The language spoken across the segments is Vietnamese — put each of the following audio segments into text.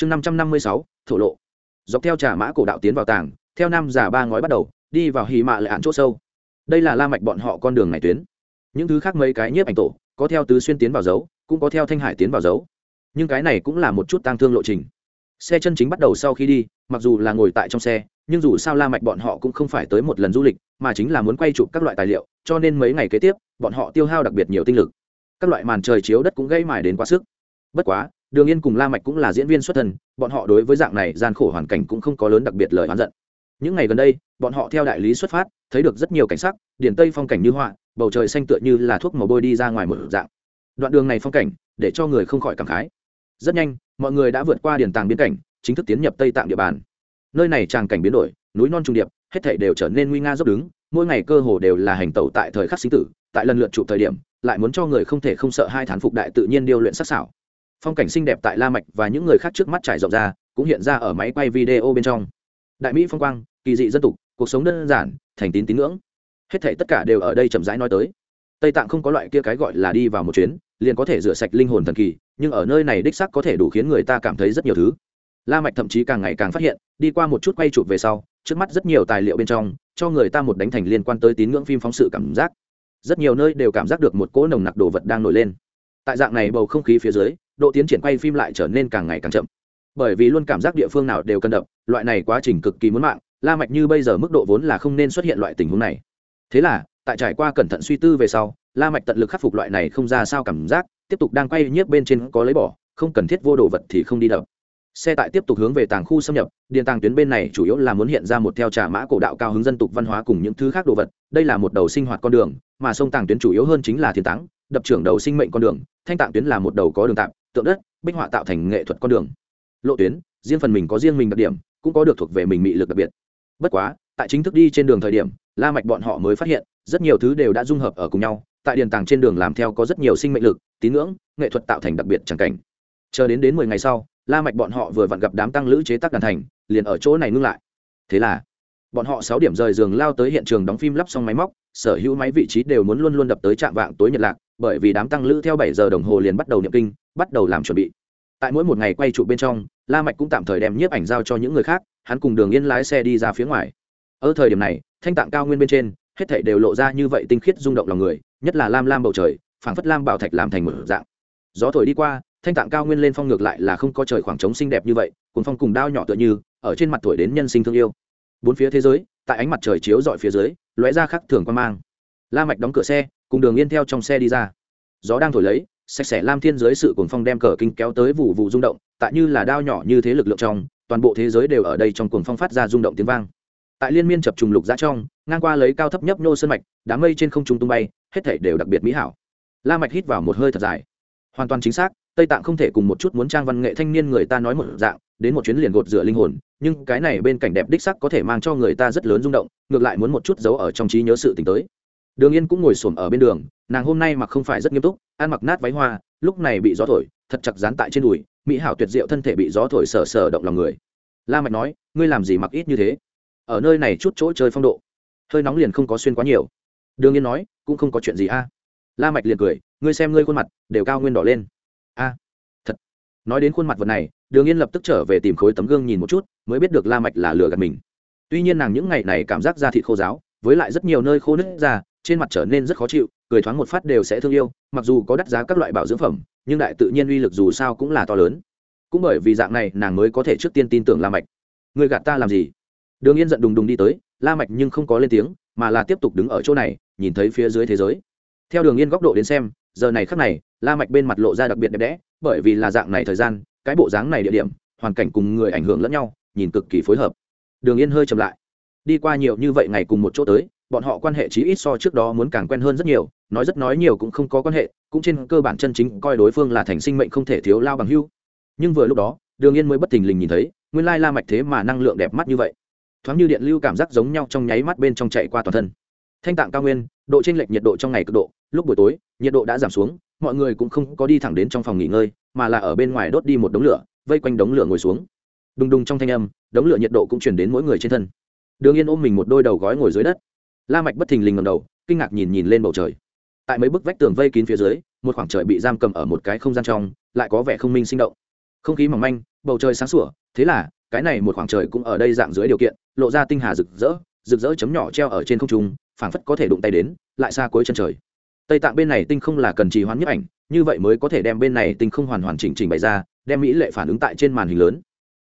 chương năm trăm năm mươi sáu, thổ lộ. Dọc theo trà mã cổ đạo tiến vào tàng, theo Nam giả ba ngói bắt đầu, đi vào hì mạ lại ạn chỗ sâu. Đây là la mạch bọn họ con đường này tuyến. Những thứ khác mấy cái nhiếp ảnh tổ, có theo tứ xuyên tiến vào dấu, cũng có theo thanh hải tiến vào dấu. Nhưng cái này cũng là một chút tang thương lộ trình. Xe chân chính bắt đầu sau khi đi, mặc dù là ngồi tại trong xe, nhưng dù sao la mạch bọn họ cũng không phải tới một lần du lịch, mà chính là muốn quay chụp các loại tài liệu, cho nên mấy ngày kế tiếp, bọn họ tiêu hao đặc biệt nhiều tinh lực. Các loại màn trời chiếu đất cũng gây mài đến quá sức. Bất quá đường yên cùng la mạch cũng là diễn viên xuất thân, bọn họ đối với dạng này gian khổ hoàn cảnh cũng không có lớn đặc biệt lời oán giận. Những ngày gần đây, bọn họ theo đại lý xuất phát, thấy được rất nhiều cảnh sắc, điển tây phong cảnh như họa, bầu trời xanh tựa như là thuốc màu bôi đi ra ngoài một dạng. Đoạn đường này phong cảnh, để cho người không khỏi cảm khái. Rất nhanh, mọi người đã vượt qua điển tàng biên cảnh, chính thức tiến nhập tây tạng địa bàn. Nơi này tràng cảnh biến đổi, núi non trung điệp, hết thảy đều trở nên nguy nga dốc đứng, mỗi ngày cơ hồ đều là hành tẩu tại thời khắc sinh tử, tại lần lượt chụp thời điểm, lại muốn cho người không thể không sợ hai thán phục đại tự nhiên điêu luyện sắc sảo phong cảnh xinh đẹp tại la mạch và những người khác trước mắt trải rộng ra, cũng hiện ra ở máy quay video bên trong. Đại mỹ phong quang, kỳ dị dân tục, cuộc sống đơn giản, thành tín tín ngưỡng. Hết thảy tất cả đều ở đây chậm rãi nói tới. Tây tạng không có loại kia cái gọi là đi vào một chuyến, liền có thể rửa sạch linh hồn thần kỳ, nhưng ở nơi này đích xác có thể đủ khiến người ta cảm thấy rất nhiều thứ. La mạch thậm chí càng ngày càng phát hiện, đi qua một chút quay chụp về sau, trước mắt rất nhiều tài liệu bên trong, cho người ta một đánh thành liên quan tới tín ngưỡng phim phóng sự cảm giác. Rất nhiều nơi đều cảm giác được một cỗ nồng nặc đồ vật đang nổi lên. Tại dạng này bầu không khí phía dưới độ tiến triển quay phim lại trở nên càng ngày càng chậm. Bởi vì luôn cảm giác địa phương nào đều cần đập, loại này quá trình cực kỳ muốn mạng, la mạch như bây giờ mức độ vốn là không nên xuất hiện loại tình huống này. Thế là, tại trải qua cẩn thận suy tư về sau, la mạch tận lực khắc phục loại này không ra sao cảm giác, tiếp tục đang quay nhiếp bên trên có lấy bỏ, không cần thiết vô đồ vật thì không đi đập. Xe tại tiếp tục hướng về tàng khu xâm nhập, điện tàng tuyến bên này chủ yếu là muốn hiện ra một theo trà mã cổ đạo cao hướng dân tục văn hóa cùng những thứ khác đồ vật, đây là một đầu sinh hoạt con đường, mà sông tàng tuyến chủ yếu hơn chính là thiên táng, đập trưởng đầu sinh mệnh con đường, thanh tạng tuyến là một đầu có đường tạm tượng đất, bích họa tạo thành nghệ thuật con đường. Lộ tuyến, riêng phần mình có riêng mình đặc điểm, cũng có được thuộc về mình mị lực đặc biệt. Bất quá, tại chính thức đi trên đường thời điểm, la mạch bọn họ mới phát hiện, rất nhiều thứ đều đã dung hợp ở cùng nhau, tại điền tàng trên đường làm theo có rất nhiều sinh mệnh lực, tín ngưỡng, nghệ thuật tạo thành đặc biệt chẳng cảnh. Chờ đến đến mười ngày sau, la mạch bọn họ vừa vặn gặp đám tăng lữ chế tác đàn thành, liền ở chỗ này ngưng lại. Thế là, bọn họ sáu điểm rời giường lao tới hiện trường đóng phim lắp xong máy móc, sở hữu máy vị trí đều muốn luôn luôn đập tới trạm vạng tối nhật lạc bởi vì đám tăng lữ theo bảy giờ đồng hồ liền bắt đầu niệm kinh, bắt đầu làm chuẩn bị. Tại mỗi một ngày quay trụ bên trong, la mạch cũng tạm thời đem nhiếp ảnh giao cho những người khác, hắn cùng đường yên lái xe đi ra phía ngoài. Ở thời điểm này, thanh tạng cao nguyên bên trên, hết thảy đều lộ ra như vậy tinh khiết rung động lòng người, nhất là lam lam bầu trời, phảng phất lam bảo thạch làm thành một dạng. Gió thổi đi qua, thanh tạng cao nguyên lên phong ngược lại là không có trời khoảng trống xinh đẹp như vậy, cuốn phong cùng đao nhỏ tựa như, ở trên mặt thổi đến nhân sinh thương yêu. Bốn phía thế giới, tại ánh mặt trời chiếu dọi phía dưới, lóe ra khắc thường quan mang. La mạch đóng cửa xe cùng đường yên theo trong xe đi ra. Gió đang thổi lấy, sạch sẽ lam thiên dưới sự cuồng phong đem cờ kinh kéo tới vụ vụ rung động, tại như là đao nhỏ như thế lực lượng trong, toàn bộ thế giới đều ở đây trong cuồng phong phát ra rung động tiếng vang. Tại liên miên chập trùng lục giá trong, ngang qua lấy cao thấp nhấp nhô sơn mạch, đám mây trên không trung tung bay, hết thảy đều đặc biệt mỹ hảo. La mạch hít vào một hơi thật dài. Hoàn toàn chính xác, tây tạng không thể cùng một chút muốn trang văn nghệ thanh niên người ta nói một dạng, đến một chuyến liền gột rửa linh hồn, nhưng cái này bên cảnh đẹp đích sắc có thể mang cho người ta rất lớn rung động, ngược lại muốn một chút giấu ở trong trí nhớ sự tình tới đường yên cũng ngồi xổm ở bên đường, nàng hôm nay mặc không phải rất nghiêm túc, ăn mặc nát váy hoa, lúc này bị gió thổi, thật chặt dán tại trên đùi, mỹ hảo tuyệt diệu thân thể bị gió thổi sờ sờ động lòng người. La mạch nói, ngươi làm gì mặc ít như thế? Ở nơi này chút chỗ chơi phong độ, hơi nóng liền không có xuyên quá nhiều. Đường yên nói, cũng không có chuyện gì a. La mạch liền cười, ngươi xem ngươi khuôn mặt, đều cao nguyên đỏ lên. A, thật. Nói đến khuôn mặt vật này, đường yên lập tức trở về tìm khối tấm gương nhìn một chút, mới biết được la mạch là lừa gạt mình. Tuy nhiên nàng những ngày này cảm giác da thịt khô ráo, với lại rất nhiều nơi khô nứt ra trên mặt trở nên rất khó chịu, cười thoáng một phát đều sẽ thương yêu, mặc dù có đắt giá các loại bảo dưỡng phẩm, nhưng đại tự nhiên uy lực dù sao cũng là to lớn. Cũng bởi vì dạng này, nàng mới có thể trước tiên tin tưởng la mạch. Người gạt ta làm gì? Đường yên giận đùng đùng đi tới, la mạch nhưng không có lên tiếng, mà là tiếp tục đứng ở chỗ này, nhìn thấy phía dưới thế giới. Theo đường yên góc độ đến xem, giờ này khắc này, la mạch bên mặt lộ ra đặc biệt đẹp đẽ, bởi vì là dạng này thời gian, cái bộ dáng này địa điểm, hoàn cảnh cùng người ảnh hưởng lẫn nhau, nhìn cực kỳ phối hợp. Đường yên hơi chậm lại. Đi qua nhiều như vậy ngày cùng một chỗ tới bọn họ quan hệ chí ít so trước đó muốn càng quen hơn rất nhiều, nói rất nói nhiều cũng không có quan hệ, cũng trên cơ bản chân chính coi đối phương là thành sinh mệnh không thể thiếu lao bằng hưu. Nhưng vừa lúc đó, đường yên mới bất thình lình nhìn thấy, nguyên lai la mạch thế mà năng lượng đẹp mắt như vậy. Thoáng như điện lưu cảm giác giống nhau trong nháy mắt bên trong chạy qua toàn thân. Thanh tạng cao nguyên, độ chênh lệch nhiệt độ trong ngày cực độ, lúc buổi tối, nhiệt độ đã giảm xuống, mọi người cũng không có đi thẳng đến trong phòng nghỉ ngơi, mà là ở bên ngoài đốt đi một đống lửa, vây quanh đống lửa ngồi xuống. Đùng đùng trong thanh âm, đống lửa nhiệt độ cũng truyền đến mỗi người trên thân. Đường yên ôm mình một đôi đầu gói ngồi dưới đất la mạch bất thình lình ngẩng đầu, kinh ngạc nhìn nhìn lên bầu trời. Tại mấy bức vách tường vây kín phía dưới, một khoảng trời bị giam cầm ở một cái không gian trong, lại có vẻ không minh sinh động. Không khí mỏng manh, bầu trời sáng sủa, thế là, cái này một khoảng trời cũng ở đây dạng dưới điều kiện, lộ ra tinh hà rực rỡ rực rỡ chấm nhỏ treo ở trên không trung, phảng phất có thể đụng tay đến, lại xa cuối chân trời. Tây tạng bên này tinh không là cần trì hoãn nhất ảnh, như vậy mới có thể đem bên này tinh không hoàn hoàn chỉnh chỉnh bày ra, đem mỹ lệ phản ứng tại trên màn hình lớn.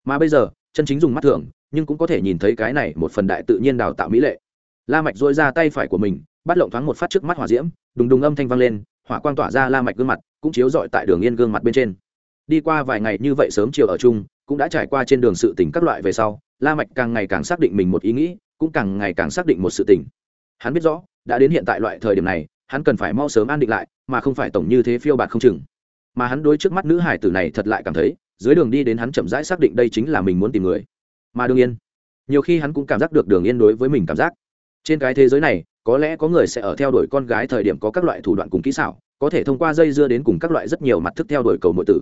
Mà bây giờ, chân chính dùng mắt thường, nhưng cũng có thể nhìn thấy cái này một phần đại tự nhiên đào tạo mỹ lệ la mạch duỗi ra tay phải của mình, bắt lộng thoáng một phát trước mắt hỏa diễm, đùng đùng âm thanh vang lên, hỏa quang tỏa ra la mạch gương mặt, cũng chiếu rọi tại đường yên gương mặt bên trên. Đi qua vài ngày như vậy sớm chiều ở chung, cũng đã trải qua trên đường sự tình các loại về sau, la mạch càng ngày càng xác định mình một ý nghĩ, cũng càng ngày càng xác định một sự tình. Hắn biết rõ, đã đến hiện tại loại thời điểm này, hắn cần phải mau sớm an định lại, mà không phải tổng như thế phiêu bạt không chừng. Mà hắn đối trước mắt nữ hải tử này thật lại cảm thấy, dưới đường đi đến hắn chậm rãi xác định đây chính là mình muốn tìm người. Mà đương yên nhiều khi hắn cũng cảm giác được đường yên đối với mình cảm giác trên cái thế giới này, có lẽ có người sẽ ở theo đuổi con gái thời điểm có các loại thủ đoạn cùng kỹ xảo, có thể thông qua dây dưa đến cùng các loại rất nhiều mặt thức theo đuổi cầu nội tử.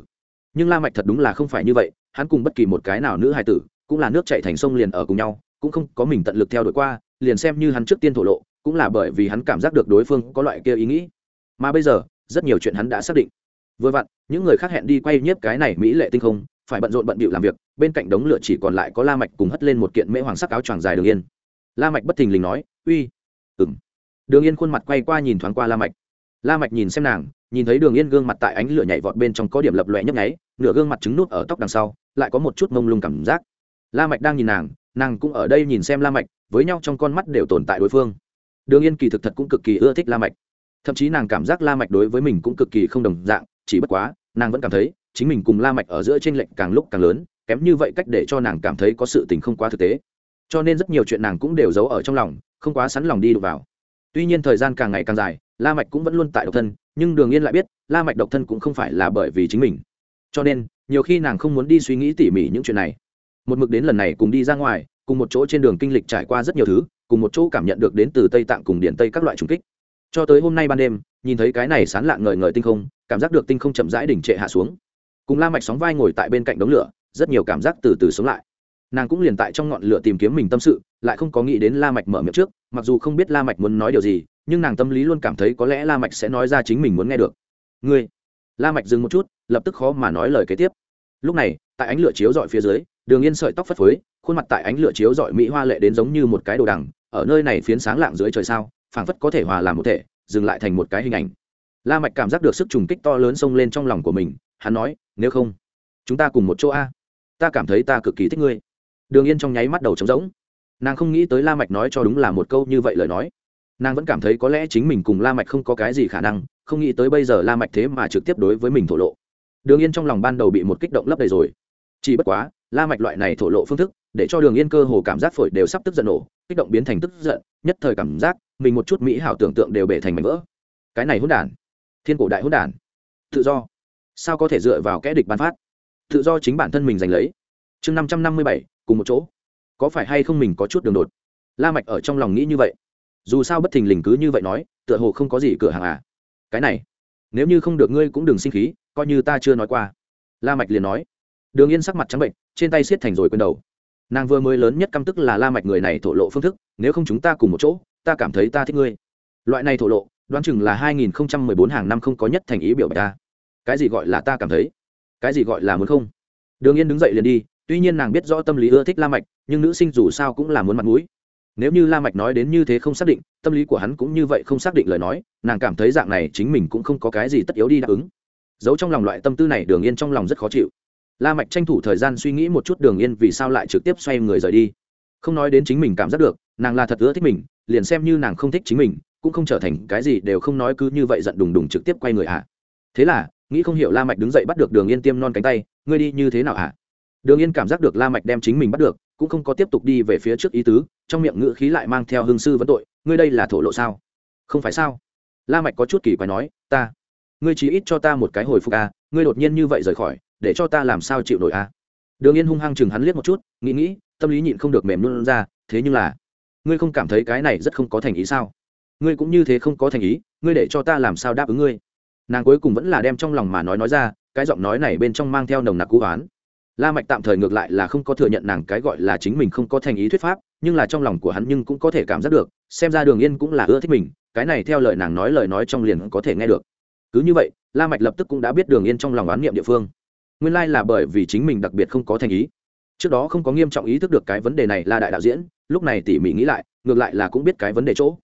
Nhưng la mạch thật đúng là không phải như vậy, hắn cùng bất kỳ một cái nào nữ hài tử, cũng là nước chảy thành sông liền ở cùng nhau, cũng không có mình tận lực theo đuổi qua, liền xem như hắn trước tiên thổ lộ, cũng là bởi vì hắn cảm giác được đối phương có loại kia ý nghĩ. Mà bây giờ, rất nhiều chuyện hắn đã xác định. Vừa vặn, những người khác hẹn đi quay nhiếp cái này mỹ lệ tinh không, phải bận rộn bận bịu làm việc, bên cạnh đống lửa chỉ còn lại có la mạch cùng hất lên một kiện mễ hoàng sắc áo choàng dài đường yên la mạch bất thình lình nói, uy, ừm. Đường yên khuôn mặt quay qua nhìn thoáng qua la mạch. La mạch nhìn xem nàng, nhìn thấy đường yên gương mặt tại ánh lửa nhảy vọt bên trong có điểm lập lòe nhấp nháy, nửa gương mặt trứng nút ở tóc đằng sau, lại có một chút mông lung cảm giác. La mạch đang nhìn nàng nàng cũng ở đây nhìn xem la mạch, với nhau trong con mắt đều tồn tại đối phương. Đường yên kỳ thực thật cũng cực kỳ ưa thích la mạch. Thậm chí nàng cảm giác la mạch đối với mình cũng cực kỳ không đồng dạng, chỉ bất quá, nàng vẫn cảm thấy, chính mình cùng la mạch ở giữa trên lệnh càng lúc càng lớn, kém như vậy cách để cho nàng cảm thấy có sự tình không quá thực tế cho nên rất nhiều chuyện nàng cũng đều giấu ở trong lòng, không quá sẵn lòng đi đụng vào. Tuy nhiên thời gian càng ngày càng dài, la mạch cũng vẫn luôn tại độc thân, nhưng đường yên lại biết, la mạch độc thân cũng không phải là bởi vì chính mình. Cho nên, nhiều khi nàng không muốn đi suy nghĩ tỉ mỉ những chuyện này. Một mực đến lần này cùng đi ra ngoài, cùng một chỗ trên đường kinh lịch trải qua rất nhiều thứ, cùng một chỗ cảm nhận được đến từ tây tạng cùng điện tây các loại trùng kích. Cho tới hôm nay ban đêm, nhìn thấy cái này sán lạng ngời ngời tinh không, cảm giác được tinh không chậm rãi đỉnh trệ hạ xuống. Cùng la mạch sóng vai ngồi tại bên cạnh đống lửa, rất nhiều cảm giác từ từ sống lại nàng cũng liền tại trong ngọn lửa tìm kiếm mình tâm sự, lại không có nghĩ đến la mạch mở miệng trước, mặc dù không biết la mạch muốn nói điều gì, nhưng nàng tâm lý luôn cảm thấy có lẽ la mạch sẽ nói ra chính mình muốn nghe được. Ngươi? La mạch dừng một chút, lập tức khó mà nói lời kế tiếp. Lúc này, tại ánh lửa chiếu dọi phía dưới, đường yên sợi tóc phất phới, khuôn mặt tại ánh lửa chiếu dọi mỹ hoa lệ đến giống như một cái đồ đằng, ở nơi này phiến sáng lạng dưới trời sao, phảng phất có thể hòa làm một thể, dừng lại thành một cái hình ảnh. La mạch cảm giác được sức trùng kích to lớn xông lên trong lòng của mình, hắn nói, nếu không, chúng ta cùng một chỗ a. Ta cảm thấy ta cực kỳ thích ngươi đường yên trong nháy mắt đầu trống rỗng. Nàng không nghĩ tới la mạch nói cho đúng là một câu như vậy lời nói. Nàng vẫn cảm thấy có lẽ chính mình cùng la mạch không có cái gì khả năng, không nghĩ tới bây giờ la mạch thế mà trực tiếp đối với mình thổ lộ. Đường yên trong lòng ban đầu bị một kích động lấp đầy rồi. Chỉ bất quá, la mạch loại này thổ lộ phương thức, để cho đường yên cơ hồ cảm giác phổi đều sắp tức giận nổ, kích động biến thành tức giận, nhất thời cảm giác mình một chút mỹ hảo tưởng tượng đều bể thành mảnh vỡ. Cái này hỗn đản. Thiên cổ đại hỗn đản. Tự do. Sao có thể dựa vào kẻ địch ban phát? Tự do chính bản thân mình giành lấy. Chương năm trăm năm mươi bảy cùng một chỗ. Có phải hay không mình có chút đường đột? La mạch ở trong lòng nghĩ như vậy. Dù sao bất thình lình cứ như vậy nói, tựa hồ không có gì cửa hàng à. Cái này, nếu như không được ngươi cũng đừng sinh khí, coi như ta chưa nói qua. La mạch liền nói. Đường yên sắc mặt trắng bệnh, trên tay siết thành rồi quên đầu. Nàng vừa mới lớn nhất căm tức là la mạch người này thổ lộ phương thức, nếu không chúng ta cùng một chỗ, ta cảm thấy ta thích ngươi. Loại này thổ lộ, đoán chừng là 2014 hàng năm không có nhất thành ý biểu bày ta cái gì gọi là ta cảm thấy? Cái gì gọi là muốn không? Đường yên đứng dậy liền đi tuy nhiên nàng biết rõ tâm lý ưa thích la mạch, nhưng nữ sinh dù sao cũng là muốn mặt mũi nếu như la mạch nói đến như thế không xác định, tâm lý của hắn cũng như vậy không xác định lời nói, nàng cảm thấy dạng này chính mình cũng không có cái gì tất yếu đi đáp ứng giấu trong lòng loại tâm tư này đường yên trong lòng rất khó chịu la mạch tranh thủ thời gian suy nghĩ một chút đường yên vì sao lại trực tiếp xoay người rời đi không nói đến chính mình cảm giác được, nàng là thật ưa thích mình, liền xem như nàng không thích chính mình, cũng không trở thành cái gì đều không nói cứ như vậy giận đùng đùng trực tiếp quay người ạ à. thế là, nghĩ không hiểu la mạch đứng dậy bắt được đường yên tiêm non cánh tay, ngươi đi như thế nào ạ à? Đường yên cảm giác được la mạch đem chính mình bắt được cũng không có tiếp tục đi về phía trước ý tứ trong miệng ngữ khí lại mang theo hương sư vấn tội ngươi đây là thổ lộ sao? Không phải sao. La mạch có chút kỳ quái nói ta ngươi chỉ ít cho ta một cái hồi phục a à, ngươi đột nhiên như vậy rời khỏi để cho ta làm sao chịu nổi a à. đường yên hung hăng chừng hắn liếc một chút nghĩ nghĩ tâm lý nhịn không được mềm luôn ra thế nhưng là ngươi không cảm thấy cái này rất không có thành ý sao? Ngươi cũng như thế không có thành ý ngươi để cho ta làm sao đáp ứng ngươi? Nàng cuối cùng vẫn là đem trong lòng mà nói nói ra cái giọng nói này bên trong mang theo nồng nặc cú oán la mạch tạm thời ngược lại là không có thừa nhận nàng cái gọi là chính mình không có thành ý thuyết pháp, nhưng là trong lòng của hắn nhưng cũng có thể cảm giác được, xem ra đường yên cũng là ưa thích mình, cái này theo lời nàng nói lời nói trong liền có thể nghe được. Cứ như vậy, la mạch lập tức cũng đã biết đường yên trong lòng oán niệm địa phương. Nguyên lai là bởi vì chính mình đặc biệt không có thành ý. Trước đó không có nghiêm trọng ý thức được cái vấn đề này là đại đạo diễn, lúc này tỉ mỉ nghĩ lại, ngược lại là cũng biết cái vấn đề chỗ.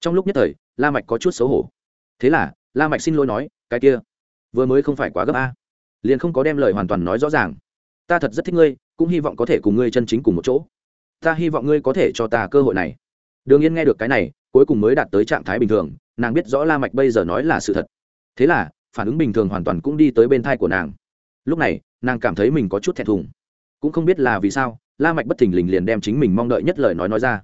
Trong lúc nhất thời, la mạch có chút xấu hổ. Thế là, la mạch xin lỗi nói, cái kia, vừa mới không phải quá gấp a. Liền không có đem lời hoàn toàn nói rõ ràng ta thật rất thích ngươi, cũng hy vọng có thể cùng ngươi chân chính cùng một chỗ. Ta hy vọng ngươi có thể cho ta cơ hội này. Đường yên nghe được cái này, cuối cùng mới đạt tới trạng thái bình thường, nàng biết rõ la mạch bây giờ nói là sự thật. Thế là, phản ứng bình thường hoàn toàn cũng đi tới bên thai của nàng. Lúc này, nàng cảm thấy mình có chút thẹn thùng. Cũng không biết là vì sao, la mạch bất thình lình liền đem chính mình mong đợi nhất lời nói nói ra.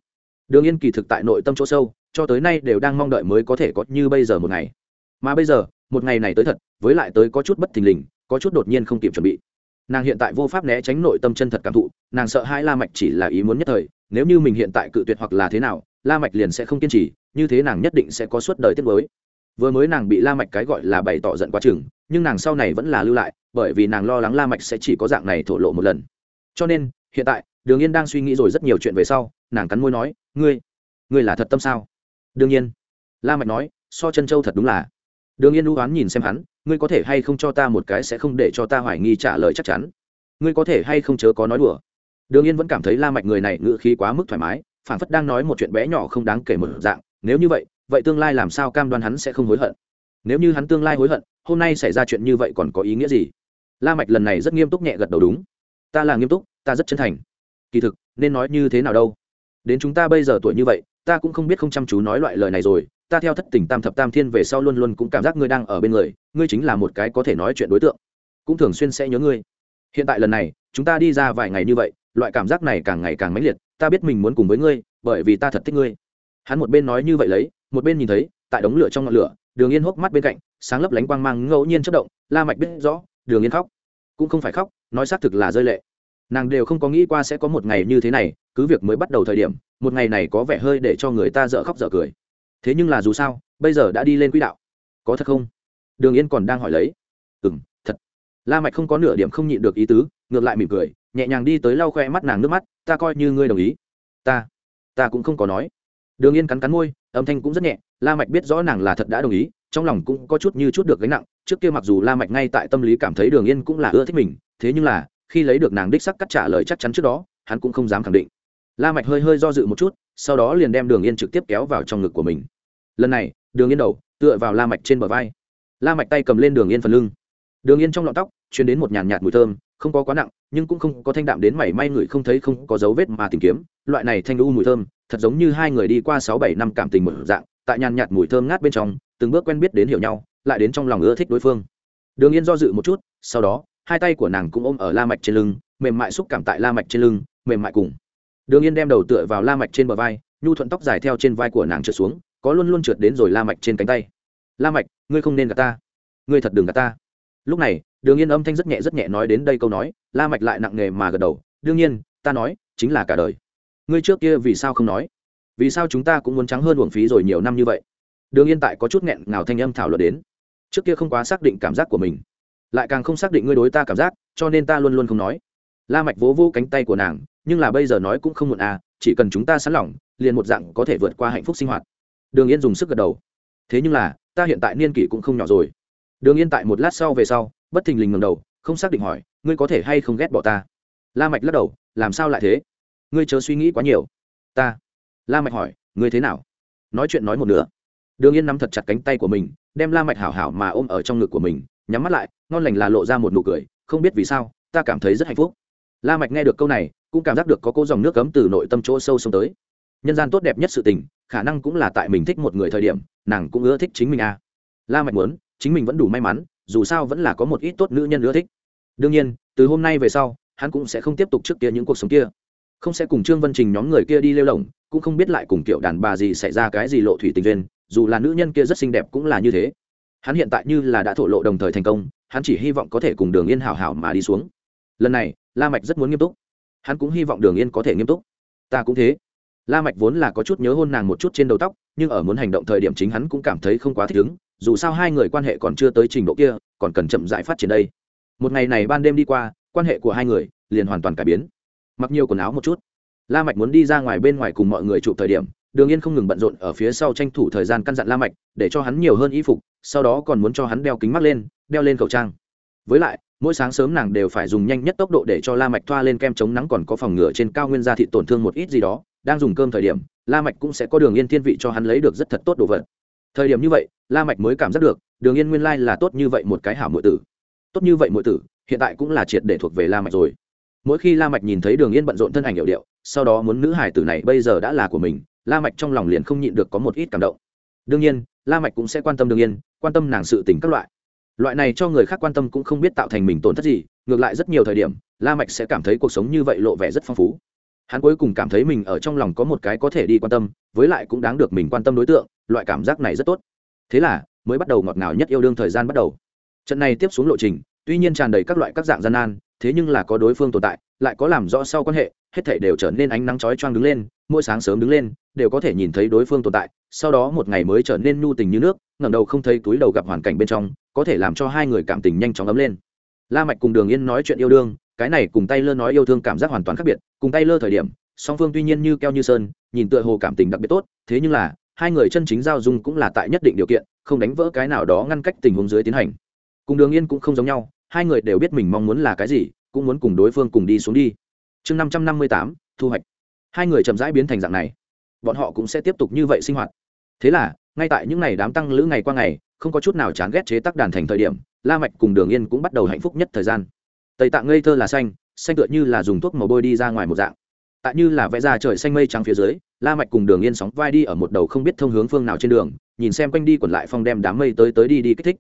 Đường yên kỳ thực tại nội tâm chỗ sâu, cho tới nay đều đang mong đợi mới có thể có như bây giờ một ngày. Mà bây giờ, một ngày này tới thật, với lại tới có chút bất thình lình, có chút đột nhiên không kịp chuẩn bị nàng hiện tại vô pháp né tránh nội tâm chân thật cảm thụ, nàng sợ hai la mạch chỉ là ý muốn nhất thời, nếu như mình hiện tại cự tuyệt hoặc là thế nào, la mạch liền sẽ không kiên trì, như thế nàng nhất định sẽ có suốt đời tiết mới vừa mới nàng bị la mạch cái gọi là bày tỏ giận quá chừng, nhưng nàng sau này vẫn là lưu lại, bởi vì nàng lo lắng la mạch sẽ chỉ có dạng này thổ lộ một lần. Cho nên, hiện tại, đường yên đang suy nghĩ rồi rất nhiều chuyện về sau, nàng cắn môi nói, ngươi ngươi là thật tâm sao? Đương nhiên. La mạch nói, so chân châu thật đúng là đường yên ưu oán nhìn xem hắn, ngươi có thể hay không cho ta một cái sẽ không để cho ta hoài nghi trả lời chắc chắn? Ngươi có thể hay không chớ có nói đùa? Đường yên vẫn cảm thấy la mạch người này ngữ khí quá mức thoải mái phản phất đang nói một chuyện bé nhỏ không đáng kể một dạng, nếu như vậy vậy tương lai làm sao cam đoan hắn sẽ không hối hận? Nếu như hắn tương lai hối hận, hôm nay xảy ra chuyện như vậy còn có ý nghĩa gì? La mạch lần này rất nghiêm túc nhẹ gật đầu đúng. Ta là nghiêm túc, ta rất chân thành. Kỳ thực, nên nói như thế nào đâu? Đến chúng ta bây giờ tuổi như vậy, ta cũng không biết không chăm chú nói loại lời này rồi ta theo thất tình tam thập tam thiên về sau luôn luôn cũng cảm giác ngươi đang ở bên người, ngươi chính là một cái có thể nói chuyện đối tượng. Cũng thường xuyên sẽ nhớ ngươi. Hiện tại lần này, chúng ta đi ra vài ngày như vậy, loại cảm giác này càng ngày càng mãnh liệt, ta biết mình muốn cùng với ngươi, bởi vì ta thật thích ngươi. Hắn một bên nói như vậy lấy, một bên nhìn thấy, tại đống lửa trong ngọn lửa, đường yên hốc mắt bên cạnh, sáng lấp lánh quang mang ngẫu nhiên chất động, la mạch biết rõ, đường yên khóc. Cũng không phải khóc, nói xác thực là rơi lệ. Nàng đều không có nghĩ qua sẽ có một ngày như thế này, cứ việc mới bắt đầu thời điểm, một ngày này có vẻ hơi để cho người ta dở khóc dở cười thế nhưng là dù sao, bây giờ đã đi lên quỹ đạo. Có thật không? Đường yên còn đang hỏi lấy. Ừ m thật. La mạch không có nửa điểm không nhịn được ý tứ, ngược lại mỉm cười, nhẹ nhàng đi tới lau khoe mắt nàng nước mắt, ta coi như ngươi đồng ý. Ta ta cũng không có nói. Đường yên cắn cắn môi, âm thanh cũng rất nhẹ, la mạch biết rõ nàng là thật đã đồng ý, trong lòng cũng có chút như chút được gánh nặng, trước kia mặc dù la mạch ngay tại tâm lý cảm thấy đường yên cũng là ưa thích mình, thế nhưng là, khi lấy được nàng đích sắc cắt trả lời chắc chắn trước đó, hắn cũng không dám khẳng định. La mạch hơi hơi do dự một chút sau đó liền đem đường yên trực tiếp kéo vào trong ngực của mình. Lần này, đường yên đầu, tựa vào la mạch trên bờ vai. La mạch tay cầm lên đường yên phần lưng. Đường yên trong lọn tóc, truyền đến một nhàn nhạt mùi thơm, không có quá nặng, nhưng cũng không có thanh đạm đến mảy may người không thấy không có dấu vết mà tìm kiếm. Loại này thanh u mùi thơm, thật giống như hai người đi qua sáu bảy năm cảm tình một dạng, tại nhàn nhạt mùi thơm ngát bên trong, từng bước quen biết đến hiểu nhau, lại đến trong lòng ưa thích đối phương. Đường yên do dự một chút, sau đó, hai tay của nàng cũng ôm ở la mạch trên lưng, mềm mại xúc cảm tại la mạch trên lưng, mềm mại cùng đường yên đem đầu tựa vào la mạch trên bờ vai, nhu thuận tóc dài theo trên vai của nàng trượt xuống, có luôn luôn trượt đến rồi la mạch trên cánh tay. La mạch, ngươi không nên gạt ta. Ngươi thật đừng gạt ta. Lúc này, đường yên âm thanh rất nhẹ rất nhẹ nói đến đây câu nói, la mạch lại nặng nề mà gật đầu. Đương nhiên, ta nói, chính là cả đời. Ngươi trước kia vì sao không nói? Vì sao chúng ta cũng muốn trắng hơn uổng phí rồi nhiều năm như vậy? Đường yên tại có chút nghẹn ngào thanh âm thảo luận đến. Trước kia không quá xác định cảm giác của mình, lại càng không xác định ngươi đối ta cảm giác, cho nên ta luôn luôn không nói. La mạch vỗ vỗ cánh tay của nàng nhưng là bây giờ nói cũng không muộn à chỉ cần chúng ta sẵn lòng, liền một dạng có thể vượt qua hạnh phúc sinh hoạt. Đường yên dùng sức gật đầu. Thế nhưng là, ta hiện tại niên kỷ cũng không nhỏ rồi. Đường yên tại một lát sau về sau, bất thình lình ngầm đầu, không xác định hỏi, ngươi có thể hay không ghét bỏ ta? La mạch lắc đầu, làm sao lại thế? Ngươi chớ suy nghĩ quá nhiều. Ta? La mạch hỏi, ngươi thế nào? Nói chuyện nói một nửa. Đường yên nắm thật chặt cánh tay của mình, đem la mạch hảo hảo mà ôm ở trong ngực của mình, nhắm mắt lại, ngon lành là lộ ra một nụ cười, không biết vì sao, ta cảm thấy rất hạnh phúc. La mạch nghe được câu này cũng cảm giác được có cô dòng nước cấm từ nội tâm chỗ sâu xông tới. Nhân gian tốt đẹp nhất sự tình, khả năng cũng là tại mình thích một người thời điểm, nàng cũng ưa thích chính mình à. La mạch muốn, chính mình vẫn đủ may mắn, dù sao vẫn là có một ít tốt nữ nhân ưa thích. Đương nhiên, từ hôm nay về sau, hắn cũng sẽ không tiếp tục trước kia những cuộc sống kia. Không sẽ cùng trương vân trình nhóm người kia đi lêu lỏng, cũng không biết lại cùng kiểu đàn bà gì xảy ra cái gì lộ thủy tình duyên, dù là nữ nhân kia rất xinh đẹp cũng là như thế. Hắn hiện tại như là đã thổ lộ đồng thời thành công, hắn chỉ hy vọng có thể cùng đường yên hảo hảo mà đi xuống. Lần này, la mạch rất muốn nghiêm túc hắn cũng hy vọng đường yên có thể nghiêm túc. Ta cũng thế. La mạch vốn là có chút nhớ hôn nàng một chút trên đầu tóc, nhưng ở muốn hành động thời điểm chính hắn cũng cảm thấy không quá thích ứng, dù sao hai người quan hệ còn chưa tới trình độ kia, còn cần chậm rãi phát triển đây. Một ngày này ban đêm đi qua, quan hệ của hai người liền hoàn toàn cải biến. Mặc nhiều quần áo một chút. La mạch muốn đi ra ngoài bên ngoài cùng mọi người chụp thời điểm, đường yên không ngừng bận rộn ở phía sau tranh thủ thời gian căn dặn la mạch để cho hắn nhiều hơn y phục, sau đó còn muốn cho hắn đeo kính mắt lên, đeo lên khẩu trang. Với lại mỗi sáng sớm nàng đều phải dùng nhanh nhất tốc độ để cho la mạch thoa lên kem chống nắng còn có phòng ngừa trên cao nguyên da thịt tổn thương một ít gì đó, đang dùng cơm thời điểm, la mạch cũng sẽ có đường yên thiên vị cho hắn lấy được rất thật tốt đồ vật. Thời điểm như vậy, la mạch mới cảm giác được, đường yên nguyên lai là tốt như vậy một cái hảo muội tử. Tốt như vậy muội tử, hiện tại cũng là triệt để thuộc về la mạch rồi. Mỗi khi la mạch nhìn thấy đường yên bận rộn thân ảnh hiệu điệu, sau đó muốn nữ hải tử này bây giờ đã là của mình, la mạch trong lòng liền không nhịn được có một ít cảm động. Đương nhiên, la mạch cũng sẽ quan tâm đường yên, quan tâm nàng sự tình các loại loại này cho người khác quan tâm cũng không biết tạo thành mình tổn thất gì, ngược lại rất nhiều thời điểm, la mạch sẽ cảm thấy cuộc sống như vậy lộ vẻ rất phong phú. Hắn cuối cùng cảm thấy mình ở trong lòng có một cái có thể đi quan tâm, với lại cũng đáng được mình quan tâm đối tượng, loại cảm giác này rất tốt. Thế là, mới bắt đầu ngọt ngào nhất yêu đương thời gian bắt đầu. Trận này tiếp xuống lộ trình, tuy nhiên tràn đầy các loại các dạng gian nan, thế nhưng là có đối phương tồn tại, lại có làm rõ sau quan hệ, hết thảy đều trở nên ánh nắng chói choang đứng lên, mỗi sáng sớm đứng lên, đều có thể nhìn thấy đối phương tồn tại, sau đó một ngày mới trở nên nhu tình như nước ngẩng đầu không thấy túi đầu gặp hoàn cảnh bên trong, có thể làm cho hai người cảm tình nhanh chóng ấm lên. La mạch cùng đường yên nói chuyện yêu đương, cái này cùng tay lơ nói yêu thương cảm giác hoàn toàn khác biệt. Cùng tay lơ thời điểm, song phương tuy nhiên như keo như sơn, nhìn tựa hồ cảm tình đặc biệt tốt, thế nhưng là, hai người chân chính giao dung cũng là tại nhất định điều kiện, không đánh vỡ cái nào đó ngăn cách tình huống dưới tiến hành. Cùng đường yên cũng không giống nhau, hai người đều biết mình mong muốn là cái gì, cũng muốn cùng đối phương cùng đi xuống đi. Chương năm trăm năm mươi tám, thu hoạch. Hai người chậm rãi biến thành dạng này. Bọn họ cũng sẽ tiếp tục như vậy sinh hoạt. Thế là ngay tại những ngày đám tăng lữ ngày qua ngày, không có chút nào chán ghét chế tác đàn thành thời điểm, la mạch cùng đường yên cũng bắt đầu hạnh phúc nhất thời gian. Tây tạng ngây thơ là xanh xanh tựa như là dùng thuốc màu bôi đi ra ngoài một dạng. Tại như là vẽ ra trời xanh mây trắng phía dưới, la mạch cùng đường yên sóng vai đi ở một đầu không biết thông hướng phương nào trên đường, nhìn xem quanh đi quẩn lại phong đem đám mây tới tới đi đi kích thích.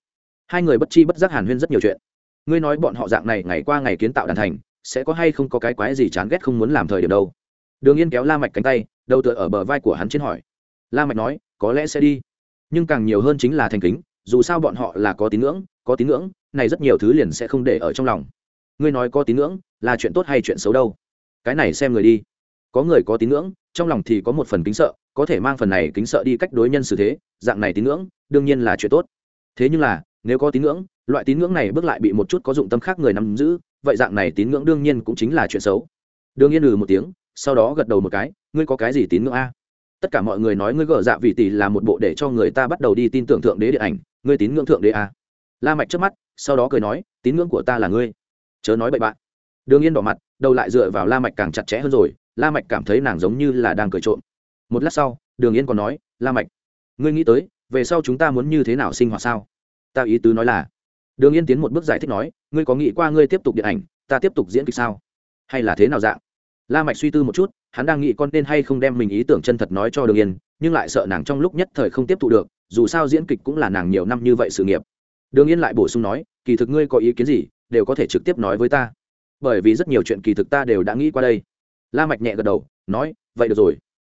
Hai người bất chi bất giác hàn huyên rất nhiều chuyện. Ngươi nói bọn họ dạng này ngày qua ngày kiến tạo đàn thành, sẽ có hay không có cái quái gì chán ghét không muốn làm thời điểm đâu? Đường yên kéo la mạch cánh tay, đầu tựa ở bờ vai của hắn trên hỏi. La mạch nói có lẽ sẽ đi. Nhưng càng nhiều hơn chính là thành kính, dù sao bọn họ là có tín ngưỡng, có tín ngưỡng, này rất nhiều thứ liền sẽ không để ở trong lòng. Ngươi nói có tín ngưỡng, là chuyện tốt hay chuyện xấu đâu? Cái này xem người đi. Có người có tín ngưỡng, trong lòng thì có một phần kính sợ, có thể mang phần này kính sợ đi cách đối nhân xử thế, dạng này tín ngưỡng, đương nhiên là chuyện tốt. Thế nhưng là, nếu có tín ngưỡng, loại tín ngưỡng này bước lại bị một chút có dụng tâm khác người nắm giữ, vậy dạng này tín ngưỡng đương nhiên cũng chính là chuyện xấu. Đương nhiên ừ một tiếng, sau đó gật đầu một cái, ngươi có cái gì tín ngưỡng a? Tất cả mọi người nói ngươi gở dạ vị tỷ là một bộ để cho người ta bắt đầu đi tin tưởng thượng đế điện ảnh, ngươi tín ngưỡng thượng đế à? La mạch trước mắt, sau đó cười nói, tín ngưỡng của ta là ngươi. Chớ nói bậy bạn. Đường yên đỏ mặt, đầu lại dựa vào la mạch càng chặt chẽ hơn rồi, la mạch cảm thấy nàng giống như là đang cười trộm. Một lát sau, đường yên còn nói, la mạch, ngươi nghĩ tới, về sau chúng ta muốn như thế nào sinh hoạt sao? Ta ý tứ nói là, đường yên tiến một bước giải thích nói, ngươi có nghĩ qua ngươi tiếp tục điện ảnh, ta tiếp tục diễn kịch sao? Hay là thế nào dạng? La mạch suy tư một chút hắn đang nghĩ con nên hay không đem mình ý tưởng chân thật nói cho đường yên, nhưng lại sợ nàng trong lúc nhất thời không tiếp thu được, dù sao diễn kịch cũng là nàng nhiều năm như vậy sự nghiệp. Đường yên lại bổ sung nói, kỳ thực ngươi có ý kiến gì, đều có thể trực tiếp nói với ta. Bởi vì rất nhiều chuyện kỳ thực ta đều đã nghĩ qua đây. La mạch nhẹ gật đầu, nói, vậy được rồi.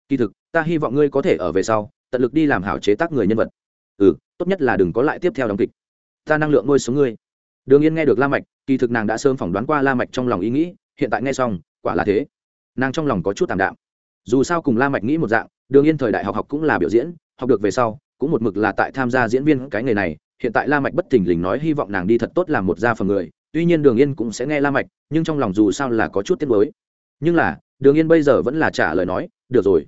Kỳ thực, ta hy vọng ngươi có thể ở về sau, tận lực đi làm hảo chế tác người nhân vật. Ừ tốt nhất là đừng có lại tiếp theo đóng kịch. Ta năng lượng nuôi sống ngươi. Đường yên nghe được la mạch, kỳ thực nàng đã sớm phỏng đoán qua la mạch trong lòng ý nghĩ, hiện tại nghe xong, quả là thế nàng trong lòng có chút tạm đạm. Dù sao cùng la mạch nghĩ một dạng, đường yên thời đại học học cũng là biểu diễn, học được về sau, cũng một mực là tại tham gia diễn viên cái nghề này. Hiện tại la mạch bất thình lình nói hy vọng nàng đi thật tốt làm một gia phần người, tuy nhiên đường yên cũng sẽ nghe la mạch, nhưng trong lòng dù sao là có chút tiếc nuối. Nhưng là, đường yên bây giờ vẫn là trả lời nói, được rồi,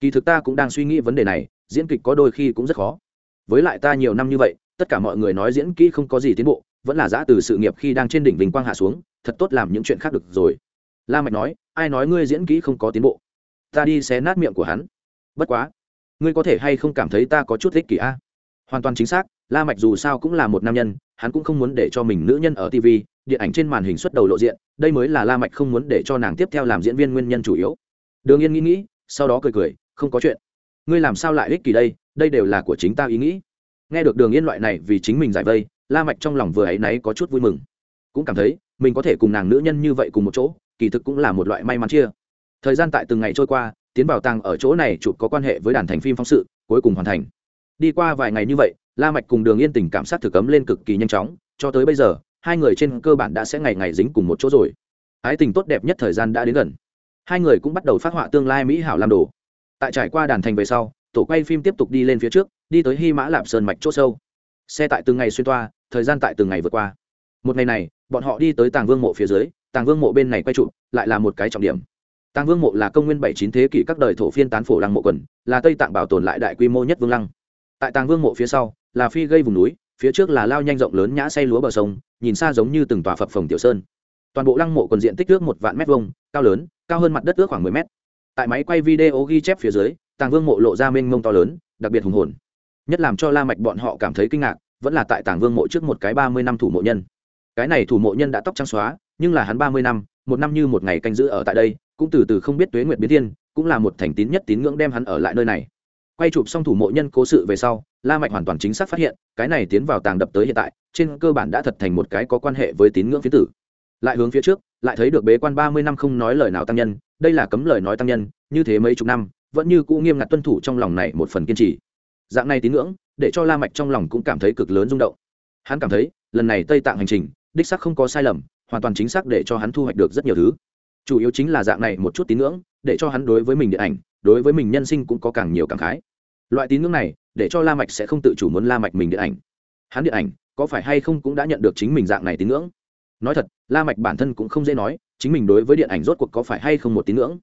kỳ thực ta cũng đang suy nghĩ vấn đề này, diễn kịch có đôi khi cũng rất khó. Với lại ta nhiều năm như vậy, tất cả mọi người nói diễn kỹ không có gì tiến bộ, vẫn là giã từ sự nghiệp khi đang trên đỉnh vinh quang hạ xuống, thật tốt làm những chuyện khác được rồi. La mạch nói ai nói ngươi diễn kỹ không có tiến bộ? Ta đi xé nát miệng của hắn. Bất quá, ngươi có thể hay không cảm thấy ta có chút thích kỷ a? Hoàn toàn chính xác, la mạch dù sao cũng là một nam nhân, hắn cũng không muốn để cho mình nữ nhân ở tv điện ảnh trên màn hình xuất đầu lộ diện, đây mới là la mạch không muốn để cho nàng tiếp theo làm diễn viên nguyên nhân chủ yếu. Đường yên nghĩ nghĩ, sau đó cười cười, không có chuyện. Ngươi làm sao lại ích kỷ đây? Đây đều là của chính ta ý nghĩ. Nghe được đường yên loại này vì chính mình giải vây, la mạch trong lòng vừa ấy nấy có chút vui mừng. Cũng cảm thấy, mình có thể cùng nàng nữ nhân như vậy cùng một chỗ kỳ thực cũng là một loại may mắn chia. Thời gian tại từng ngày trôi qua, tiến vào tàng ở chỗ này chụp có quan hệ với đàn thành phim phóng sự, cuối cùng hoàn thành. Đi qua vài ngày như vậy, la mạch cùng đường yên tình cảm sát thực cấm lên cực kỳ nhanh chóng, cho tới bây giờ, hai người trên cơ bản đã sẽ ngày ngày dính cùng một chỗ rồi. Ái tình tốt đẹp nhất thời gian đã đến gần. Hai người cũng bắt đầu phát họa tương lai mỹ hảo làm đồ. Tại trải qua đàn thành về sau, tổ quay phim tiếp tục đi lên phía trước, đi tới hy mã lạp sơn mạch chỗ sâu. Xe tại từng ngày xuyên toa, thời gian tại từng ngày vượt qua. Một ngày này, bọn họ đi tới tàng vương mộ phía dưới tàng vương mộ bên này quay trụ, lại là một cái trọng điểm. Tàng vương mộ là công nguyên bảy chín thế kỷ các đời thổ phiên tán phổ lăng mộ quần, là tây tạng bảo tồn lại đại quy mô nhất vương lăng. Tại tàng vương mộ phía sau, là phi gây vùng núi, phía trước là lao nhanh rộng lớn nhã xây lúa bờ sông, nhìn xa giống như từng tòa phập phồng tiểu sơn. Toàn bộ lăng mộ còn diện tích ước một vạn mét vuông, cao lớn, cao hơn mặt đất ước khoảng mười mét. Tại máy quay video ghi chép phía dưới, tàng vương mộ lộ ra mênh mông to lớn, đặc biệt hùng hồn. Nhất làm cho la mạch bọn họ cảm thấy kinh ngạc, vẫn là tại tàng vương mộ trước một cái ba mươi năm thủ mộ nhân. Cái này thủ mộ nhân đã tóc trắng xóa nhưng là hắn ba mươi năm, một năm như một ngày canh giữ ở tại đây, cũng từ từ không biết tuế nguyệt biến thiên, cũng là một thành tín nhất tín ngưỡng đem hắn ở lại nơi này. Quay chụp xong thủ mộ nhân cố sự về sau, la mạch hoàn toàn chính xác phát hiện, cái này tiến vào tàng đập tới hiện tại, trên cơ bản đã thật thành một cái có quan hệ với tín ngưỡng phía tử. Lại hướng phía trước, lại thấy được bế quan ba mươi năm không nói lời nào tăng nhân, đây là cấm lời nói tăng nhân, như thế mấy chục năm, vẫn như cũ nghiêm ngặt tuân thủ trong lòng này một phần kiên trì. Dạng này tín ngưỡng, để cho la mạch trong lòng cũng cảm thấy cực lớn rung động. Hắn cảm thấy, lần này tây tạng hành trình, đích xác không có sai lầm hoàn toàn chính xác để cho hắn thu hoạch được rất nhiều thứ. Chủ yếu chính là dạng này một chút tín ngưỡng, để cho hắn đối với mình điện ảnh, đối với mình nhân sinh cũng có càng nhiều cảm khái. Loại tín ngưỡng này, để cho la mạch sẽ không tự chủ muốn la mạch mình điện ảnh. Hắn điện ảnh, có phải hay không cũng đã nhận được chính mình dạng này tín ngưỡng? Nói thật, la mạch bản thân cũng không dễ nói, chính mình đối với điện ảnh rốt cuộc có phải hay không một tín ngưỡng.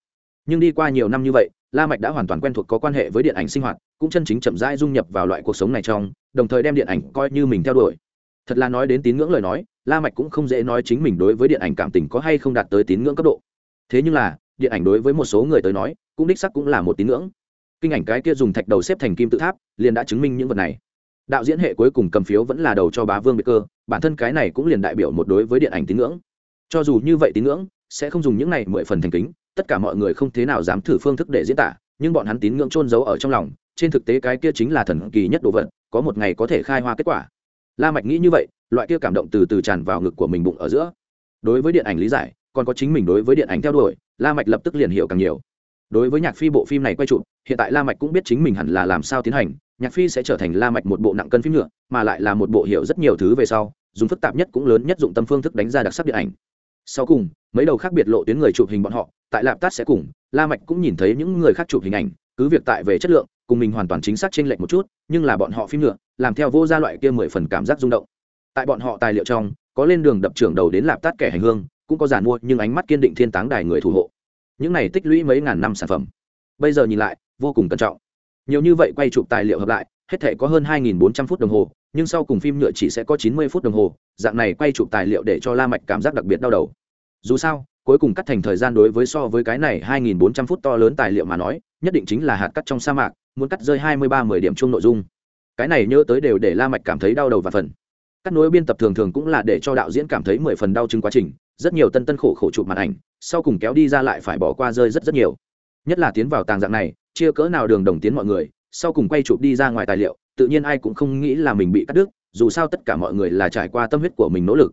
Nhưng đi qua nhiều năm như vậy, la mạch đã hoàn toàn quen thuộc có quan hệ với điện ảnh sinh hoạt, cũng chân chính chậm rãi dung nhập vào loại cuộc sống này trong, đồng thời đem điện ảnh coi như mình theo đuổi thật là nói đến tín ngưỡng lời nói, la mạch cũng không dễ nói chính mình đối với điện ảnh cảm tình có hay không đạt tới tín ngưỡng cấp độ. Thế nhưng là, điện ảnh đối với một số người tới nói, cũng đích xác cũng là một tín ngưỡng. Kinh ảnh cái kia dùng thạch đầu xếp thành kim tự tháp, liền đã chứng minh những vật này. Đạo diễn hệ cuối cùng cầm phiếu vẫn là đầu cho bá vương biệt cơ, bản thân cái này cũng liền đại biểu một đối với điện ảnh tín ngưỡng. Cho dù như vậy tín ngưỡng, sẽ không dùng những này mười phần thành kính, tất cả mọi người không thế nào dám thử phương thức để diễn tả, nhưng bọn hắn tín ngưỡng trôn giấu ở trong lòng, trên thực tế cái kia chính là thần kỳ nhất đồ vật, có một ngày có thể khai hoa kết quả la mạch nghĩ như vậy loại kia cảm động từ từ tràn vào ngực của mình bụng ở giữa. Đối với điện ảnh lý giải còn có chính mình đối với điện ảnh theo đuổi la mạch lập tức liền hiểu càng nhiều. Đối với nhạc phi bộ phim này quay chụp hiện tại la mạch cũng biết chính mình hẳn là làm sao tiến hành nhạc phi sẽ trở thành la mạch một bộ nặng cân phim nữa, mà lại là một bộ hiểu rất nhiều thứ về sau dùng phức tạp nhất cũng lớn nhất dụng tâm phương thức đánh ra đặc sắc điện ảnh. Sau cùng mấy đầu khác biệt lộ tuyến người chụp hình bọn họ tại lạp tát sẽ cùng la mạch cũng nhìn thấy những người khác chụp hình ảnh cứ việc tại về chất lượng cùng mình hoàn toàn chính xác chênh lệch một chút, nhưng là bọn họ phim nhựa làm theo vô gia loại kia mười phần cảm giác rung động. Tại bọn họ tài liệu trong, có lên đường đập trưởng đầu đến lạp tát kẻ hành hương, cũng có giản mua, nhưng ánh mắt kiên định thiên táng đài người thủ hộ. Những này tích lũy mấy ngàn năm sản phẩm. Bây giờ nhìn lại, vô cùng cẩn trọng. Nhiều như vậy quay chụp tài liệu hợp lại, hết thể có hơn 2.400 phút đồng hồ, nhưng sau cùng phim nhựa chỉ sẽ có 90 phút đồng hồ, dạng này quay chụp tài liệu để cho la mạch cảm giác đặc biệt đau đầu. Dù sao, cuối cùng cắt thành thời gian đối với so với cái này 2.400 phút to lớn tài liệu mà nói, nhất định chính là hạt cắt trong sa mạc muốn cắt rơi 23 10 điểm chung nội dung. Cái này nhớ tới đều để la mạch cảm thấy đau đầu và phần. Cắt nối biên tập thường thường cũng là để cho đạo diễn cảm thấy mười phần đau chứng quá trình, rất nhiều tân tân khổ khổ chụp màn ảnh, sau cùng kéo đi ra lại phải bỏ qua rơi rất rất nhiều. Nhất là tiến vào tàng dạng này, chia cỡ nào đường đồng tiến mọi người, sau cùng quay chụp đi ra ngoài tài liệu, tự nhiên ai cũng không nghĩ là mình bị cắt đứt, dù sao tất cả mọi người là trải qua tâm huyết của mình nỗ lực.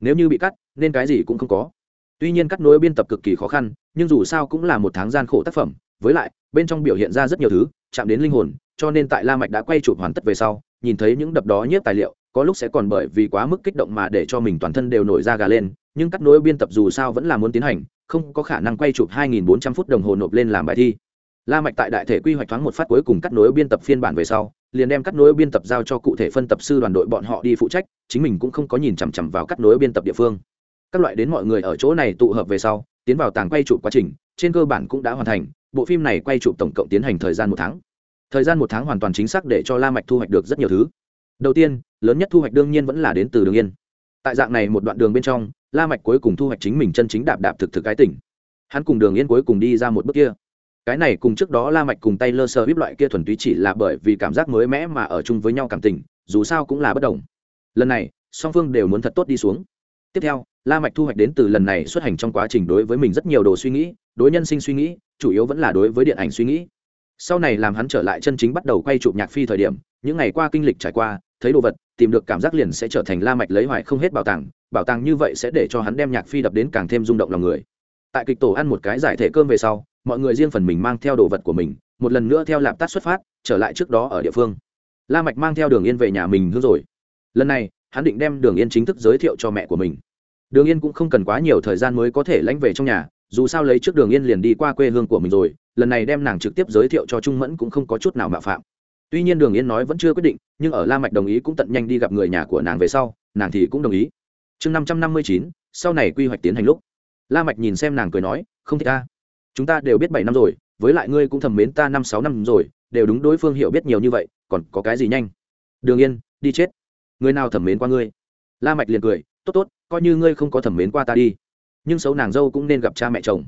Nếu như bị cắt, nên cái gì cũng không có. Tuy nhiên cắt nối biên tập cực kỳ khó khăn, nhưng dù sao cũng là một tháng gian khổ tác phẩm, với lại bên trong biểu hiện ra rất nhiều thứ, chạm đến linh hồn, cho nên tại la mạch đã quay chụp hoàn tất về sau, nhìn thấy những đập đó nhiếp tài liệu, có lúc sẽ còn bởi vì quá mức kích động mà để cho mình toàn thân đều nổi da gà lên, nhưng cắt nối biên tập dù sao vẫn là muốn tiến hành, không có khả năng quay chụp 2.400 phút đồng hồ nộp lên làm bài thi. La mạch tại đại thể quy hoạch thoáng một phát cuối cùng cắt nối biên tập phiên bản về sau, liền đem cắt nối biên tập giao cho cụ thể phân tập sư đoàn đội bọn họ đi phụ trách, chính mình cũng không có nhìn chằm chằm vào cắt nối biên tập địa phương. Các loại đến mọi người ở chỗ này tụ hợp về sau, tiến vào tàng quay chụp quá trình, trên cơ bản cũng đã hoàn thành bộ phim này quay chụp tổng cộng tiến hành thời gian một tháng. Thời gian một tháng hoàn toàn chính xác để cho la mạch thu hoạch được rất nhiều thứ. Đầu tiên, lớn nhất thu hoạch đương nhiên vẫn là đến từ đường yên. Tại dạng này một đoạn đường bên trong, la mạch cuối cùng thu hoạch chính mình chân chính đạp đạp thực thực cái tỉnh. Hắn cùng đường yên cuối cùng đi ra một bước kia. Cái này cùng trước đó la mạch cùng tay lơ sơ bíp loại kia thuần túy chỉ là bởi vì cảm giác mới mẻ mà ở chung với nhau cảm tình, dù sao cũng là bất đồng. Lần này, song phương đều muốn thật tốt đi xuống. Tiếp theo, la mạch thu hoạch đến từ lần này xuất hành trong quá trình đối với mình rất nhiều đồ suy nghĩ, đối nhân sinh suy nghĩ chủ yếu vẫn là đối với điện ảnh suy nghĩ. Sau này làm hắn trở lại chân chính bắt đầu quay chụp nhạc phi thời điểm, những ngày qua kinh lịch trải qua, thấy đồ vật, tìm được cảm giác liền sẽ trở thành la mạch lấy hoài không hết bảo tàng bảo tàng như vậy sẽ để cho hắn đem nhạc phi đập đến càng thêm rung động lòng người. Tại kịch tổ ăn một cái giải thể cơm về sau, mọi người riêng phần mình mang theo đồ vật của mình, một lần nữa theo lạp tát xuất phát, trở lại trước đó ở địa phương. La mạch mang theo đường yên về nhà mình hương rồi. Lần này, hắn định đem đường yên chính thức giới thiệu cho mẹ của mình. Đường yên cũng không cần quá nhiều thời gian mới có thể lãnh về trong nhà dù sao lấy trước đường yên liền đi qua quê hương của mình rồi, lần này đem nàng trực tiếp giới thiệu cho trung mẫn cũng không có chút nào mạo phạm. Tuy nhiên đường yên nói vẫn chưa quyết định, nhưng ở la mạch đồng ý cũng tận nhanh đi gặp người nhà của nàng về sau, nàng thì cũng đồng ý. Chương năm trăm năm mươi chín, sau này quy hoạch tiến hành lúc. La mạch nhìn xem nàng cười nói, không thích ta. Chúng ta đều biết bảy năm rồi, với lại ngươi cũng thầm mến ta năm sáu năm rồi, đều đúng đối phương hiểu biết nhiều như vậy, còn có cái gì nhanh? Đường yên, đi chết. Người nào thẩm mến qua ngươi? La mạch liền cười, tốt tốt, coi như ngươi không có thẩm mến qua ta đi nhưng xấu nàng dâu cũng nên gặp cha mẹ chồng.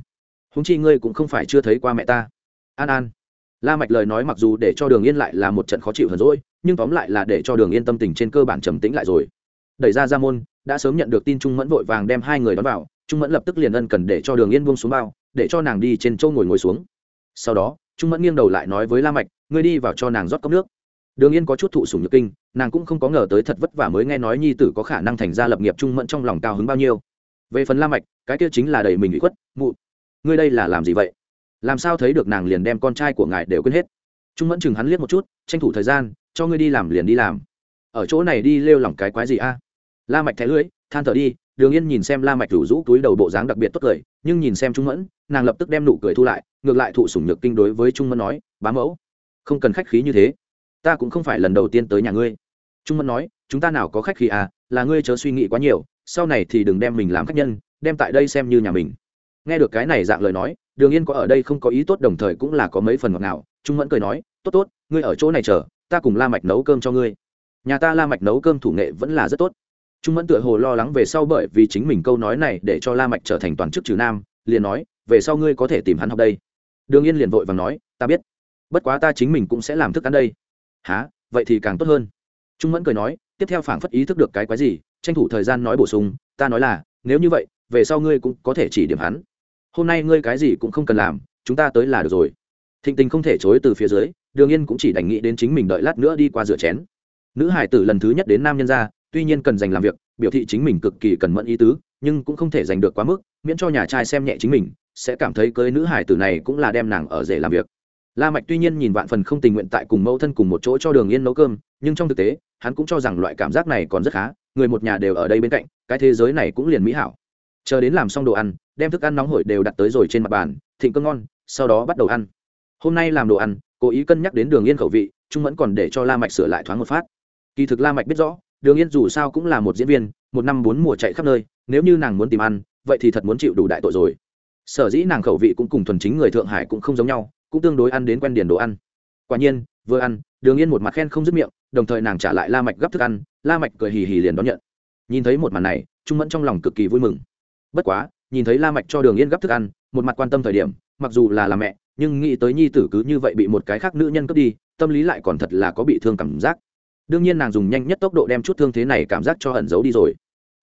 Húng chi ngươi cũng không phải chưa thấy qua mẹ ta. An an. La mạch lời nói mặc dù để cho đường yên lại là một trận khó chịu hơn rồi nhưng tóm lại là để cho đường yên tâm tình trên cơ bản trầm tĩnh lại rồi. Đẩy ra ra môn, đã sớm nhận được tin trung mẫn vội vàng đem hai người đón vào, trung mẫn lập tức liền ân cần để cho đường yên buông xuống bao, để cho nàng đi trên châu ngồi ngồi xuống. Sau đó, trung mẫn nghiêng đầu lại nói với la mạch, ngươi đi vào cho nàng rót cốc nước. Đường yên có chút thụ sủng nhược kinh, nàng cũng không có ngờ tới thật vất vả mới nghe nói nhi tử có khả năng thành ra lập nghiệp trung mẫn trong lòng cao hứng bao nhiêu về phần la mạch, cái kia chính là đầy mình ủy khuất, mụ. Ngươi đây là làm gì vậy? Làm sao thấy được nàng liền đem con trai của ngài đều quên hết? Trung mẫn chừng hắn liếc một chút, tranh thủ thời gian, cho ngươi đi làm liền đi làm. Ở chỗ này đi lêu lỏng cái quái gì a? À? La mạch thẻ lưỡi, than thở đi, đường yên nhìn xem la mạch rủ rũ túi đầu bộ dáng đặc biệt tốt cười, nhưng nhìn xem trung mẫn, nàng lập tức đem nụ cười thu lại, ngược lại thụ sủng nhược kinh đối với trung mẫn nói, bá mẫu, không cần khách khí như thế. Ta cũng không phải lần đầu tiên tới nhà ngươi. Trung mẫn nói, chúng ta nào có khách khí à? Là ngươi chớ suy nghĩ quá nhiều sau này thì đừng đem mình làm khách nhân, đem tại đây xem như nhà mình. Nghe được cái này dạng lời nói, đường yên có ở đây không có ý tốt, đồng thời cũng là có mấy phần ngọt ngào. Trung mẫn cười nói, tốt tốt, ngươi ở chỗ này chờ, ta cùng la mạch nấu cơm cho ngươi. Nhà ta la mạch nấu cơm thủ nghệ vẫn là rất tốt. Trung mẫn tựa hồ lo lắng về sau bởi vì chính mình câu nói này để cho la mạch trở thành toàn chức trừ nam, liền nói, về sau ngươi có thể tìm hắn học đây. Đường yên liền vội vàng nói, ta biết. Bất quá ta chính mình cũng sẽ làm thức ăn đây. Há vậy thì càng tốt hơn. Trung mẫn cười nói, tiếp theo phảng phất ý thức được cái quái gì tranh thủ thời gian nói bổ sung, ta nói là, nếu như vậy, về sau ngươi cũng có thể chỉ điểm hắn. Hôm nay ngươi cái gì cũng không cần làm, chúng ta tới là được rồi. Thịnh tình không thể chối từ phía dưới, đường yên cũng chỉ đành nghĩ đến chính mình đợi lát nữa đi qua rửa chén. Nữ hải tử lần thứ nhất đến nam nhân gia, tuy nhiên cần dành làm việc, biểu thị chính mình cực kỳ cần mẫn ý tứ, nhưng cũng không thể giành được quá mức, miễn cho nhà trai xem nhẹ chính mình, sẽ cảm thấy cưới nữ hải tử này cũng là đem nàng ở rể làm việc. La mạch tuy nhiên nhìn vạn phần không tình nguyện tại cùng mẫu thân cùng một chỗ cho đường yên nấu cơm, nhưng trong thực tế, hắn cũng cho rằng loại cảm giác này còn rất khá người một nhà đều ở đây bên cạnh, cái thế giới này cũng liền mỹ hảo. Chờ đến làm xong đồ ăn, đem thức ăn nóng hổi đều đặt tới rồi trên mặt bàn, thịnh cơm ngon, sau đó bắt đầu ăn. Hôm nay làm đồ ăn, cố ý cân nhắc đến đường yên khẩu vị trung vẫn còn để cho la mạch sửa lại thoáng một phát. Kỳ thực la mạch biết rõ, đường yên dù sao cũng là một diễn viên, một năm bốn mùa chạy khắp nơi, nếu như nàng muốn tìm ăn, vậy thì thật muốn chịu đủ đại tội rồi. Sở dĩ nàng khẩu vị cũng cùng thuần chính người thượng hải cũng không giống nhau, cũng tương đối ăn đến quen điển đồ ăn. Quả nhiên, vừa ăn, đường yên một mặt khen không dứt miệng, đồng thời nàng trả lại la mạch gấp thức ăn la mạch cười hì hì liền đón nhận. Nhìn thấy một màn này, trung mẫn trong lòng cực kỳ vui mừng. Bất quá, nhìn thấy la mạch cho đường yên gấp thức ăn, một mặt quan tâm thời điểm, mặc dù là là mẹ, nhưng nghĩ tới nhi tử cứ như vậy bị một cái khác nữ nhân cướp đi, tâm lý lại còn thật là có bị thương cảm giác. Đương nhiên nàng dùng nhanh nhất tốc độ đem chút thương thế này cảm giác cho ẩn giấu đi rồi.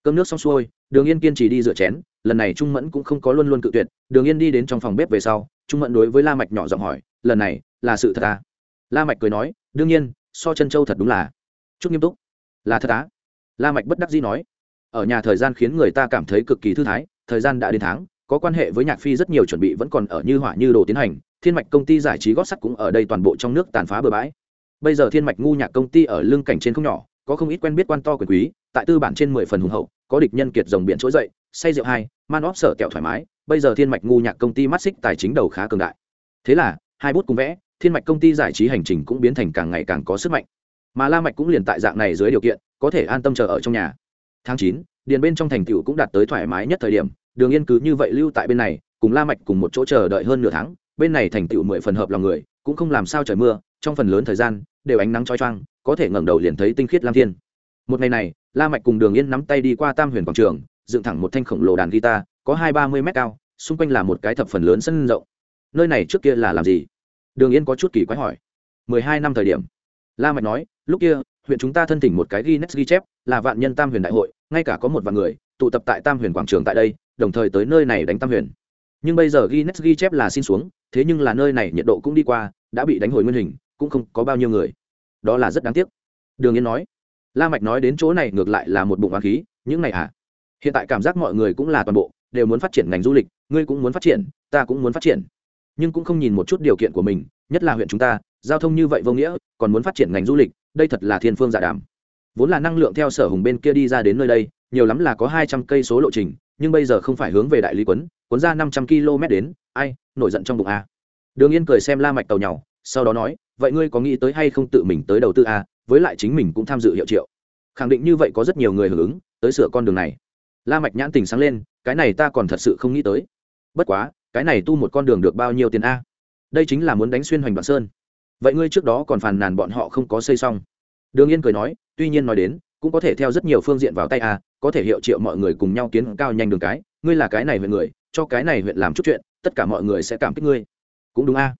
Cơm nước xong xuôi, đường yên kiên trì đi rửa chén, lần này trung mẫn cũng không có luôn luôn cự tuyệt. Đường yên đi đến trong phòng bếp về sau, trung mẫn đối với la mạch nhỏ giọng hỏi, lần này là sự thật à? La mạch cười nói, đương nhiên, so chân châu thật đúng là. Chút nghiêm túc là thật á? La mạch bất đắc dĩ nói. Ở nhà thời gian khiến người ta cảm thấy cực kỳ thư thái, thời gian đã đến tháng, có quan hệ với nhạc phi rất nhiều chuẩn bị vẫn còn ở như hỏa như đồ tiến hành, thiên mạch công ty giải trí gót sắt cũng ở đây toàn bộ trong nước tàn phá bừa bãi. Bây giờ thiên mạch ngu nhạc công ty ở lưng cảnh trên không nhỏ, có không ít quen biết quan to quyền quý, tại tư bản trên mười phần hùng hậu, có địch nhân kiệt dòng biển trỗi dậy, say rượu hai, man óp sở kẹo thoải mái, bây giờ thiên mạch ngu nhạc công ty mắt xích tài chính đầu khá cường đại. Thế là, hai bút cùng vẽ, thiên mạch công ty giải trí hành trình cũng biến thành càng ngày càng có sức mạnh mà la mạch cũng liền tại dạng này dưới điều kiện, có thể an tâm chờ ở trong nhà. Tháng chín điền bên trong thành tựu cũng đạt tới thoải mái nhất thời điểm, đường yên cứ như vậy lưu tại bên này, cùng la mạch cùng một chỗ chờ đợi hơn nửa tháng, bên này thành tựu mười phần hợp lòng người, cũng không làm sao trời mưa, trong phần lớn thời gian, đều ánh nắng chói chang, có thể ngẩng đầu liền thấy tinh khiết lam thiên. Một ngày này, la mạch cùng đường yên nắm tay đi qua tam huyền quảng trường, dựng thẳng một thanh khổng lồ đàn guitar, có hai ba mươi mét cao, xung quanh là một cái thập phần lớn sân rộng. Nơi này trước kia là làm gì? Đường yên có chút kỳ quái hỏi. Mười hai năm thời điểm, la mạch nói lúc kia, huyện chúng ta thân thỉnh một cái guinness ghi chép, là vạn nhân tam huyền đại hội, ngay cả có một vạn người, tụ tập tại tam huyền quảng trường tại đây, đồng thời tới nơi này đánh tam huyền. Nhưng bây giờ guinness ghi chép là xin xuống, thế nhưng là nơi này nhiệt độ cũng đi qua, đã bị đánh hồi nguyên hình, cũng không có bao nhiêu người. Đó là rất đáng tiếc. Đường yên nói. La mạch nói đến chỗ này ngược lại là một bụng oán khí, những này à? Hiện tại cảm giác mọi người cũng là toàn bộ, đều muốn phát triển ngành du lịch, ngươi cũng muốn phát triển, ta cũng muốn phát triển. Nhưng cũng không nhìn một chút điều kiện của mình, nhất là huyện chúng ta, giao thông như vậy vô nghĩa, còn muốn phát triển ngành du lịch đây thật là thiên phương giả dạ đàm. Vốn là năng lượng theo sở hùng bên kia đi ra đến nơi đây, nhiều lắm là có hai trăm cây số lộ trình, nhưng bây giờ không phải hướng về đại lý quấn quấn ra năm trăm km đến, ai, nổi giận trong bụng a. Đường yên cười xem la mạch tàu nhau sau đó nói, vậy ngươi có nghĩ tới hay không tự mình tới đầu tư a? Với lại chính mình cũng tham dự hiệu triệu. Khẳng định như vậy có rất nhiều người hưởng ứng, tới sửa con đường này. La mạch nhãn tình sáng lên, cái này ta còn thật sự không nghĩ tới. Bất quá, cái này tu một con đường được bao nhiêu tiền a? Đây chính là muốn đánh xuyên hoành đoạn sơn vậy ngươi trước đó còn phàn nàn bọn họ không có xây xong? Đường yên cười nói, tuy nhiên nói đến, cũng có thể theo rất nhiều phương diện vào tay a có thể hiệu triệu mọi người cùng nhau kiến cao nhanh đường cái, ngươi là cái này huyện người, cho cái này huyện làm chút chuyện, tất cả mọi người sẽ cảm kích ngươi. Cũng đúng a.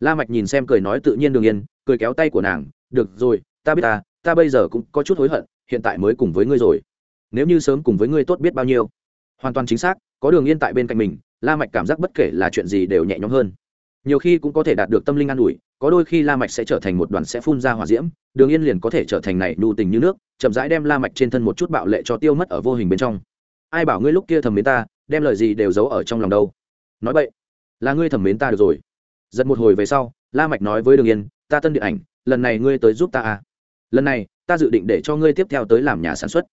La mạch nhìn xem cười nói tự nhiên đường yên, cười kéo tay của nàng, được rồi, ta biết ta ta bây giờ cũng có chút hối hận, hiện tại mới cùng với ngươi rồi. Nếu như sớm cùng với ngươi tốt biết bao nhiêu. Hoàn toàn chính xác, có đường yên tại bên cạnh mình, la mạch cảm giác bất kể là chuyện gì đều nhẹ nhõm hơn nhiều khi cũng có thể đạt được tâm linh an ủi, có đôi khi la mạch sẽ trở thành một đoàn sẽ phun ra hỏa diễm, đường yên liền có thể trở thành này nhu tình như nước, chậm rãi đem la mạch trên thân một chút bạo lệ cho tiêu mất ở vô hình bên trong. Ai bảo ngươi lúc kia thầm mến ta, đem lời gì đều giấu ở trong lòng đâu? Nói vậy là ngươi thầm mến ta được rồi. Giật một hồi về sau, la mạch nói với đường yên, ta tân điện ảnh, lần này ngươi tới giúp ta à? Lần này, ta dự định để cho ngươi tiếp theo tới làm nhà sản xuất.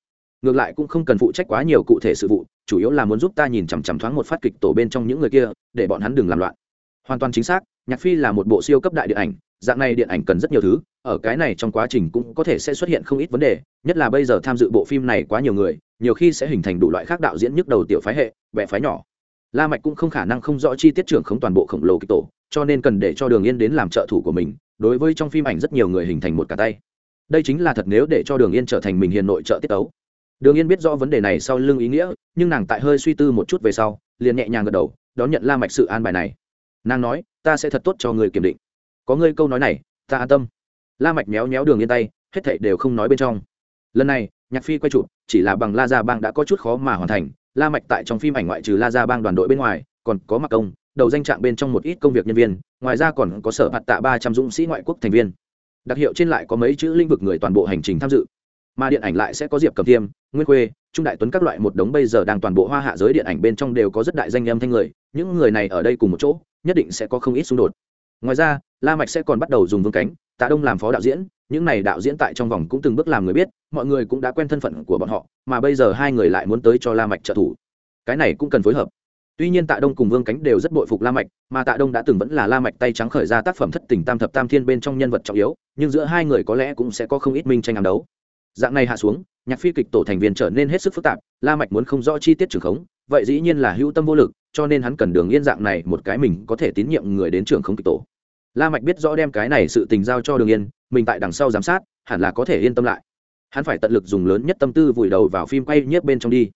Ngược lại cũng không cần phụ trách quá nhiều cụ thể sự vụ, chủ yếu là muốn giúp ta nhìn chằm chằm thoáng một phát kịch tổ bên trong những người kia, để bọn hắn đừng làm loạn hoàn toàn chính xác, nhạc phi là một bộ siêu cấp đại điện ảnh, dạng này điện ảnh cần rất nhiều thứ, ở cái này trong quá trình cũng có thể sẽ xuất hiện không ít vấn đề, nhất là bây giờ tham dự bộ phim này quá nhiều người, nhiều khi sẽ hình thành đủ loại khác đạo diễn nhức đầu tiểu phái hệ vẽ phái nhỏ. La mạch cũng không khả năng không rõ chi tiết trưởng không toàn bộ khổng lồ kịch tổ, cho nên cần để cho đường yên đến làm trợ thủ của mình, đối với trong phim ảnh rất nhiều người hình thành một cả tay. Đây chính là thật nếu để cho đường yên trở thành mình hiền nội trợ tiết ấu. Đường yên biết rõ vấn đề này sau lưng ý nghĩa, nhưng nàng tại hơi suy tư một chút về sau, liền nhẹ nhàng gật đầu, đón nhận la mạch sự an bài này nàng nói, ta sẽ thật tốt cho người kiểm định. Có ngươi câu nói này, ta an tâm. La mạch méo méo đường yên tay, hết thảy đều không nói bên trong. Lần này, nhạc phi quay chụp, chỉ là bằng la gia bang đã có chút khó mà hoàn thành. La mạch tại trong phim ảnh ngoại trừ la gia bang đoàn đội bên ngoài, còn có mặc công, đầu danh trạng bên trong một ít công việc nhân viên, ngoài ra còn có sở hạt tạ ba trăm dũng sĩ ngoại quốc thành viên. Đặc hiệu trên lại có mấy chữ lĩnh vực người toàn bộ hành trình tham dự mà điện ảnh lại sẽ có diệp cầm thiêm, nguyên khuê, trung đại tuấn các loại một đống bây giờ đang toàn bộ hoa hạ giới điện ảnh bên trong đều có rất đại danh âm thanh người. Những người này ở đây cùng một chỗ, nhất định sẽ có không ít xung đột. Ngoài ra, la mạch sẽ còn bắt đầu dùng vương cánh, tạ đông làm phó đạo diễn. Những này đạo diễn tại trong vòng cũng từng bước làm người biết, mọi người cũng đã quen thân phận của bọn họ, mà bây giờ hai người lại muốn tới cho la mạch trợ thủ. Cái này cũng cần phối hợp. Tuy nhiên tạ đông cùng vương cánh đều rất bội phục la mạch, mà tạ đông đã từng vẫn là la mạch tay trắng khởi ra tác phẩm thất tình tam thập tam thiên bên trong nhân vật trọng yếu, nhưng giữa hai người có lẽ cũng sẽ có không ít minh tranh ám đấu dạng này hạ xuống, nhạc phi kịch tổ thành viên trở nên hết sức phức tạp, la mạch muốn không rõ chi tiết trường khống, vậy dĩ nhiên là hữu tâm vô lực, cho nên hắn cần đường yên dạng này một cái mình có thể tín nhiệm người đến trường khống kịch tổ. La mạch biết rõ đem cái này sự tình giao cho đường yên, mình tại đằng sau giám sát, hẳn là có thể yên tâm lại. Hắn phải tận lực dùng lớn nhất tâm tư vùi đầu vào phim quay nhất bên trong đi.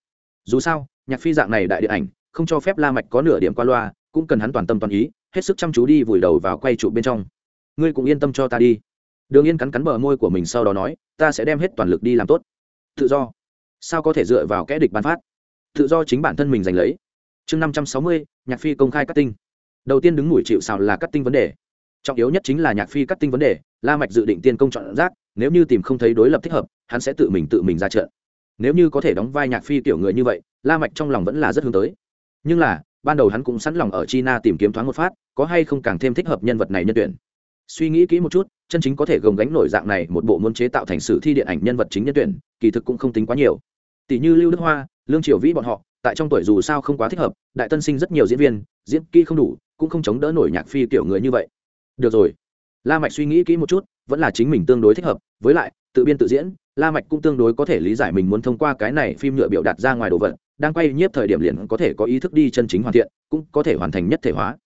Dù sao, nhạc phi dạng này đại điện ảnh, không cho phép la mạch có nửa điểm qua loa, cũng cần hắn toàn tâm toàn ý, hết sức chăm chú đi vùi đầu vào quay trụ bên trong. Ngươi cũng yên tâm cho ta đi. Đường yên cắn cắn bờ môi của mình sau đó nói ta sẽ đem hết toàn lực đi làm tốt. Tự do. Sao có thể dựa vào kẽ địch bán phát? Tự do chính bản thân mình giành lấy. Chương năm trăm sáu mươi, nhạc phi công khai cắt tinh. Đầu tiên đứng mũi chịu xào là cắt tinh vấn đề. Trọng yếu nhất chính là nhạc phi cắt tinh vấn đề, la mạch dự định tiên công chọn rác, nếu như tìm không thấy đối lập thích hợp, hắn sẽ tự mình tự mình ra trận. Nếu như có thể đóng vai nhạc phi kiểu người như vậy, la mạch trong lòng vẫn là rất hướng tới. Nhưng là, ban đầu hắn cũng sẵn lòng ở china tìm kiếm thoáng một phát, có hay không càng thêm thích hợp nhân vật này nhân tuyển suy nghĩ kỹ một chút, chân chính có thể gồng gánh nổi dạng này một bộ muốn chế tạo thành sử thi điện ảnh nhân vật chính nhân tuyển, kỳ thực cũng không tính quá nhiều. Tỷ như lưu đức hoa, lương triều vĩ bọn họ, tại trong tuổi dù sao không quá thích hợp, đại tân sinh rất nhiều diễn viên, diễn kỹ không đủ, cũng không chống đỡ nổi nhạc phi kiểu người như vậy. Được rồi. La mạch suy nghĩ kỹ một chút, vẫn là chính mình tương đối thích hợp, với lại, tự biên tự diễn, la mạch cũng tương đối có thể lý giải mình muốn thông qua cái này phim nhựa biểu đạt ra ngoài đồ vật, đang quay nhiếp thời điểm liền có thể có ý thức đi chân chính hoàn thiện, cũng có thể hoàn thành nhất thể hóa.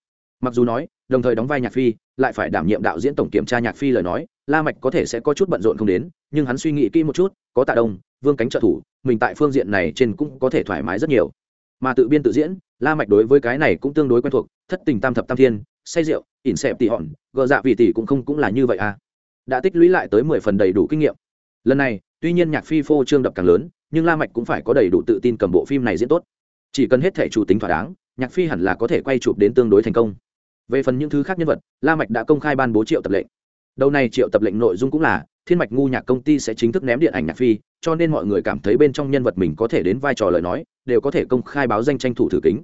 Mặc dù nói, đồng thời đóng vai nhạc phi lại phải đảm nhiệm đạo diễn tổng kiểm tra nhạc phi lời nói, la mạch có thể sẽ có chút bận rộn không đến, nhưng hắn suy nghĩ kỹ một chút, có tạ đông, vương cánh trợ thủ, mình tại phương diện này trên cũng có thể thoải mái rất nhiều. Mà tự biên tự diễn, la mạch đối với cái này cũng tương đối quen thuộc, thất tình tam thập tam thiên, say rượu, ỉn xẹp tỷ hòn, gờ dạ vì tỷ cũng không cũng là như vậy à. Đã tích lũy lại tới mười phần đầy đủ kinh nghiệm. Lần này, tuy nhiên nhạc phi phô trương đập càng lớn, nhưng la mạch cũng phải có đầy đủ tự tin cầm bộ phim này diễn tốt. Chỉ cần hết thể chủ tính thỏa đáng, nhạc phi hẳn là có thể quay chụp đến tương đối thành công về phần những thứ khác nhân vật, la mạch đã công khai ban bố triệu tập lệnh. Đầu này triệu tập lệnh nội dung cũng là, thiên mạch ngu nhạc công ty sẽ chính thức ném điện ảnh nhạc phi, cho nên mọi người cảm thấy bên trong nhân vật mình có thể đến vai trò lời nói, đều có thể công khai báo danh tranh thủ thử kính.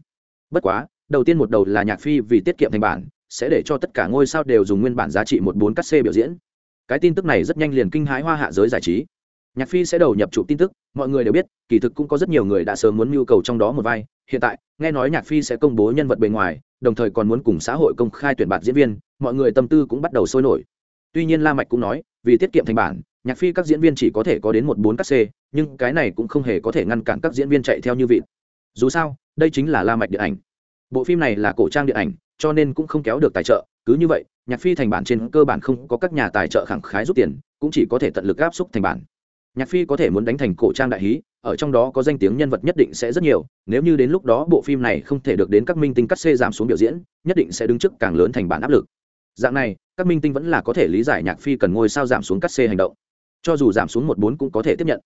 Bất quá, đầu tiên một đầu là nhạc phi vì tiết kiệm thành bản, sẽ để cho tất cả ngôi sao đều dùng nguyên bản giá trị một bốn cắt c biểu diễn. Cái tin tức này rất nhanh liền kinh hãi hoa hạ giới giải trí. Nhạc phi sẽ đầu nhập chụp tin tức, mọi người đều biết, kỳ thực cũng có rất nhiều người đã sớm muốn nhu cầu trong đó một vai. Hiện tại, nghe nói nhạc phi sẽ công bố nhân vật bề ngoài đồng thời còn muốn cùng xã hội công khai tuyển bạt diễn viên, mọi người tâm tư cũng bắt đầu sôi nổi. Tuy nhiên la mạch cũng nói, vì tiết kiệm thành bản, nhạc phi các diễn viên chỉ có thể có đến một bốn các c, nhưng cái này cũng không hề có thể ngăn cản các diễn viên chạy theo như vị dù sao, đây chính là la mạch điện ảnh. Bộ phim này là cổ trang điện ảnh, cho nên cũng không kéo được tài trợ. Cứ như vậy, nhạc phi thành bản trên cơ bản không có các nhà tài trợ khẳng khái rút tiền, cũng chỉ có thể tận lực áp xúc thành bản. Nhạc phi có thể muốn đánh thành cổ trang đại hí ở trong đó có danh tiếng nhân vật nhất định sẽ rất nhiều nếu như đến lúc đó bộ phim này không thể được đến các minh tinh cắt xê giảm xuống biểu diễn nhất định sẽ đứng trước càng lớn thành bản áp lực. Dạng này các minh tinh vẫn là có thể lý giải nhạc phi cần ngôi sao giảm xuống cắt xê hành động. Cho dù giảm xuống một bốn cũng có thể tiếp nhận.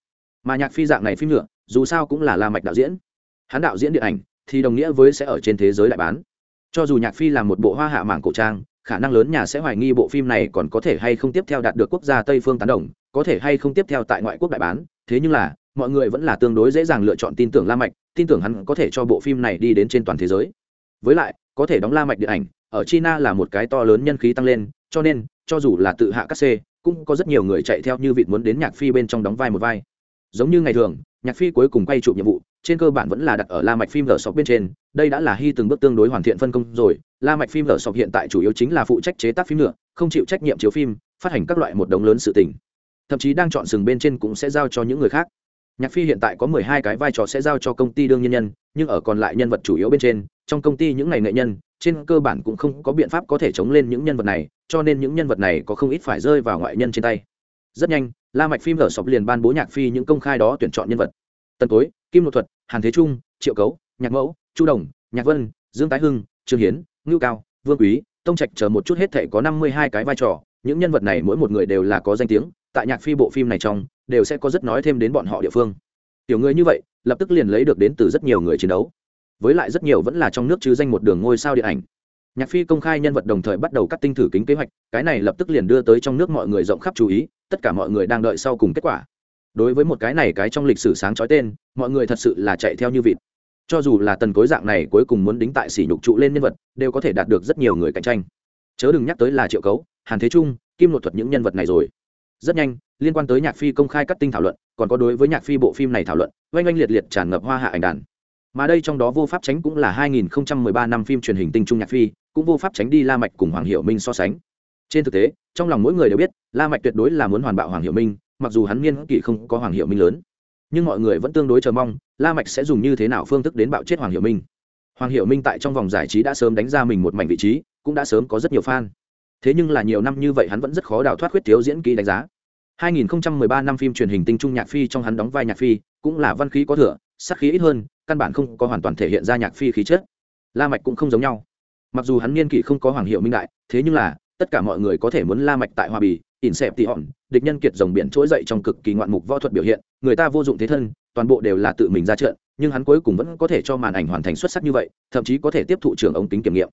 Mà nhạc phi dạng này phim nữa, dù sao cũng là la mạch đạo diễn. Hắn đạo diễn điện ảnh thì đồng nghĩa với sẽ ở trên thế giới đại bán. Cho dù nhạc phi làm một bộ hoa hạ mảng cổ trang khả năng lớn nhà sẽ hoài nghi bộ phim này còn có thể hay không tiếp theo đạt được quốc gia tây phương tán đồng có thể hay không tiếp theo tại ngoại quốc đại bán. Thế nhưng là mọi người vẫn là tương đối dễ dàng lựa chọn tin tưởng la mạch tin tưởng hắn có thể cho bộ phim này đi đến trên toàn thế giới. Với lại có thể đóng la mạch điện ảnh ở china là một cái to lớn nhân khí tăng lên cho nên cho dù là tự hạ các xê, cũng có rất nhiều người chạy theo như vịt muốn đến nhạc phi bên trong đóng vai một vai. Giống như ngày thường nhạc phi cuối cùng quay chụp nhiệm vụ trên cơ bản vẫn là đặt ở la mạch phim lở sọc bên trên đây đã là hy từng bước tương đối hoàn thiện phân công rồi. La mạch phim lở sọc hiện tại chủ yếu chính là phụ trách chế tác phim nữa không chịu trách nhiệm chiếu phim phát hành các loại một đống lớn sự tình. Thậm chí đang chọn sừng bên trên cũng sẽ giao cho những người khác nhạc phi hiện tại có mười hai cái vai trò sẽ giao cho công ty đương nhân nhân, nhưng ở còn lại nhân vật chủ yếu bên trên, trong công ty những ngày nghệ nhân, trên cơ bản cũng không có biện pháp có thể chống lên những nhân vật này, cho nên những nhân vật này có không ít phải rơi vào ngoại nhân trên tay. Rất nhanh, la mạch phim ở sọc liền ban bố nhạc phi những công khai đó tuyển chọn nhân vật. Tần cối, kim nội thuật, hàn thế trung, triệu cấu, nhạc mẫu, chu đồng, nhạc vân, dương tái hưng, trương hiến, ngưu cao, vương quý, tông trạch chờ một chút hết thể có năm mươi hai cái vai trò. Những nhân vật này mỗi một người đều là có danh tiếng. Tại nhạc phi bộ phim này trong đều sẽ có rất nói thêm đến bọn họ địa phương. Tiểu người như vậy, lập tức liền lấy được đến từ rất nhiều người chiến đấu. Với lại rất nhiều vẫn là trong nước chứ danh một đường ngôi sao điện ảnh. Nhạc phi công khai nhân vật đồng thời bắt đầu cắt tinh thử kính kế hoạch, cái này lập tức liền đưa tới trong nước mọi người rộng khắp chú ý, tất cả mọi người đang đợi sau cùng kết quả. Đối với một cái này cái trong lịch sử sáng trói tên, mọi người thật sự là chạy theo như vịt. Cho dù là tần cối dạng này cuối cùng muốn đính tại sỉ nhục trụ lên nhân vật, đều có thể đạt được rất nhiều người cạnh tranh. Chớ đừng nhắc tới là triệu cấu, hàn thế trung, kim nội thuật những nhân vật này rồi rất nhanh, liên quan tới nhạc phi công khai cắt tinh thảo luận, còn có đối với nhạc phi bộ phim này thảo luận, oanh oanh liệt liệt tràn ngập hoa hạ ảnh đàn. Mà đây trong đó vô pháp tránh cũng là 2013 năm phim truyền hình tinh trung nhạc phi, cũng vô pháp tránh đi la mạch cùng hoàng hiểu minh so sánh. Trên thực tế, trong lòng mỗi người đều biết, la mạch tuyệt đối là muốn hoàn bạo hoàng hiểu minh, mặc dù hắn niên kỷ không có hoàng hiểu minh lớn. Nhưng mọi người vẫn tương đối chờ mong, la mạch sẽ dùng như thế nào phương thức đến bạo chết hoàng hiểu minh. Hoàng hiểu minh tại trong vòng giải trí đã sớm đánh ra mình một mảnh vị trí, cũng đã sớm có rất nhiều fan thế nhưng là nhiều năm như vậy hắn vẫn rất khó đào thoát khuyết thiếu diễn kỹ đánh giá. 2013 năm phim truyền hình tinh trung nhạc phi trong hắn đóng vai nhạc phi, cũng là văn khí có thừa, sắc khí ít hơn, căn bản không có hoàn toàn thể hiện ra nhạc phi khí chất. La mạch cũng không giống nhau. Mặc dù hắn niên kỷ không có hoàng hiệu minh đại, thế nhưng là, tất cả mọi người có thể muốn la mạch tại hòa bì, ỉn xẹp tỉ hòn, địch nhân kiệt rồng biển trỗi dậy trong cực kỳ ngoạn mục võ thuật biểu hiện, người ta vô dụng thế thân, toàn bộ đều là tự mình ra trận, nhưng hắn cuối cùng vẫn có thể cho màn ảnh hoàn thành xuất sắc như vậy, thậm chí có thể tiếp thụ trưởng ống kính kiểm nghiệm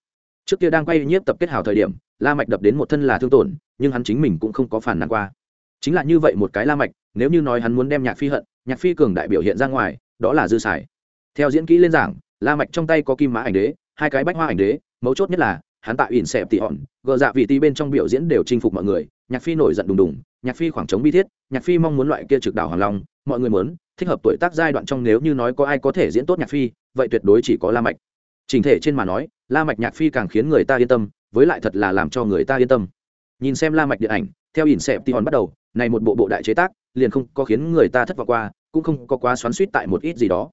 trước kia đang quay nhiếp tập kết hào thời điểm, la mạch đập đến một thân là thương tổn, nhưng hắn chính mình cũng không có phản nàn qua. Chính là như vậy một cái la mạch, nếu như nói hắn muốn đem nhạc phi hận, nhạc phi cường đại biểu hiện ra ngoài, đó là dư xài. Theo diễn kỹ lên giảng, la mạch trong tay có kim mã ảnh đế, hai cái bách hoa ảnh đế, mấu chốt nhất là, hắn tạo ỉn xẹp tỉ hòn gờ dạ vị tí bên trong biểu diễn đều chinh phục mọi người, nhạc phi nổi giận đùng đùng, nhạc phi khoảng trống bi thiết, nhạc phi mong muốn loại kia trực đảo hoàng long, mọi người muốn, thích hợp tuổi tác giai đoạn trong nếu như nói có ai có thể diễn tốt nhạc phi, vậy tuyệt đối chỉ có la mạch trình thể trên mà nói, la mạch nhạc phi càng khiến người ta yên tâm, với lại thật là làm cho người ta yên tâm. Nhìn xem la mạch điện ảnh, theo ỉn xẹp tion hòn bắt đầu, này một bộ bộ đại chế tác, liền không có khiến người ta thất vọng qua, cũng không có quá xoắn xuýt tại một ít gì đó.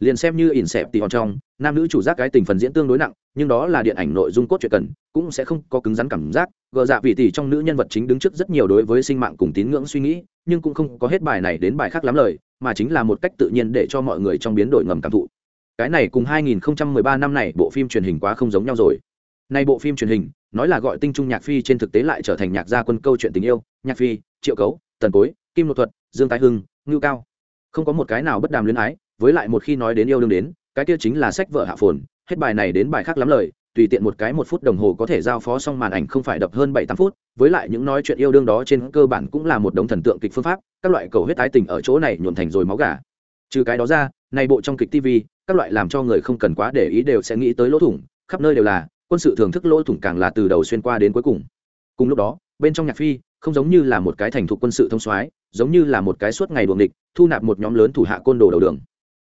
Liền xem như ỉn xẹp tion hòn trong, nam nữ chủ giác cái tình phần diễn tương đối nặng, nhưng đó là điện ảnh nội dung cốt truyện cần, cũng sẽ không có cứng rắn cảm giác, gờ dạ vị tỷ trong nữ nhân vật chính đứng trước rất nhiều đối với sinh mạng cùng tín ngưỡng suy nghĩ, nhưng cũng không có hết bài này đến bài khác lắm lời, mà chính là một cách tự nhiên để cho mọi người trong biến đổi ngầm cảm thụ cái này cùng 2013 năm này bộ phim truyền hình quá không giống nhau rồi. Nay bộ phim truyền hình, nói là gọi tinh trung nhạc phi trên thực tế lại trở thành nhạc gia quân câu chuyện tình yêu, nhạc phi, triệu cấu, tần cối, kim nội thuật, dương tái hưng, ngưu cao. Không có một cái nào bất đàm luyến ái, với lại một khi nói đến yêu đương đến, cái kia chính là sách vợ hạ phồn, hết bài này đến bài khác lắm lời, tùy tiện một cái một phút đồng hồ có thể giao phó xong màn ảnh không phải đập hơn bảy tám phút, với lại những nói chuyện yêu đương đó trên cơ bản cũng là một đống thần tượng kịch phương pháp, các loại cầu huyết tái tình ở chỗ này nhuộn thành rồi máu gà. Trừ cái đó ra này bộ trong kịch tv các loại làm cho người không cần quá để ý đều sẽ nghĩ tới lỗ thủng, khắp nơi đều là, quân sự thưởng thức lỗ thủng càng là từ đầu xuyên qua đến cuối cùng. Cùng lúc đó, bên trong nhạc phi, không giống như là một cái thành thục quân sự thông soái, giống như là một cái suốt ngày buồng địch thu nạp một nhóm lớn thủ hạ côn đồ đầu đường.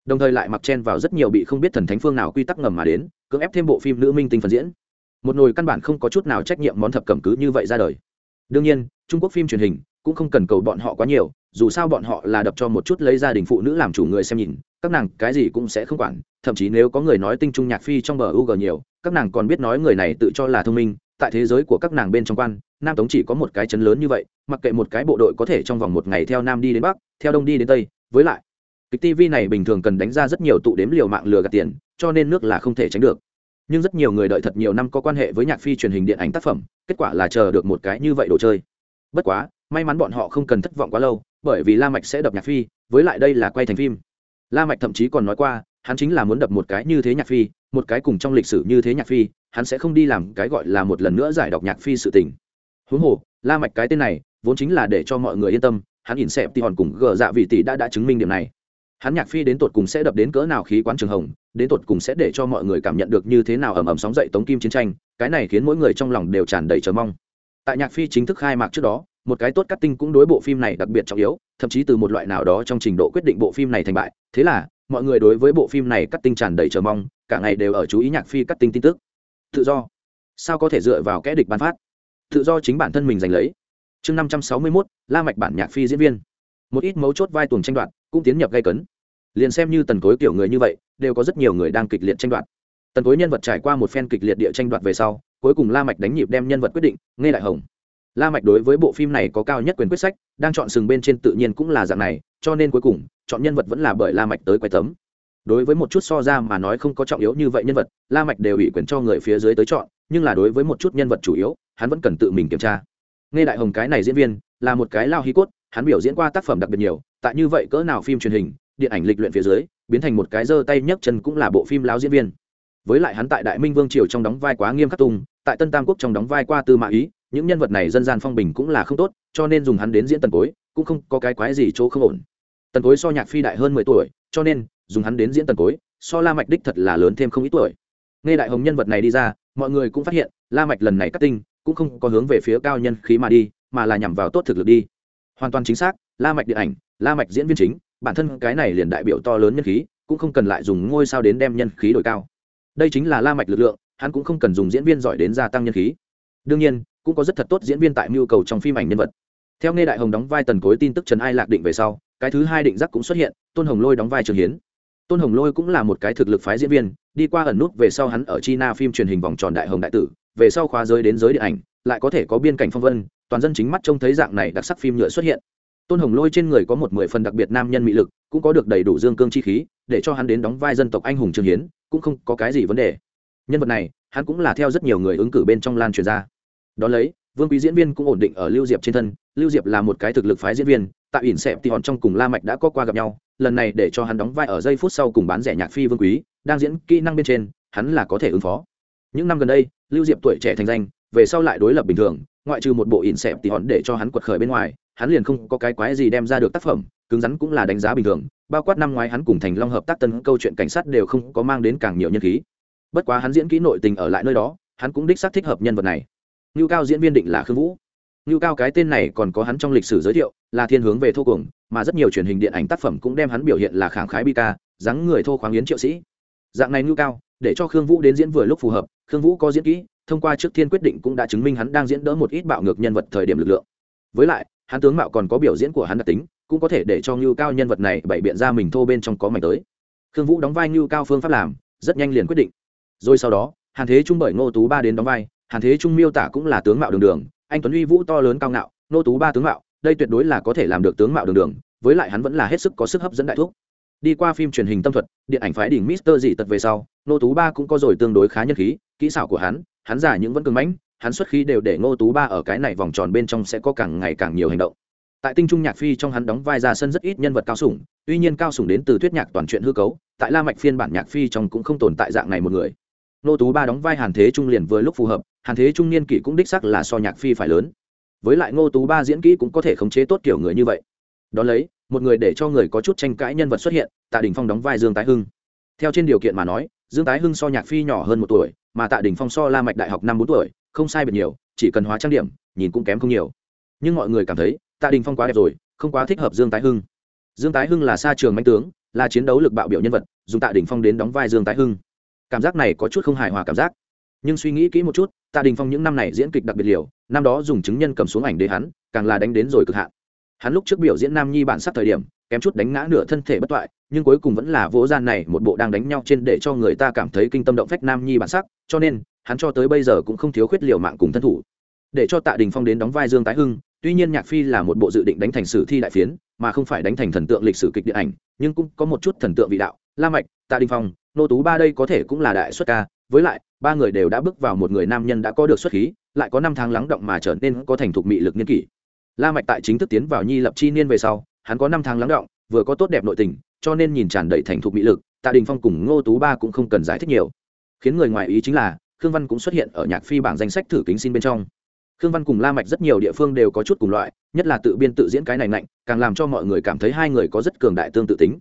Đồng thời lại mặc chen vào rất nhiều bị không biết thần thánh phương nào quy tắc ngầm mà đến, cưỡng ép thêm bộ phim nữ minh tinh phần diễn. Một nồi căn bản không có chút nào trách nhiệm món thập cẩm cứ như vậy ra đời. Đương nhiên, trung quốc phim truyền hình cũng không cần cầu bọn họ quá nhiều, dù sao bọn họ là đập cho một chút lấy gia đình phụ nữ làm chủ người xem nhìn các nàng cái gì cũng sẽ không quản, thậm chí nếu có người nói tinh trung nhạc phi trong bờ u g nhiều, các nàng còn biết nói người này tự cho là thông minh, tại thế giới của các nàng bên trong quan, nam tống chỉ có một cái chấn lớn như vậy, mặc kệ một cái bộ đội có thể trong vòng một ngày theo nam đi đến bắc, theo đông đi đến tây, với lại, kịch tv này bình thường cần đánh ra rất nhiều tụ đếm liều mạng lừa gạt tiền, cho nên nước là không thể tránh được. Nhưng rất nhiều người đợi thật nhiều năm có quan hệ với nhạc phi truyền hình điện ảnh tác phẩm, kết quả là chờ được một cái như vậy đồ chơi. Bất quá, may mắn bọn họ không cần thất vọng quá lâu, bởi vì la mạch sẽ đập nhạc phi, với lại đây là quay thành phim la mạch thậm chí còn nói qua, hắn chính là muốn đập một cái như thế nhạc phi, một cái cùng trong lịch sử như thế nhạc phi, hắn sẽ không đi làm cái gọi là một lần nữa giải đọc nhạc phi sự tình. Huống hồ, la mạch cái tên này, vốn chính là để cho mọi người yên tâm, hắn nhìn xem thì hòn cùng gờ dạ vị tỷ đã đã chứng minh điểm này. Hắn nhạc phi đến tột cùng sẽ đập đến cỡ nào khí quán trường hồng, đến tột cùng sẽ để cho mọi người cảm nhận được như thế nào ầm ầm sóng dậy tống kim chiến tranh, cái này khiến mỗi người trong lòng đều tràn đầy chờ mong. Tại nhạc phi chính thức khai mạc trước đó một cái tốt cắt tinh cũng đối bộ phim này đặc biệt trọng yếu, thậm chí từ một loại nào đó trong trình độ quyết định bộ phim này thành bại. Thế là, mọi người đối với bộ phim này cắt tinh tràn đầy chờ mong, cả ngày đều ở chú ý nhạc phi cắt tinh tin tức. Tự do. Sao có thể dựa vào kẽ địch bán phát? Tự do chính bản thân mình giành lấy. Chương năm trăm sáu mươi mốt, la mạch bản nhạc phi diễn viên. Một ít mấu chốt vai tuồng tranh đoạt cũng tiến nhập gây cấn. Liền xem như tần cối kiểu người như vậy, đều có rất nhiều người đang kịch liệt tranh đoạt. Tần cối nhân vật trải qua một phen kịch liệt địa tranh đoạt về sau, cuối cùng la mạch đánh nhịp đem nhân vật quyết định nghe đại hồng la mạch đối với bộ phim này có cao nhất quyền quyết sách, đang chọn sừng bên trên tự nhiên cũng là dạng này, cho nên cuối cùng, chọn nhân vật vẫn là bởi la mạch tới quay tấm. Đối với một chút so ra mà nói không có trọng yếu như vậy nhân vật, la mạch đều ủy quyền cho người phía dưới tới chọn, nhưng là đối với một chút nhân vật chủ yếu, hắn vẫn cần tự mình kiểm tra. Nghe đại hồng cái này diễn viên, là một cái lao hí cốt, hắn biểu diễn qua tác phẩm đặc biệt nhiều, tại như vậy cỡ nào phim truyền hình, điện ảnh lịch luyện phía dưới, biến thành một cái giơ tay nhấc chân cũng là bộ phim lao diễn viên. Với lại hắn tại đại minh vương triều trong đóng vai quá nghiêm khắc tung, tại tân tam quốc trong đóng vai qua tư mã ý những nhân vật này dân gian phong bình cũng là không tốt, cho nên dùng hắn đến diễn tần cối, cũng không có cái quái gì chỗ không ổn. Tần cối so nhạc phi đại hơn mười tuổi, cho nên, dùng hắn đến diễn tần cối, so la mạch đích thật là lớn thêm không ít tuổi. Nghe đại hồng nhân vật này đi ra, mọi người cũng phát hiện, la mạch lần này cắt tinh, cũng không có hướng về phía cao nhân khí mà đi, mà là nhằm vào tốt thực lực đi. Hoàn toàn chính xác, la mạch điện ảnh, la mạch diễn viên chính, bản thân cái này liền đại biểu to lớn nhân khí, cũng không cần lại dùng ngôi sao đến đem nhân khí đổi cao. Đây chính là la mạch lực lượng, hắn cũng không cần dùng diễn viên giỏi đến gia tăng nhân khí. Đương nhiên cũng có rất thật tốt diễn viên tại mưu cầu trong phim ảnh nhân vật. Theo nghe đại hồng đóng vai tần cối tin tức trần ai lạc định về sau, cái thứ hai định giác cũng xuất hiện, tôn hồng lôi đóng vai trường hiến. Tôn hồng lôi cũng là một cái thực lực phái diễn viên, đi qua ẩn nút về sau hắn ở china phim truyền hình vòng tròn đại hồng đại tử, về sau khóa giới đến giới điện ảnh, lại có thể có biên cảnh phong vân, toàn dân chính mắt trông thấy dạng này đặc sắc phim nhựa xuất hiện. Tôn hồng lôi trên người có một mười phần đặc biệt nam nhân mỹ lực, cũng có được đầy đủ dương cương chi khí, để cho hắn đến đóng vai dân tộc anh hùng trường hiến, cũng không có cái gì vấn đề. Nhân vật này, hắn cũng là theo rất nhiều người ứng cử bên trong lan truyền ra đón lấy, vương quý diễn viên cũng ổn định ở lưu diệp trên thân, lưu diệp là một cái thực lực phái diễn viên, tại ỉn xẹp thì hòn trong cùng la mạch đã có qua gặp nhau, lần này để cho hắn đóng vai ở giây phút sau cùng bán rẻ nhạc phi vương quý, đang diễn kỹ năng bên trên, hắn là có thể ứng phó. Những năm gần đây, lưu diệp tuổi trẻ thành danh, về sau lại đối lập bình thường, ngoại trừ một bộ ỉn xẹp thì hòn để cho hắn quật khởi bên ngoài, hắn liền không có cái quái gì đem ra được tác phẩm, cứng rắn cũng là đánh giá bình thường, bao quát năm ngoái hắn cùng thành long hợp tác tân câu chuyện cảnh sát đều không có mang đến càng nhiều nhân khí. Bất quá hắn diễn kỹ nội tình ở lại nơi đó, hắn cũng đích xác thích hợp nhân vật này ngưu cao diễn viên định là khương vũ. Ngưu cao cái tên này còn có hắn trong lịch sử giới thiệu, là thiên hướng về thô cuồng, mà rất nhiều truyền hình điện ảnh tác phẩm cũng đem hắn biểu hiện là kháng khái bi ca, dáng người thô khoáng yến triệu sĩ. Dạng này ngưu cao, để cho khương vũ đến diễn vừa lúc phù hợp, khương vũ có diễn kỹ, thông qua trước thiên quyết định cũng đã chứng minh hắn đang diễn đỡ một ít bạo ngược nhân vật thời điểm lực lượng. Với lại, hắn tướng mạo còn có biểu diễn của hắn đặc tính, cũng có thể để cho ngưu cao nhân vật này bày biện ra mình thô bên trong có mảnh tới. Khương vũ đóng vai ngưu cao phương pháp làm, rất nhanh liền quyết định. Rồi sau đó, hàn thế trung bởi ngô tú ba đến đóng vai hàn thế trung miêu tả cũng là tướng mạo đường đường, anh tuấn uy vũ to lớn cao ngạo ngô tú ba tướng mạo, đây tuyệt đối là có thể làm được tướng mạo đường đường, với lại hắn vẫn là hết sức có sức hấp dẫn đại thuốc đi qua phim truyền hình tâm thuật, điện ảnh phái đỉnh mister dị tật về sau ngô tú ba cũng có rồi tương đối khá nhân khí, kỹ xảo của hắn hắn giả những vẫn cứng mãnh, hắn xuất khí đều để ngô tú ba ở cái này vòng tròn bên trong sẽ có càng ngày càng nhiều hành động. Tại tinh trung nhạc phi trong hắn đóng vai ra sân rất ít nhân vật cao sủng, tuy nhiên cao sủng đến từ thuyết nhạc toàn chuyện hư cấu, tại la mạch phiên bản nhạc phi trong cũng không tồn tại dạng này một người. Nô tú ba đóng vai hàn thế trung liền vừa lúc phù hợp hàn thế trung niên kỷ cũng đích sắc là so nhạc phi phải lớn. Với lại ngô tú ba diễn kỹ cũng có thể khống chế tốt kiểu người như vậy. Đ ó lấy, một người để cho người có chút tranh cãi nhân vật xuất hiện, tạ đình phong đóng vai dương tái hưng. Theo trên điều kiện mà nói, dương tái hưng so nhạc phi nhỏ hơn một tuổi, mà tạ đình phong so la mạch đại học năm bốn tuổi, không sai biệt nhiều, chỉ cần hóa trang điểm, nhìn cũng kém không nhiều. Nhưng mọi người cảm thấy, tạ đình phong quá đẹp rồi, không quá thích hợp dương tái hưng. Dương tái hưng là xa trường manh tướng, là chiến đấu lực bạo biểu nhân vật, dùng tạ đình phong đến đóng vai dương tái hưng. Cảm giác này có chút không hài hòa cảm giác nhưng suy nghĩ kỹ một chút, tạ đình phong những năm này diễn kịch đặc biệt liều, năm đó dùng chứng nhân cầm xuống ảnh để hắn, càng là đánh đến rồi cực hạn. Hắn lúc trước biểu diễn nam nhi bản sắc thời điểm, kém chút đánh ngã nửa thân thể bất toại, nhưng cuối cùng vẫn là vỗ gian này một bộ đang đánh nhau trên để cho người ta cảm thấy kinh tâm động phách nam nhi bản sắc, cho nên, hắn cho tới bây giờ cũng không thiếu khuyết liều mạng cùng thân thủ. Để cho tạ đình phong đến đóng vai dương tái hưng, tuy nhiên nhạc phi là một bộ dự định đánh thành sử thi đại phiến, mà không phải đánh thành thần tượng lịch sử kịch điện ảnh, nhưng cũng có một chút thần tượng vị đạo. La mạch, tạ đình phong, nô tú ba đây có thể cũng là đại xuất ca, với lại ba người đều đã bước vào một người nam nhân đã có được xuất khí, lại có năm tháng lắng động mà trở nên có thành thục mị lực niên kỷ. La mạch tại chính thức tiến vào nhi lập chi niên về sau, hắn có năm tháng lắng động, vừa có tốt đẹp nội tình, cho nên nhìn tràn đầy thành thục mỹ lực, tạ đình phong cùng ngô tú ba cũng không cần giải thích nhiều. Khiến người ngoài ý chính là, khương văn cũng xuất hiện ở nhạc phi bảng danh sách thử kính xin bên trong. Khương văn cùng la mạch rất nhiều địa phương đều có chút cùng loại, nhất là tự biên tự diễn cái này mạnh càng làm cho mọi người cảm thấy hai người có rất cường đại tương tự tính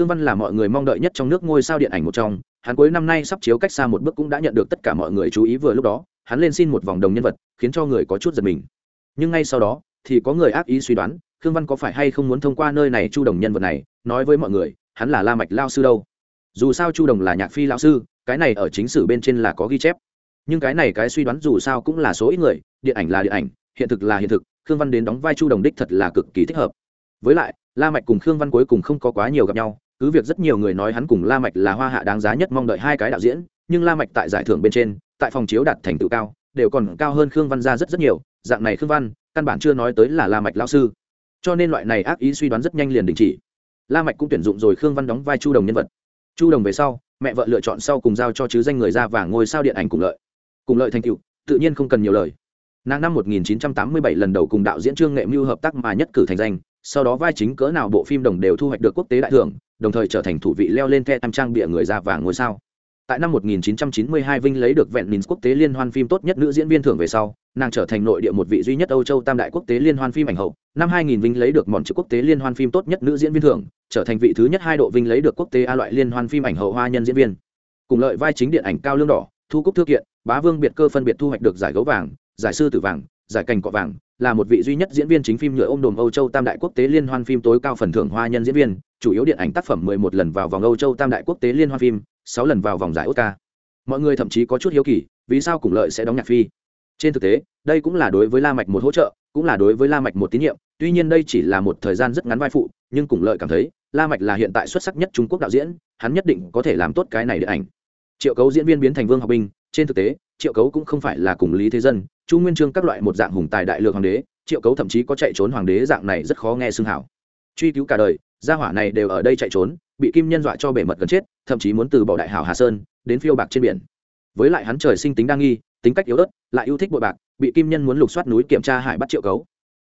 khương văn là mọi người mong đợi nhất trong nước ngôi sao điện ảnh một trong, hắn cuối năm nay sắp chiếu cách xa một bước cũng đã nhận được tất cả mọi người chú ý vừa lúc đó, hắn lên xin một vòng đồng nhân vật, khiến cho người có chút giật mình. Nhưng ngay sau đó, thì có người ác ý suy đoán, khương văn có phải hay không muốn thông qua nơi này chu đồng nhân vật này, nói với mọi người, hắn là la mạch lao sư đâu? Dù sao chu đồng là nhạc phi lao sư, cái này ở chính sử bên trên là có ghi chép. Nhưng cái này cái suy đoán dù sao cũng là số ít người, điện ảnh là điện ảnh, hiện thực là hiện thực, khương văn đến đóng vai chu đồng đích thật là cực kỳ thích hợp. Với lại, la mạch cùng khương văn cuối cùng không có quá nhiều gặp nhau cứ việc rất nhiều người nói hắn cùng la mạch là hoa hạ đáng giá nhất mong đợi hai cái đạo diễn, nhưng la mạch tại giải thưởng bên trên, tại phòng chiếu đạt thành tựu cao, đều còn cao hơn khương văn ra rất rất nhiều, dạng này khương văn, căn bản chưa nói tới là la mạch lão sư. Cho nên loại này ác ý suy đoán rất nhanh liền đình chỉ. La mạch cũng tuyển dụng rồi khương văn đóng vai chu đồng nhân vật. Chu đồng về sau, mẹ vợ lựa chọn sau cùng giao cho chứ danh người ra vàng ngôi sao điện ảnh cùng lợi. Cùng lợi thành tựu, tự nhiên không cần nhiều lời. Nàng năm 1987 lần đầu cùng đạo diễn trương nghệ mưu hợp tác mà nhất cử thành danh, sau đó vai chính cỡ nào bộ phim đồng đều thu hoạch được quốc tế đại thưởng đồng thời trở thành thủ vị leo lên the tam trang bịa người ra vàng ngôi sao. Tại năm 1992 vinh lấy được vẹn minh quốc tế liên hoan phim tốt nhất nữ diễn viên thưởng về sau nàng trở thành nội địa một vị duy nhất âu châu tam đại quốc tế liên hoan phim ảnh hậu. Năm 2000 vinh lấy được mòn chữ quốc tế liên hoan phim tốt nhất nữ diễn viên thưởng trở thành vị thứ nhất hai độ vinh lấy được quốc tế a loại liên hoan phim ảnh hậu hoa nhân diễn viên. Cùng lợi vai chính điện ảnh cao lương đỏ thu cúc thư kiện bá vương biệt cơ phân biệt thu hoạch được giải gấu vàng giải sư tử vàng giải cành cọ vàng là một vị duy nhất diễn viên chính phim nhựa ôm đồm Âu Châu Tam đại quốc tế liên hoan phim tối cao phần thưởng hoa nhân diễn viên, chủ yếu điện ảnh tác phẩm 11 lần vào vòng Âu Châu Tam đại quốc tế liên hoan phim, 6 lần vào vòng giải Oscar. Mọi người thậm chí có chút hiếu kỳ, vì sao cùng lợi sẽ đóng nhạc phi? Trên thực tế, đây cũng là đối với La Mạch một hỗ trợ, cũng là đối với La Mạch một tín nhiệm, tuy nhiên đây chỉ là một thời gian rất ngắn vai phụ, nhưng cùng lợi cảm thấy, La Mạch là hiện tại xuất sắc nhất Trung Quốc đạo diễn, hắn nhất định có thể làm tốt cái này điện ảnh. Triệu Cấu diễn viên biến thành Vương Học Bình trên thực tế, Triệu Cấu cũng không phải là cùng Lý Thế Dân, Chu Nguyên Chương các loại một dạng hùng tài đại lược hoàng đế, triệu cấu thậm chí có chạy trốn hoàng đế dạng này rất khó nghe xưng hảo truy cứu cả đời, gia hỏa này đều ở đây chạy trốn, bị kim nhân dọa cho bể mật gần chết, thậm chí muốn từ bỏ đại hảo hà sơn, đến phiêu bạc trên biển. Với lại hắn trời sinh tính đa nghi, tính cách yếu ớt, lại yêu thích bội bạc, bị kim nhân muốn lục soát núi kiểm tra hải bắt triệu cấu.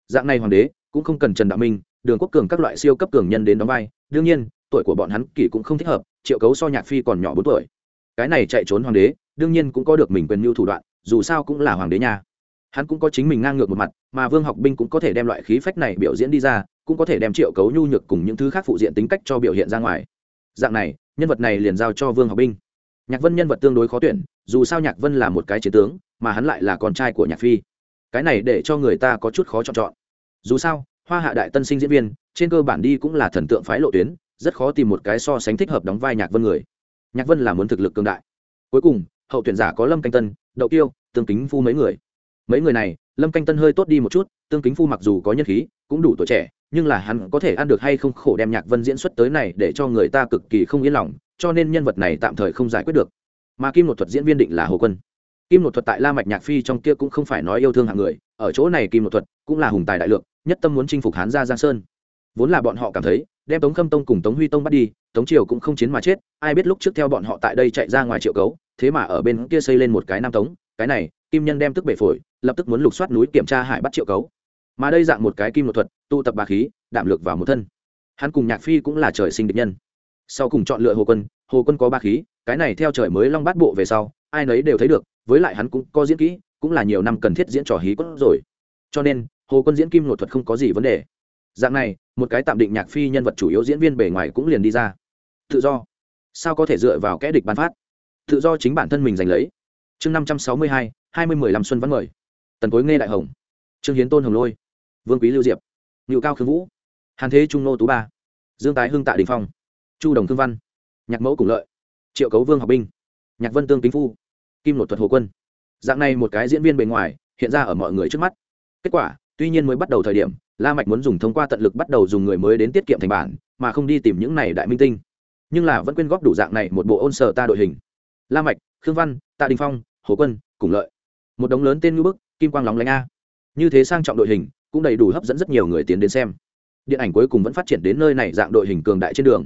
Dạng này hoàng đế, cũng không cần trần đạo minh, đường quốc cường các loại siêu cấp cường nhân đến đóng vai, đương nhiên, tuổi của bọn hắn kỷ cũng không thích hợp, triệu cấu so nhạc phi còn nhỏ bốn tuổi. Cái này chạy trốn hoàng đế, đương nhiên cũng có được mình quyền mưu thủ đoạn, dù sao cũng là hoàng đế nhà hắn cũng có chính mình ngang ngược một mặt, mà vương học binh cũng có thể đem loại khí phách này biểu diễn đi ra cũng có thể đem triệu cấu nhu nhược cùng những thứ khác phụ diện tính cách cho biểu hiện ra ngoài. Dạng này, nhân vật này liền giao cho vương học binh. Nhạc vân nhân vật tương đối khó tuyển, dù sao nhạc vân là một cái chiến tướng, mà hắn lại là con trai của nhạc phi. Cái này để cho người ta có chút khó chọn chọn. Dù sao, hoa hạ đại tân sinh diễn viên, trên cơ bản đi cũng là thần tượng phái lộ tuyến, rất khó tìm một cái so sánh thích hợp đóng vai nhạc vân người. Nhạc vân là muốn thực lực cương đại. Cuối cùng, hậu tuyển giả có lâm canh tân, đậu tiêu tương kính phu mấy người. Mấy người này, lâm canh tân hơi tốt đi một chút, tương kính phu mặc dù có nhân khí, cũng đủ tuổi trẻ nhưng là hắn có thể ăn được hay không khổ đem nhạc vân diễn xuất tới này để cho người ta cực kỳ không yên lòng, cho nên nhân vật này tạm thời không giải quyết được. Mà kim một thuật diễn viên định là hồ quân. Kim một thuật tại la mạch nhạc phi trong kia cũng không phải nói yêu thương hạng người, ở chỗ này kim một thuật cũng là hùng tài đại lượng, nhất tâm muốn chinh phục hán gia giang sơn. Vốn là bọn họ cảm thấy, đem tống khâm tông cùng tống huy tông bắt đi, tống triều cũng không chiến mà chết, ai biết lúc trước theo bọn họ tại đây chạy ra ngoài triệu cấu, thế mà ở bên kia xây lên một cái nam tống, cái này, kim nhân đem tức bể phổi, lập tức muốn lục soát núi kiểm tra hải bắt triệu cấu mà đây dạng một cái kim một thuật, tụ tập bà khí, đạm lược vào một thân. Hắn cùng nhạc phi cũng là trời sinh địch nhân. Sau cùng chọn lựa hồ quân hồ quân có ba khí, cái này theo trời mới long bát bộ về sau, ai nấy đều thấy được, với lại hắn cũng có diễn kỹ, cũng là nhiều năm cần thiết diễn trò hí cốt rồi. Cho nên, hồ quân diễn kim nội thuật không có gì vấn đề. Dạng này, một cái tạm định nhạc phi nhân vật chủ yếu diễn viên bề ngoài cũng liền đi ra. Tự do. Sao có thể dựa vào kẽ địch ban phát? Tự do chính bản thân mình giành lấy. Chương năm trăm sáu mươi hai hai mươi mười lăm xuân vẫn mời. Tần cối nghe đại hồng. Trương hiến tôn hồng lôi vương quý lưu diệp ngự cao khương vũ hàn thế trung nô tú ba dương tái hưng tạ đình phong chu đồng thương văn nhạc mẫu cùng lợi triệu cấu vương học binh nhạc vân tương kính phu kim nội thuật hồ quân dạng này một cái diễn viên bề ngoài hiện ra ở mọi người trước mắt kết quả tuy nhiên mới bắt đầu thời điểm la mạch muốn dùng thông qua tận lực bắt đầu dùng người mới đến tiết kiệm thành bản mà không đi tìm những này đại minh tinh nhưng là vẫn quyên góp đủ dạng này một bộ ôn sở ta đội hình la mạch khương văn tạ đình phong hồ quân cùng lợi một đống lớn tên ngữ bức kim quang lóng lánh a như thế sang trọng đội hình cũng đầy đủ hấp dẫn rất nhiều người tiến đến xem. Điện ảnh cuối cùng vẫn phát triển đến nơi này dạng đội hình cường đại trên đường.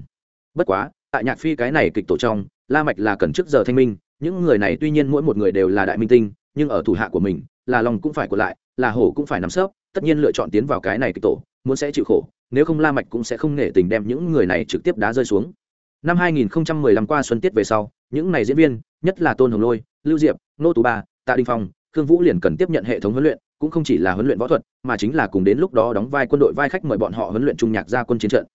Bất quá, tại nhạc phi cái này kịch tổ trong, la mạch là cần trước giờ thanh minh, những người này tuy nhiên mỗi một người đều là đại minh tinh, nhưng ở thủ hạ của mình là lòng cũng phải của lại là hổ cũng phải nắm sấp, tất nhiên lựa chọn tiến vào cái này kịch tổ, muốn sẽ chịu khổ, nếu không la mạch cũng sẽ không nể tình đem những người này trực tiếp đá rơi xuống. Năm 2015 qua xuân tiết về sau, những này diễn viên, nhất là tôn hồng lôi, lưu diệp, nô tú ba, tạ đình phong khương vũ liền cần tiếp nhận hệ thống huấn luyện, cũng không chỉ là huấn luyện võ thuật, mà chính là cùng đến lúc đó đóng vai quân đội vai khách mời bọn họ huấn luyện trung nhạc ra quân chiến trận.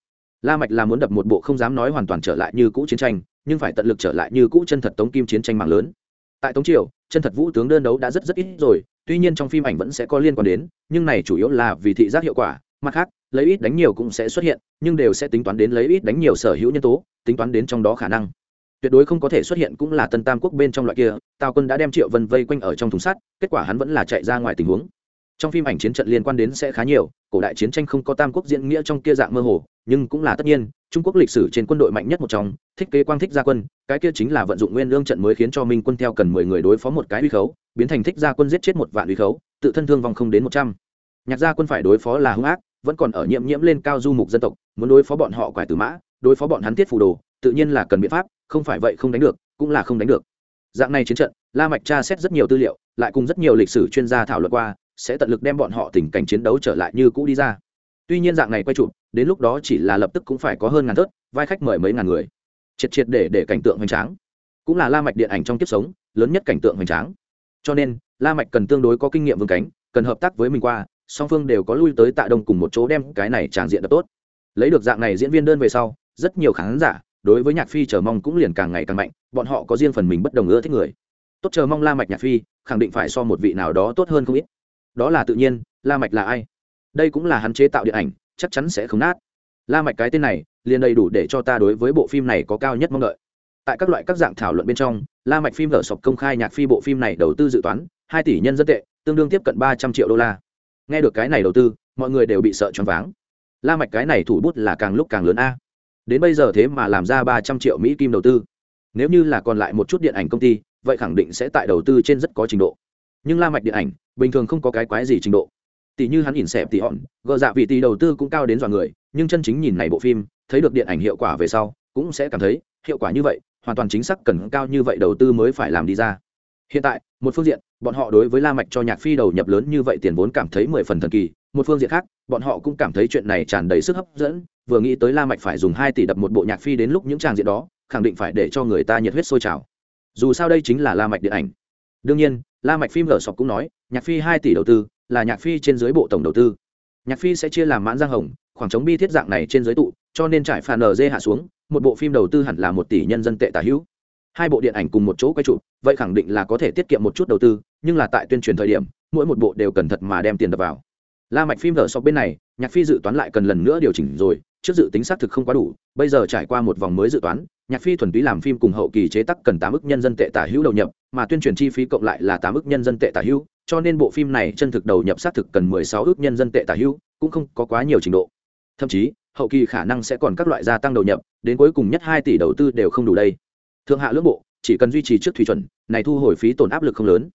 La mạch là muốn đập một bộ không dám nói hoàn toàn trở lại như cũ chiến tranh, nhưng phải tận lực trở lại như cũ chân thật tống kim chiến tranh mạng lớn. Tại tống triều, chân thật vũ tướng đơn đấu đã rất rất ít rồi, tuy nhiên trong phim ảnh vẫn sẽ có liên quan đến, nhưng này chủ yếu là vì thị giác hiệu quả, mặt khác, lấy ít đánh nhiều cũng sẽ xuất hiện, nhưng đều sẽ tính toán đến lấy ít đánh nhiều sở hữu nhân tố, tính toán đến trong đó khả năng tuyệt đối không có thể xuất hiện cũng là tân tam quốc bên trong loại kia, tào quân đã đem triệu vân vây quanh ở trong thùng sắt, kết quả hắn vẫn là chạy ra ngoài tình huống. Trong phim ảnh chiến trận liên quan đến sẽ khá nhiều, cổ đại chiến tranh không có tam quốc diễn nghĩa trong kia dạng mơ hồ, nhưng cũng là tất nhiên, trung quốc lịch sử trên quân đội mạnh nhất một trong, thích kế quang thích gia quân, cái kia chính là vận dụng nguyên lương trận mới khiến cho minh quân theo cần mười người đối phó một cái uy khấu, biến thành thích gia quân giết chết một vạn uy khấu, tự thân thương vong không đến một trăm. Nhạc gia quân phải đối phó là hung ác, vẫn còn ở nhiễm nhiễm lên cao du mục dân tộc, muốn đối phó bọn họ quải tử mã, đối phó bọn hắn tiết phù đồ, tự nhiên là cần biện pháp không phải vậy không đánh được, cũng là không đánh được. Dạng này chiến trận, la mạch tra xét rất nhiều tư liệu, lại cùng rất nhiều lịch sử chuyên gia thảo luận qua, sẽ tận lực đem bọn họ tình cảnh chiến đấu trở lại như cũ đi ra. Tuy nhiên dạng này quay chụp, đến lúc đó chỉ là lập tức cũng phải có hơn ngàn thớt, vai khách mời mấy ngàn người. Triệt triệt để để cảnh tượng hoành tráng. Cũng là la mạch điện ảnh trong kiếp sống, lớn nhất cảnh tượng hoành tráng. Cho nên, la mạch cần tương đối có kinh nghiệm vương cánh, cần hợp tác với mình qua, song phương đều có lui tới tạ đông cùng một chỗ đem cái này tràng diện đập tốt. Lấy được dạng này diễn viên đơn về sau, rất nhiều khán giả đối với nhạc phi chờ mong cũng liền càng ngày càng mạnh, bọn họ có riêng phần mình bất đồng ưa thích người. Tốt chờ mong la mạch nhạc phi, khẳng định phải so một vị nào đó tốt hơn không ít. Đó là tự nhiên, la mạch là ai? Đây cũng là hắn chế tạo điện ảnh, chắc chắn sẽ không nát. La mạch cái tên này, liền đầy đủ để cho ta đối với bộ phim này có cao nhất mong đợi. Tại các loại các dạng thảo luận bên trong, la mạch phim vở sọc công khai nhạc phi bộ phim này đầu tư dự toán, hai tỷ nhân dân tệ, tương đương tiếp cận ba trăm triệu đô la. Nghe được cái này đầu tư, mọi người đều bị sợ choáng váng. La mạch cái này thủ bút là càng lúc càng lớn a đến bây giờ thế mà làm ra ba trăm triệu mỹ kim đầu tư. Nếu như là còn lại một chút điện ảnh công ty, vậy khẳng định sẽ tại đầu tư trên rất có trình độ. Nhưng la mạch điện ảnh, bình thường không có cái quái gì trình độ. Tỷ như hắn nhìn xẹp tỷ hòn, gờ dạ vị tỷ đầu tư cũng cao đến dọa người, nhưng chân chính nhìn này bộ phim, thấy được điện ảnh hiệu quả về sau, cũng sẽ cảm thấy, hiệu quả như vậy, hoàn toàn chính xác cần cao như vậy đầu tư mới phải làm đi ra. Hiện tại, một phương diện, bọn họ đối với la mạch cho nhạc phi đầu nhập lớn như vậy tiền vốn cảm thấy mười phần thần kỳ một phương diện khác, bọn họ cũng cảm thấy chuyện này tràn đầy sức hấp dẫn, vừa nghĩ tới la mạch phải dùng hai tỷ đập một bộ nhạc phi đến lúc những tràng diện đó, khẳng định phải để cho người ta nhiệt huyết sôi trào. Dù sao đây chính là la mạch điện ảnh. Đương nhiên, la mạch phim lở sọc cũng nói, nhạc phi hai tỷ đầu tư, là nhạc phi trên dưới bộ tổng đầu tư. Nhạc phi sẽ chia làm mãn giang hồng, khoảng trống bi thiết dạng này trên dưới tụ, cho nên trải phản nz hạ xuống, một bộ phim đầu tư hẳn là một tỷ nhân dân tệ tả hữu. Hai bộ điện ảnh cùng một chỗ quay chụp, vậy khẳng định là có thể tiết kiệm một chút đầu tư, nhưng là tại tuyên truyền thời điểm, mỗi một bộ đều cẩn thận mà đem tiền đập vào la mạch phim vở sọc bên này, nhạc phi dự toán lại cần lần nữa điều chỉnh rồi, trước dự tính xác thực không quá đủ, bây giờ trải qua một vòng mới dự toán, nhạc phi thuần túy làm phim cùng hậu kỳ chế tác cần tám ức nhân dân tệ tả hữu đầu nhập, mà tuyên truyền chi phí cộng lại là tám ức nhân dân tệ tả hữu, cho nên bộ phim này chân thực đầu nhập xác thực cần mười sáu ước nhân dân tệ tả hữu, cũng không có quá nhiều trình độ. Thậm chí, hậu kỳ khả năng sẽ còn các loại gia tăng đầu nhập, đến cuối cùng nhất hai tỷ đầu tư đều không đủ đây. Thượng hạ lưỡng bộ, chỉ cần duy trì trước thủy chuẩn, này thu hồi phí tổn áp lực không lớn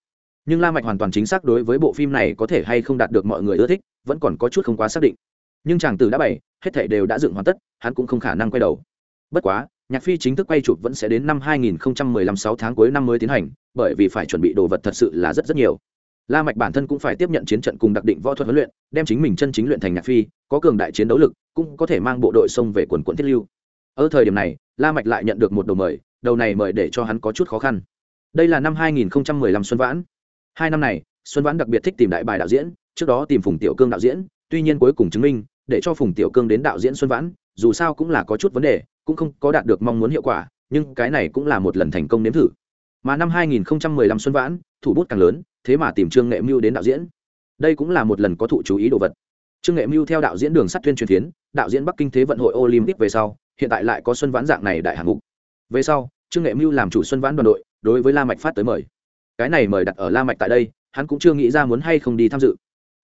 nhưng la mạch hoàn toàn chính xác đối với bộ phim này có thể hay không đạt được mọi người ưa thích, vẫn còn có chút không quá xác định. Nhưng chàng tử đã bày, hết thảy đều đã dựng hoàn tất, hắn cũng không khả năng quay đầu. Bất quá, nhạc phi chính thức quay chụp vẫn sẽ đến năm 2015 6 tháng cuối năm mới tiến hành, bởi vì phải chuẩn bị đồ vật thật sự là rất rất nhiều. La mạch bản thân cũng phải tiếp nhận chiến trận cùng đặc định võ thuật huấn luyện, đem chính mình chân chính luyện thành nhạc phi, có cường đại chiến đấu lực, cũng có thể mang bộ đội xông về quần quận thiết lưu. Ở thời điểm này, la mạch lại nhận được một đầu mời, đầu này mời để cho hắn có chút khó khăn. Đây là năm 2015 xuân vãn hai năm này, xuân vãn đặc biệt thích tìm đại bài đạo diễn, trước đó tìm phùng tiểu cương đạo diễn, tuy nhiên cuối cùng chứng minh, để cho phùng tiểu cương đến đạo diễn xuân vãn, dù sao cũng là có chút vấn đề, cũng không có đạt được mong muốn hiệu quả, nhưng cái này cũng là một lần thành công nếm thử. Mà năm 2015 xuân vãn, thủ bút càng lớn, thế mà tìm trương nghệ mưu đến đạo diễn. Đây cũng là một lần có thụ chú ý đồ vật. Trương nghệ mưu theo đạo diễn đường sắt tuyên truyền tiến đạo diễn bắc kinh thế vận hội olympic về sau, hiện tại lại có xuân vãn dạng này đại hạng mục. Về sau, trương nghệ mưu làm chủ xuân vãn đoàn đội, đối với la mạch phát tới mời cái này mời đặt ở la mạch tại đây, hắn cũng chưa nghĩ ra muốn hay không đi tham dự.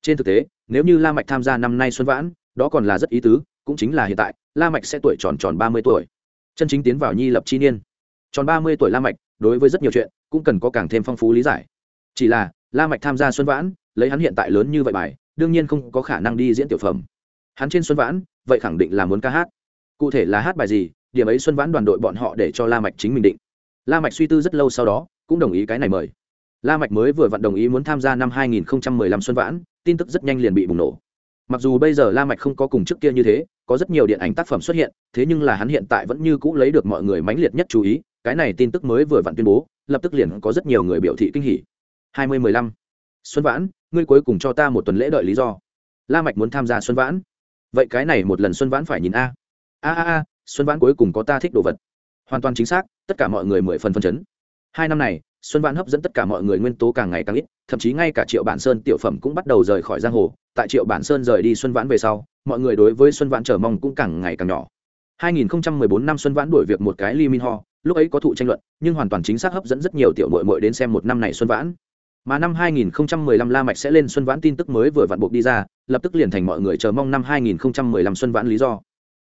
Trên thực tế, nếu như la mạch tham gia năm nay xuân vãn, đó còn là rất ý tứ, cũng chính là hiện tại, la mạch sẽ tuổi tròn tròn ba mươi tuổi. Chân chính tiến vào nhi lập chi niên. Tròn ba mươi tuổi la mạch, đối với rất nhiều chuyện, cũng cần có càng thêm phong phú lý giải. Chỉ là, la mạch tham gia xuân vãn, lấy hắn hiện tại lớn như vậy bài, đương nhiên không có khả năng đi diễn tiểu phẩm. Hắn trên xuân vãn, vậy khẳng định là muốn ca hát. Cụ thể là hát bài gì, điểm ấy xuân vãn đoàn đội bọn họ để cho la mạch chính mình định. La mạch suy tư rất lâu sau đó, cũng đồng ý cái này mời la mạch mới vừa vận đồng ý muốn tham gia năm 2015 xuân vãn, tin tức rất nhanh liền bị bùng nổ. Mặc dù bây giờ la mạch không có cùng trước kia như thế, có rất nhiều điện ảnh tác phẩm xuất hiện, thế nhưng là hắn hiện tại vẫn như cũ lấy được mọi người mãnh liệt nhất chú ý, cái này tin tức mới vừa vặn tuyên bố, lập tức liền có rất nhiều người biểu thị kinh hỉ. 2015 xuân vãn, ngươi cuối cùng cho ta một tuần lễ đợi lý do. La mạch muốn tham gia xuân vãn. Vậy cái này một lần xuân vãn phải nhìn a. A a a, xuân vãn cuối cùng có ta thích đồ vật. Hoàn toàn chính xác, tất cả mọi người mười phần phân chấn. Hai năm này xuân vãn hấp dẫn tất cả mọi người nguyên tố càng ngày càng ít thậm chí ngay cả triệu bản sơn tiểu phẩm cũng bắt đầu rời khỏi giang hồ tại triệu bản sơn rời đi xuân vãn về sau mọi người đối với xuân vãn chờ mong cũng càng ngày càng nhỏ 2014 năm xuân vãn đổi việc một cái li Min Ho, lúc ấy có thụ tranh luận, nhưng hoàn toàn chính xác hấp dẫn rất nhiều tiểu muội muội đến xem một năm này xuân vãn. Mà năm 2015 La Mạch sẽ lên xuân vãn tin tức mới vừa vặn buộc đi ra, lập tức liền thành mọi người chờ mong năm 2015 xuân vãn lý do.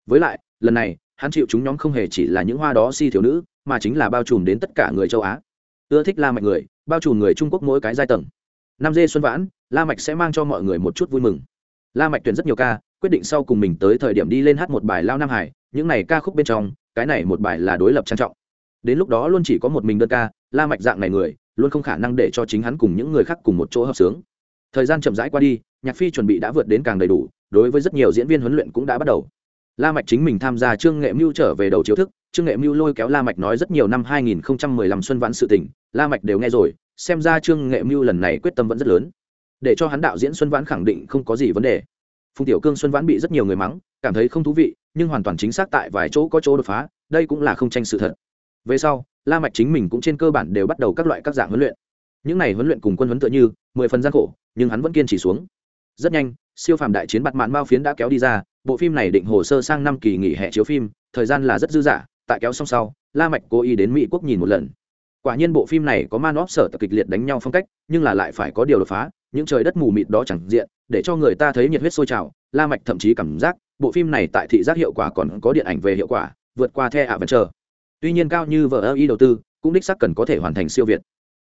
Với lại, lần này, hắn chịu chúng nhóm không hề chỉ là những hoa đó si thiếu nữ, mà chính là bao trùm đến tất cả người châu Á. Ưa thích La Mạch người, bao trùm người Trung Quốc mỗi cái giai tầng. Năm dê xuân vãn, La Mạch sẽ mang cho mọi người một chút vui mừng. La Mạch tuyển rất nhiều ca, quyết định sau cùng mình tới thời điểm đi lên hát một bài lao Nam Hải, những này ca khúc bên trong, cái này một bài là đối lập trang trọng. Đến lúc đó luôn chỉ có một mình đơn ca, La Mạch dạng này người, luôn không khả năng để cho chính hắn cùng những người khác cùng một chỗ hợp sướng thời gian chậm rãi qua đi nhạc phi chuẩn bị đã vượt đến càng đầy đủ đối với rất nhiều diễn viên huấn luyện cũng đã bắt đầu la mạch chính mình tham gia trương nghệ mưu trở về đầu chiếu thức trương nghệ mưu lôi kéo la mạch nói rất nhiều năm 2015 xuân vãn sự tình, la mạch đều nghe rồi, xem ra trương nghệ mưu lần này quyết tâm vẫn rất lớn. Để cho hắn đạo diễn xuân vãn khẳng định không có gì vấn đề. Phùng tiểu cương, xuân vãn bị rất nhiều người mắng, cảm thấy không thú vị, nhưng hoàn toàn chính xác tại vài chỗ có chỗ đột phá, đây cũng là không tranh sự thật. Về sau, la mạch chính mình cũng trên cơ bản đều bắt đầu các loại các dạng huấn luyện. Những này huấn luyện cùng quân huấn tựa như, mười phần gian khổ, nhưng hắn vẫn kiên trì xuống. Rất nhanh, siêu phàm đại chiến bạt mạn mao phiến đã kéo đi ra, bộ phim này định hồ sơ sang năm kỳ nghỉ hè chiếu phim, thời gian là rất dư dả tại kéo xong sau, la mạch cố ý đến mỹ quốc nhìn một lần. Quả nhiên bộ phim này có man óp sở tập kịch liệt đánh nhau phong cách, nhưng là lại phải có điều đột phá, những trời đất mù mịt đó chẳng diện, để cho người ta thấy nhiệt huyết sôi trào, la mạch thậm chí cảm giác bộ phim này tại thị giác hiệu quả còn có điện ảnh về hiệu quả, vượt qua the chờ. tuy nhiên cao như vợ ơ y đầu tư, cũng đích xác cần có thể hoàn thành siêu việt.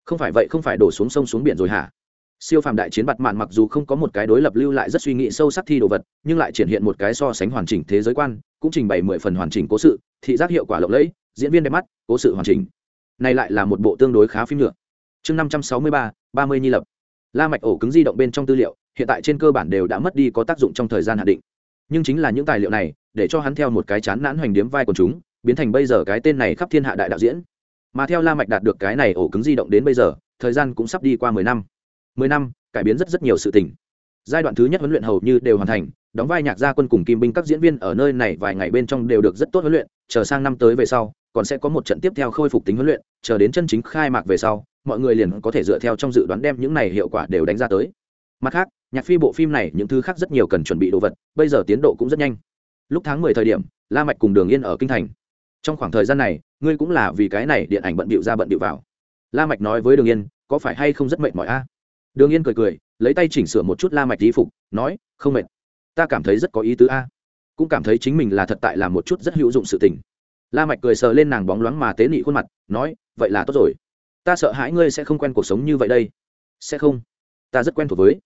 Không phải vậy không phải đổ xuống sông xuống biển rồi hả? Siêu phàm đại chiến bặt mạn mặc dù không có một cái đối lập lưu lại rất suy nghĩ sâu sắc thi đồ vật, nhưng lại triển hiện một cái so sánh hoàn chỉnh thế giới quan, cũng trình bày mười phần hoàn chỉnh cố sự thị giác hiệu quả lộng lẫy, diễn viên đẹp mắt, cố sự hoàn chỉnh. Này lại là một bộ tương đối khá phim nữa chương năm trăm sáu mươi ba ba mươi nhi lập. La mạch ổ cứng di động bên trong tư liệu, hiện tại trên cơ bản đều đã mất đi có tác dụng trong thời gian hạn định. Nhưng chính là những tài liệu này, để cho hắn theo một cái chán nản hoành điếm vai của chúng, biến thành bây giờ cái tên này khắp thiên hạ đại đạo diễn. Mà theo la mạch đạt được cái này ổ cứng di động đến bây giờ, thời gian cũng sắp đi qua mười năm. Mười năm, cải biến rất rất nhiều sự tình. Giai đoạn thứ nhất huấn luyện hầu như đều hoàn thành đóng vai nhạc gia quân cùng kim binh các diễn viên ở nơi này vài ngày bên trong đều được rất tốt huấn luyện, chờ sang năm tới về sau, còn sẽ có một trận tiếp theo khôi phục tính huấn luyện, chờ đến chân chính khai mạc về sau, mọi người liền có thể dựa theo trong dự đoán đem những này hiệu quả đều đánh ra tới. Mặt khác, nhạc phi bộ phim này những thứ khác rất nhiều cần chuẩn bị đồ vật, bây giờ tiến độ cũng rất nhanh. Lúc tháng mười thời điểm, la mạch cùng đường yên ở kinh thành. Trong khoảng thời gian này, ngươi cũng là vì cái này điện ảnh bận bịu ra bận bịu vào. La mạch nói với đường yên, có phải hay không rất mệt mỏi a? Đường yên cười cười, lấy tay chỉnh sửa một chút la mạch y phục, nói, không mệt ta cảm thấy rất có ý tứ a. Cũng cảm thấy chính mình là thật tại là một chút rất hữu dụng sự tình. La mạch cười sờ lên nàng bóng loáng mà tế nị khuôn mặt, nói, vậy là tốt rồi. Ta sợ hãi ngươi sẽ không quen cuộc sống như vậy đây. Sẽ không. Ta rất quen thuộc với.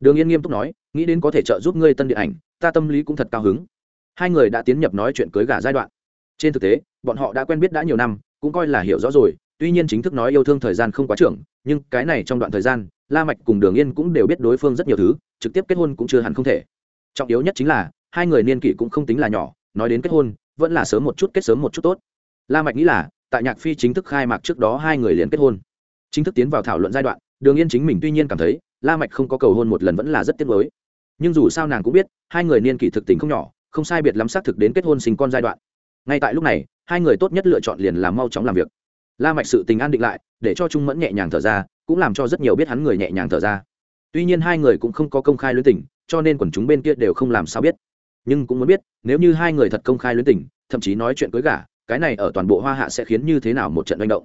Đường yên nghiêm túc nói, nghĩ đến có thể trợ giúp ngươi tân điện ảnh, ta tâm lý cũng thật cao hứng. Hai người đã tiến nhập nói chuyện cưới gả giai đoạn. Trên thực tế, bọn họ đã quen biết đã nhiều năm, cũng coi là hiểu rõ rồi, tuy nhiên chính thức nói yêu thương thời gian không quá trưởng, nhưng cái này trong đoạn thời gian, la mạch cùng đường yên cũng đều biết đối phương rất nhiều thứ, trực tiếp kết hôn cũng chưa hẳn không thể trọng yếu nhất chính là, hai người niên kỷ cũng không tính là nhỏ, nói đến kết hôn, vẫn là sớm một chút kết sớm một chút tốt. La mạch nghĩ là, tại nhạc phi chính thức khai mạc trước đó hai người liền kết hôn. Chính thức tiến vào thảo luận giai đoạn, đường yên chính mình tuy nhiên cảm thấy, la mạch không có cầu hôn một lần vẫn là rất tiếc nuối. Nhưng dù sao nàng cũng biết, hai người niên kỷ thực tình không nhỏ, không sai biệt lắm xác thực đến kết hôn sinh con giai đoạn. Ngay tại lúc này, hai người tốt nhất lựa chọn liền là mau chóng làm việc. La mạch sự tình an định lại, để cho trung mẫn nhẹ nhàng thở ra, cũng làm cho rất nhiều biết hắn người nhẹ nhàng thở ra. Tuy nhiên hai người cũng không có công khai luyến tình cho nên quần chúng bên kia đều không làm sao biết. Nhưng cũng muốn biết, nếu như hai người thật công khai luyến tình, thậm chí nói chuyện cưới gả, cái này ở toàn bộ hoa hạ sẽ khiến như thế nào một trận manh động?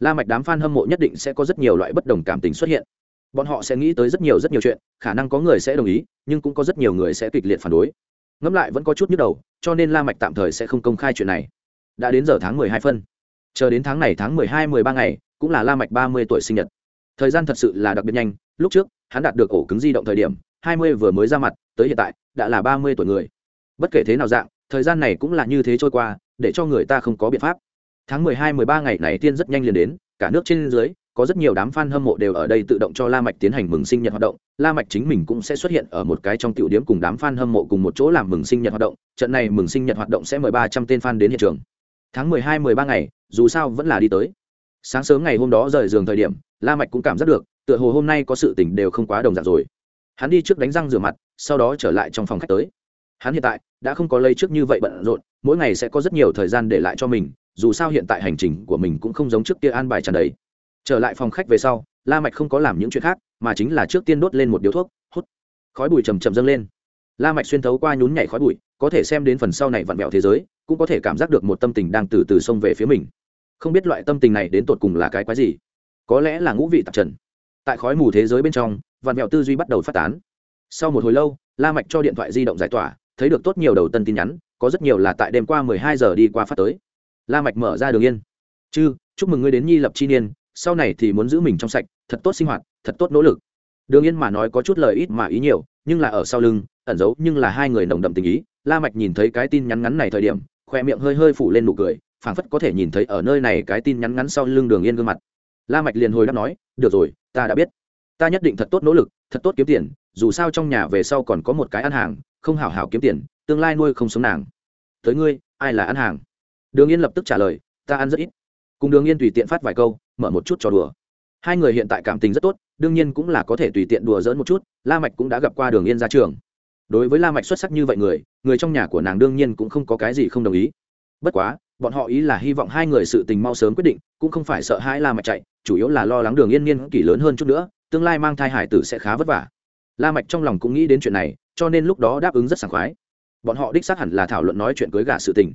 La mạch đám fan hâm mộ nhất định sẽ có rất nhiều loại bất đồng cảm tình xuất hiện. Bọn họ sẽ nghĩ tới rất nhiều rất nhiều chuyện, khả năng có người sẽ đồng ý, nhưng cũng có rất nhiều người sẽ kịch liệt phản đối. Ngẫm lại vẫn có chút nhức đầu, cho nên la mạch tạm thời sẽ không công khai chuyện này. Đã đến giờ tháng mười hai phân. Chờ đến tháng này tháng mười hai, mười ba ngày, cũng là la mạch ba mươi tuổi sinh nhật. Thời gian thật sự là đặc biệt nhanh, lúc trước, hắn đạt được ổ cứng di động thời điểm hai mươi vừa mới ra mặt tới hiện tại đã là ba mươi tuổi người bất kể thế nào dạng thời gian này cũng là như thế trôi qua để cho người ta không có biện pháp tháng mười hai mười ba ngày này tiên rất nhanh liền đến cả nước trên dưới có rất nhiều đám fan hâm mộ đều ở đây tự động cho La Mạch tiến hành mừng sinh nhật hoạt động, La Mạch chính mình cũng sẽ xuất hiện ở một cái trong tiểu điểm cùng đám fan hâm mộ cùng một chỗ làm mừng sinh nhật hoạt động, trận này mừng sinh nhật hoạt động sẽ mời ba trăm tên fan đến hiện trường. Tháng mười hai mười ba ngày, dù sao vẫn là đi tới. Sáng sớm ngày hôm đó rời giường thời điểm, La Mạch cũng cảm giác được, tựa hồ hôm nay có sự tình đều không quá đồng dạng rồi. Hắn đi trước đánh răng rửa mặt, sau đó trở lại trong phòng khách tới. Hắn hiện tại đã không có lây trước như vậy bận rộn, mỗi ngày sẽ có rất nhiều thời gian để lại cho mình, dù sao hiện tại hành trình của mình cũng không giống trước kia an bài tràn đầy. Trở lại phòng khách về sau la mạch không có làm những chuyện khác mà chính là trước tiên đốt lên một điếu thuốc hút. Khói bụi chầm chậm dâng lên. La mạch xuyên thấu qua nhún nhảy khói bụi có thể xem đến phần sau này vặn vẹo thế giới cũng có thể cảm giác được một tâm tình đang từ từ xông về phía mình. Không biết loại tâm tình này đến tột cùng là cái quái gì? Có lẽ là ngũ vị tạp trần. Tại khói mù thế giới bên trong Vạn vẹo tư duy bắt đầu phát tán. Sau một hồi lâu, la mạch cho điện thoại di động giải tỏa, thấy được tốt nhiều đầu tân tin nhắn, có rất nhiều là tại đêm qua 12 giờ đi qua phát tới. La mạch mở ra đường yên. Chư, chúc mừng ngươi đến nhi lập chi niên, sau này thì muốn giữ mình trong sạch, thật tốt sinh hoạt, thật tốt nỗ lực. Đường yên mà nói có chút lời ít mà ý nhiều, nhưng là ở sau lưng, ẩn giấu nhưng là hai người nồng đậm tình ý. La mạch nhìn thấy cái tin nhắn ngắn này thời điểm, khoe miệng hơi hơi phủ lên nụ cười, phảng phất có thể nhìn thấy ở nơi này cái tin nhắn ngắn sau lưng đường yên gương mặt. La mạch liền hồi đáp nói, được rồi, ta đã biết ta nhất định thật tốt nỗ lực, thật tốt kiếm tiền, dù sao trong nhà về sau còn có một cái ăn hàng, không hảo hảo kiếm tiền, tương lai nuôi không sống nàng. Tới ngươi, ai là ăn hàng? Đường yên lập tức trả lời, ta ăn rất ít. Cùng đường yên tùy tiện phát vài câu, mở một chút trò đùa. Hai người hiện tại cảm tình rất tốt, đương nhiên cũng là có thể tùy tiện đùa dỡn một chút, la mạch cũng đã gặp qua đường yên ra trường. Đối với la mạch xuất sắc như vậy người người trong nhà của nàng đương nhiên cũng không có cái gì không đồng ý. Bất quá, bọn họ ý là hy vọng hai người sự tình mau sớm quyết định, cũng không phải sợ hãi la mạch chạy, chủ yếu là lo lắng đường yên niên kỷ lớn hơn chút nữa tương lai mang thai hải tử sẽ khá vất vả. La mạch trong lòng cũng nghĩ đến chuyện này, cho nên lúc đó đáp ứng rất sảng khoái. Bọn họ đích xác hẳn là thảo luận nói chuyện cưới gả sự tình.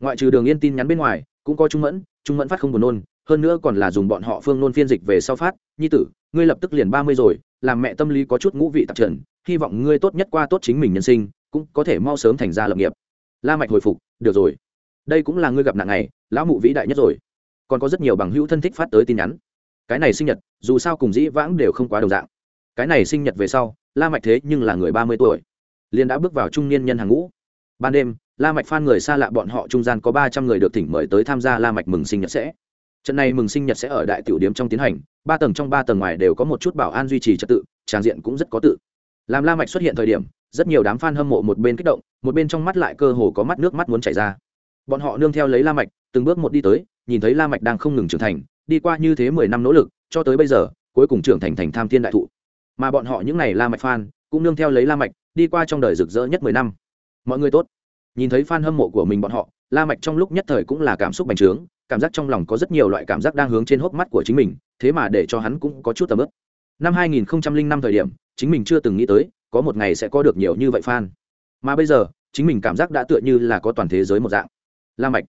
Ngoại trừ đường yên tin nhắn bên ngoài, cũng có trung mẫn trung mẫn phát không buồn nôn, hơn nữa còn là dùng bọn họ phương nôn phiên dịch về sau phát, nhi tử, ngươi lập tức liền ba mươi rồi, làm mẹ tâm lý có chút ngũ vị tạp trần, hy vọng ngươi tốt nhất qua tốt chính mình nhân sinh, cũng có thể mau sớm thành ra lập nghiệp. La mạch hồi phục, được rồi. Đây cũng là ngươi gặp nạn này, lão mụ vĩ đại nhất rồi. Còn có rất nhiều bằng hữu thân thích phát tới tin nhắn cái này sinh nhật, dù sao cùng dĩ vãng đều không quá đồng dạng. Cái này sinh nhật về sau, la mạch thế nhưng là người ba mươi tuổi. Liền đã bước vào trung niên nhân hàng ngũ. Ban đêm, la mạch phan người xa lạ bọn họ trung gian có ba trăm người được thỉnh mời tới tham gia la mạch mừng sinh nhật sẽ. Trận này mừng sinh nhật sẽ ở đại tiểu điểm trong tiến hành, ba tầng trong ba tầng ngoài đều có một chút bảo an duy trì trật tự, tràng diện cũng rất có tự. Làm la mạch xuất hiện thời điểm, rất nhiều đám fan hâm mộ một bên kích động, một bên trong mắt lại cơ hồ có mắt nước mắt muốn chảy ra. Bọn họ nương theo lấy la mạch, từng bước một đi tới, nhìn thấy la mạch đang không ngừng trưởng thành đi qua như thế mười năm nỗ lực, cho tới bây giờ, cuối cùng trưởng thành thành tham thiên đại thụ. Mà bọn họ những này la mạch fan cũng nương theo lấy la mạch, đi qua trong đời rực rỡ nhất mười năm. Mọi người tốt. Nhìn thấy fan hâm mộ của mình bọn họ, la mạch trong lúc nhất thời cũng là cảm xúc bành trướng, cảm giác trong lòng có rất nhiều loại cảm giác đang hướng trên hốc mắt của chính mình, thế mà để cho hắn cũng có chút tầm ướp năm 2005 thời điểm, chính mình chưa từng nghĩ tới, có một ngày sẽ có được nhiều như vậy fan. Mà bây giờ, chính mình cảm giác đã tựa như là có toàn thế giới một dạng. La mạch.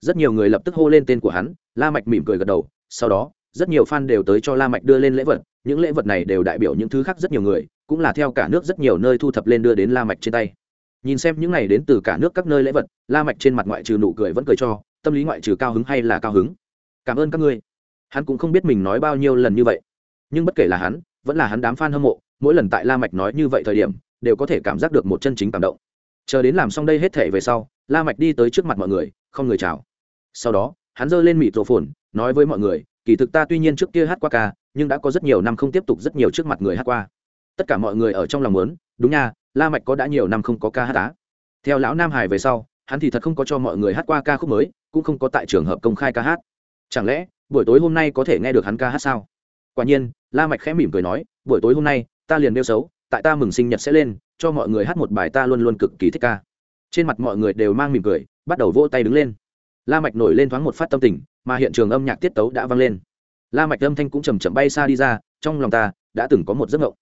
Rất nhiều người lập tức hô lên tên của hắn, la mạch mỉm cười gật đầu sau đó, rất nhiều fan đều tới cho la mạch đưa lên lễ vật, những lễ vật này đều đại biểu những thứ khác rất nhiều người, cũng là theo cả nước rất nhiều nơi thu thập lên đưa đến la mạch trên tay. Nhìn xem những này đến từ cả nước các nơi lễ vật, la mạch trên mặt ngoại trừ nụ cười vẫn cười cho, tâm lý ngoại trừ cao hứng hay là cao hứng? Cảm ơn các ngươi. Hắn cũng không biết mình nói bao nhiêu lần như vậy. Nhưng bất kể là hắn, vẫn là hắn đám fan hâm mộ, mỗi lần tại la mạch nói như vậy thời điểm, đều có thể cảm giác được một chân chính cảm động. Chờ đến làm xong đây hết thể về sau, la mạch đi tới trước mặt mọi người, không người chào. Sau đó hắn giơ lên mịt rổ phồn nói với mọi người, kỳ thực ta tuy nhiên trước kia hát qua ca, nhưng đã có rất nhiều năm không tiếp tục rất nhiều trước mặt người hát qua. Tất cả mọi người ở trong lòng muốn, đúng nha, la mạch có đã nhiều năm không có ca hát á. Theo lão nam hải về sau, hắn thì thật không có cho mọi người hát qua ca khúc mới, cũng không có tại trường hợp công khai ca hát. Chẳng lẽ, buổi tối hôm nay có thể nghe được hắn ca hát sao? Quả nhiên, la mạch khẽ mỉm cười nói, buổi tối hôm nay, ta liền đeo xấu, tại ta mừng sinh nhật sẽ lên, cho mọi người hát một bài ta luôn luôn cực kỳ thích ca. Trên mặt mọi người đều mang mỉm cười, bắt đầu vỗ tay đứng lên la mạch nổi lên thoáng một phát tâm tình, mà hiện trường âm nhạc tiết tấu đã vang lên. La mạch âm thanh cũng chậm chậm bay xa đi ra, trong lòng ta đã từng có một giấc mộng.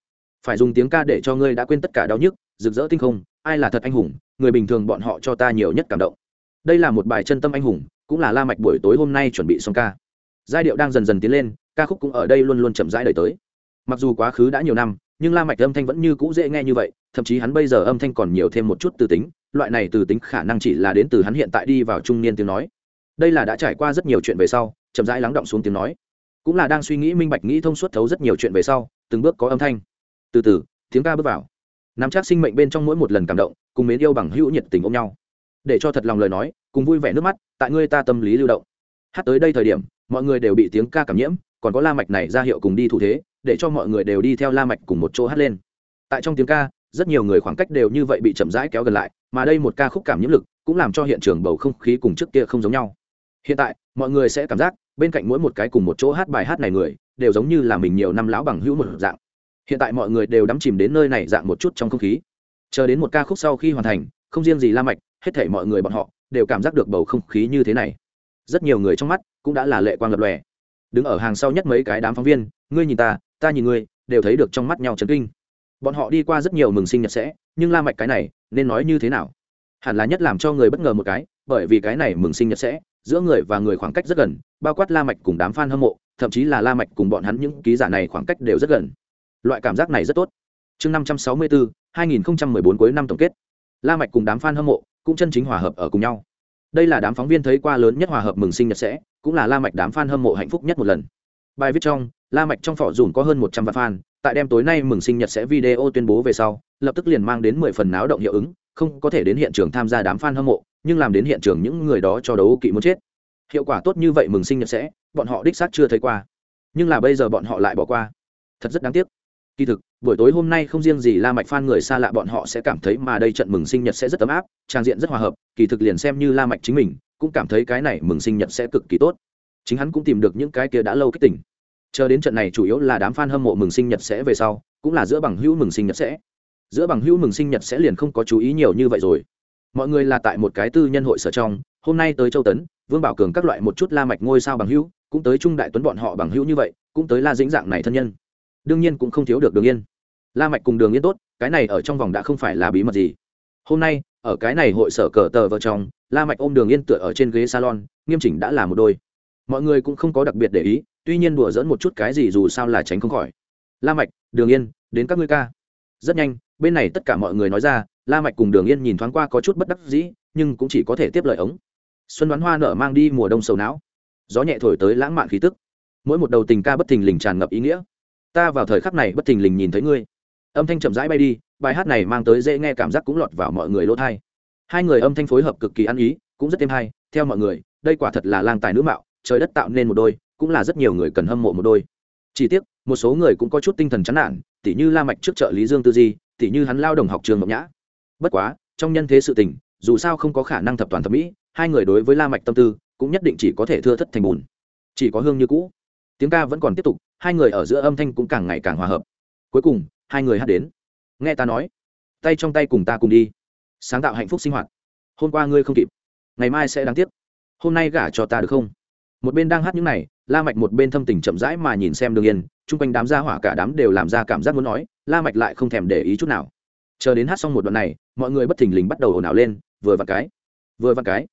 Phải dùng tiếng ca để cho ngươi đã quên tất cả đau nhức, rực rỡ tinh không, ai là thật anh hùng, người bình thường bọn họ cho ta nhiều nhất cảm động. Đây là một bài chân tâm anh hùng, cũng là la mạch buổi tối hôm nay chuẩn bị xong ca. Giai điệu đang dần dần tiến lên, ca khúc cũng ở đây luôn luôn chậm rãi đời tới. Mặc dù quá khứ đã nhiều năm, nhưng la mạch âm thanh vẫn như cũ dễ nghe như vậy, thậm chí hắn bây giờ âm thanh còn nhiều thêm một chút tư tính loại này từ tính khả năng chỉ là đến từ hắn hiện tại đi vào trung niên tiếng nói. Đây là đã trải qua rất nhiều chuyện về sau, chậm rãi lắng động xuống tiếng nói. Cũng là đang suy nghĩ minh bạch nghĩ thông suốt thấu rất nhiều chuyện về sau, từng bước có âm thanh. Từ từ, tiếng ca bước vào. Nắm chắc sinh mệnh bên trong mỗi một lần cảm động, cùng mến yêu bằng hữu nhiệt tình ôm nhau. Để cho thật lòng lời nói, cùng vui vẻ nước mắt, tại ngươi ta tâm lý lưu động. Hát tới đây thời điểm, mọi người đều bị tiếng ca cảm nhiễm, còn có la mạch này ra hiệu cùng đi thủ thế, để cho mọi người đều đi theo la mạch cùng một chỗ hát lên. Tại trong tiếng ca rất nhiều người khoảng cách đều như vậy bị chậm rãi kéo gần lại, mà đây một ca khúc cảm nhiễm lực cũng làm cho hiện trường bầu không khí cùng trước kia không giống nhau. Hiện tại, mọi người sẽ cảm giác bên cạnh mỗi một cái cùng một chỗ hát bài hát này người đều giống như là mình nhiều năm lão bằng hữu một dạng. Hiện tại mọi người đều đắm chìm đến nơi này dạng một chút trong không khí. Chờ đến một ca khúc sau khi hoàn thành, không riêng gì la mạch, hết thảy mọi người bọn họ đều cảm giác được bầu không khí như thế này. Rất nhiều người trong mắt cũng đã là lệ quang lập lòe. Đứng ở hàng sau nhất mấy cái đám phóng viên, ngươi nhìn ta ta nhìn ngươi đều thấy được trong mắt nhau chấn kinh bọn họ đi qua rất nhiều mừng sinh nhật sẽ, nhưng la mạch cái này, nên nói như thế nào? Hẳn là nhất làm cho người bất ngờ một cái, bởi vì cái này mừng sinh nhật sẽ, giữa người và người khoảng cách rất gần, bao quát la mạch cùng đám fan hâm mộ, thậm chí là la mạch cùng bọn hắn những ký giả này khoảng cách đều rất gần. Loại cảm giác này rất tốt. Chương năm trăm sáu mươi bốn hai nghìn bốn cuối năm tổng kết. La mạch cùng đám fan hâm mộ cũng chân chính hòa hợp ở cùng nhau. Đây là đám phóng viên thấy qua lớn nhất hòa hợp mừng sinh nhật sẽ, cũng là la mạch đám fan hâm mộ hạnh phúc nhất một lần. Bài viết trong, la mạch trong phỏ dùn có hơn một trăm vạn fan tại đêm tối nay mừng sinh nhật sẽ video tuyên bố về sau, lập tức liền mang đến mười phần náo động hiệu ứng, không có thể đến hiện trường tham gia đám fan hâm mộ, nhưng làm đến hiện trường những người đó cho đấu kỵ muốn chết. Hiệu quả tốt như vậy mừng sinh nhật sẽ, bọn họ đích xác chưa thấy qua. Nhưng là bây giờ bọn họ lại bỏ qua. Thật rất đáng tiếc. Kỳ thực, buổi tối hôm nay không riêng gì la mạch fan người xa lạ bọn họ sẽ cảm thấy mà đây trận mừng sinh nhật sẽ rất ấm áp, trang diện rất hòa hợp, kỳ thực liền xem như la mạch chính mình, cũng cảm thấy cái này mừng sinh nhật sẽ cực kỳ tốt. Chính hắn cũng tìm được những cái kia đã lâu kích tỉnh chờ đến trận này chủ yếu là đám fan hâm mộ mừng sinh nhật sẽ về sau, cũng là giữa bằng hữu mừng sinh nhật sẽ. Giữa bằng hữu mừng sinh nhật sẽ liền không có chú ý nhiều như vậy rồi. Mọi người là tại một cái tư nhân hội sở trong, hôm nay tới châu tấn, vương bảo cường các loại một chút la mạch ngôi sao bằng hữu, cũng tới trung đại tuấn bọn họ bằng hữu như vậy, cũng tới la dĩnh dạng này thân nhân. Đương nhiên cũng không thiếu được đường yên. La mạch cùng đường yên tốt, cái này ở trong vòng đã không phải là bí mật gì. Hôm nay, ở cái này hội sở cờ tờ vợ chồng, la mạch ôm đường yên tựa ở trên ghế salon, nghiêm chỉnh đã là một đôi. Mọi người cũng không có đặc biệt để ý tuy nhiên đùa dẫn một chút cái gì dù sao là tránh không khỏi. La mạch, đường yên, đến các ngươi ca. Rất nhanh, bên này tất cả mọi người nói ra, la mạch cùng đường yên nhìn thoáng qua có chút bất đắc dĩ, nhưng cũng chỉ có thể tiếp lời ống. Xuân đoán hoa nở mang đi mùa đông sầu não. Gió nhẹ thổi tới lãng mạn khí tức. Mỗi một đầu tình ca bất thình lình tràn ngập ý nghĩa. Ta vào thời khắc này bất thình lình nhìn thấy ngươi. Âm thanh chậm rãi bay đi, bài hát này mang tới dễ nghe cảm giác cũng lọt vào mọi người lỗ thay hai người âm thanh phối hợp cực kỳ ăn ý, cũng rất êm hay. Theo mọi người, đây quả thật là lang tài nữ mạo, trời đất tạo nên một đôi cũng là rất nhiều người cần hâm mộ một đôi. Chỉ tiếc, một số người cũng có chút tinh thần chán nản, tỉ như la mạch trước trợ lý dương tư di, tỉ như hắn lao đồng học trường mộng nhã. Bất quá, trong nhân thế sự tình, dù sao không có khả năng thập toàn thẩm mỹ, hai người đối với la mạch tâm tư cũng nhất định chỉ có thể thưa thất thành bùn. Chỉ có hương như cũ. Tiếng ca vẫn còn tiếp tục, hai người ở giữa âm thanh cũng càng ngày càng hòa hợp. Cuối cùng, hai người hát đến. Nghe ta nói, tay trong tay cùng ta cùng đi. Sáng tạo hạnh phúc sinh hoạt. Hôm qua ngươi không kịp. Ngày mai sẽ đáng tiếc. Hôm nay gả cho ta được không? Một bên đang hát những này, la mạch một bên thâm tình chậm rãi mà nhìn xem đường yên, chung quanh đám gia hỏa cả đám đều làm ra cảm giác muốn nói, la mạch lại không thèm để ý chút nào. Chờ đến hát xong một đoạn này, mọi người bất thình lình bắt đầu ồn ào lên, vừa vặn cái, vừa vặn cái,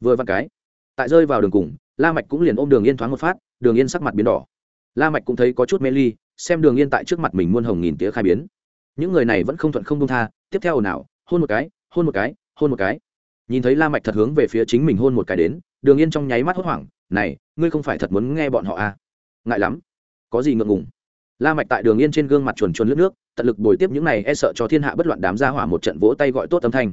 vừa vặn cái. Tại rơi vào đường cùng, la mạch cũng liền ôm đường yên thoáng một phát, đường yên sắc mặt biến đỏ. La mạch cũng thấy có chút mê ly, xem đường yên tại trước mặt mình muôn hồng nghìn tía khai biến. Những người này vẫn không thuận không buông tha, tiếp theo ồn ào, hôn một cái, hôn một cái, hôn một cái. Nhìn thấy la mạch thật hướng về phía chính mình hôn một cái đến, đường yên trong nháy mắt hốt hoảng này, ngươi không phải thật muốn nghe bọn họ à? Ngại lắm. Có gì ngượng ngùng? La mạch tại đường yên trên gương mặt chuồn chuồn lướt nước, tận lực bồi tiếp những này e sợ cho thiên hạ bất loạn đám gia hỏa một trận vỗ tay gọi tốt âm thanh.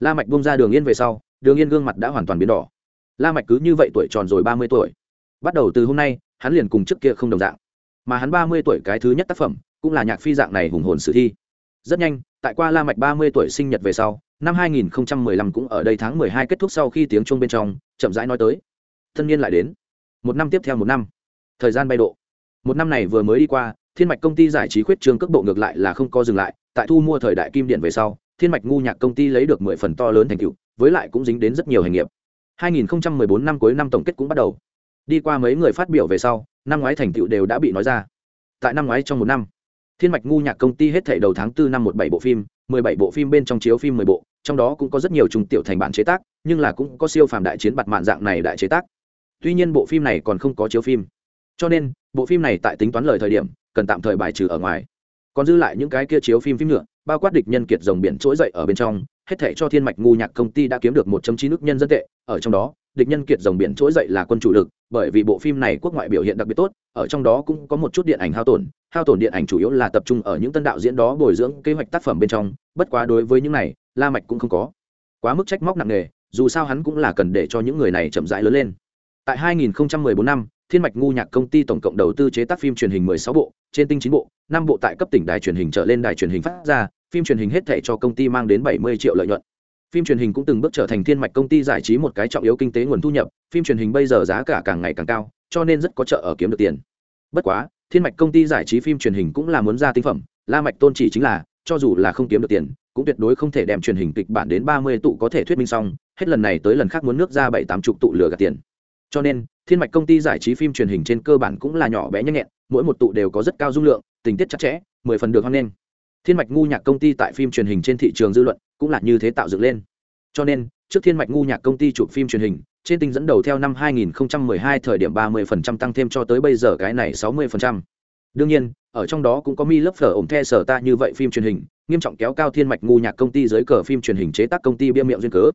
La mạch buông ra đường yên về sau, đường yên gương mặt đã hoàn toàn biến đỏ. La mạch cứ như vậy tuổi tròn rồi ba mươi tuổi. Bắt đầu từ hôm nay, hắn liền cùng trước kia không đồng dạng. Mà hắn ba mươi tuổi cái thứ nhất tác phẩm, cũng là nhạc phi dạng này hùng hồn sử thi. Rất nhanh, tại qua la mạch ba mươi tuổi sinh nhật về sau, năm 2015 cũng ở đây tháng 12 kết thúc sau khi tiếng chuông bên trong, chậm rãi nói tới thân niên lại đến. Một năm tiếp theo một năm. Thời gian bay độ. Một năm này vừa mới đi qua, thiên mạch công ty giải trí khuyết trương cước bộ ngược lại là không có dừng lại. Tại thu mua thời đại kim điện về sau, thiên mạch ngu nhạc công ty lấy được mười phần to lớn thành tựu, với lại cũng dính đến rất nhiều hành nghiệp. 2014 năm cuối năm tổng kết cũng bắt đầu. Đi qua mấy người phát biểu về sau, năm ngoái thành tựu đều đã bị nói ra. Tại năm ngoái trong một năm, thiên mạch ngu nhạc công ty hết thể đầu tháng 4 năm một bảy bộ phim 17 bộ phim bên trong chiếu phim 10 bộ, trong đó cũng có rất nhiều trùng tiểu thành bản chế tác, nhưng là cũng có siêu phàm đại chiến bạt mạn dạng này đại chế tác tuy nhiên bộ phim này còn không có chiếu phim. Cho nên, bộ phim này tại tính toán lời thời điểm, cần tạm thời bài trừ ở ngoài. Còn dư lại những cái kia chiếu phim phim nữa, bao quát địch nhân kiệt dòng biển trỗi dậy ở bên trong, hết thể cho thiên mạch ngu nhạc công ty đã kiếm được một chấm chín nước nhân dân tệ, ở trong đó, địch nhân kiệt dòng biển trỗi dậy là quân chủ lực, bởi vì bộ phim này quốc ngoại biểu hiện đặc biệt tốt, ở trong đó cũng có một chút điện ảnh hao tổn hao tổn điện ảnh chủ yếu là tập trung ở những tân đạo diễn đó bồi dưỡng kế hoạch tác phẩm bên trong, bất quá đối với những này, la mạch cũng không có quá mức trách móc nặng nề, dù sao hắn cũng là cần để cho những người này chậm rãi lớn lên tại 2014 năm, thiên mạch ngu nhạc công ty tổng cộng đầu tư chế tác phim truyền hình 16 bộ, trên tinh chín bộ 5 bộ tại cấp tỉnh đài truyền hình trở lên đài truyền hình phát ra, phim truyền hình hết thảy cho công ty mang đến 70 triệu lợi nhuận. Phim truyền hình cũng từng bước trở thành thiên mạch công ty giải trí một cái trọng yếu kinh tế nguồn thu nhập, phim truyền hình bây giờ giá cả càng ngày càng cao, cho nên rất có trợ ở kiếm được tiền. Bất quá, thiên mạch công ty giải trí phim truyền hình cũng là muốn ra tinh phẩm, la mạch tôn chỉ chính là, cho dù là không kiếm được tiền, cũng tuyệt đối không thể đem truyền hình kịch bản đến ba mươi tụ có thể thuyết minh xong, hết lần này tới lần khác muốn nước ra bảy tám chục tụ lừa gạt tiền cho nên, thiên mạch công ty giải trí phim truyền hình trên cơ bản cũng là nhỏ bé nhanh nhẹn, mỗi một tụ đều có rất cao dung lượng, tình tiết chặt chẽ, mười phần được hoan nghênh. Thiên mạch ngu nhạc công ty tại phim truyền hình trên thị trường dư luận cũng là như thế tạo dựng lên. Cho nên, trước thiên mạch ngu nhạc công ty chụp phim truyền hình, trên tinh dẫn đầu theo năm 2012 thời điểm 30% tăng thêm cho tới bây giờ cái này 60%. đương nhiên, ở trong đó cũng có mi lớp phở ổn the sở ta như vậy phim truyền hình, nghiêm trọng kéo cao thiên mạch ngu nhạc công ty dưới cờ phim truyền hình chế tác công ty bia miệng duyên cớ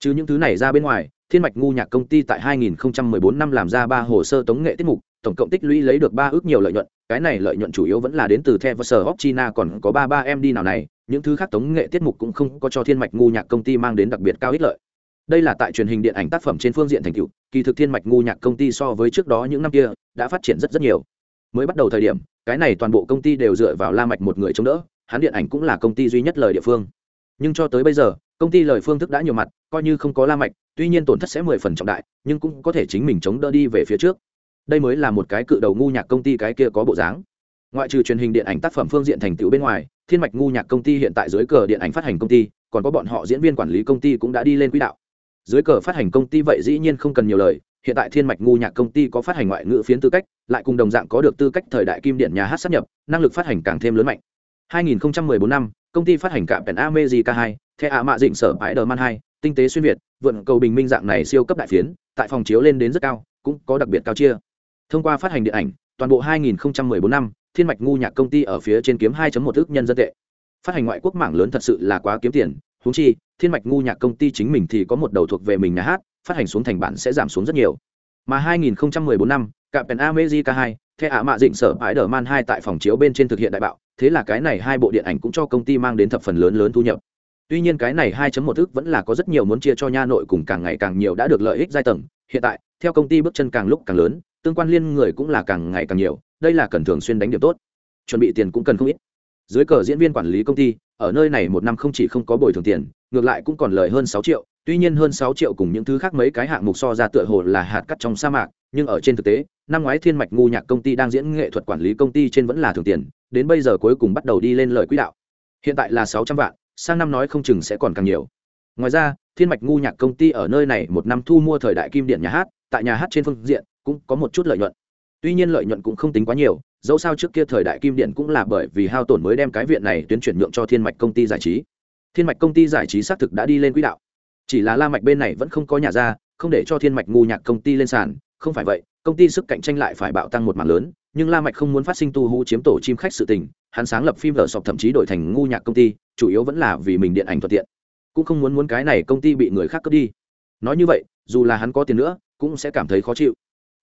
chứ những thứ này ra bên ngoài, thiên mạch ngu nhạc công ty tại 2014 năm làm ra ba hồ sơ tống nghệ tiết mục, tổng cộng tích lũy lấy được ba ước nhiều lợi nhuận, cái này lợi nhuận chủ yếu vẫn là đến từ the và sở china, còn có ba ba em đi nào này, những thứ khác tống nghệ tiết mục cũng không có cho thiên mạch ngu nhạc công ty mang đến đặc biệt cao ích lợi. Đây là tại truyền hình điện ảnh tác phẩm trên phương diện thành tựu, kỳ thực thiên mạch ngu nhạc công ty so với trước đó những năm kia, đã phát triển rất rất nhiều. Mới bắt đầu thời điểm, cái này toàn bộ công ty đều dựa vào la mạch một người chống đỡ, hắn điện ảnh cũng là công ty duy nhất lời địa phương. Nhưng cho tới bây giờ công ty lời phương thức đã nhiều mặt, coi như không có la mạch, tuy nhiên tổn thất sẽ mười phần trọng đại, nhưng cũng có thể chính mình chống đỡ đi về phía trước. Đây mới là một cái cự đầu ngu nhạc công ty cái kia có bộ dáng. Ngoại trừ truyền hình điện ảnh tác phẩm phương diện thành tựu bên ngoài, thiên mạch ngu nhạc công ty hiện tại dưới cờ điện ảnh phát hành công ty, còn có bọn họ diễn viên quản lý công ty cũng đã đi lên quỹ đạo. Dưới cờ phát hành công ty vậy dĩ nhiên không cần nhiều lời, hiện tại thiên mạch ngu nhạc công ty có phát hành ngoại ngữ phiến tư cách, lại cùng đồng dạng có được tư cách thời đại kim điện nhà hát sắp nhập, năng lực phát hành càng thêm lớn mạnh. 2014 năm công ty phát hành cả pèn America 2, The ạ mạ dịnh sở bãi đờ man 2, tinh tế xuyên việt vượn cầu bình minh dạng này siêu cấp đại phiến tại phòng chiếu lên đến rất cao cũng có đặc biệt cao chia. Thông qua phát hành điện ảnh toàn bộ 2014 năm thiên mạch ngu nhạc công ty ở phía trên kiếm 2.1 ức nhân dân tệ. Phát hành ngoại quốc mảng lớn thật sự là quá kiếm tiền huống chi thiên mạch ngu nhạc công ty chính mình thì có một đầu thuộc về mình nhà hát phát hành xuống thành bản sẽ giảm xuống rất nhiều. Mà 2014 năm cả pen America 2, The ạ mạ dịnh sở bãi đờ man 2 tại phòng chiếu bên trên thực hiện đại bạo thế là cái này hai bộ điện ảnh cũng cho công ty mang đến thập phần lớn lớn thu nhập. Tuy nhiên cái này 2.1 ức vẫn là có rất nhiều muốn chia cho nha nội cùng càng ngày càng nhiều đã được lợi ích giai tầng. Hiện tại, theo công ty bước chân càng lúc càng lớn, tương quan liên người cũng là càng ngày càng nhiều, đây là cần thường xuyên đánh điểm tốt. Chuẩn bị tiền cũng cần không ít. Dưới cờ diễn viên quản lý công ty ở nơi này một năm không chỉ không có bồi thường tiền, ngược lại cũng còn lời hơn sáu triệu. Tuy nhiên hơn sáu triệu cùng những thứ khác mấy cái hạng mục so ra tựa hồ là hạt cắt trong sa mạc, nhưng ở trên thực tế, năm ngoái thiên mạch ngu nhạc công ty đang diễn nghệ thuật quản lý công ty trên vẫn là thường tiền, đến bây giờ cuối cùng bắt đầu đi lên lời quỹ đạo. Hiện tại là sáu trăm vạn, sang năm nói không chừng sẽ còn càng nhiều. Ngoài ra, thiên mạch ngu nhạc công ty ở nơi này một năm thu mua thời đại kim điện nhà hát, tại nhà hát trên phương diện cũng có một chút lợi nhuận tuy nhiên lợi nhuận cũng không tính quá nhiều, dẫu sao trước kia thời đại kim điện cũng là bởi vì hao tổn mới đem cái viện này tuyến chuyển nhượng cho thiên mạch công ty giải trí. Thiên mạch công ty giải trí xác thực đã đi lên quỹ đạo. Chỉ là la mạch bên này vẫn không có nhà ra, không để cho thiên mạch ngu nhạc công ty lên sàn, không phải vậy, công ty sức cạnh tranh lại phải bạo tăng một mảng lớn, nhưng la mạch không muốn phát sinh tu hú chiếm tổ chim khách sự tình, hắn sáng lập phim lở sọp thậm chí đổi thành ngu nhạc công ty, chủ yếu vẫn là vì mình điện ảnh thuận tiện. Cũng không muốn muốn cái này công ty bị người khác cướp đi. Nói như vậy, dù là hắn có tiền nữa, cũng sẽ cảm thấy khó chịu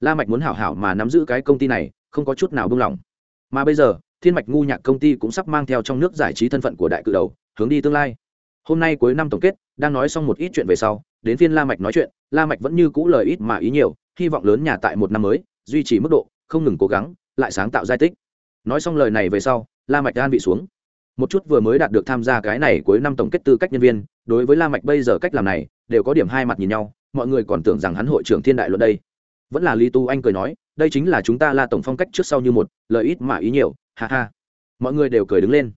la mạch muốn hảo hảo mà nắm giữ cái công ty này, không có chút nào buông lỏng. Mà bây giờ, thiên mạch ngu nhạc công ty cũng sắp mang theo trong nước giải trí thân phận của đại cự đầu, hướng đi tương lai. Hôm nay cuối năm tổng kết, đang nói xong một ít chuyện về sau, đến phiên la mạch nói chuyện, la mạch vẫn như cũ lời ít mà ý nhiều, hy vọng lớn nhà tại một năm mới, duy trì mức độ, không ngừng cố gắng, lại sáng tạo giai tích. Nói xong lời này về sau, la mạch an vị xuống. Một chút vừa mới đạt được tham gia cái này cuối năm tổng kết tư cách nhân viên, đối với la mạch bây giờ cách làm này, đều có điểm hai mặt nhìn nhau, mọi người còn tưởng rằng hắn hội trưởng thiên đại luận đây vẫn là lý tu anh cười nói đây chính là chúng ta la tổng phong cách trước sau như một lợi ít mà ý nhiều ha ha. Mọi người đều cười đứng lên.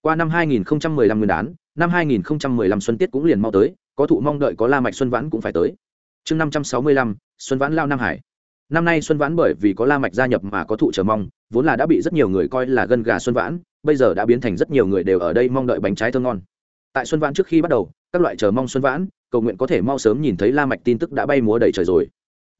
Qua năm 2015 nguyên đán năm 2015 xuân tiết cũng liền mau tới có thụ mong đợi có la mạch xuân vãn cũng phải tới. Chương 565, xuân vãn lao nam hải. Năm nay xuân vãn bởi vì có la mạch gia nhập mà có thụ chờ mong vốn là đã bị rất nhiều người coi là gân gà xuân vãn bây giờ đã biến thành rất nhiều người đều ở đây mong đợi bánh trái thơm ngon. Tại xuân vãn trước khi bắt đầu các loại chờ mong xuân vãn cầu nguyện có thể mau sớm nhìn thấy la mạch tin tức đã bay múa đầy trời rồi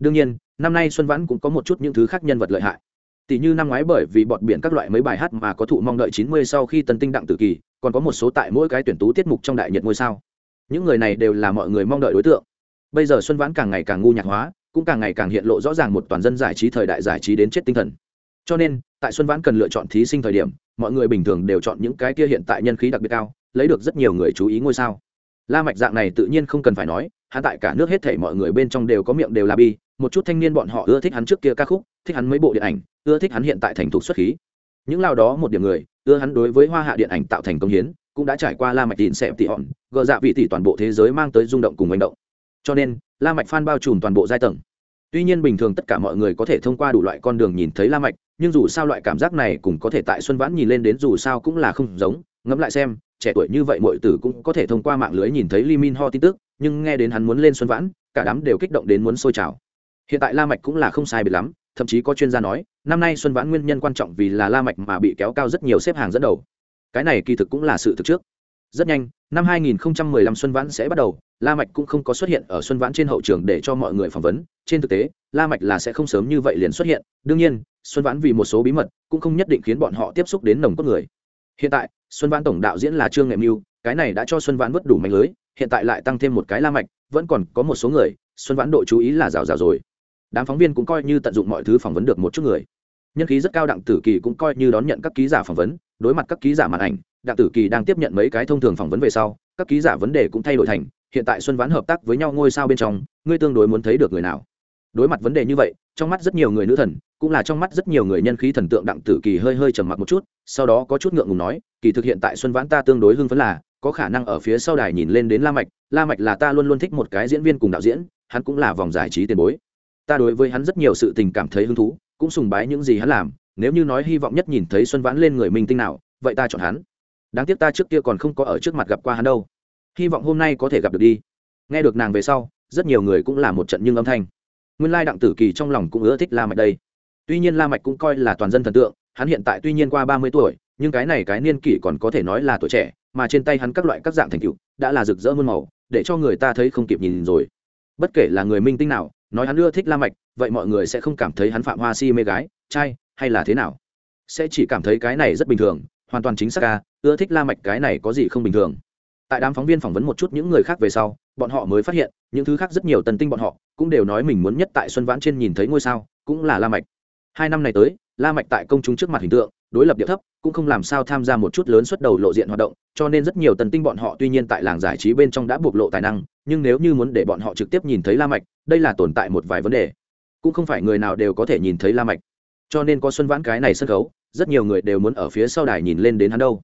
đương nhiên, năm nay xuân vãn cũng có một chút những thứ khác nhân vật lợi hại. Tỷ như năm ngoái bởi vì bọn biển các loại mấy bài hát mà có thụ mong đợi 90 sau khi tân tinh đặng tử kỳ, còn có một số tại mỗi cái tuyển tú tiết mục trong đại nhật ngôi sao. Những người này đều là mọi người mong đợi đối tượng. Bây giờ xuân vãn càng ngày càng ngu nhạc hóa, cũng càng ngày càng hiện lộ rõ ràng một toàn dân giải trí thời đại giải trí đến chết tinh thần. Cho nên, tại xuân vãn cần lựa chọn thí sinh thời điểm, mọi người bình thường đều chọn những cái kia hiện tại nhân khí đặc biệt cao, lấy được rất nhiều người chú ý ngôi sao. La mạch dạng này tự nhiên không cần phải nói hạ tại cả nước hết thảy mọi người bên trong đều có miệng đều là bi một chút thanh niên bọn họ ưa thích hắn trước kia ca khúc thích hắn mấy bộ điện ảnh ưa thích hắn hiện tại thành thục xuất khí. Những lao đó một điểm người ưa hắn đối với hoa hạ điện ảnh tạo thành công hiến cũng đã trải qua la mạch tịn xẹp tị hòn gờ dạ vị tỷ toàn bộ thế giới mang tới rung động cùng hành động. Cho nên la mạch fan bao trùm toàn bộ giai tầng. Tuy nhiên bình thường tất cả mọi người có thể thông qua đủ loại con đường nhìn thấy la mạch nhưng dù sao loại cảm giác này cũng có thể tại xuân vãn nhìn lên đến dù sao cũng là không giống. Ngẫm lại xem trẻ tuổi như vậy mọi tử cũng có thể thông qua mạng lưới nhìn thấy Lee Min Ho tin tức, nhưng nghe đến hắn muốn lên Xuân Vãn, cả đám đều kích động đến muốn sôi trào. Hiện tại La Mạch cũng là không sai biệt lắm, thậm chí có chuyên gia nói, năm nay Xuân Vãn nguyên nhân quan trọng vì là La Mạch mà bị kéo cao rất nhiều xếp hàng dẫn đầu. Cái này kỳ thực cũng là sự thực trước. Rất nhanh, năm 2015 Xuân Vãn sẽ bắt đầu, La Mạch cũng không có xuất hiện ở Xuân Vãn trên hậu trường để cho mọi người phỏng vấn, trên thực tế, La Mạch là sẽ không sớm như vậy liền xuất hiện, đương nhiên, Xuân Vãn vì một số bí mật, cũng không nhất định khiến bọn họ tiếp xúc đến nồng cốt người. Hiện tại, Xuân Vãn tổng đạo diễn là Trương Nghệ Mưu, cái này đã cho Xuân Vãn vứt đủ mạnh lưới, hiện tại lại tăng thêm một cái La Mạch, vẫn còn có một số người, Xuân Vãn độ chú ý là rào rào rồi. Đám phóng viên cũng coi như tận dụng mọi thứ phỏng vấn được một chút người. Nhân khí rất cao đặng tử kỳ cũng coi như đón nhận các ký giả phỏng vấn, đối mặt các ký giả màn ảnh, đặng tử kỳ đang tiếp nhận mấy cái thông thường phỏng vấn về sau, các ký giả vấn đề cũng thay đổi thành, hiện tại Xuân Vãn hợp tác với nhau ngôi sao bên trong, ngươi tương đối muốn thấy được người nào? Đối mặt vấn đề như vậy, trong mắt rất nhiều người nữ thần, cũng là trong mắt rất nhiều người nhân khí thần tượng đặng tử kỳ hơi hơi trầm mặc một chút sau đó có chút ngượng ngùng nói kỳ thực hiện tại xuân vãn ta tương đối hưng phấn là có khả năng ở phía sau đài nhìn lên đến la mạch la mạch là ta luôn luôn thích một cái diễn viên cùng đạo diễn hắn cũng là vòng giải trí tiền bối ta đối với hắn rất nhiều sự tình cảm thấy hứng thú, cũng sùng bái những gì hắn làm, nếu như nói hy vọng nhất nhìn thấy xuân vãn lên người minh tinh nào, vậy ta chọn hắn. Đáng tiếc ta trước kia còn không có ở trước mặt gặp qua hắn đâu. Hy vọng hôm nay có thể gặp được đi. Nghe được nàng về sau, rất nhiều người cũng là một trận nhưng âm thanh. Nguyên lai đặng tử kỳ trong lòng cũng ưa thích la mạch đây. Tuy nhiên la mạch cũng coi là toàn dân thần tượng, hắn hiện tại tuy nhiên qua ba mươi tuổi, nhưng cái này cái niên kỷ còn có thể nói là tuổi trẻ, mà trên tay hắn các loại các dạng thành tựu, đã là rực rỡ muôn màu, để cho người ta thấy không kịp nhìn rồi. Bất kể là người minh tinh nào nói hắn ưa thích la mạch, vậy mọi người sẽ không cảm thấy hắn phạm hoa si mê gái, trai, hay là thế nào? Sẽ chỉ cảm thấy cái này rất bình thường, hoàn toàn chính xác ca, ưa thích la mạch cái này có gì không bình thường. Tại đám phóng viên phỏng vấn một chút những người khác về sau, bọn họ mới phát hiện, những thứ khác rất nhiều tần tinh bọn họ cũng đều nói mình muốn nhất tại xuân vãn trên nhìn thấy ngôi sao, cũng là la mạch. Hai năm này tới, la mạch tại công chúng trước mặt hình tượng đối lập địa thấp, cũng không làm sao tham gia một chút lớn xuất đầu lộ diện hoạt động, cho nên rất nhiều tần tinh bọn họ tuy nhiên tại làng giải trí bên trong đã bộc lộ tài năng, nhưng nếu như muốn để bọn họ trực tiếp nhìn thấy la mạch, đây là tồn tại một vài vấn đề. Cũng không phải người nào đều có thể nhìn thấy la mạch. Cho nên có xuân vãn cái này sân khấu, rất nhiều người đều muốn ở phía sau đài nhìn lên đến hắn đâu.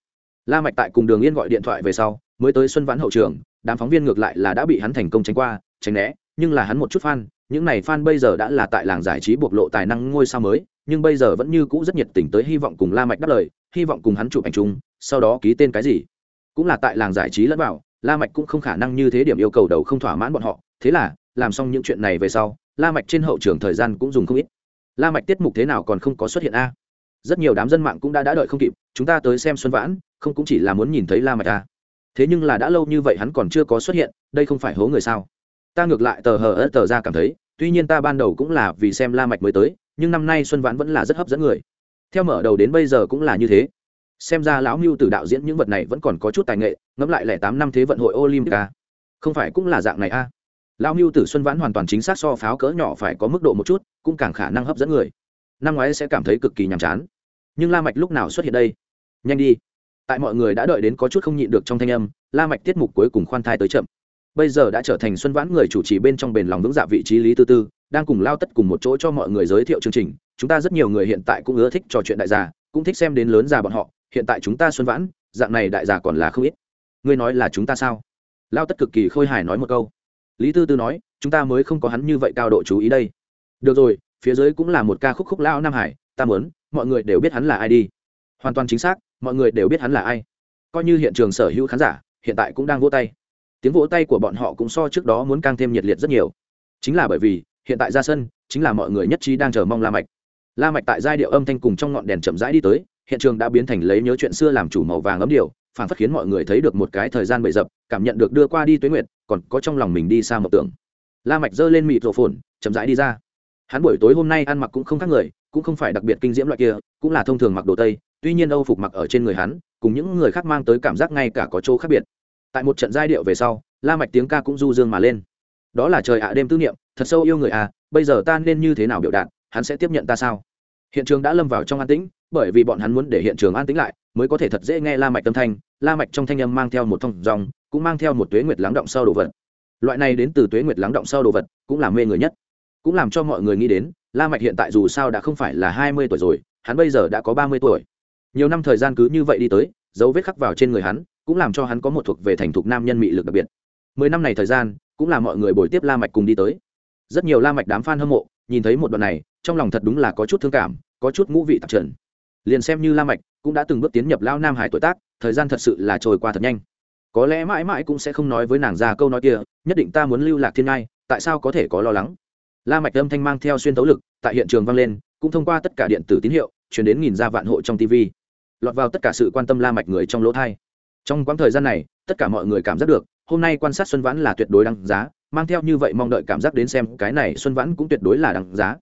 La mạch tại cùng đường yên gọi điện thoại về sau, mới tới xuân vãn hậu trường, đám phóng viên ngược lại là đã bị hắn thành công tránh qua, tránh né, nhưng là hắn một chút fan, những này fan bây giờ đã là tại làng giải trí bộc lộ tài năng ngôi sao mới nhưng bây giờ vẫn như cũ rất nhiệt tình tới hy vọng cùng la mạch đáp lời, hy vọng cùng hắn chụp ảnh chung, sau đó ký tên cái gì. Cũng là tại làng giải trí lẫn vào, la mạch cũng không khả năng như thế điểm yêu cầu đầu không thỏa mãn bọn họ, thế là, làm xong những chuyện này về sau, la mạch trên hậu trường thời gian cũng dùng không ít. La mạch tiết mục thế nào còn không có xuất hiện a? Rất nhiều đám dân mạng cũng đã đã đợi không kịp, chúng ta tới xem xuân vãn, không cũng chỉ là muốn nhìn thấy la mạch a thế nhưng là đã lâu như vậy hắn còn chưa có xuất hiện, đây không phải hố người sao? Ta ngược lại tờ hờ tờ ra cảm thấy, tuy nhiên ta ban đầu cũng là vì xem la mạch mới tới nhưng năm nay xuân vãn vẫn là rất hấp dẫn người. Theo mở đầu đến bây giờ cũng là như thế. Xem ra lão mưu từ đạo diễn những vật này vẫn còn có chút tài nghệ, ngẫm lại lẻ tám năm thế vận hội olympica à. không phải cũng là dạng này a à. lão mưu tử xuân vãn hoàn toàn chính xác so pháo cỡ nhỏ phải có mức độ một chút, cũng càng khả năng hấp dẫn người. Năm ngoái sẽ cảm thấy cực kỳ nhàm chán. Nhưng la mạch lúc nào xuất hiện đây? Nhanh đi. Tại mọi người đã đợi đến có chút không nhịn được trong thanh âm, la mạch tiết mục cuối cùng khoan thai tới chậm bây giờ đã trở thành xuân vãn người chủ trì bên trong bền lòng vững dạ vị trí lý tư tư, đang cùng lao tất cùng một chỗ cho mọi người giới thiệu chương trình. Chúng ta rất nhiều người hiện tại cũng ưa thích trò chuyện đại gia, cũng thích xem đến lớn già bọn họ. Hiện tại chúng ta xuân vãn, dạng này đại gia còn là không ít. Ngươi nói là chúng ta sao? Lao tất cực kỳ khôi hài nói một câu. Lý tư tư nói, chúng ta mới không có hắn như vậy cao độ chú ý đây. Được rồi, phía dưới cũng là một ca khúc khúc lao nam hải, ta muốn, mọi người đều biết hắn là ai đi. Hoàn toàn chính xác, mọi người đều biết hắn là ai. Coi như hiện trường sở hữu khán giả, hiện tại cũng đang vỗ tay tiếng vỗ tay của bọn họ cũng so trước đó muốn càng thêm nhiệt liệt rất nhiều. Chính là bởi vì, hiện tại ra sân, chính là mọi người nhất trí đang chờ mong la mạch. La mạch tại giai điệu âm thanh cùng trong ngọn đèn chậm rãi đi tới, hiện trường đã biến thành lấy nhớ chuyện xưa làm chủ màu vàng ấm điều phản phất khiến mọi người thấy được một cái thời gian bậy dập, cảm nhận được đưa qua đi tuế nguyệt, còn có trong lòng mình đi xa một tưởng. La mạch giơ lên mịt rộ phồn chậm rãi đi ra. Hắn buổi tối hôm nay ăn mặc cũng không khác người, cũng không phải đặc biệt kinh diễm loại kia, cũng là thông thường mặc đồ tây, tuy nhiên âu phục mặc ở trên người hắn, cùng những người khác mang tới cảm giác ngay cả có chỗ khác biệt tại một trận giai điệu về sau, la mạch tiếng ca cũng du dương mà lên. Đó là trời ạ đêm tư niệm, thật sâu yêu người à bây giờ ta nên như thế nào biểu đạt, hắn sẽ tiếp nhận ta sao? Hiện trường đã lâm vào trong an tĩnh, bởi vì bọn hắn muốn để hiện trường an tĩnh lại, mới có thể thật dễ nghe la mạch tâm thanh. La mạch trong thanh âm mang theo một thông dòng, cũng mang theo một tuế nguyệt lắng động sau đồ vật. Loại này đến từ tuế nguyệt lắng động sau đồ vật, cũng là mê người nhất. Cũng làm cho mọi người nghĩ đến, la mạch hiện tại dù sao đã không phải là hai mươi tuổi rồi, hắn bây giờ đã có ba mươi tuổi. Nhiều năm thời gian cứ như vậy đi tới, dấu vết khắc vào trên người hắn cũng làm cho hắn có một thuộc về thành thục nam nhân mị lực đặc biệt. Mười năm này thời gian, cũng là mọi người buổi tiếp la mạch cùng đi tới. Rất nhiều la mạch đám fan hâm mộ, nhìn thấy một đoạn này, trong lòng thật đúng là có chút thương cảm, có chút ngũ vị tạp trần. Liền xem như la mạch cũng đã từng bước tiến nhập lao nam hải tuổi tác, thời gian thật sự là trôi qua thật nhanh. Có lẽ mãi mãi cũng sẽ không nói với nàng ra câu nói kia, nhất định ta muốn lưu lạc thiên ngai, tại sao có thể có lo lắng? La mạch âm thanh mang theo xuyên tấu lực, tại hiện trường vang lên, cũng thông qua tất cả điện tử tín hiệu, truyền đến nghìn gia vạn hộ trong tv lọt vào tất cả sự quan tâm la mạch người trong lỗ thay trong quãng thời gian này, tất cả mọi người cảm giác được, hôm nay quan sát xuân vãn là tuyệt đối đáng giá, mang theo như vậy mong đợi cảm giác đến xem, cái này xuân vãn cũng tuyệt đối là đáng giá.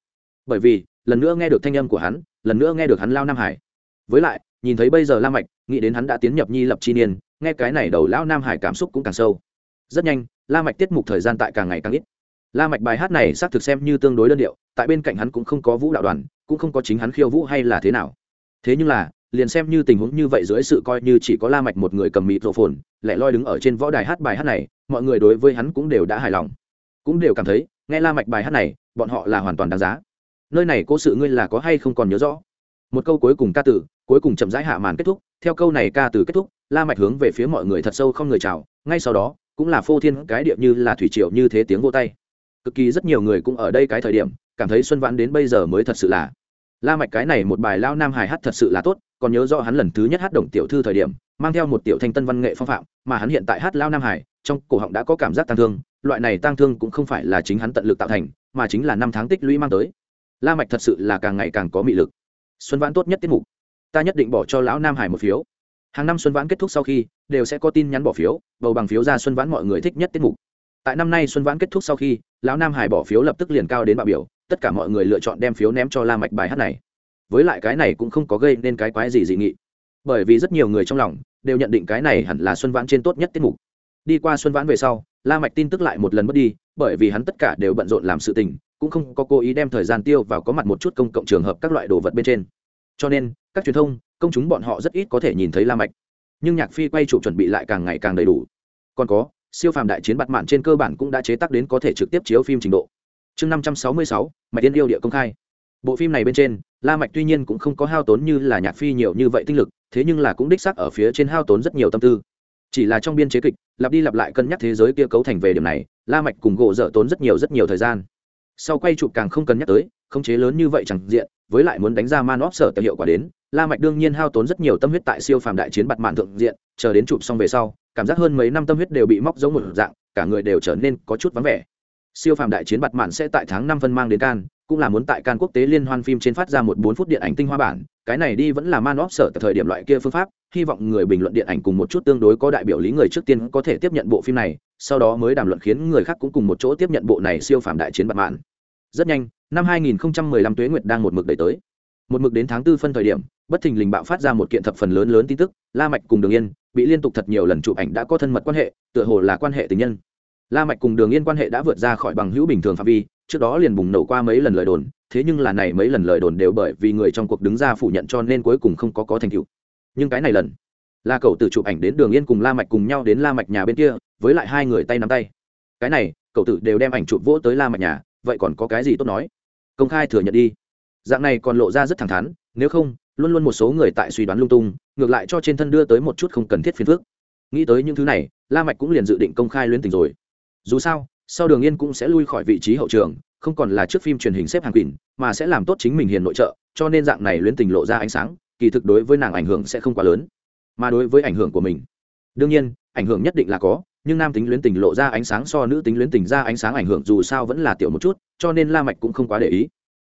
Bởi vì, lần nữa nghe được thanh âm của hắn, lần nữa nghe được hắn lao nam hải. Với lại, nhìn thấy bây giờ la mạch, nghĩ đến hắn đã tiến nhập nhi lập chi niên, nghe cái này đầu lão nam hải cảm xúc cũng càng sâu. Rất nhanh, la mạch tiết mục thời gian tại càng ngày càng ít. La mạch bài hát này xác thực xem như tương đối đơn điệu, tại bên cạnh hắn cũng không có vũ đạo đoàn, cũng không có chính hắn khiêu vũ hay là thế nào. Thế nhưng là liền xem như tình huống như vậy dưới sự coi như chỉ có la mạch một người cầm mịt rộ phồn lại loi đứng ở trên võ đài hát bài hát này, mọi người đối với hắn cũng đều đã hài lòng. Cũng đều cảm thấy, nghe la mạch bài hát này, bọn họ là hoàn toàn đáng giá. Nơi này cố sự ngươi là có hay không còn nhớ rõ? Một câu cuối cùng ca tử, cuối cùng chậm rãi hạ màn kết thúc. Theo câu này ca từ kết thúc, la mạch hướng về phía mọi người thật sâu không người chào. Ngay sau đó, cũng là phô thiên cái điệp như là thủy triều như thế tiếng vô tay. Cực kỳ rất nhiều người cũng ở đây cái thời điểm, cảm thấy xuân vãn đến bây giờ mới thật sự là. La mạch cái này một bài lao nam hài hát thật sự là tốt còn nhớ rõ hắn lần thứ nhất hát đồng tiểu thư thời điểm, mang theo một tiểu thanh tân văn nghệ phong phạm, mà hắn hiện tại hát lao nam hải, trong cổ họng đã có cảm giác tăng thương, loại này tăng thương cũng không phải là chính hắn tận lực tạo thành, mà chính là năm tháng tích lũy mang tới. La mạch thật sự là càng ngày càng có mị lực. Xuân vãn tốt nhất tiết mục. Ta nhất định bỏ cho lão nam hải một phiếu. Hàng năm xuân vãn kết thúc sau khi, đều sẽ có tin nhắn bỏ phiếu, bầu bằng phiếu ra xuân vãn mọi người thích nhất tiết mục. Tại năm nay xuân vãn kết thúc sau khi, lão nam hải bỏ phiếu lập tức liền cao đến bạo biểu, tất cả mọi người lựa chọn đem phiếu ném cho la mạch bài hát này với lại cái này cũng không có gây nên cái quái gì dị nghị. Bởi vì rất nhiều người trong lòng đều nhận định cái này hẳn là xuân vãn trên tốt nhất tiết mục. Đi qua xuân vãn về sau, la mạch tin tức lại một lần mất đi, bởi vì hắn tất cả đều bận rộn làm sự tình, cũng không có cố ý đem thời gian tiêu vào có mặt một chút công cộng trường hợp các loại đồ vật bên trên. Cho nên, các truyền thông, công chúng bọn họ rất ít có thể nhìn thấy la mạch. Nhưng nhạc phi quay chụp chuẩn bị lại càng ngày càng đầy đủ. Còn có, siêu phàm đại chiến bạt mạn trên cơ bản cũng đã chế tác đến có thể trực tiếp chiếu phim trình độ. Chương năm trăm sáu mươi sáu, mạch tiên yêu địa công khai bộ phim này bên trên, la mạch tuy nhiên cũng không có hao tốn như là nhạc phi nhiều như vậy tinh lực, thế nhưng là cũng đích xác ở phía trên hao tốn rất nhiều tâm tư. Chỉ là trong biên chế kịch, lặp đi lặp lại cân nhắc thế giới kia cấu thành về điểm này, la mạch cùng gỗ dở tốn rất nhiều rất nhiều thời gian. Sau quay chụp càng không cần nhắc tới, khống chế lớn như vậy chẳng diện, với lại muốn đánh ra man óp sở tự hiệu quả đến, la mạch đương nhiên hao tốn rất nhiều tâm huyết tại siêu phàm đại chiến bạt mạn thượng diện, chờ đến chụp xong về sau, cảm giác hơn mấy năm tâm huyết đều bị móc giống một dạng, cả người đều trở nên có chút vắng vẻ. Siêu phàm đại chiến bạt mạn sẽ tại tháng năm phân mang đến can cũng là muốn tại can quốc tế liên hoan phim trên phát ra một bốn phút điện ảnh tinh hoa bản, cái này đi vẫn là man óp sở tại thời điểm loại kia phương pháp, hy vọng người bình luận điện ảnh cùng một chút tương đối có đại biểu lý người trước tiên có thể tiếp nhận bộ phim này, sau đó mới đàm luận khiến người khác cũng cùng một chỗ tiếp nhận bộ này siêu phàm đại chiến bạc mạn. Rất nhanh, năm 2015 tuế nguyệt đang một mực đẩy tới. Một mực đến tháng tư phân thời điểm, bất thình lình bạo phát ra một kiện thập phần lớn lớn tin tức, la mạch cùng đường yên bị liên tục thật nhiều lần chụp ảnh đã có thân mật quan hệ, tựa hồ là quan hệ tình nhân. La mạch cùng đường yên quan hệ đã vượt ra khỏi bằng hữu bình thường phạm vi trước đó liền bùng nổ qua mấy lần lời đồn, thế nhưng là này mấy lần lời đồn đều bởi vì người trong cuộc đứng ra phủ nhận cho nên cuối cùng không có có thành tựu. Nhưng cái này lần, la cậu tử chụp ảnh đến đường yên cùng la mạch cùng nhau đến la mạch nhà bên kia, với lại hai người tay nắm tay. Cái này, cậu tử đều đem ảnh chụp vỗ tới la mạch nhà, vậy còn có cái gì tốt nói? Công khai thừa nhận đi. Dạng này còn lộ ra rất thẳng thắn, nếu không, luôn luôn một số người tại suy đoán lung tung, ngược lại cho trên thân đưa tới một chút không cần thiết phiền phức. Nghĩ tới những thứ này, la mạch cũng liền dự định công khai luyến tình rồi. Dù sao sau đường yên cũng sẽ lui khỏi vị trí hậu trường, không còn là trước phim truyền hình xếp hàng quỳnh, mà sẽ làm tốt chính mình hiền nội trợ, cho nên dạng này luyến tình lộ ra ánh sáng, kỳ thực đối với nàng ảnh hưởng sẽ không quá lớn, mà đối với ảnh hưởng của mình. Đương nhiên, ảnh hưởng nhất định là có, nhưng nam tính luyến tình lộ ra ánh sáng so nữ tính luyến tình ra ánh sáng ảnh hưởng dù sao vẫn là tiểu một chút, cho nên la mạch cũng không quá để ý.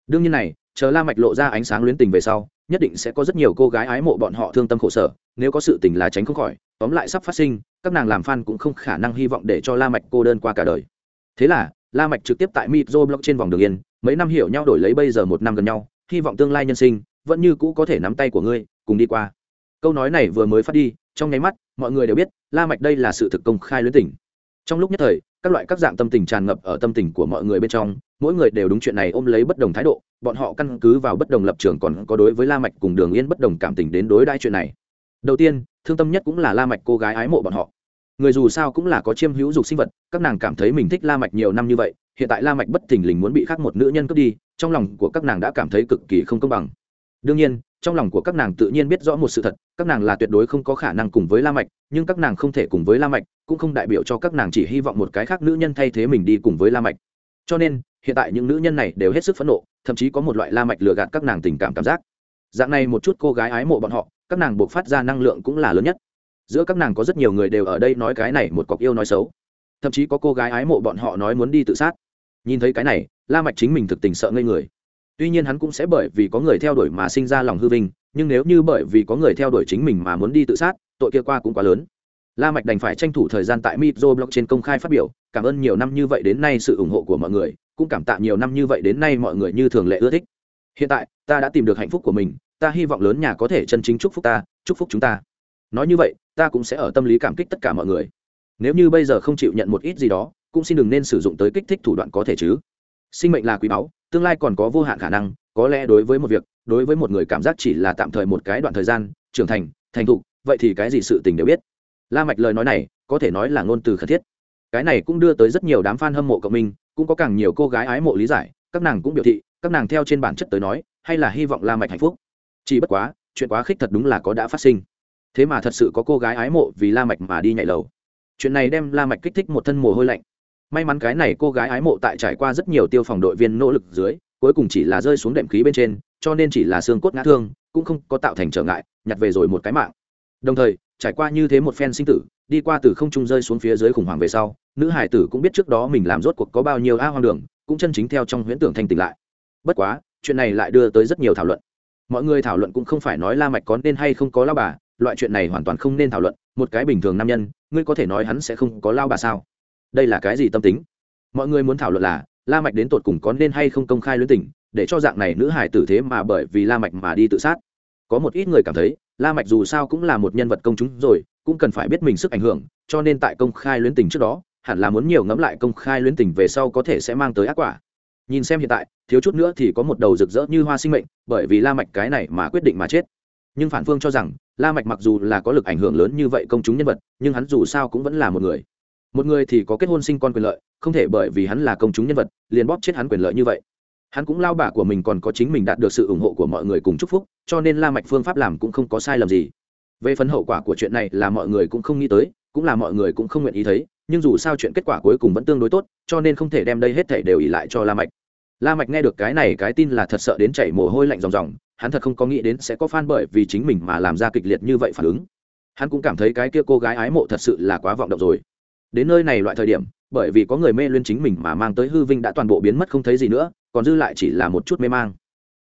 Đương nhiên này, chờ la mạch lộ ra ánh sáng luyến tình về sau, nhất định sẽ có rất nhiều cô gái ái mộ bọn họ thương tâm khổ sở, nếu có sự tình là tránh không khỏi, tóm lại sắp phát sinh, các nàng làm fan cũng không khả năng hy vọng để cho la mạch cô đơn qua cả đời thế là, la mạch trực tiếp tại mitro block trên vòng đường yên, mấy năm hiểu nhau đổi lấy bây giờ một năm gần nhau, hy vọng tương lai nhân sinh vẫn như cũ có thể nắm tay của ngươi, cùng đi qua. Câu nói này vừa mới phát đi, trong nháy mắt, mọi người đều biết, la mạch đây là sự thực công khai luyến tình trong lúc nhất thời, các loại các dạng tâm tình tràn ngập ở tâm tình của mọi người bên trong, mỗi người đều đúng chuyện này ôm lấy bất đồng thái độ, bọn họ căn cứ vào bất đồng lập trường còn có đối với la mạch cùng đường yên bất đồng cảm tình đến đối đãi chuyện này. Đầu tiên, thương tâm nhất cũng là la mạch cô gái ái mộ bọn họ người dù sao cũng là có chiêm hữu dục sinh vật, các nàng cảm thấy mình thích la mạch nhiều năm như vậy, hiện tại la mạch bất thình lình muốn bị khác một nữ nhân cướp đi, trong lòng của các nàng đã cảm thấy cực kỳ không công bằng. Đương nhiên, trong lòng của các nàng tự nhiên biết rõ một sự thật, các nàng là tuyệt đối không có khả năng cùng với la mạch, nhưng các nàng không thể cùng với la mạch, cũng không đại biểu cho các nàng chỉ hy vọng một cái khác nữ nhân thay thế mình đi cùng với la mạch. Cho nên, hiện tại những nữ nhân này đều hết sức phẫn nộ, thậm chí có một loại la mạch lừa gạt các nàng tình cảm cảm giác. Dạng này một chút cô gái ái mộ bọn họ, các nàng buộc phát ra năng lượng cũng là lớn nhất giữa các nàng có rất nhiều người đều ở đây nói cái này một cọc yêu nói xấu. Thậm chí có cô gái ái mộ bọn họ nói muốn đi tự sát. Nhìn thấy cái này, la mạch chính mình thực tình sợ ngây người. Tuy nhiên hắn cũng sẽ bởi vì có người theo đuổi mà sinh ra lòng hư vinh, nhưng nếu như bởi vì có người theo đuổi chính mình mà muốn đi tự sát, tội kia qua cũng quá lớn. La mạch đành phải tranh thủ thời gian tại mitro blog trên công khai phát biểu, cảm ơn nhiều năm như vậy đến nay sự ủng hộ của mọi người, cũng cảm tạ nhiều năm như vậy đến nay mọi người như thường lệ ưa thích. Hiện tại, ta đã tìm được hạnh phúc của mình, ta hy vọng lớn nhà có thể chân chính chúc phúc ta, chúc phúc chúng ta nói như vậy, ta cũng sẽ ở tâm lý cảm kích tất cả mọi người. Nếu như bây giờ không chịu nhận một ít gì đó, cũng xin đừng nên sử dụng tới kích thích thủ đoạn có thể chứ. Sinh mệnh là quý báu, tương lai còn có vô hạn khả năng, có lẽ đối với một việc, đối với một người cảm giác chỉ là tạm thời một cái đoạn thời gian, trưởng thành thành thục, vậy thì cái gì sự tình đều biết. La mạch lời nói này, có thể nói là ngôn từ khẩn thiết. Cái này cũng đưa tới rất nhiều đám fan hâm mộ cộng minh, cũng có càng nhiều cô gái ái mộ lý giải, các nàng cũng biểu thị, các nàng theo trên bản chất tới nói, hay là hy vọng la mạch hạnh phúc. Chỉ bất quá, chuyện quá khích thật đúng là có đã phát sinh thế mà thật sự có cô gái ái mộ vì la mạch mà đi nhảy lầu. Chuyện này đem la mạch kích thích một thân mồ hôi lạnh. May mắn cái này cô gái ái mộ tại trải qua rất nhiều tiêu phòng đội viên nỗ lực dưới, cuối cùng chỉ là rơi xuống đệm khí bên trên, cho nên chỉ là xương cốt ngã thương, cũng không có tạo thành trở ngại, nhặt về rồi một cái mạng. Đồng thời, trải qua như thế một phen sinh tử, đi qua từ không trung rơi xuống phía dưới khủng hoảng về sau, nữ hải tử cũng biết trước đó mình làm rốt cuộc có bao nhiêu a hoang đường, cũng chân chính theo trong huyễn tưởng thanh tỉnh lại. Bất quá, chuyện này lại đưa tới rất nhiều thảo luận. Mọi người thảo luận cũng không phải nói la mạch có nên hay không có la bà loại chuyện này hoàn toàn không nên thảo luận, một cái bình thường nam nhân, ngươi có thể nói hắn sẽ không có lao bà sao? Đây là cái gì tâm tính? Mọi người muốn thảo luận là, la mạch đến tột cùng có nên hay không công khai luyến tình, để cho dạng này nữ hải tử thế mà bởi vì la mạch mà đi tự sát. Có một ít người cảm thấy, la mạch dù sao cũng là một nhân vật công chúng rồi, cũng cần phải biết mình sức ảnh hưởng, cho nên tại công khai luyến tình trước đó, hẳn là muốn nhiều ngẫm lại công khai luyến tình về sau có thể sẽ mang tới ác quả. Nhìn xem hiện tại, thiếu chút nữa thì có một đầu rực rỡ như hoa sinh mệnh, bởi vì la mạch cái này mà quyết định mà chết. Nhưng phản phương cho rằng la mạch mặc dù là có lực ảnh hưởng lớn như vậy công chúng nhân vật, nhưng hắn dù sao cũng vẫn là một người. Một người thì có kết hôn sinh con quyền lợi, không thể bởi vì hắn là công chúng nhân vật, liền bóp chết hắn quyền lợi như vậy. Hắn cũng lao bả của mình còn có chính mình đạt được sự ủng hộ của mọi người cùng chúc phúc, cho nên la mạch phương pháp làm cũng không có sai lầm gì. Về phần hậu quả của chuyện này là mọi người cũng không nghĩ tới, cũng là mọi người cũng không nguyện ý thấy, nhưng dù sao chuyện kết quả cuối cùng vẫn tương đối tốt, cho nên không thể đem đây hết thảy đều ỉ lại cho la mạch la mạch nghe được cái này, cái tin là thật sợ đến chảy mồ hôi lạnh ròng ròng. Hắn thật không có nghĩ đến sẽ có fan bởi vì chính mình mà làm ra kịch liệt như vậy phản ứng. Hắn cũng cảm thấy cái kia cô gái ái mộ thật sự là quá vọng động rồi. Đến nơi này loại thời điểm, bởi vì có người mê luyến chính mình mà mang tới hư vinh đã toàn bộ biến mất không thấy gì nữa, còn dư lại chỉ là một chút mê mang.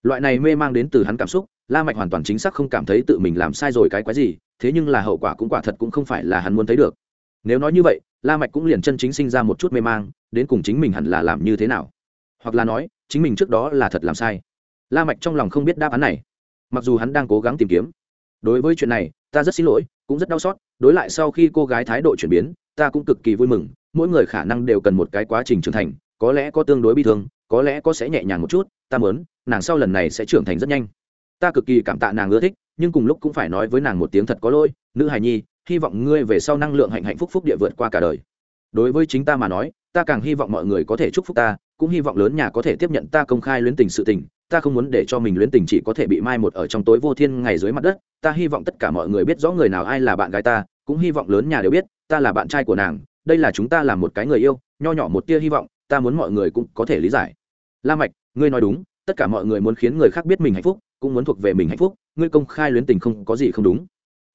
Loại này mê mang đến từ hắn cảm xúc, la mạch hoàn toàn chính xác không cảm thấy tự mình làm sai rồi cái quái gì, thế nhưng là hậu quả cũng quả thật cũng không phải là hắn muốn thấy được. Nếu nói như vậy, la mạch cũng liền chân chính sinh ra một chút mê mang, đến cùng chính mình hẳn là làm như thế nào? Hoặc là nói, chính mình trước đó là thật làm sai. La mạch trong lòng không biết đáp án này. Mặc dù hắn đang cố gắng tìm kiếm. Đối với chuyện này, ta rất xin lỗi, cũng rất đau xót. Đối lại sau khi cô gái thái độ chuyển biến, ta cũng cực kỳ vui mừng. Mỗi người khả năng đều cần một cái quá trình trưởng thành, có lẽ có tương đối bi thương, có lẽ có sẽ nhẹ nhàng một chút, ta muốn, nàng sau lần này sẽ trưởng thành rất nhanh. Ta cực kỳ cảm tạ nàng ưa thích, nhưng cùng lúc cũng phải nói với nàng một tiếng thật có lỗi, nữ hài nhi, hy vọng ngươi về sau năng lượng hạnh hạnh phúc phúc địa vượt qua cả đời. Đối với chính ta mà nói, ta càng hy vọng mọi người có thể chúc phúc ta cũng hy vọng lớn nhà có thể tiếp nhận ta công khai luyến tình sự tình, ta không muốn để cho mình luyến tình chỉ có thể bị mai một ở trong tối vô thiên ngày dưới mặt đất, ta hy vọng tất cả mọi người biết rõ người nào ai là bạn gái ta, cũng hy vọng lớn nhà đều biết, ta là bạn trai của nàng, đây là chúng ta là một cái người yêu, nho nhỏ một tia hy vọng, ta muốn mọi người cũng có thể lý giải. La mạch, ngươi nói đúng, tất cả mọi người muốn khiến người khác biết mình hạnh phúc, cũng muốn thuộc về mình hạnh phúc, ngươi công khai luyến tình không có gì không đúng.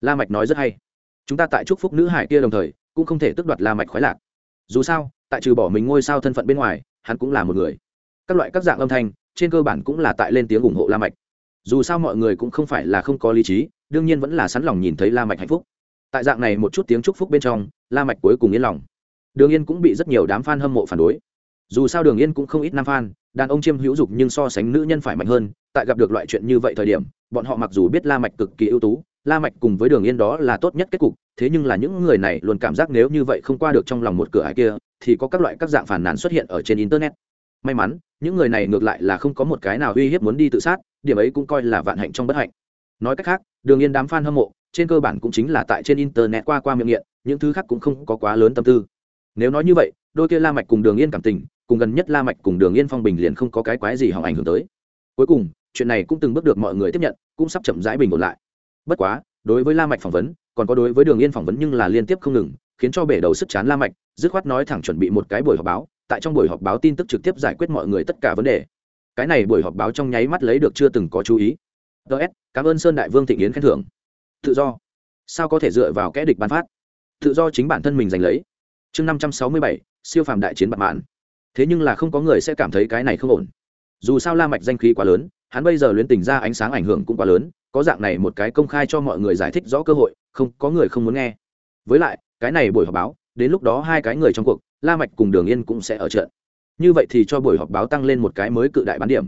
La mạch nói rất hay. Chúng ta tại chúc phúc nữ hải kia đồng thời, cũng không thể tước đoạt la mạch khoái lạc. Dù sao, tại trừ bỏ mình ngôi sao thân phận bên ngoài hắn cũng là một người. Các loại các dạng âm thanh, trên cơ bản cũng là tại lên tiếng ủng hộ la mạch. Dù sao mọi người cũng không phải là không có lý trí, đương nhiên vẫn là sẵn lòng nhìn thấy la mạch hạnh phúc. Tại dạng này một chút tiếng chúc phúc bên trong, la mạch cuối cùng yên lòng. Đường yên cũng bị rất nhiều đám fan hâm mộ phản đối. Dù sao đường yên cũng không ít nam fan, đàn ông chiêm hữu dục nhưng so sánh nữ nhân phải mạnh hơn, tại gặp được loại chuyện như vậy thời điểm, bọn họ mặc dù biết la mạch cực kỳ ưu tú, la mạch cùng với đường yên đó là tốt nhất kết cục, thế nhưng là những người này luôn cảm giác nếu như vậy không qua được trong lòng một cửa ải kia thì có các loại các dạng phản nàn xuất hiện ở trên internet. May mắn, những người này ngược lại là không có một cái nào uy hiếp muốn đi tự sát, điểm ấy cũng coi là vạn hạnh trong bất hạnh. Nói cách khác, đường yên đám f a n hâm mộ, trên cơ bản cũng chính là tại trên internet qua qua miệng nghiện, những thứ khác cũng không có quá lớn tâm tư. Nếu nói như vậy, đôi kia la mạch cùng đường yên cảm tình, cùng gần nhất la mạch cùng đường yên phong bình liền không có cái quái gì hỏng ảnh hưởng tới. Cuối cùng, chuyện này cũng từng bước được mọi người tiếp nhận, cũng sắp chậm rãi bình ổn lại. Bất quá, đối với la mạch phỏng vấn, còn có đối với đường yên phỏng vấn nhưng là liên tiếp không ngừng, khiến cho bể đầu sức chán la mạch dứt khoát nói thẳng chuẩn bị một cái buổi họp báo, tại trong buổi họp báo tin tức trực tiếp giải quyết mọi người tất cả vấn đề. Cái này buổi họp báo trong nháy mắt lấy được chưa từng có chú ý. Ts cảm ơn sơn đại vương thịnh yến khen thưởng. Tự do. Sao có thể dựa vào kẽ địch ban phát? Tự do chính bản thân mình giành lấy. Chương năm trăm sáu mươi bảy, siêu phàm đại chiến bạc mạn. Thế nhưng là không có người sẽ cảm thấy cái này không ổn. Dù sao la mạch danh khí quá lớn, hắn bây giờ luyến tình ra ánh sáng ảnh hưởng cũng quá lớn, có dạng này một cái công khai cho mọi người giải thích rõ cơ hội, không, có người không muốn nghe. Với lại, cái này buổi họp báo đến lúc đó hai cái người trong cuộc, la mạch cùng đường yên cũng sẽ ở trận. Như vậy thì cho buổi họp báo tăng lên một cái mới cự đại bán điểm.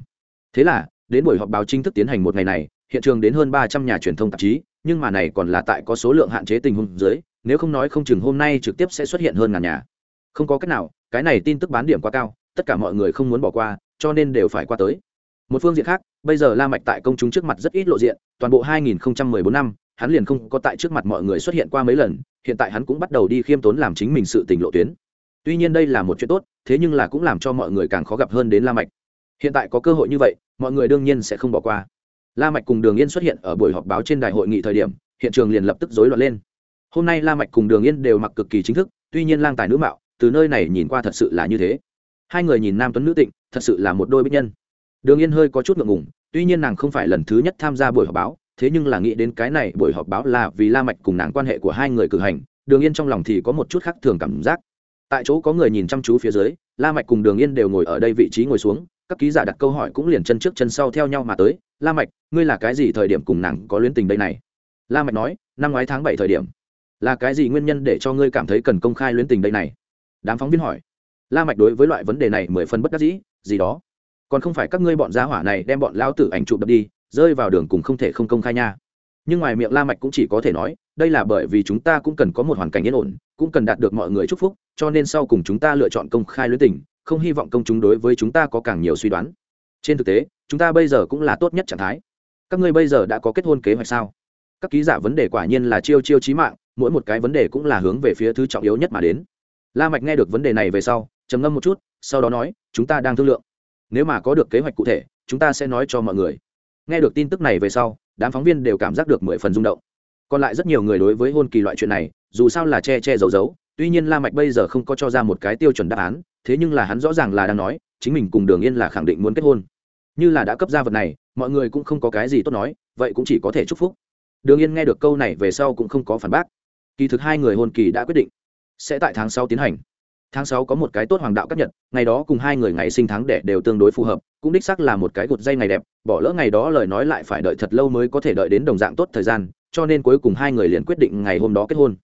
Thế là, đến buổi họp báo chính thức tiến hành một ngày này, hiện trường đến hơn ba trăm nhà truyền thông tạp chí, nhưng mà này còn là tại có số lượng hạn chế tình huống dưới, nếu không nói không chừng hôm nay trực tiếp sẽ xuất hiện hơn ngàn nhà. Không có cách nào, cái này tin tức bán điểm quá cao, tất cả mọi người không muốn bỏ qua, cho nên đều phải qua tới. Một phương diện khác, bây giờ la mạch tại công chúng trước mặt rất ít lộ diện, toàn bộ 2014 năm, hắn liền không có tại trước mặt mọi người xuất hiện qua mấy lần hiện tại hắn cũng bắt đầu đi khiêm tốn làm chính mình sự tình lộ tuyến. Tuy nhiên đây là một chuyện tốt, thế nhưng là cũng làm cho mọi người càng khó gặp hơn đến la mạch. Hiện tại có cơ hội như vậy, mọi người đương nhiên sẽ không bỏ qua. La mạch cùng đường yên xuất hiện ở buổi họp báo trên đại hội nghị thời điểm, hiện trường liền lập tức rối loạn lên. Hôm nay la mạch cùng đường yên đều mặc cực kỳ chính thức, tuy nhiên lang tài nữ mạo, từ nơi này nhìn qua thật sự là như thế. Hai người nhìn nam tuấn nữ tịnh, thật sự là một đôi bích nhân. Đường yên hơi có chút ngượng ngùng, tuy nhiên nàng không phải lần thứ nhất tham gia buổi họp báo thế nhưng là nghĩ đến cái này buổi họp báo là vì la mạch cùng nàng quan hệ của hai người cử hành, đường yên trong lòng thì có một chút khác thường cảm giác. Tại chỗ có người nhìn chăm chú phía dưới, la mạch cùng đường yên đều ngồi ở đây vị trí ngồi xuống, các ký giả đặt câu hỏi cũng liền chân trước chân sau theo nhau mà tới, la mạch, ngươi là cái gì thời điểm cùng nàng có luyến tình đây này? La mạch nói, năm ngoái tháng bảy thời điểm. Là cái gì nguyên nhân để cho ngươi cảm thấy cần công khai luyến tình đây này? Đám phóng viên hỏi. La mạch đối với loại vấn đề này mười phần bất đắc dĩ, gì đó? Còn không phải các ngươi bọn gia hỏa này đem bọn lao tử ảnh chụp đập đi rơi vào đường cùng không thể không công khai nha. Nhưng ngoài miệng la mạch cũng chỉ có thể nói, đây là bởi vì chúng ta cũng cần có một hoàn cảnh yên ổn, cũng cần đạt được mọi người chúc phúc, cho nên sau cùng chúng ta lựa chọn công khai luyến tình, không hy vọng công chúng đối với chúng ta có càng nhiều suy đoán. Trên thực tế, chúng ta bây giờ cũng là tốt nhất trạng thái. Các ngươi bây giờ đã có kết hôn kế hoạch sao? Các ký giả vấn đề quả nhiên là chiêu chiêu chí mạng, mỗi một cái vấn đề cũng là hướng về phía thứ trọng yếu nhất mà đến. La mạch nghe được vấn đề này về sau, trầm ngâm một chút, sau đó nói, chúng ta đang thương lượng. Nếu mà có được kế hoạch cụ thể, chúng ta sẽ nói cho mọi người nghe được tin tức này về sau, đám phóng viên đều cảm giác được mười phần rung động. Còn lại rất nhiều người đối với hôn kỳ loại chuyện này, dù sao là che che giấu giấu, tuy nhiên la mạch bây giờ không có cho ra một cái tiêu chuẩn đáp án, thế nhưng là hắn rõ ràng là đang nói, chính mình cùng đường yên là khẳng định muốn kết hôn. Như là đã cấp ra vật này, mọi người cũng không có cái gì tốt nói, vậy cũng chỉ có thể chúc phúc. Đường yên nghe được câu này về sau cũng không có phản bác. Kỳ thực hai người hôn kỳ đã quyết định, sẽ tại tháng sau tiến hành tháng sáu có một cái tốt hoàng đạo cấp nhật, ngày đó cùng hai người ngày sinh tháng đẻ đều tương đối phù hợp, cũng đích xác là một cái gột dây ngày đẹp, bỏ lỡ ngày đó lời nói lại phải đợi thật lâu mới có thể đợi đến đồng dạng tốt thời gian, cho nên cuối cùng hai người liền quyết định ngày hôm đó kết hôn.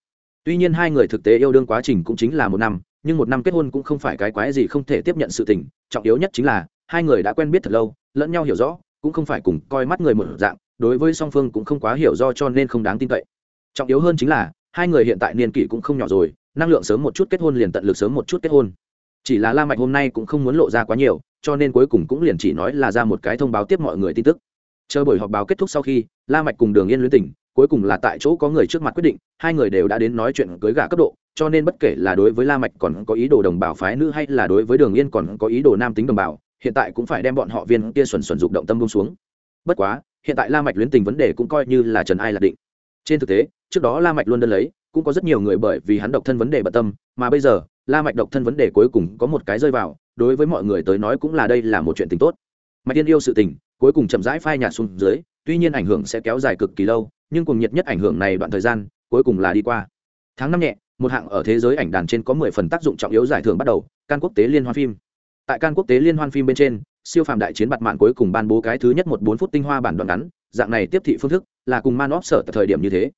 Tuy nhiên hai người thực tế yêu đương quá trình cũng chính là một năm, nhưng một năm kết hôn cũng không phải cái quái gì không thể tiếp nhận sự tình, trọng yếu nhất chính là, hai người đã quen biết thật lâu, lẫn nhau hiểu rõ, cũng không phải cùng coi mắt người một dạng, đối với song phương cũng không quá hiểu do cho nên không đáng tin cậy. Trọng yếu hơn chính là, hai người hiện tại niên kỷ cũng không nhỏ rồi năng lượng sớm một chút kết hôn liền tận lực sớm một chút kết hôn. Chỉ là la mạch hôm nay cũng không muốn lộ ra quá nhiều, cho nên cuối cùng cũng liền chỉ nói là ra một cái thông báo tiếp mọi người tin tức. Chờ buổi họp báo kết thúc sau khi, la mạch cùng đường yên luyến tỉnh, cuối cùng là tại chỗ có người trước mặt quyết định, hai người đều đã đến nói chuyện cưới gả cấp độ, cho nên bất kể là đối với la mạch còn có ý đồ đồng bào phái nữ hay là đối với đường yên còn có ý đồ nam tính đồng bào, hiện tại cũng phải đem bọn họ viên kia xuẩn xuẩn dục động tâm buông xuống. Bất quá, hiện tại la mạch luyến tình vấn đề cũng coi như là trần ai là định. Trên thực tế, trước đó la mạch luôn đơn lấy cũng có rất nhiều người bởi vì hắn độc thân vấn đề bận tâm, mà bây giờ, la mạch độc thân vấn đề cuối cùng có một cái rơi vào, đối với mọi người tới nói cũng là đây là một chuyện tình tốt. Mạch tiên yêu sự tình, cuối cùng chậm rãi phai nhạt xuống dưới, tuy nhiên ảnh hưởng sẽ kéo dài cực kỳ lâu, nhưng cùng nhiệt nhất ảnh hưởng này đoạn thời gian, cuối cùng là đi qua. Tháng năm nhẹ, một hạng ở thế giới ảnh đàn trên có mười phần tác dụng trọng yếu giải thưởng bắt đầu, can quốc tế liên hoan phim. Tại can quốc tế liên hoan phim bên trên, siêu phàm đại chiến bạt mạng cuối cùng ban bố cái thứ nhất một bốn phút tinh hoa bản đoạn ngắn, dạng này tiếp thị phương thức là cùng man óp sở tại thời điểm như thế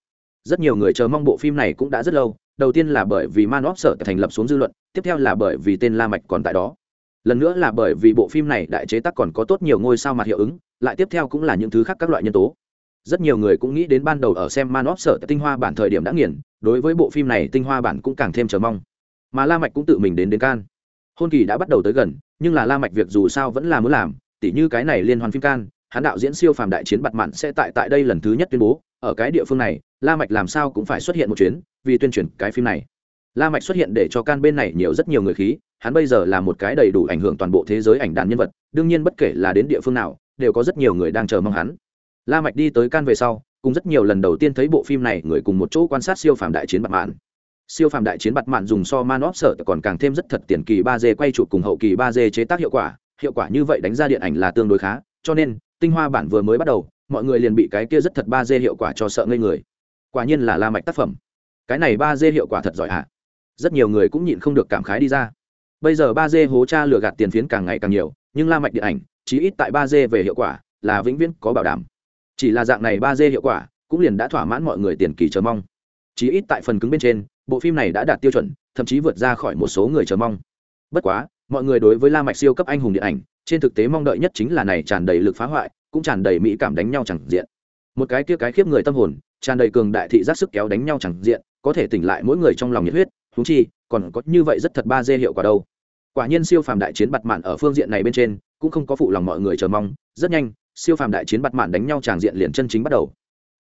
rất nhiều người chờ mong bộ phim này cũng đã rất lâu, đầu tiên là bởi vì man óp sở thành lập xuống dư luận, tiếp theo là bởi vì tên la mạch còn tại đó. Lần nữa là bởi vì bộ phim này đại chế tác còn có tốt nhiều ngôi sao mặt hiệu ứng, lại tiếp theo cũng là những thứ khác các loại nhân tố. Rất nhiều người cũng nghĩ đến ban đầu ở xem man óp sở tinh hoa bản thời điểm đã nghiền, đối với bộ phim này tinh hoa bản cũng càng thêm chờ mong. Mà la mạch cũng tự mình đến đến can. Hôn kỳ đã bắt đầu tới gần, nhưng là la mạch việc dù sao vẫn là muốn làm, tỉ như cái này liên hoàn phim can, hắn đạo diễn siêu phàm đại chiến bạt mạn sẽ tại tại đây lần thứ nhất tuyên bố, ở cái địa phương này la mạch làm sao cũng phải xuất hiện một chuyến, vì tuyên truyền cái phim này. La mạch xuất hiện để cho can bên này nhiều rất nhiều người khí, hắn bây giờ là một cái đầy đủ ảnh hưởng toàn bộ thế giới ảnh đàn nhân vật, đương nhiên bất kể là đến địa phương nào, đều có rất nhiều người đang chờ mong hắn. La mạch đi tới can về sau, cùng rất nhiều lần đầu tiên thấy bộ phim này, người cùng một chỗ quan sát siêu phàm đại chiến bạt mạn. Siêu phàm đại chiến bạt mạn dùng so man óp sở còn càng thêm rất thật tiền kỳ ba d quay chụp cùng hậu kỳ ba d chế tác hiệu quả hiệu quả như vậy đánh ra điện ảnh là tương đối khá, cho nên, tinh hoa bản vừa mới bắt đầu, mọi người liền bị cái kia rất thật ba d hiệu quả cho sợ ngây người quả nhiên là la mạch tác phẩm. Cái này ba d hiệu quả thật giỏi ạ. Rất nhiều người cũng nhịn không được cảm khái đi ra. Bây giờ ba d hố cha lừa gạt tiền phiến càng ngày càng nhiều, nhưng la mạch điện ảnh, chí ít tại ba d về hiệu quả, là vĩnh viễn có bảo đảm. Chỉ là dạng này ba d hiệu quả, cũng liền đã thỏa mãn mọi người tiền kỳ chờ mong. Chí ít tại phần cứng bên trên, bộ phim này đã đạt tiêu chuẩn, thậm chí vượt ra khỏi một số người chờ mong. Bất quá, mọi người đối với la mạch siêu cấp anh hùng điện ảnh, trên thực tế mong đợi nhất chính là này tràn đầy lực phá hoại, cũng tràn đầy mỹ cảm đánh nhau chẳng diện. Một cái kia cái khiếp người tâm hồn tràn đầy cường đại thị giác sức kéo đánh nhau chẳng diện, có thể tỉnh lại mỗi người trong lòng nhiệt huyết thú chi, còn có như vậy rất thật ba dê hiệu quả đâu. Quả nhiên siêu phàm đại chiến bặt mạn ở phương diện này bên trên, cũng không có phụ lòng mọi người chờ mong, rất nhanh, siêu phàm đại chiến bặt mạn đánh nhau tràng diện liền chân chính bắt đầu.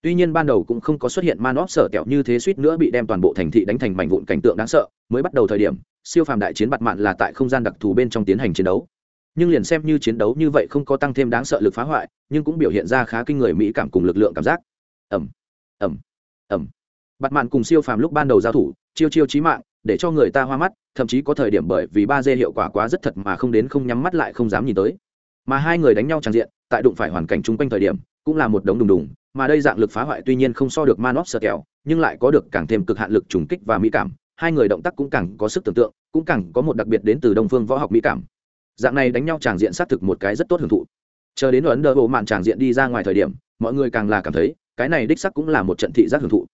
Tuy nhiên ban đầu cũng không có xuất hiện man óp sở kẹo như thế suýt nữa bị đem toàn bộ thành thị đánh thành mảnh vụn cảnh tượng đáng sợ, mới bắt đầu thời điểm, siêu phàm đại chiến bặt mạn là tại không gian đặc thù bên trong tiến hành chiến đấu. Nhưng liền xem như chiến đấu như vậy không có tăng thêm đáng sợ lực phá hoại, nhưng cũng biểu hiện ra khá kinh người mỹ cảm cùng lực lượng cảm giác. Ẩm ẩm. Ẩm. Bặt mạn cùng siêu phàm lúc ban đầu giao thủ, chiêu chiêu trí mạng, để cho người ta hoa mắt, thậm chí có thời điểm bởi vì ba d hiệu quả quá rất thật mà không đến không nhắm mắt lại không dám nhìn tới. Mà hai người đánh nhau tràn diện, tại đụng phải hoàn cảnh chung quanh thời điểm, cũng là một đống đùng đùng, mà đây dạng lực phá hoại tuy nhiên không so được man of sợ kẹo nhưng lại có được càng thêm cực hạn lực trùng kích và mỹ cảm, hai người động tác cũng càng có sức tưởng tượng, cũng càng có một đặc biệt đến từ đông phương võ học mỹ cảm. Dạng này đánh nhau tràng diện xác thực một cái rất tốt hưởng thụ. Chờ đến ấn độ bộ mạn tràng diện đi ra ngoài thời điểm, mọi người càng là cảm thấy cái này đích sắc cũng là một trận thị giác hưởng thụ.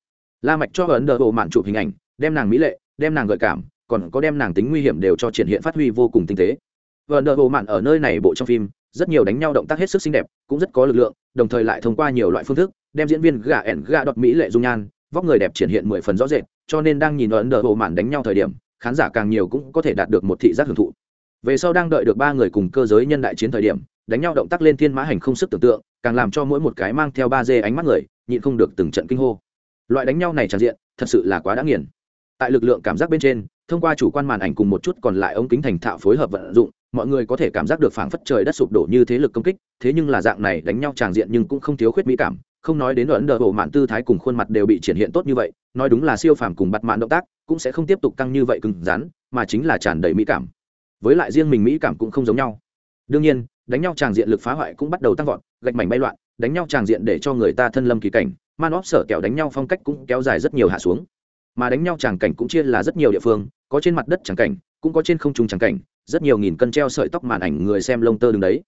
La mạch cho ấn độ bộ mạn chụp hình ảnh, đem nàng mỹ lệ, đem nàng gợi cảm, còn có đem nàng tính nguy hiểm đều cho triển hiện phát huy vô cùng tinh tế. Ấn độ bộ mạn ở nơi này bộ trong phim, rất nhiều đánh nhau động tác hết sức xinh đẹp, cũng rất có lực lượng, đồng thời lại thông qua nhiều loại phương thức, đem diễn viên gà ẻn gà đọt mỹ lệ dung nhan, vóc người đẹp triển hiện mười phần rõ rệt, cho nên đang nhìn ấn độ bộ mạn đánh nhau thời điểm, khán giả càng nhiều cũng có thể đạt được một thị giác hưởng thụ. Về sau đang đợi được ba người cùng cơ giới nhân đại chiến thời điểm, đánh nhau động tác lên thiên mã hành không sức tưởng tượng càng làm cho mỗi một cái mang theo ba dê ánh mắt người, nhịn không được từng trận kinh hô. Loại đánh nhau này tràn diện, thật sự là quá đã nghiền. Tại lực lượng cảm giác bên trên, thông qua chủ quan màn ảnh cùng một chút còn lại ống kính thành thạo phối hợp vận dụng, mọi người có thể cảm giác được phảng phất trời đất sụp đổ như thế lực công kích, thế nhưng là dạng này đánh nhau tràn diện nhưng cũng không thiếu khuyết mỹ cảm, không nói đến ấn độ bộ mạn tư thái cùng khuôn mặt đều bị triển hiện tốt như vậy, nói đúng là siêu phàm cùng bắt mạn động tác, cũng sẽ không tiếp tục căng như vậy cứng rắn, mà chính là tràn đầy mỹ cảm. Với lại riêng mình mỹ cảm cũng không giống nhau. Đương nhiên, đánh nhau tràng diện lực phá hoại cũng bắt đầu tăng vọt gạch mảnh bay loạn, đánh nhau tràng diện để cho người ta thân lâm kỳ cảnh, man óp sở kẹo đánh nhau phong cách cũng kéo dài rất nhiều hạ xuống. Mà đánh nhau tràng cảnh cũng chia là rất nhiều địa phương, có trên mặt đất tràng cảnh, cũng có trên không trung tràng cảnh, rất nhiều nghìn cân treo sợi tóc màn ảnh người xem lông tơ đứng đấy.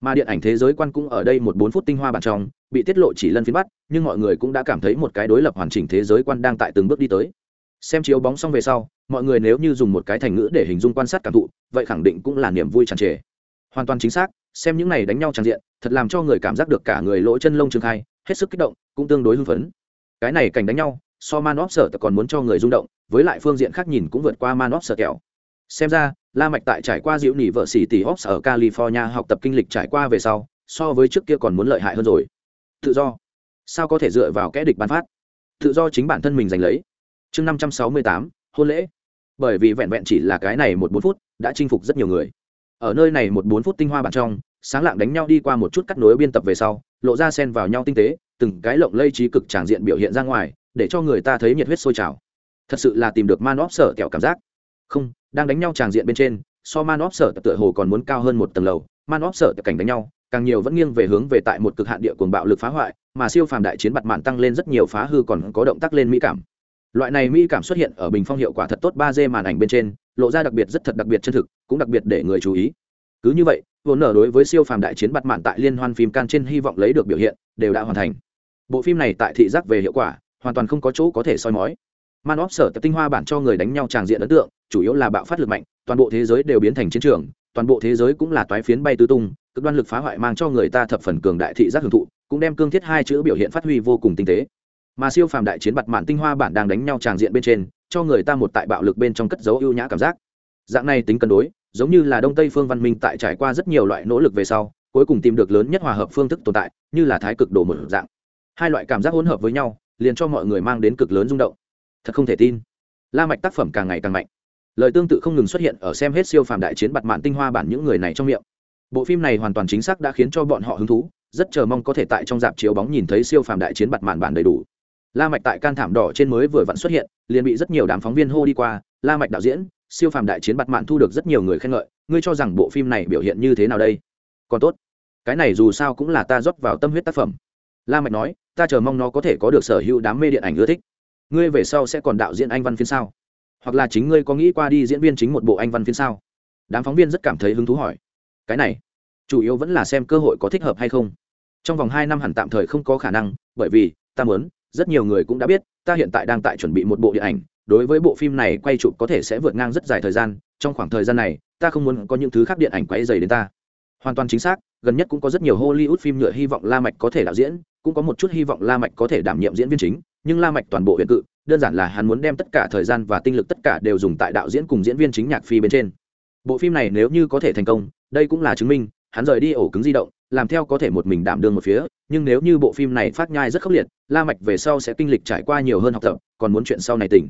Mà điện ảnh thế giới quan cũng ở đây một bốn phút tinh hoa bản trong, bị tiết lộ chỉ lân phiến bắt, nhưng mọi người cũng đã cảm thấy một cái đối lập hoàn chỉnh thế giới quan đang tại từng bước đi tới. Xem chiếu bóng xong về sau, mọi người nếu như dùng một cái thành ngữ để hình dung quan sát cảm thụ, vậy khẳng định cũng là niềm vui tràn trề. Hoàn toàn chính xác xem những này đánh nhau tràn diện, thật làm cho người cảm giác được cả người lỗ chân lông trường khai, hết sức kích động, cũng tương đối hưng phấn. Cái này cảnh đánh nhau, so man óp sở còn muốn cho người rung động, với lại phương diện khác nhìn cũng vượt qua man óp sở kẹo. Xem ra, la mạch tại trải qua diệu nỉ vợ xỉ tỷ óp ở california học tập kinh lịch trải qua về sau, so với trước kia còn muốn lợi hại hơn rồi. Tự do. Sao có thể dựa vào kẻ địch ban phát? Tự do chính bản thân mình giành lấy. Chương năm trăm sáu mươi tám, hôn lễ. Bởi vì vẹn vẹn chỉ là cái này một bốn phút, đã chinh phục rất nhiều người ở nơi này một bốn phút tinh hoa bản trong, sáng lạng đánh nhau đi qua một chút cắt nối biên tập về sau, lộ ra sen vào nhau tinh tế, từng cái lộng lây trí cực tràng diện biểu hiện ra ngoài, để cho người ta thấy nhiệt huyết sôi trào. Thật sự là tìm được man óp sở kẹo cảm giác. Không, đang đánh nhau tràng diện bên trên, so man óp sở tựa hồ còn muốn cao hơn một tầng lầu. Man óp sở cảnh đánh nhau, càng nhiều vẫn nghiêng về hướng về tại một cực hạn địa cuồng bạo lực phá hoại, mà siêu phàm đại chiến bặt mạn tăng lên rất nhiều phá hư còn có động tác lên mỹ cảm. Loại này mỹ cảm xuất hiện ở bình phong hiệu quả thật tốt ba d màn ảnh bên trên, lộ ra đặc biệt rất thật đặc biệt chân thực cũng đặc biệt để người chú ý. Cứ như vậy vốn nở đối với siêu phàm đại chiến bặt mạn tại liên hoan phim can trên hy vọng lấy được biểu hiện, đều đã hoàn thành. Bộ phim này tại thị giác về hiệu quả, hoàn toàn không có chỗ có thể soi mói. Man óp sở tập tinh hoa bản cho người đánh nhau tràng diện ấn tượng, chủ yếu là bạo phát lực mạnh, toàn bộ thế giới đều biến thành chiến trường, toàn bộ thế giới cũng là toái phiến bay tứ tung, cực đoan lực phá hoại mang cho người ta thập phần cường đại thị giác hưởng thụ, cũng đem cương thiết hai chữ biểu hiện phát huy vô cùng tinh tế. Mà siêu phàm đại chiến bặt mạn tinh hoa bản đang đánh nhau tràng diện bên trên, cho người ta một tại bạo lực bên trong cất dấu ưu nhã cảm giác. Dạng này tính cân đối giống như là đông tây phương văn minh tại trải qua rất nhiều loại nỗ lực về sau, cuối cùng tìm được lớn nhất hòa hợp phương thức tồn tại, như là thái cực đồ một dạng. Hai loại cảm giác hỗn hợp với nhau, liền cho mọi người mang đến cực lớn rung động. Thật không thể tin. La mạch tác phẩm càng ngày càng mạnh. Lời tương tự không ngừng xuất hiện ở xem hết siêu phàm đại chiến bạt mạn tinh hoa bản những người này trong miệng. Bộ phim này hoàn toàn chính xác đã khiến cho bọn họ hứng thú, rất chờ mong có thể tại trong dạp chiếu bóng nhìn thấy siêu phàm đại chiến bạt mạn bản đầy đủ. La mạch tại can thảm đỏ trên mới vừa vặn xuất hiện, liền bị rất nhiều đám phóng viên hô đi qua, la mạch đạo diễn siêu phàm đại chiến bặt mạn thu được rất nhiều người khen ngợi, ngươi cho rằng bộ phim này biểu hiện như thế nào đây? Còn tốt, cái này dù sao cũng là ta rót vào tâm huyết tác phẩm. La mạch nói, ta chờ mong nó có thể có được sở hữu đám mê điện ảnh ưa thích. Ngươi về sau sẽ còn đạo diễn anh văn phiên sao? Hoặc là chính ngươi có nghĩ qua đi diễn viên chính một bộ anh văn phiên sao? Đám phóng viên rất cảm thấy hứng thú hỏi. Cái này, chủ yếu vẫn là xem cơ hội có thích hợp hay không. Trong vòng hai năm hẳn tạm thời không có khả năng, bởi vì, ta muốn, rất nhiều người cũng đã biết, ta hiện tại đang tại chuẩn bị một bộ điện ảnh đối với bộ phim này quay chụp có thể sẽ vượt ngang rất dài thời gian, trong khoảng thời gian này, ta không muốn có những thứ khác điện ảnh quay dày đến ta. Hoàn toàn chính xác, gần nhất cũng có rất nhiều hollywood phim nhựa hy vọng la mạch có thể đạo diễn, cũng có một chút hy vọng la mạch có thể đảm nhiệm diễn viên chính, nhưng la mạch toàn bộ huyện cự, đơn giản là hắn muốn đem tất cả thời gian và tinh lực tất cả đều dùng tại đạo diễn cùng diễn viên chính nhạc phi bên trên. Bộ phim này nếu như có thể thành công, đây cũng là chứng minh, hắn rời đi ổ cứng di động, làm theo có thể một mình đảm đương một phía, nhưng nếu như bộ phim này phát nhai rất khốc liệt, la mạch về sau sẽ kinh lịch trải qua nhiều hơn học tập, còn muốn chuyện sau này tỉnh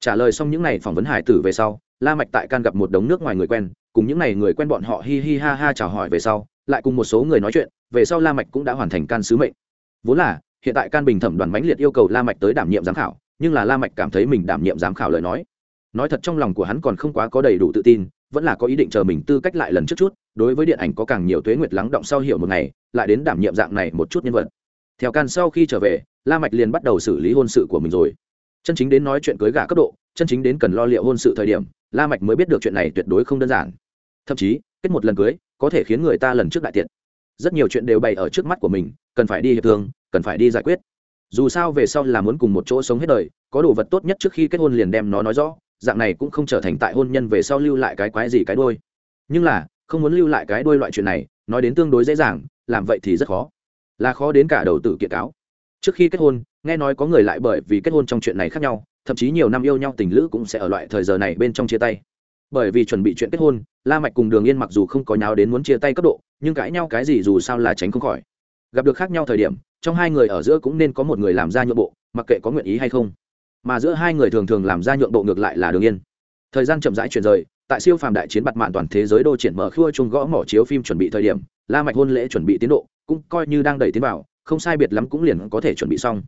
trả lời xong những này phỏng vấn hải tử về sau, la mạch tại can gặp một đống nước ngoài người quen, cùng những này người quen bọn họ hi hi ha ha chào hỏi về sau, lại cùng một số người nói chuyện, về sau la mạch cũng đã hoàn thành can sứ mệnh. Vốn là, hiện tại can bình thẩm đoàn mãnh liệt yêu cầu la mạch tới đảm nhiệm giám khảo, nhưng là la mạch cảm thấy mình đảm nhiệm giám khảo lời nói. Nói thật trong lòng của hắn còn không quá có đầy đủ tự tin, vẫn là có ý định chờ mình tư cách lại lần trước chút, đối với điện ảnh có càng nhiều tuế nguyệt lắng động sau hiểu một ngày, lại đến đảm nhiệm dạng này một chút nhân vật. Theo can sau khi trở về, la mạch liền bắt đầu xử lý hôn sự của mình rồi chân chính đến nói chuyện cưới gả cấp độ, chân chính đến cần lo liệu hôn sự thời điểm, la mạch mới biết được chuyện này tuyệt đối không đơn giản. Thậm chí, kết một lần cưới, có thể khiến người ta lần trước đại tiện. Rất nhiều chuyện đều bày ở trước mắt của mình, cần phải đi hiệp thương, cần phải đi giải quyết. Dù sao về sau là muốn cùng một chỗ sống hết đời, có đồ vật tốt nhất trước khi kết hôn liền đem nó nói rõ, dạng này cũng không trở thành tại hôn nhân về sau lưu lại cái quái gì cái đôi nhưng là, không muốn lưu lại cái đôi loại chuyện này, nói đến tương đối dễ dàng, làm vậy thì rất khó. Là khó đến cả đầu tử kiện cáo. Trước khi kết hôn nghe nói có người lại bởi vì kết hôn trong chuyện này khác nhau, thậm chí nhiều năm yêu nhau tình lữ cũng sẽ ở loại thời giờ này bên trong chia tay. Bởi vì chuẩn bị chuyện kết hôn, la mạch cùng đường yên mặc dù không có nháo đến muốn chia tay cấp độ, nhưng cãi nhau cái gì dù sao là tránh không khỏi. Gặp được khác nhau thời điểm, trong hai người ở giữa cũng nên có một người làm ra nhượng bộ, mặc kệ có nguyện ý hay không. Mà giữa hai người thường thường làm ra nhượng bộ ngược lại là đường yên. Thời gian chậm rãi chuyển rời, tại siêu phàm đại chiến bạt mạn toàn thế giới đô triển mở khua chung gõ mỏ chiếu phim chuẩn bị thời điểm, la mạch hôn lễ chuẩn bị tiến độ, cũng coi như đang đẩy tiến vào, không sai biệt lắm cũng liền có thể chuẩn bị xong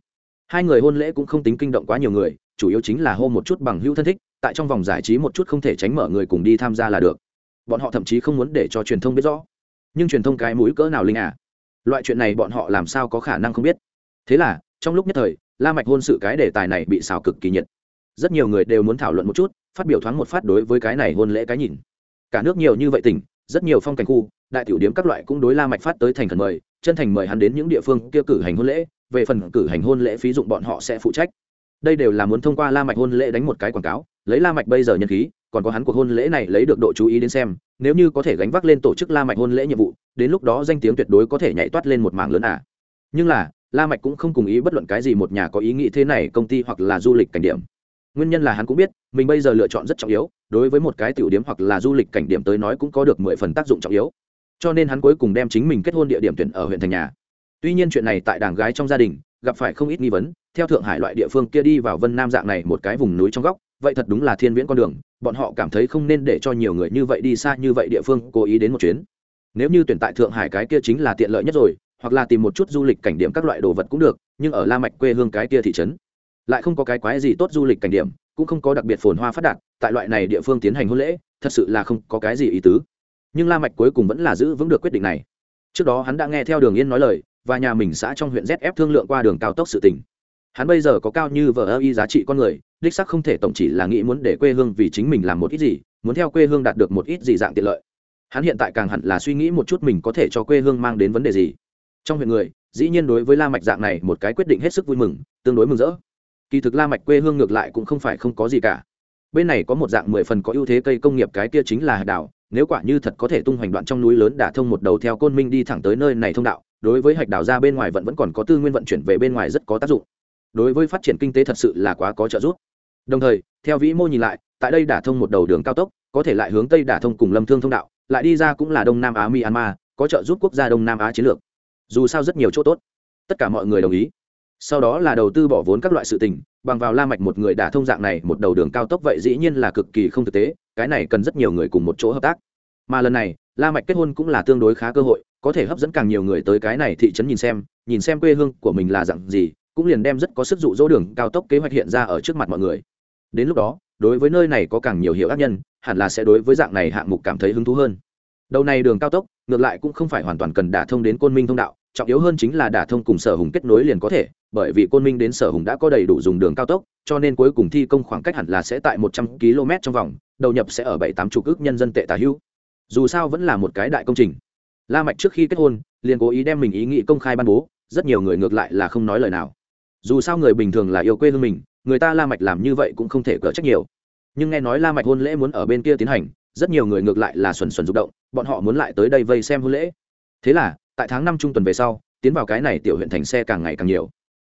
hai người hôn lễ cũng không tính kinh động quá nhiều người, chủ yếu chính là hô một chút bằng hữu thân thích, tại trong vòng giải trí một chút không thể tránh mở người cùng đi tham gia là được. Bọn họ thậm chí không muốn để cho truyền thông biết rõ. Nhưng truyền thông cái mũi cỡ nào linh à? Loại chuyện này bọn họ làm sao có khả năng không biết? Thế là, trong lúc nhất thời, la mạch hôn sự cái đề tài này bị xào cực kỳ nhiệt. Rất nhiều người đều muốn thảo luận một chút, phát biểu thoáng một phát đối với cái này hôn lễ cái nhìn. Cả nước nhiều như vậy tỉnh, rất nhiều phong cảnh khu, đại tiểu điểm các loại cũng đối la mạch phát tới thành khẩn mời, chân thành mời hắn đến những địa phương kia cử hành hôn lễ về phần cử hành hôn lễ phí dụng bọn họ sẽ phụ trách. Đây đều là muốn thông qua la mạch hôn lễ đánh một cái quảng cáo, lấy la mạch bây giờ nhân khí, còn có hắn cuộc hôn lễ này lấy được độ chú ý đến xem, nếu như có thể gánh vác lên tổ chức la mạch hôn lễ nhiệm vụ, đến lúc đó danh tiếng tuyệt đối có thể nhảy toát lên một mảng lớn à. Nhưng là, la mạch cũng không cùng ý bất luận cái gì một nhà có ý nghĩ thế này công ty hoặc là du lịch cảnh điểm. Nguyên nhân là hắn cũng biết, mình bây giờ lựa chọn rất trọng yếu, đối với một cái tiểu điểm hoặc là du lịch cảnh điểm tới nói cũng có được mười phần tác dụng trọng yếu. Cho nên hắn cuối cùng đem chính mình kết hôn địa điểm tuyển ở huyện thành nhà tuy nhiên chuyện này tại đảng gái trong gia đình, gặp phải không ít nghi vấn, theo thượng hải loại địa phương kia đi vào vân nam dạng này một cái vùng núi trong góc, vậy thật đúng là thiên viễn con đường, bọn họ cảm thấy không nên để cho nhiều người như vậy đi xa như vậy địa phương cố ý đến một chuyến. Nếu như tuyển tại thượng hải cái kia chính là tiện lợi nhất rồi, hoặc là tìm một chút du lịch cảnh điểm các loại đồ vật cũng được, nhưng ở la mạch quê hương cái kia thị trấn, lại không có cái quái gì tốt du lịch cảnh điểm, cũng không có đặc biệt phồn hoa phát đạt, tại loại này địa phương tiến hành hôn lễ, thật sự là không có cái gì ý tứ. Nhưng la mạch cuối cùng vẫn là giữ vững được quyết định này. Trước đó hắn đã nghe theo đường yên nói lời và nhà mình xã trong huyện zf thương lượng qua đường cao tốc sự tình. Hắn bây giờ có cao như vợ y giá trị con người, đích xác không thể tổng chỉ là nghĩ muốn để quê hương vì chính mình làm một ít gì, muốn theo quê hương đạt được một ít gì dạng tiện lợi. Hắn hiện tại càng hẳn là suy nghĩ một chút mình có thể cho quê hương mang đến vấn đề gì. Trong huyện người, dĩ nhiên đối với la mạch dạng này một cái quyết định hết sức vui mừng, tương đối mừng rỡ. Kỳ thực la mạch quê hương ngược lại cũng không phải không có gì cả. Bên này có một dạng mười phần có ưu thế cây công nghiệp cái kia chính là hạt đảo nếu quả như thật có thể tung hoành đoạn trong núi lớn đả thông một đầu theo côn minh đi thẳng tới nơi này thông đạo, đối với hạch đảo ra bên ngoài vẫn vẫn còn có tư nguyên vận chuyển về bên ngoài rất có tác dụng. Đối với phát triển kinh tế thật sự là quá có trợ giúp. Đồng thời, theo vĩ mô nhìn lại, tại đây đả thông một đầu đường cao tốc, có thể lại hướng tây đả thông cùng lâm thương thông đạo, lại đi ra cũng là đông nam á myanmar, có trợ giúp quốc gia đông nam á chiến lược. Dù sao rất nhiều chỗ tốt. Tất cả mọi người đồng ý. Sau đó là đầu tư bỏ vốn các loại sự tình, bằng vào la mạch một người đả thông dạng này một đầu đường cao tốc vậy dĩ nhiên là cực kỳ không thực tế cái này cần rất nhiều người cùng một chỗ hợp tác. Mà lần này, la mạch kết hôn cũng là tương đối khá cơ hội, có thể hấp dẫn càng nhiều người tới cái này thị trấn nhìn xem nhìn xem quê hương của mình là dạng gì, cũng liền đem rất có sức dụ dỗ đường cao tốc kế hoạch hiện ra ở trước mặt mọi người. Đến lúc đó, đối với nơi này có càng nhiều hiệu ác nhân, hẳn là sẽ đối với dạng này hạng mục cảm thấy hứng thú hơn. Đầu này đường cao tốc, ngược lại cũng không phải hoàn toàn cần đả thông đến côn minh thông đạo trọng yếu hơn chính là đả thông cùng sở hùng kết nối liền có thể, bởi vì côn minh đến sở hùng đã có đầy đủ dùng đường cao tốc, cho nên cuối cùng thi công khoảng cách hẳn là sẽ tại một trăm km trong vòng, đầu nhập sẽ ở bảy tám chục ước nhân dân tệ tà hữu. Dù sao vẫn là một cái đại công trình. La mạch trước khi kết hôn, liền cố ý đem mình ý nghĩ công khai ban bố, rất nhiều người ngược lại là không nói lời nào. Dù sao người bình thường là yêu quê hương mình, người ta la mạch làm như vậy cũng không thể cỡ trách nhiều. Nhưng nghe nói la mạch hôn lễ muốn ở bên kia tiến hành, rất nhiều người ngược lại là xuẩn xuẩn rụng động, bọn họ muốn lại tới đây vây xem hôn lễ. Thế là tại tháng năm trung tuần về sau, tiến vào cái này tiểu huyện thành xe càng ngày càng nhiều.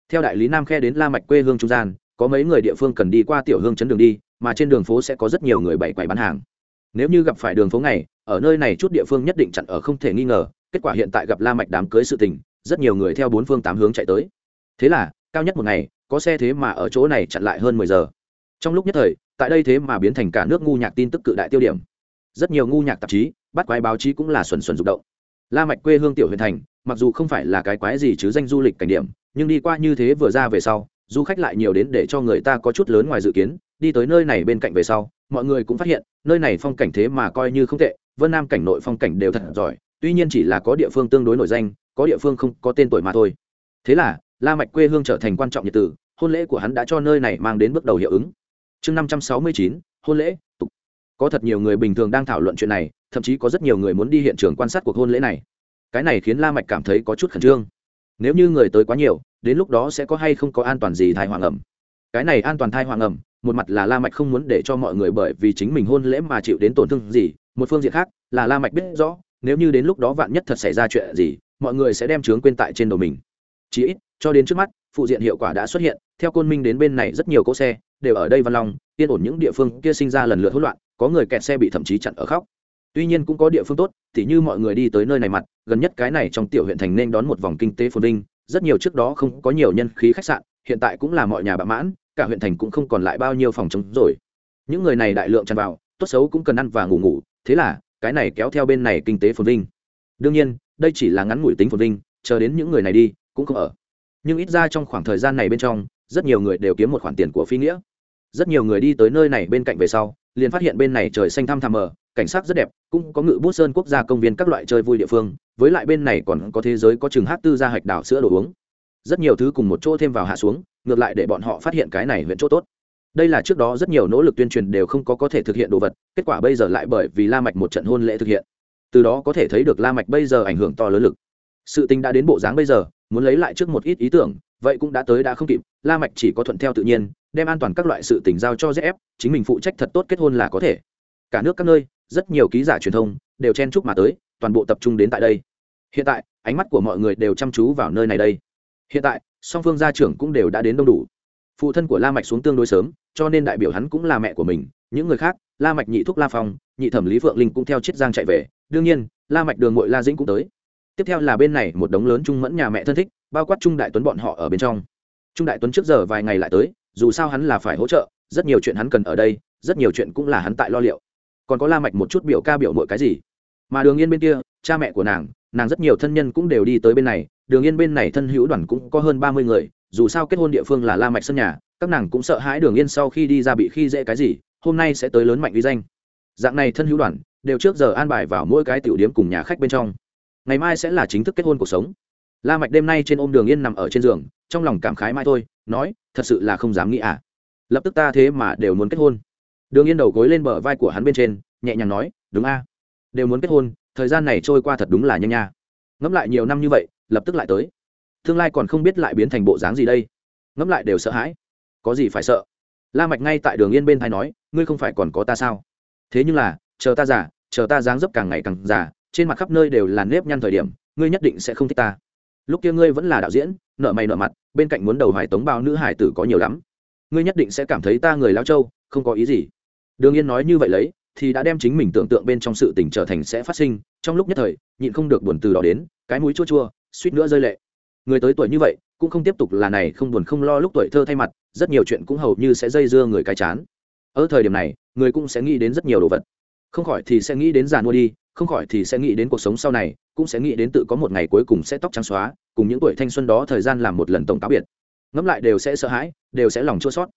Theo đại lý nam khe đến la mạch quê hương trung gian, có mấy người địa phương cần đi qua tiểu hương chấn đường đi, mà trên đường phố sẽ có rất nhiều người bày quầy bán hàng. Nếu như gặp phải đường phố này, ở nơi này chút địa phương nhất định chặn ở không thể nghi ngờ, kết quả hiện tại gặp la mạch đám cưới sự tình, rất nhiều người theo bốn phương tám hướng chạy tới. Thế là, cao nhất một ngày, có xe thế mà ở chỗ này chặn lại hơn mười giờ. Trong lúc nhất thời, tại đây thế mà biến thành cả nước ngu nhạc tin tức cự đại tiêu điểm. Rất nhiều ngu nhạc tạp chí, bắt quái báo chí cũng là xuẩn xuẩn rụng động la mạch quê hương tiểu huyện thành, mặc dù không phải là cái quái gì chứ danh du lịch cảnh điểm, nhưng đi qua như thế vừa ra về sau, du khách lại nhiều đến để cho người ta có chút lớn ngoài dự kiến, đi tới nơi này bên cạnh về sau, mọi người cũng phát hiện, nơi này phong cảnh thế mà coi như không tệ, vân nam cảnh nội phong cảnh đều thật giỏi, tuy nhiên chỉ là có địa phương tương đối nổi danh, có địa phương không có tên tuổi mà thôi. Thế là, la mạch quê hương trở thành quan trọng nhật tử, hôn lễ của hắn đã cho nơi này mang đến bước đầu hiệu ứng. Chương năm trăm sáu mươi chín, hôn lễ, tục. Có thật nhiều người bình thường đang thảo luận chuyện này thậm chí có rất nhiều người muốn đi hiện trường quan sát cuộc hôn lễ này. Cái này khiến la mạch cảm thấy có chút khẩn trương. Nếu như người tới quá nhiều, đến lúc đó sẽ có hay không có an toàn gì thai hoàng ẩm? Cái này an toàn thai hoàng ẩm, một mặt là la mạch không muốn để cho mọi người bởi vì chính mình hôn lễ mà chịu đến tổn thương gì, một phương diện khác là la mạch biết rõ, nếu như đến lúc đó vạn nhất thật xảy ra chuyện gì, mọi người sẽ đem chướng quên tại trên đầu mình. Chỉ ít, cho đến trước mắt, phụ diện hiệu quả đã xuất hiện, theo côn minh đến bên này rất nhiều cỗ xe đều ở đây văn long, yên ổn những địa phương kia sinh ra lần lượt hỗn loạn, có người kẹt xe bị thậm chí chặn ở khóc tuy nhiên cũng có địa phương tốt thì như mọi người đi tới nơi này mặt, gần nhất cái này trong tiểu huyện thành nên đón một vòng kinh tế phồn vinh, rất nhiều trước đó không có nhiều nhân khí khách sạn, hiện tại cũng là mọi nhà bạ mãn, cả huyện thành cũng không còn lại bao nhiêu phòng chống rồi. Những người này đại lượng tràn vào, tốt xấu cũng cần ăn và ngủ ngủ, thế là, cái này kéo theo bên này kinh tế phồn vinh. Đương nhiên, đây chỉ là ngắn ngủi tính phồn vinh, chờ đến những người này đi, cũng không ở. Nhưng ít ra trong khoảng thời gian này bên trong, rất nhiều người đều kiếm một khoản tiền của phi nghĩa. Rất nhiều người đi tới nơi này bên cạnh về sau, liền phát hiện bên này trời xanh thăm thẳm mờ cảnh sát rất đẹp, cũng có ngự bút sơn quốc gia công viên các loại chơi vui địa phương, với lại bên này còn có thế giới có chừng hát tư gia hạch đảo sữa đồ uống. Rất nhiều thứ cùng một chỗ thêm vào hạ xuống, ngược lại để bọn họ phát hiện cái này huyện chỗ tốt. Đây là trước đó rất nhiều nỗ lực tuyên truyền đều không có có thể thực hiện đồ vật, kết quả bây giờ lại bởi vì la mạch một trận hôn lễ thực hiện. Từ đó có thể thấy được la mạch bây giờ ảnh hưởng to lớn lực. Sự tình đã đến bộ dáng bây giờ, muốn lấy lại trước một ít ý tưởng, vậy cũng đã tới đã không kịp, la mạch chỉ có thuận theo tự nhiên, đem an toàn các loại sự tình giao cho zf chính mình phụ trách thật tốt kết hôn là có thể. Cả nước các nơi rất nhiều ký giả truyền thông đều chen chúc mà tới, toàn bộ tập trung đến tại đây. Hiện tại, ánh mắt của mọi người đều chăm chú vào nơi này đây. Hiện tại, song phương gia trưởng cũng đều đã đến đông đủ. Phụ thân của la mạch xuống tương đối sớm, cho nên đại biểu hắn cũng là mẹ của mình, những người khác, la mạch nhị thúc la phong, nhị thẩm lý phượng linh cũng theo chiết giang chạy về. Đương nhiên, la mạch đường muội la dĩnh cũng tới. Tiếp theo là bên này một đống lớn trung mẫn nhà mẹ thân thích, bao quát trung đại tuấn bọn họ ở bên trong. Trung đại tuấn trước giờ vài ngày lại tới, dù sao hắn là phải hỗ trợ, rất nhiều chuyện hắn cần ở đây, rất nhiều chuyện cũng là hắn tại lo liệu còn có la mạch một chút biểu ca biểu muội cái gì. Mà đường yên bên kia, cha mẹ của nàng nàng rất nhiều thân nhân cũng đều đi tới bên này. Đường yên bên này thân hữu đoàn cũng có hơn ba mươi người, dù sao kết hôn địa phương là la mạch sân nhà, các nàng cũng sợ hãi đường yên sau khi đi ra bị khi dễ cái gì, hôm nay sẽ tới lớn mạnh uy danh. Dạng này thân hữu đoàn, đều trước giờ an bài vào mỗi cái tiểu điểm cùng nhà khách bên trong. Ngày mai sẽ là chính thức kết hôn cuộc sống. La mạch đêm nay trên ôm đường yên nằm ở trên giường, trong lòng cảm khái mai thôi, nói, thật sự là không dám nghĩ à. Lập tức ta thế mà đều muốn kết hôn đường yên đầu gối lên bờ vai của hắn bên trên, nhẹ nhàng nói, đúng a, đều muốn kết hôn, thời gian này trôi qua thật đúng là nhanh nha. Ngẫm lại nhiều năm như vậy, lập tức lại tới. Tương lai còn không biết lại biến thành bộ dáng gì đây. Ngẫm lại đều sợ hãi. Có gì phải sợ? La mạch ngay tại đường yên bên thay nói, ngươi không phải còn có ta sao? Thế nhưng là, chờ ta già, chờ ta dáng dấp càng ngày càng già, trên mặt khắp nơi đều là nếp nhăn thời điểm, ngươi nhất định sẽ không thích ta. Lúc kia ngươi vẫn là đạo diễn, nợ mày nợ mặt, bên cạnh muốn đầu hải tống bao nữ hải tử có nhiều lắm. Ngươi nhất định sẽ cảm thấy ta người lao châu, không có ý gì đường yên nói như vậy lấy, thì đã đem chính mình tưởng tượng bên trong sự tình trở thành sẽ phát sinh. Trong lúc nhất thời, nhịn không được buồn từ đó đến, cái mũi chua chua, suýt nữa rơi lệ. Người tới tuổi như vậy, cũng không tiếp tục là này, không buồn không lo lúc tuổi thơ thay mặt, rất nhiều chuyện cũng hầu như sẽ dây dưa người cái chán. Ở thời điểm này, người cũng sẽ nghĩ đến rất nhiều đồ vật. Không khỏi thì sẽ nghĩ đến già mua đi, không khỏi thì sẽ nghĩ đến cuộc sống sau này, cũng sẽ nghĩ đến tự có một ngày cuối cùng sẽ tóc trắng xóa, cùng những tuổi thanh xuân đó thời gian làm một lần tổng cáo biệt. Ngẫm lại đều sẽ sợ hãi, đều sẽ lòng chua sót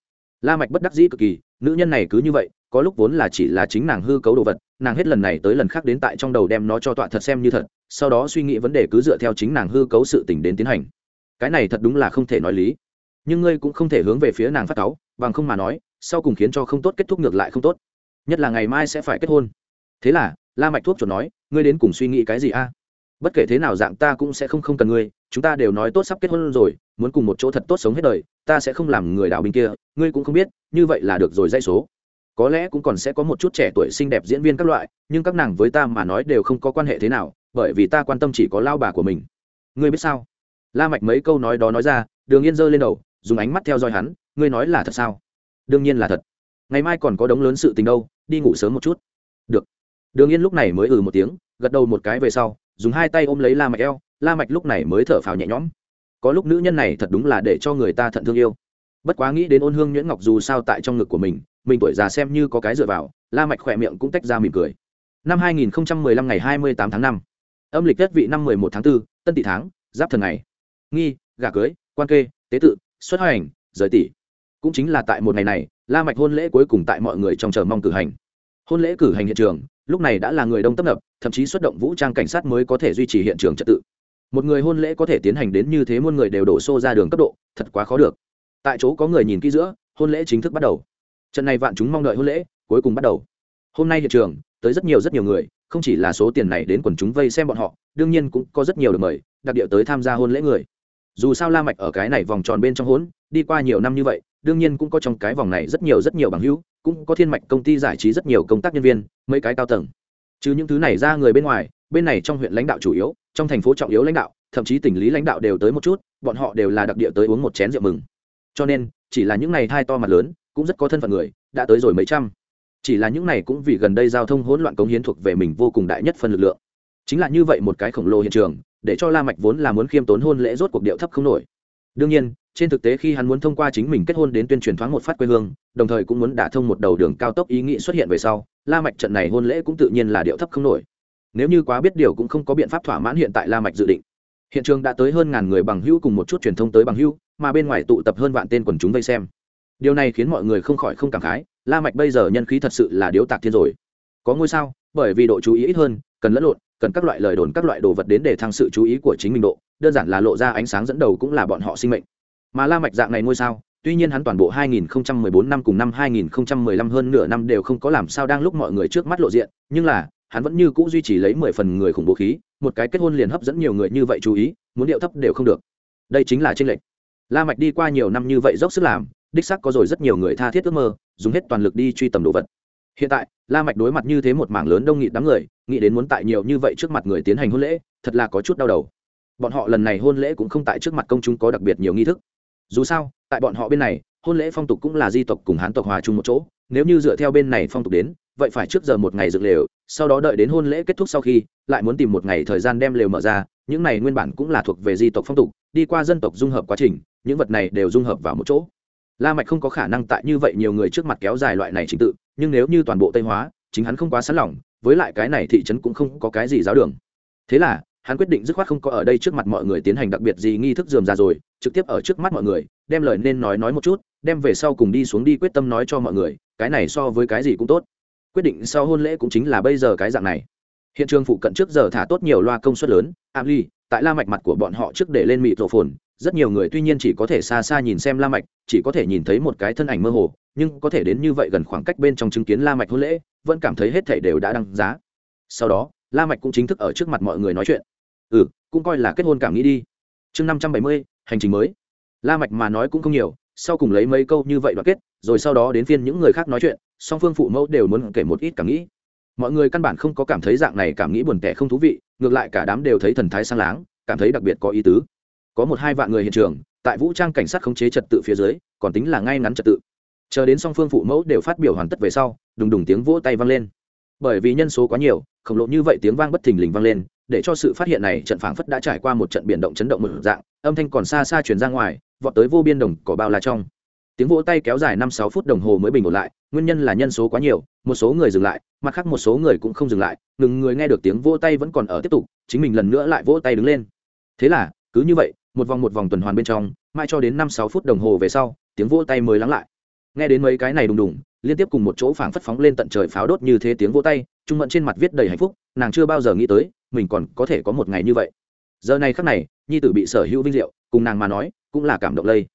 la mạch bất đắc dĩ cực kỳ, nữ nhân này cứ như vậy có lúc vốn là chỉ là chính nàng hư cấu đồ vật, nàng hết lần này tới lần khác đến tại trong đầu đem nó cho tọa thật xem như thật, sau đó suy nghĩ vấn đề cứ dựa theo chính nàng hư cấu sự tình đến tiến hành. Cái này thật đúng là không thể nói lý. Nhưng ngươi cũng không thể hướng về phía nàng phát cáu, bằng không mà nói, sau cùng khiến cho không tốt kết thúc ngược lại không tốt. Nhất là ngày mai sẽ phải kết hôn. Thế là, la mạch thuốc chuẩn nói, ngươi đến cùng suy nghĩ cái gì a? Bất kể thế nào dạng ta cũng sẽ không không cần ngươi, chúng ta đều nói tốt sắp kết hôn rồi, muốn cùng một chỗ thật tốt sống hết đời, ta sẽ không làm người đào binh kia, ngươi cũng không biết, như vậy là được rồi dây số có lẽ cũng còn sẽ có một chút trẻ tuổi xinh đẹp diễn viên các loại, nhưng các nàng với ta mà nói đều không có quan hệ thế nào, bởi vì ta quan tâm chỉ có lao bà của mình. Ngươi biết sao? La mạch mấy câu nói đó nói ra, đường yên giơ lên đầu, dùng ánh mắt theo dõi hắn, ngươi nói là thật sao? Đương nhiên là thật. Ngày mai còn có đống lớn sự tình đâu, đi ngủ sớm một chút. Được. Đường yên lúc này mới ừ một tiếng, gật đầu một cái về sau, dùng hai tay ôm lấy la mạch eo, la mạch lúc này mới thở phào nhẹ nhõm. Có lúc nữ nhân này thật đúng là để cho người ta thận thương yêu. Bất quá nghĩ đến ôn hương nhuyễn ngọc dù sao tại trong ngực của mình mình tuổi già xem như có cái dựa vào, la mạch khỏe miệng cũng tách ra mỉm cười. Năm 2015 ngày 28 tháng 5 âm lịch tết vị năm 11 tháng 4 tân tỵ tháng, giáp thần ngày. Nghi, gả cưới, quan kê, tế tự, xuất hành rời tỷ cũng chính là tại một ngày này, la mạch hôn lễ cuối cùng tại mọi người trong chờ mong cử hành. Hôn lễ cử hành hiện trường, lúc này đã là người đông tấp nập, thậm chí xuất động vũ trang cảnh sát mới có thể duy trì hiện trường trật tự. Một người hôn lễ có thể tiến hành đến như thế muôn người đều đổ xô ra đường cấp độ, thật quá khó được. Tại chỗ có người nhìn kỹ giữa, hôn lễ chính thức bắt đầu trận này vạn chúng mong đợi hôn lễ, cuối cùng bắt đầu. Hôm nay hiện trường, tới rất nhiều rất nhiều người, không chỉ là số tiền này đến quần chúng vây xem bọn họ, đương nhiên cũng có rất nhiều được mời, đặc địa tới tham gia hôn lễ người. Dù sao la mạch ở cái này vòng tròn bên trong hôn đi qua nhiều năm như vậy, đương nhiên cũng có trong cái vòng này rất nhiều rất nhiều bằng hữu, cũng có thiên mạch công ty giải trí rất nhiều công tác nhân viên, mấy cái cao tầng. Chứ những thứ này ra người bên ngoài, bên này trong huyện lãnh đạo chủ yếu, trong thành phố trọng yếu lãnh đạo, thậm chí tỉnh lý lãnh đạo đều tới một chút, bọn họ đều là đặc địa tới uống một chén rượu mừng. Cho nên, chỉ là những này thai to mặt lớn cũng rất có thân phận người, đã tới rồi mấy trăm. Chỉ là những này cũng vì gần đây giao thông hỗn loạn cống hiến thuộc về mình vô cùng đại nhất phân lực lượng. Chính là như vậy một cái khổng lồ hiện trường, để cho la mạch vốn là muốn khiêm tốn hôn lễ rốt cuộc điệu thấp không nổi. Đương nhiên, trên thực tế khi hắn muốn thông qua chính mình kết hôn đến tuyên truyền thoáng một phát quê hương, đồng thời cũng muốn đả thông một đầu đường cao tốc ý nghĩ xuất hiện về sau, la mạch trận này hôn lễ cũng tự nhiên là điệu thấp không nổi. Nếu như quá biết điều cũng không có biện pháp thỏa mãn hiện tại la mạch dự định. Hiện trường đã tới hơn ngàn người bằng hữu cùng một chút truyền thông tới bằng hữu, mà bên ngoài tụ tập hơn vạn tên quần chúng vây xem điều này khiến mọi người không khỏi không cảm khái, la mạch bây giờ nhân khí thật sự là điếu tạc thiên rồi. Có ngôi sao, bởi vì độ chú ý ít hơn, cần lẫn lộn, cần các loại lời đồn, các loại đồ vật đến để thăng sự chú ý của chính mình độ, đơn giản là lộ ra ánh sáng dẫn đầu cũng là bọn họ sinh mệnh. Mà la mạch dạng này ngôi sao, tuy nhiên hắn toàn bộ 2014 năm cùng năm 2015 hơn nửa năm đều không có làm sao đang lúc mọi người trước mắt lộ diện, nhưng là, hắn vẫn như cũ duy trì lấy 10 phần người khủng bố khí, một cái kết hôn liền hấp dẫn nhiều người như vậy chú ý, muốn điệu thấp đều không được. Đây chính là tranh lệch. La mạch đi qua nhiều năm như vậy dốc sức làm đích xác có rồi rất nhiều người tha thiết ước mơ, dùng hết toàn lực đi truy tầm đồ vật. Hiện tại, la mạch đối mặt như thế một mảng lớn đông nghị đám người, nghĩ đến muốn tại nhiều như vậy trước mặt người tiến hành hôn lễ, thật là có chút đau đầu. Bọn họ lần này hôn lễ cũng không tại trước mặt công chúng có đặc biệt nhiều nghi thức. Dù sao, tại bọn họ bên này, hôn lễ phong tục cũng là di tộc cùng hán tộc hòa chung một chỗ, nếu như dựa theo bên này phong tục đến, vậy phải trước giờ một ngày dựng lều, sau đó đợi đến hôn lễ kết thúc sau khi, lại muốn tìm một ngày thời gian đem lều mở ra, những này nguyên bản cũng là thuộc về di tộc phong tục, đi qua dân tộc dung hợp quá trình, những vật này đều dung hợp vào một chỗ la mạch không có khả năng tại như vậy nhiều người trước mặt kéo dài loại này trình tự, nhưng nếu như toàn bộ tây hóa, chính hắn không quá sẵn lòng, với lại cái này thị trấn cũng không có cái gì giáo đường. Thế là, hắn quyết định dứt khoát không có ở đây trước mặt mọi người tiến hành đặc biệt gì nghi thức dườm ra rồi, trực tiếp ở trước mắt mọi người, đem lời nên nói nói một chút, đem về sau cùng đi xuống đi quyết tâm nói cho mọi người, cái này so với cái gì cũng tốt. Quyết định sau hôn lễ cũng chính là bây giờ cái dạng này. Hiện trường phụ cận trước giờ thả tốt nhiều loa công suất lớn, am ly, tại la mạch mặt của bọn họ trước để lên mịt rổ phồn rất nhiều người tuy nhiên chỉ có thể xa xa nhìn xem la mạch, chỉ có thể nhìn thấy một cái thân ảnh mơ hồ, nhưng có thể đến như vậy gần khoảng cách bên trong chứng kiến la mạch hôn lễ, vẫn cảm thấy hết thảy đều đã đăng giá. Sau đó, la mạch cũng chính thức ở trước mặt mọi người nói chuyện. Ừ cũng coi là kết hôn cảm nghĩ đi. Chương năm trăm bảy mươi, hành trình mới. La mạch mà nói cũng không nhiều, sau cùng lấy mấy câu như vậy đoạn kết, rồi sau đó đến phiên những người khác nói chuyện, song phương phụ mẫu đều muốn kể một ít cảm nghĩ. Mọi người căn bản không có cảm thấy dạng này cảm nghĩ buồn tẻ không thú vị, ngược lại cả đám đều thấy thần thái sang láng, cảm thấy đặc biệt có ý tứ có một hai vạn người hiện trường, tại vũ trang cảnh sát khống chế trật tự phía dưới, còn tính là ngay ngắn trật tự. Chờ đến song phương phụ mẫu đều phát biểu hoàn tất về sau, đùng đùng tiếng vỗ tay vang lên. Bởi vì nhân số quá nhiều, khổng lộ như vậy tiếng vang bất thình lình vang lên, để cho sự phát hiện này trận phảng phất đã trải qua một trận biển động chấn động một dạng, âm thanh còn xa xa truyền ra ngoài, vọt tới vô biên đồng cỏ bao la trong. Tiếng vỗ tay kéo dài năm sáu phút đồng hồ mới bình ổn lại, nguyên nhân là nhân số quá nhiều, một số người dừng lại, mặt khác một số người cũng không dừng lại, ngừng người nghe được tiếng vỗ tay vẫn còn ở tiếp tục, chính mình lần nữa lại vỗ tay đứng lên. Thế là, cứ như vậy một vòng một vòng tuần hoàn bên trong, mãi cho đến năm sáu phút đồng hồ về sau, tiếng vỗ tay mới lắng lại. Nghe đến mấy cái này đùng đùng, liên tiếp cùng một chỗ phảng phất phóng lên tận trời pháo đốt như thế tiếng vỗ tay, trung mẫn trên mặt viết đầy hạnh phúc, nàng chưa bao giờ nghĩ tới, mình còn có thể có một ngày như vậy. Giờ này khắc này, nhi tử bị sở hữu vinh diệu, cùng nàng mà nói, cũng là cảm động lây.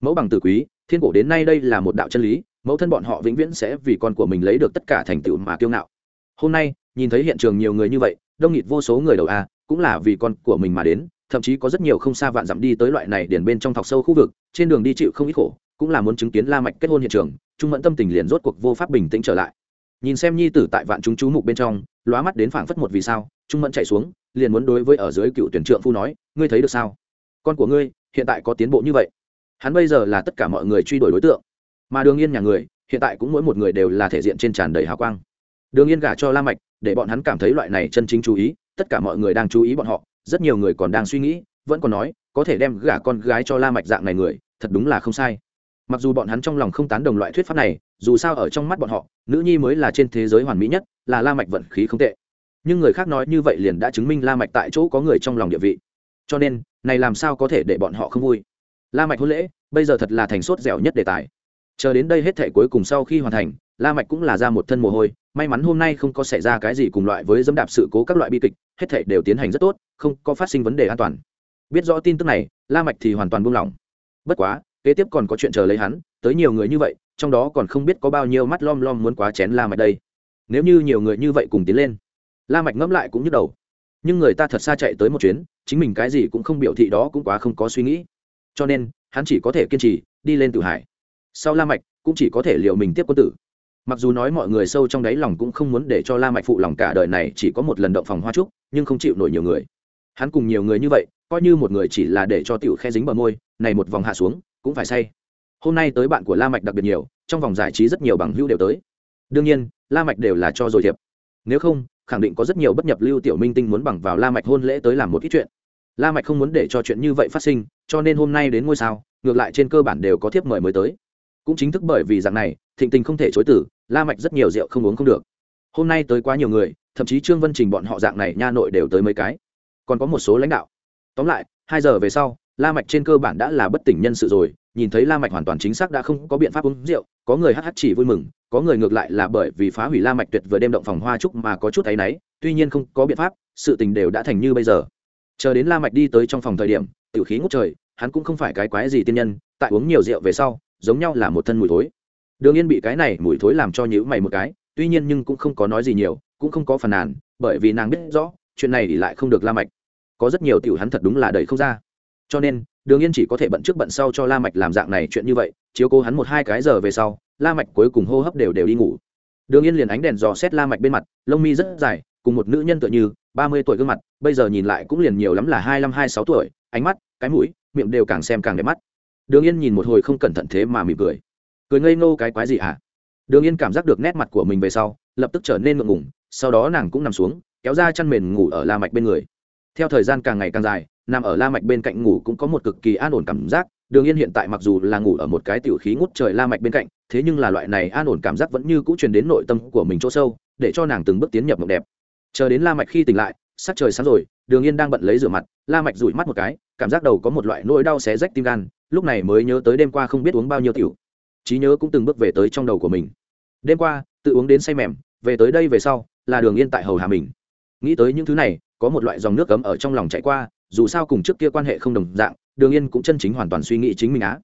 Mẫu bằng tử quý, thiên cổ đến nay đây là một đạo chân lý, mẫu thân bọn họ vĩnh viễn sẽ vì con của mình lấy được tất cả thành tựu mà kiêu ngạo. Hôm nay, nhìn thấy hiện trường nhiều người như vậy, đông nghịt vô số người đầu a, cũng là vì con của mình mà đến thậm chí có rất nhiều không xa vạn dặm đi tới loại này điển bên trong thọc sâu khu vực, trên đường đi chịu không ít khổ, cũng là muốn chứng kiến la mạch kết hôn hiện trường, trung mẫn tâm tình liền rốt cuộc vô pháp bình tĩnh trở lại. Nhìn xem nhi tử tại vạn chúng chú mục bên trong, lóa mắt đến phảng phất một vì sao, trung mẫn chạy xuống, liền muốn đối với ở dưới cựu tuyển trượng phu nói, ngươi thấy được sao? Con của ngươi, hiện tại có tiến bộ như vậy. Hắn bây giờ là tất cả mọi người truy đuổi đối tượng. Mà đường yên nhà người, hiện tại cũng mỗi một người đều là thể diện trên tràn đầy hào quang. Đường yên gả cho la mạch, để bọn hắn cảm thấy loại này chân chính chú ý, tất cả mọi người đang chú ý bọn họ rất nhiều người còn đang suy nghĩ, vẫn còn nói, có thể đem gả con gái cho la mạch dạng này người, thật đúng là không sai. Mặc dù bọn hắn trong lòng không tán đồng loại thuyết pháp này, dù sao ở trong mắt bọn họ, nữ nhi mới là trên thế giới hoàn mỹ nhất, là la mạch vận khí không tệ. Nhưng người khác nói như vậy liền đã chứng minh la mạch tại chỗ có người trong lòng địa vị. Cho nên, này làm sao có thể để bọn họ không vui? La mạch hôn lễ, bây giờ thật là thành sốt dẻo nhất đề tài. Chờ đến đây hết thể cuối cùng sau khi hoàn thành, la mạch cũng là ra một thân mồ hôi, may mắn hôm nay không có xảy ra cái gì cùng loại với dẫm đạp sự cố các loại bi kịch hết thảy đều tiến hành rất tốt, không có phát sinh vấn đề an toàn. Biết rõ tin tức này, la mạch thì hoàn toàn buông lỏng. Bất quá, kế tiếp còn có chuyện chờ lấy hắn, tới nhiều người như vậy, trong đó còn không biết có bao nhiêu mắt lom lom muốn quá chén la mạch đây. Nếu như nhiều người như vậy cùng tiến lên, la mạch ngẫm lại cũng nhức đầu. Nhưng người ta thật xa chạy tới một chuyến, chính mình cái gì cũng không biểu thị đó cũng quá không có suy nghĩ. Cho nên, hắn chỉ có thể kiên trì, đi lên tử hải. Sau la mạch, cũng chỉ có thể liệu mình tiếp quân tử mặc dù nói mọi người sâu trong đáy lòng cũng không muốn để cho la mạch phụ lòng cả đời này chỉ có một lần động phòng hoa trúc, nhưng không chịu nổi nhiều người. Hắn cùng nhiều người như vậy, coi như một người chỉ là để cho tiểu khe dính bờ môi, này một vòng hạ xuống, cũng phải say. Hôm nay tới bạn của la mạch đặc biệt nhiều, trong vòng giải trí rất nhiều bằng hữu đều tới. Đương nhiên, la mạch đều là cho rồi thiệp. Nếu không, khẳng định có rất nhiều bất nhập lưu tiểu minh tinh muốn bằng vào la mạch hôn lễ tới làm một ít chuyện. La mạch không muốn để cho chuyện như vậy phát sinh, cho nên hôm nay đến ngôi sao, ngược lại trên cơ bản đều có thiệp mời mới tới. Cũng chính thức bởi vì dạng này, thịnh tình không thể chối tử la mạch rất nhiều rượu không uống không được. Hôm nay tới quá nhiều người, thậm chí trương vân trình bọn họ dạng này nha nội đều tới mấy cái. Còn có một số lãnh đạo. Tóm lại, hai giờ về sau, la mạch trên cơ bản đã là bất tỉnh nhân sự rồi, nhìn thấy la mạch hoàn toàn chính xác đã không có biện pháp uống rượu, có người hắt hắt chỉ vui mừng, có người ngược lại là bởi vì phá hủy la mạch tuyệt vừa đêm động phòng hoa trúc mà có chút thấy nấy tuy nhiên không có biện pháp, sự tình đều đã thành như bây giờ. Chờ đến la mạch đi tới trong phòng thời điểm, tiểu khí ngút trời, hắn cũng không phải cái quái gì tiên nhân, tại uống nhiều rượu về sau, giống nhau là một thân mùi thối đường yên bị cái này mùi thối làm cho nhữ mày một cái, tuy nhiên nhưng cũng không có nói gì nhiều, cũng không có phàn nàn, bởi vì nàng biết rõ, chuyện này thì lại không được la mạch. Có rất nhiều tiểu hắn thật đúng là đẩy không ra. Cho nên, đường yên chỉ có thể bận trước bận sau cho la mạch làm dạng này chuyện như vậy, chiếu cố hắn một hai cái giờ về sau, la mạch cuối cùng hô hấp đều đều đi ngủ. Đường yên liền ánh đèn dò xét la mạch bên mặt, lông mi rất dài, cùng một nữ nhân tựa như, ba mươi tuổi gương mặt, bây giờ nhìn lại cũng liền nhiều lắm là hai mươi hai sáu tuổi, ánh mắt, cái mũi, miệng đều càng xem càng đẹp mắt. Đường yên nhìn một hồi không cẩn thận thế mà mỉm cười cười ngây ngô cái quái gì hả? Đường yên cảm giác được nét mặt của mình về sau, lập tức trở nên ngượng ngùng, sau đó nàng cũng nằm xuống, kéo ra chăn mền ngủ ở la mạch bên người. Theo thời gian càng ngày càng dài, nằm ở la mạch bên cạnh ngủ cũng có một cực kỳ an ổn cảm giác, đường yên hiện tại mặc dù là ngủ ở một cái tiểu khí ngút trời la mạch bên cạnh, thế nhưng là loại này an ổn cảm giác vẫn như cũ truyền đến nội tâm của mình chỗ sâu, để cho nàng từng bước tiến nhập mộng đẹp. Chờ đến la mạch khi tỉnh lại, sắc trời sáng rồi, đường yên đang bận lấy rửa mặt, la mạch rủi mắt một cái, cảm giác đầu có một loại nỗi đau xé rách tim gan, lúc này mới nhớ tới đêm qua không biết uống bao nhiêu tiểu trí nhớ cũng từng bước về tới trong đầu của mình. Đêm qua, tự uống đến say mềm, về tới đây về sau, là đường yên tại hầu hà mình. Nghĩ tới những thứ này, có một loại dòng nước cấm ở trong lòng chạy qua, dù sao cùng trước kia quan hệ không đồng dạng, đường yên cũng chân chính hoàn toàn suy nghĩ chính mình á.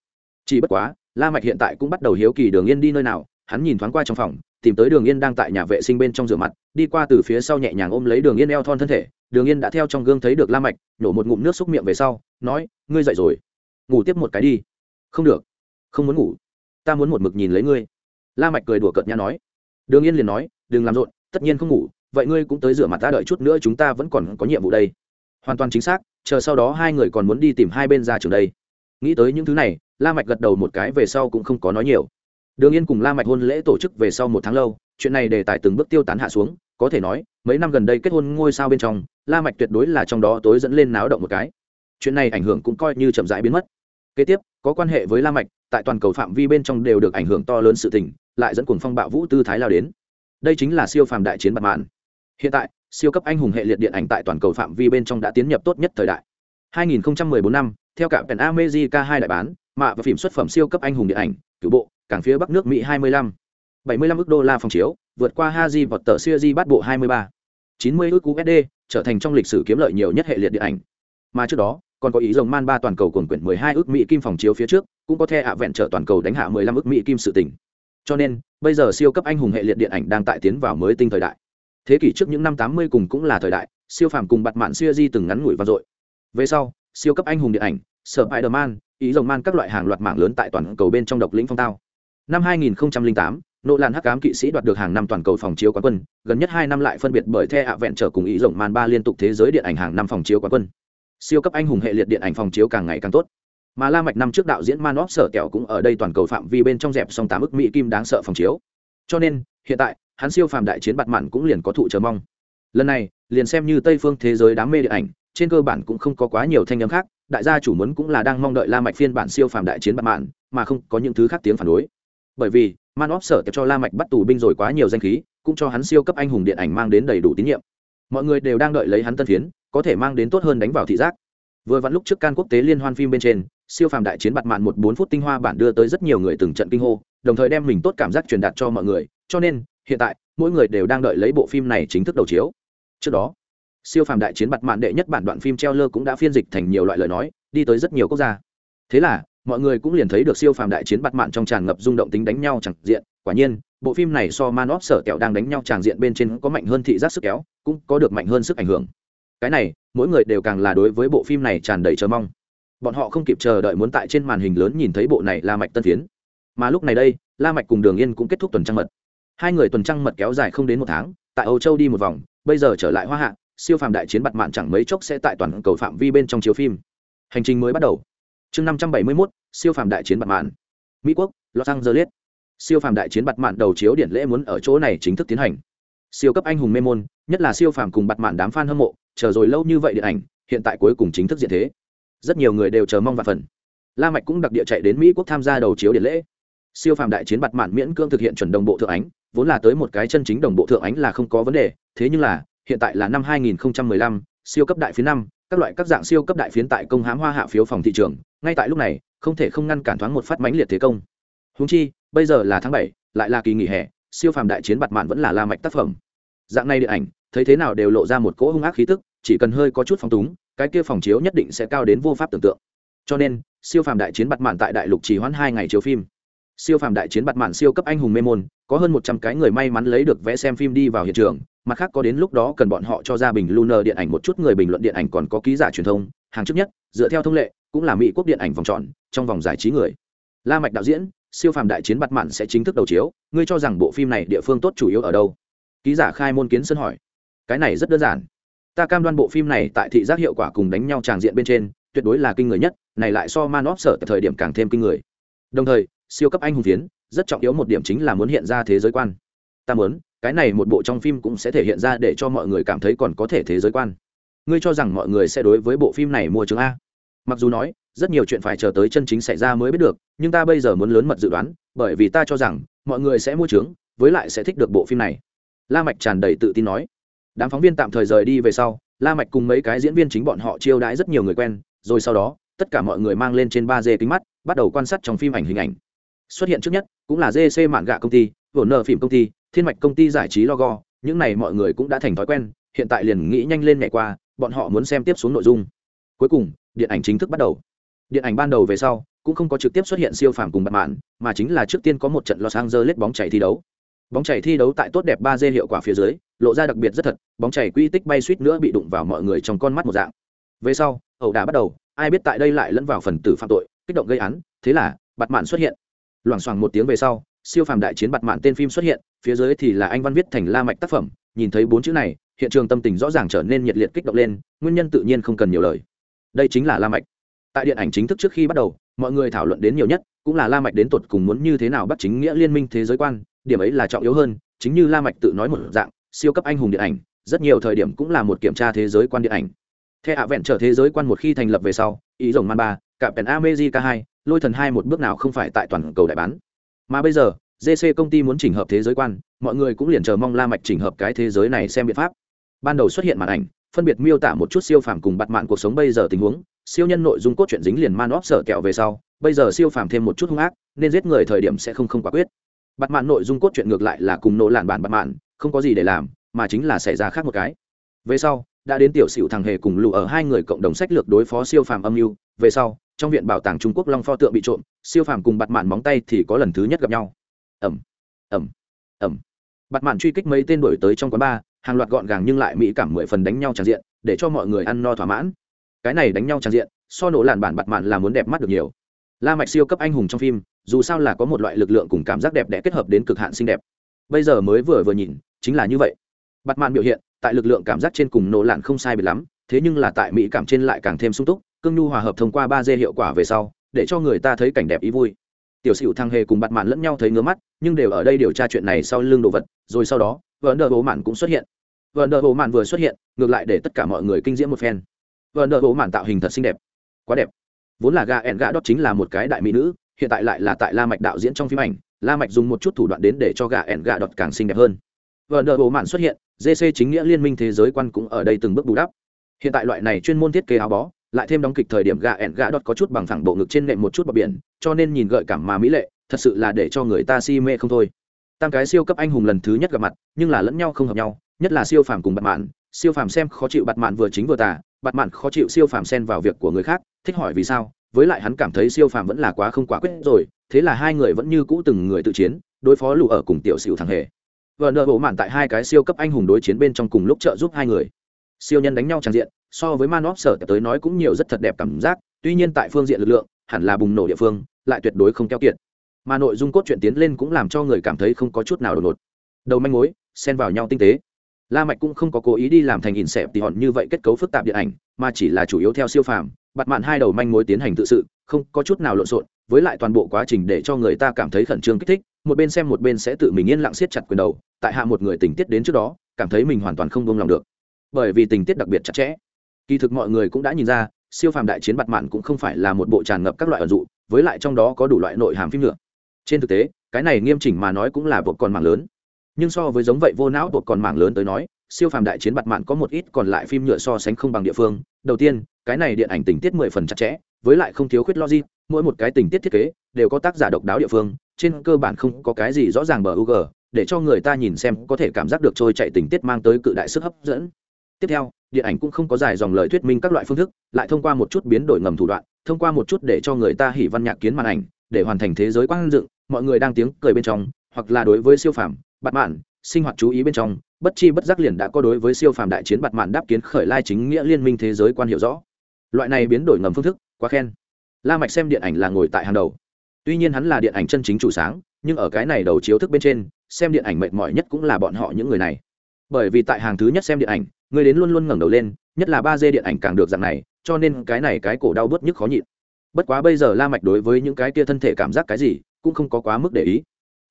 Chỉ bất quá, la mạch hiện tại cũng bắt đầu hiếu kỳ đường yên đi nơi nào, hắn nhìn thoáng qua trong phòng, tìm tới đường yên đang tại nhà vệ sinh bên trong rửa mặt, đi qua từ phía sau nhẹ nhàng ôm lấy đường yên eo thon thân thể, đường yên đã theo trong gương thấy được la mạch nhổ một ngụm nước xúc miệng về sau, nói, ngươi dậy rồi. Ngủ tiếp một cái đi. Không được. Không muốn ngủ ta muốn một mực nhìn lấy ngươi. La mạch cười đùa cợt nhã nói. Đường yên liền nói, đừng làm rộn, tất nhiên không ngủ, vậy ngươi cũng tới rửa mặt ta đợi chút nữa chúng ta vẫn còn có nhiệm vụ đây. Hoàn toàn chính xác, chờ sau đó hai người còn muốn đi tìm hai bên ra trường đây. Nghĩ tới những thứ này, la mạch gật đầu một cái về sau cũng không có nói nhiều. Đường yên cùng la mạch hôn lễ tổ chức về sau một tháng lâu, chuyện này đề tài từng bước tiêu tán hạ xuống, có thể nói, mấy năm gần đây kết hôn ngôi sao bên trong, la mạch tuyệt đối là trong đó tối dẫn lên náo động một cái. Chuyện này ảnh hưởng cũng coi như chậm rãi biến mất. Kế tiếp, có quan hệ với la mạch tại toàn cầu phạm vi bên trong đều được ảnh hưởng to lớn sự tình, lại dẫn cuồng phong bạo vũ tư thái lao đến. Đây chính là siêu phàm đại chiến bạt mạn. Hiện tại, siêu cấp anh hùng hệ liệt điện ảnh tại toàn cầu phạm vi bên trong đã tiến nhập tốt nhất thời đại. 2014 năm, theo cả Pen America hai đại bán mạ và phim xuất phẩm siêu cấp anh hùng điện ảnh, cửu bộ, cảng phía bắc nước mỹ 25 75 ức đô la phòng chiếu, vượt qua Haji vọt tờ series bắt bộ 23 90 ức USD trở thành trong lịch sử kiếm lợi nhiều nhất hệ liệt điện ảnh. Mà trước đó còn có ý rồng man ba toàn cầu cuồng quyển 12 ước mỹ kim phòng chiếu phía trước, cũng có the hạ vẹn trợ toàn cầu đánh hạ 15 ước mỹ kim sự tình. Cho nên, bây giờ siêu cấp anh hùng hệ liệt điện ảnh đang tại tiến vào mới tinh thời đại. Thế kỷ trước những năm 80 cùng cũng là thời đại, siêu phàm cùng bạt mạn series từng ngắn ngủi vang dội. Về sau, siêu cấp anh hùng điện ảnh sở spider man ý rồng man các loại hàng loạt mạng lớn tại toàn cầu bên trong độc lĩnh phong tao. Năm 2008 nỗ lan hắc ám kỵ sĩ đoạt được hàng năm toàn cầu phòng chiếu quán quân, gần nhất hai năm lại phân biệt bởi the hạ vẹn trở cùng ý rồng man ba liên tục thế giới điện ảnh hàng năm phòng chiếu quán quân siêu cấp anh hùng hệ liệt điện ảnh phòng chiếu càng ngày càng tốt. Mà la mạch năm trước đạo diễn Manos sở kẹo cũng ở đây toàn cầu phạm vi bên trong dẹp xong tám ức mỹ kim đáng sợ phòng chiếu. Cho nên, hiện tại, hắn siêu phàm đại chiến bạt mạn cũng liền có thụ chờ mong. Lần này, liền xem như tây phương thế giới đám mê điện ảnh, trên cơ bản cũng không có quá nhiều thanh âm khác, đại gia chủ muốn cũng là đang mong đợi la mạch phiên bản siêu phàm đại chiến bạt mạn, mà không có những thứ khác tiếng phản đối. Bởi vì Manos sở kẹo cho la mạch bắt tù binh rồi quá nhiều danh khí, cũng cho hắn siêu cấp anh hùng điện ảnh mang đến đầy đủ tín nhiệm. Mọi người đều đang đợi lấy hắn tân phiến có thể mang đến tốt hơn đánh vào thị giác. Vừa vặn lúc trước can quốc tế liên hoan phim bên trên, siêu phàm đại chiến bạt mạn một bốn phút tinh hoa bản đưa tới rất nhiều người từng trận kinh hô, đồng thời đem mình tốt cảm giác truyền đạt cho mọi người, cho nên, hiện tại, mỗi người đều đang đợi lấy bộ phim này chính thức đầu chiếu. Trước đó, siêu phàm đại chiến bạt mạn đệ nhất bản đoạn phim treo lơ cũng đã phiên dịch thành nhiều loại lời nói, đi tới rất nhiều quốc gia. Thế là, mọi người cũng liền thấy được siêu phàm đại chiến bạt mạn trong tràn ngập rung động tính đánh nhau chẳng diện, quả nhiên, bộ phim này so man óp sở kẹo đang đánh nhau tràng diện bên trên có mạnh hơn thị giác sức kéo, cũng có được mạnh hơn sức ảnh hưởng cái này mỗi người đều càng là đối với bộ phim này tràn đầy chờ mong. Bọn họ không kịp chờ đợi muốn tại trên màn hình lớn nhìn thấy bộ này la mạch tân phiến. Mà lúc này đây la mạch cùng đường yên cũng kết thúc tuần trăng mật. Hai người tuần trăng mật kéo dài không đến một tháng tại âu châu đi một vòng bây giờ trở lại hoa hạ siêu phàm đại chiến bặt mạn chẳng mấy chốc sẽ tại toàn cầu phạm vi bên trong chiếu phim. Hành trình mới bắt đầu. Chương năm trăm bảy mươi 571, siêu phàm đại chiến bặt mạn. Mỹ quốc los angeles. Siêu phàm đại chiến bặt mạn đầu chiếu điện lễ muốn ở chỗ này chính thức tiến hành siêu cấp anh hùng mê môn nhất là siêu phàm cùng bặt mạn đám fan hâm mộ chờ rồi lâu như vậy điện ảnh hiện tại cuối cùng chính thức diện thế. Rất nhiều người đều chờ mong và phần. La mạch cũng đặc địa chạy đến mỹ quốc tham gia đầu chiếu điện lễ. Siêu phàm đại chiến bặt mạn miễn cương thực hiện chuẩn đồng bộ thượng ánh vốn là tới một cái chân chính đồng bộ thượng ánh là không có vấn đề thế nhưng là hiện tại là năm 2015, siêu cấp đại phiến năm các loại các dạng siêu cấp đại phiến tại công hãm hoa hạ phiếu phòng thị trường ngay tại lúc này không thể không ngăn cản thoáng một phát mãnh liệt thế công. Húng chi bây giờ là tháng bảy lại là kỳ nghỉ hè siêu phàm đại chiến bạt mạn vẫn là la mạch tác phẩm. Dạng này điện ảnh, thấy thế nào đều lộ ra một cỗ hung ác khí tức, chỉ cần hơi có chút phong túng, cái kia phòng chiếu nhất định sẽ cao đến vô pháp tưởng tượng. Cho nên, siêu phàm đại chiến bạt mạn tại đại lục chỉ hoãn hai ngày chiếu phim. Siêu phàm đại chiến bạt mạn siêu cấp anh hùng mê môn có hơn một trăm cái người may mắn lấy được vé xem phim đi vào hiện trường, mặt khác có đến lúc đó cần bọn họ cho ra bình lunar điện ảnh một chút người bình luận điện ảnh còn có ký giả truyền thông, hàng trước nhất, dựa theo thông lệ, cũng là mỹ quốc điện ảnh vòng tròn, trong vòng giải trí người. La mạch đạo diễn siêu phàm đại chiến bặt mạn sẽ chính thức đầu chiếu, ngươi cho rằng bộ phim này địa phương tốt chủ yếu ở đâu? Ký giả khai môn kiến sân hỏi. Cái này rất đơn giản. Ta cam đoan bộ phim này tại thị giác hiệu quả cùng đánh nhau tràng diện bên trên, tuyệt đối là kinh người nhất, này lại so man óp sở tại thời điểm càng thêm kinh người. Đồng thời, siêu cấp anh hùng phiến, rất trọng yếu một điểm chính là muốn hiện ra thế giới quan. Ta muốn, cái này một bộ trong phim cũng sẽ thể hiện ra để cho mọi người cảm thấy còn có thể thế giới quan. Ngươi cho rằng mọi người sẽ đối với bộ phim này mua chứng a? Mặc dù nói rất nhiều chuyện phải chờ tới chân chính xảy ra mới biết được, nhưng ta bây giờ muốn lớn mật dự đoán, bởi vì ta cho rằng, mọi người sẽ mua trướng, với lại sẽ thích được bộ phim này. La mạch tràn đầy tự tin nói. Đám phóng viên tạm thời rời đi về sau, la mạch cùng mấy cái diễn viên chính bọn họ chiêu đãi rất nhiều người quen, rồi sau đó, tất cả mọi người mang lên trên ba d kính mắt, bắt đầu quan sát trong phim ảnh hình ảnh. Xuất hiện trước nhất, cũng là dc mạn gạ công ty vồn nợ phim công ty, thiên mạch công ty giải trí logo, những này mọi người cũng đã thành thói quen, hiện tại liền nghĩ nhanh lên nhảy qua, bọn họ muốn xem tiếp xuống nội dung. Cuối cùng, điện ảnh chính thức bắt đầu điện ảnh ban đầu về sau, cũng không có trực tiếp xuất hiện siêu phàm cùng bật mạn mà chính là trước tiên có một trận los angeles bóng chảy thi đấu. Bóng chảy thi đấu tại tốt đẹp ba d hiệu quả phía dưới, lộ ra đặc biệt rất thật, bóng chảy quy tích bay suýt nữa bị đụng vào mọi người trong con mắt một dạng. Về sau, ẩu đả bắt đầu, ai biết tại đây lại lẫn vào phần tử phạm tội, kích động gây án, thế là bật mạn xuất hiện. Loảng xoảng một tiếng về sau, siêu phàm đại chiến bật mạn tên phim xuất hiện, phía dưới thì là anh văn viết thành la mạch tác phẩm, nhìn thấy bốn chữ này, hiện trường tâm tình rõ ràng trở nên nhiệt liệt kích động lên, nguyên nhân tự nhiên không cần nhiều lời. Đây chính là la mạch tại điện ảnh chính thức trước khi bắt đầu, mọi người thảo luận đến nhiều nhất cũng là la mạch đến tột cùng muốn như thế nào bắt chính nghĩa liên minh thế giới quan, điểm ấy là trọng yếu hơn, chính như la mạch tự nói một dạng, siêu cấp anh hùng điện ảnh, rất nhiều thời điểm cũng là một kiểm tra thế giới quan điện ảnh. Theo hạ vẹn trở thế giới quan một khi thành lập về sau, ý rồng man ba cả pèn amejica hai, lôi thần hai một bước nào không phải tại toàn cầu đại bán. Mà bây giờ DC công ty muốn chỉnh hợp thế giới quan, mọi người cũng liền chờ mong la mạch chỉnh hợp cái thế giới này xem biện pháp. Ban đầu xuất hiện màn ảnh phân biệt miêu tả một chút siêu phàm cùng bặt mạn cuộc sống bây giờ tình huống. Siêu nhân nội dung cốt truyện dính liền man óp sở kẹo về sau, bây giờ siêu phàm thêm một chút hung ác, nên giết người thời điểm sẽ không không quả quyết. Bặt mạn nội dung cốt truyện ngược lại là cùng nỗ lạn bản bặt mạn, không có gì để làm, mà chính là xảy ra khác một cái. Về sau, đã đến tiểu sửu thằng hề cùng lù ở hai người cộng đồng sách lược đối phó siêu phàm âm mưu. Về sau, trong viện bảo tàng trung quốc long pho tượng bị trộm, siêu phàm cùng bặt mạn móng tay thì có lần thứ nhất gặp nhau. Ẩm ẩm ẩm. Bặt mạn truy kích mấy tên đổi tới trong quán bar hàng loạt gọn gàng nhưng lại mỹ cảm mười phần đánh nhau tràn diện, để cho mọi người ăn no thỏa mãn. Cái này đánh nhau tràn diện, so nổ làn bản bặt mạn là muốn đẹp mắt được nhiều. La mạch siêu cấp anh hùng trong phim, dù sao là có một loại lực lượng cùng cảm giác đẹp đẽ kết hợp đến cực hạn xinh đẹp. Bây giờ mới vừa vừa nhìn, chính là như vậy. Bặt mạn biểu hiện, tại lực lượng cảm giác trên cùng nổ làn không sai biệt lắm, thế nhưng là tại mỹ cảm trên lại càng thêm sung túc, cương nhu hòa hợp thông qua ba d hiệu quả về sau, để cho người ta thấy cảnh đẹp ý vui. Tiểu sửu thăng hề cùng bặt mạn lẫn nhau thấy ngứa mắt, nhưng đều ở đây điều tra chuyện này sau lưng đồ vật, rồi sau đó vợ nợ bố mạn cũng xuất hiện vợ nợ bố mạn vừa xuất hiện, ngược lại để tất cả mọi người kinh diễm một phen. Vợ nợ bố mạn tạo hình thật xinh đẹp. Quá đẹp. Vốn là gà ẹn gà đó chính là một cái đại mỹ nữ, hiện tại lại là tại la mạch đạo diễn trong phim ảnh. La mạch dùng một chút thủ đoạn đến để cho gà ẹn gà đọt càng xinh đẹp hơn. Vợ nợ bố mạn xuất hiện dc chính nghĩa liên minh thế giới quan cũng ở đây từng bước bù đắp. Hiện tại loại này chuyên môn thiết kế áo bó, lại thêm đóng kịch thời điểm gà ẹn gà đọt có chút bằng thẳng bộ ngực trên nệm một chút bờ biển, cho nên nhìn gợi cảm mà mỹ lệ, thật sự là để cho người ta si mê không thôi. Tam cái siêu cấp anh hùng lần thứ nhất gặp mặt, nhưng là lẫn nhau không hợp nhau nhất là siêu phàm cùng bặt mạn. Siêu phàm xem khó chịu bặt mạn vừa chính vừa tả, bặt mạn khó chịu siêu phàm xen vào việc của người khác thích hỏi vì sao với lại hắn cảm thấy siêu phàm vẫn là quá không quả quyết rồi thế là hai người vẫn như cũ từng người tự chiến đối phó lù ở cùng tiểu xỉu thằng hề. Vợ nợ bộ mạn tại hai cái siêu cấp anh hùng đối chiến bên trong cùng lúc trợ giúp hai người. Siêu nhân đánh nhau tràn diện so với man óp sở tới nói cũng nhiều rất thật đẹp cảm giác tuy nhiên tại phương diện lực lượng hẳn là bùng nổ địa phương lại tuyệt đối không keo kiệt. Mà nội dung cốt truyện tiến lên cũng làm cho người cảm thấy không có chút nào đột ngột. Đầu manh mối xen vào nhau tinh tế la mạch cũng không có cố ý đi làm thành hình xẹp thì hòn như vậy kết cấu phức tạp điện ảnh, mà chỉ là chủ yếu theo siêu phàm bặt mạn hai đầu manh mối tiến hành tự sự, không có chút nào lộn xộn, với lại toàn bộ quá trình để cho người ta cảm thấy khẩn trương kích thích, một bên xem một bên sẽ tự mình yên lặng siết chặt quyền đầu, tại hạ một người tình tiết đến trước đó, cảm thấy mình hoàn toàn không buông lòng được. Bởi vì tình tiết đặc biệt chặt chẽ. Kỳ thực mọi người cũng đã nhìn ra, siêu phàm đại chiến bặt mạn cũng không phải là một bộ tràn ngập các loại ẩn dụ, với lại trong đó có đủ loại nội hàm phim nữa. Trên thực tế, cái này nghiêm chỉnh mà nói cũng là bộ còn mạng lớn nhưng so với giống vậy vô não bộ còn mảng lớn tới nói, siêu phàm đại chiến bặt mạn có một ít còn lại phim nhựa so sánh không bằng địa phương. Đầu tiên, cái này điện ảnh tình tiết mười phần chặt chẽ, với lại không thiếu khuyết logic, mỗi một cái tình tiết thiết kế đều có tác giả độc đáo địa phương, trên cơ bản không có cái gì rõ ràng bờ u g để cho người ta nhìn xem có thể cảm giác được trôi chạy tình tiết mang tới cự đại sức hấp dẫn. Tiếp theo, điện ảnh cũng không có dài dòng lời thuyết minh các loại phương thức, lại thông qua một chút biến đổi ngầm thủ đoạn, thông qua một chút để cho người ta hỉ văn nhạc kiến màn ảnh, để hoàn thành thế giới quang dựng, mọi người đang tiếng cười bên trong, hoặc là đối với siêu phàm bạt mạn, sinh hoạt chú ý bên trong, bất chi bất giác liền đã có đối với siêu phàm đại chiến bạt mạn đáp kiến khởi lai chính nghĩa liên minh thế giới quan hiểu rõ. Loại này biến đổi ngầm phương thức, quá khen. La mạch xem điện ảnh là ngồi tại hàng đầu. Tuy nhiên hắn là điện ảnh chân chính chủ sáng, nhưng ở cái này đầu chiếu thức bên trên, xem điện ảnh mệt mỏi nhất cũng là bọn họ những người này. Bởi vì tại hàng thứ nhất xem điện ảnh, người đến luôn luôn ngẩng đầu lên, nhất là ba d điện ảnh càng được dạng này, cho nên cái này cái cổ đau bớt nhức khó nhịn. Bất quá bây giờ la mạch đối với những cái kia thân thể cảm giác cái gì, cũng không có quá mức để ý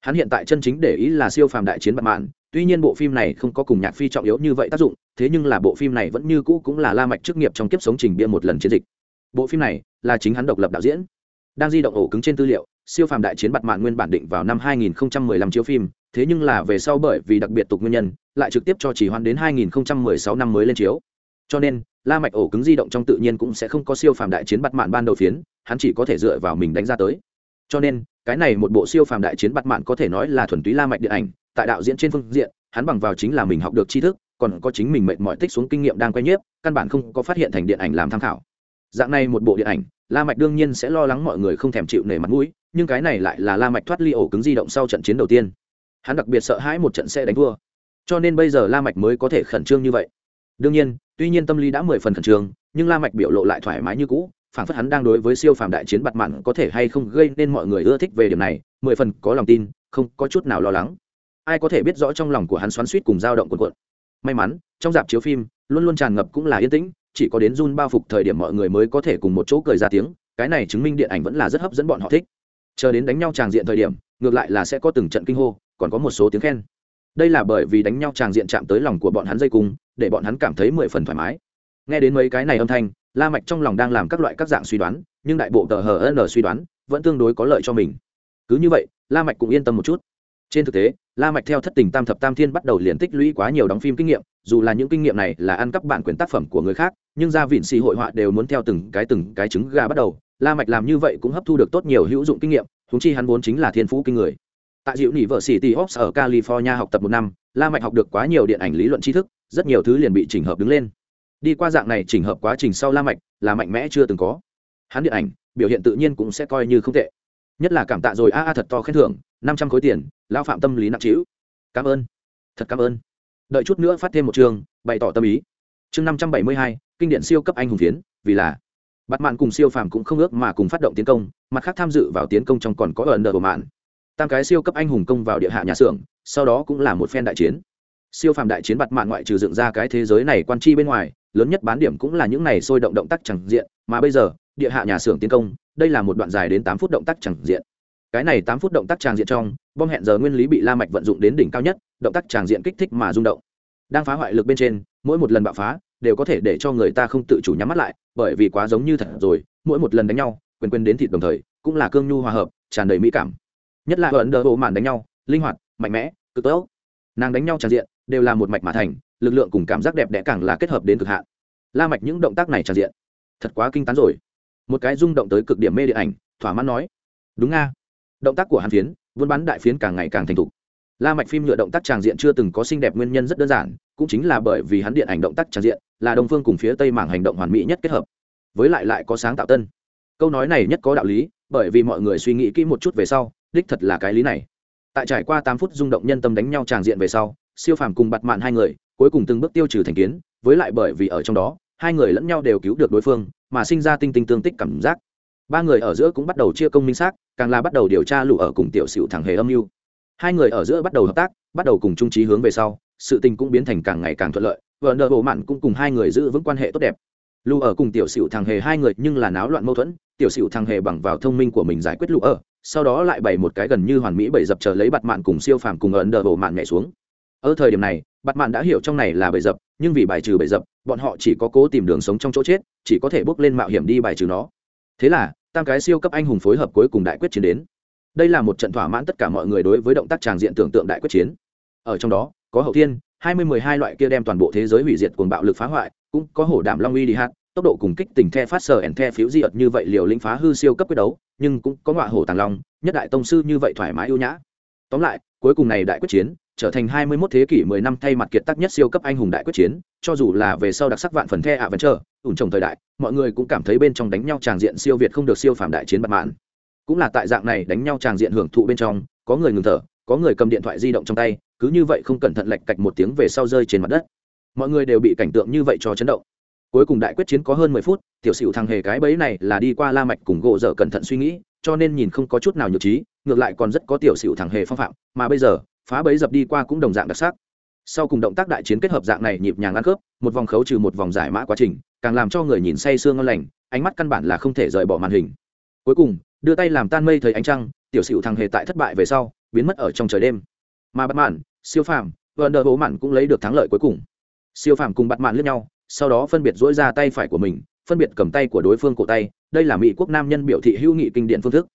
hắn hiện tại chân chính để ý là siêu phàm đại chiến bạc mạn, tuy nhiên bộ phim này không có cùng nhạc phi trọng yếu như vậy tác dụng, thế nhưng là bộ phim này vẫn như cũ cũng là la mạch chức nghiệp trong kiếp sống trình bia một lần chiến dịch. Bộ phim này là chính hắn độc lập đạo diễn. Đang di động ổ cứng trên tư liệu, siêu phàm đại chiến bạc mạn nguyên bản định vào năm 2015 chiếu phim, thế nhưng là về sau bởi vì đặc biệt tục nguyên nhân, lại trực tiếp cho chỉ hoan đến 2016 năm mới lên chiếu. Cho nên, la mạch ổ cứng di động trong tự nhiên cũng sẽ không có siêu phàm đại chiến bạc mạn ban đầu phiến, hắn chỉ có thể dựa vào mình đánh ra tới cho nên, cái này một bộ siêu phàm đại chiến bắt mạn có thể nói là thuần túy la mạch điện ảnh, tại đạo diễn trên phương diện, hắn bằng vào chính là mình học được tri thức, còn có chính mình mệt mỏi tích xuống kinh nghiệm đang quay nhiếp, căn bản không có phát hiện thành điện ảnh làm tham khảo. Dạng này một bộ điện ảnh, la mạch đương nhiên sẽ lo lắng mọi người không thèm chịu nể mặt mũi, nhưng cái này lại là la mạch thoát ly ổ cứng di động sau trận chiến đầu tiên. Hắn đặc biệt sợ hãi một trận sẽ đánh thua. Cho nên bây giờ la mạch mới có thể khẩn trương như vậy. Đương nhiên, tuy nhiên tâm lý đã mười phần khẩn trương, nhưng la mạch biểu lộ lại thoải mái như cũ phản phất hắn đang đối với siêu phàm đại chiến bặt mặn có thể hay không gây nên mọi người ưa thích về điểm này, mười phần có lòng tin, không có chút nào lo lắng. Ai có thể biết rõ trong lòng của hắn xoắn suýt cùng dao động cuộn cuộn. May mắn, trong dạp chiếu phim, luôn luôn tràn ngập cũng là yên tĩnh, chỉ có đến run bao phục thời điểm mọi người mới có thể cùng một chỗ cười ra tiếng, cái này chứng minh điện ảnh vẫn là rất hấp dẫn bọn họ thích. Chờ đến đánh nhau tràng diện thời điểm, ngược lại là sẽ có từng trận kinh hô, còn có một số tiếng khen. Đây là bởi vì đánh nhau tràng diện chạm tới lòng của bọn hắn dây cung, để bọn hắn cảm thấy mười phần thoải mái. Nghe đến mấy cái này âm thanh la mạch trong lòng đang làm các loại các dạng suy đoán, nhưng đại bộ tờ hờ n suy đoán vẫn tương đối có lợi cho mình. Cứ như vậy, la mạch cũng yên tâm một chút. Trên thực tế, la mạch theo thất tình tam thập tam thiên bắt đầu liền tích lũy quá nhiều đóng phim kinh nghiệm, dù là những kinh nghiệm này là ăn cắp bản quyền tác phẩm của người khác, nhưng ra vịn xì hội họa đều muốn theo từng cái từng cái trứng gà bắt đầu. La mạch làm như vậy cũng hấp thu được tốt nhiều hữu dụng kinh nghiệm chúng chi hắn vốn chính là thiên phú kinh người. Tại diệu nỉ vợ sĩ t Ops ở california học tập một năm, la mạch học được quá nhiều điện ảnh lý luận tri thức, rất nhiều thứ liền bị chỉnh hợp đứng lên đi qua dạng này chỉnh hợp quá trình sau la mạch là mạnh mẽ chưa từng có. Hắn điện ảnh, biểu hiện tự nhiên cũng sẽ coi như không tệ. Nhất là cảm tạ rồi, a a, thật to khen thưởng, năm trăm khối tiền, lão phạm tâm lý nặng trĩu. Cảm ơn. Thật cảm ơn. Đợi chút nữa phát thêm một trường, bày tỏ tâm ý. Chương năm trăm bảy mươi hai, kinh điển siêu cấp anh hùng phiến, vì là. Bắt mạn cùng siêu phàm cũng không ước mà cùng phát động tiến công, mặt khác tham dự vào tiến công trong còn có ẩn nợ của mạn. Tam cái siêu cấp anh hùng công vào địa hạ nhà xưởng, sau đó cũng là một phen đại chiến. Siêu phàm đại chiến bặt mạn ngoại trừ dựng ra cái thế giới này quan chi bên ngoài lớn nhất bán điểm cũng là những này sôi động động tác chẳng diện, mà bây giờ, địa hạ nhà xưởng tiến công, đây là một đoạn dài đến tám phút động tác chẳng diện. Cái này tám phút động tác tràng diện trong, bom hẹn giờ nguyên lý bị la mạch vận dụng đến đỉnh cao nhất, động tác tràng diện kích thích mà rung động. Đang phá hoại lực bên trên, mỗi một lần bạo phá, đều có thể để cho người ta không tự chủ nhắm mắt lại, bởi vì quá giống như thật rồi, mỗi một lần đánh nhau, quyền quyền đến thịt đồng thời, cũng là cương nhu hòa hợp, tràn đầy mỹ cảm. Nhất là ấn đỡ màn đánh nhau, linh hoạt, mạnh mẽ, cực tốt nàng đánh nhau tràn diện, đều là một mạch mà thành lực lượng cùng cảm giác đẹp đẽ càng là kết hợp đến cực hạn. La mạch những động tác này tràn diện, thật quá kinh tán rồi. Một cái rung động tới cực điểm mê điện ảnh, thỏa mãn nói, đúng nga. Động tác của hàn phiến, buôn bán đại phiến càng ngày càng thành thục. La mạch phim nhựa động tác tràng diện chưa từng có xinh đẹp nguyên nhân rất đơn giản, cũng chính là bởi vì hắn điện ảnh động tác tràng diện, là đông phương cùng phía tây mảng hành động hoàn mỹ nhất kết hợp. Với lại lại có sáng tạo tân. Câu nói này nhất có đạo lý, bởi vì mọi người suy nghĩ kỹ một chút về sau, đích thật là cái lý này. Tại trải qua tám phút rung động nhân tâm đánh nhau tràng diện về sau, siêu phàm cùng bặt mạn hai người cuối cùng từng bước tiêu trừ thành kiến, với lại bởi vì ở trong đó, hai người lẫn nhau đều cứu được đối phương, mà sinh ra tinh tinh tương tích cảm giác. Ba người ở giữa cũng bắt đầu chia công minh xác, càng là bắt đầu điều tra lũ ở cùng tiểu sửu thằng hề âm mưu. Hai người ở giữa bắt đầu hợp tác, bắt đầu cùng trung trí hướng về sau, sự tình cũng biến thành càng ngày càng thuận lợi vợ nợ bộ mặn cũng cùng hai người giữ vững quan hệ tốt đẹp. Lũ ở cùng tiểu sửu thằng hề hai người nhưng là náo loạn mâu thuẫn, tiểu sửu thằng hề bằng vào thông minh của mình giải quyết lũ ở, sau đó lại bày một cái gần như hoàn mỹ bày dập chờ lấy bặt mạn cùng siêu phàm cùng ấn đờ bộ mạn nhảy xuống. Ở thời điểm này bặt mạn đã hiểu trong này là bầy dập, nhưng vì bài trừ bầy dập, bọn họ chỉ có cố tìm đường sống trong chỗ chết, chỉ có thể bước lên mạo hiểm đi bài trừ nó. Thế là, tam cái siêu cấp anh hùng phối hợp cuối cùng đại quyết chiến đến. Đây là một trận thỏa mãn tất cả mọi người đối với động tác tràng diện tưởng tượng đại quyết chiến. Ở trong đó, có hậu thiên, hai mươi mười hai loại kia đem toàn bộ thế giới hủy diệt cuồng bạo lực phá hoại, cũng có hổ đảm long uy đi hát tốc độ cùng kích tình the phát sờ ẻn the phiếu di ợt như vậy liều lĩnh phá hư siêu cấp quyết đấu, nhưng cũng có ngọa hổ tàng long, nhất đại tông sư như vậy thoải mái ưu nhã. Tóm lại, cuối cùng này đại quyết chiến trở thành 21 thế kỷ 10 năm thay mặt kiệt tác nhất siêu cấp anh hùng đại quyết chiến, cho dù là về sau đặc sắc vạn phần the ạ vẫn chờ, ủn trồng thời đại, mọi người cũng cảm thấy bên trong đánh nhau tràng diện siêu việt không được siêu phàm đại chiến bất mãn. Cũng là tại dạng này đánh nhau tràng diện hưởng thụ bên trong, có người ngừng thở, có người cầm điện thoại di động trong tay, cứ như vậy không cẩn thận lệch cạch một tiếng về sau rơi trên mặt đất. Mọi người đều bị cảnh tượng như vậy cho chấn động. Cuối cùng đại quyết chiến có hơn 10 phút, tiểu sửu thằng hề cái bẫy này là đi qua La Mạch cùng gỗ dở cẩn thận suy nghĩ, cho nên nhìn không có chút nào nhược trí, ngược lại còn rất có tiểu sửu thằng hề phong phạm, mà bây giờ, phá bấy dập đi qua cũng đồng dạng đặc sắc. Sau cùng động tác đại chiến kết hợp dạng này nhịp nhàng ăn khớp, một vòng khấu trừ một vòng giải mã quá trình, càng làm cho người nhìn say sương ngon lành, ánh mắt căn bản là không thể rời bỏ màn hình. Cuối cùng, đưa tay làm tan mây thấy ánh trăng, tiểu sửu thằng hề tại thất bại về sau, biến mất ở trong trời đêm. Mà bắt mạn, siêu phàm vợ nợ bố mạn cũng lấy được thắng lợi cuối cùng. Siêu phàm cùng bắt mạn lướt nhau, sau đó phân biệt dỗi ra tay phải của mình, phân biệt cầm tay của đối phương cổ tay, đây là mỹ quốc nam nhân biểu thị hữu nghị kinh điển phương thức.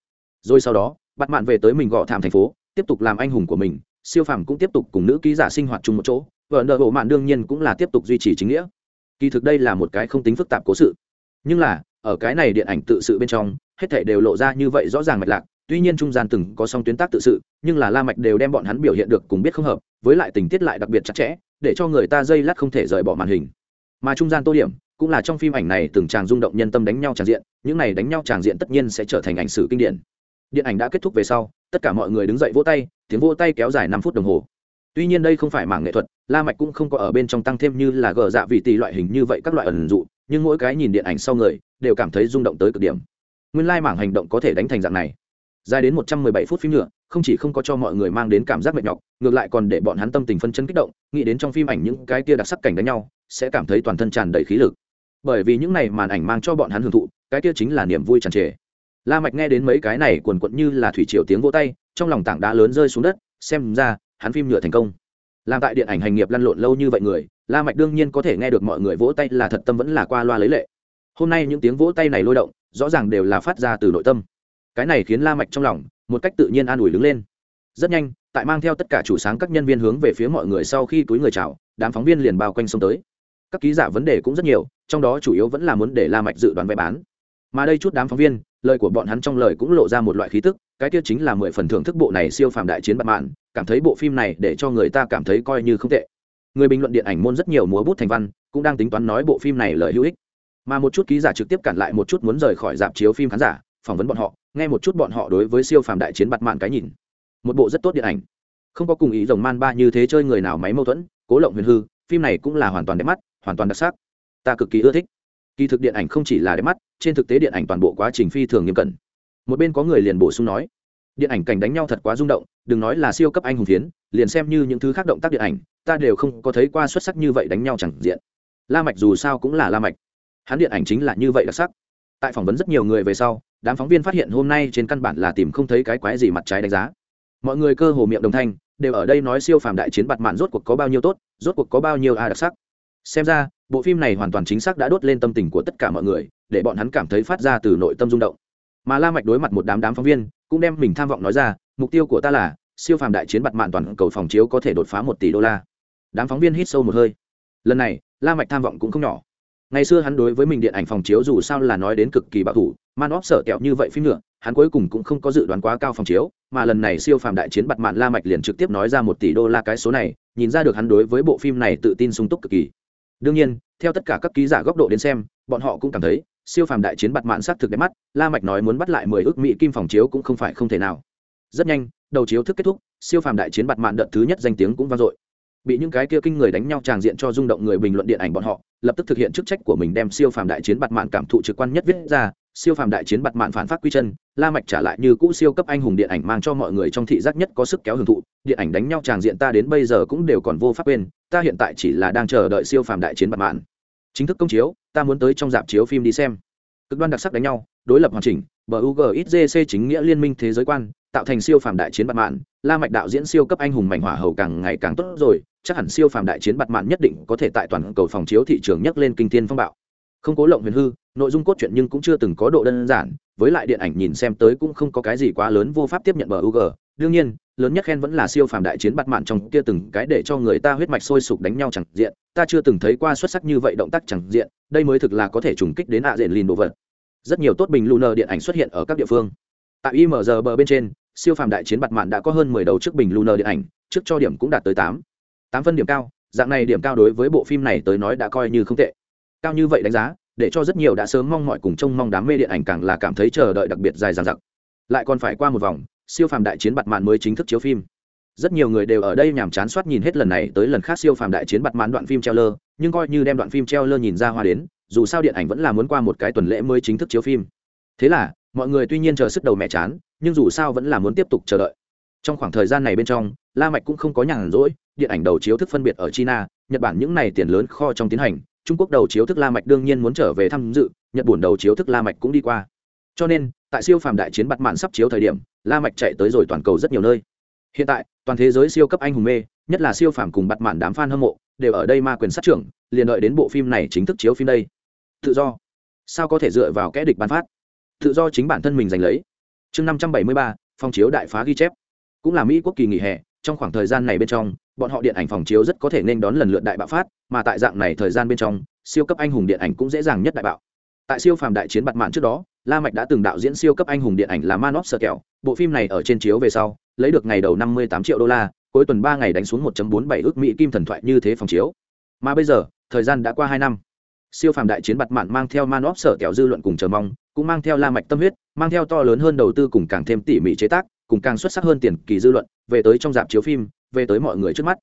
Rồi sau đó bắt mạn về tới mình gõ thảm thành phố, tiếp tục làm anh hùng của mình siêu phàm cũng tiếp tục cùng nữ ký giả sinh hoạt chung một chỗ vợ nợ bộ mạn đương nhiên cũng là tiếp tục duy trì chính nghĩa. Kỳ thực đây là một cái không tính phức tạp cố sự. Nhưng là, ở cái này điện ảnh tự sự bên trong, hết thể đều lộ ra như vậy rõ ràng mạch lạc. Tuy nhiên trung gian từng có song tuyến tác tự sự, nhưng là la mạch đều đem bọn hắn biểu hiện được cùng biết không hợp, với lại tình tiết lại đặc biệt chặt chẽ, để cho người ta dây lát không thể rời bỏ màn hình. Mà trung gian tô điểm, cũng là trong phim ảnh này từng tràng rung động nhân tâm đánh nhau tràng diện, những này đánh nhau tràng diện tất nhiên sẽ trở thành ảnh sử kinh điển điện ảnh đã kết thúc về sau, tất cả mọi người đứng dậy vỗ tay, tiếng vỗ tay kéo dài năm phút đồng hồ. Tuy nhiên đây không phải mảng nghệ thuật, la mạch cũng không có ở bên trong tăng thêm như là gờ dạ vị tỷ loại hình như vậy các loại ẩn dụ, nhưng mỗi cái nhìn điện ảnh sau người đều cảm thấy rung động tới cực điểm. Nguyên lai mảng hành động có thể đánh thành dạng này. Dài đến một trăm mười bảy phút phim nữa không chỉ không có cho mọi người mang đến cảm giác mệt nhọc, ngược lại còn để bọn hắn tâm tình phân chân kích động, nghĩ đến trong phim ảnh những cái kia đặc sắc cảnh đánh nhau, sẽ cảm thấy toàn thân tràn đầy khí lực. Bởi vì những này màn ảnh mang cho bọn hắn hưởng thụ, cái kia chính là niềm vui tràn trề la mạch nghe đến mấy cái này cuồn cuộn như là thủy triều tiếng vỗ tay, trong lòng tảng đá lớn rơi xuống đất, xem ra, hắn phim nhựa thành công. Làm tại điện ảnh hành nghiệp lăn lộn lâu như vậy người, la mạch đương nhiên có thể nghe được mọi người vỗ tay là thật tâm vẫn là qua loa lấy lệ. Hôm nay những tiếng vỗ tay này lôi động, rõ ràng đều là phát ra từ nội tâm. Cái này khiến la mạch trong lòng, một cách tự nhiên an ủi đứng lên. Rất nhanh, tại mang theo tất cả chủ sáng các nhân viên hướng về phía mọi người sau khi túi người chào, đám phóng viên liền bao quanh xông tới. Các ký giả vấn đề cũng rất nhiều, trong đó chủ yếu vẫn là muốn để la mạch dự đoán vé bán. Mà đây chút đám phóng viên lời của bọn hắn trong lời cũng lộ ra một loại khí tức, cái kia chính là mười phần thưởng thức bộ này siêu phàm đại chiến bạt mạn, cảm thấy bộ phim này để cho người ta cảm thấy coi như không tệ. Người bình luận điện ảnh môn rất nhiều múa bút thành văn, cũng đang tính toán nói bộ phim này lời hữu ích. Mà một chút ký giả trực tiếp cản lại một chút muốn rời khỏi dạp chiếu phim khán giả, phỏng vấn bọn họ, nghe một chút bọn họ đối với siêu phàm đại chiến bạt mạn cái nhìn. Một bộ rất tốt điện ảnh. Không có cùng ý rồng man ba như thế chơi người nào máy mâu thuẫn, cố lộng huyền hư, phim này cũng là hoàn toàn đẹp mắt, hoàn toàn đặc sắc. Ta cực kỳ ưa thích kỳ thực điện ảnh không chỉ là đẹp mắt, trên thực tế điện ảnh toàn bộ quá trình phi thường nghiêm cẩn. Một bên có người liền bổ sung nói, điện ảnh cảnh đánh nhau thật quá rung động, đừng nói là siêu cấp anh hùng phiến, liền xem như những thứ khác động tác điện ảnh, ta đều không có thấy qua xuất sắc như vậy đánh nhau chẳng diện. La mạch dù sao cũng là la mạch. Hắn điện ảnh chính là như vậy đặc sắc. Tại phỏng vấn rất nhiều người về sau, đám phóng viên phát hiện hôm nay trên căn bản là tìm không thấy cái quái gì mặt trái đánh giá. Mọi người cơ hồ miệng đồng thanh, đều ở đây nói siêu phàm đại chiến bạt mạn rốt cuộc có bao nhiêu tốt, rốt cuộc có bao nhiêu a đặc sắc. Xem ra bộ phim này hoàn toàn chính xác đã đốt lên tâm tình của tất cả mọi người, để bọn hắn cảm thấy phát ra từ nội tâm rung động. Mà la mạch đối mặt một đám đám phóng viên, cũng đem mình tham vọng nói ra, mục tiêu của ta là, siêu phàm đại chiến bạt mạng toàn cầu phòng chiếu có thể đột phá một tỷ đô la. Đám phóng viên hít sâu một hơi. Lần này, la mạch tham vọng cũng không nhỏ. Ngày xưa hắn đối với mình điện ảnh phòng chiếu dù sao là nói đến cực kỳ bảo thủ, man óp sợ kẹo như vậy phim nữa, hắn cuối cùng cũng không có dự đoán quá cao phòng chiếu, mà lần này siêu phàm đại chiến bạt mạng la mạch liền trực tiếp nói ra một tỷ đô la cái số này, nhìn ra được hắn đối với bộ phim này tự tin sung túc cực kỳ đương nhiên, theo tất cả các ký giả góc độ đến xem, bọn họ cũng cảm thấy, siêu phàm đại chiến bạt mạn sát thực đẹp mắt, la mạch nói muốn bắt lại mười ước mỹ kim phòng chiếu cũng không phải không thể nào. Rất nhanh, đầu chiếu thức kết thúc, siêu phàm đại chiến bạt mạn đợt thứ nhất danh tiếng cũng vang dội. Bị những cái kia kinh người đánh nhau tràng diện cho rung động người bình luận điện ảnh bọn họ, lập tức thực hiện chức trách của mình đem siêu phàm đại chiến bạt mạn cảm thụ trực quan nhất viết ra siêu phàm đại chiến bạt mạn phản phát quy chân, la mạch trả lại như cũ siêu cấp anh hùng điện ảnh mang cho mọi người trong thị giác nhất có sức kéo hưởng thụ, điện ảnh đánh nhau tràng diện ta đến bây giờ cũng đều còn vô pháp quên, ta hiện tại chỉ là đang chờ đợi siêu phàm đại chiến bạt mạn. Chính thức công chiếu, ta muốn tới trong dạp chiếu phim đi xem. Cực đoan đặc sắc đánh nhau, đối lập hoàn chỉnh bugxgc chính nghĩa liên minh thế giới quan, tạo thành siêu phàm đại chiến bạt mạn, la mạch đạo diễn siêu cấp anh hùng mảnh hỏa hầu càng ngày càng tốt rồi, chắc hẳn siêu phàm đại chiến bạt mạn nhất định có thể tại toàn cầu phòng chiếu thị trường nhất lên kinh thiên phong bạo không cố lộng huyền hư nội dung cốt truyện nhưng cũng chưa từng có độ đơn giản với lại điện ảnh nhìn xem tới cũng không có cái gì quá lớn vô pháp tiếp nhận bờ UG. Đương nhiên, lớn nhất khen vẫn là siêu phàm đại chiến bắt mạn trong kia từng cái để cho người ta huyết mạch sôi sục đánh nhau chẳng diện, ta chưa từng thấy qua xuất sắc như vậy động tác chẳng diện, đây mới thực là có thể trùng kích đến ạ diện lìn đồ vật. Rất nhiều tốt bình Lunar điện ảnh xuất hiện ở các địa phương. Tại IMG bờ bên trên, siêu phàm đại chiến bạt mạn đã có hơn mười đầu trước bình Lunar điện ảnh, trước cho điểm cũng đạt tới tám tám phân điểm cao, dạng này điểm cao đối với bộ phim này tới nói đã coi như không tệ. Cao như vậy đánh giá, để cho rất nhiều đã sớm mong mọi cùng trông mong đám mê điện ảnh càng là cảm thấy chờ đợi đặc biệt dài dằng dặc. Lại còn phải qua một vòng siêu phàm đại chiến bặt mạn mới chính thức chiếu phim. Rất nhiều người đều ở đây nhàm chán soát nhìn hết lần này tới lần khác siêu phàm đại chiến bặt mạn đoạn phim treo lơ nhưng coi như đem đoạn phim treo lơ nhìn ra hoa đến dù sao điện ảnh vẫn là muốn qua một cái tuần lễ mới chính thức chiếu phim. Thế là mọi người tuy nhiên chờ sức đầu mẹ chán nhưng dù sao vẫn là muốn tiếp tục chờ đợi. Trong khoảng thời gian này bên trong la mạch cũng không có nhàn rỗi điện ảnh đầu chiếu thức phân biệt ở china nhật bản những này tiền lớn kho trong tiến hành trung quốc đầu chiếu thức la mạch đương nhiên muốn trở về tham dự, nhật bản đầu chiếu thức la mạch cũng đi qua. Cho nên, tại siêu phàm đại chiến bắt mạn sắp chiếu thời điểm, la mạch chạy tới rồi toàn cầu rất nhiều nơi. Hiện tại, toàn thế giới siêu cấp anh hùng mê, nhất là siêu phàm cùng bắt mạn đám fan hâm mộ, đều ở đây ma quyền sát trưởng, liền đợi đến bộ phim này chính thức chiếu phim đây. Tự do. Sao có thể dựa vào kẻ địch ban phát? Tự do chính bản thân mình giành lấy. Chương năm trăm bảy mươi ba, phong chiếu đại phá ghi chép. Cũng là mỹ quốc kỳ nghỉ hè trong khoảng thời gian này bên trong, bọn họ điện ảnh phòng chiếu rất có thể nên đón lần lượt đại bạo phát, mà tại dạng này thời gian bên trong, siêu cấp anh hùng điện ảnh cũng dễ dàng nhất đại bạo. Tại siêu phàm đại chiến bặt mạn trước đó, la mạch đã từng đạo diễn siêu cấp anh hùng điện ảnh là man of kẹo bộ phim này ở trên chiếu về sau, lấy được ngày đầu năm mươi tám triệu đô la, cuối tuần ba ngày đánh xuống 1.47 ước mỹ kim thần thoại như thế phòng chiếu. Mà bây giờ, thời gian đã qua hai năm. Siêu phàm đại chiến bặt mạn mang theo man of sở kẹo dư luận cùng chờ mong, cũng mang theo la mạch tâm huyết, mang theo to lớn hơn đầu tư cùng càng thêm tỉ mỉ chế tác cùng càng xuất sắc hơn tiền kỳ dư luận, về tới trong dạp chiếu phim, về tới mọi người trước mắt.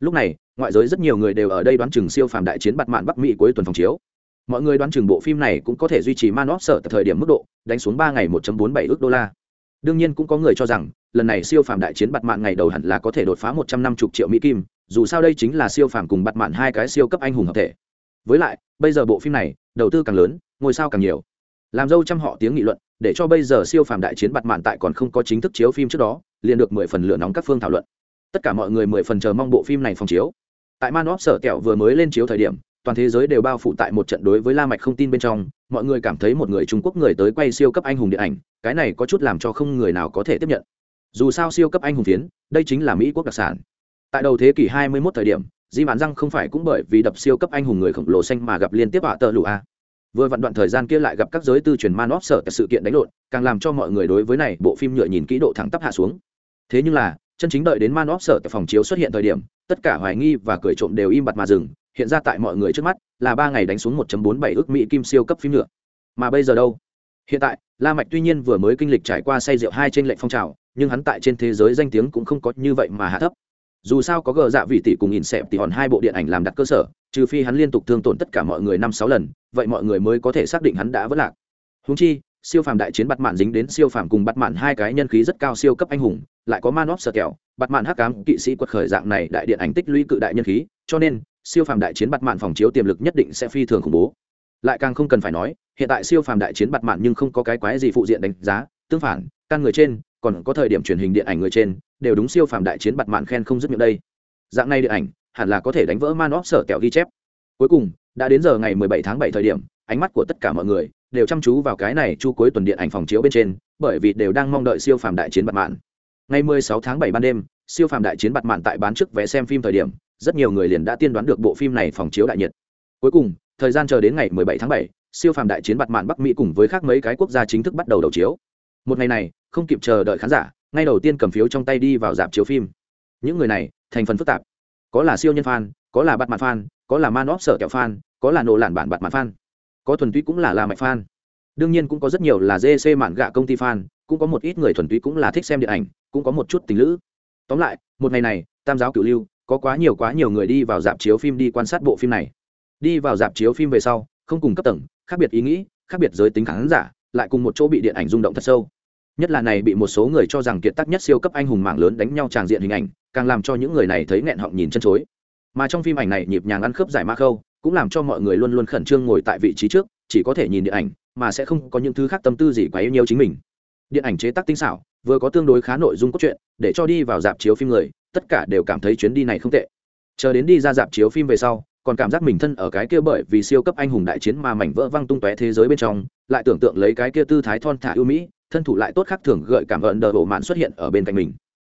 Lúc này, ngoại giới rất nhiều người đều ở đây đoán chừng siêu phàm đại chiến bạt mạn bắc mỹ cuối tuần phòng chiếu. Mọi người đoán chừng bộ phim này cũng có thể duy trì man óp sở thời điểm mức độ, đánh xuống ba ngày 1.47 ước đô la. Đương nhiên cũng có người cho rằng, lần này siêu phàm đại chiến bạt mạn ngày đầu hẳn là có thể đột phá 150 triệu mỹ kim, dù sao đây chính là siêu phàm cùng bạt mạn hai cái siêu cấp anh hùng hợp thể. Với lại, bây giờ bộ phim này, đầu tư càng lớn, ngôi sao càng nhiều làm dâu trăm họ tiếng nghị luận, để cho bây giờ siêu phàm đại chiến bặt mạn tại còn không có chính thức chiếu phim trước đó, liền được mười phần lửa nóng các phương thảo luận. Tất cả mọi người mười phần chờ mong bộ phim này phòng chiếu. Tại man óp sở kẹo vừa mới lên chiếu thời điểm, toàn thế giới đều bao phủ tại một trận đối với la mạch không tin bên trong, mọi người cảm thấy một người trung quốc người tới quay siêu cấp anh hùng điện ảnh, cái này có chút làm cho không người nào có thể tiếp nhận. Dù sao siêu cấp anh hùng phiến, đây chính là mỹ quốc đặc sản. Tại đầu thế kỷ 21 thời điểm, di bản răng không phải cũng bởi vì đập siêu cấp anh hùng người khổng lồ xanh mà gặp liên tiếp họa tơ lụ a vừa vặn đoạn thời gian kia lại gặp các giới tư truyền man óp sở sự kiện đánh lộn, càng làm cho mọi người đối với này bộ phim nhựa nhìn kỹ độ thẳng tắp hạ xuống. Thế nhưng là, chân chính đợi đến man óp sở tại phòng chiếu xuất hiện thời điểm, tất cả hoài nghi và cười trộm đều im bặt mà dừng, hiện ra tại mọi người trước mắt là ba ngày đánh xuống 1.47 ước mỹ kim siêu cấp phim nhựa. Mà bây giờ đâu? Hiện tại, la mạch tuy nhiên vừa mới kinh lịch trải qua say rượu hai trên lệnh phong trào, nhưng hắn tại trên thế giới danh tiếng cũng không có như vậy mà hạ thấp dù sao có gờ dạ vị tỷ cùng nhìn xẹp thì hòn hai bộ điện ảnh làm đặt cơ sở, trừ phi hắn liên tục thương tổn tất cả mọi người năm sáu lần, vậy mọi người mới có thể xác định hắn đã vất lạc. Húng chi, siêu phàm đại chiến bắt mạn dính đến siêu phàm cùng bắt mạn hai cái nhân khí rất cao siêu cấp anh hùng, lại có man of sợ kẹo bắt mạn hắc cám kỵ sĩ quật khởi dạng này đại điện ảnh tích lũy cự đại nhân khí, cho nên, siêu phàm đại chiến bắt mạn phòng chiếu tiềm lực nhất định sẽ phi thường khủng bố. Lại càng không cần phải nói, hiện tại siêu phàm đại chiến bắt mạn nhưng không có cái quái gì phụ diện đánh giá, tương phản, căn người trên còn có thời điểm truyền hình điện ảnh người trên đều đúng siêu phàm đại chiến bặt mạn khen không dứt miệng đây. Dạng này điện ảnh hẳn là có thể đánh vỡ man óp sở kẹo ghi chép. Cuối cùng đã đến giờ ngày 17 tháng 7 thời điểm ánh mắt của tất cả mọi người đều chăm chú vào cái này chu cuối tuần điện ảnh phòng chiếu bên trên bởi vì đều đang mong đợi siêu phàm đại chiến bặt mạn. Ngày 16 tháng 7 ban đêm siêu phàm đại chiến bặt mạn tại bán trước vé xem phim thời điểm rất nhiều người liền đã tiên đoán được bộ phim này phòng chiếu đại nhiệt. Cuối cùng thời gian chờ đến ngày 17 tháng 7, siêu phàm đại chiến bặt mạn bắc mỹ cùng với khác mấy cái quốc gia chính thức bắt đầu đầu chiếu một ngày này, không kịp chờ đợi khán giả, ngay đầu tiên cầm phiếu trong tay đi vào dạp chiếu phim. Những người này, thành phần phức tạp. Có là siêu nhân fan, có là bắt mặt fan, có là man óp sở kẹo fan, có là nổ lản bản bạt mặt fan. Có thuần túy cũng là la mạch fan. Đương nhiên cũng có rất nhiều là dc mạn gạ công ty fan, cũng có một ít người thuần túy cũng là thích xem điện ảnh, cũng có một chút tình lữ. Tóm lại, một ngày này, tam giáo cửu lưu, có quá nhiều quá nhiều người đi vào dạp chiếu phim đi quan sát bộ phim này. Đi vào dạp chiếu phim về sau, không cùng cấp tầng, khác biệt ý nghĩ, khác biệt giới tính khán giả, lại cùng một chỗ bị điện ảnh rung động thật sâu nhất là này bị một số người cho rằng kiệt tác nhất siêu cấp anh hùng mạng lớn đánh nhau tràng diện hình ảnh, càng làm cho những người này thấy nghẹn họng nhìn chân chối. Mà trong phim ảnh này nhịp nhàng ăn khớp giải ma khâu, cũng làm cho mọi người luôn luôn khẩn trương ngồi tại vị trí trước, chỉ có thể nhìn điện ảnh, mà sẽ không có những thứ khác tâm tư gì quá yêu nhiều chính mình. Điện ảnh chế tác tinh xảo, vừa có tương đối khá nội dung cốt truyện, để cho đi vào dạp chiếu phim người, tất cả đều cảm thấy chuyến đi này không tệ. Chờ đến đi ra dạp chiếu phim về sau, còn cảm giác mình thân ở cái kia bởi vì siêu cấp anh hùng đại chiến mà mảnh vỡ văng tung tóe thế giới bên trong, lại tưởng tượng lấy cái kia tư thái thon thả ưu mỹ thân thủ lại tốt khác thường gợi cảm ơn đờ bộ mạn xuất hiện ở bên cạnh mình.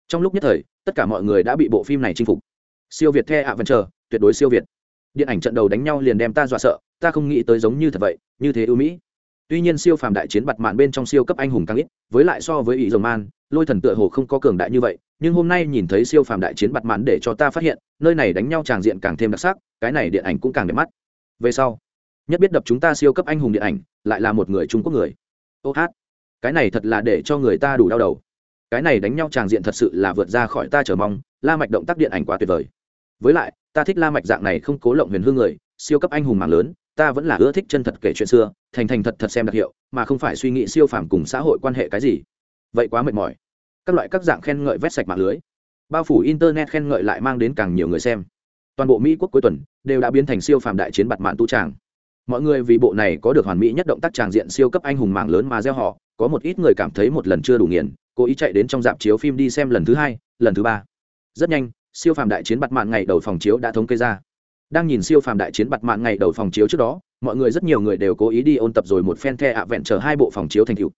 Trong lúc nhất thời, tất cả mọi người đã bị bộ phim này chinh phục. Siêu việt the ạ vẫn chờ tuyệt đối siêu việt. Điện ảnh trận đầu đánh nhau liền đem ta dọa sợ, ta không nghĩ tới giống như thật vậy, như thế ưu mỹ. Tuy nhiên siêu phàm đại chiến bặt mạn bên trong siêu cấp anh hùng càng ít, với lại so với ý dầu man, lôi thần tựa hồ không có cường đại như vậy, nhưng hôm nay nhìn thấy siêu phàm đại chiến bặt mạn để cho ta phát hiện, nơi này đánh nhau tràng diện càng thêm đặc sắc, cái này điện ảnh cũng càng đẹp mắt. Về sau, nhất biết đập chúng ta siêu cấp anh hùng điện ảnh, lại là một người trung quốc người. Ô hát cái này thật là để cho người ta đủ đau đầu. Cái này đánh nhau tràng diện thật sự là vượt ra khỏi ta chờ mong, la mạch động tác điện ảnh quá tuyệt vời. Với lại, ta thích la mạch dạng này không cố lộng huyền hương người, siêu cấp anh hùng mạng lớn, ta vẫn là ưa thích chân thật kể chuyện xưa, thành thành thật thật xem đặc hiệu, mà không phải suy nghĩ siêu phàm cùng xã hội quan hệ cái gì. Vậy quá mệt mỏi. Các loại các dạng khen ngợi vét sạch mạng lưới. Bao phủ internet khen ngợi lại mang đến càng nhiều người xem. Toàn bộ mỹ quốc cuối tuần đều đã biến thành siêu phàm đại chiến bạt mạng tu tràng. Mọi người vì bộ này có được hoàn mỹ nhất động tác tràng diện siêu cấp anh hùng mạng lớn mà gieo họ có một ít người cảm thấy một lần chưa đủ nghiền, cố ý chạy đến trong dạp chiếu phim đi xem lần thứ hai, lần thứ ba. Rất nhanh, siêu phàm đại chiến bặt mạng ngày đầu phòng chiếu đã thống kê ra. Đang nhìn siêu phàm đại chiến bặt mạng ngày đầu phòng chiếu trước đó, mọi người rất nhiều người đều cố ý đi ôn tập rồi một phen the ạ vẹn chờ hai bộ phòng chiếu thành cựu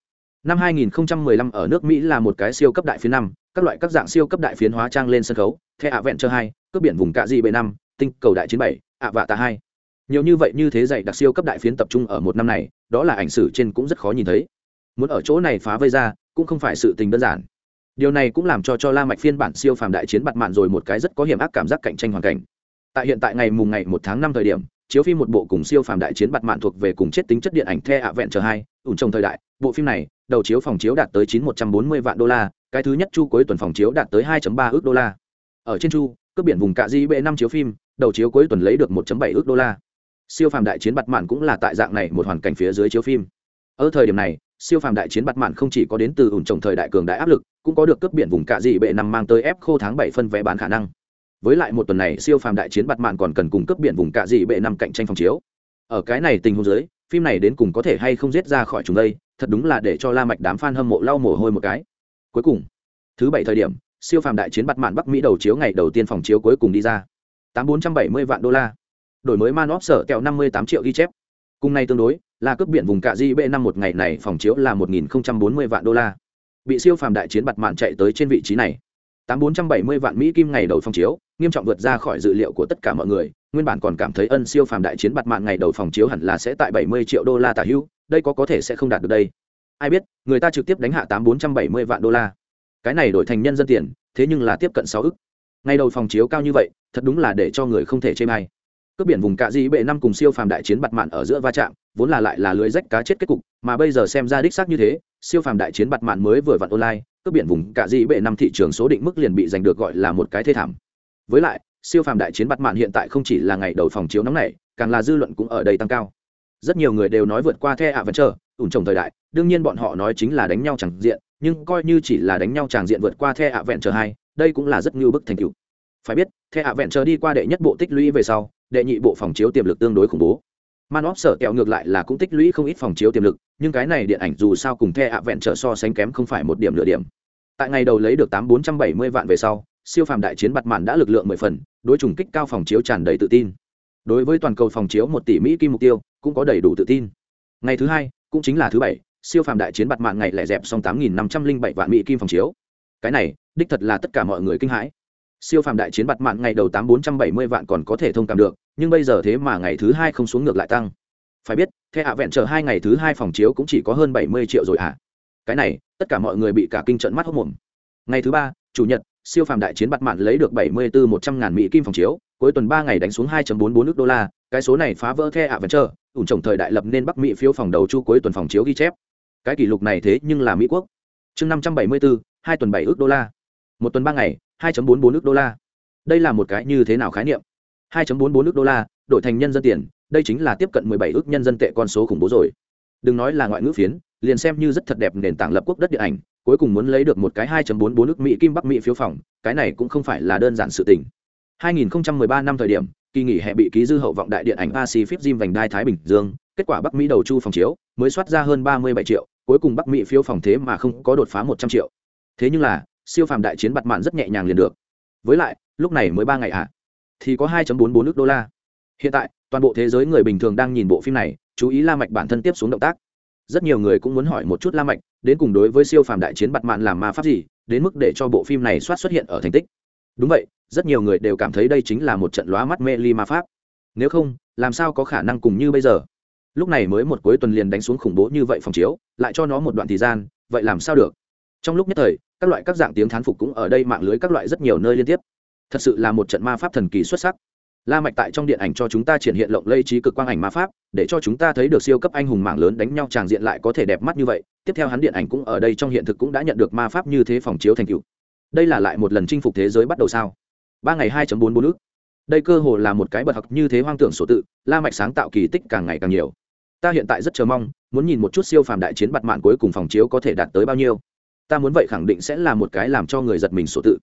năm 2015 ở nước mỹ là một cái siêu cấp đại phiến năm, các loại các dạng siêu cấp đại phiến hóa trang lên sân khấu, the ạ vẹn chờ hai, cướp biển vùng cạ di bệ năm, tinh cầu đại chiến bảy, ạ vạ tạ hai. Nhiều như vậy như thế dạy đặc siêu cấp đại phiến tập trung ở một năm này, đó là ảnh sử trên cũng rất khó nhìn thấy muốn ở chỗ này phá vây ra, cũng không phải sự tình đơn giản. Điều này cũng làm cho cho la mạch phiên bản siêu phàm đại chiến bạt mạn rồi một cái rất có hiểm ác cảm giác cạnh tranh hoàn cảnh. Tại hiện tại ngày mùng ngày một tháng năm thời điểm, chiếu phim một bộ cùng siêu phàm đại chiến bạt mạn thuộc về cùng chết tính chất điện ảnh the ạ vẹn chờ hai, ủn trong thời đại, bộ phim này, đầu chiếu phòng chiếu đạt tới chín một trăm bốn mươi vạn đô la, cái thứ nhất chu cuối tuần phòng chiếu đạt tới hai ba ước đô la. Ở trên chu, cướp biển vùng cạ di bệ năm chiếu phim, đầu chiếu cuối tuần lấy được một bảy ước đô la. Siêu phàm đại chiến bạt mạn cũng là tại dạng này một hoàn cảnh phía dưới chiếu phim. Ở thời điểm này siêu phàm đại chiến bắt mạn không chỉ có đến từ ủn trồng thời đại cường đại áp lực, cũng có được cướp biển vùng cạ dị bệ nằm mang tới ép khô tháng bảy phân vé bán khả năng. Với lại một tuần này, siêu phàm đại chiến bạt mạn còn cần cung cấp biển vùng cạ dị bệ nằm cạnh tranh phòng chiếu. Ở cái này tình huống dưới, phim này đến cùng có thể hay không giết ra khỏi chúng đây, thật đúng là để cho la mạch đám fan hâm mộ lau mồ hôi một cái. Cuối cùng, thứ bảy thời điểm, siêu phàm đại chiến bạt mạn bắc mỹ đầu chiếu ngày đầu tiên phòng chiếu cuối cùng đi ra. Tám bốn trăm bảy mươi vạn đô la. Đổi mới man óp sở kẹo năm mươi tám triệu ghi chép. Cùng nay tương đối là cướp biển vùng cạ di b năm một ngày này phòng chiếu là một nghìn bốn mươi vạn đô la. Bị siêu phàm đại chiến bặt mạn chạy tới trên vị trí này. Tám bốn trăm bảy mươi vạn mỹ kim ngày đầu phòng chiếu, nghiêm trọng vượt ra khỏi dự liệu của tất cả mọi người. Nguyên bản còn cảm thấy ân siêu phàm đại chiến bặt mạn ngày đầu phòng chiếu hẳn là sẽ tại bảy mươi triệu đô la tả hữu đây có có thể sẽ không đạt được đây. Ai biết, người ta trực tiếp đánh hạ tám bốn trăm bảy mươi vạn đô la. Cái này đổi thành nhân dân tiền, thế nhưng là tiếp cận sáu ức. Ngày đầu phòng chiếu cao như vậy, thật đúng là để cho người không thể chê may cướp biển vùng cạ di bệ năm cùng siêu phàm đại chiến bặt mạn ở giữa va chạm, vốn là lại là lưới rách cá chết kết cục, mà bây giờ xem ra đích xác như thế, siêu phàm đại chiến bặt mạn mới vừa vặn online, cướp biển vùng cạ di bệ năm thị trường số định mức liền bị giành được gọi là một cái thê thảm. Với lại, siêu phàm đại chiến bặt mạn hiện tại không chỉ là ngày đầu phòng chiếu nóng này, càng là dư luận cũng ở đây tăng cao. Rất nhiều người đều nói vượt qua the ạ vẫn chờ ủn trồng thời đại, đương nhiên bọn họ nói chính là đánh nhau chẳng diện, nhưng coi như chỉ là đánh nhau chẳng diện vượt qua the ạ vẹn chờ hai, đây cũng là rất như bức thành tựu. Phải biết, the ạ vẹn chờ đi qua đệ nhất bộ tích lũy về sau đệ nhị bộ phòng chiếu tiềm lực tương đối khủng bố. Man óp sở kẹo ngược lại là cũng tích lũy không ít phòng chiếu tiềm lực, nhưng cái này điện ảnh dù sao cùng the ạ vẹn trở so sánh kém không phải một điểm nửa điểm. Tại ngày đầu lấy được tám bốn trăm bảy mươi vạn về sau, siêu phàm đại chiến bặt mạn đã lực lượng mười phần, đối chủng kích cao phòng chiếu tràn đầy tự tin. Đối với toàn cầu phòng chiếu một tỷ mỹ kim mục tiêu, cũng có đầy đủ tự tin. Ngày thứ hai, cũng chính là thứ bảy, siêu phàm đại chiến bặt mạn ngày lẻ dẹp xong tám nghìn năm trăm linh bảy vạn mỹ kim phòng chiếu. Cái này, đích thật là tất cả mọi người kinh hãi siêu phàm đại chiến bặt mạn ngày đầu tám bốn trăm bảy mươi vạn còn có thể thông cảm được, nhưng bây giờ thế mà ngày thứ hai không xuống ngược lại tăng. Phải biết thế hạ vẹn chờ hai ngày thứ hai phòng chiếu cũng chỉ có hơn bảy mươi triệu rồi ạ. À. cái này, tất cả mọi người bị cả kinh trận mắt hốc mồm. Ngày thứ ba, chủ nhật, siêu phàm đại chiến bặt mạn lấy được bảy mươi bốn một trăm ngàn mỹ kim phòng chiếu, cuối tuần ba ngày đánh xuống hai bốn bốn nước đô la, cái số này phá vỡ the ạ vẹn chờ ủn trồng thời đại lập nên bắc mỹ phiếu phòng đầu chu cuối tuần phòng chiếu ghi chép. Cái kỷ lục này thế nhưng là mỹ quốc. Chương năm trăm bảy mươi bốn hai tuần bảy ước đô la. Một tuần ba ngày hai bốn bốn đô la đây là một cái như thế nào khái niệm hai bốn bốn đô la đổi thành nhân dân tiền đây chính là tiếp cận mười bảy ước nhân dân tệ con số khủng bố rồi đừng nói là ngoại ngữ phiến liền xem như rất thật đẹp nền tảng lập quốc đất điện ảnh cuối cùng muốn lấy được một cái 2.44 nước Mỹ kim Bắc Mỹ phiếu phòng, cái này cũng không phải là đơn giản sự tình. 2013 năm thời điểm, kỳ nghỉ hè bị ký dư hậu vọng đại điện ảnh Pacific Rim vành đai Thái Bình Dương, kết quả Bắc Mỹ đầu chu phòng chiếu, mới soát ra hơn 37 triệu, cuối cùng Bắc Mỹ phiếu phòng thế mà không có đột phá 100 triệu. Thế nhưng là, siêu phàm đại chiến bạt mạn rất nhẹ nhàng liền được. Với lại, lúc này mới 3 ngày ạ, à, thì có 2.44 nước đô la. Hiện tại, toàn bộ thế giới người bình thường đang nhìn bộ phim này, chú ý La Mạch bản thân tiếp xuống động tác. Rất nhiều người cũng muốn hỏi một chút La Mạch, đến cùng đối với siêu phàm đại chiến bạt mạn làm ma pháp gì, đến mức để cho bộ phim này soát xuất hiện ở thành tích. Đúng vậy, rất nhiều người đều cảm thấy đây chính là một trận lóa mắt mê ly ma pháp. Nếu không, làm sao có khả năng cùng như bây giờ? lúc này mới một cuối tuần liền đánh xuống khủng bố như vậy phòng chiếu lại cho nó một đoạn thời gian vậy làm sao được trong lúc nhất thời, các loại các dạng tiếng thán phục cũng ở đây mạng lưới các loại rất nhiều nơi liên tiếp. Thật sự là một trận ma pháp thần kỳ xuất sắc. La mạch tại trong điện ảnh cho chúng ta triển hiện lộng lây trí cực quang ảnh ma pháp, để cho chúng ta thấy được siêu cấp anh hùng mạng lớn đánh nhau tràng diện lại có thể đẹp mắt như vậy. Tiếp theo hắn điện ảnh cũng ở đây trong hiện thực cũng đã nhận được ma pháp như thế phòng chiếu thành tựu. Đây là lại một lần chinh phục thế giới bắt đầu sao? Ba ngày 2.4 bốn ước. Đây cơ hồ là một cái bật học như thế hoang tưởng sổ tự, la mạch sáng tạo kỳ tích càng ngày càng nhiều. Ta hiện tại rất chờ mong, muốn nhìn một chút siêu phàm đại chiến bạt mạng cuối cùng phòng chiếu có thể đạt tới bao nhiêu ta muốn vậy khẳng định sẽ là một cái làm cho người giật mình sổ tự.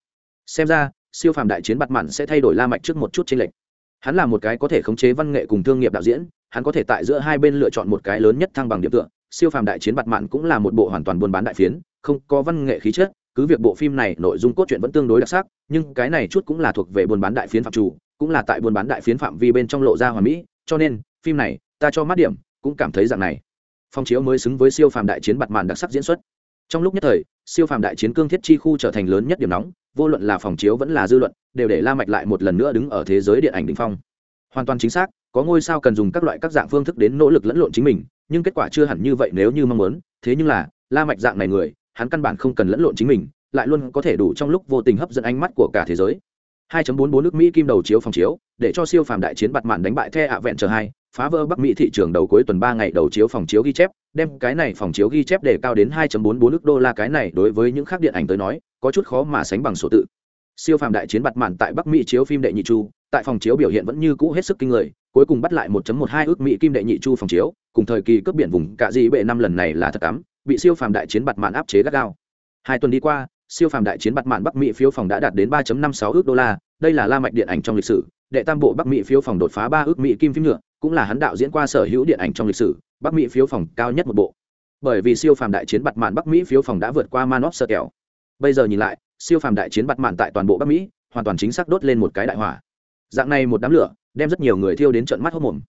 Xem ra, siêu phàm đại chiến bặt mặn sẽ thay đổi la mạch trước một chút chênh lệnh hắn là một cái có thể khống chế văn nghệ cùng thương nghiệp đạo diễn, hắn có thể tại giữa hai bên lựa chọn một cái lớn nhất thăng bằng điểm tựa. Siêu phàm đại chiến bặt mặn cũng là một bộ hoàn toàn buôn bán đại phiến, không có văn nghệ khí chất, cứ việc bộ phim này nội dung cốt truyện vẫn tương đối đặc sắc, nhưng cái này chút cũng là thuộc về buôn bán đại phiến phạm chủ, cũng là tại buôn bán đại phiến phạm vi bên trong lộ ra hoàn mỹ, cho nên, phim này, ta cho mắt điểm, cũng cảm thấy dạng này. Phong chiếu mới xứng với siêu phàm đại chiến bặt màn đặc sắc diễn xuất. Trong lúc nhất thời siêu phàm đại chiến cương thiết chi khu trở thành lớn nhất điểm nóng, vô luận là phòng chiếu vẫn là dư luận, đều để la mạch lại một lần nữa đứng ở thế giới điện ảnh đỉnh phong. Hoàn toàn chính xác, có ngôi sao cần dùng các loại các dạng phương thức đến nỗ lực lẫn lộn chính mình, nhưng kết quả chưa hẳn như vậy nếu như mong muốn, thế nhưng là, la mạch dạng này người, hắn căn bản không cần lẫn lộn chính mình, lại luôn có thể đủ trong lúc vô tình hấp dẫn ánh mắt của cả thế giới. 2.44 nước Mỹ kim đầu chiếu phòng chiếu, để cho siêu phàm đại chiến bạt mạn đánh bại The ạ vẹn chờ hai, phá vỡ Bắc Mỹ thị trường đầu cuối tuần 3 ngày đầu chiếu phòng chiếu ghi chép, đem cái này phòng chiếu ghi chép để cao đến 2.44 nước đô la cái này đối với những khác điện ảnh tới nói, có chút khó mà sánh bằng số tự. Siêu phàm đại chiến bạt mạn tại Bắc Mỹ chiếu phim đệ nhị chu, tại phòng chiếu biểu hiện vẫn như cũ hết sức kinh người, cuối cùng bắt lại 1.12 ước Mỹ kim đệ nhị chu phòng chiếu, cùng thời kỳ cấp biển vùng cả gì bệ năm lần này là thật ấm, bị siêu phàm đại chiến bạt mạn áp chế gắt gao. Hai tuần đi qua, siêu phàm đại chiến bạt mạn Bắc Mỹ phiếu phòng đã đạt đến 3.56 ước đô la, đây là la mạch điện ảnh trong lịch sử đệ tam bộ bắc mỹ phiếu phòng đột phá ba ước mỹ kim phim nhựa cũng là hắn đạo diễn qua sở hữu điện ảnh trong lịch sử bắc mỹ phiếu phòng cao nhất một bộ. Bởi vì siêu phàm đại chiến bặt mạn bắc mỹ phiếu phòng đã vượt qua man of sơ kẹo bây giờ nhìn lại siêu phàm đại chiến bặt mạn tại toàn bộ bắc mỹ hoàn toàn chính xác đốt lên một cái đại hỏa. Dạng này một đám lửa đem rất nhiều người thiêu đến trận mắt hốc mồm.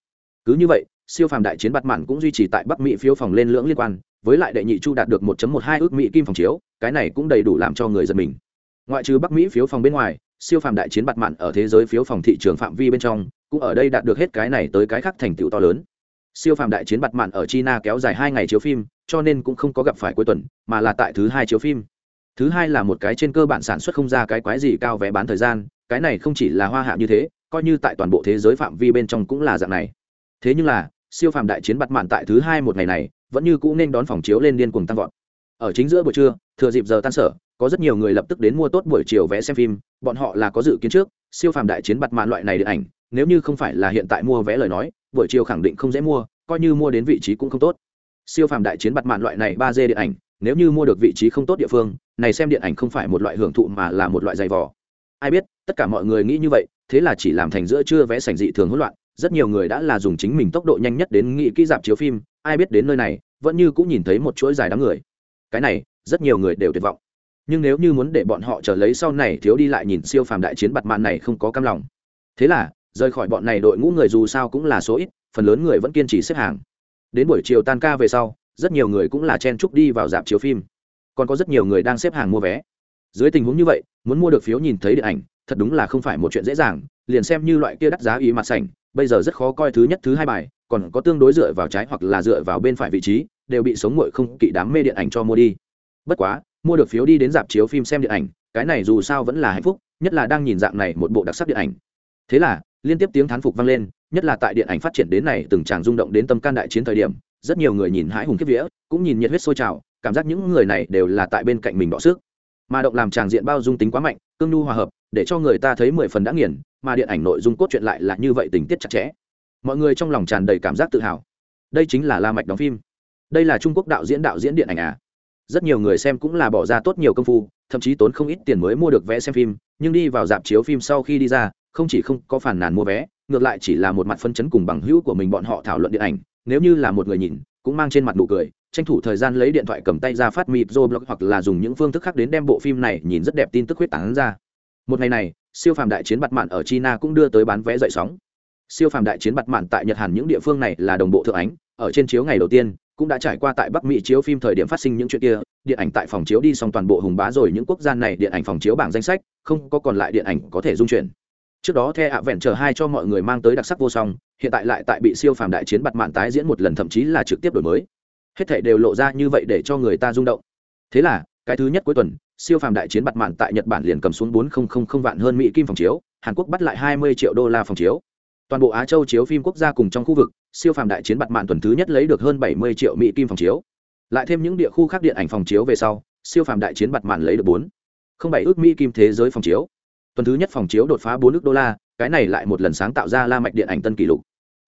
Cứ như vậy siêu phàm đại chiến bạt mạn cũng duy trì tại bắc mỹ phiếu phòng lên lưỡng liên quan, với lại đệ nhị chu đạt được 1.12 ước mỹ kim phòng chiếu, cái này cũng đầy đủ làm cho người giật mình. Ngoại trừ bắc mỹ phiếu phòng bên ngoài, siêu phàm đại chiến bạt mạn ở thế giới phiếu phòng thị trường phạm vi bên trong, cũng ở đây đạt được hết cái này tới cái khác thành tựu to lớn. Siêu phàm đại chiến bạt mạn ở china kéo dài hai ngày chiếu phim, cho nên cũng không có gặp phải cuối tuần, mà là tại thứ hai chiếu phim. Thứ hai là một cái trên cơ bản sản xuất không ra cái quái gì cao vé bán thời gian, cái này không chỉ là hoa hạ như thế, coi như tại toàn bộ thế giới phạm vi bên trong cũng là dạng này. Thế nhưng là siêu phàm đại chiến bặt mạn tại thứ hai một ngày này, vẫn như cũ nên đón phòng chiếu lên điên cuồng tăng vọt. Ở chính giữa buổi trưa, thừa dịp giờ tan sở, có rất nhiều người lập tức đến mua tốt buổi chiều vé xem phim, bọn họ là có dự kiến trước, siêu phàm đại chiến bặt mạn loại này điện ảnh, nếu như không phải là hiện tại mua vé lời nói, buổi chiều khẳng định không dễ mua, coi như mua đến vị trí cũng không tốt. Siêu phàm đại chiến bặt mạn loại này ba d điện ảnh, nếu như mua được vị trí không tốt địa phương, này xem điện ảnh không phải một loại hưởng thụ mà là một loại dày vò. Ai biết, tất cả mọi người nghĩ như vậy, thế là chỉ làm thành giữa trưa vé sành dị thường hỗn loạn rất nhiều người đã là dùng chính mình tốc độ nhanh nhất đến nghị kỹ dạp chiếu phim, ai biết đến nơi này, vẫn như cũng nhìn thấy một chuỗi dài đám người. Cái này, rất nhiều người đều tuyệt vọng. Nhưng nếu như muốn để bọn họ trở lấy sau này thiếu đi lại nhìn siêu phàm đại chiến bặt mạn này không có cam lòng. Thế là, rời khỏi bọn này đội ngũ người dù sao cũng là số ít, phần lớn người vẫn kiên trì xếp hàng. Đến buổi chiều tan ca về sau, rất nhiều người cũng là chen chúc đi vào dạp chiếu phim. Còn có rất nhiều người đang xếp hàng mua vé. Dưới tình huống như vậy, muốn mua được phiếu nhìn thấy điện ảnh, thật đúng là không phải một chuyện dễ dàng, liền xem như loại kia đắt giá ý mặt sảnh bây giờ rất khó coi thứ nhất, thứ hai bài, còn có tương đối dựa vào trái hoặc là dựa vào bên phải vị trí, đều bị sống muội không kỵ đám mê điện ảnh cho mua đi. Bất quá, mua được phiếu đi đến dạp chiếu phim xem điện ảnh, cái này dù sao vẫn là hạnh phúc, nhất là đang nhìn dạng này một bộ đặc sắc điện ảnh. Thế là, liên tiếp tiếng thán phục vang lên, nhất là tại điện ảnh phát triển đến này từng tràng rung động đến tâm can đại chiến thời điểm, rất nhiều người nhìn hãi hùng kiếp vía, cũng nhìn nhiệt huyết sôi trào, cảm giác những người này đều là tại bên cạnh mình đọ sức. Mà động làm tràng diện bao dung tính quá mạnh, cương nhu hòa hợp, để cho người ta thấy mười phần đã nghiền mà điện ảnh nội dung cốt truyện lại là như vậy tình tiết chặt chẽ. Mọi người trong lòng tràn đầy cảm giác tự hào. Đây chính là la mạch đóng phim. Đây là trung quốc đạo diễn đạo diễn điện ảnh à? Rất nhiều người xem cũng là bỏ ra tốt nhiều công phu, thậm chí tốn không ít tiền mới mua được vé xem phim, nhưng đi vào dạp chiếu phim sau khi đi ra, không chỉ không có phản nàn mua vé, ngược lại chỉ là một mặt phân chấn cùng bằng hữu của mình bọn họ thảo luận điện ảnh. Nếu như là một người nhìn, cũng mang trên mặt nụ cười, tranh thủ thời gian lấy điện thoại cầm tay ra phát mịp rồi blog hoặc là dùng những phương thức khác đến đem bộ phim này nhìn rất đẹp tin tức huyết tán ra. Một ngày này siêu phàm đại chiến bặt mạn ở china cũng đưa tới bán vé dậy sóng. Siêu phàm đại chiến bặt mạn tại nhật hàn những địa phương này là đồng bộ thượng ánh, ở trên chiếu ngày đầu tiên, cũng đã trải qua tại bắc mỹ chiếu phim thời điểm phát sinh những chuyện kia, điện ảnh tại phòng chiếu đi xong toàn bộ hùng bá rồi những quốc gia này điện ảnh phòng chiếu bảng danh sách, không có còn lại điện ảnh có thể dung chuyển. Trước đó the ạ vẹn chờ hai cho mọi người mang tới đặc sắc vô song, hiện tại lại tại bị siêu phàm đại chiến bặt mạn tái diễn một lần thậm chí là trực tiếp đổi mới. Hết thảy đều lộ ra như vậy để cho người ta rung động. Thế là, cái thứ nhất cuối tuần siêu phàm đại chiến bặt mạn tại nhật bản liền cầm xuống bốn vạn hơn mỹ kim phòng chiếu, hàn quốc bắt lại hai mươi triệu đô la phòng chiếu. Toàn bộ á châu chiếu phim quốc gia cùng trong khu vực, siêu phàm đại chiến bặt mạn tuần thứ nhất lấy được hơn bảy mươi triệu mỹ kim phòng chiếu. Lại thêm những địa khu khác điện ảnh phòng chiếu về sau, siêu phàm đại chiến bặt mạn lấy được bốn không bảy ước mỹ kim thế giới phòng chiếu. Tuần thứ nhất phòng chiếu đột phá bốn ước đô la, cái này lại một lần sáng tạo ra la mạch điện ảnh tân kỷ lục.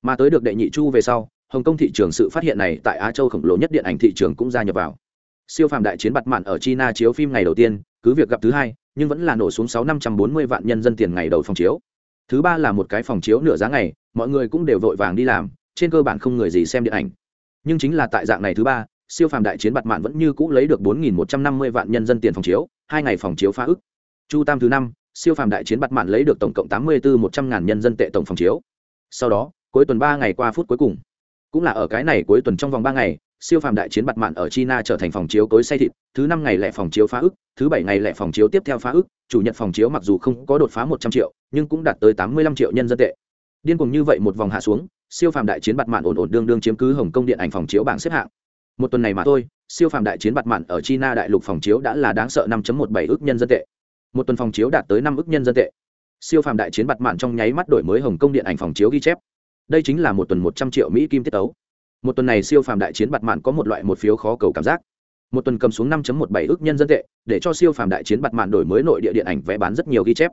Mà tới được đệ nhị chu về sau, hồng kông thị trường sự phát hiện này tại á châu khổng lồ nhất điện ảnh thị trường cũng gia nhập vào siêu phàm đại chiến bặt mạn ở china chiếu phim ngày đầu tiên, cứ việc gặp thứ hai, nhưng vẫn là nổ xuống sáu năm trăm bốn mươi vạn nhân dân tiền ngày đầu phòng chiếu. Thứ ba là một cái phòng chiếu nửa giá ngày, mọi người cũng đều vội vàng đi làm, trên cơ bản không người gì xem điện ảnh. Nhưng chính là tại dạng này thứ ba, siêu phàm đại chiến bặt mạn vẫn như cũ lấy được bốn nghìn một trăm năm mươi vạn nhân dân tiền phòng chiếu, hai ngày phòng chiếu phá ức. Chu tam thứ năm, siêu phàm đại chiến bặt mạn lấy được tổng cộng tám mươi bốn một trăm ngàn nhân dân tệ tổng phòng chiếu. Sau đó, cuối tuần ba ngày qua phút cuối cùng. Cũng là ở cái này cuối tuần trong vòng ba ngày siêu phàm đại chiến bặt mạn ở china trở thành phòng chiếu cối say thịt, thứ năm ngày lẻ phòng chiếu phá ức, thứ bảy ngày lẻ phòng chiếu tiếp theo phá ức, chủ nhật phòng chiếu mặc dù không có đột phá một trăm triệu, nhưng cũng đạt tới tám mươi lăm triệu nhân dân tệ. Điên cùng như vậy một vòng hạ xuống, siêu phàm đại chiến bặt mạn ổn ổn đương đương chiếm cứ hồng kông điện ảnh phòng chiếu bảng xếp hạng. Một tuần này mà thôi, siêu phàm đại chiến bặt mạn ở china đại lục phòng chiếu đã là đáng sợ 5 một bảy ước nhân dân tệ. Một tuần phòng chiếu đạt tới năm ước nhân dân tệ. Siêu phàm đại chiến bặt mạn trong nháy mắt đổi mới hồng kông điện ảnh phòng chiếu ghi chép. Đây chính là một tuần một trăm triệu mỹ kim tiết tấu một tuần này siêu phàm đại chiến bặt mạn có một loại một phiếu khó cầu cảm giác. Một tuần cầm xuống 5 một bảy ước nhân dân tệ, để cho siêu phàm đại chiến bặt mạn đổi mới nội địa điện ảnh vẽ bán rất nhiều ghi chép.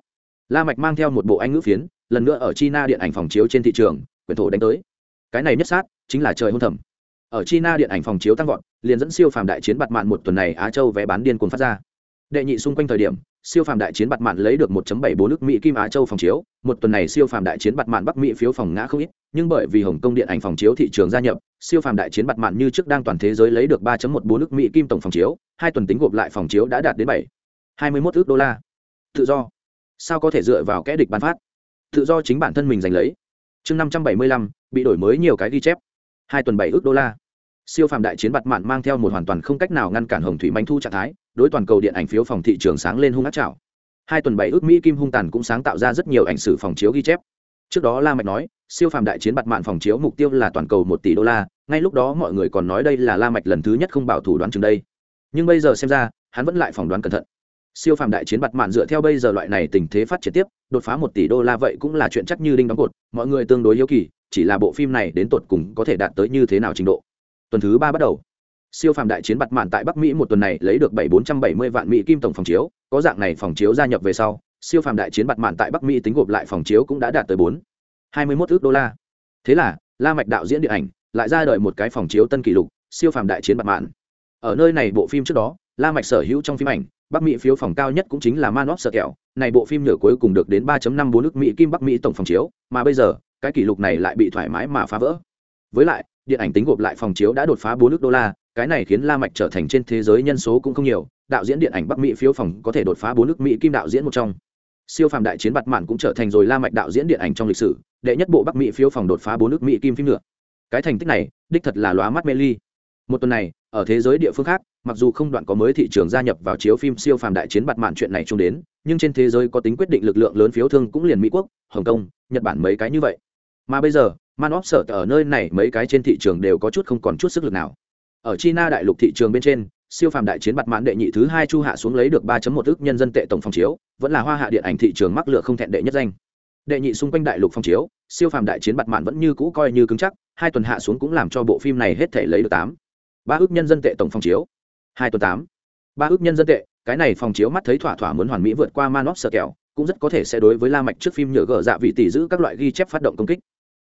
La mạch mang theo một bộ anh ngữ phiến, lần nữa ở china điện ảnh phòng chiếu trên thị trường quyền thổ đánh tới. Cái này nhất sát, chính là trời hôn thầm. Ở china điện ảnh phòng chiếu tăng vọt, liền dẫn siêu phàm đại chiến bặt mạn một tuần này á châu vé bán điên cuồng phát ra. Đệ nhị xung quanh thời điểm siêu phàm đại chiến bạt mạn lấy được 1.74 nước Mỹ Kim Á Châu phòng chiếu, một tuần này siêu phàm đại chiến bạt mạn Bắc Mỹ phiếu phòng ngã không ít, nhưng bởi vì Hồng Kông điện ảnh phòng chiếu thị trường gia nhập, siêu phàm đại chiến bạt mạn như trước đang toàn thế giới lấy được 3.14 nước Mỹ Kim tổng phòng chiếu, hai tuần tính gộp lại phòng chiếu đã đạt đến 7 21 ức đô la. Tự do. Sao có thể dựa vào kẻ địch ban phát? Tự do chính bản thân mình giành lấy. Chương 575, bị đổi mới nhiều cái ghi chép. Hai tuần 7 ức đô la siêu phàm đại chiến bạt mạn mang theo một hoàn toàn không cách nào ngăn cản hồng thủy manh thu trạng thái đối toàn cầu điện ảnh phiếu phòng thị trường sáng lên hung ác chảo. hai tuần bảy ước mỹ kim hung tàn cũng sáng tạo ra rất nhiều ảnh sử phòng chiếu ghi chép. Trước đó la mạch nói, siêu phàm đại chiến bạt mạng phòng chiếu mục tiêu là toàn cầu một tỷ đô la, ngay lúc đó mọi người còn nói đây là la mạch lần thứ nhất không bảo thủ đoán chừng đây. Nhưng bây giờ xem ra, hắn vẫn lại phỏng đoán cẩn thận. Siêu phàm đại chiến bạt mạng dựa theo bây giờ loại này tình thế phát triển tiếp, đột phá một tỷ đô la vậy cũng là chuyện chắc như đinh đóng cột, mọi người tương đối yếu kỳ, chỉ là bộ phim này đến tột cùng có thể đạt tới như thế nào trình độ. Tuần thứ ba bắt đầu siêu phàm đại chiến bặt mạn tại bắc mỹ một tuần này lấy được bảy bốn trăm bảy mươi vạn mỹ kim tổng phòng chiếu, có dạng này phòng chiếu gia nhập về sau, siêu phàm đại chiến bặt mạn tại bắc mỹ tính gộp lại phòng chiếu cũng đã đạt tới bốn hai mươi mốt ước đô la. Thế là, la mạch đạo diễn điện ảnh lại ra đời một cái phòng chiếu tân kỷ lục, siêu phàm đại chiến bặt mạn. Ở nơi này bộ phim trước đó, la mạch sở hữu trong phim ảnh, bắc mỹ phiếu phòng cao nhất cũng chính là man of sợ kẹo này bộ phim nửa cuối cùng được đến 3.54 nước mỹ kim bắc mỹ tổng phòng chiếu, mà bây giờ, cái kỷ lục này lại bị thoải mái mà phá vỡ. Với lại, điện ảnh tính gộp lại phòng chiếu đã đột phá bốn nước đô la cái này khiến la mạch trở thành trên thế giới nhân số cũng không nhiều, đạo diễn điện ảnh bắc mỹ phiếu phòng có thể đột phá bốn nước mỹ kim đạo diễn một trong. Siêu phàm đại chiến bạt mạn cũng trở thành rồi la mạch đạo diễn điện ảnh trong lịch sử, đệ nhất bộ bắc mỹ phiếu phòng đột phá bốn nước mỹ kim phim nữa. Cái thành tích này, đích thật là lóa mắt mê ly. Một tuần này, ở thế giới địa phương khác, mặc dù không đoạn có mới thị trường gia nhập vào chiếu phim siêu phàm đại chiến bạt mạn chuyện này chung đến, nhưng trên thế giới có tính quyết định lực lượng lớn phiếu thương cũng liền mỹ quốc, hồng kông, nhật bản mấy cái như vậy. Mà bây giờ, man of sở ở nơi này mấy cái trên thị trường đều có chút không còn chút sức lực nào ở china đại lục thị trường bên trên, siêu phàm đại chiến bặt mãn đệ nhị thứ hai chu hạ xuống lấy được 3.1 ức nhân dân tệ tổng phòng chiếu, vẫn là hoa hạ điện ảnh thị trường mắc lựa không thẹn đệ nhất danh. Đệ nhị xung quanh đại lục phòng chiếu, siêu phàm đại chiến bặt mãn vẫn như cũ coi như cứng chắc, hai tuần hạ xuống cũng làm cho bộ phim này hết thể lấy được tám. Ba ước nhân dân tệ tổng phòng chiếu. Hai tuần tám. Ba ước nhân dân tệ, cái này phòng chiếu mắt thấy thỏa thỏa muốn hoàn mỹ vượt qua manos of kẹo cũng rất có thể sẽ đối với la mạch trước phim nhựa gỡ dạ vị tỷ giữ các loại ghi chép phát động công kích.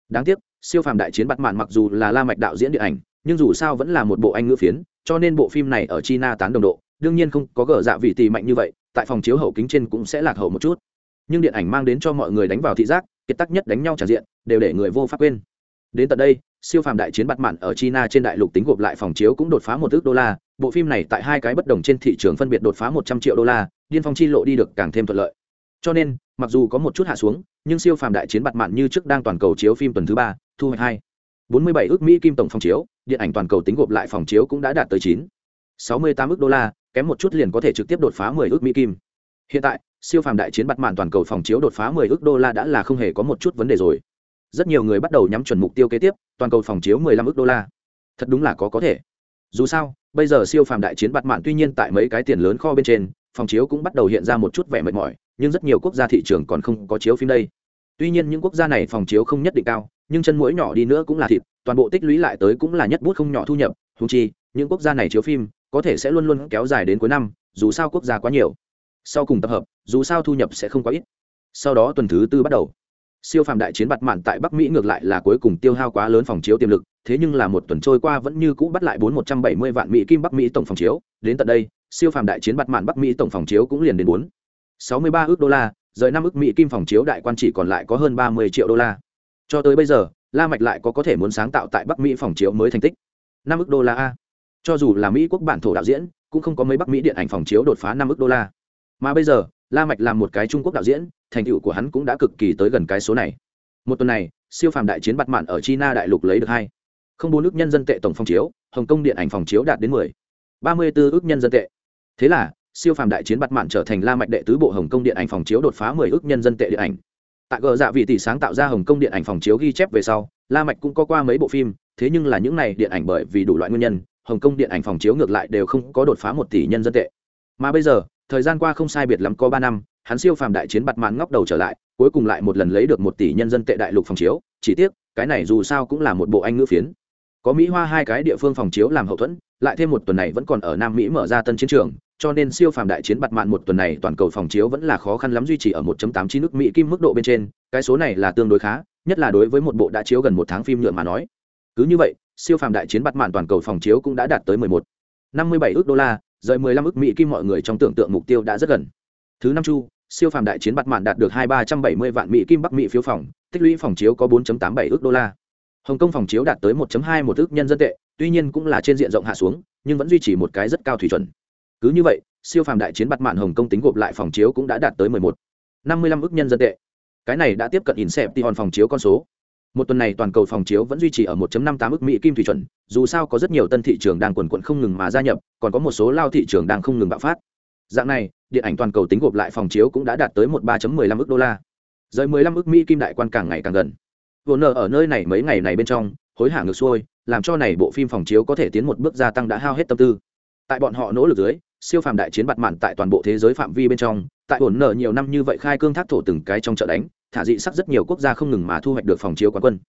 Đáng tiếc, siêu phàm đại chiến bắt mạn mặc dù là la mạch đạo diễn điện ảnh nhưng dù sao vẫn là một bộ anh ngữ phiến, cho nên bộ phim này ở china tán đồng độ, đương nhiên không có gờ dạ vị tỷ mạnh như vậy, tại phòng chiếu hậu kính trên cũng sẽ lạc hậu một chút. Nhưng điện ảnh mang đến cho mọi người đánh vào thị giác, kiệt tác nhất đánh nhau tràn diện, đều để người vô pháp quên. Đến tận đây, siêu phàm đại chiến bắt mạn ở china trên đại lục tính gộp lại phòng chiếu cũng đột phá một ước đô la, bộ phim này tại hai cái bất đồng trên thị trường phân biệt đột phá một trăm triệu đô la, điên phong chi lộ đi được càng thêm thuận lợi. Cho nên, mặc dù có một chút hạ xuống, nhưng siêu phàm đại chiến bắt mạn như trước đang toàn cầu chiếu phim tuần thứ ba, thu hoạch hai. Bốn mươi bảy ước mỹ kim tổng phòng chiếu điện ảnh toàn cầu tính gộp lại phòng chiếu cũng đã đạt tới chín. Sáu mươi tám ước đô la, kém một chút liền có thể trực tiếp đột phá mười ước mỹ kim. Hiện tại, siêu phàm đại chiến bắt mạn toàn cầu phòng chiếu đột phá mười ước đô la đã là không hề có một chút vấn đề rồi. Rất nhiều người bắt đầu nhắm chuẩn mục tiêu kế tiếp, toàn cầu phòng chiếu mười lăm ước đô la. Thật đúng là có có thể. Dù sao, bây giờ siêu phàm đại chiến bắt mạn tuy nhiên tại mấy cái tiền lớn kho bên trên, phòng chiếu cũng bắt đầu hiện ra một chút vẻ mệt mỏi, nhưng rất nhiều quốc gia thị trường còn không có chiếu phim đây. Tuy nhiên những quốc gia này phòng chiếu không nhất định cao nhưng chân mũi nhỏ đi nữa cũng là thịt, toàn bộ tích lũy lại tới cũng là nhất bút không nhỏ thu nhập. Thú chi, những quốc gia này chiếu phim, có thể sẽ luôn luôn kéo dài đến cuối năm, dù sao quốc gia quá nhiều. Sau cùng tập hợp, dù sao thu nhập sẽ không quá ít. Sau đó tuần thứ tư bắt đầu. Siêu phàm đại chiến bặt mạn tại bắc mỹ ngược lại là cuối cùng tiêu hao quá lớn phòng chiếu tiềm lực, thế nhưng là một tuần trôi qua vẫn như cũ bắt lại bốn một trăm bảy mươi vạn mỹ kim bắc mỹ tổng phòng chiếu. Đến tận đây, siêu phàm đại chiến bặt mạn bắc mỹ tổng phòng chiếu cũng liền đến bốn 63 ước đô la, rời năm ước mỹ kim phòng chiếu đại quan chỉ còn lại có hơn 30 triệu đô la cho tới bây giờ, la mạch lại có có thể muốn sáng tạo tại bắc mỹ phòng chiếu mới thành tích. Năm ức đô la a. Cho dù là mỹ quốc bản thổ đạo diễn, cũng không có mấy bắc mỹ điện ảnh phòng chiếu đột phá năm ức đô la. Mà bây giờ, la mạch làm một cái trung quốc đạo diễn, thành tựu của hắn cũng đã cực kỳ tới gần cái số này. Một tuần này, siêu phàm đại chiến bạt mạn ở china đại lục lấy được hai. Không bốn ước nhân dân tệ tổng phòng chiếu, hồng kông điện ảnh phòng chiếu đạt đến mười. Ba mươi bốn ước nhân dân tệ. Thế là, siêu phàm đại chiến bắt mạn trở thành la mạch đệ tứ bộ hồng kông điện ảnh phòng chiếu đột phá 10 ước nhân dân tệ điện ảnh tại gờ dạ vị tỷ sáng tạo ra hồng kông điện ảnh phòng chiếu ghi chép về sau, la mạch cũng có qua mấy bộ phim, thế nhưng là những này điện ảnh bởi vì đủ loại nguyên nhân, hồng kông điện ảnh phòng chiếu ngược lại đều không có đột phá một tỷ nhân dân tệ. Mà bây giờ, thời gian qua không sai biệt lắm có ba năm, hắn siêu phàm đại chiến bạt mạn ngóc đầu trở lại, cuối cùng lại một lần lấy được một tỷ nhân dân tệ đại lục phòng chiếu, chỉ tiếc, cái này dù sao cũng là một bộ anh ngữ phiến. Có mỹ hoa hai cái địa phương phòng chiếu làm hậu thuẫn, lại thêm một tuần này vẫn còn ở nam mỹ mở ra tân chiến trường cho nên siêu phàm đại chiến bặt mạn một tuần này toàn cầu phòng chiếu vẫn là khó khăn lắm duy trì ở 1.89 nước Mỹ kim mức độ bên trên, cái số này là tương đối khá, nhất là đối với một bộ đã chiếu gần một tháng phim nhựa mà nói. Cứ như vậy, siêu phàm đại chiến bặt mạn toàn cầu phòng chiếu cũng đã đạt tới 11 57 ức đô la, rời 15 ức Mỹ kim mọi người trong tưởng tượng mục tiêu đã rất gần. thứ năm chu siêu phàm đại chiến bạt mạn đạt được hai ba trăm bảy mươi vạn mỹ kim bắc mỹ phiếu phòng tích lũy phòng chiếu có 4.87 ước đô la hồng kông phòng chiếu đạt tới 1.2 một ước nhân dân tệ tuy nhiên cũng là trên diện rộng hạ xuống nhưng vẫn duy trì một cái rất cao thủy chuẩn cứ như vậy, siêu phàm đại chiến bặt mạn hồng công tính gộp lại phòng chiếu cũng đã đạt tới 11 55 ước nhân dân tệ. Cái này đã tiếp cận in xẹp ti hòn phòng chiếu con số. Một tuần này toàn cầu phòng chiếu vẫn duy trì ở 1.58 ức mỹ kim thủy chuẩn, dù sao có rất nhiều tân thị trường đang quần quận không ngừng mà gia nhập, còn có một số lao thị trường đang không ngừng bạo phát. Dạng này, điện ảnh toàn cầu tính gộp lại phòng chiếu cũng đã đạt tới một ba mười lăm đô la. Rời mười lăm ước mỹ kim đại quan càng ngày càng gần. Vô nợ ở nơi này mấy ngày này bên trong, hối hả ngược xuôi, làm cho này bộ phim phòng chiếu có thể tiến một bước gia tăng đã hao hết tâm tư. Tại bọn họ nỗ lực dưới siêu phàm đại chiến bạt mạn tại toàn bộ thế giới phạm vi bên trong, tại ổn nợ nhiều năm như vậy khai cương thác thổ từng cái trong chợ đánh, thả dị sắc rất nhiều quốc gia không ngừng mà thu hoạch được phòng chiếu quán quân.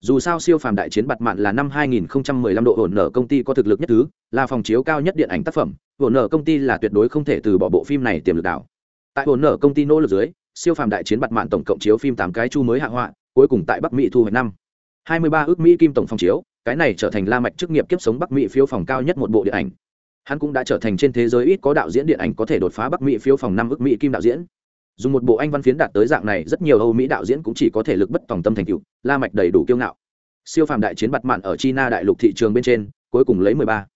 Dù sao siêu phàm đại chiến bạt mạn là năm 2015 độ ổn nợ công ty có thực lực nhất thứ, là phòng chiếu cao nhất điện ảnh tác phẩm, ổn nợ công ty là tuyệt đối không thể từ bỏ bộ phim này tiềm lực đảo. Tại ổn nợ công ty nỗ lực dưới, siêu phàm đại chiến bạt mạn tổng cộng chiếu phim tám cái chu mới hạ họa, cuối cùng tại bắc mỹ thu hoạch năm. 23 ước mỹ kim tổng phòng chiếu, cái này trở thành la mạch chức nghiệp kiếp sống bắc mỹ phiếu phòng cao nhất một bộ điện ảnh hắn cũng đã trở thành trên thế giới ít có đạo diễn điện ảnh có thể đột phá bắc mỹ phiếu phòng năm ước mỹ kim đạo diễn. Dùng một bộ anh văn phiến đạt tới dạng này, rất nhiều âu mỹ đạo diễn cũng chỉ có thể lực bất tòng tâm thành cựu la mạch đầy đủ kiêu ngạo. Siêu phàm đại chiến bặt mạn ở china đại lục thị trường bên trên, cuối cùng lấy 13.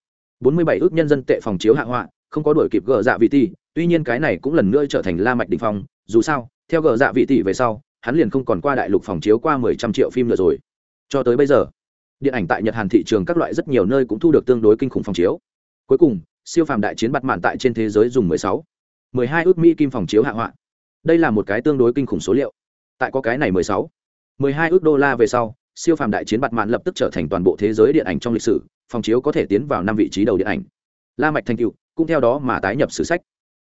47 ước nhân dân tệ phòng chiếu hạ họa, không có đuổi kịp gờ dạ vị tỷ, tuy nhiên cái này cũng lần nữa trở thành la mạch đỉnh phong, dù sao, theo gờ dạ vị tỷ về sau, hắn liền không còn qua đại lục phòng chiếu qua 10 trăm triệu phim nữa rồi. Cho tới bây giờ, điện ảnh tại nhật hàn thị trường các loại rất nhiều nơi cũng thu được tương đối kinh khủng phòng chiếu cuối cùng, siêu phàm đại chiến bặt mạn tại trên thế giới dùng 16. 12 ước mỹ kim phòng chiếu hạ họa đây là một cái tương đối kinh khủng số liệu tại có cái này 16. 12 ước đô la về sau, siêu phàm đại chiến bạt mạn lập tức trở thành toàn bộ thế giới điện ảnh trong lịch sử, phòng chiếu có thể tiến vào năm vị trí đầu điện ảnh la mạch thành cựu, cũng theo đó mà tái nhập sử sách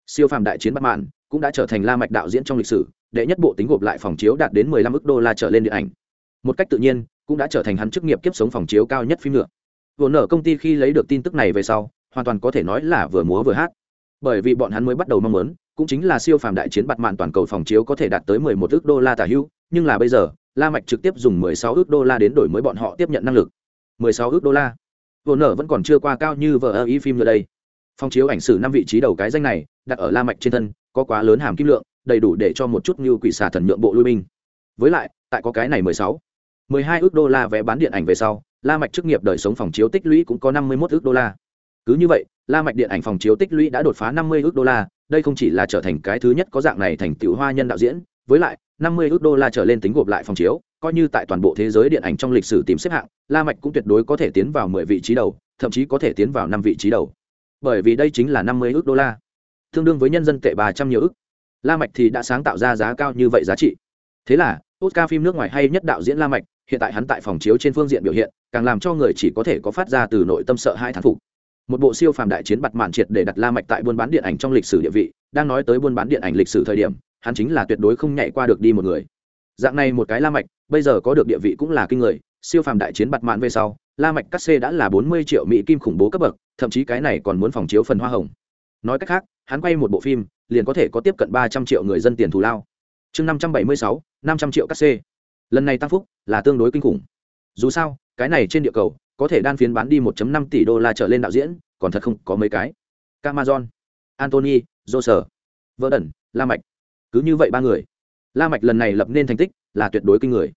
siêu phàm đại chiến bạt mạn cũng đã trở thành la mạch đạo diễn trong lịch sử, đệ nhất bộ tính gộp lại phòng chiếu đạt đến 15 ức đô la trở lên điện ảnh một cách tự nhiên, cũng đã trở thành hắn chức nghiệp kiếp sống phòng chiếu cao nhất phim nữa vừa nở công ty khi lấy được tin tức này về sau hoàn toàn có thể nói là vừa múa vừa hát bởi vì bọn hắn mới bắt đầu mong muốn cũng chính là siêu phàm đại chiến bạt mạn toàn cầu phòng chiếu có thể đạt tới 11 ước đô la tả hữu nhưng là bây giờ La Mạch trực tiếp dùng 16 ước đô la đến đổi mới bọn họ tiếp nhận năng lực. 16 ước đô la. Vô nở vẫn còn chưa qua cao như vở ý phim nữa đây. Phòng chiếu ảnh sử năm vị trí đầu cái danh này, đặt ở La Mạch trên thân, có quá lớn hàm kim lượng, đầy đủ để cho một chút như quỷ xà thần nhượng bộ lui binh. Với lại, tại có cái này 16, 12 ước đô la vé bán điện ảnh về sau, La Mạch chức nghiệp đời sống phòng chiếu tích lũy cũng có 51 ước đô la. Cứ như vậy, La Mạch điện ảnh phòng chiếu tích lũy đã đột phá 50 ước đô la, đây không chỉ là trở thành cái thứ nhất có dạng này thành tựu hoa nhân đạo diễn, với lại, 50 ước đô la trở lên tính gộp lại phòng chiếu, coi như tại toàn bộ thế giới điện ảnh trong lịch sử tìm xếp hạng, La Mạch cũng tuyệt đối có thể tiến vào 10 vị trí đầu, thậm chí có thể tiến vào 5 vị trí đầu. Bởi vì đây chính là 50 ước đô la, tương đương với nhân dân tệ 300 nhiều ức. La Mạch thì đã sáng tạo ra giá cao như vậy giá trị. Thế là, Oscar phim nước ngoài hay nhất đạo diễn La Mạch, hiện tại hắn tại phòng chiếu trên phương diện biểu hiện, càng làm cho người chỉ có thể có phát ra từ nội tâm sợ hãi thán phục. Một bộ siêu phàm đại chiến bật màn triệt để đặt La Mạch tại buôn bán điện ảnh trong lịch sử địa vị, đang nói tới buôn bán điện ảnh lịch sử thời điểm, hắn chính là tuyệt đối không nhảy qua được đi một người. Dạng này một cái la mạch bây giờ có được địa vị cũng là kinh người siêu phàm đại chiến bặt mạn về sau la mạch cắt xê đã là bốn mươi triệu mỹ kim khủng bố cấp bậc thậm chí cái này còn muốn phòng chiếu phần hoa hồng. Nói cách khác hắn quay một bộ phim liền có thể có tiếp cận ba trăm triệu người dân tiền thù lao. Chương năm trăm bảy mươi sáu năm trăm triệu cắt xê. Lần này tăng phúc là tương đối kinh khủng. Dù sao cái này trên địa cầu có thể đan phiến bán đi 1.5 tỷ đô la trở lên đạo diễn còn thật không có mấy cái. Amazon, Anthony, Joser, Verdon, La Mạch. Cứ như vậy ba người. La mạch lần này lập nên thành tích là tuyệt đối kinh người.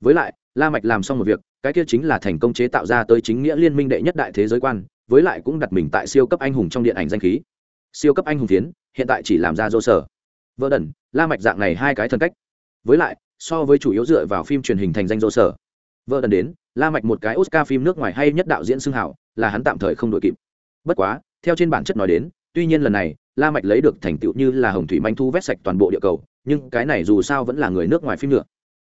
Với lại la mạch làm xong một việc cái kia chính là thành công chế tạo ra tới chính nghĩa liên minh đệ nhất đại thế giới quan với lại cũng đặt mình tại siêu cấp anh hùng trong điện ảnh danh khí. Siêu cấp anh hùng phiến hiện tại chỉ làm ra Joser, sở la mạch dạng này hai cái thân cách. Với lại so với chủ yếu dựa vào phim truyền hình thành danh Joser, vợ đần đến, la mạch một cái oscar phim nước ngoài hay nhất đạo diễn xưng hảo, là hắn tạm thời không đội kịp. Bất quá, theo trên bản chất nói đến, tuy nhiên lần này, la mạch lấy được thành tựu như là hồng thủy manh thu vét sạch toàn bộ địa cầu, nhưng cái này dù sao vẫn là người nước ngoài phim nữa.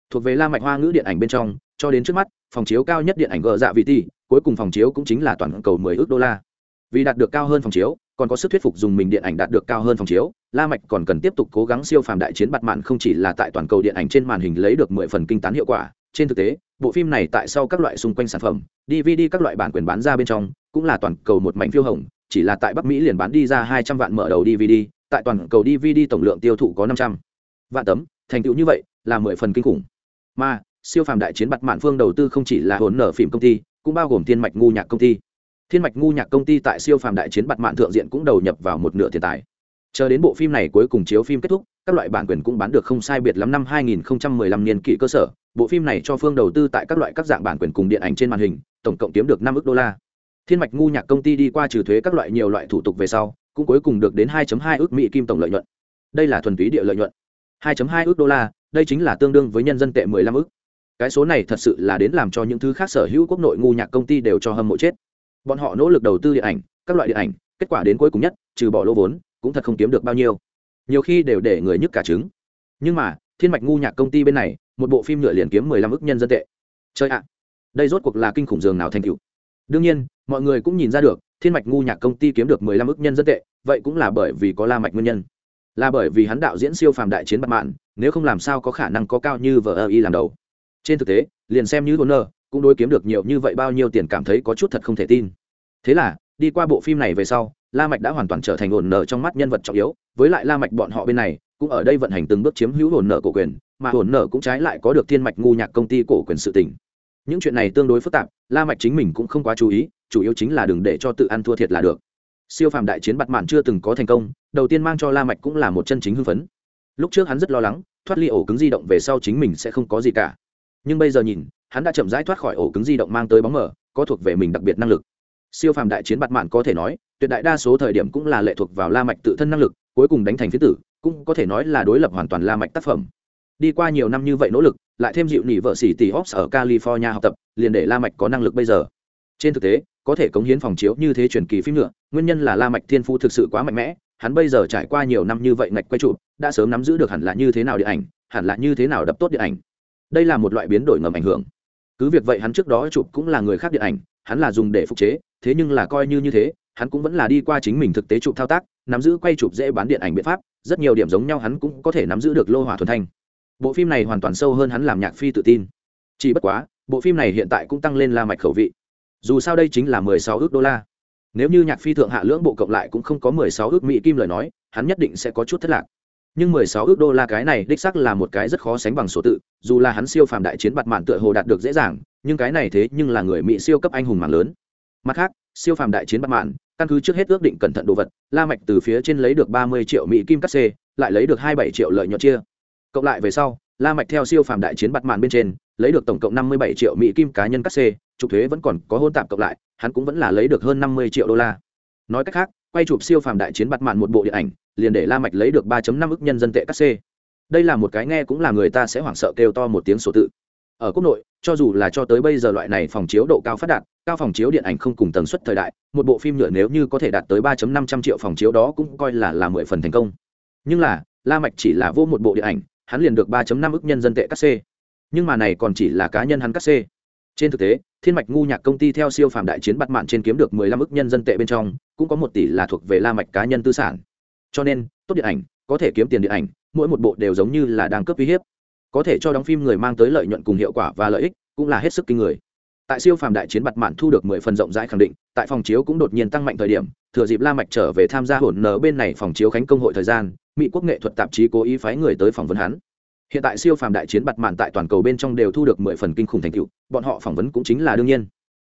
Thuộc về la mạch hoa ngữ điện ảnh bên trong, cho đến trước mắt, phòng chiếu cao nhất điện ảnh gờ dạ vị ti cuối cùng phòng chiếu cũng chính là toàn cầu 10 ước đô la. Vì đạt được cao hơn phòng chiếu, còn có sức thuyết phục dùng mình điện ảnh đạt được cao hơn phòng chiếu, la mạch còn cần tiếp tục cố gắng siêu phàm đại chiến bạt mạn không chỉ là tại toàn cầu điện ảnh trên màn hình lấy được 10 phần kinh tán hiệu quả trên thực tế, bộ phim này tại sau các loại xung quanh sản phẩm dvd các loại bản quyền bán ra bên trong, cũng là toàn cầu một mảnh phiêu hồng, chỉ là tại bắc mỹ liền bán đi ra 200 vạn mở đầu dvd tại toàn cầu dvd tổng lượng tiêu thụ có 500 vạn tấm, thành tựu như vậy là mười phần kinh khủng. Mà, siêu phàm đại chiến bặt mạn phương đầu tư không chỉ là hồn nở phim công ty, cũng bao gồm thiên mạch ngu nhạc công ty. Thiên mạch ngu nhạc công ty tại siêu phàm đại chiến bặt mạn thượng diện cũng đầu nhập vào một nửa tiền tài. Chờ đến bộ phim này cuối cùng chiếu phim kết thúc, các loại bản quyền cũng bán được không sai biệt lắm năm 2015 niên kỷ cơ sở bộ phim này cho phương đầu tư tại các loại các dạng bản quyền cùng điện ảnh trên màn hình, tổng cộng kiếm được năm ước đô la. Thiên mạch ngu nhạc công ty đi qua trừ thuế các loại nhiều loại thủ tục về sau, cũng cuối cùng được đến 2.2 ước mỹ kim tổng lợi nhuận. Đây là thuần túy địa lợi nhuận. 2.2 ước đô la, đây chính là tương đương với nhân dân tệ 15 ước. Cái số này thật sự là đến làm cho những thứ khác sở hữu quốc nội ngu nhạc công ty đều cho hâm mộ chết. Bọn họ nỗ lực đầu tư điện ảnh, các loại điện ảnh, kết quả đến cuối cùng nhất, trừ bỏ lỗ vốn, cũng thật không kiếm được bao nhiêu. Nhiều khi đều để người nhức cả trứng. Nhưng mà, thiên mạch ngu nhạc công ty bên này một bộ phim nhựa liền kiếm mười lăm ức nhân dân tệ. Chơi ạ, đây rốt cuộc là kinh khủng dường nào thành cựu đương nhiên, mọi người cũng nhìn ra được, thiên mạch ngu nhạc công ty kiếm được mười lăm ức nhân dân tệ, vậy cũng là bởi vì có la mạch nguyên nhân. Là bởi vì hắn đạo diễn siêu phàm đại chiến bất mạn nếu không làm sao có khả năng có cao như vờ ơ y làm đầu. Trên thực tế, liền xem như honor cũng đối kiếm được nhiều như vậy bao nhiêu tiền cảm thấy có chút thật không thể tin. Thế là, đi qua bộ phim này về sau, la mạch đã hoàn toàn trở thành ổn nợ trong mắt nhân vật trọng yếu, với lại la mạch bọn họ bên này, cũng ở đây vận hành từng bước chiếm hữu hồn nợ cổ quyền mà hồn nợ cũng trái lại có được thiên mạch ngu nhạc công ty cổ quyền sự tình. Những chuyện này tương đối phức tạp, la mạch chính mình cũng không quá chú ý, chủ yếu chính là đừng để cho tự ăn thua thiệt là được. Siêu phàm đại chiến bạt mạn chưa từng có thành công, đầu tiên mang cho la mạch cũng là một chân chính hưng phấn. Lúc trước hắn rất lo lắng, thoát ly ổ cứng di động về sau chính mình sẽ không có gì cả. Nhưng bây giờ nhìn, hắn đã chậm rãi thoát khỏi ổ cứng di động mang tới bóng mở có thuộc về mình đặc biệt năng lực. Siêu phàm đại chiến bạt mạn có thể nói, tuyệt đại đa số thời điểm cũng là lệ thuộc vào la mạch tự thân năng lực, cuối cùng đánh thành phía tử, cũng có thể nói là đối lập hoàn toàn la mạch tác phẩm đi qua nhiều năm như vậy nỗ lực, lại thêm dịu nỉ vợ xỉ tỷ Ops ở California học tập, liền để la mạch có năng lực bây giờ. Trên thực tế, có thể cống hiến phòng chiếu như thế truyền kỳ phim nữa, nguyên nhân là la mạch thiên phu thực sự quá mạnh mẽ, hắn bây giờ trải qua nhiều năm như vậy ngạch quay chụp, đã sớm nắm giữ được hẳn là như thế nào điện ảnh, hẳn là như thế nào đập tốt điện ảnh. Đây là một loại biến đổi ngầm ảnh hưởng. Cứ việc vậy hắn trước đó chụp cũng là người khác điện ảnh, hắn là dùng để phục chế, thế nhưng là coi như như thế, hắn cũng vẫn là đi qua chính mình thực tế chụp thao tác, nắm giữ quay chụp dễ bán điện ảnh biện pháp, rất nhiều điểm giống nhau hắn cũng có thể nắm giữ được lô hỏa thuần thanh bộ phim này hoàn toàn sâu hơn hắn làm nhạc phi tự tin. Chỉ bất quá, bộ phim này hiện tại cũng tăng lên la mạch khẩu vị. Dù sao đây chính là mười sáu ước đô la. Nếu như nhạc phi thượng hạ lưỡng bộ cộng lại cũng không có mười sáu ước mỹ kim lời nói, hắn nhất định sẽ có chút thất lạc. Nhưng mười sáu ước đô la cái này đích xác là một cái rất khó sánh bằng số tự, dù là hắn siêu phàm đại chiến bạt mạn tựa hồ đạt được dễ dàng, nhưng cái này thế nhưng là người mỹ siêu cấp anh hùng mạng lớn. Mặt khác, siêu phàm đại chiến bạt mạn, căn cứ trước hết ước định cẩn thận đồ vật, la mạch từ phía trên lấy được ba mươi triệu mỹ kim cắt xê, lại lấy được hai bảy triệu lợi nhuận chia cộng lại về sau, la mạch theo siêu phàm đại chiến bạt màn bên trên, lấy được tổng cộng năm mươi bảy triệu mỹ kim cá nhân cắt xê, trục thuế vẫn còn có hôn tạm cộng lại, hắn cũng vẫn là lấy được hơn năm mươi triệu đô la. Nói cách khác, quay chụp siêu phàm đại chiến bạt màn một bộ điện ảnh, liền để la mạch lấy được 3 năm ức nhân dân tệ cắt xê. Đây là một cái nghe cũng là người ta sẽ hoảng sợ kêu to một tiếng số tự. Ở quốc nội, cho dù là cho tới bây giờ loại này phòng chiếu độ cao phát đạt, cao phòng chiếu điện ảnh không cùng tần suất thời đại, một bộ phim nhựa nếu như có thể đạt tới 3 năm trăm triệu phòng chiếu đó cũng coi là là mười phần thành công. Nhưng là, la mạch chỉ là vô một bộ điện ảnh hắn liền được 3 năm ức nhân dân tệ cắt xê. Nhưng mà này còn chỉ là cá nhân hắn cắt xê. Trên thực tế, thiên mạch ngu nhạc công ty theo siêu phàm đại chiến bắt mạn trên kiếm được 15 ức nhân dân tệ bên trong, cũng có một tỷ là thuộc về la mạch cá nhân tư sản. Cho nên, tốt điện ảnh, có thể kiếm tiền điện ảnh, mỗi một bộ đều giống như là đang cướp uy hiếp. Có thể cho đóng phim người mang tới lợi nhuận cùng hiệu quả và lợi ích, cũng là hết sức kinh người. Tại siêu phàm đại chiến bặt mạn thu được mười phần rộng rãi khẳng định, tại phòng chiếu cũng đột nhiên tăng mạnh thời điểm, thừa dịp la mạch trở về tham gia hỗn nở bên này phòng chiếu khánh công hội thời gian mỹ quốc nghệ thuật tạp chí cố ý phái người tới phỏng vấn hắn. Hiện tại siêu phàm đại chiến bặt mạn tại toàn cầu bên trong đều thu được mười phần kinh khủng thành tựu, bọn họ phỏng vấn cũng chính là đương nhiên.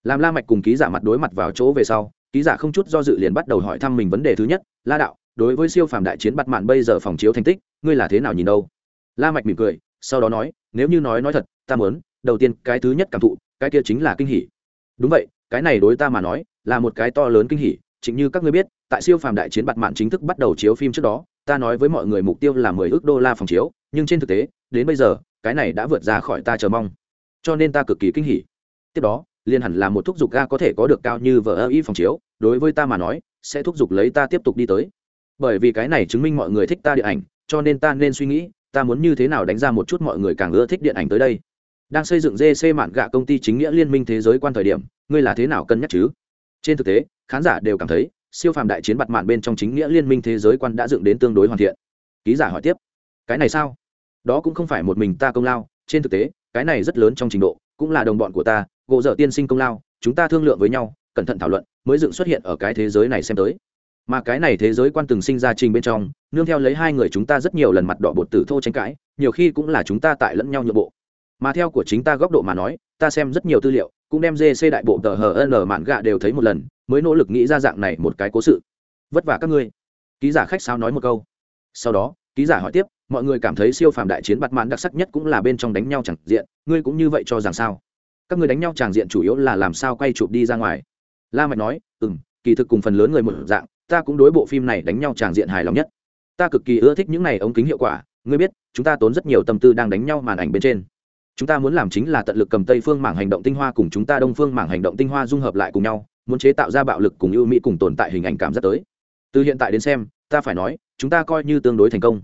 Làm la mạch cùng ký giả mặt đối mặt vào chỗ về sau, ký giả không chút do dự liền bắt đầu hỏi thăm mình vấn đề thứ nhất, la đạo, đối với siêu phàm đại chiến bắt mạn bây giờ phòng chiếu thành tích, ngươi là thế nào nhìn đâu? La mạch mỉm cười, sau đó nói, nếu như nói nói thật, ta muốn, đầu tiên cái thứ nhất cảm thụ, cái kia chính là kinh hỉ. Đúng vậy, cái này đối ta mà nói, là một cái to lớn kinh hỉ, chính như các ngươi biết, tại siêu phàm đại chiến bặt mạn chính thức bắt đầu chiếu phim trước đó ta nói với mọi người mục tiêu là mười ước đô la phòng chiếu, nhưng trên thực tế, đến bây giờ, cái này đã vượt ra khỏi ta chờ mong. Cho nên ta cực kỳ kinh hỉ. Tiếp đó liên hẳn là một thúc giục ga có thể có được cao như vợ ơ y phòng chiếu, đối với ta mà nói, sẽ thúc giục lấy ta tiếp tục đi tới. Bởi vì cái này chứng minh mọi người thích ta điện ảnh, cho nên ta nên suy nghĩ, ta muốn như thế nào đánh ra một chút mọi người càng ưa thích điện ảnh tới đây. Đang xây dựng gc mạn gạ công ty chính nghĩa liên minh thế giới quan thời điểm, ngươi là thế nào cân nhắc chứ? Trên thực tế, khán giả đều cảm thấy siêu phàm đại chiến bặt mạn bên trong chính nghĩa liên minh thế giới quan đã dựng đến tương đối hoàn thiện. Ký giả hỏi tiếp, cái này sao? Đó cũng không phải một mình ta công lao, trên thực tế, cái này rất lớn trong trình độ, cũng là đồng bọn của ta gộ dở tiên sinh công lao, chúng ta thương lượng với nhau, cẩn thận thảo luận, mới dựng xuất hiện ở cái thế giới này xem tới. Mà cái này thế giới quan từng sinh ra trình bên trong, nương theo lấy hai người chúng ta rất nhiều lần mặt đỏ bột tử thô tranh cãi, nhiều khi cũng là chúng ta tại lẫn nhau nhượng bộ. Mà theo của chính ta góc độ mà nói, ta xem rất nhiều tư liệu, cũng đem dc đại bộ tờ hn mạn gạ đều thấy một lần mới nỗ lực nghĩ ra dạng này một cái cố sự. Vất vả các ngươi. Ký giả khách sao nói một câu. Sau đó, ký giả hỏi tiếp, mọi người cảm thấy siêu phàm đại chiến bặt mãn đặc sắc nhất cũng là bên trong đánh nhau chẳng diện, ngươi cũng như vậy cho rằng sao? Các người đánh nhau tràng diện chủ yếu là làm sao quay chụp đi ra ngoài. La mạch nói ừ m kỳ thực cùng phần lớn người một dạng, ta cũng đối bộ phim này đánh nhau tràng diện hài lòng nhất. Ta cực kỳ ưa thích những này ống kính hiệu quả, ngươi biết, chúng ta tốn rất nhiều tâm tư đang đánh nhau màn ảnh bên trên. Chúng ta muốn làm chính là tận lực cầm tây phương mảng hành động tinh hoa cùng chúng ta đông phương mảng hành động tinh hoa dung hợp lại cùng nhau muốn chế tạo ra bạo lực cùng ưu mỹ cùng tồn tại hình ảnh cảm giác tới. Từ hiện tại đến xem, ta phải nói, chúng ta coi như tương đối thành công.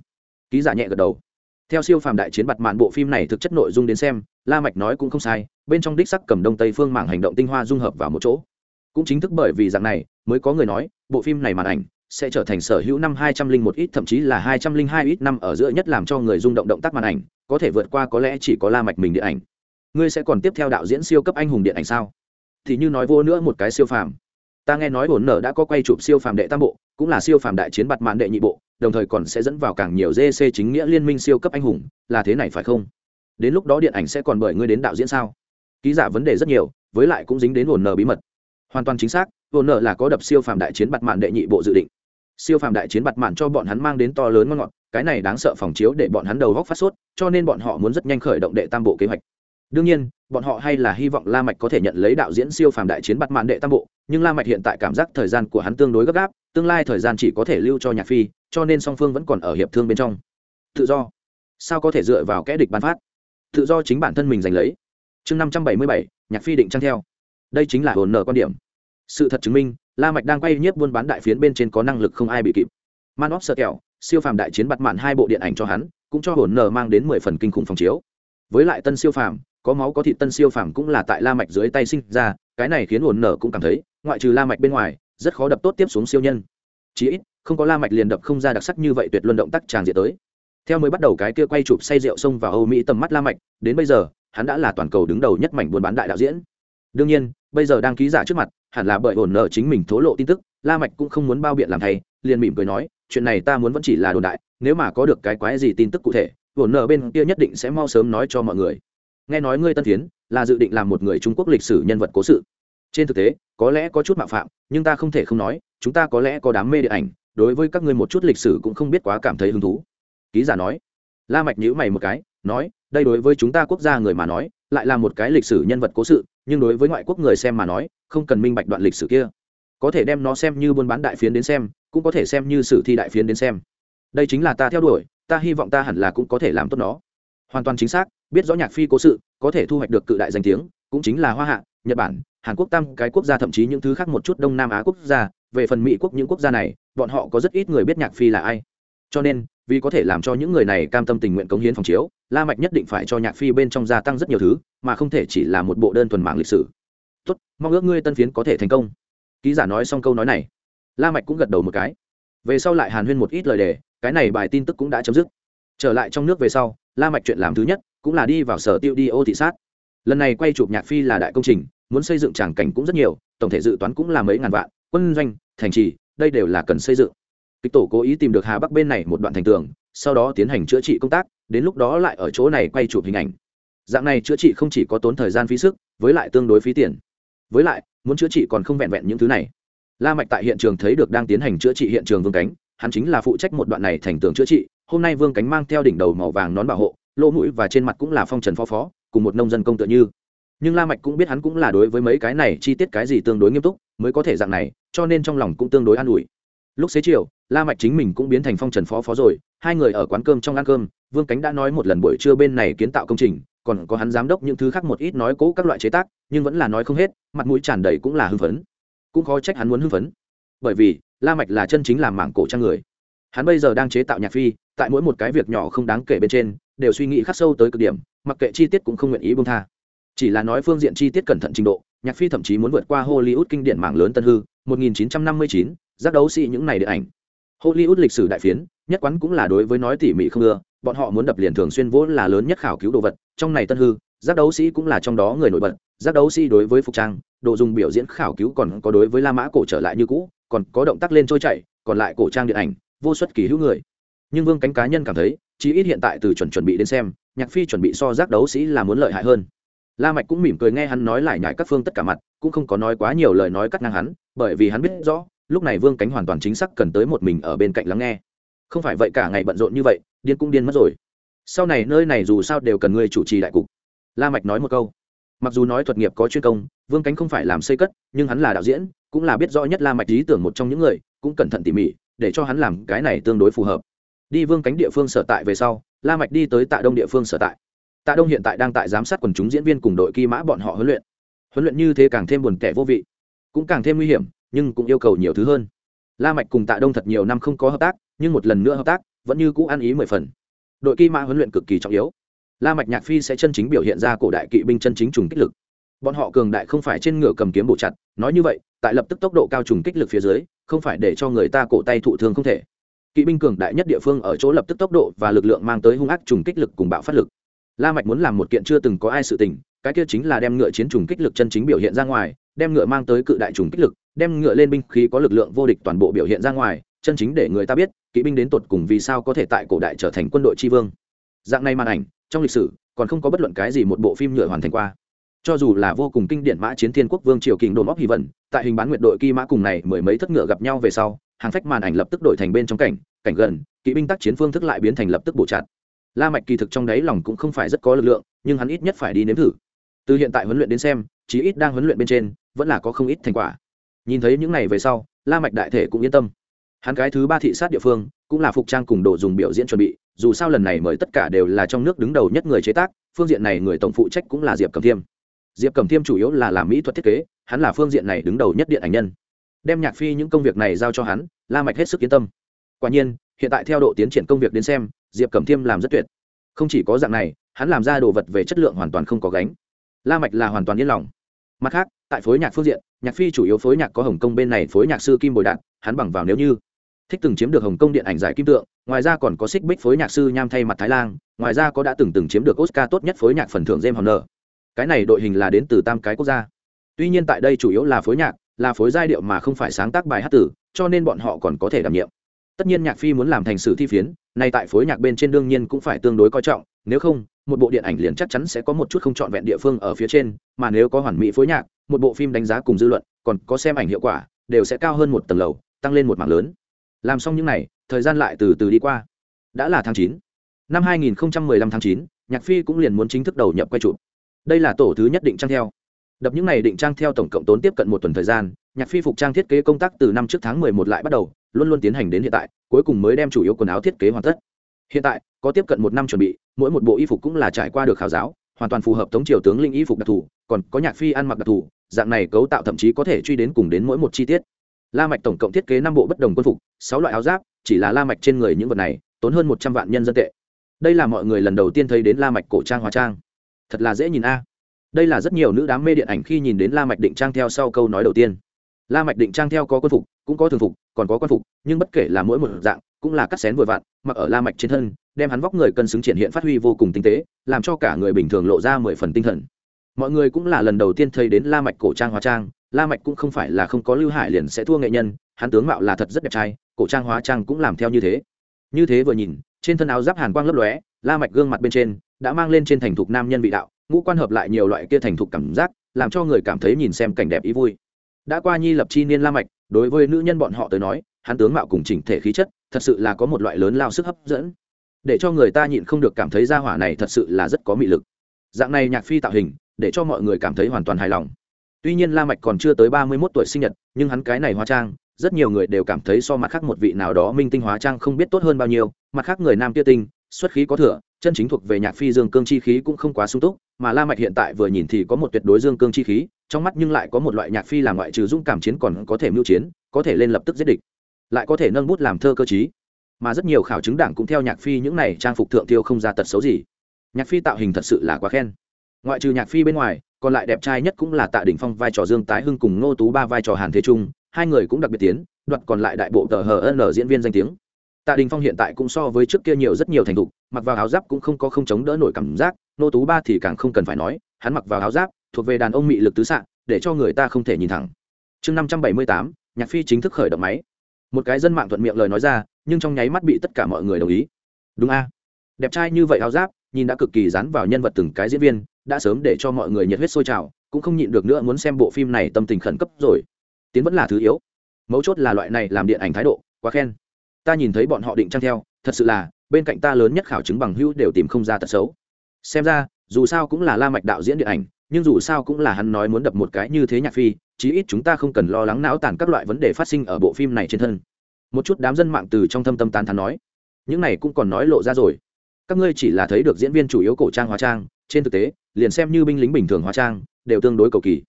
Ký giả nhẹ gật đầu. Theo siêu phàm đại chiến bặt mạn bộ phim này thực chất nội dung đến xem, la mạch nói cũng không sai, bên trong đích sắc cầm đông tây phương mảng hành động tinh hoa dung hợp vào một chỗ. Cũng chính thức bởi vì dạng này, mới có người nói, bộ phim này màn ảnh sẽ trở thành sở hữu năm hai trăm linh một ít, thậm chí là hai trăm linh hai ít năm ở giữa nhất làm cho người rung động động tác màn ảnh, có thể vượt qua có lẽ chỉ có la mạch mình điện ảnh. Ngươi sẽ còn tiếp theo đạo diễn siêu cấp anh hùng điện ảnh sao? Thì như nói vô nữa một cái siêu phàm. Ta nghe nói bổn nở đã có quay chụp siêu phàm đệ tam bộ, cũng là siêu phàm đại chiến bạt mạn đệ nhị bộ, đồng thời còn sẽ dẫn vào càng nhiều dc chính nghĩa liên minh siêu cấp anh hùng, là thế này phải không? Đến lúc đó điện ảnh sẽ còn bởi ngươi đến đạo diễn sao? Ký giả vấn đề rất nhiều, với lại cũng dính đến bổn nở bí mật. Hoàn toàn chính xác bổn nở là có đập siêu phàm đại chiến bạt mạn đệ nhị bộ dự định. Siêu phàm đại chiến bạt mạn cho bọn hắn mang đến to lớn ngon ngọt, cái này đáng sợ phòng chiếu để bọn hắn đầu góc phát sốt, cho nên bọn họ muốn rất nhanh khởi động đệ tam bộ kế hoạch đương nhiên, bọn họ hay là hy vọng la mạch có thể nhận lấy đạo diễn siêu phàm đại chiến bắt mạn đệ tam bộ, nhưng la mạch hiện tại cảm giác thời gian của hắn tương đối gấp gáp, tương lai thời gian chỉ có thể lưu cho nhạc phi, cho nên song phương vẫn còn ở hiệp thương bên trong. Tự do. Sao có thể dựa vào kẽ địch ban phát? Tự do chính bản thân mình giành lấy. Chương năm trăm bảy mươi bảy, nhạc phi định trang theo. Đây chính là hồn nở quan điểm. Sự thật chứng minh, la mạch đang quay nhiếp buôn bán đại phiến bên trên có năng lực không ai bị kịp. Man óp sợ kẹo siêu phàm đại chiến bắt mạn hai bộ điện ảnh cho hắn, cũng cho hồn nở mang đến mười phần kinh khủng phòng chiếu. Với lại tân siêu phàm có máu có thịt tân siêu phàm cũng là tại la mạch dưới tay sinh ra, cái này khiến ổn nở cũng cảm thấy, ngoại trừ la mạch bên ngoài, rất khó đập tốt tiếp xuống siêu nhân. Chí ít, không có la mạch liền đập không ra đặc sắc như vậy tuyệt luân động tác tràng diện tới. Theo mới bắt đầu cái kia quay chụp say rượu xông vào âu mỹ tầm mắt la mạch, đến bây giờ, hắn đã là toàn cầu đứng đầu nhất mảnh buôn bán đại đạo diễn. Đương nhiên, bây giờ đang ký giả trước mặt, hẳn là bởi ổn nở chính mình thố lộ tin tức, la mạch cũng không muốn bao biện làm thay, liền mỉm cười nói, chuyện này ta muốn vẫn chỉ là đồn đại, nếu mà có được cái quái gì tin tức cụ thể, ổn nở bên kia nhất định sẽ mau sớm nói cho mọi người nghe nói ngươi tân tiến là dự định làm một người trung quốc lịch sử nhân vật cố sự. Trên thực tế, có lẽ có chút mạo phạm, nhưng ta không thể không nói, chúng ta có lẽ có đám mê điện ảnh, đối với các ngươi một chút lịch sử cũng không biết quá cảm thấy hứng thú. Ký giả nói. La mạch nhíu mày một cái, nói, đây đối với chúng ta quốc gia người mà nói, lại là một cái lịch sử nhân vật cố sự, nhưng đối với ngoại quốc người xem mà nói, không cần minh bạch đoạn lịch sử kia. Có thể đem nó xem như buôn bán đại phiến đến xem, cũng có thể xem như sử thi đại phiến đến xem. Đây chính là ta theo đuổi, ta hy vọng ta hẳn là cũng có thể làm tốt nó. Hoàn toàn chính xác biết rõ nhạc phi cố sự, có thể thu hoạch được cự đại danh tiếng, cũng chính là hoa hạ, nhật bản, hàn quốc tam cái quốc gia, thậm chí những thứ khác một chút đông nam á quốc gia. Về phần mỹ quốc những quốc gia này, bọn họ có rất ít người biết nhạc phi là ai. Cho nên, vì có thể làm cho những người này cam tâm tình nguyện cống hiến phòng chiếu, la mạch nhất định phải cho nhạc phi bên trong gia tăng rất nhiều thứ, mà không thể chỉ là một bộ đơn thuần mạng lịch sử. Tốt, mong ước ngươi tân phiến có thể thành công. Ký giả nói xong câu nói này, la mạch cũng gật đầu một cái. Về sau lại hàn huyên một ít lời đề, cái này bài tin tức cũng đã chấm dứt. Trở lại trong nước về sau, la mạch chuyện làm thứ nhất cũng là đi vào sở tiêu đi ô thị sát. Lần này quay chụp nhạc phi là đại công trình, muốn xây dựng tràng cảnh cũng rất nhiều, tổng thể dự toán cũng là mấy ngàn vạn, quân doanh, thành trì, đây đều là cần xây dựng. Kịch tổ cố ý tìm được hà bắc bên này một đoạn thành tường, sau đó tiến hành chữa trị công tác, đến lúc đó lại ở chỗ này quay chụp hình ảnh. Dạng này chữa trị không chỉ có tốn thời gian phí sức, với lại tương đối phí tiền. Với lại, muốn chữa trị còn không vẹn vẹn những thứ này. La mạch tại hiện trường thấy được đang tiến hành chữa trị hiện trường vương cánh, hắn chính là phụ trách một đoạn này thành tường chữa trị, hôm nay vương cánh mang theo đỉnh đầu màu vàng nón bảo hộ lỗ mũi và trên mặt cũng là phong trần phó phó, cùng một nông dân công tựa như. Nhưng la mạch cũng biết hắn cũng là đối với mấy cái này chi tiết cái gì tương đối nghiêm túc, mới có thể dạng này, cho nên trong lòng cũng tương đối an ủi. Lúc xế chiều, la mạch chính mình cũng biến thành phong trần phó phó rồi, hai người ở quán cơm trong ăn cơm, vương cánh đã nói một lần buổi trưa bên này kiến tạo công trình, còn có hắn giám đốc những thứ khác một ít nói cố các loại chế tác, nhưng vẫn là nói không hết, mặt mũi tràn đầy cũng là hưng phấn. Cũng khó trách hắn muốn hưng phấn. Bởi vì, la mạch là chân chính làm mảng cổ trang người. Hắn bây giờ đang chế tạo nhạc phi, tại mỗi một cái việc nhỏ không đáng kể bên trên đều suy nghĩ khắc sâu tới cực điểm mặc kệ chi tiết cũng không nguyện ý bông tha. Chỉ là nói phương diện chi tiết cẩn thận trình độ nhạc phi thậm chí muốn vượt qua hollywood kinh điển mạng lớn tân hư 1959, giác đấu sĩ những này điện ảnh. Hollywood lịch sử đại phiến nhất quán cũng là đối với nói tỉ mỉ không ưa bọn họ muốn đập liền thường xuyên vốn là lớn nhất khảo cứu đồ vật trong này tân hư giác đấu sĩ cũng là trong đó người nổi bật giác đấu sĩ đối với phục trang đồ dùng biểu diễn khảo cứu còn có đối với la mã cổ trở lại như cũ còn có động tác lên trôi chảy còn lại cổ trang điện ảnh vô suất kỳ hữu người nhưng vương cánh cá nhân cảm thấy, chí ít hiện tại từ chuẩn chuẩn bị đến xem, nhạc phi chuẩn bị so giác đấu sĩ là muốn lợi hại hơn. La mạch cũng mỉm cười nghe hắn nói lại nhải các phương tất cả mặt, cũng không có nói quá nhiều lời nói cắt ngang hắn, bởi vì hắn biết rõ, lúc này vương cánh hoàn toàn chính xác cần tới một mình ở bên cạnh lắng nghe. Không phải vậy cả ngày bận rộn như vậy, điên cũng điên mất rồi. Sau này nơi này dù sao đều cần người chủ trì đại cục. La mạch nói một câu. Mặc dù nói thuật nghiệp có chuyên công, vương cánh không phải làm xây cất, nhưng hắn là đạo diễn, cũng là biết rõ nhất la mạch ý tưởng một trong những người, cũng cẩn thận tỉ mỉ, để cho hắn làm cái này tương đối phù hợp đi vương cánh địa phương sở tại về sau, la mạch đi tới tạ đông địa phương sở tại. Tạ đông hiện tại đang tại giám sát quần chúng diễn viên cùng đội kỳ mã bọn họ huấn luyện. Huấn luyện như thế càng thêm buồn kẻ vô vị, cũng càng thêm nguy hiểm, nhưng cũng yêu cầu nhiều thứ hơn. La mạch cùng tạ đông thật nhiều năm không có hợp tác, nhưng một lần nữa hợp tác, vẫn như cũ ăn ý mười phần. Đội kỳ mã huấn luyện cực kỳ trọng yếu. La mạch nhạc phi sẽ chân chính biểu hiện ra cổ đại kỵ binh chân chính trùng kích lực. Bọn họ cường đại không phải trên ngựa cầm kiếm bổ chặt, nói như vậy, tại lập tức tốc độ cao trùng kích lực phía dưới, không phải để cho người ta cổ tay thụ thương không thể kỵ binh cường đại nhất địa phương ở chỗ lập tức tốc độ và lực lượng mang tới hung ác trùng kích lực cùng bạo phát lực. La mạch muốn làm một kiện chưa từng có ai sự tình, cái kia chính là đem ngựa chiến trùng kích lực chân chính biểu hiện ra ngoài, đem ngựa mang tới cự đại trùng kích lực, đem ngựa lên binh khí có lực lượng vô địch toàn bộ biểu hiện ra ngoài, chân chính để người ta biết, kỵ binh đến tột cùng vì sao có thể tại cổ đại trở thành quân đội tri vương. Dạng này màn ảnh, trong lịch sử, còn không có bất luận cái gì một bộ phim nhựa hoàn thành qua. Cho dù là vô cùng kinh điển mã chiến thiên quốc vương triều kình đồn óc hy vẩn tại hình bán nguyệt đội kỳ mã cùng này mười mấy thất ngựa gặp nhau về sau hàng phách màn ảnh lập tức đổi thành bên trong cảnh cảnh gần, kỵ binh tác chiến phương thức lại biến thành lập tức bổ chặt. La mạch kỳ thực trong đáy lòng cũng không phải rất có lực lượng, nhưng hắn ít nhất phải đi nếm thử. Từ hiện tại huấn luyện đến xem, chí ít đang huấn luyện bên trên, vẫn là có không ít thành quả. Nhìn thấy những này về sau, la mạch đại thể cũng yên tâm. Hắn cái thứ ba thị sát địa phương, cũng là phục trang cùng đồ dùng biểu diễn chuẩn bị, dù sao lần này mời tất cả đều là trong nước đứng đầu nhất người chế tác, phương diện này người tổng phụ trách cũng là diệp cẩm thiêm. Diệp cẩm thiêm chủ yếu là làm mỹ thuật thiết kế, hắn là phương diện này đứng đầu nhất điện ảnh nhân đem nhạc phi những công việc này giao cho hắn, la mạch hết sức yên tâm. Quả nhiên, hiện tại theo độ tiến triển công việc đến xem, diệp cẩm thiêm làm rất tuyệt. Không chỉ có dạng này, hắn làm ra đồ vật về chất lượng hoàn toàn không có gánh. La mạch là hoàn toàn yên lòng. Mặt khác, tại phối nhạc phương diện, nhạc phi chủ yếu phối nhạc có hồng kông bên này phối nhạc sư kim bồi đạt, hắn bằng vào nếu như thích từng chiếm được hồng kông điện ảnh giải kim tượng, ngoài ra còn có xích bích phối nhạc sư nham thay mặt thái lan ngoài ra có đã từng từng chiếm được oscar tốt nhất phối nhạc phần thưởng james horner. Cái này đội hình là đến từ tam cái quốc gia. Tuy nhiên tại đây chủ yếu là phối nhạc là phối giai điệu mà không phải sáng tác bài hát tử, cho nên bọn họ còn có thể đảm nhiệm. Tất nhiên nhạc phi muốn làm thành sử thi phiến, nay tại phối nhạc bên trên đương nhiên cũng phải tương đối coi trọng, nếu không, một bộ điện ảnh liền chắc chắn sẽ có một chút không trọn vẹn địa phương ở phía trên, mà nếu có hoàn mỹ phối nhạc, một bộ phim đánh giá cùng dư luận, còn có xem ảnh hiệu quả, đều sẽ cao hơn một tầng lầu, tăng lên một mảng lớn. Làm xong những n à y thời gian lại từ từ đi qua. Đã là tháng chín. Năm hai nghìn lăm tháng chín, nhạc phi cũng liền muốn chính thức đầu nhập quay chụp. Đây là tổ thứ nhất định trang theo đập những này định trang theo tổng cộng tốn tiếp cận một tuần thời gian, nhạc phi phục trang thiết kế công tác từ năm trước tháng mười một lại bắt đầu, luôn luôn tiến hành đến hiện tại, cuối cùng mới đem chủ yếu quần áo thiết kế hoàn tất. Hiện tại, có tiếp cận một năm chuẩn bị, mỗi một bộ y phục cũng là trải qua được khảo giáo, hoàn toàn phù hợp tống triều tướng linh y phục đặc thù, còn có nhạc phi ăn mặc đặc thù, dạng này cấu tạo thậm chí có thể truy đến cùng đến mỗi một chi tiết. La mạch tổng cộng thiết kế năm bộ bất đồng quân phục, sáu loại áo giáp, chỉ là la mạch trên người những vật này, tốn hơn một trăm vạn nhân dân tệ. Đây là mọi người lần đầu tiên thấy đến la mạch cổ trang hóa trang. Thật là dễ nhìn a đây là rất nhiều nữ đám mê điện ảnh khi nhìn đến la mạch định trang theo sau câu nói đầu tiên. La mạch định trang theo có quân phục, cũng có thường phục, còn có quân phục, nhưng bất kể là mỗi một dạng, cũng là cắt xén vừa vặn, mặc ở la mạch trên thân, đem hắn vóc người cân xứng triển hiện phát huy vô cùng tinh tế, làm cho cả người bình thường lộ ra mười phần tinh thần. Mọi người cũng là lần đầu tiên thấy đến la mạch cổ trang hóa trang, la mạch cũng không phải là không có lưu hải liền sẽ thua nghệ nhân, hắn tướng mạo là thật rất đẹp trai, cổ trang hóa trang cũng làm theo như thế. Như thế vừa nhìn, trên thân áo giáp hàn quang lấp lóe, la mạch gương mặt bên trên đã mang lên trên thành thục nam nhân vị đạo, ngũ quan hợp lại nhiều loại kia thành thục cảm giác, làm cho người cảm thấy nhìn xem cảnh đẹp ý vui. Đã qua nhi lập chi niên la mạch, đối với nữ nhân bọn họ tới nói, hắn tướng mạo cùng chỉnh thể khí chất, thật sự là có một loại lớn lao sức hấp dẫn. Để cho người ta nhịn không được cảm thấy gia hỏa này thật sự là rất có mị lực. Dạng này nhạc phi tạo hình, để cho mọi người cảm thấy hoàn toàn hài lòng. Tuy nhiên la mạch còn chưa tới ba mươi 31 tuổi sinh nhật, nhưng hắn cái này hóa trang, rất nhiều người đều cảm thấy so mặt khác một vị nào đó minh tinh hóa trang không biết tốt hơn bao nhiêu, mặt khác người nam kia tinh xuất khí có thừa, chân chính thuộc về nhạc phi dương cương chi khí cũng không quá sung túc, mà la mạch hiện tại vừa nhìn thì có một tuyệt đối dương cương chi khí, trong mắt nhưng lại có một loại nhạc phi làm ngoại trừ dũng cảm chiến còn có thể mưu chiến, có thể lên lập tức giết địch, lại có thể nâng bút làm thơ cơ trí mà rất nhiều khảo chứng đảng cũng theo nhạc phi những này trang phục thượng tiêu không ra tật xấu gì. Nhạc phi tạo hình thật sự là quá khen. Ngoại trừ nhạc phi bên ngoài, còn lại đẹp trai nhất cũng là tạ đỉnh phong vai trò dương tái hưng cùng ngô tú ba vai trò hàn thế trung, hai người cũng đặc biệt tiến, đoạt còn lại đại bộ tờ hờ n diễn viên danh tiếng tạ đình phong hiện tại cũng so với trước kia nhiều rất nhiều thành thục, mặc vào áo giáp cũng không có không chống đỡ nổi cảm giác, nô tú ba thì càng không cần phải nói, hắn mặc vào áo giáp, thuộc về đàn ông mị lực tứ xạ, để cho người ta không thể nhìn thẳng. Chương năm trăm bảy mươi tám, nhạc phi chính thức khởi động máy. Một cái dân mạng thuận miệng lời nói ra, nhưng trong nháy mắt bị tất cả mọi người đồng ý. Đúng a. Đẹp trai như vậy áo giáp, nhìn đã cực kỳ dán vào nhân vật từng cái diễn viên, đã sớm để cho mọi người nhiệt huyết sôi trào, cũng không nhịn được nữa muốn xem bộ phim này tâm tình khẩn cấp rồi. Tiến vẫn là thứ yếu. Mấu chốt là loại này làm điện ảnh thái độ, quá khen ta nhìn thấy bọn họ định trang theo, thật sự là, bên cạnh ta lớn nhất khảo chứng bằng hữu đều tìm không ra tật xấu. Xem ra, dù sao cũng là la mạch đạo diễn điện ảnh, nhưng dù sao cũng là hắn nói muốn đập một cái như thế nhạc phi, chí ít chúng ta không cần lo lắng não tàn các loại vấn đề phát sinh ở bộ phim này trên thân. Một chút đám dân mạng từ trong thâm tâm tán thán nói, những này cũng còn nói lộ ra rồi. Các ngươi chỉ là thấy được diễn viên chủ yếu cổ trang hóa trang, trên thực tế, liền xem như binh lính bình thường hóa trang, đều tương đối cầu kỳ.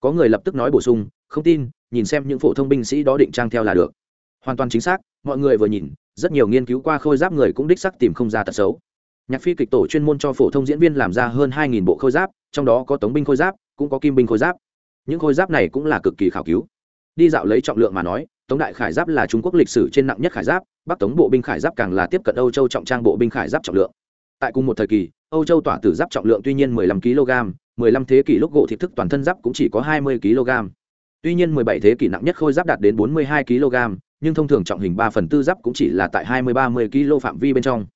Có người lập tức nói bổ sung, không tin, nhìn xem những phổ thông binh sĩ đó định trang theo là được hoàn toàn chính xác, mọi người vừa nhìn, rất nhiều nghiên cứu qua khôi giáp người cũng đích sắc tìm không ra tật xấu. Nhạc phi kịch tổ chuyên môn cho phổ thông diễn viên làm ra hơn hai bộ khôi giáp, trong đó có tống binh khôi giáp, cũng có kim binh khôi giáp. Những khôi giáp này cũng là cực kỳ khảo cứu. Đi dạo lấy trọng lượng mà nói, tống đại khải giáp là trung quốc lịch sử trên nặng nhất khải giáp, bắc tống bộ binh khải giáp càng là tiếp cận âu châu trọng trang bộ binh khải giáp trọng lượng. Tại cùng một thời kỳ, âu châu tỏa tử giáp trọng lượng tuy nhiên 15 kg 15 thế kỷ lúc gỗ thịt thức toàn thân giáp cũng chỉ có 20 kg. Tuy nhiên 17 thế kỷ nặng nhất khôi giáp đạt đến 42 kg nhưng thông thường trọng hình 3 phần tư giáp cũng chỉ là tại 20-30 kg phạm vi bên trong.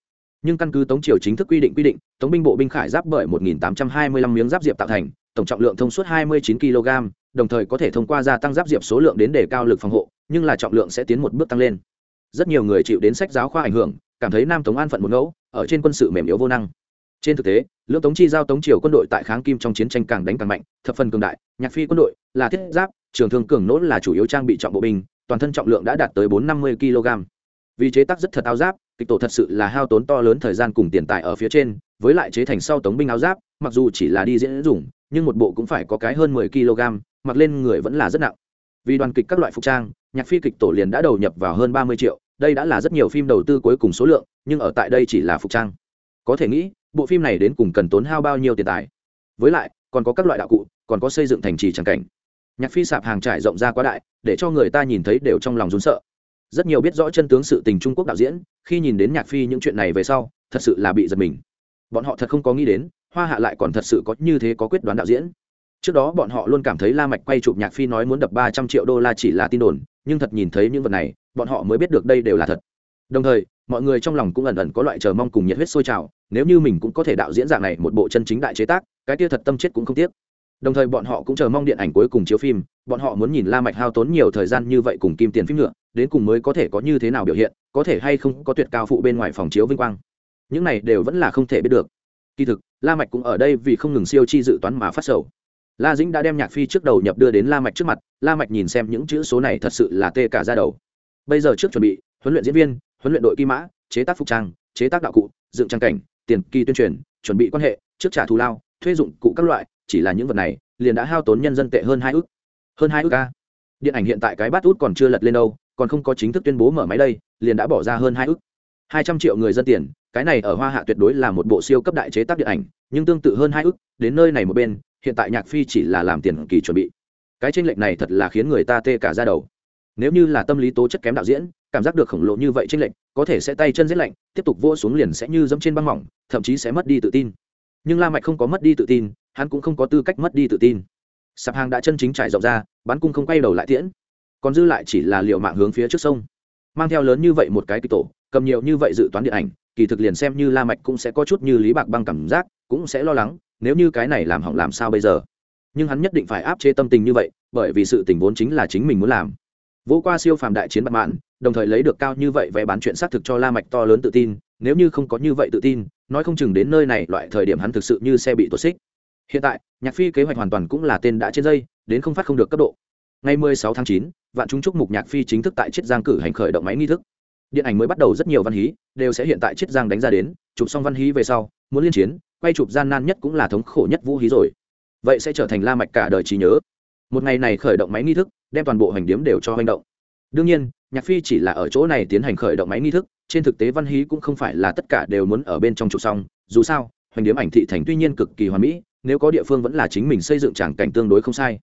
Nhưng căn cứ tống triều chính thức quy định quy định, tống binh bộ binh khải giáp bởi 1.825 miếng giáp diệp tạo thành, tổng trọng lượng thông suốt 29 kg đồng thời có thể thông qua gia tăng giáp diệp số lượng đến để cao lực phòng hộ, nhưng là trọng lượng sẽ tiến một bước tăng lên. Rất nhiều người chịu đến sách giáo khoa ảnh hưởng, cảm thấy nam tống an phận một ngẫu, ở trên quân sự mềm yếu vô năng. Trên thực tế, lưỡng tống chi giao tống triều quân đội tại kháng kim trong chiến tranh càng đánh càng mạnh, thập phần cường đại, nhạc phi quân đội là thiết giáp, trường thương cường nỗ là chủ yếu trang bị trọng bộ binh toàn thân trọng lượng đã đạt tới bốn năm mươi kg. Vì chế tác rất thật áo giáp, kịch tổ thật sự là hao tốn to lớn thời gian cùng tiền tài ở phía trên, với lại chế thành sau tống binh áo giáp, mặc dù chỉ là đi diễn dùng, nhưng một bộ cũng phải có cái hơn mười kg, mặc lên người vẫn là rất nặng. Vì đoàn kịch các loại phục trang, nhạc phi kịch tổ liền đã đầu nhập vào hơn ba mươi triệu, đây đã là rất nhiều phim đầu tư cuối cùng số lượng, nhưng ở tại đây chỉ là phục trang. Có thể nghĩ, bộ phim này đến cùng cần tốn hao bao nhiêu tiền tài. Với lại, còn có các loại đạo cụ, còn có xây dựng thành trì tràng cảnh nhạc phi sạp hàng trải rộng ra quá đại, để cho người ta nhìn thấy đều trong lòng rún sợ. Rất nhiều biết rõ chân tướng sự tình trung quốc đạo diễn, khi nhìn đến nhạc phi những chuyện này về sau, thật sự là bị giật mình. Bọn họ thật không có nghĩ đến, hoa hạ lại còn thật sự có như thế có quyết đoán đạo diễn. Trước đó bọn họ luôn cảm thấy la mạch quay chụp nhạc phi nói muốn đập ba trăm triệu đô la chỉ là tin đồn, nhưng thật nhìn thấy những vật này, bọn họ mới biết được đây đều là thật. Đồng thời, mọi người trong lòng cũng ẩn ẩn có loại chờ mong cùng nhiệt huyết sôi trào, nếu như mình cũng có thể đạo diễn dạng này một bộ chân chính đại chế tác, cái kia thật tâm chết cũng không tiếc đồng thời bọn họ cũng chờ mong điện ảnh cuối cùng chiếu phim, bọn họ muốn nhìn la mạch hao tốn nhiều thời gian như vậy cùng kim tiền phim nữa, đến cùng mới có thể có như thế nào biểu hiện, có thể hay không có tuyệt cao phụ bên ngoài phòng chiếu vinh quang. Những này đều vẫn là không thể biết được. Kỳ thực, la mạch cũng ở đây vì không ngừng siêu chi dự toán mà phát sầu. La dĩnh đã đem nhạc phi trước đầu nhập đưa đến la mạch trước mặt, la mạch nhìn xem những chữ số này thật sự là tê cả da đầu. Bây giờ trước chuẩn bị, huấn luyện diễn viên, huấn luyện đội kim mã, chế tác phục trang, chế tác đạo cụ, dựng trang cảnh, tiền kỳ tuyên truyền, chuẩn bị quan hệ, trước trả thù lao thuê dụng cụ các loại, chỉ là những vật này, liền đã hao tốn nhân dân tệ hơn hai ước hơn hai ước ca điện ảnh hiện tại cái bát út còn chưa lật lên đâu, còn không có chính thức tuyên bố mở máy đây, liền đã bỏ ra hơn hai ước hai trăm triệu người dân tiền, cái này ở hoa hạ tuyệt đối là một bộ siêu cấp đại chế tác điện ảnh, nhưng tương tự hơn hai ước đến nơi này một bên, hiện tại nhạc phi chỉ là làm tiền kỳ chuẩn bị. Cái tranh lệch này thật là khiến người ta tê cả ra đầu. Nếu như là tâm lý tố chất kém đạo diễn, cảm giác được khổng lồ như vậy tranh lệch, có thể sẽ tay chân rét lạnh, tiếp tục vô xuống liền sẽ như dẫm trên băng mỏng, thậm chí sẽ mất đi tự tin nhưng la mạch không có mất đi tự tin, hắn cũng không có tư cách mất đi tự tin. Sạp hàng đã chân chính trải rộng ra bắn cung không quay đầu lại tiễn. Còn dư lại chỉ là liệu mạng hướng phía trước sông. Mang theo lớn như vậy một cái kịch tổ, cầm nhiều như vậy dự toán điện ảnh, kỳ thực liền xem như la mạch cũng sẽ có chút như lý bạc băng cảm giác, cũng sẽ lo lắng, nếu như cái này làm hỏng làm sao bây giờ. Nhưng hắn nhất định phải áp chế tâm tình như vậy, bởi vì sự tình vốn chính là chính mình muốn làm. Vô qua siêu phàm đại chiến bạc mạn đồng thời lấy được cao như vậy vé bán chuyện xác thực cho la mạch to lớn tự tin, nếu như không có như vậy tự tin nói không chừng đến nơi này loại thời điểm hắn thực sự như xe bị tuột xích. Hiện tại nhạc phi kế hoạch hoàn toàn cũng là tên đã trên dây đến không phát không được cấp độ. Ngày 16 tháng 9, vạn chúng chúc mục nhạc phi chính thức tại chiết giang cử hành khởi động máy nghi thức. Điện ảnh mới bắt đầu rất nhiều văn hí đều sẽ hiện tại chiết giang đánh ra đến chụp xong văn hí về sau muốn liên chiến quay chụp gian nan nhất cũng là thống khổ nhất vũ hí rồi. Vậy sẽ trở thành la mạch cả đời trí nhớ. Một ngày này khởi động máy nghi thức đem toàn bộ hành điếm đều cho hành động. Đương nhiên nhạc phi chỉ là ở chỗ này tiến hành khởi động máy nghi thức trên thực tế văn hí cũng không phải là tất cả đều muốn ở bên trong trụ xong, dù sao, hoành điếm ảnh thị thành tuy nhiên cực kỳ hoàn mỹ, nếu có địa phương vẫn là chính mình xây dựng tràng cảnh tương đối không sai.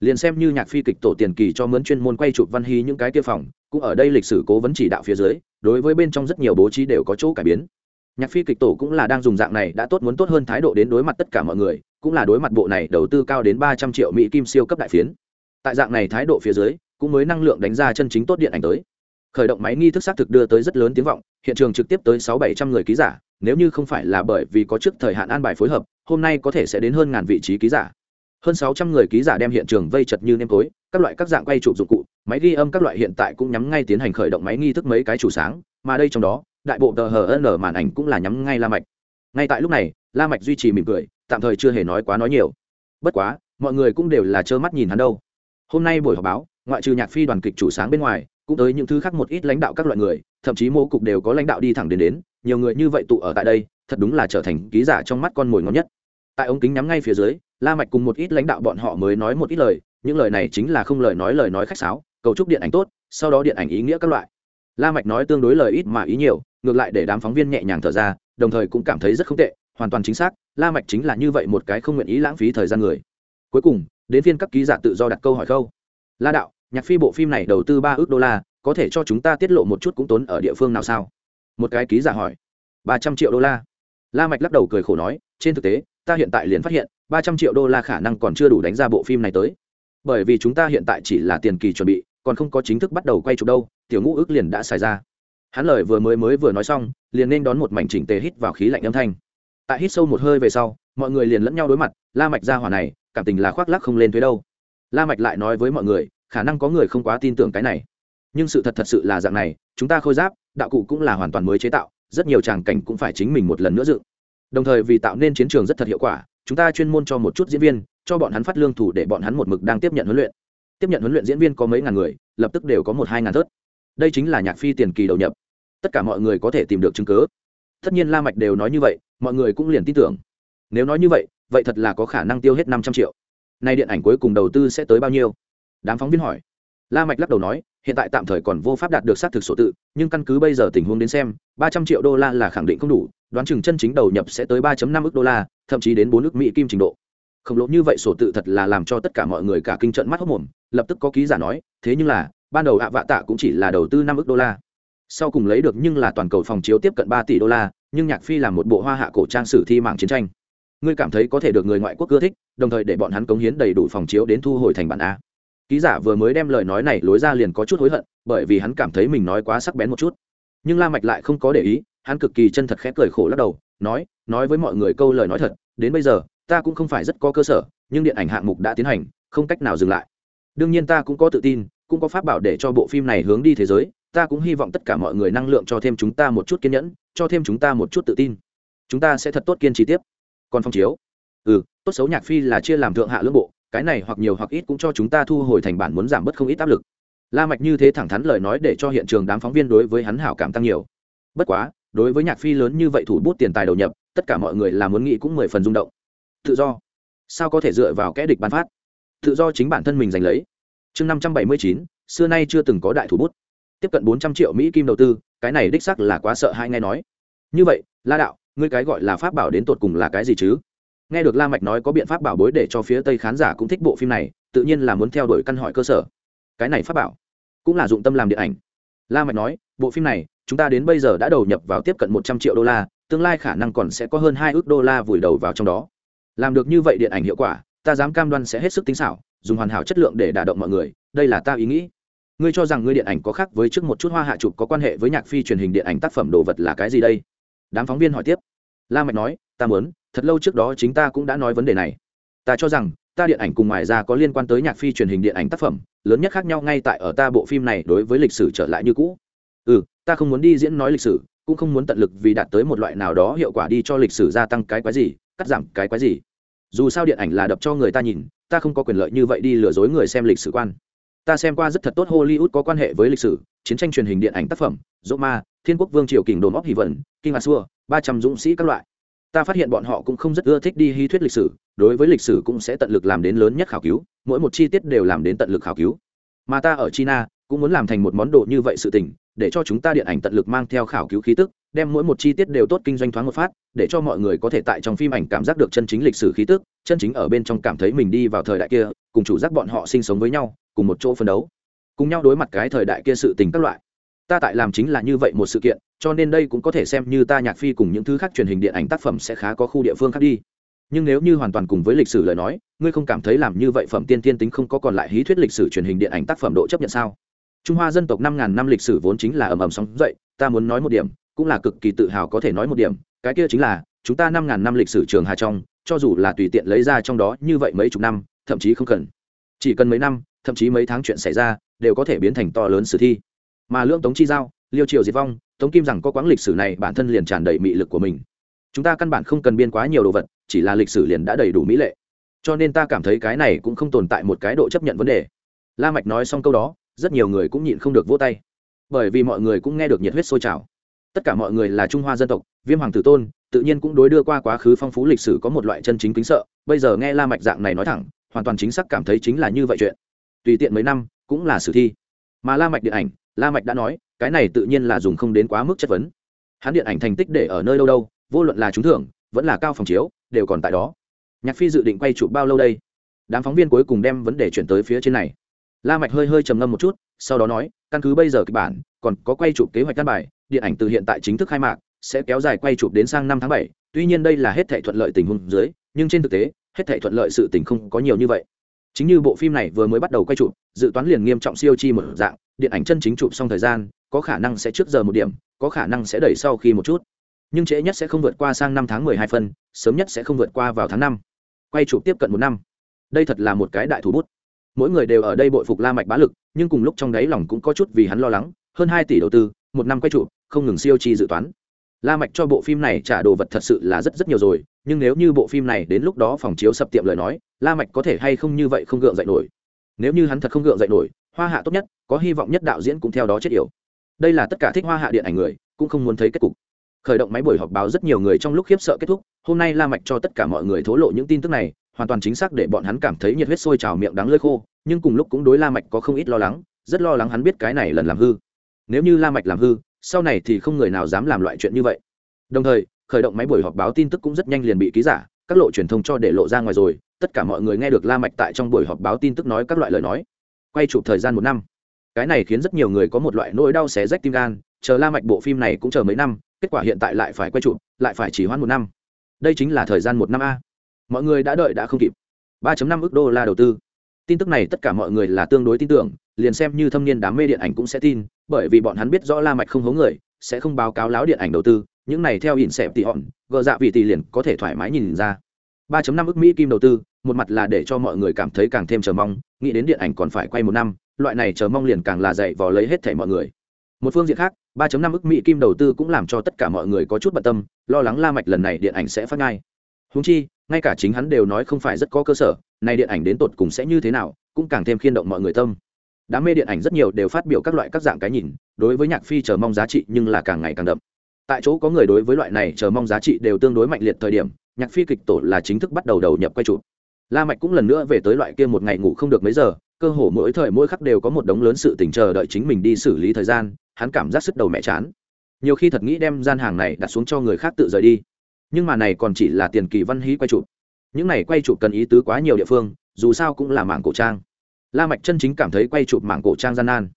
Liền xem như nhạc phi kịch tổ tiền kỳ cho mướn chuyên môn quay chụp văn hí những cái kia phòng, cũng ở đây lịch sử cố vấn chỉ đạo phía dưới, đối với bên trong rất nhiều bố trí đều có chỗ cải biến. Nhạc phi kịch tổ cũng là đang dùng dạng này đã tốt muốn tốt hơn thái độ đến đối mặt tất cả mọi người, cũng là đối mặt bộ này đầu tư cao đến ba trăm triệu mỹ kim siêu cấp đại phiến. Tại dạng này thái độ phía dưới, cũng mới năng lượng đánh ra chân chính tốt điện ảnh tới khởi động máy nghi thức xác thực đưa tới rất lớn tiếng vọng, hiện trường trực tiếp tới sáu bảy trăm người ký giả, nếu như không phải là bởi vì có trước thời hạn an bài phối hợp, hôm nay có thể sẽ đến hơn ngàn vị trí ký giả. Hơn sáu trăm người ký giả đem hiện trường vây chật như nêm tối, các loại các dạng quay chụp dụng cụ, máy ghi âm các loại hiện tại cũng nhắm ngay tiến hành khởi động máy nghi thức mấy cái chủ sáng, mà đây trong đó, đại bộ tờ hờ n màn ảnh cũng là nhắm ngay la mạch. Ngay tại lúc này, la mạch duy trì mỉm cười, tạm thời chưa hề nói quá nói nhiều. Bất quá, mọi người cũng đều là trơ mắt nhìn hắn đâu. Hôm nay buổi họp báo, ngoại trừ nhạc phi đoàn kịch chủ sáng bên ngoài cũng tới những thứ khác một ít lãnh đạo các loại người, thậm chí mô cục đều có lãnh đạo đi thẳng đến đến, nhiều người như vậy tụ ở tại đây, thật đúng là trở thành ký giả trong mắt con mồi ngon nhất. Tại ống kính nhắm ngay phía dưới, la mạch cùng một ít lãnh đạo bọn họ mới nói một ít lời, những lời này chính là không lời nói lời nói khách sáo, cầu chúc điện ảnh tốt, sau đó điện ảnh ý nghĩa các loại. La mạch nói tương đối lời ít mà ý nhiều, ngược lại để đám phóng viên nhẹ nhàng thở ra, đồng thời cũng cảm thấy rất không tệ, hoàn toàn chính xác, la mạch chính là như vậy một cái không nguyện ý lãng phí thời gian người. Cuối cùng, đến phiên các ký giả tự do đặt câu hỏi khâu. La đạo nhạc phi bộ phim này đầu tư ba ước đô la, có thể cho chúng ta tiết lộ một chút cũng tốn ở địa phương nào sao? Một cái ký giả hỏi. Ba trăm triệu đô la. La mạch lắc đầu cười khổ nói, trên thực tế, ta hiện tại liền phát hiện, ba trăm triệu đô la khả năng còn chưa đủ đánh ra bộ phim này tới. Bởi vì chúng ta hiện tại chỉ là tiền kỳ chuẩn bị, còn không có chính thức bắt đầu quay chụp đâu, tiểu ngũ ước liền đã xài ra. Hắn lời vừa mới mới vừa nói xong, liền nên đón một mảnh chỉnh tề hít vào khí lạnh âm thanh. Tại hít sâu một hơi về sau, mọi người liền lẫn nhau đối mặt, la mạch ra hỏa này, cảm tình là khoác lác không lên thuế đâu. La mạch lại nói với mọi người khả năng có người không quá tin tưởng cái này. Nhưng sự thật thật sự là dạng này, chúng ta khôi giáp, đạo cụ cũng là hoàn toàn mới chế tạo, rất nhiều tràng cảnh cũng phải chính mình một lần nữa dựng. Đồng thời vì tạo nên chiến trường rất thật hiệu quả, chúng ta chuyên môn cho một chút diễn viên, cho bọn hắn phát lương thủ để bọn hắn một mực đang tiếp nhận huấn luyện. Tiếp nhận huấn luyện diễn viên có mấy ngàn người, lập tức đều có một hai ngàn thớt. Đây chính là nhạc phi tiền kỳ đầu nhập. Tất cả mọi người có thể tìm được chứng cứ. tất nhiên la mạch đều nói như vậy, mọi người cũng liền tin tưởng. Nếu nói như vậy vậy thật là có khả năng tiêu hết năm trăm triệu. Nay điện ảnh cuối cùng đầu tư sẽ tới bao nhiêu? Đám phóng viên hỏi. La mạch lắc đầu nói, hiện tại tạm thời còn vô pháp đạt được xác thực số tự, nhưng căn cứ bây giờ tình huống đến xem, ba trăm triệu đô la là khẳng định không đủ, đoán chừng chân chính đầu nhập sẽ tới 3 năm ức đô la, thậm chí đến bốn ức mỹ kim trình độ. Khổng lồ như vậy sổ tự thật là làm cho tất cả mọi người cả kinh trận mắt hốc mồm lập tức có ký giả nói, thế nhưng là, ban đầu ạ vạ tạ cũng chỉ là đầu tư năm ức đô la. Sau cùng lấy được nhưng là toàn cầu phòng chiếu tiếp cận ba tỷ đô la, nhưng nhạc phi là một bộ hoa hạ cổ trang sử thi mạng chiến tranh. Ngươi cảm thấy có thể được người ngoại quốc ưa thích, đồng thời để bọn hắn cống hiến đầy đủ phòng chiếu đến thu hồi thành bản a ký giả vừa mới đem lời nói này lối ra liền có chút hối hận, bởi vì hắn cảm thấy mình nói quá sắc bén một chút. Nhưng la mạch lại không có để ý, hắn cực kỳ chân thật khẽ cười khổ lắc đầu, nói nói với mọi người câu lời nói thật, đến bây giờ, ta cũng không phải rất có cơ sở, nhưng điện ảnh hạng mục đã tiến hành, không cách nào dừng lại. Đương nhiên ta cũng có tự tin, cũng có pháp bảo để cho bộ phim này hướng đi thế giới, ta cũng hy vọng tất cả mọi người năng lượng cho thêm chúng ta một chút kiên nhẫn, cho thêm chúng ta một chút tự tin. Chúng ta sẽ thật tốt kiên trì tiếp. Còn phong chiếu ừ tốt xấu nhạc phi là chia làm thượng hạ lưỡng bộ cái này hoặc nhiều hoặc ít cũng cho chúng ta thu hồi thành bản muốn giảm bớt không ít áp lực. La mạch như thế thẳng thắn lời nói để cho hiện trường đám phóng viên đối với hắn hảo cảm tăng nhiều. Bất quá, đối với nhạc phi lớn như vậy thủ bút tiền tài đầu nhập, tất cả mọi người là muốn nghĩ cũng mười phần rung động. Tự do. Sao có thể dựa vào kẻ địch ban phát? Tự do chính bản thân mình giành lấy. Chương năm trăm bảy mươi chín, xưa nay chưa từng có đại thủ bút. Tiếp cận bốn trăm triệu mỹ kim đầu tư, cái này đích sắc là quá sợ hai nghe nói. Như vậy, la đạo, ngươi cái gọi là pháp bảo đến tột cùng là cái gì chứ? Nghe được la mạch nói có biện pháp bảo bối để cho phía tây khán giả cũng thích bộ phim này, tự nhiên là muốn theo đuổi căn hỏi cơ sở. Cái này pháp bảo cũng là dụng tâm làm điện ảnh. La mạch nói, bộ phim này, chúng ta đến bây giờ đã đầu nhập vào tiếp cận một trăm triệu đô la, tương lai khả năng còn sẽ có hơn hai ước đô la vùi đầu vào trong đó. Làm được như vậy điện ảnh hiệu quả, ta dám cam đoan sẽ hết sức tính xảo, dùng hoàn hảo chất lượng để đả động mọi người, đây là ta ý nghĩ. Ngươi cho rằng ngươi điện ảnh có khác với trước một chút hoa hạ chụp có quan hệ với nhạc phi truyền hình điện ảnh tác phẩm đồ vật là cái gì đây? Đám phóng viên hỏi tiếp. La mạch nói ta muốn, thật lâu trước đó chính ta cũng đã nói vấn đề này. Ta cho rằng, ta điện ảnh cùng ngoài ra có liên quan tới nhạc phi truyền hình điện ảnh tác phẩm, lớn nhất khác nhau ngay tại ở ta bộ phim này đối với lịch sử trở lại như cũ. Ừ ta không muốn đi diễn nói lịch sử, cũng không muốn tận lực vì đạt tới một loại nào đó hiệu quả đi cho lịch sử gia tăng cái quái gì, cắt giảm cái quái gì. Dù sao điện ảnh là đập cho người ta nhìn, ta không có quyền lợi như vậy đi lừa dối người xem lịch sử quan. Ta xem qua rất thật tốt hollywood có quan hệ với lịch sử, chiến tranh truyền hình điện ảnh tác phẩm dỗ ma thiên quốc vương triều kình đồn óc hỷ vận, kinh ngạc xua, ba trăm dũng sĩ các loại ta phát hiện bọn họ cũng không rất ưa thích đi hy thuyết lịch sử, đối với lịch sử cũng sẽ tận lực làm đến lớn nhất khảo cứu, mỗi một chi tiết đều làm đến tận lực khảo cứu. Mà ta ở china, cũng muốn làm thành một món đồ như vậy sự tình, để cho chúng ta điện ảnh tận lực mang theo khảo cứu khí tức, đem mỗi một chi tiết đều tốt kinh doanh thoáng một phát, để cho mọi người có thể tại trong phim ảnh cảm giác được chân chính lịch sử khí tức, chân chính ở bên trong cảm thấy mình đi vào thời đại kia, cùng chủ giác bọn họ sinh sống với nhau, cùng một chỗ phân đấu, cùng nhau đối mặt cái thời đại kia sự tình các loại. Ta tại làm chính là như vậy một sự kiện cho nên đây cũng có thể xem như ta nhạc phi cùng những thứ khác truyền hình điện ảnh tác phẩm sẽ khá có khu địa phương khác đi. Nhưng nếu như hoàn toàn cùng với lịch sử lời nói, ngươi không cảm thấy làm như vậy phẩm tiên tiên tính không có còn lại hí thuyết lịch sử truyền hình điện ảnh tác phẩm độ chấp nhận sao? Trung hoa dân tộc năm ngàn năm lịch sử vốn chính là ầm ầm sóng dậy, ta muốn nói một điểm, cũng là cực kỳ tự hào có thể nói một điểm, cái kia chính là, chúng ta năm ngàn năm lịch sử trường hà trong, cho dù là tùy tiện lấy ra trong đó như vậy mấy chục năm, thậm chí không cần. Chỉ cần mấy năm, thậm chí mấy tháng chuyện xảy ra, đều có thể biến thành to lớn sử thi. Mà lương tống chi giao, liêu triều diệt vong tống kim rằng có quãng lịch sử này, bản thân liền tràn đầy mị lực của mình. Chúng ta căn bản không cần biên quá nhiều đồ vật, chỉ là lịch sử liền đã đầy đủ mỹ lệ. Cho nên ta cảm thấy cái này cũng không tồn tại một cái độ chấp nhận vấn đề. La mạch nói xong câu đó, rất nhiều người cũng nhịn không được vỗ tay. Bởi vì mọi người cũng nghe được nhiệt huyết sôi trào. Tất cả mọi người là trung hoa dân tộc, viêm hoàng tử tôn, tự nhiên cũng đối đưa qua quá khứ phong phú lịch sử có một loại chân chính kính sợ. Bây giờ nghe la mạch dạng này nói thẳng, hoàn toàn chính xác cảm thấy chính là như vậy chuyện. Tùy tiện mấy năm, cũng là sử thi. Mà la mạch điện ảnh, la mạch đã nói cái này tự nhiên là dùng không đến quá mức chất vấn. Hắn điện ảnh thành tích để ở nơi đâu đâu, vô luận là trúng thưởng, vẫn là cao phòng chiếu, đều còn tại đó. Nhạc phi dự định quay chụp bao lâu đây? Đám phóng viên cuối cùng đem vấn đề chuyển tới phía trên này. La mạch hơi hơi trầm ngâm một chút, sau đó nói, căn cứ bây giờ kịch bản, còn có quay chụp kế hoạch căn bài, điện ảnh từ hiện tại chính thức khai mạc, sẽ kéo dài quay chụp đến sang năm tháng bảy, tuy nhiên đây là hết thảy thuận lợi tình huống dưới, nhưng trên thực tế, hết thảy thuận lợi sự tình không có nhiều như vậy. Chính như bộ phim này vừa mới bắt đầu quay chụp, dự toán liền nghiêm trọng siêu chi một dạng, điện ảnh chân chính chụp xong thời gian có khả năng sẽ trước giờ một điểm, có khả năng sẽ đẩy sau khi một chút. Nhưng trễ nhất sẽ không vượt qua sang năm tháng mười hai phân, sớm nhất sẽ không vượt qua vào tháng năm. Quay chụp tiếp cận một năm. Đây thật là một cái đại thủ bút. Mỗi người đều ở đây bội phục la mạch bá lực, nhưng cùng lúc trong đáy lòng cũng có chút vì hắn lo lắng, hơn hai tỷ đầu tư, một năm quay chụp, không ngừng siêu chi dự toán. La mạch cho bộ phim này trả đồ vật thật sự là rất rất nhiều rồi, nhưng nếu như bộ phim này đến lúc đó phòng chiếu sập tiệm lời nói, la mạch có thể hay không như vậy không gượng dậy nổi. Nếu như hắn thật không gượng dậy nổi, hoa hạ tốt nhất, có hy vọng nhất đạo diễn cũng theo đó chết yểu đây là tất cả thích hoa hạ điện ảnh người, cũng không muốn thấy kết cục. Khởi động máy buổi họp báo rất nhiều người trong lúc khiếp sợ kết thúc, hôm nay la mạch cho tất cả mọi người thố lộ những tin tức này, hoàn toàn chính xác để bọn hắn cảm thấy nhiệt huyết sôi trào miệng đắng lưỡi khô, nhưng cùng lúc cũng đối la mạch có không ít lo lắng, rất lo lắng hắn biết cái này lần làm hư. Nếu như la mạch làm hư, sau này thì không người nào dám làm loại chuyện như vậy. Đồng thời, khởi động máy buổi họp báo tin tức cũng rất nhanh liền bị ký giả, các lộ truyền thông cho để lộ ra ngoài rồi, tất cả mọi người nghe được la mạch tại trong buổi họp báo tin tức nói các loại lời nói. Quay chụp thời gian một năm cái này khiến rất nhiều người có một loại nỗi đau xé rách tim gan chờ la mạch bộ phim này cũng chờ mấy năm kết quả hiện tại lại phải quay trụ, lại phải chỉ hoãn một năm. Đây chính là thời gian một năm a. Mọi người đã đợi đã không kịp. 3.5 ức đô la đầu tư. Tin tức này tất cả mọi người là tương đối tin tưởng liền xem như thâm niên đám mê điện ảnh cũng sẽ tin bởi vì bọn hắn biết rõ la mạch không hố người sẽ không báo cáo láo điện ảnh đầu tư những này theo ỉn xẹp tỷ hòn gờ dạ vị tỷ liền có thể thoải mái nhìn ra. 3.5 ức mỹ kim đầu tư một mặt là để cho mọi người cảm thấy càng thêm chờ mong nghĩ đến điện ảnh còn phải quay một năm loại này chờ mong liền càng là dạy vò lấy hết thảy mọi người. Một phương diện khác 3.5 ức mỹ kim đầu tư cũng làm cho tất cả mọi người có chút bận tâm, lo lắng la mạch lần này điện ảnh sẽ phát ngay. Huống chi, ngay cả chính hắn đều nói không phải rất có cơ sở, này điện ảnh đến tột cùng sẽ như thế nào, cũng càng thêm khiên động mọi người tâm. Đám mê điện ảnh rất nhiều đều phát biểu các loại các dạng cái nhìn, đối với nhạc phi chờ mong giá trị nhưng là càng ngày càng đậm. Tại chỗ có người đối với loại này chờ mong giá trị đều tương đối mạnh liệt thời điểm, nhạc phi kịch tổ là chính thức bắt đầu đầu nhập quay chụp. La mạch cũng lần nữa về tới loại kia một ngày ngủ không được mấy giờ cơ hồ mỗi thời mỗi khắc đều có một đống lớn sự tình chờ đợi chính mình đi xử lý thời gian, hắn cảm giác sức đầu mẹ chán. Nhiều khi thật nghĩ đem gian hàng này đặt xuống cho người khác tự rời đi. Nhưng mà này còn chỉ là tiền kỳ văn hí quay chụp. Những này quay chụp cần ý tứ quá nhiều địa phương, dù sao cũng là mảng cổ trang. La mạch chân chính cảm thấy quay chụp mảng cổ trang gian nan.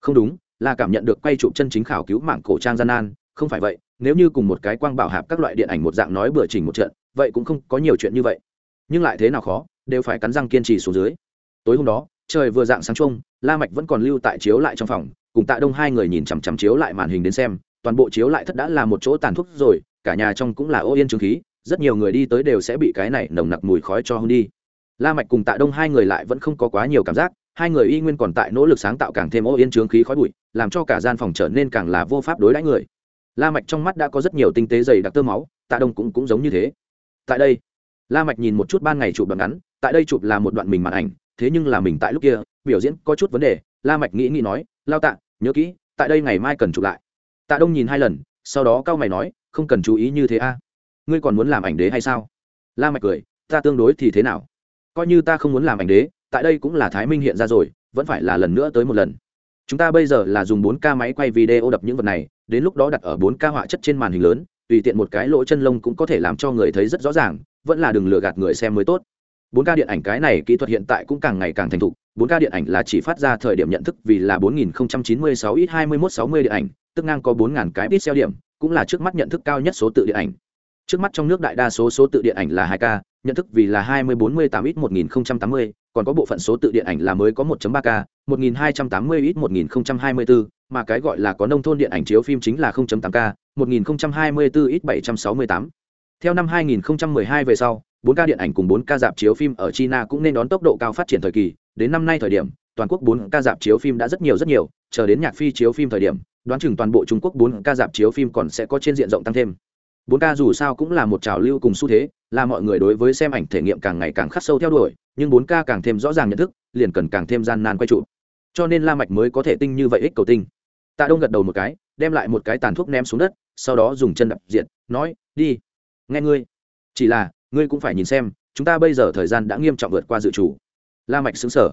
Không đúng là cảm nhận được quay chụp chân chính khảo cứu mảng cổ trang gian nan. Không phải vậy, nếu như cùng một cái quang bảo hạp các loại điện ảnh một dạng nói bừa chỉnh một trận, vậy cũng không có nhiều chuyện như vậy. Nhưng lại thế nào khó, đều phải cắn răng kiên trì xuống dưới. Tối hôm đó trời vừa dạng sáng trông la mạch vẫn còn lưu tại chiếu lại trong phòng, cùng tạ đông hai người nhìn chằm chằm chiếu lại màn hình đến xem, toàn bộ chiếu lại thất đã là một chỗ tàn thuốc rồi, cả nhà trong cũng là ô yên trường khí, rất nhiều người đi tới đều sẽ bị cái này nồng nặc mùi khói cho hôn đi. La mạch cùng tạ đông hai người lại vẫn không có quá nhiều cảm giác, hai người y nguyên còn tại nỗ lực sáng tạo càng thêm ô yên trướng khí khói bụi, làm cho cả gian phòng trở nên càng là vô pháp đối đãi người. La mạch trong mắt đã có rất nhiều tinh tế dày đặc tơ máu, tạ đông cũng cũng giống như thế. Tại đây, la mạch nhìn một chút ban ngày chụp đoạn ngắn, tại đây chụp là một đoạn mình màn ảnh thế nhưng là mình tại lúc kia, biểu diễn có chút vấn đề, la mạch nghĩ nghĩ nói, lao tạ, nhớ kỹ, tại đây ngày mai cần chụp lại. Tạ đông nhìn hai lần, sau đó cao mày nói, không cần chú ý như thế a. Ngươi còn muốn làm ảnh đế hay sao? La mạch cười, ta tương đối thì thế nào? Coi như ta không muốn làm ảnh đế, tại đây cũng là thái minh hiện ra rồi, vẫn phải là lần nữa tới một lần. Chúng ta bây giờ là dùng 4K máy quay video đập những vật này, đến lúc đó đặt ở 4K họa chất trên màn hình lớn, tùy tiện một cái lỗ chân lông cũng có thể làm cho người thấy rất rõ ràng, vẫn là đừng lừa gạt người xem mới tốt. 4K điện ảnh cái này kỹ thuật hiện tại cũng càng ngày càng thành thục. 4K điện ảnh là chỉ phát ra thời điểm nhận thức vì là 4096 ít 2160 điện ảnh, tức ngang có 4000 cái pixel điểm, cũng là trước mắt nhận thức cao nhất số tự điện ảnh. Trước mắt trong nước đại đa số số tự điện ảnh là 2K nhận thức vì là 2048 ít 1080 còn có bộ phận số tự điện ảnh là mới có 1.3K 1280 ít 1024 mà cái gọi là có nông thôn điện ảnh chiếu phim chính là 0.8K 1024 ít 768 theo năm 2012 về sau 4K điện ảnh cùng 4K dạp chiếu phim ở China cũng nên đón tốc độ cao phát triển thời kỳ, đến năm nay thời điểm, toàn quốc bốn ca dạp chiếu phim đã rất nhiều rất nhiều chờ đến nhạc phi chiếu phim thời điểm đoán chừng toàn bộ trung quốc bốn ca dạp chiếu phim còn sẽ có trên diện rộng tăng thêm. Bốn k dù sao cũng là một trào lưu cùng xu thế là mọi người đối với xem ảnh thể nghiệm càng ngày càng khắc sâu theo đuổi nhưng bốn k càng thêm rõ ràng nhận thức liền cần càng thêm gian nan quay trụ. Cho nên la mạch mới có thể tinh như vậy ích cầu tinh. Tạ đông gật đầu một cái đem lại một cái tàn thuốc ném xuống đất sau đó dùng chân đập diện nói đi nghe ngươi. Chỉ là, ngươi cũng phải nhìn xem, chúng ta bây giờ thời gian đã nghiêm trọng vượt qua dự chủ la mạch xứng sở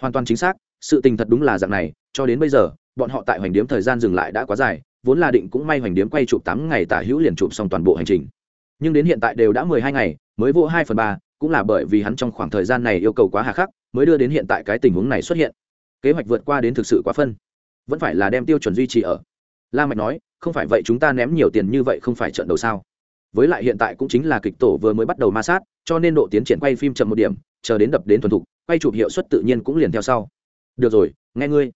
hoàn toàn chính xác, sự tình thật đúng là dạng này, cho đến bây giờ, bọn họ tại hoành điếm thời gian dừng lại đã quá dài, vốn là định cũng may hoành điếm quay chụp tám ngày tả hữu liền chụp xong toàn bộ hành trình. Nhưng đến hiện tại đều đã mười hai ngày, mới vô hai phần ba, cũng là bởi vì hắn trong khoảng thời gian này yêu cầu quá hà khắc, mới đưa đến hiện tại cái tình huống này xuất hiện. Kế hoạch vượt qua đến thực sự quá phân. Vẫn phải là đem tiêu chuẩn duy trì ở. La mạch nói, không phải vậy chúng ta ném nhiều tiền như vậy không phải trận đầu sao? Với lại hiện tại cũng chính là kịch tổ vừa mới bắt đầu ma sát, cho nên độ tiến triển quay phim chậm một điểm, chờ đến đập đến thuần thục, quay chụp hiệu suất tự nhiên cũng liền theo sau. Được rồi, nghe ngươi.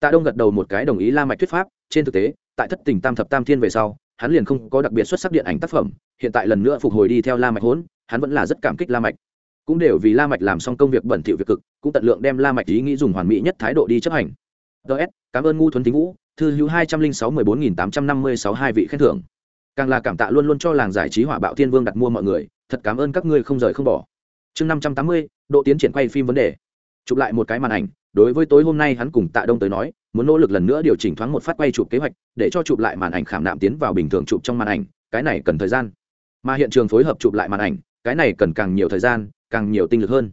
Tạ đông gật đầu một cái đồng ý la mạch thuyết pháp, trên thực tế, tại thất tình tam thập tam thiên về sau, hắn liền không có đặc biệt xuất sắc điện ảnh tác phẩm, hiện tại lần nữa phục hồi đi theo la mạch hốn, hắn vẫn là rất cảm kích la mạch. Cũng đều vì la mạch làm xong công việc bẩn thỉu việc cực, cũng tận lượng đem la mạch ý nghĩ dùng hoàn mỹ nhất thái độ đi chấp hành. Ts cảm ơn ngu thuấn tính vũ, thư hữu hai trăm linh sáu mười bốn nghìn tám trăm năm mươi sáu hai vị khen thưởng càng là cảm tạ luôn luôn cho làng giải trí hỏa bạo thiên vương đặt mua mọi người, thật cảm ơn các ngươi không rời không bỏ. Chương năm trăm tám mươi, độ tiến triển quay phim vấn đề. Chụp lại một cái màn ảnh, đối với tối hôm nay hắn cùng tạ đông tới nói, muốn nỗ lực lần nữa điều chỉnh thoáng một phát quay chụp kế hoạch, để cho chụp lại màn ảnh khảm nạm tiến vào bình thường chụp trong màn ảnh, cái này cần thời gian. Mà hiện trường phối hợp chụp lại màn ảnh, cái này cần càng nhiều thời gian, càng nhiều tinh lực hơn.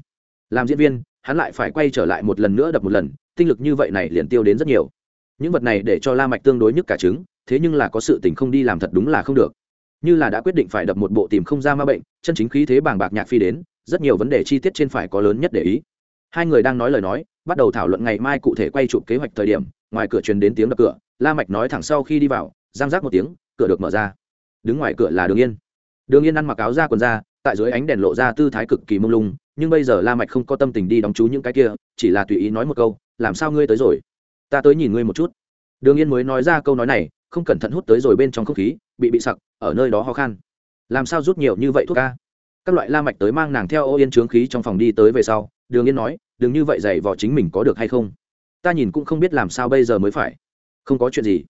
Làm diễn viên, hắn lại phải quay trở lại một lần nữa đập một lần, tinh lực như vậy này liền tiêu đến rất nhiều. Những vật này để cho la mạch tương đối nhất cả trứng thế nhưng là có sự tình không đi làm thật đúng là không được. Như là đã quyết định phải đập một bộ tìm không ra ma bệnh, chân chính khí thế bàng bạc nhạc phi đến, rất nhiều vấn đề chi tiết trên phải có lớn nhất để ý. Hai người đang nói lời nói, bắt đầu thảo luận ngày mai cụ thể quay chụp kế hoạch thời điểm, ngoài cửa truyền đến tiếng đập cửa, la mạch nói thẳng sau khi đi vào giang giác một tiếng, cửa được mở ra. Đứng ngoài cửa là đường yên. Đường yên ăn mặc áo da quần da, tại dưới ánh đèn lộ ra tư thái cực kỳ mông lung, nhưng bây giờ la mạch không có tâm tình đi đóng chú những cái kia, chỉ là tùy ý nói một câu, làm sao ngươi tới rồi? Ta tới nhìn ngươi một chút đường yên mới nói ra câu nói này, không cẩn thận hút tới rồi bên trong không khí, bị bị sặc, ở nơi đó ho khan. Làm sao rút nhiều như vậy thuốc ca? Các loại la mạch tới mang nàng theo ô yên trướng khí trong phòng đi tới về sau, đường yên nói, đừng như vậy dày vò chính mình có được hay không? Ta nhìn cũng không biết làm sao bây giờ mới phải. Không có chuyện gì.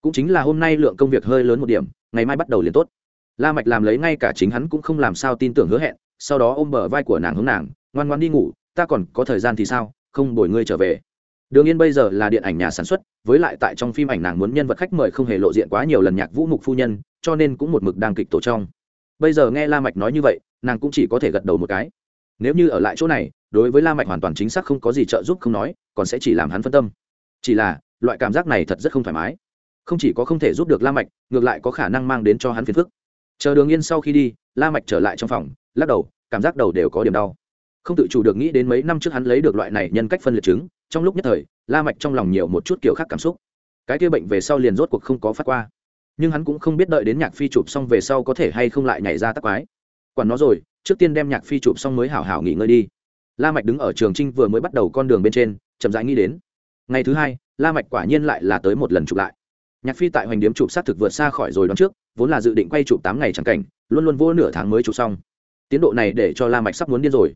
Cũng chính là hôm nay lượng công việc hơi lớn một điểm, ngày mai bắt đầu liền tốt. La mạch làm lấy ngay cả chính hắn cũng không làm sao tin tưởng hứa hẹn, sau đó ôm bờ vai của nàng hướng nàng, ngoan ngoan đi ngủ, ta còn có thời gian thì sao? Không bồi ngươi trở về đường yên bây giờ là điện ảnh nhà sản xuất, với lại tại trong phim ảnh nàng muốn nhân vật khách mời không hề lộ diện quá nhiều lần nhạc vũ mục phu nhân, cho nên cũng một mực đang kịch tổ trong. Bây giờ nghe la mạch nói như vậy, nàng cũng chỉ có thể gật đầu một cái. Nếu như ở lại chỗ này, đối với la mạch hoàn toàn chính xác không có gì trợ giúp không nói, còn sẽ chỉ làm hắn phân tâm. Chỉ là, loại cảm giác này thật rất không thoải mái. Không chỉ có không thể giúp được la mạch, ngược lại có khả năng mang đến cho hắn phiền phức. Chờ đường yên sau khi đi, la mạch trở lại trong phòng, lắc đầu, cảm giác đầu đều có điểm đau không tự chủ được nghĩ đến mấy năm trước hắn lấy được loại này nhân cách phân liệt chứng, trong lúc nhất thời, la mạch trong lòng nhiều một chút kiểu khác cảm xúc. Cái kia bệnh về sau liền rốt cuộc không có phát qua. Nhưng hắn cũng không biết đợi đến nhạc phi chụp xong về sau có thể hay không lại nhảy ra tắc quái. Quản nó rồi, trước tiên đem nhạc phi chụp xong mới hảo hảo nghỉ ngơi đi. La mạch đứng ở trường trinh vừa mới bắt đầu con đường bên trên, chậm rãi nghĩ đến. Ngày thứ hai, la mạch quả nhiên lại là tới một lần chụp lại. Nhạc phi tại hoành điếm chụp sát thực vượt xa khỏi rồi đón trước, vốn là dự định quay chụp tám ngày chẳng cảnh, luôn luôn vô nửa tháng mới chụp xong. Tiến độ này để cho la mạch sắp muốn điên rồi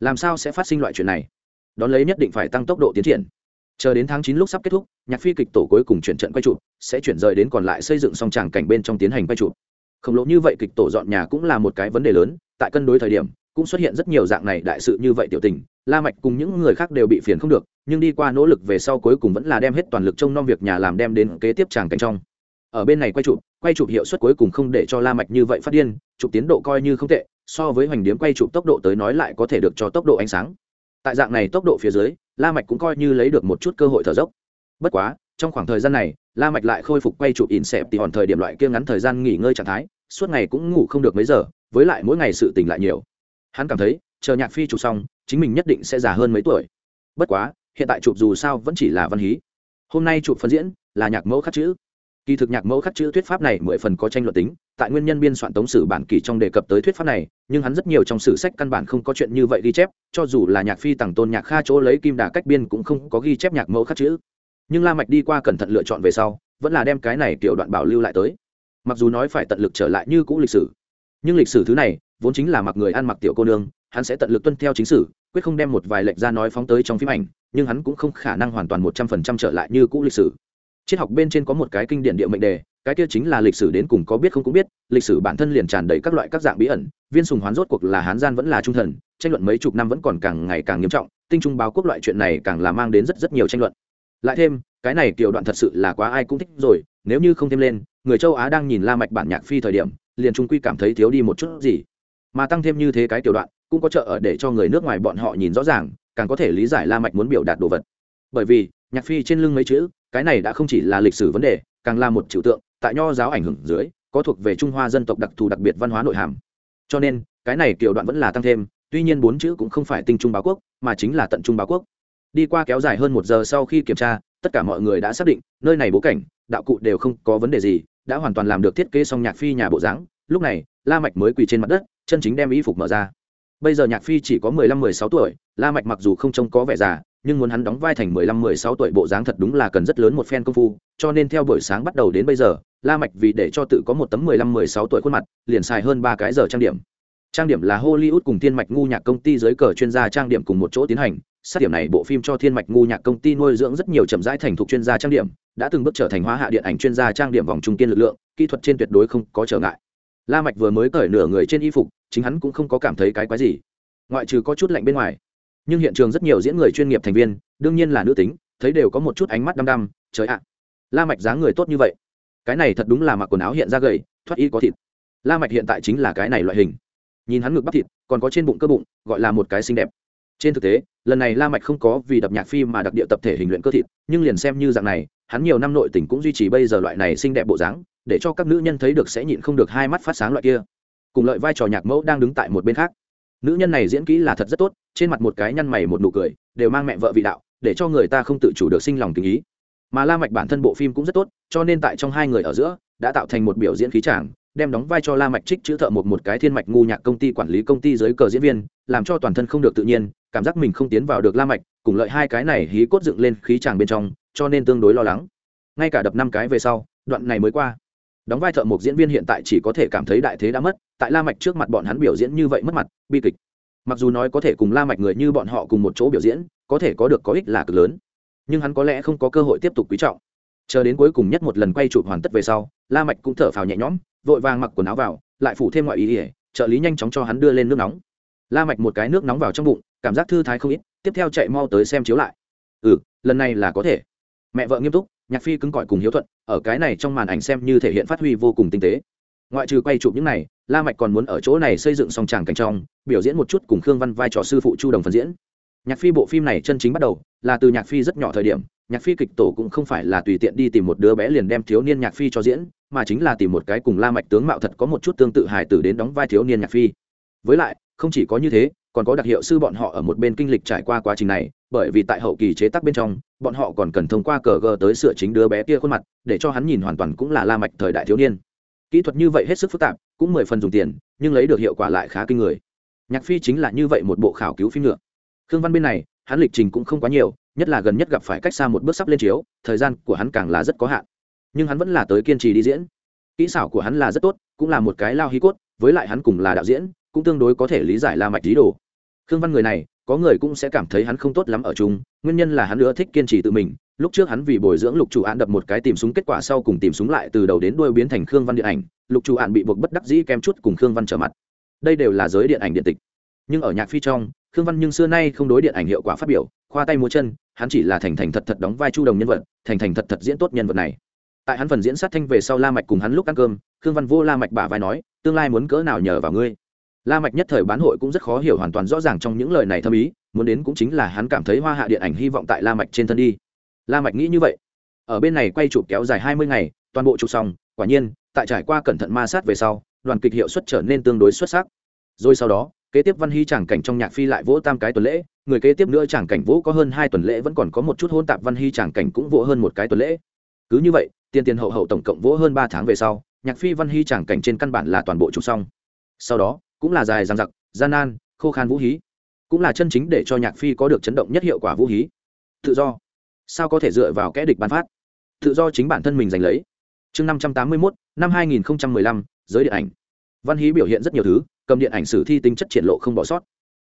làm sao sẽ phát sinh loại chuyện này? Đón lấy nhất định phải tăng tốc độ tiến triển. Chờ đến tháng chín lúc sắp kết thúc, nhạc phi kịch tổ cuối cùng chuyển trận quay chụp, sẽ chuyển rời đến còn lại xây dựng xong tràng cảnh bên trong tiến hành quay chụp. Khổng lồ như vậy kịch tổ dọn nhà cũng là một cái vấn đề lớn, tại cân đối thời điểm, cũng xuất hiện rất nhiều dạng này đại sự như vậy tiểu tình, la mạch cùng những người khác đều bị phiền không được, nhưng đi qua nỗ lực về sau cuối cùng vẫn là đem hết toàn lực trông nom việc nhà làm đem đến kế tiếp tràng cảnh trong ở bên này quay chụp quay chụp hiệu suất cuối cùng không để cho la mạch như vậy phát điên, chụp tiến độ coi như không tệ, so với hoành điếm quay chụp tốc độ tới nói lại có thể được cho tốc độ ánh sáng. Tại dạng này tốc độ phía dưới, la mạch cũng coi như lấy được một chút cơ hội thở dốc. Bất quá, trong khoảng thời gian này, la mạch lại khôi phục quay chụp in sẹp thì hòn thời điểm loại kia ngắn thời gian nghỉ ngơi trạng thái, suốt ngày cũng ngủ không được mấy giờ, với lại mỗi ngày sự tỉnh lại nhiều. Hắn cảm thấy, chờ nhạc phi chụp xong, chính mình nhất định sẽ già hơn mấy tuổi. Bất quá, hiện tại chụp dù sao vẫn chỉ là văn hí. Hôm nay chụp phân diễn là nhạc mẫu khắc chữ kỳ thực nhạc mẫu khắc chữ thuyết pháp này mười phần có tranh luận tính, tại nguyên nhân biên soạn tống sử bản kỳ trong đề cập tới thuyết pháp này, nhưng hắn rất nhiều trong sử sách căn bản không có chuyện như vậy ghi chép, cho dù là nhạc phi tặng tôn nhạc kha chỗ lấy kim đà cách biên cũng không có ghi chép nhạc mẫu khắc chữ. Nhưng la mạch đi qua cẩn thận lựa chọn về sau, vẫn là đem cái này tiểu đoạn bảo lưu lại tới. Mặc dù nói phải tận lực trở lại như cũ lịch sử, nhưng lịch sử thứ này, vốn chính là mặc người ăn mặc tiểu cô nương, hắn sẽ tận lực tuân theo chính sử, quyết không đem một vài lệnh ra nói phóng tới trong phim ảnh, nhưng hắn cũng không khả năng hoàn toàn một trăm phần trăm trở lại như cũ lịch sử triết học bên trên có một cái kinh điển địa mệnh đề, cái kia chính là lịch sử đến cùng có biết không cũng biết, lịch sử bản thân liền tràn đầy các loại các dạng bí ẩn, viên sùng hoán rốt cuộc là hán gian vẫn là trung thần, tranh luận mấy chục năm vẫn còn càng ngày càng nghiêm trọng, tinh trung báo quốc loại chuyện này càng là mang đến rất rất nhiều tranh luận. Lại thêm, cái này kiểu đoạn thật sự là quá ai cũng thích rồi, nếu như không thêm lên, người châu á đang nhìn la mạch bản nhạc phi thời điểm, liền trung quy cảm thấy thiếu đi một chút gì. Mà tăng thêm như thế cái tiểu đoạn, cũng có trợ ở để cho người nước ngoài bọn họ nhìn rõ ràng, càng có thể lý giải la mạch muốn biểu đạt đồ vật. Bởi vì nhạc phi trên lưng mấy chữ, cái này đã không chỉ là lịch sử vấn đề, càng là một trừu tượng, tại nho giáo ảnh hưởng dưới, có thuộc về trung hoa dân tộc đặc thù đặc biệt văn hóa nội hàm. Cho nên, cái này kiểu đoạn vẫn là tăng thêm, tuy nhiên bốn chữ cũng không phải tinh trung báo quốc, mà chính là tận trung báo quốc. Đi qua kéo dài hơn một giờ sau khi kiểm tra, tất cả mọi người đã xác định, nơi này bố cảnh, đạo cụ đều không có vấn đề gì, đã hoàn toàn làm được thiết kế xong nhạc phi nhà bộ dáng. Lúc này, la mạch mới quỳ trên mặt đất, chân chính đem y phục mở ra. Bây giờ nhạc phi chỉ có mười lăm, mười sáu tuổi, la mạch mặc dù không trông có vẻ già nhưng muốn hắn đóng vai thành mười lăm, mười sáu tuổi bộ dáng thật đúng là cần rất lớn một phen công phu, cho nên theo buổi sáng bắt đầu đến bây giờ, la mạch vì để cho tự có một tấm mười lăm, mười sáu tuổi khuôn mặt, liền xài hơn ba cái giờ trang điểm. Trang điểm là hollywood cùng thiên mạch ngu nhạc công ty dưới cờ chuyên gia trang điểm cùng một chỗ tiến hành. Sát điểm này bộ phim cho thiên mạch ngu nhạc công ty nuôi dưỡng rất nhiều chậm rãi thành thục chuyên gia trang điểm, đã từng bước trở thành hóa hạ điện ảnh chuyên gia trang điểm vòng trung kiên lực lượng, kỹ thuật trên tuyệt đối không có trở ngại. La mạch vừa mới cởi nửa người trên y phục, chính hắn cũng không có cảm thấy cái quái gì. Ngoại trừ có chút lạnh bên ngoài nhưng hiện trường rất nhiều diễn người chuyên nghiệp thành viên, đương nhiên là nữ tính, thấy đều có một chút ánh mắt đăm đăm, trời ạ, la mạch dáng người tốt như vậy. Cái này thật đúng là mặc quần áo hiện ra gầy, thoát y có thịt. La mạch hiện tại chính là cái này loại hình. Nhìn hắn ngực bắp thịt, còn có trên bụng cơ bụng, gọi là một cái xinh đẹp. Trên thực tế, lần này la mạch không có vì đập nhạc phim mà đặc địa tập thể hình luyện cơ thịt, nhưng liền xem như dạng này, hắn nhiều năm nội tình cũng duy trì bây giờ loại này xinh đẹp bộ dáng, để cho các nữ nhân thấy được sẽ nhịn không được hai mắt phát sáng loại kia. Cùng lợi vai trò nhạc mẫu đang đứng tại một bên khác nữ nhân này diễn kỹ là thật rất tốt, trên mặt một cái nhăn mày một nụ cười, đều mang mẹ vợ vị đạo, để cho người ta không tự chủ được sinh lòng tình ý. Mà la mạch bản thân bộ phim cũng rất tốt, cho nên tại trong hai người ở giữa, đã tạo thành một biểu diễn khí tràng đem đóng vai cho la mạch trích chữ thợ một một cái thiên mạch ngu nhạc công ty quản lý công ty dưới cờ diễn viên, làm cho toàn thân không được tự nhiên, cảm giác mình không tiến vào được la mạch, cùng lợi hai cái này hí cốt dựng lên khí tràng bên trong, cho nên tương đối lo lắng. Ngay cả đập năm cái về sau, đoạn này mới qua đóng vai thợ một diễn viên hiện tại chỉ có thể cảm thấy đại thế đã mất, tại la mạch trước mặt bọn hắn biểu diễn như vậy mất mặt, bi kịch. Mặc dù nói có thể cùng la mạch người như bọn họ cùng một chỗ biểu diễn, có thể có được có ích là cực lớn, nhưng hắn có lẽ không có cơ hội tiếp tục quý trọng. Chờ đến cuối cùng nhất một lần quay chụp hoàn tất về sau, la mạch cũng thở phào nhẹ nhõm, vội vàng mặc quần áo vào, lại phủ thêm ngoại ý ỉa trợ lý nhanh chóng cho hắn đưa lên nước nóng. La mạch một cái nước nóng vào trong bụng, cảm giác thư thái không ít, tiếp theo chạy mau tới xem chiếu lại. Ừ lần này là có thể mẹ vợ nghiêm túc, nhạc phi cứng cỏi cùng hiếu thuận, ở cái này trong màn ảnh xem như thể hiện phát huy vô cùng tinh tế. Ngoại trừ quay chụp những này, la mạch còn muốn ở chỗ này xây dựng song tràng cảnh trong, biểu diễn một chút cùng khương văn vai trò sư phụ chu đồng phần diễn. Nhạc phi bộ phim này chân chính bắt đầu là từ nhạc phi rất nhỏ thời điểm, nhạc phi kịch tổ cũng không phải là tùy tiện đi tìm một đứa bé liền đem thiếu niên nhạc phi cho diễn, mà chính là tìm một cái cùng la mạch tướng mạo thật có một chút tương tự hài tử đến đóng vai thiếu niên nhạc phi. Với lại, không chỉ có như thế còn có đặc hiệu sư bọn họ ở một bên kinh lịch trải qua quá trình này, bởi vì tại hậu kỳ chế tác bên trong, bọn họ còn cần thông qua cờ gờ tới sửa chính đứa bé kia khuôn mặt, để cho hắn nhìn hoàn toàn cũng là la mạch thời đại thiếu niên. Kỹ thuật như vậy hết sức phức tạp, cũng mười phần dùng tiền, nhưng lấy được hiệu quả lại khá kinh người. Nhạc phi chính là như vậy một bộ khảo cứu phim nữa. Khương văn bên này, hắn lịch trình cũng không quá nhiều, nhất là gần nhất gặp phải cách xa một bước sắp lên chiếu, thời gian của hắn càng là rất có hạn. Nhưng hắn vẫn là tới kiên trì đi diễn. Kỹ xảo của hắn là rất tốt, cũng là một cái lao hí cốt, với lại hắn cùng là đạo diễn, cũng tương đối có thể lý giải la mạch lý đồ khương văn người này, có người cũng sẽ cảm thấy hắn không tốt lắm ở chung, nguyên nhân là hắn nữa thích kiên trì tự mình, lúc trước hắn vì bồi dưỡng lục chủ án đập một cái tìm súng kết quả sau cùng tìm súng lại từ đầu đến đuôi biến thành khương văn điện ảnh, lục chủ án bị buộc bất đắc dĩ kem chút cùng khương văn trở mặt. Đây đều là giới điện ảnh điện tịch. Nhưng ở nhạc phi trong, khương văn nhưng xưa nay không đối điện ảnh hiệu quả phát biểu, khoa tay múa chân, hắn chỉ là thành thành thật thật đóng vai chu đồng nhân vật, thành thành thật thật diễn tốt nhân vật này. Tại hắn phần diễn sát thanh về sau la mạch cùng hắn lúc ăn cơm, khương văn vô la mạch bả vai nói, tương lai muốn cỡ nào nhờ vào ngươi? La mạch nhất thời bán hội cũng rất khó hiểu hoàn toàn rõ ràng trong những lời này thâm ý, muốn đến cũng chính là hắn cảm thấy hoa hạ điện ảnh hy vọng tại la mạch trên thân đi. La mạch nghĩ như vậy. Ở bên này quay chụp kéo dài hai mươi ngày, toàn bộ chụp xong, quả nhiên, tại trải qua cẩn thận ma sát về sau, đoàn kịch hiệu suất trở nên tương đối xuất sắc. Rồi sau đó, kế tiếp văn hy chẳng cảnh trong nhạc phi lại vỗ tam cái tuần lễ, người kế tiếp nữa chẳng cảnh vỗ có hơn hai tuần lễ vẫn còn có một chút hôn tạp, văn hy chẳng cảnh cũng vỗ hơn một cái tuần lễ. Cứ như vậy tiền tiền hậu hậu tổng cộng vỗ hơn ba tháng về sau, nhạc phi văn hy chẳng cảnh trên căn bản là toàn bộ chụp xong. Sau đó cũng là dài dằng dặc, gian nan, khô khan vũ hí. Cũng là chân chính để cho nhạc phi có được chấn động nhất hiệu quả vũ hí. Tự do. Sao có thể dựa vào kẽ địch bán phát? Tự do chính bản thân mình giành lấy. Chương năm trăm tám mươi mốt, năm hai nghìn không trăm mười lăm, giới điện ảnh. Văn hí biểu hiện rất nhiều thứ, cầm điện ảnh sử thi tính chất triển lộ không bỏ sót.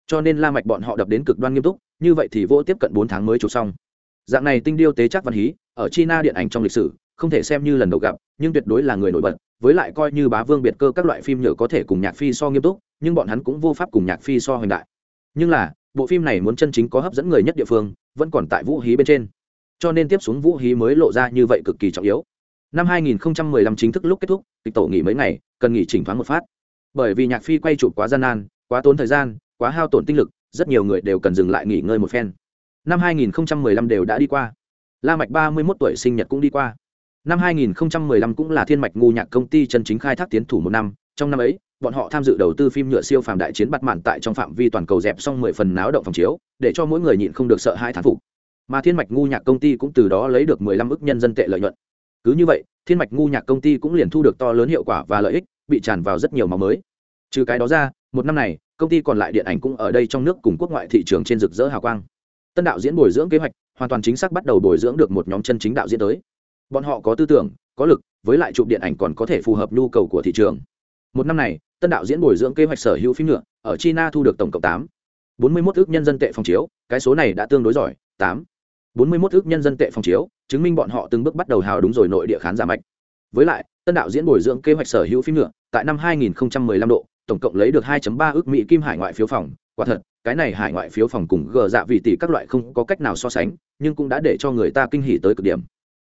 Cho nên la mạch bọn họ đập đến cực đoan nghiêm túc, như vậy thì vô tiếp cận bốn tháng mới chụp xong. Dạng này tinh điêu tế chắc văn hí, ở china điện ảnh trong lịch sử không thể xem như lần đầu gặp, nhưng tuyệt đối là người nổi bật, với lại coi như bá vương biệt cơ các loại phim nhựa có thể cùng nhạc phi so nghiêm túc, nhưng bọn hắn cũng vô pháp cùng nhạc phi so hoành đại. Nhưng là, bộ phim này muốn chân chính có hấp dẫn người nhất địa phương, vẫn còn tại vũ hí bên trên. Cho nên tiếp xuống vũ hí mới lộ ra như vậy cực kỳ trọng yếu. Năm 2015 chính thức lúc kết thúc kịch tổ nghỉ mấy ngày, cần nghỉ chỉnh thoáng một phát. Bởi vì nhạc phi quay chụp quá gian nan, quá tốn thời gian, quá hao tổn tinh lực, rất nhiều người đều cần dừng lại nghỉ ngơi một phen. Năm 2015 đều đã đi qua. La mạch 31 tuổi sinh nhật cũng đi qua năm 2015 cũng là thiên mạch ngu nhạc công ty chân chính khai thác tiến thủ một năm. Trong năm ấy, bọn họ tham dự đầu tư phim nhựa siêu phàm đại chiến bắt mạn tại trong phạm vi toàn cầu dẹp xong mười phần náo động phòng chiếu, để cho mỗi người nhịn không được sợ hai thán phục. Mà thiên mạch ngu nhạc công ty cũng từ đó lấy được mười lăm ức nhân dân tệ lợi nhuận. Cứ như vậy, thiên mạch ngu nhạc công ty cũng liền thu được to lớn hiệu quả và lợi ích, bị tràn vào rất nhiều máu mới. Trừ cái đó ra, một năm này, công ty còn lại điện ảnh cũng ở đây trong nước cùng quốc ngoại thị trường trên rực rỡ hào quang. Tân đạo diễn bồi dưỡng kế hoạch, hoàn toàn chính xác bắt đầu bồi dưỡng được một nhóm chân chính đạo diễn tới bọn họ có tư tưởng, có lực, với lại chụp điện ảnh còn có thể phù hợp nhu cầu của thị trường. Một năm này, tân đạo diễn bồi dưỡng kế hoạch sở hữu phim nhựa ở china thu được tổng cộng tám. Bốn mươi một ước nhân dân tệ phòng chiếu, cái số này đã tương đối giỏi, tám. Bốn mươi một ước nhân dân tệ phòng chiếu, chứng minh bọn họ từng bước bắt đầu hào đúng rồi nội địa khán giả mạch. Với lại, tân đạo diễn bồi dưỡng kế hoạch sở hữu phim nhựa tại năm 2015 độ, tổng cộng lấy được 2.3 ước mỹ kim hải ngoại phiếu phòng. Quả thật, cái này hải ngoại phiếu phòng cùng gờ dạ vì tỷ các loại không có cách nào so sánh, nhưng cũng đã để cho người ta kinh hỉ tới cực điểm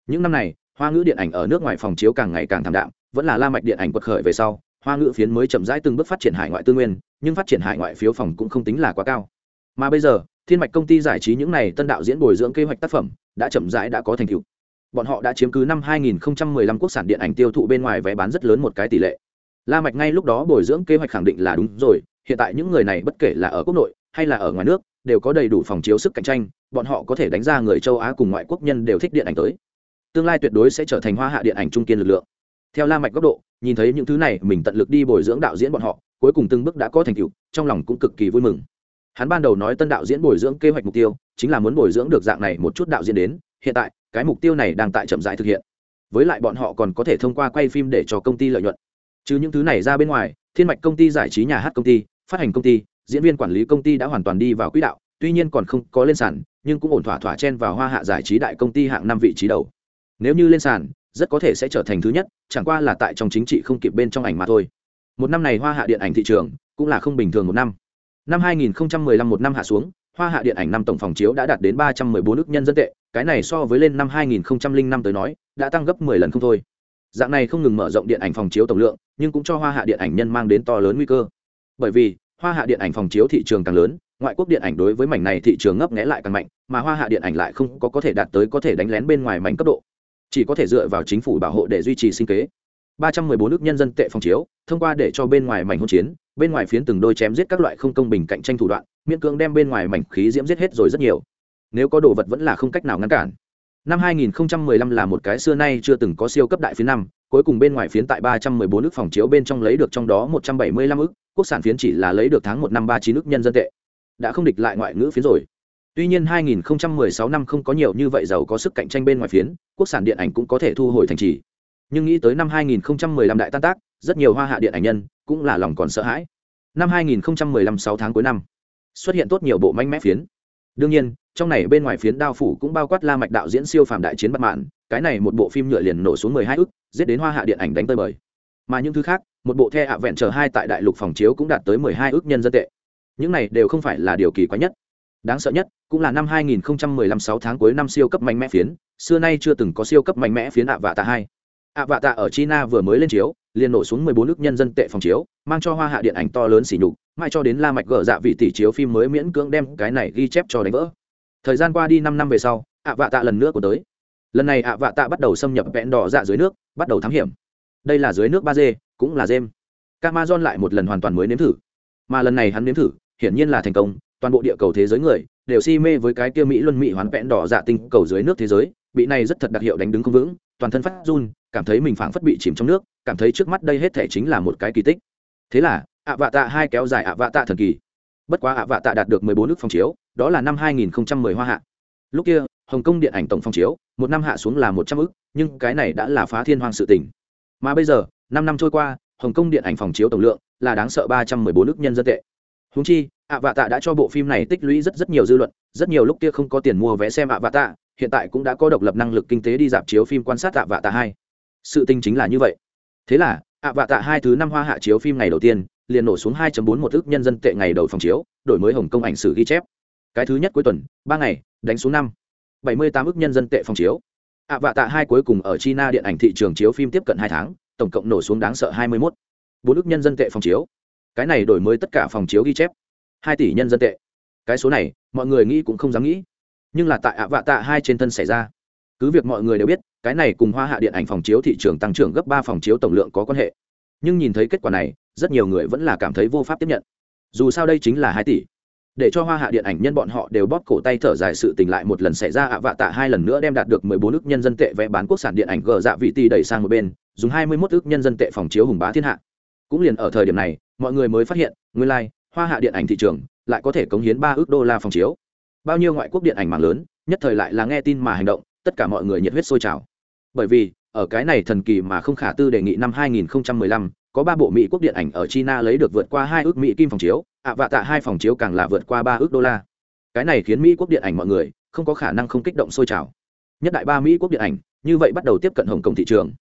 những năm này, hoa ngữ điện ảnh ở nước ngoài phòng chiếu càng ngày càng thảm đạm, vẫn là la mạch điện ảnh quật khởi về sau, hoa ngữ phiến mới chậm rãi từng bước phát triển hải ngoại tư nguyên, nhưng phát triển hải ngoại phiếu phòng cũng không tính là quá cao. Mà bây giờ, thiên mạch công ty giải trí những này tân đạo diễn bồi dưỡng kế hoạch tác phẩm, đã chậm rãi đã có thành tựu. Bọn họ đã chiếm cứ năm 2015 quốc sản điện ảnh tiêu thụ bên ngoài vé bán rất lớn một cái tỷ lệ. La mạch ngay lúc đó bồi dưỡng kế hoạch khẳng định là đúng rồi, hiện tại những người này bất kể là ở quốc nội hay là ở ngoài nước, đều có đầy đủ phòng chiếu sức cạnh tranh, bọn họ có thể đánh ra người châu á cùng ngoại quốc nhân đều thích điện ảnh tới tương lai tuyệt đối sẽ trở thành hoa hạ điện ảnh trung kiên lực lượng. Theo la mạch góc độ, nhìn thấy những thứ này, mình tận lực đi bồi dưỡng đạo diễn bọn họ, cuối cùng từng bước đã có thành tựu, trong lòng cũng cực kỳ vui mừng. Hắn ban đầu nói tân đạo diễn bồi dưỡng kế hoạch mục tiêu, chính là muốn bồi dưỡng được dạng này một chút đạo diễn đến, hiện tại, cái mục tiêu này đang tại chậm rãi thực hiện. Với lại bọn họ còn có thể thông qua quay phim để cho công ty lợi nhuận. Chứ những thứ này ra bên ngoài, thiên mạch công ty giải trí nhà hát công ty, phát hành công ty, diễn viên quản lý công ty đã hoàn toàn đi vào quỹ đạo, tuy nhiên còn không có lên sàn, nhưng cũng ổn thỏa thỏa chen vào hoa hạ giải trí đại công ty hạng năm vị trí đầu nếu như lên sàn, rất có thể sẽ trở thành thứ nhất, chẳng qua là tại trong chính trị không kịp bên trong ảnh mà thôi. Một năm này hoa hạ điện ảnh thị trường cũng là không bình thường một năm. Năm 2015 một năm hạ xuống, hoa hạ điện ảnh năm tổng phòng chiếu đã đạt đến 314 ức nhân dân tệ, cái này so với lên năm 2005 tới nói, đã tăng gấp 10 lần không thôi. Dạng này không ngừng mở rộng điện ảnh phòng chiếu tổng lượng, nhưng cũng cho hoa hạ điện ảnh nhân mang đến to lớn nguy cơ. Bởi vì, hoa hạ điện ảnh phòng chiếu thị trường càng lớn, ngoại quốc điện ảnh đối với mảnh này thị trường ngấp nghẽ lại càng mạnh, mà hoa hạ điện ảnh lại không có có thể đạt tới có thể đánh lén bên ngoài mảnh cấp độ chỉ có thể dựa vào chính phủ bảo hộ để duy trì sinh kế. 314 nước nhân dân tệ phòng chiếu, thông qua để cho bên ngoài mảnh hỗn chiến, bên ngoài phiến từng đôi chém giết các loại không công bình cạnh tranh thủ đoạn, miễn cưỡng đem bên ngoài mảnh khí diễm giết hết rồi rất nhiều. Nếu có đồ vật vẫn là không cách nào ngăn cản. Năm 2015 là một cái xưa nay chưa từng có siêu cấp đại phiến năm, cuối cùng bên ngoài phiến tại 314 nước phòng chiếu bên trong lấy được trong đó 175 ức quốc sản phiến chỉ là lấy được tháng một năm ba chín ức nhân dân tệ. Đã không địch lại ngoại ngữ phiến rồi tuy nhiên 2016 năm không có nhiều như vậy giàu có sức cạnh tranh bên ngoài phiến, quốc sản điện ảnh cũng có thể thu hồi thành trì. Nhưng nghĩ tới năm 2015 đại tan tác, rất nhiều hoa hạ điện ảnh nhân cũng là lòng còn sợ hãi. Năm 2015 6 tháng cuối năm, xuất hiện tốt nhiều bộ manh mẽ phiến. Đương nhiên, trong này bên ngoài phiến đao phủ cũng bao quát la mạch đạo diễn siêu phàm đại chiến bất mãn, cái này một bộ phim nhựa liền nổ xuống 12 ức, giết đến hoa hạ điện ảnh đánh tơi bời. Mà những thứ khác, một bộ the ạ vẹn hai tại đại lục phòng chiếu cũng đạt tới 12 ức nhân dân tệ. Những này đều không phải là điều kỳ quái nhất đáng sợ nhất, cũng là năm 2015 6 tháng cuối năm siêu cấp mạnh mẽ phiến, xưa nay chưa từng có siêu cấp mạnh mẽ phiến ạ vạ tạ hai. Ạ vạ tạ ở china vừa mới lên chiếu, liền nổ xuống 14 nước nhân dân tệ phòng chiếu, mang cho hoa hạ điện ảnh to lớn xỉ nhục mai cho đến la mạch gỡ dạ vị tỷ chiếu phim mới miễn cưỡng đem cái này ghi chép cho đánh vỡ. Thời gian qua đi 5 năm về sau, ạ vạ tạ lần nữa của tới. Lần này ạ vạ tạ bắt đầu xâm nhập vẹn đỏ dạ dưới nước, bắt đầu thám hiểm. Đây là dưới nước ba d cũng là jem camazon lại một lần hoàn toàn mới nếm thử. Mà lần này hắn nếm thử, hiển nhiên là thành công toàn bộ địa cầu thế giới người đều si mê với cái kia mỹ luân mỹ hoán vẹn đỏ dạ tinh cầu dưới nước thế giới, bị này rất thật đặc hiệu đánh đứng không vững, toàn thân phát run, cảm thấy mình phảng phất bị chìm trong nước, cảm thấy trước mắt đây hết thể chính là một cái kỳ tích. Thế là ạ vạ tạ hai kéo dài ạ vạ tạ thần kỳ. Bất quá ạ vạ tạ đạt được mười bốn nước phong chiếu, đó là năm hai nghìn mười hoa hạ. Lúc kia, hồng kông điện ảnh tổng phong chiếu, một năm hạ xuống là một trăm ức nhưng cái này đã là phá thiên hoang sự tỉnh mà bây giờ, năm năm trôi qua, hồng kông điện ảnh phòng chiếu tổng lượng là đáng sợ ba trăm mười bốn ức nhân dân tệ. Húng chi ạ vạ tạ đã cho bộ phim này tích lũy rất rất nhiều dư luận, rất nhiều lúc kia không có tiền mua vé xem ạ vạ tạ hiện tại cũng đã có độc lập năng lực kinh tế đi dạp chiếu phim quan sát ạ vạ tạ hai. Sự tinh chính là như vậy. Thế là ạ vạ tạ hai thứ năm hoa hạ chiếu phim ngày đầu tiên, liền nổ xuống 2.4 một ước nhân dân tệ ngày đầu phòng chiếu, đổi mới hồng kông ảnh sử ghi chép. Cái thứ nhất cuối tuần, ba ngày, đánh xuống năm. 78 ước nhân dân tệ phòng chiếu. Ạ vạ tạ hai cuối cùng ở china điện ảnh thị trường chiếu phim tiếp cận hai tháng, tổng cộng nổ xuống đáng sợ 21. bốn ước nhân dân tệ phòng chiếu. Cái này đổi mới tất cả phòng chiếu ghi chép hai tỷ nhân dân tệ. Cái số này mọi người nghĩ cũng không dám nghĩ. Nhưng là tại ạ vạ tạ hai trên thân xảy ra. Cứ việc mọi người đều biết cái này cùng hoa hạ điện ảnh phòng chiếu thị trường tăng trưởng gấp ba phòng chiếu tổng lượng có quan hệ. Nhưng nhìn thấy kết quả này rất nhiều người vẫn là cảm thấy vô pháp tiếp nhận. Dù sao đây chính là hai tỷ. Để cho hoa hạ điện ảnh nhân bọn họ đều bóp cổ tay thở dài sự tình lại một lần xảy ra ạ vạ tạ hai lần nữa đem đạt được mười bốn ước nhân dân tệ vẽ bán quốc sản điện ảnh gờ dạ vị ti đẩy sang một bên dùng hai mươi 21 ước nhân dân tệ phòng chiếu hùng bá thiên hạ. Cũng liền ở thời điểm này mọi người mới phát hiện nguyên lai、like, hoa hạ điện ảnh thị trường lại có thể cống hiến ba ước đô la phòng chiếu. Bao nhiêu ngoại quốc điện ảnh mạng lớn nhất thời lại là nghe tin mà hành động tất cả mọi người nhiệt huyết sôi trào. Bởi vì ở cái này thần kỳ mà không khả tư đề nghị năm 2015, có ba bộ mỹ quốc điện ảnh ở china lấy được vượt qua hai ước mỹ kim phòng chiếu ạ vạ tạ hai phòng chiếu càng là vượt qua ba ước đô la. Cái này khiến mỹ quốc điện ảnh mọi người không có khả năng không kích động sôi trào. Nhất đại ba mỹ quốc điện ảnh như vậy bắt đầu tiếp cận hồng kông thị trường.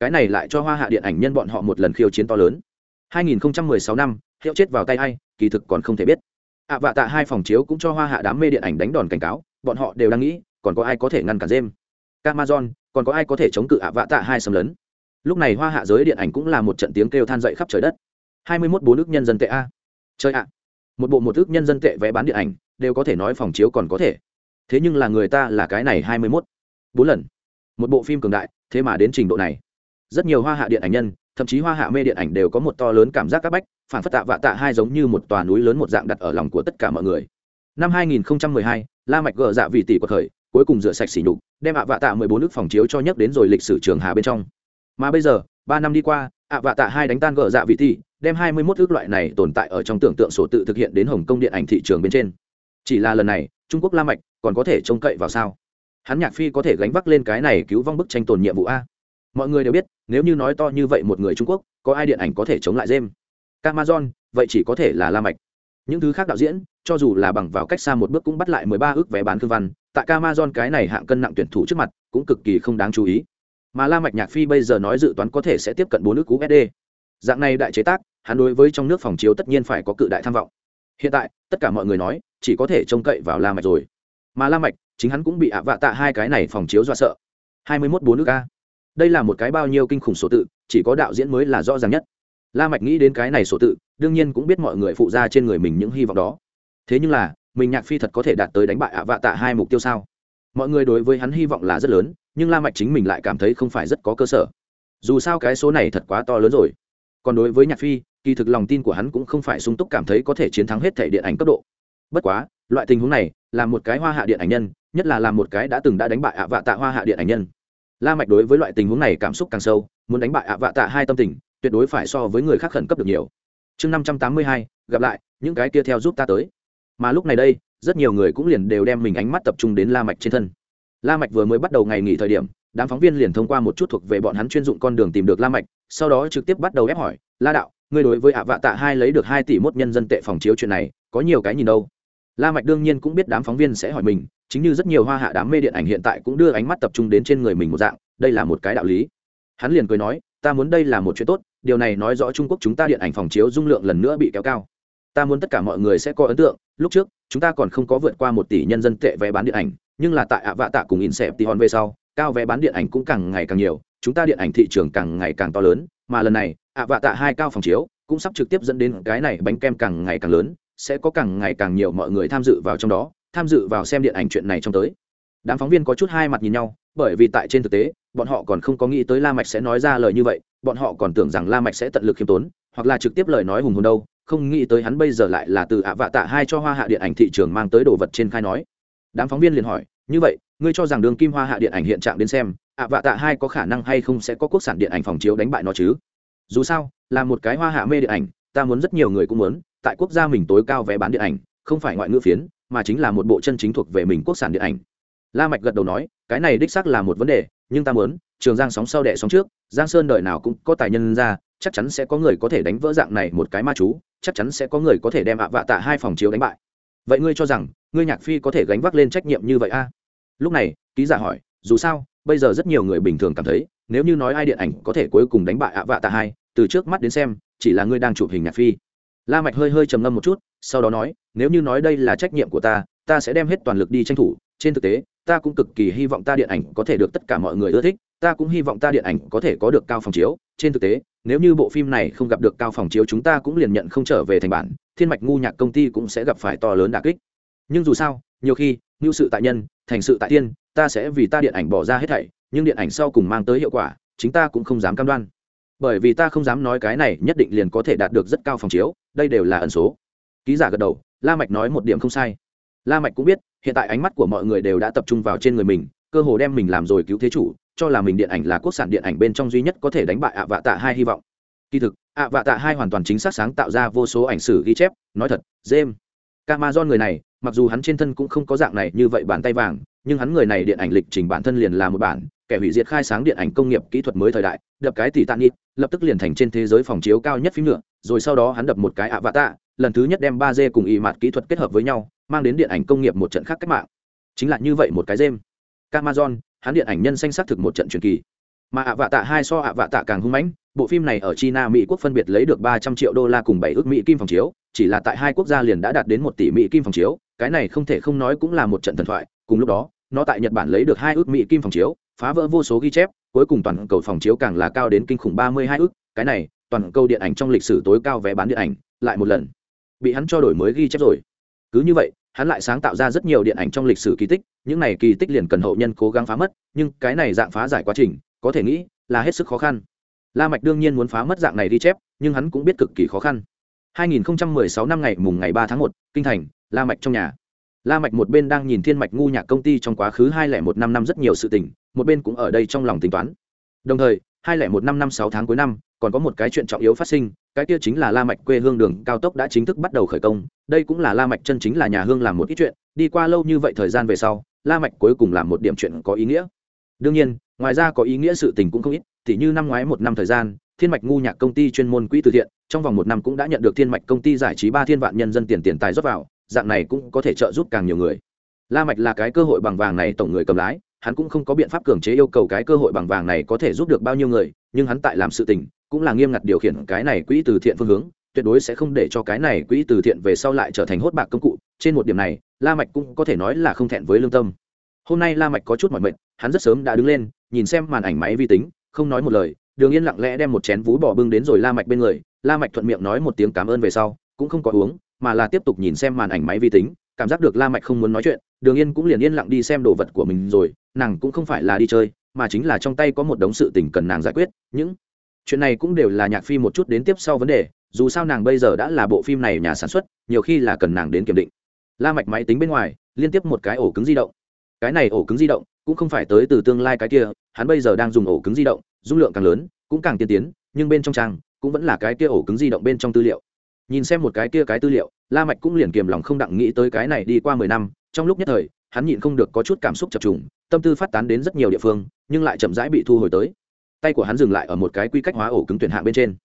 Cái này lại cho hoa hạ điện ảnh nhân bọn họ một lần khiêu chiến to lớn. 2016 năm hiệu chết vào tay ai, kỳ thực còn không thể biết. Ạ vạ tạ hai phòng chiếu cũng cho hoa hạ đám mê điện ảnh đánh đòn cảnh cáo, bọn họ đều đang nghĩ, còn có ai có thể ngăn cản dêm camason còn có ai có thể chống cự ạ vạ tạ hai xâm lấn? Lúc này hoa hạ giới điện ảnh cũng là một trận tiếng kêu than dậy khắp trời đất. Hai mươi mốt bốn ước nhân dân tệ a. Chơi ạ, một bộ một ước nhân dân tệ vé bán điện ảnh, đều có thể nói phòng chiếu còn có thể. Thế nhưng là người ta là cái này hai mươi mốt. Bốn lần. Một bộ phim cường đại, thế mà đến trình độ này. Rất nhiều hoa hạ điện ảnh nhân thậm chí hoa hạ mê điện ảnh đều có một to lớn cảm giác c áp bách phản phất tạ vạ tạ hai giống như một tòa núi lớn một dạng đặt ở lòng của tất cả mọi người. Năm 2012, la mạch gờ dạ vì tỷ của khởi cuối cùng rửa sạch xỉ nhục đem ạ vạ tạ 14 nước phòng chiếu cho nhấc đến rồi lịch sử trường hà bên trong. Mà bây giờ ba năm đi qua ạ vạ tạ hai đánh tan gờ dạ vị tỷ đem 21 ước loại này tồn tại ở trong tưởng tượng sổ tự thực hiện đến hồng kông điện ảnh thị trường bên trên. Chỉ là lần này trung quốc la mạch còn có thể trông cậy vào sao? Hắn nhạc phi có thể gánh vác lên cái này cứu vong bức tranh tồn nhiệm vụ a? Mọi người đều biết nếu như nói to như vậy một người trung quốc có ai điện ảnh có thể chống lại jem Amazon, vậy chỉ có thể là La Mạch. Những thứ khác đạo diễn, cho dù là bằng vào cách xa một bước cũng bắt lại 13 ước vé bán cương văn, tại Amazon cái này hạng cân nặng tuyển thủ trước mặt, cũng cực kỳ không đáng chú ý. Mà La Mạch Nhạc Phi bây giờ nói dự toán có thể sẽ tiếp cận bốn ước USD. Dạng này đại chế tác, hắn đối với trong nước phòng chiếu tất nhiên phải có cự đại tham vọng. Hiện tại, tất cả mọi người nói, chỉ có thể trông cậy vào La Mạch rồi. Mà La Mạch, chính hắn cũng bị ạ vạ tạ hai cái này phòng chiếu dọa sợ. 21 bốn ước a. Đây là một cái bao nhiêu kinh khủng số tự, chỉ có đạo diễn mới là rõ ràng nhất. La mạch nghĩ đến cái này sổ tự đương nhiên cũng biết mọi người phụ ra trên người mình những hy vọng đó. Thế nhưng là mình nhạc phi thật có thể đạt tới đánh bại ạ vạ tạ hai mục tiêu sao? Mọi người đối với hắn hy vọng là rất lớn nhưng la mạch chính mình lại cảm thấy không phải rất có cơ sở. Dù sao cái số này thật quá to lớn rồi. Còn đối với nhạc phi kỳ thực lòng tin của hắn cũng không phải sung túc cảm thấy có thể chiến thắng hết thể điện ảnh cấp độ. Bất quá loại tình huống này là một cái hoa hạ điện ảnh nhân nhất là làm một cái đã từng đã đánh bại ạ vạ tạ hoa hạ điện ảnh nhân la mạch đối với loại tình huống này cảm xúc càng sâu, muốn đánh bại ạ vạ tạ hai tâm tình, tuyệt đối phải so với người khác khẩn cấp được nhiều. Chương năm trăm tám mươi hai, gặp lại, những cái kia theo giúp ta tới. Mà lúc này đây, rất nhiều người cũng liền đều đem mình ánh mắt tập trung đến la mạch trên thân. La mạch vừa mới bắt đầu ngày nghỉ thời điểm, đám phóng viên liền thông qua một chút thuộc về bọn hắn chuyên dụng con đường tìm được la mạch, sau đó trực tiếp bắt đầu ép hỏi, la đạo, ngươi đối với ạ vạ tạ hai lấy được hai tỷ mốt nhân dân tệ phòng chiếu chuyện này, có nhiều cái nhìn đâu? La mạch đương nhiên cũng biết đám phóng viên sẽ hỏi mình chính như rất nhiều hoa hạ đám mê điện ảnh hiện tại cũng đưa ánh mắt tập trung đến trên người mình một dạng, đây là một cái đạo lý. Hắn liền cười nói, ta muốn đây là một chuyện tốt, điều này nói rõ trung quốc chúng ta điện ảnh phòng chiếu dung lượng lần nữa bị kéo cao. Ta muốn tất cả mọi người sẽ có ấn tượng, lúc trước, chúng ta còn không có vượt qua một tỷ nhân dân tệ vé bán điện ảnh, nhưng là tại ạ vạ tạ cùng in xẹp thì hòn về sau, cao vé bán điện ảnh cũng càng ngày càng nhiều, chúng ta điện ảnh thị trường càng ngày càng to lớn, mà lần này, ạ vạ tạ hai cao phòng chiếu cũng sắp trực tiếp dẫn đến cái này bánh kem càng ngày càng lớn, sẽ có càng ngày càng nhiều mọi người tham dự vào trong đó tham dự vào xem điện ảnh chuyện này trong tới. Đám phóng viên có chút hai mặt nhìn nhau, bởi vì tại trên thực tế, bọn họ còn không có nghĩ tới la mạch sẽ nói ra lời như vậy, bọn họ còn tưởng rằng la mạch sẽ tận lực khiêm tốn, hoặc là trực tiếp lời nói hùng hồn đâu, không nghĩ tới hắn bây giờ lại là từ ạ vạ tạ hai cho hoa hạ điện ảnh thị trường mang tới đồ vật trên khai nói. Đám phóng viên liền hỏi, như vậy, ngươi cho rằng đường kim hoa hạ điện ảnh hiện trạng đến xem, ạ vạ tạ hai có khả năng hay không sẽ có quốc sản điện ảnh phòng chiếu đánh bại nó chứ? Dù sao, là một cái hoa hạ mê điện ảnh, ta muốn rất nhiều người cũng muốn, tại quốc gia mình tối cao vé bán điện ảnh, không phải ngoại ngữ phiến mà chính là một bộ chân chính thuộc về mình quốc sản điện ảnh. La mạch gật đầu nói, cái này đích xác là một vấn đề, nhưng ta muốn, trường giang sóng sau đẻ sóng trước, giang sơn đời nào cũng có tài nhân ra, chắc chắn sẽ có người có thể đánh vỡ dạng này một cái ma chú, chắc chắn sẽ có người có thể đem ạ vạ tạ hai phòng chiếu đánh bại. Vậy ngươi cho rằng, ngươi nhạc phi có thể gánh vác lên trách nhiệm như vậy a? Lúc này, ký giả hỏi, dù sao, bây giờ rất nhiều người bình thường cảm thấy, nếu như nói ai điện ảnh có thể cuối cùng đánh bại ạ vạ tạ hai, từ trước mắt đến xem, chỉ là ngươi đang chụp hình nhạc phi. La mạch hơi hơi trầm ngâm một chút sau đó nói, nếu như nói đây là trách nhiệm của ta ta sẽ đem hết toàn lực đi tranh thủ. Trên thực tế, ta cũng cực kỳ hy vọng ta điện ảnh có thể được tất cả mọi người ưa thích. Ta cũng hy vọng ta điện ảnh có thể có được cao phòng chiếu. Trên thực tế, nếu như bộ phim này không gặp được cao phòng chiếu, chúng ta cũng liền nhận không trở về thành bản. Thiên mạch ngu nhạc công ty cũng sẽ gặp phải to lớn đà kích. Nhưng dù sao, nhiều khi, ngưu sự tại nhân, thành sự tại tiên, ta sẽ vì ta điện ảnh bỏ ra hết thảy, nhưng điện ảnh sau cùng mang tới hiệu quả, chính ta cũng không dám cam đoan. Bởi vì ta không dám nói cái này nhất định liền có thể đạt được rất cao phòng chiếu, đây đều là ẩn số ký giả gật đầu, la mạch nói một điểm không sai. La mạch cũng biết, hiện tại ánh mắt của mọi người đều đã tập trung vào trên người mình, cơ hồ đem mình làm rồi cứu thế chủ, cho là mình điện ảnh là quốc sản điện ảnh bên trong duy nhất có thể đánh bại ạ vạ tạ hai hy vọng. Kỳ thực, ạ vạ tạ hai hoàn toàn chính xác sáng tạo ra vô số ảnh sử ghi chép, nói thật, james Camazon người này, mặc dù hắn trên thân cũng không có dạng này như vậy bàn tay vàng, nhưng hắn người này điện ảnh lịch trình bản thân liền là một bản, kẻ hủy diệt khai sáng điện ảnh công nghiệp kỹ thuật mới thời đại, đập cái tỷ tàn ít lập tức liền thành trên thế giới phòng chiếu cao nhất phim nữa, rồi sau đó hắn đập một cái ạ vạ tạ lần thứ nhất đem ba d cùng y mạt kỹ thuật kết hợp với nhau, mang đến điện ảnh công nghiệp một trận khác cách mạng. Chính là như vậy một cái dêm. Camazon hắn điện ảnh nhân xanh xác thực một trận truyền kỳ. Mà ạ vạ tạ hai so ạ vạ tạ càng hung mãnh, bộ phim này ở china, mỹ quốc phân biệt lấy được ba trăm triệu đô la cùng bảy ước mỹ kim phòng chiếu, chỉ là tại hai quốc gia liền đã đạt đến một tỷ mỹ kim phòng chiếu, cái này không thể không nói cũng là một trận thần thoại, cùng lúc đó, nó tại nhật bản lấy được hai ước mỹ kim phòng chiếu, phá vỡ vô số ghi chép, cuối cùng toàn cầu phòng chiếu càng là cao đến kinh khủng ba mươi hai ước, cái này, toàn cầu điện ảnh trong lịch sử tối cao vé bán điện ảnh, lại một lần bị hắn cho đổi mới ghi chép rồi. Cứ như vậy hắn lại sáng tạo ra rất nhiều điện ảnh trong lịch sử kỳ tích những này kỳ tích liền cần hậu nhân cố gắng phá mất nhưng cái này dạng phá giải quá trình có thể nghĩ là hết sức khó khăn. La mạch đương nhiên muốn phá mất dạng này ghi chép nhưng hắn cũng biết cực kỳ khó khăn. 2016 năm ngày mùng ngày 3 tháng 1, kinh thành la mạch trong nhà. La mạch một bên đang nhìn thiên mạch ngu nhạc công ty trong quá khứ hai lẻ một năm năm rất nhiều sự tình một bên cũng ở đây trong lòng tính toán. Đồng thời hai lẻ một năm năm sáu tháng cuối năm còn có một cái chuyện trọng yếu phát sinh, cái kia chính là la mạch quê hương đường cao tốc đã chính thức bắt đầu khởi công, đây cũng là la mạch chân chính là nhà hương làm một ít chuyện, đi qua lâu như vậy thời gian về sau, la mạch cuối cùng làm một điểm chuyện có ý nghĩa. Đương nhiên, ngoài ra có ý nghĩa sự tình cũng không ít thì như năm ngoái một năm thời gian, thiên mạch ngu nhạc công ty chuyên môn quỹ từ thiện, trong vòng một năm cũng đã nhận được thiên mạch công ty giải trí ba thiên vạn nhân dân tiền tiền tài rót vào, dạng này cũng có thể trợ giúp càng nhiều người. La mạch là cái cơ hội bằng vàng này tổng người cầm lái hắn cũng không có biện pháp cường chế yêu cầu cái cơ hội bằng vàng này có thể giúp được bao nhiêu người, nhưng hắn tại làm sự tình, cũng là nghiêm ngặt điều khiển cái này quỹ từ thiện phương hướng, tuyệt đối sẽ không để cho cái này quỹ từ thiện về sau lại trở thành hốt bạc công cụ. Trên một điểm này, la mạch cũng có thể nói là không thẹn với lương tâm. Hôm nay la mạch có chút mỏi mệt, hắn rất sớm đã đứng lên, nhìn xem màn ảnh máy vi tính, không nói một lời, đường yên lặng lẽ đem một chén vú bò bưng đến rồi la mạch bên người. La mạch thuận miệng nói một tiếng cảm ơn về sau, cũng không có uống, mà là tiếp tục nhìn xem màn ảnh máy vi tính, cảm giác được la mạch không muốn nói chuyện, đường yên cũng liền yên lặng đi xem đồ vật của mình rồi nàng cũng không phải là đi chơi, mà chính là trong tay có một đống sự tình cần nàng giải quyết, những chuyện này cũng đều là nhạc phi một chút đến tiếp sau vấn đề, dù sao nàng bây giờ đã là bộ phim này nhà sản xuất, nhiều khi là cần nàng đến kiểm định. La mạch máy tính bên ngoài, liên tiếp một cái ổ cứng di động. Cái này ổ cứng di động cũng không phải tới từ tương lai cái kia, hắn bây giờ đang dùng ổ cứng di động, dung lượng càng lớn, cũng càng tiên tiến, nhưng bên trong trang cũng vẫn là cái kia ổ cứng di động bên trong tư liệu. Nhìn xem một cái kia cái tư liệu, la mạch cũng liền kiềm lòng không đặng nghĩ tới cái này đi qua mười năm, trong lúc nhất thời, hắn nhịn không được có chút cảm xúc chập trùng tâm tư phát tán đến rất nhiều địa phương, nhưng lại chậm rãi bị thu hồi tới. Tay của hắn dừng lại ở một cái quy cách hóa ổ cứng tuyển hạng bên trên.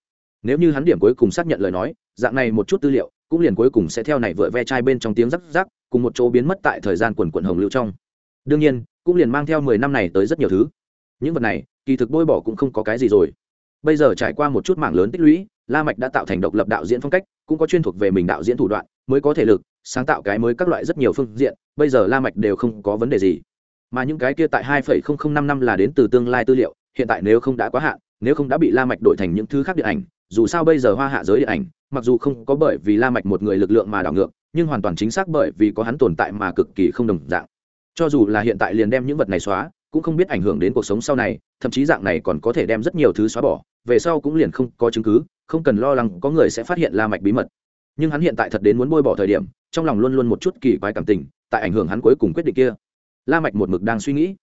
Nếu như hắn điểm cuối cùng xác nhận lời nói, dạng này một chút tư liệu, cũng liền cuối cùng sẽ theo này vựa ve chai bên trong tiếng rắc rắc, cùng một chỗ biến mất tại thời gian quần quận hồng lưu trong. Đương nhiên, cũng liền mang theo mười năm này tới rất nhiều thứ. Những vật này, kỳ thực bôi bỏ cũng không có cái gì rồi. Bây giờ trải qua một chút mảng lớn tích lũy, la mạch đã tạo thành độc lập đạo diễn phong cách, cũng có chuyên thuộc về mình đạo diễn thủ đoạn, mới có thể lực, sáng tạo cái mới các loại rất nhiều phương diện. Bây giờ la mạch đều không có vấn đề gì mà những cái kia tại 2.005 năm là đến từ tương lai tư liệu, hiện tại nếu không đã quá hạn, nếu không đã bị la mạch đổi thành những thứ khác điện ảnh, dù sao bây giờ hoa hạ giới điện ảnh, mặc dù không có bởi vì la mạch một người lực lượng mà đảo ngược, nhưng hoàn toàn chính xác bởi vì có hắn tồn tại mà cực kỳ không đồng dạng. Cho dù là hiện tại liền đem những vật này xóa, cũng không biết ảnh hưởng đến cuộc sống sau này, thậm chí dạng này còn có thể đem rất nhiều thứ xóa bỏ, về sau cũng liền không có chứng cứ, không cần lo lắng có người sẽ phát hiện la mạch bí mật. Nhưng hắn hiện tại thật đến muốn bôi bỏ thời điểm, trong lòng luôn luôn một chút kỳ quái cảm tình, tại ảnh hưởng hắn cuối cùng quyết định kia la mạch một mực đang suy nghĩ.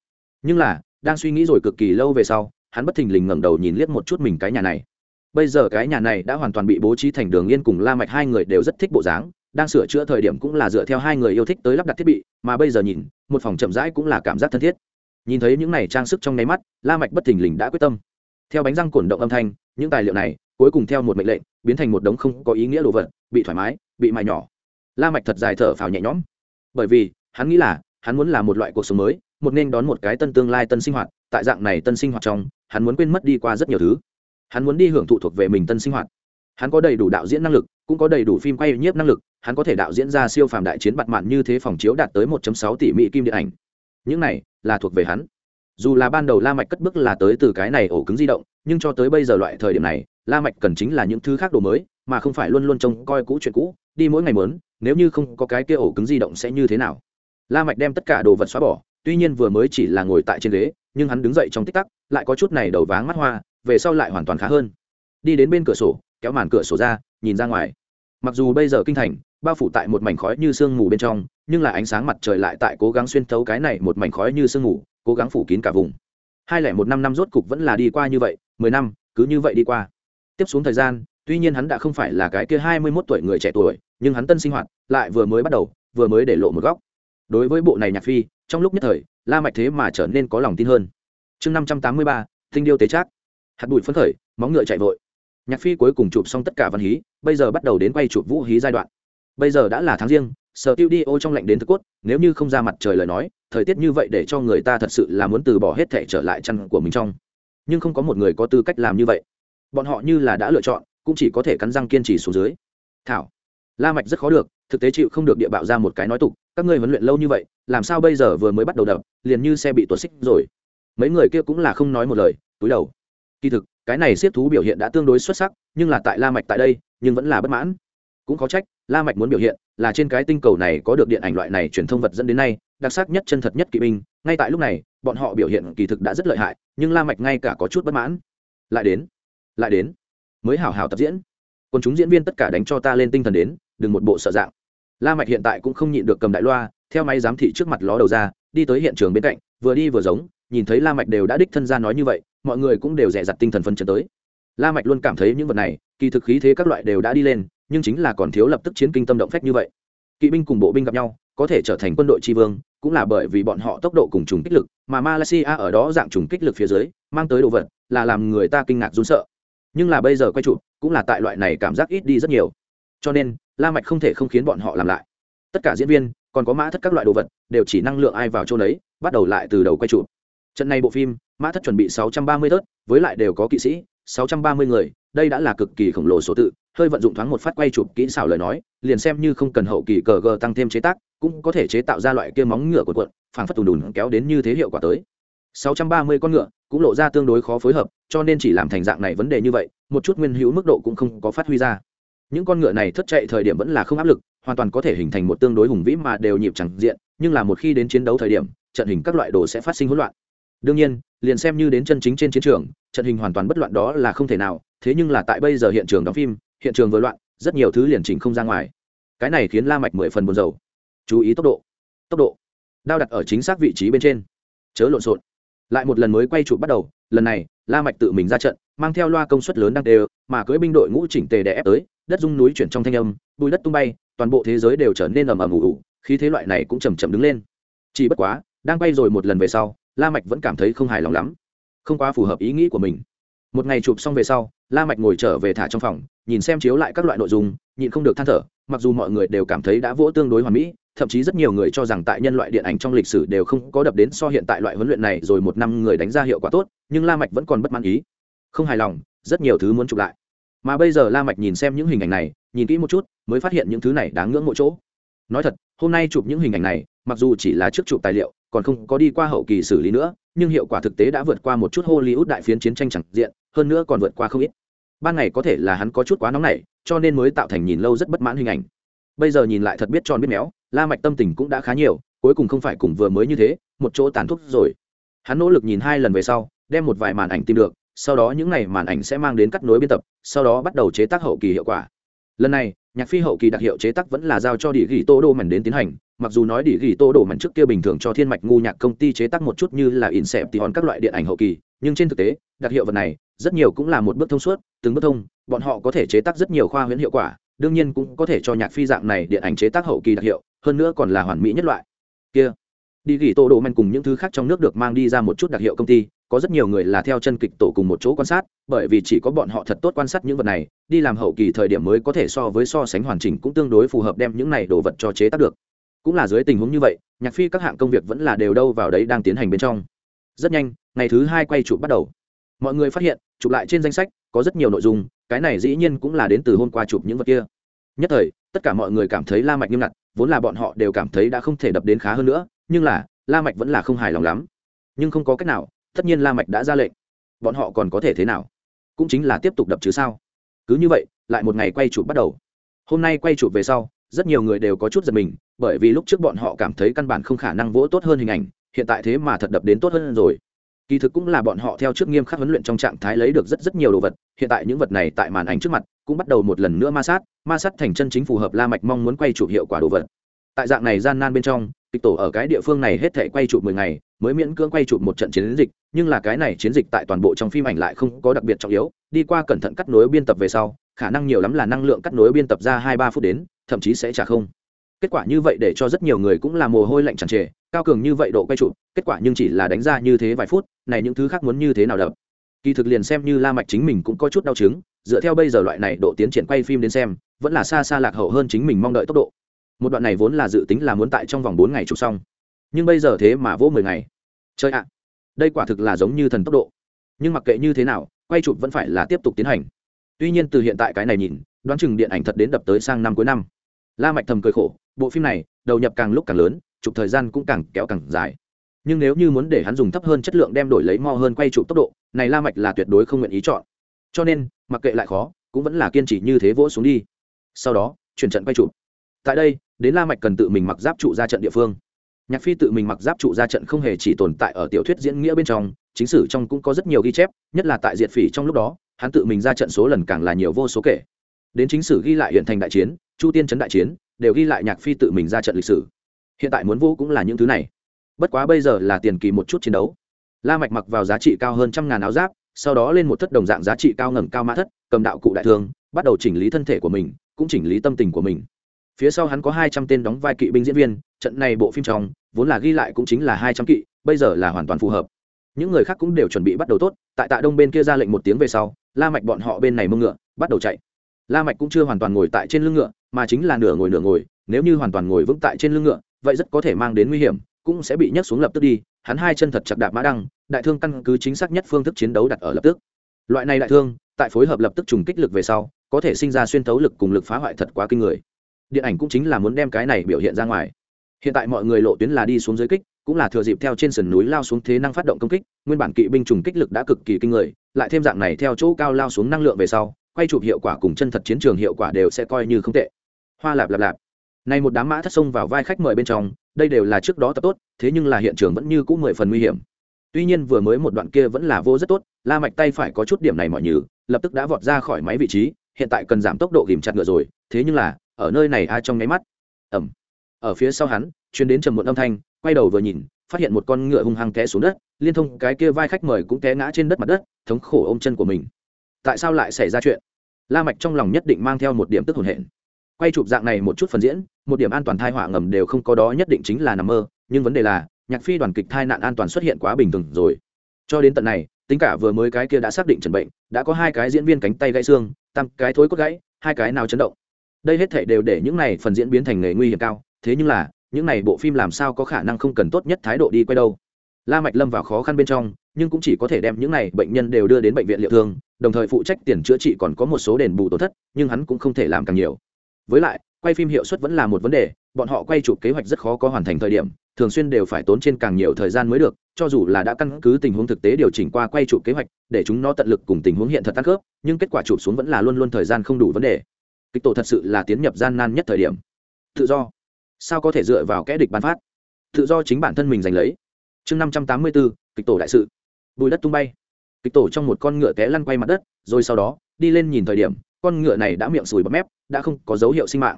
Nhưng là, đang suy nghĩ rồi cực kỳ lâu về sau, hắn bất thình lình ngẩng đầu nhìn liếc một chút mình cái nhà này. Bây giờ cái nhà này đã hoàn toàn bị bố trí thành đường yên cùng la mạch hai người đều rất thích bộ dáng, đang sửa chữa thời điểm cũng là dựa theo hai người yêu thích tới lắp đặt thiết bị, mà bây giờ nhìn, một phòng chậm rãi cũng là cảm giác thân thiết. Nhìn thấy những này trang sức trong nháy mắt, la mạch bất thình lình đã quyết tâm. Theo bánh răng cuộn động âm thanh, những tài liệu này, cuối cùng theo một mệnh lệnh, biến thành một đống không có ý nghĩa đồ vật, bị thoải mái, bị mài nhỏ. La mạch thật dài thở phào nhẹ nhõm. Bởi vì, hắn nghĩ là hắn muốn làm một loại cuộc sống mới, một nên đón một cái tân tương lai tân sinh hoạt, tại dạng này tân sinh hoạt trong, hắn muốn quên mất đi qua rất nhiều thứ. Hắn muốn đi hưởng thụ thuộc về mình tân sinh hoạt. Hắn có đầy đủ đạo diễn năng lực, cũng có đầy đủ phim quay nhiếp năng lực, hắn có thể đạo diễn ra siêu phàm đại chiến bặt mạn như thế phòng chiếu đạt tới 1.6 tỷ mỹ kim điện ảnh. Những này là thuộc về hắn. Dù là ban đầu la mạch cất bước là tới từ cái này ổ cứng di động, nhưng cho tới bây giờ loại thời điểm này, la mạch cần chính là những thứ khác đồ mới, mà không phải luôn luôn trông coi cũ chuyện cũ, đi mỗi ngày muốn, nếu như không có cái kia ổ cứng di động sẽ như thế nào? La mạch đem tất cả đồ vật xóa bỏ, tuy nhiên vừa mới chỉ là ngồi tại trên ghế, nhưng hắn đứng dậy trong tích tắc, lại có chút này đầu váng mắt hoa, về sau lại hoàn toàn khá hơn. Đi đến bên cửa sổ, kéo màn cửa sổ ra, nhìn ra ngoài. Mặc dù bây giờ kinh thành, bao phủ tại một mảnh khói như sương mù bên trong, nhưng là ánh sáng mặt trời lại tại cố gắng xuyên thấu cái này một mảnh khói như sương mù, cố gắng phủ kín cả vùng. Hai lẻ một năm năm rốt cục vẫn là đi qua như vậy, mười năm, cứ như vậy đi qua. Tiếp xuống thời gian, tuy nhiên hắn đã không phải là cái kia hai mươi mốt tuổi người trẻ tuổi, nhưng hắn tân sinh hoạt lại vừa mới bắt đầu, vừa mới để lộ một góc đối với bộ này nhạc phi, trong lúc nhất thời, la mạch thế mà trở nên có lòng tin hơn. Chương năm trăm tám mươi ba, tinh điêu tế trác. Hạt bụi phấn khởi, móng ngựa chạy vội. Nhạc phi cuối cùng chụp xong tất cả văn hí, bây giờ bắt đầu đến quay chụp vũ hí giai đoạn. Bây giờ đã là tháng riêng, sở tiêu đi ô trong lạnh đến thực cốt, nếu như không ra mặt trời lời nói, thời tiết như vậy để cho người ta thật sự là muốn từ bỏ hết thể trở lại chăn của mình trong. Nhưng không có một người có tư cách làm như vậy. Bọn họ như là đã lựa chọn, cũng chỉ có thể cắn răng kiên trì xuống dưới. Thảo. La mạch rất khó được, thực tế chịu không được địa bạo ra một cái nói tục các ngươi huấn luyện lâu như vậy, làm sao bây giờ vừa mới bắt đầu đập, liền như xe bị tuột xích rồi. Mấy người kia cũng là không nói một lời, túi đầu. Kỳ thực, cái này siết thú biểu hiện đã tương đối xuất sắc, nhưng là tại la mạch tại đây, nhưng vẫn là bất mãn. Cũng có trách, la mạch muốn biểu hiện, là trên cái tinh cầu này có được điện ảnh loại này truyền thông vật dẫn đến nay, đặc sắc nhất chân thật nhất kỵ binh, ngay tại lúc này, bọn họ biểu hiện kỳ thực đã rất lợi hại, nhưng la mạch ngay cả có chút bất mãn. Lại đến lại đến, mới hảo hảo tập diễn. Còn chúng diễn viên tất cả đánh cho ta lên tinh thần đến, đừng một bộ sợ dạng la mạch hiện tại cũng không nhịn được cầm đại loa, theo máy giám thị trước mặt ló đầu ra, đi tới hiện trường bên cạnh, vừa đi vừa giống, nhìn thấy la mạch đều đã đích thân ra nói như vậy, mọi người cũng đều dè dặt tinh thần phân chấn tới. La mạch luôn cảm thấy những vật này, kỳ thực khí thế các loại đều đã đi lên, nhưng chính là còn thiếu lập tức chiến kinh tâm động phách như vậy. Kỵ binh cùng bộ binh gặp nhau, có thể trở thành quân đội tri vương, cũng là bởi vì bọn họ tốc độ cùng trùng kích lực, mà malaysia ở đó dạng trùng kích lực phía dưới, mang tới đồ vật, là làm người ta kinh ngạc run sợ. Nhưng là bây giờ quay chụp, cũng là tại loại này cảm giác ít đi rất nhiều cho nên, la mạch không thể không khiến bọn họ làm lại. Tất cả diễn viên, còn có mã thất các loại đồ vật, đều chỉ năng lượng ai vào chỗ đấy bắt đầu lại từ đầu quay chụp. Trận này bộ phim, mã thất chuẩn bị 630 tớt với lại đều có kỵ sĩ 630 người, đây đã là cực kỳ khổng lồ số tự, hơi vận dụng thoáng một phát quay chụp kỹ xảo lời nói, liền xem như không cần hậu kỳ cờ gờ tăng thêm chế tác, cũng có thể chế tạo ra loại kia móng ngựa của cuộn, phảng phất tùn đùn kéo đến như thế hiệu quả tới. 630 con ngựa cũng lộ ra tương đối khó phối hợp, cho nên chỉ làm thành dạng này vấn đề như vậy, một chút nguyên hữu mức độ cũng không có phát huy ra những con ngựa này thất chạy thời điểm vẫn là không áp lực, hoàn toàn có thể hình thành một tương đối hùng vĩ mà đều nhịp chẳng diện, nhưng là một khi đến chiến đấu thời điểm, trận hình các loại đồ sẽ phát sinh hỗn loạn. Đương nhiên, liền xem như đến chân chính trên chiến trường, trận hình hoàn toàn bất loạn đó là không thể nào, thế nhưng là tại bây giờ hiện trường đóng phim, hiện trường vừa loạn, rất nhiều thứ liền chỉnh không ra ngoài. Cái này khiến la mạch mười phần buồn rầu. Chú ý tốc độ. Tốc độ. Đao đặt ở chính xác vị trí bên trên. Chớ lộn xộn. Lại một lần mới quay trụ bắt đầu, lần này la mạch tự mình ra trận, mang theo loa công suất lớn đang đều, mà cưỡi binh đội ngũ chỉnh tề đè ép tới, đất rung núi chuyển trong thanh âm, bùi đất tung bay, toàn bộ thế giới đều trở nên ầm ầm ủ ủ khí thế loại này cũng chậm chậm đứng lên. Chỉ bất quá, đang bay rồi một lần về sau, la mạch vẫn cảm thấy không hài lòng lắm, không quá phù hợp ý nghĩ của mình. Một ngày chụp xong về sau, la mạch ngồi trở về thả trong phòng, nhìn xem chiếu lại các loại nội dung, nhịn không được than thở, mặc dù mọi người đều cảm thấy đã vỗ tương đối hoàn mỹ thậm chí rất nhiều người cho rằng tại nhân loại điện ảnh trong lịch sử đều không có đập đến so hiện tại loại huấn luyện này rồi một năm người đánh ra hiệu quả tốt, nhưng la mạch vẫn còn bất mãn ý. Không hài lòng, rất nhiều thứ muốn chụp lại. Mà bây giờ la mạch nhìn xem những hình ảnh này, nhìn kỹ một chút, mới phát hiện những thứ này đáng ngưỡng mộ chỗ. Nói thật, hôm nay chụp những hình ảnh này, mặc dù chỉ là trước chụp tài liệu, còn không có đi qua hậu kỳ xử lý nữa, nhưng hiệu quả thực tế đã vượt qua một chút hollywood đại phiến chiến tranh chẳng diện, hơn nữa còn vượt qua không ít. Ban ngày có thể là hắn có chút quá nóng nảy, cho nên mới tạo thành nhìn lâu rất bất mãn hình ảnh. Bây giờ nhìn lại thật biết tròn biết méo la mạch tâm tình cũng đã khá nhiều, cuối cùng không phải cùng vừa mới như thế, một chỗ tàn thuốc rồi. Hắn nỗ lực nhìn hai lần về sau, đem một vài màn ảnh tìm được, sau đó những ngày màn ảnh sẽ mang đến cắt nối biên tập, sau đó bắt đầu chế tác hậu kỳ hiệu quả. Lần này, nhạc phi hậu kỳ đặc hiệu chế tác vẫn là giao cho địa ghi tô đô mảnh đến tiến hành, mặc dù nói địa ghi tô đô mảnh trước kia bình thường cho thiên mạch ngu nhạc công ty chế tác một chút như là in xẹp thì hòn các loại điện ảnh hậu kỳ, nhưng trên thực tế, đặc hiệu vật này, rất nhiều cũng là một bước thông suốt, từng bước thông, bọn họ có thể chế tác rất nhiều khoa huyễn hiệu quả, đương nhiên cũng có thể cho nhạc phi dạng này điện ảnh chế tác hậu kỳ đặc hiệu hơn nữa còn là hoàn mỹ nhất loại. Kia, đi gỉ tô đồ men cùng những thứ khác trong nước được mang đi ra một chút đặc hiệu công ty, có rất nhiều người là theo chân kịch tổ cùng một chỗ quan sát, bởi vì chỉ có bọn họ thật tốt quan sát những vật này, đi làm hậu kỳ thời điểm mới có thể so với so sánh hoàn chỉnh cũng tương đối phù hợp đem những này đồ vật cho chế tác được. Cũng là dưới tình huống như vậy, nhạc phi các hạng công việc vẫn là đều đâu vào đấy đang tiến hành bên trong. Rất nhanh, ngày thứ hai quay chụp bắt đầu. Mọi người phát hiện, chụp lại trên danh sách, có rất nhiều nội dung, cái này dĩ nhiên cũng là đến từ hôm qua chụp những vật kia nhất thời, tất cả mọi người cảm thấy la mạch nghiêm ngặt, vốn là bọn họ đều cảm thấy đã không thể đập đến khá hơn nữa, nhưng là, la mạch vẫn là không hài lòng lắm. Nhưng không có cách nào, tất nhiên la mạch đã ra lệnh. Bọn họ còn có thể thế nào? Cũng chính là tiếp tục đập chứ sao? Cứ như vậy, lại một ngày quay chụp bắt đầu. Hôm nay quay chụp về sau, rất nhiều người đều có chút giật mình, bởi vì lúc trước bọn họ cảm thấy căn bản không khả năng vỗ tốt hơn hình ảnh, hiện tại thế mà thật đập đến tốt hơn rồi kỳ thực cũng là bọn họ theo trước nghiêm khắc huấn luyện trong trạng thái lấy được rất rất nhiều đồ vật, hiện tại những vật này tại màn ảnh trước mặt cũng bắt đầu một lần nữa ma sát ma sát thành chân chính phù hợp la mạch mong muốn quay chụp hiệu quả đồ vật. Tại dạng này gian nan bên trong, kịch tổ ở cái địa phương này hết thể quay chụp mười ngày, mới miễn cưỡng quay chụp một trận chiến dịch, nhưng là cái này chiến dịch tại toàn bộ trong phim ảnh lại không có đặc biệt trọng yếu, đi qua cẩn thận cắt nối biên tập về sau, khả năng nhiều lắm là năng lượng cắt nối biên tập ra hai ba phút đến, thậm chí sẽ trả không kết quả như vậy để cho rất nhiều người cũng là mồ hôi lạnh tràn trề, cao cường như vậy độ quay chụp, kết quả nhưng chỉ là đánh ra như thế vài phút, này những thứ khác muốn như thế nào đập? Kỳ thực liền xem như la mạch chính mình cũng có chút đau chứng, dựa theo bây giờ loại này độ tiến triển quay phim đến xem, vẫn là xa xa lạc hậu hơn chính mình mong đợi tốc độ. Một đoạn này vốn là dự tính là muốn tại trong vòng bốn ngày chụp xong. Nhưng bây giờ thế mà vô mười ngày. Chơi ạ, đây quả thực là giống như thần tốc độ. Nhưng mặc kệ như thế nào, quay chụp vẫn phải là tiếp tục tiến hành. Tuy nhiên từ hiện tại cái này nhìn, đoán chừng điện ảnh thật đến đập tới sang năm cuối năm. La mạch thầm cười khổ bộ phim này, đầu nhập càng lúc càng lớn, chụp thời gian cũng càng kéo càng dài. Nhưng nếu như muốn để hắn dùng thấp hơn chất lượng đem đổi lấy mo hơn quay chụp tốc độ, này la mạch là tuyệt đối không nguyện ý chọn. Cho nên, mặc kệ lại khó, cũng vẫn là kiên trì như thế vỗ xuống đi. Sau đó, chuyển trận quay chụp. Tại đây, đến la mạch cần tự mình mặc giáp trụ ra trận địa phương. Nhạc phi tự mình mặc giáp trụ ra trận không hề chỉ tồn tại ở tiểu thuyết diễn nghĩa bên trong, chính sử trong cũng có rất nhiều ghi chép, nhất là tại diệt phỉ trong lúc đó, hắn tự mình ra trận số lần càng là nhiều vô số kể. Đến chính sử ghi lại hiện thành đại chiến, chu tiên trấn đại chiến đều ghi lại nhạc phi tự mình ra trận lịch sử. Hiện tại muốn vô cũng là những thứ này. Bất quá bây giờ là tiền kỳ một chút chiến đấu. La mạch mặc vào giá trị cao hơn trăm ngàn áo giáp, sau đó lên một thất đồng dạng giá trị cao ngầm cao mã thất, cầm đạo cụ đại thương, bắt đầu chỉnh lý thân thể của mình, cũng chỉnh lý tâm tình của mình. Phía sau hắn có hai trăm tên đóng vai kỵ binh diễn viên, trận này bộ phim trong, vốn là ghi lại cũng chính là hai trăm kỵ, bây giờ là hoàn toàn phù hợp. Những người khác cũng đều chuẩn bị bắt đầu tốt, tại tạ đông bên kia ra lệnh một tiếng về sau, la mạch bọn họ bên này mưng ngựa, bắt đầu chạy la mạch cũng chưa hoàn toàn ngồi tại trên lưng ngựa, mà chính là nửa ngồi nửa ngồi, nếu như hoàn toàn ngồi vững tại trên lưng ngựa, vậy rất có thể mang đến nguy hiểm, cũng sẽ bị nhấc xuống lập tức đi, hắn hai chân thật chặt đạp mã đăng, đại thương căn cứ chính xác nhất phương thức chiến đấu đặt ở lập tức. Loại này đại thương, tại phối hợp lập tức trùng kích lực về sau, có thể sinh ra xuyên thấu lực cùng lực phá hoại thật quá kinh người. Điện ảnh cũng chính là muốn đem cái này biểu hiện ra ngoài. Hiện tại mọi người lộ tuyến là đi xuống dưới kích, cũng là thừa dịp theo trên sườn núi lao xuống thế năng phát động công kích, nguyên bản kỵ binh trùng kích lực đã cực kỳ kinh người, lại thêm dạng này theo chỗ cao lao xuống năng lượng về sau quay chụp hiệu quả cùng chân thật chiến trường hiệu quả đều sẽ coi như không tệ. Hoa lạp lạp lạp. Này một đám mã thất xông vào vai khách mời bên trong, đây đều là trước đó tập tốt, thế nhưng là hiện trường vẫn như cũ mười phần nguy hiểm. Tuy nhiên vừa mới một đoạn kia vẫn là vô rất tốt, la mạch tay phải có chút điểm này mọi nhừ, lập tức đã vọt ra khỏi máy vị trí, hiện tại cần giảm tốc độ ghìm chặt ngựa rồi, thế nhưng là, ở nơi này ai trong nháy mắt? Ầm ở phía sau hắn truyền đến trầm một âm thanh, quay đầu vừa nhìn, phát hiện một con ngựa hung hăng té xuống đất, liên thông cái kia vai khách mời cũng té ngã trên đất mặt đất, thống khổ ôm chân của mình tại sao lại xảy ra chuyện? La mạch trong lòng nhất định mang theo một điểm tức hồn hển. Quay chụp dạng này một chút phần diễn, một điểm an toàn thai họa ngầm đều không có đó nhất định chính là nằm mơ, nhưng vấn đề là, nhạc phi đoàn kịch thai nạn an toàn xuất hiện quá bình thường rồi. Cho đến tận này, tính cả vừa mới cái kia đã xác định trần bệnh, đã có hai cái diễn viên cánh tay gãy xương, tam cái thối cốt gãy, hai cái nào chấn động. Đây hết thể đều để những này phần diễn biến thành nghề nguy hiểm cao, thế nhưng là, những này bộ phim làm sao có khả năng không cần tốt nhất thái độ đi quay đâu? La mạch lâm vào khó khăn bên trong, nhưng cũng chỉ có thể đem những này bệnh nhân đều đưa đến bệnh viện liệu thương, đồng thời phụ trách tiền chữa trị còn có một số đền bù tổn thất, nhưng hắn cũng không thể làm càng nhiều. Với lại, quay phim hiệu suất vẫn là một vấn đề, bọn họ quay chụp kế hoạch rất khó có hoàn thành thời điểm, thường xuyên đều phải tốn trên càng nhiều thời gian mới được, cho dù là đã căn cứ tình huống thực tế điều chỉnh qua quay chụp kế hoạch, để chúng nó tận lực cùng tình huống hiện thật tăng khớp, nhưng kết quả chụp xuống vẫn là luôn luôn thời gian không đủ vấn đề. Kịch tổ thật sự là tiến nhập gian nan nhất thời điểm. Tự do. Sao có thể dựa vào kẽ địch ban phát? Tự do chính bản thân mình giành lấy chương năm trăm tám mươi bốn, kịch tổ đại sự. Bùi đất tung bay. Kịch tổ trong một con ngựa té lăn quay mặt đất, rồi sau đó, đi lên nhìn thời điểm, con ngựa này đã miệng sùi bắp mép, đã không có dấu hiệu sinh mạng.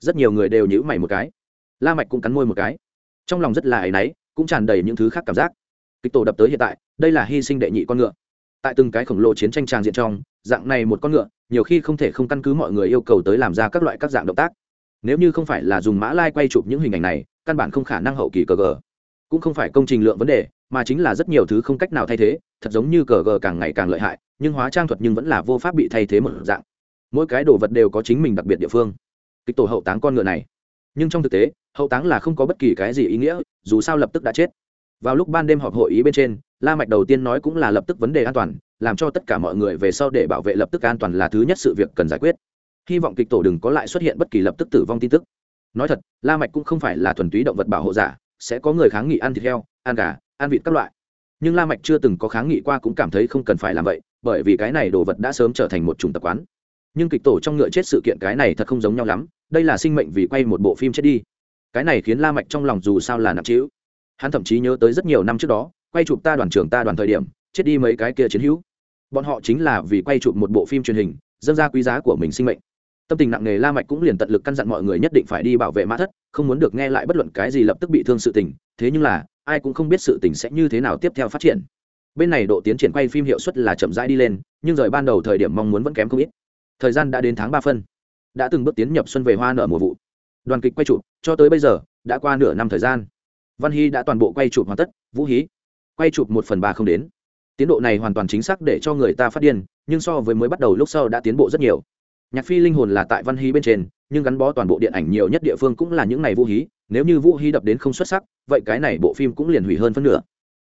Rất nhiều người đều nhữ mày một cái. La mạch cũng cắn môi một cái. Trong lòng rất là áy náy, cũng tràn đầy những thứ khác cảm giác. Kịch tổ đập tới hiện tại, đây là hy sinh đệ nhị con ngựa. Tại từng cái khổng lồ chiến tranh tràng diện trong, dạng này một con ngựa, nhiều khi không thể không căn cứ mọi người yêu cầu tới làm ra các loại các dạng động tác. Nếu như không phải là dùng mã lai quay chụp những hình ảnh này, căn bản không khả năng hậu kỳ cờ gờ cũng không phải công trình lượng vấn đề, mà chính là rất nhiều thứ không cách nào thay thế, thật giống như cờ gờ càng ngày càng lợi hại, nhưng hóa trang thuật nhưng vẫn là vô pháp bị thay thế một dạng. Mỗi cái đồ vật đều có chính mình đặc biệt địa phương. Kịch tổ hậu táng con ngựa này. Nhưng trong thực tế, hậu táng là không có bất kỳ cái gì ý nghĩa, dù sao lập tức đã chết. Vào lúc ban đêm họp hội ý bên trên, la mạch đầu tiên nói cũng là lập tức vấn đề an toàn, làm cho tất cả mọi người về sau để bảo vệ lập tức an toàn là thứ nhất sự việc cần giải quyết. Hy vọng kịch tổ đừng có lại xuất hiện bất kỳ lập tức tử vong tin tức. Nói thật, la mạch cũng không phải là thuần túy động vật bảo hộ giả sẽ có người kháng nghị ăn thịt heo, ăn gà, ăn vịt các loại. Nhưng la mạch chưa từng có kháng nghị qua cũng cảm thấy không cần phải làm vậy, bởi vì cái này đồ vật đã sớm trở thành một chủng tập quán. Nhưng kịch tổ trong ngựa chết sự kiện cái này thật không giống nhau lắm, đây là sinh mệnh vì quay một bộ phim chết đi. Cái này khiến la mạch trong lòng dù sao là nặng trĩu. Hắn thậm chí nhớ tới rất nhiều năm trước đó, quay chụp ta đoàn trưởng ta đoàn thời điểm, chết đi mấy cái kia chiến hữu. Bọn họ chính là vì quay chụp một bộ phim truyền hình, dâng ra quý giá của mình sinh mệnh tâm tình nặng nề la mạch cũng liền tận lực căn dặn mọi người nhất định phải đi bảo vệ mã thất, không muốn được nghe lại bất luận cái gì lập tức bị thương sự tình, thế nhưng là, ai cũng không biết sự tình sẽ như thế nào tiếp theo phát triển. Bên này độ tiến triển quay phim hiệu suất là chậm rãi đi lên, nhưng rời ban đầu thời điểm mong muốn vẫn kém không ít. Thời gian đã đến tháng ba phân. Đã từng bước tiến nhập xuân về hoa nở mùa vụ. Đoàn kịch quay chụp, cho tới bây giờ, đã qua nửa năm thời gian. Văn hy đã toàn bộ quay chụp hoàn tất, vũ hí, quay chụp một phần ba không đến. Tiến độ này hoàn toàn chính xác để cho người ta phát điên, nhưng so với mới bắt đầu lúc sau đã tiến bộ rất nhiều nhạc phi linh hồn là tại văn hí bên trên, nhưng gắn bó toàn bộ điện ảnh nhiều nhất địa phương cũng là những này vũ hí, nếu như vũ hí đập đến không xuất sắc, vậy cái này bộ phim cũng liền hủy hơn phân nửa.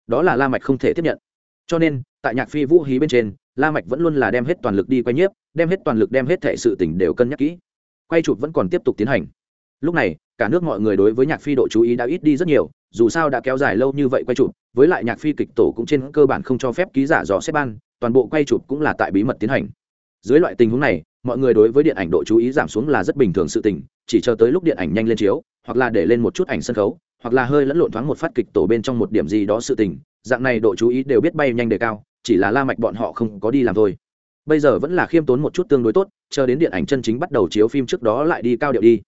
Đó là la mạch không thể tiếp nhận. Cho nên, tại nhạc phi vũ hí bên trên, la mạch vẫn luôn là đem hết toàn lực đi quay nhiếp, đem hết toàn lực đem hết thể sự tình đều cân nhắc kỹ. Quay chụp vẫn còn tiếp tục tiến hành. Lúc này, cả nước mọi người đối với nhạc phi độ chú ý đã ít đi rất nhiều, dù sao đã kéo dài lâu như vậy quay chụp, với lại nhạc phi kịch tổ cũng trên cơ bản không cho phép ký giả dò xếp ban, toàn bộ quay chụp cũng là tại bí mật tiến hành dưới loại tình huống này, mọi người đối với điện ảnh độ chú ý giảm xuống là rất bình thường sự tình, chỉ chờ tới lúc điện ảnh nhanh lên chiếu, hoặc là để lên một chút ảnh sân khấu, hoặc là hơi lẫn lộn thoáng một phát kịch tổ bên trong một điểm gì đó sự tình, dạng này độ chú ý đều biết bay nhanh đề cao, chỉ là la mạch bọn họ không có đi làm thôi. Bây giờ vẫn là khiêm tốn một chút tương đối tốt, chờ đến điện ảnh chân chính bắt đầu chiếu phim trước đó lại đi cao điệu đi.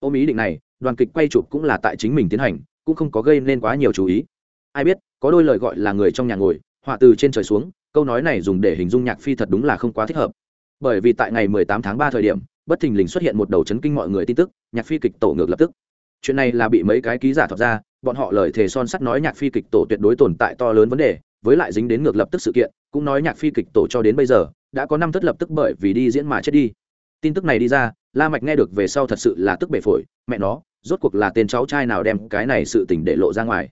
Ôm ý định này, đoàn kịch quay chụp cũng là tại chính mình tiến hành, cũng không có gây nên quá nhiều chú ý. Ai biết, có đôi lời gọi là người trong nhà ngồi, họa từ trên trời xuống, câu nói này dùng để hình dung nhạc phi thật đúng là không quá thích hợp bởi vì tại ngày 18 tháng 3 thời điểm, bất thình lình xuất hiện một đầu chấn kinh mọi người tin tức, nhạc phi kịch tổ ngược lập tức. Chuyện này là bị mấy cái ký giả thọc ra, bọn họ lời thề son sắt nói nhạc phi kịch tổ tuyệt đối tồn tại to lớn vấn đề, với lại dính đến ngược lập tức sự kiện, cũng nói nhạc phi kịch tổ cho đến bây giờ, đã có năm thất lập tức bởi vì đi diễn mà chết đi. Tin tức này đi ra, la mạch nghe được về sau thật sự là tức bể phổi, mẹ nó, rốt cuộc là tên cháu trai nào đem cái này sự tình để lộ ra ngoài.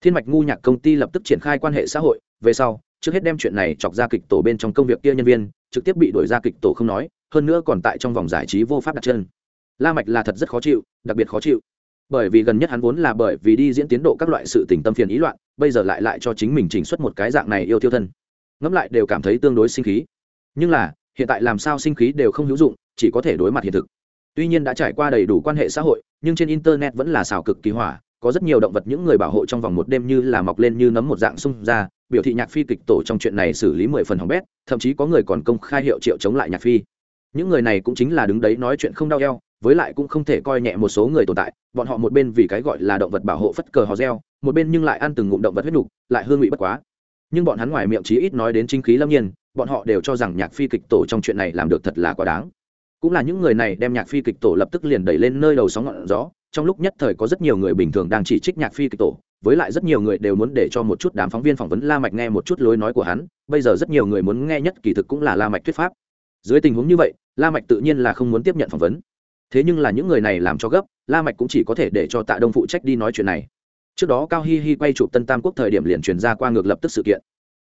Thiên mạch ngu nhạc công ty lập tức triển khai quan hệ xã hội, về sau, trước hết đem chuyện này chọc ra kịch tổ bên trong công việc kia nhân viên trực tiếp bị đuổi ra kịch tổ không nói, hơn nữa còn tại trong vòng giải trí vô pháp đặt chân. La mạch là thật rất khó chịu, đặc biệt khó chịu. Bởi vì gần nhất hắn vốn là bởi vì đi diễn tiến độ các loại sự tình tâm phiền ý loạn, bây giờ lại lại cho chính mình chỉnh xuất một cái dạng này yêu tiêu thân. Ngẫm lại đều cảm thấy tương đối sinh khí. Nhưng là, hiện tại làm sao sinh khí đều không hữu dụng, chỉ có thể đối mặt hiện thực. Tuy nhiên đã trải qua đầy đủ quan hệ xã hội, nhưng trên internet vẫn là xào cực kỳ hỏa có rất nhiều động vật những người bảo hộ trong vòng một đêm như là mọc lên như nấm một dạng xung ra, biểu thị nhạc phi kịch tổ trong chuyện này xử lý mười phần hỏng bét, thậm chí có người còn công khai hiệu triệu chống lại nhạc phi. Những người này cũng chính là đứng đấy nói chuyện không đau eo, với lại cũng không thể coi nhẹ một số người tồn tại, bọn họ một bên vì cái gọi là động vật bảo hộ phất cờ hò reo, một bên nhưng lại ăn từng ngụm động vật huyết nhục, lại hương vị bất quá. Nhưng bọn hắn ngoài miệng chí ít nói đến chính khí lâm nhiên, bọn họ đều cho rằng nhạc phi kịch tổ trong chuyện này làm được thật là quá đáng. Cũng là những người này đem nhạc phi kịch tổ lập tức liền đẩy lên nơi đầu sóng ngọn gió trong lúc nhất thời có rất nhiều người bình thường đang chỉ trích nhạc phi kịch tổ, với lại rất nhiều người đều muốn để cho một chút đám phóng viên phỏng vấn la mạch nghe một chút lối nói của hắn, bây giờ rất nhiều người muốn nghe nhất kỳ thực cũng là la mạch thuyết pháp. Dưới tình huống như vậy, la mạch tự nhiên là không muốn tiếp nhận phỏng vấn. Thế nhưng là những người này làm cho gấp, la mạch cũng chỉ có thể để cho tạ đông phụ trách đi nói chuyện này. Trước đó cao hi hi quay chụp tân tam quốc thời điểm liền truyền ra qua ngược lập tức sự kiện.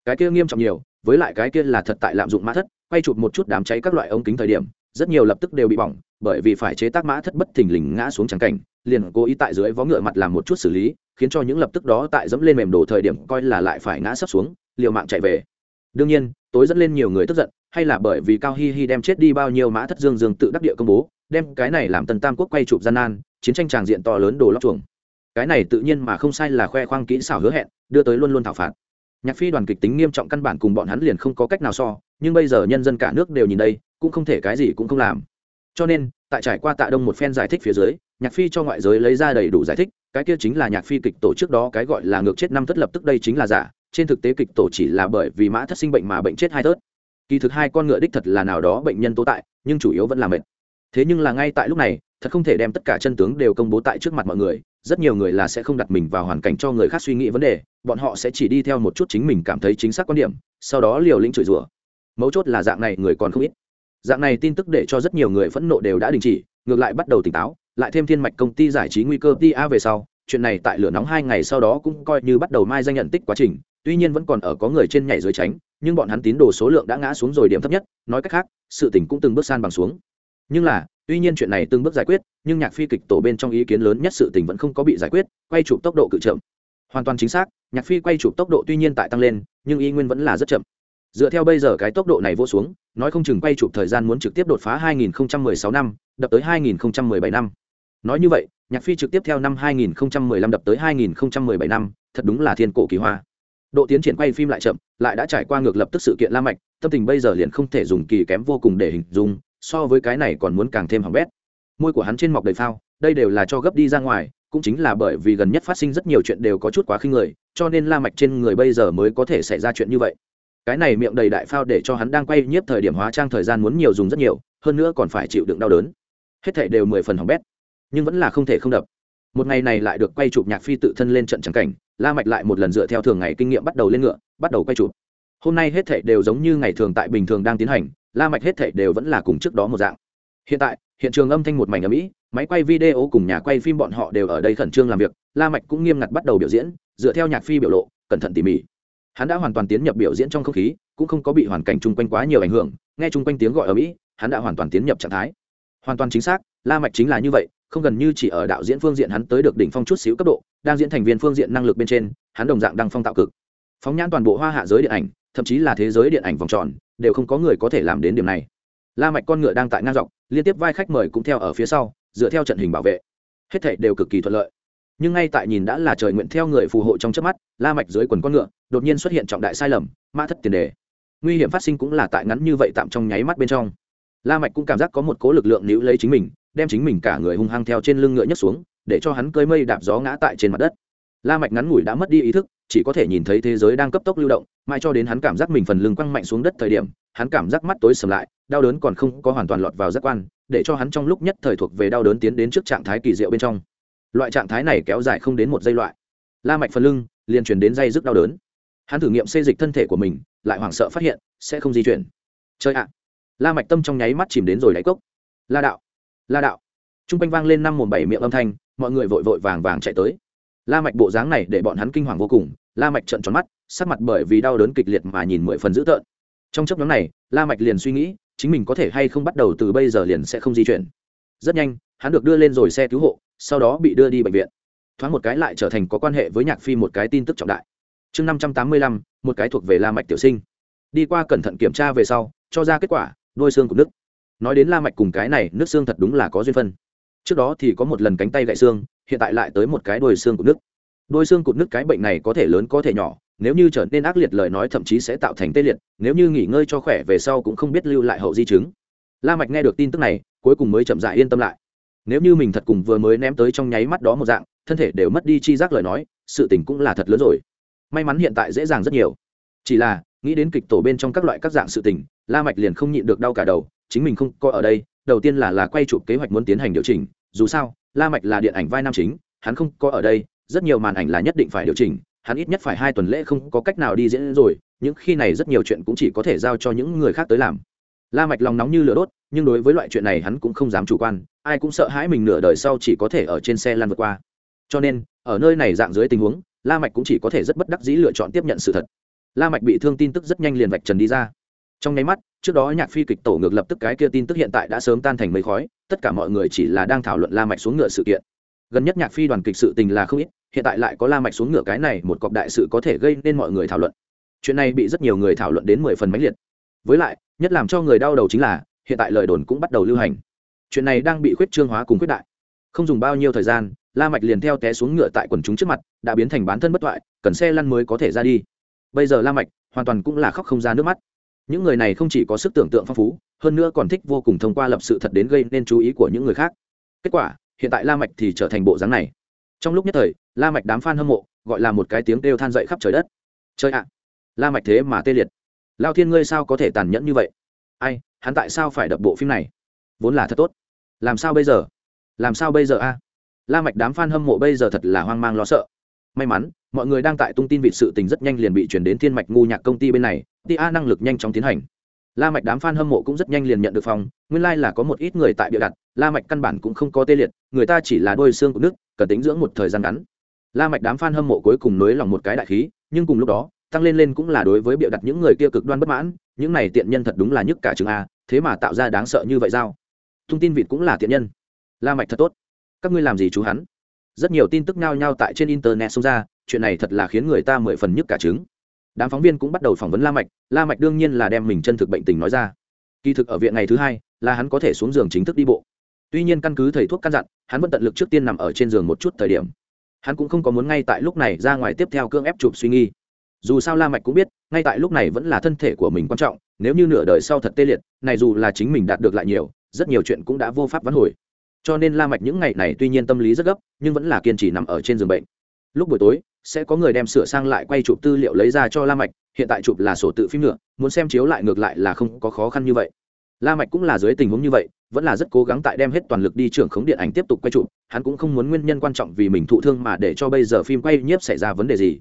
Cái kia nghiêm trọng nhiều, với lại cái kia là thật tại lạm dụng mã thất, quay chụp một chút đám cháy các loại ống kính thời điểm, rất nhiều lập tức đều bị bỏng bởi vì phải chế tác mã thất bất thình lình ngã xuống trắng cảnh, liền cố ý tại dưới vó ngựa mặt làm một chút xử lý, khiến cho những lập tức đó tại dẫm lên mềm đổ thời điểm coi là lại phải ngã sấp xuống, liều mạng chạy về. Đương nhiên, tối dẫn lên nhiều người tức giận, hay là bởi vì cao hi hi đem chết đi bao nhiêu mã thất dương dương tự đắc địa công bố, đem cái này làm tần tam quốc quay chụp gian nan, chiến tranh tràng diện to lớn đồ lóc chuồng. Cái này tự nhiên mà không sai là khoe khoang kỹ xảo hứa hẹn, đưa tới luôn luôn thảo phạt. Nhạc phi đoàn kịch tính nghiêm trọng căn bản cùng bọn hắn liền không có cách nào so, nhưng bây giờ nhân dân cả nước đều nhìn đây, cũng không thể cái gì cũng không làm cho nên, tại trải qua tạ đông một phen giải thích phía dưới, nhạc phi cho ngoại giới lấy ra đầy đủ giải thích, cái kia chính là nhạc phi kịch tổ trước đó cái gọi là ngược chết năm thất lập tức đây chính là giả, trên thực tế kịch tổ chỉ là bởi vì mã thất sinh bệnh mà bệnh chết hai thớt kỳ thực hai con ngựa đích thật là nào đó bệnh nhân tố tại, nhưng chủ yếu vẫn là mệt. Thế nhưng là ngay tại lúc này, thật không thể đem tất cả chân tướng đều công bố tại trước mặt mọi người, rất nhiều người là sẽ không đặt mình vào hoàn cảnh cho người khác suy nghĩ vấn đề, bọn họ sẽ chỉ đi theo một chút chính mình cảm thấy chính xác quan điểm, sau đó liều lĩnh chửi rủa. Mấu chốt là dạng này người còn không ít dạng này tin tức để cho rất nhiều người phẫn nộ đều đã đình chỉ, ngược lại bắt đầu tỉnh táo, lại thêm thiên mạch công ty giải trí nguy cơ ta về sau, chuyện này tại lửa nóng hai ngày sau đó cũng coi như bắt đầu mai danh nhận tích quá trình, tuy nhiên vẫn còn ở có người trên nhảy dưới tránh, nhưng bọn hắn tín đồ số lượng đã ngã xuống rồi điểm thấp nhất, nói cách khác, sự tình cũng từng bước san bằng xuống. Nhưng là, tuy nhiên chuyện này từng bước giải quyết, nhưng nhạc phi kịch tổ bên trong ý kiến lớn nhất sự tình vẫn không có bị giải quyết, quay chụp tốc độ cự chậm. Hoàn toàn chính xác, nhạc phi quay chụp tốc độ tuy nhiên tại tăng lên, nhưng y nguyên vẫn là rất chậm dựa theo bây giờ cái tốc độ này vô xuống, nói không chừng quay chụp thời gian muốn trực tiếp đột phá 2016 năm, đập tới 2017 năm. Nói như vậy, nhạc phi trực tiếp theo năm 2015 đập tới 2017 năm, thật đúng là thiên cổ kỳ hoa. Độ tiến triển quay phim lại chậm, lại đã trải qua ngược lập tức sự kiện la mạch, tâm tình bây giờ liền không thể dùng kỳ kém vô cùng để hình dung, so với cái này còn muốn càng thêm hỏng bét. Môi của hắn trên mọc đầy phao, đây đều là cho gấp đi ra ngoài, cũng chính là bởi vì gần nhất phát sinh rất nhiều chuyện đều có chút quá khinh người, cho nên la mạch trên người bây giờ mới có thể xảy ra chuyện như vậy cái này miệng đầy đại phao để cho hắn đang quay nhiếp thời điểm hóa trang thời gian muốn nhiều dùng rất nhiều, hơn nữa còn phải chịu đựng đau đớn. Hết thảy đều mười phần hỏng bét, nhưng vẫn là không thể không đập. Một ngày này lại được quay chụp nhạc phi tự thân lên trận trắng cảnh, la mạch lại một lần dựa theo thường ngày kinh nghiệm bắt đầu lên ngựa, bắt đầu quay chụp. Hôm nay hết thảy đều giống như ngày thường tại bình thường đang tiến hành, la mạch hết thảy đều vẫn là cùng trước đó một dạng. Hiện tại, hiện trường âm thanh một mảnh ở mỹ máy quay video cùng nhà quay phim bọn họ đều ở đây khẩn trương làm việc, la mạch cũng nghiêm ngặt bắt đầu biểu diễn, dựa theo nhạc phi biểu lộ, cẩn thận tỉ mỉ hắn đã hoàn toàn tiến nhập biểu diễn trong không khí, cũng không có bị hoàn cảnh chung quanh quá nhiều ảnh hưởng, nghe chung quanh tiếng gọi ở mỹ, hắn đã hoàn toàn tiến nhập trạng thái. Hoàn toàn chính xác, la mạch chính là như vậy, không gần như chỉ ở đạo diễn phương diện hắn tới được đỉnh phong chút xíu cấp độ, đang diễn thành viên phương diện năng lực bên trên, hắn đồng dạng đang phong tạo cực. Phóng nhãn toàn bộ hoa hạ giới điện ảnh, thậm chí là thế giới điện ảnh vòng tròn, đều không có người có thể làm đến điểm này. La mạch con ngựa đang tại ngang dọc, liên tiếp vai khách mời cũng theo ở phía sau, dựa theo trận hình bảo vệ. Hết thảy đều cực kỳ thuận lợi nhưng ngay tại nhìn đã là trời nguyện theo người phù hộ trong trước mắt, la mạch dưới quần con ngựa, đột nhiên xuất hiện trọng đại sai lầm ma thất tiền đề. Nguy hiểm phát sinh cũng là tại ngắn như vậy tạm trong nháy mắt bên trong. La mạch cũng cảm giác có một cố lực lượng níu lấy chính mình, đem chính mình cả người hung hăng theo trên lưng ngựa nhấc xuống, để cho hắn cơi mây đạp gió ngã tại trên mặt đất. La mạch ngắn ngủi đã mất đi ý thức, chỉ có thể nhìn thấy thế giới đang cấp tốc lưu động, mãi cho đến hắn cảm giác mình phần lưng quăng mạnh xuống đất thời điểm, hắn cảm giác mắt tối sầm lại, đau đớn còn không có hoàn toàn lọt vào giác quan, để cho hắn trong lúc nhất thời thuộc về đau đớn tiến đến trước trạng thái kỳ diệu bên trong loại trạng thái này kéo dài không đến một giây loại. La mạch phần lưng liền truyền đến dây rất đau đớn. Hắn thử nghiệm xê dịch thân thể của mình, lại hoảng sợ phát hiện sẽ không di chuyển. Chơi ạ! La mạch tâm trong nháy mắt chìm đến rồi đáy cốc. La đạo! La đạo! Trung quanh vang lên năm mồm bảy miệng âm thanh, mọi người vội vội vàng vàng chạy tới. La mạch bộ dáng này để bọn hắn kinh hoàng vô cùng. La mạch trợn tròn mắt, sắc mặt bởi vì đau đớn kịch liệt mà nhìn mười phần dữ tợn. Trong chốc nhóm này, la mạch liền suy nghĩ, chính mình có thể hay không bắt đầu từ bây giờ liền sẽ không di chuyển. Rất nhanh hắn được đưa lên rồi xe cứu hộ, sau đó bị đưa đi bệnh viện. Thoáng một cái lại trở thành có quan hệ với nhạc phi một cái tin tức trọng đại. Chương năm trăm tám mươi lăm, một cái thuộc về la mạch tiểu sinh. Đi qua cẩn thận kiểm tra về sau, cho ra kết quả, đôi xương của nước nói đến la mạch cùng cái này nước xương thật đúng là có duyên phân. Trước đó thì có một lần cánh tay gãy xương, hiện tại lại tới một cái đôi xương của nước đôi xương cụt nước cái bệnh này có thể lớn có thể nhỏ, nếu như trở nên ác liệt lời nói thậm chí sẽ tạo thành tê liệt, nếu như nghỉ ngơi cho khỏe về sau cũng không biết lưu lại hậu di chứng. La mạch nghe được tin tức này, cuối cùng mới chậm rãi yên tâm lại nếu như mình thật cùng vừa mới ném tới trong nháy mắt đó một dạng, thân thể đều mất đi chi giác lời nói, sự tình cũng là thật lớn rồi. May mắn hiện tại dễ dàng rất nhiều. Chỉ là, nghĩ đến kịch tổ bên trong các loại các dạng sự tình, la mạch liền không nhịn được đau cả đầu, chính mình không có ở đây, đầu tiên là là quay chụp kế hoạch muốn tiến hành điều chỉnh, dù sao, la mạch là điện ảnh vai nam chính, hắn không có ở đây, rất nhiều màn ảnh là nhất định phải điều chỉnh, hắn ít nhất phải hai tuần lễ không có cách nào đi diễn rồi, những khi này rất nhiều chuyện cũng chỉ có thể giao cho những người khác tới làm. La mạch lòng nóng như lửa đốt, nhưng đối với loại chuyện này hắn cũng không dám chủ quan ai cũng sợ hãi mình nửa đời sau chỉ có thể ở trên xe lăn vượt qua. Cho nên, ở nơi này dạng dưới tình huống, la mạch cũng chỉ có thể rất bất đắc dĩ lựa chọn tiếp nhận sự thật. La mạch bị thương tin tức rất nhanh liền vạch trần đi ra. Trong nháy mắt, trước đó nhạc phi kịch tổ ngược lập tức cái kia tin tức hiện tại đã sớm tan thành mây khói, tất cả mọi người chỉ là đang thảo luận la mạch xuống ngựa sự kiện. Gần nhất nhạc phi đoàn kịch sự tình là không ít, hiện tại lại có la mạch xuống ngựa cái này một cọc đại sự có thể gây nên mọi người thảo luận. Chuyện này bị rất nhiều người thảo luận đến mười phần mãnh liệt. Với lại, nhất làm cho người đau đầu chính là, hiện tại lời đồn cũng bắt đầu lưu hành chuyện này đang bị khuyết trương hóa cùng khuyết đại. Không dùng bao nhiêu thời gian, la mạch liền theo té xuống ngựa tại quần chúng trước mặt, đã biến thành bán thân bất thoại cần xe lăn mới có thể ra đi. Bây giờ la mạch hoàn toàn cũng là khóc không ra nước mắt. Những người này không chỉ có sức tưởng tượng phong phú, hơn nữa còn thích vô cùng thông qua lập sự thật đến gây nên chú ý của những người khác. Kết quả, hiện tại la mạch thì trở thành bộ dáng này. Trong lúc nhất thời, la mạch đám fan hâm mộ gọi là một cái tiếng kêu than dậy khắp trời đất. Trời ạ, la mạch thế mà tê liệt. Lao thiên ngươi sao có thể tàn nhẫn như vậy? Ai, hắn tại sao phải đập bộ phim này? Vốn là thật tốt làm sao bây giờ? Làm sao bây giờ a? La mạch đám fan hâm mộ bây giờ thật là hoang mang lo sợ. May mắn, mọi người đang tại tung tin vị sự tình rất nhanh liền bị chuyển đến thiên mạch ngu nhạc công ty bên này tia năng lực nhanh chóng tiến hành. La mạch đám fan hâm mộ cũng rất nhanh liền nhận được phòng, nguyên lai like là có một ít người tại bịa đặt, la mạch căn bản cũng không có tê liệt, người ta chỉ là đôi xương của nước cần tính dưỡng một thời gian ngắn. La mạch đám fan hâm mộ cuối cùng nới lòng một cái đại khí, nhưng cùng lúc đó, tăng lên lên cũng là đối với bịa đặt những người kia cực đoan bất mãn, những này tiện nhân thật đúng là nhức cả trường a, thế mà tạo ra đáng sợ như vậy sao? Thông tin vịt cũng là thiện nhân. La mạch thật tốt. Các ngươi làm gì chú hắn? Rất nhiều tin tức nhao nhao tại trên internet xông ra, chuyện này thật là khiến người ta mười phần nhức cả trứng. Đám phóng viên cũng bắt đầu phỏng vấn la mạch la mạch đương nhiên là đem mình chân thực bệnh tình nói ra. Kỳ thực ở viện ngày thứ hai, là hắn có thể xuống giường chính thức đi bộ. Tuy nhiên căn cứ thầy thuốc căn dặn, hắn vẫn tận lực trước tiên nằm ở trên giường một chút thời điểm. Hắn cũng không có muốn ngay tại lúc này ra ngoài tiếp theo cương ép chụp suy nghi dù sao la mạch cũng biết, ngay tại lúc này vẫn là thân thể của mình quan trọng, nếu như nửa đời sau thật tê liệt, này dù là chính mình đạt được lại nhiều rất nhiều chuyện cũng đã vô pháp vãn hồi. Cho nên la mạch những ngày này tuy nhiên tâm lý rất gấp, nhưng vẫn là kiên trì nằm ở trên giường bệnh. Lúc buổi tối, sẽ có người đem sửa sang lại quay chụp tư liệu lấy ra cho la mạch, hiện tại chụp là sổ tự phim nữa, muốn xem chiếu lại ngược lại là không có khó khăn như vậy. La mạch cũng là dưới tình huống như vậy, vẫn là rất cố gắng tại đem hết toàn lực đi trưởng khống điện ảnh tiếp tục quay chụp, hắn cũng không muốn nguyên nhân quan trọng vì mình thụ thương mà để cho bây giờ phim quay nhiếp xảy ra vấn đề gì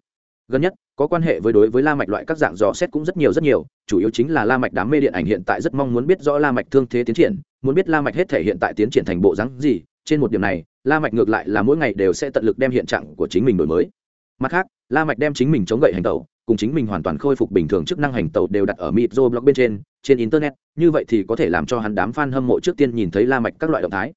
gần nhất có quan hệ với đối với la mạch loại các dạng dò xét cũng rất nhiều rất nhiều chủ yếu chính là la mạch đám mê điện ảnh hiện tại rất mong muốn biết rõ la mạch thương thế tiến triển muốn biết la mạch hết thể hiện tại tiến triển thành bộ dáng gì. Trên một điểm này la mạch ngược lại là mỗi ngày đều sẽ tận lực đem hiện trạng của chính mình đổi mới. Mặt khác la mạch đem chính mình chống gậy hành tẩu cùng chính mình hoàn toàn khôi phục bình thường chức năng hành tẩu đều đặt ở Mitro blog bên trên, trên internet, như vậy thì có thể làm cho hắn đám fan hâm mộ trước tiên nhìn thấy La Mạch các loại động thái.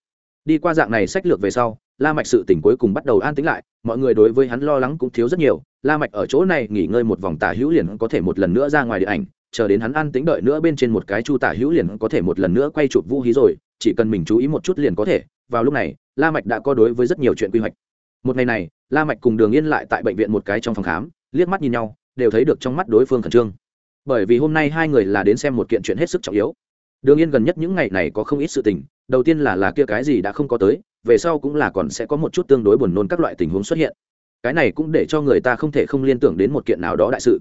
Đi qua dạng này sách lược về sau, La Mạch sự tỉnh cuối cùng bắt đầu an tĩnh lại, mọi người đối với hắn lo lắng cũng thiếu rất nhiều, La Mạch ở chỗ này nghỉ ngơi một vòng tả hữu liền có thể một lần nữa ra ngoài điện ảnh, chờ đến hắn an tĩnh đợi nữa bên trên một cái chu tả hữu liền có thể một lần nữa quay chụp vũ hí rồi, chỉ cần mình chú ý một chút liền có thể. Vào lúc này, La Mạch đã có đối với rất nhiều chuyện quy hoạch. Một ngày này, La Mạch cùng Đường Yên lại tại bệnh viện một cái trong phòng khám, liếc mắt nhìn nhau, đều thấy được trong mắt đối phương khẩn trương bởi vì hôm nay hai người là đến xem một kiện chuyện hết sức trọng yếu đường yên gần nhất những ngày này có không ít sự tình đầu tiên là là kia cái gì đã không có tới, về sau cũng là còn sẽ có một chút tương đối buồn nôn các loại tình huống xuất hiện. Cái này cũng để cho người ta không thể không liên tưởng đến một kiện nào đó đại sự.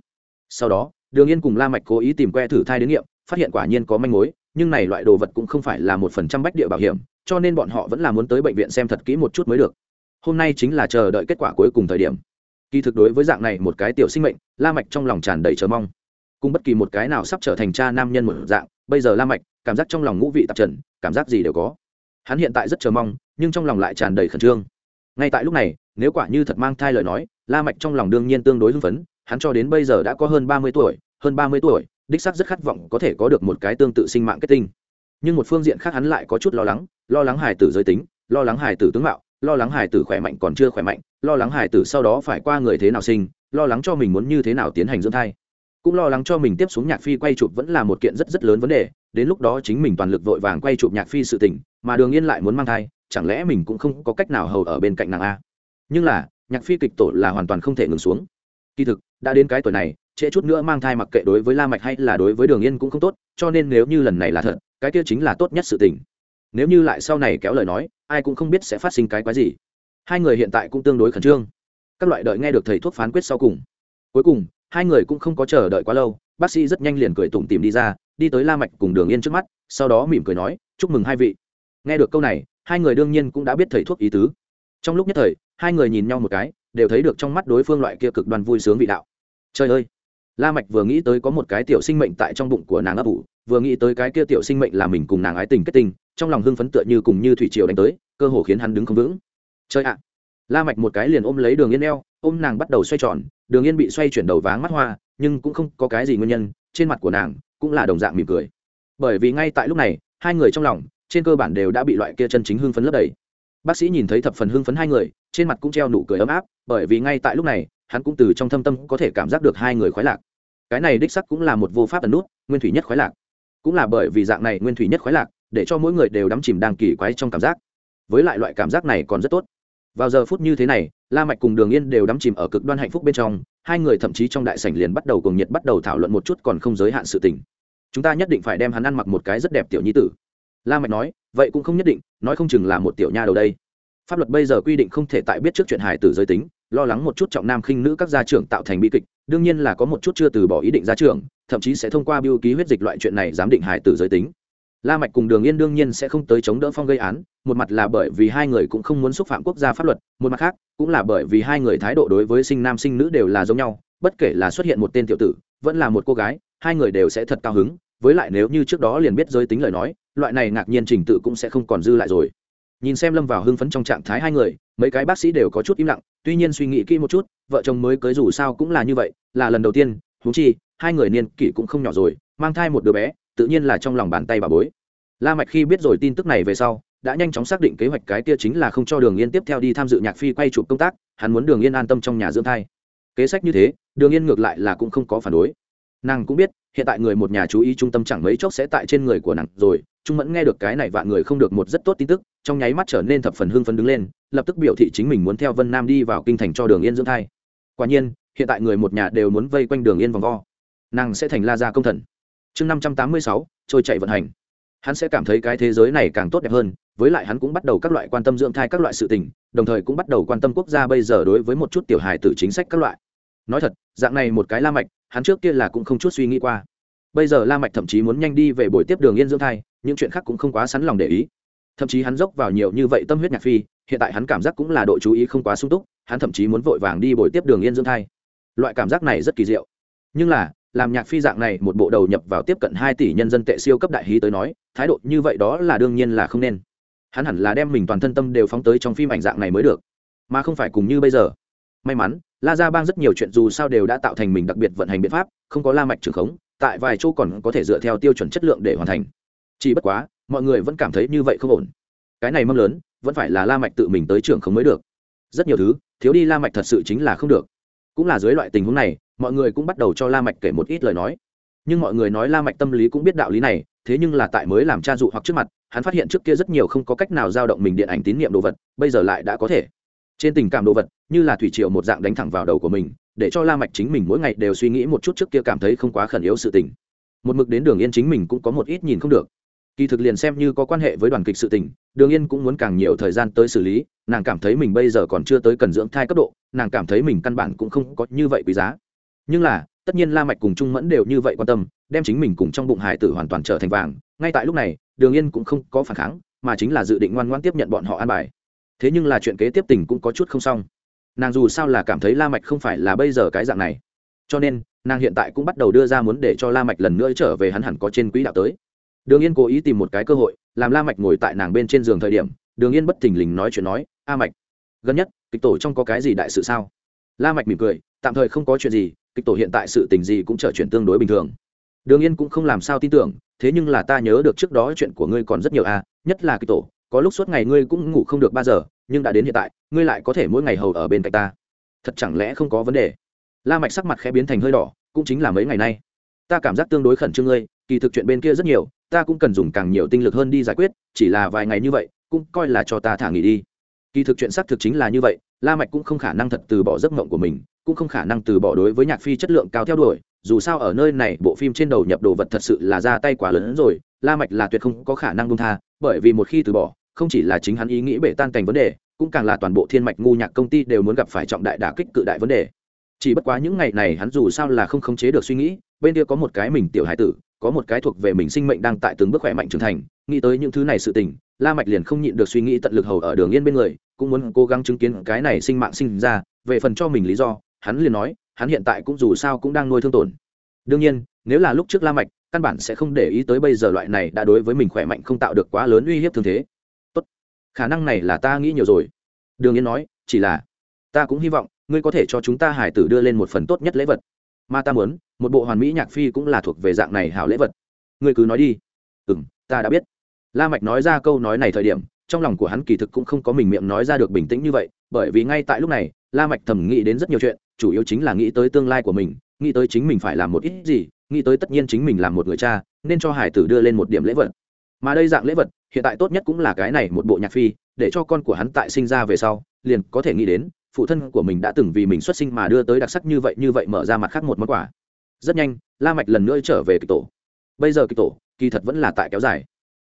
Sau đó, đường yên cùng la mạch cố ý tìm que thử thai đến nghiệm, phát hiện quả nhiên có manh mối, nhưng này loại đồ vật cũng không phải là một phần trăm bách địa bảo hiểm, cho nên bọn họ vẫn là muốn tới bệnh viện xem thật kỹ một chút mới được. Hôm nay chính là chờ đợi kết quả cuối cùng thời điểm. Kỳ thực đối với dạng này một cái tiểu sinh mệnh, la mạch trong lòng tràn đầy chờ mong. Cùng bất kỳ một cái nào sắp trở thành cha nam nhân một dạng bây giờ la mạch, cảm giác trong lòng ngũ vị tạp trần, cảm giác gì đều có. Hắn hiện tại rất chờ mong, nhưng trong lòng lại tràn đầy khẩn trương. Ngay tại lúc này, nếu quả như thật mang thai lời nói, la mạch trong lòng đương nhiên tương đối hưng phấn, hắn cho đến bây giờ đã có hơn ba mươi tuổi, hơn ba mươi tuổi, đích xác rất khát vọng có thể có được một cái tương tự sinh mạng kết tinh. Nhưng một phương diện khác hắn lại có chút lo lắng lo lắng hài tử giới tính, lo lắng hài tử tướng mạo, lo lắng hài tử khỏe mạnh còn chưa khỏe mạnh, lo lắng hài tử sau đó phải qua người thế nào sinh, lo lắng cho mình muốn như thế nào tiến hành dưỡng thai cũng lo lắng cho mình tiếp xuống nhạc phi quay chụp vẫn là một kiện rất rất lớn vấn đề, đến lúc đó chính mình toàn lực vội vàng quay chụp nhạc phi sự tình, mà đường yên lại muốn mang thai, chẳng lẽ mình cũng không có cách nào hầu ở bên cạnh nàng a? Nhưng là, nhạc phi kịch tổ là hoàn toàn không thể ngừng xuống. Kỳ thực, đã đến cái tuổi này, trễ chút nữa mang thai mặc kệ đối với la mạch hay là đối với đường yên cũng không tốt, cho nên nếu như lần này là thật, cái kia chính là tốt nhất sự tình. Nếu như lại sau này kéo lời nói, ai cũng không biết sẽ phát sinh cái quái gì. Hai người hiện tại cũng tương đối khẩn trương. Các loại đợi nghe được thầy thuốc phán quyết sau cùng. Cuối cùng hai người cũng không có chờ đợi quá lâu, bác sĩ rất nhanh liền cười tủm tìm đi ra, đi tới la mạch cùng đường yên trước mắt, sau đó mỉm cười nói, chúc mừng hai vị. Nghe được câu này, hai người đương nhiên cũng đã biết thầy thuốc ý tứ. Trong lúc nhất thời, hai người nhìn nhau một cái, đều thấy được trong mắt đối phương loại kia cực đoan vui sướng vị đạo. Trời ơi! La mạch vừa nghĩ tới có một cái tiểu sinh mệnh tại trong bụng của nàng ấp ủ, vừa nghĩ tới cái kia tiểu sinh mệnh là mình cùng nàng ái tình kết tình, trong lòng hưng phấn tựa như cùng như thủy triều đánh tới, cơ hồ khiến hắn đứng không vững. Trời ạ! La mạch một cái liền ôm lấy đường yên eo, ôm nàng bắt đầu xoay tròn đường yên bị xoay chuyển đầu váng mắt hoa, nhưng cũng không có cái gì nguyên nhân, trên mặt của nàng cũng là đồng dạng mỉm cười. Bởi vì ngay tại lúc này, hai người trong lòng, trên cơ bản đều đã bị loại kia chân chính hưng phấn lấp đầy. Bác sĩ nhìn thấy thập phần hưng phấn hai người, trên mặt cũng treo nụ cười ấm áp, bởi vì ngay tại lúc này, hắn cũng từ trong thâm tâm có thể cảm giác được hai người khoái lạc. Cái này đích sắc cũng là một vô pháp ẩn nút, nguyên thủy nhất khoái lạc. Cũng là bởi vì dạng này nguyên thủy nhất khoái lạc, để cho mỗi người đều đắm chìm đang kỳ quái trong cảm giác. Với lại loại cảm giác này còn rất tốt vào giờ phút như thế này, la mạch cùng đường yên đều đắm chìm ở cực đoan hạnh phúc bên trong, hai người thậm chí trong đại sảnh liền bắt đầu cùng nhiệt bắt đầu thảo luận một chút còn không giới hạn sự tình. Chúng ta nhất định phải đem hắn ăn mặc một cái rất đẹp tiểu nhi tử. La mạch nói, vậy cũng không nhất định, nói không chừng là một tiểu nha đầu đây. Pháp luật bây giờ quy định không thể tại biết trước chuyện hài tử giới tính, lo lắng một chút trọng nam khinh nữ các gia trưởng tạo thành bi kịch, đương nhiên là có một chút chưa từ bỏ ý định gia trưởng, thậm chí sẽ thông qua biêu ký huyết dịch loại chuyện này giám định hài tử giới tính. La mạch cùng đường yên đương nhiên sẽ không tới chống đỡ phong gây án một mặt là bởi vì hai người cũng không muốn xúc phạm quốc gia pháp luật, một mặt khác, cũng là bởi vì hai người thái độ đối với sinh nam sinh nữ đều là giống nhau, bất kể là xuất hiện một tên tiểu tử, vẫn là một cô gái, hai người đều sẽ thật cao hứng, với lại nếu như trước đó liền biết giới tính lời nói, loại này ngạc nhiên trình tự cũng sẽ không còn dư lại rồi. Nhìn xem lâm vào hưng phấn trong trạng thái hai người, mấy cái bác sĩ đều có chút im lặng, tuy nhiên suy nghĩ kỹ một chút, vợ chồng mới cưới dù sao cũng là như vậy, là lần đầu tiên húng chi, hai người niên kỷ cũng không nhỏ rồi, mang thai một đứa bé, tự nhiên là trong lòng bàn tay bà bối. La mạch khi biết rồi tin tức này về sau đã nhanh chóng xác định kế hoạch cái kia chính là không cho đường yên tiếp theo đi tham dự nhạc phi quay chụp công tác, hắn muốn đường yên an tâm trong nhà dưỡng thai. Kế sách như thế, đường yên ngược lại là cũng không có phản đối. Nàng cũng biết, hiện tại người một nhà chú ý trung tâm chẳng mấy chốc sẽ tại trên người của nàng rồi, trung mẫn nghe được cái này vạn người không được một rất tốt tin tức, trong nháy mắt trở nên thập phần hưng phấn đứng lên, lập tức biểu thị chính mình muốn theo vân nam đi vào kinh thành cho đường yên dưỡng thai. Quả nhiên, hiện tại người một nhà đều muốn vây quanh đường yên vòng vo. Nàng sẽ thành la gia công thần. Chương năm trăm tám mươi sáu, trôi chạy vận hành. Hắn sẽ cảm thấy cái thế giới này càng tốt đẹp hơn với lại hắn cũng bắt đầu các loại quan tâm dưỡng thai các loại sự tình, đồng thời cũng bắt đầu quan tâm quốc gia bây giờ đối với một chút tiểu hài tử chính sách các loại. Nói thật, dạng này một cái la mạch, hắn trước kia là cũng không chút suy nghĩ qua. Bây giờ la mạch thậm chí muốn nhanh đi về buổi tiếp đường yên dưỡng thai, những chuyện khác cũng không quá sẵn lòng để ý. Thậm chí hắn dốc vào nhiều như vậy tâm huyết nhạc phi, hiện tại hắn cảm giác cũng là độ chú ý không quá sung túc, hắn thậm chí muốn vội vàng đi buổi tiếp đường yên dưỡng thai. Loại cảm giác này rất kỳ diệu. Nhưng là, làm nhạc phi dạng này một bộ đầu nhập vào tiếp cận hai tỷ nhân dân tệ siêu cấp đại hí tới nói, thái độ như vậy đó là đương nhiên là không nên hắn hẳn là đem mình toàn thân tâm đều phóng tới trong phim ảnh dạng này mới được. Mà không phải cùng như bây giờ. May mắn, la ra bang rất nhiều chuyện dù sao đều đã tạo thành mình đặc biệt vận hành biện pháp, không có la mạch trường khống, tại vài chỗ còn có thể dựa theo tiêu chuẩn chất lượng để hoàn thành. Chỉ bất quá, mọi người vẫn cảm thấy như vậy không ổn. Cái này mâm lớn, vẫn phải là la mạch tự mình tới trường khống mới được. Rất nhiều thứ, thiếu đi la mạch thật sự chính là không được. Cũng là dưới loại tình huống này, mọi người cũng bắt đầu cho la mạch kể một ít lời nói. Nhưng mọi người nói la mạch tâm lý cũng biết đạo lý này, thế nhưng là tại mới làm cha dụ hoặc trước mặt hắn phát hiện trước kia rất nhiều không có cách nào giao động mình điện ảnh tín nhiệm đồ vật, bây giờ lại đã có thể. Trên tình cảm đồ vật, như là thủy triều một dạng đánh thẳng vào đầu của mình, để cho la mạch chính mình mỗi ngày đều suy nghĩ một chút trước kia cảm thấy không quá khẩn yếu sự tình. Một mực đến đường yên chính mình cũng có một ít nhìn không được. Kỳ thực liền xem như có quan hệ với đoàn kịch sự tình, đường yên cũng muốn càng nhiều thời gian tới xử lý, nàng cảm thấy mình bây giờ còn chưa tới cần dưỡng thai cấp độ, nàng cảm thấy mình căn bản cũng không có như vậy quý giá. Nhưng là tất nhiên la mạch cùng trung mẫn đều như vậy quan tâm, đem chính mình cùng trong bụng hải tử hoàn toàn trở thành vàng. Ngay tại lúc này, đường yên cũng không có phản kháng, mà chính là dự định ngoan ngoãn tiếp nhận bọn họ an bài. Thế nhưng là chuyện kế tiếp tình cũng có chút không xong. Nàng dù sao là cảm thấy la mạch không phải là bây giờ cái dạng này. Cho nên, nàng hiện tại cũng bắt đầu đưa ra muốn để cho la mạch lần nữa trở về hắn hẳn có trên quỹ đạo tới. Đường yên cố ý tìm một cái cơ hội, làm la mạch ngồi tại nàng bên trên giường thời điểm, đường yên bất thình lình nói chuyện nói, a mạch, gần nhất, kịch tổ trong có cái gì đại sự sao? La mạch mỉm cười, tạm thời không có chuyện gì kịch tổ hiện tại sự tình gì cũng trở chuyển tương đối bình thường. Đường yên cũng không làm sao tin tưởng, thế nhưng là ta nhớ được trước đó chuyện của ngươi còn rất nhiều a nhất là kịch tổ, có lúc suốt ngày ngươi cũng ngủ không được ba giờ, nhưng đã đến hiện tại, ngươi lại có thể mỗi ngày hầu ở bên cạnh ta. Thật chẳng lẽ không có vấn đề? La mạch sắc mặt khẽ biến thành hơi đỏ, cũng chính là mấy ngày nay. Ta cảm giác tương đối khẩn trương ngươi, kỳ thực chuyện bên kia rất nhiều, ta cũng cần dùng càng nhiều tinh lực hơn đi giải quyết, chỉ là vài ngày như vậy, cũng coi là cho ta thả nghỉ đi. Kỳ thực chuyện xác thực chính là như vậy la mạch cũng không khả năng thật từ bỏ giấc mộng của mình, cũng không khả năng từ bỏ đối với nhạc phi chất lượng cao theo đuổi, dù sao ở nơi này bộ phim trên đầu nhập đồ vật thật sự là ra tay quá lớn rồi, la mạch là tuyệt không có khả năng buông tha, bởi vì một khi từ bỏ, không chỉ là chính hắn ý nghĩ bể tan cảnh vấn đề, cũng càng là toàn bộ thiên mạch ngu nhạc công ty đều muốn gặp phải trọng đại đả kích cự đại vấn đề. Chỉ bất quá những ngày này hắn dù sao là không khống chế được suy nghĩ, bên kia có một cái mình tiểu hải tử, có một cái thuộc về mình sinh mệnh đang tại từng bước khỏe mạnh trưởng thành, nghĩ tới những thứ này sự tình la mạch liền không nhịn được suy nghĩ tận lực hầu ở đường yên bên người, cũng muốn cố gắng chứng kiến cái này sinh mạng sinh ra, về phần cho mình lý do, hắn liền nói, hắn hiện tại cũng dù sao cũng đang nuôi thương tổn. Đương nhiên, nếu là lúc trước la mạch, căn bản sẽ không để ý tới bây giờ loại này đã đối với mình khỏe mạnh không tạo được quá lớn uy hiếp thương thế. Tốt, khả năng này là ta nghĩ nhiều rồi. Đường yên nói, chỉ là, ta cũng hy vọng, ngươi có thể cho chúng ta hải tử đưa lên một phần tốt nhất lễ vật. Mà ta muốn, một bộ hoàn mỹ nhạc phi cũng là thuộc về dạng này hảo lễ vật. Ngươi cứ nói đi. Ừ m ta đã biết la mạch nói ra câu nói này thời điểm, trong lòng của hắn kỳ thực cũng không có mình miệng nói ra được bình tĩnh như vậy, bởi vì ngay tại lúc này, la mạch thầm nghĩ đến rất nhiều chuyện, chủ yếu chính là nghĩ tới tương lai của mình, nghĩ tới chính mình phải làm một ít gì, nghĩ tới tất nhiên chính mình làm một người cha, nên cho hải tử đưa lên một điểm lễ vật. Mà đây dạng lễ vật, hiện tại tốt nhất cũng là cái này một bộ nhạc phi, để cho con của hắn tại sinh ra về sau, liền có thể nghĩ đến, phụ thân của mình đã từng vì mình xuất sinh mà đưa tới đặc sắc như vậy như vậy mở ra mặt khác một món quà. Rất nhanh, la mạch lần nữa trở về kịch tổ. Bây giờ kịch tổ, kỳ thật vẫn là tại kéo dài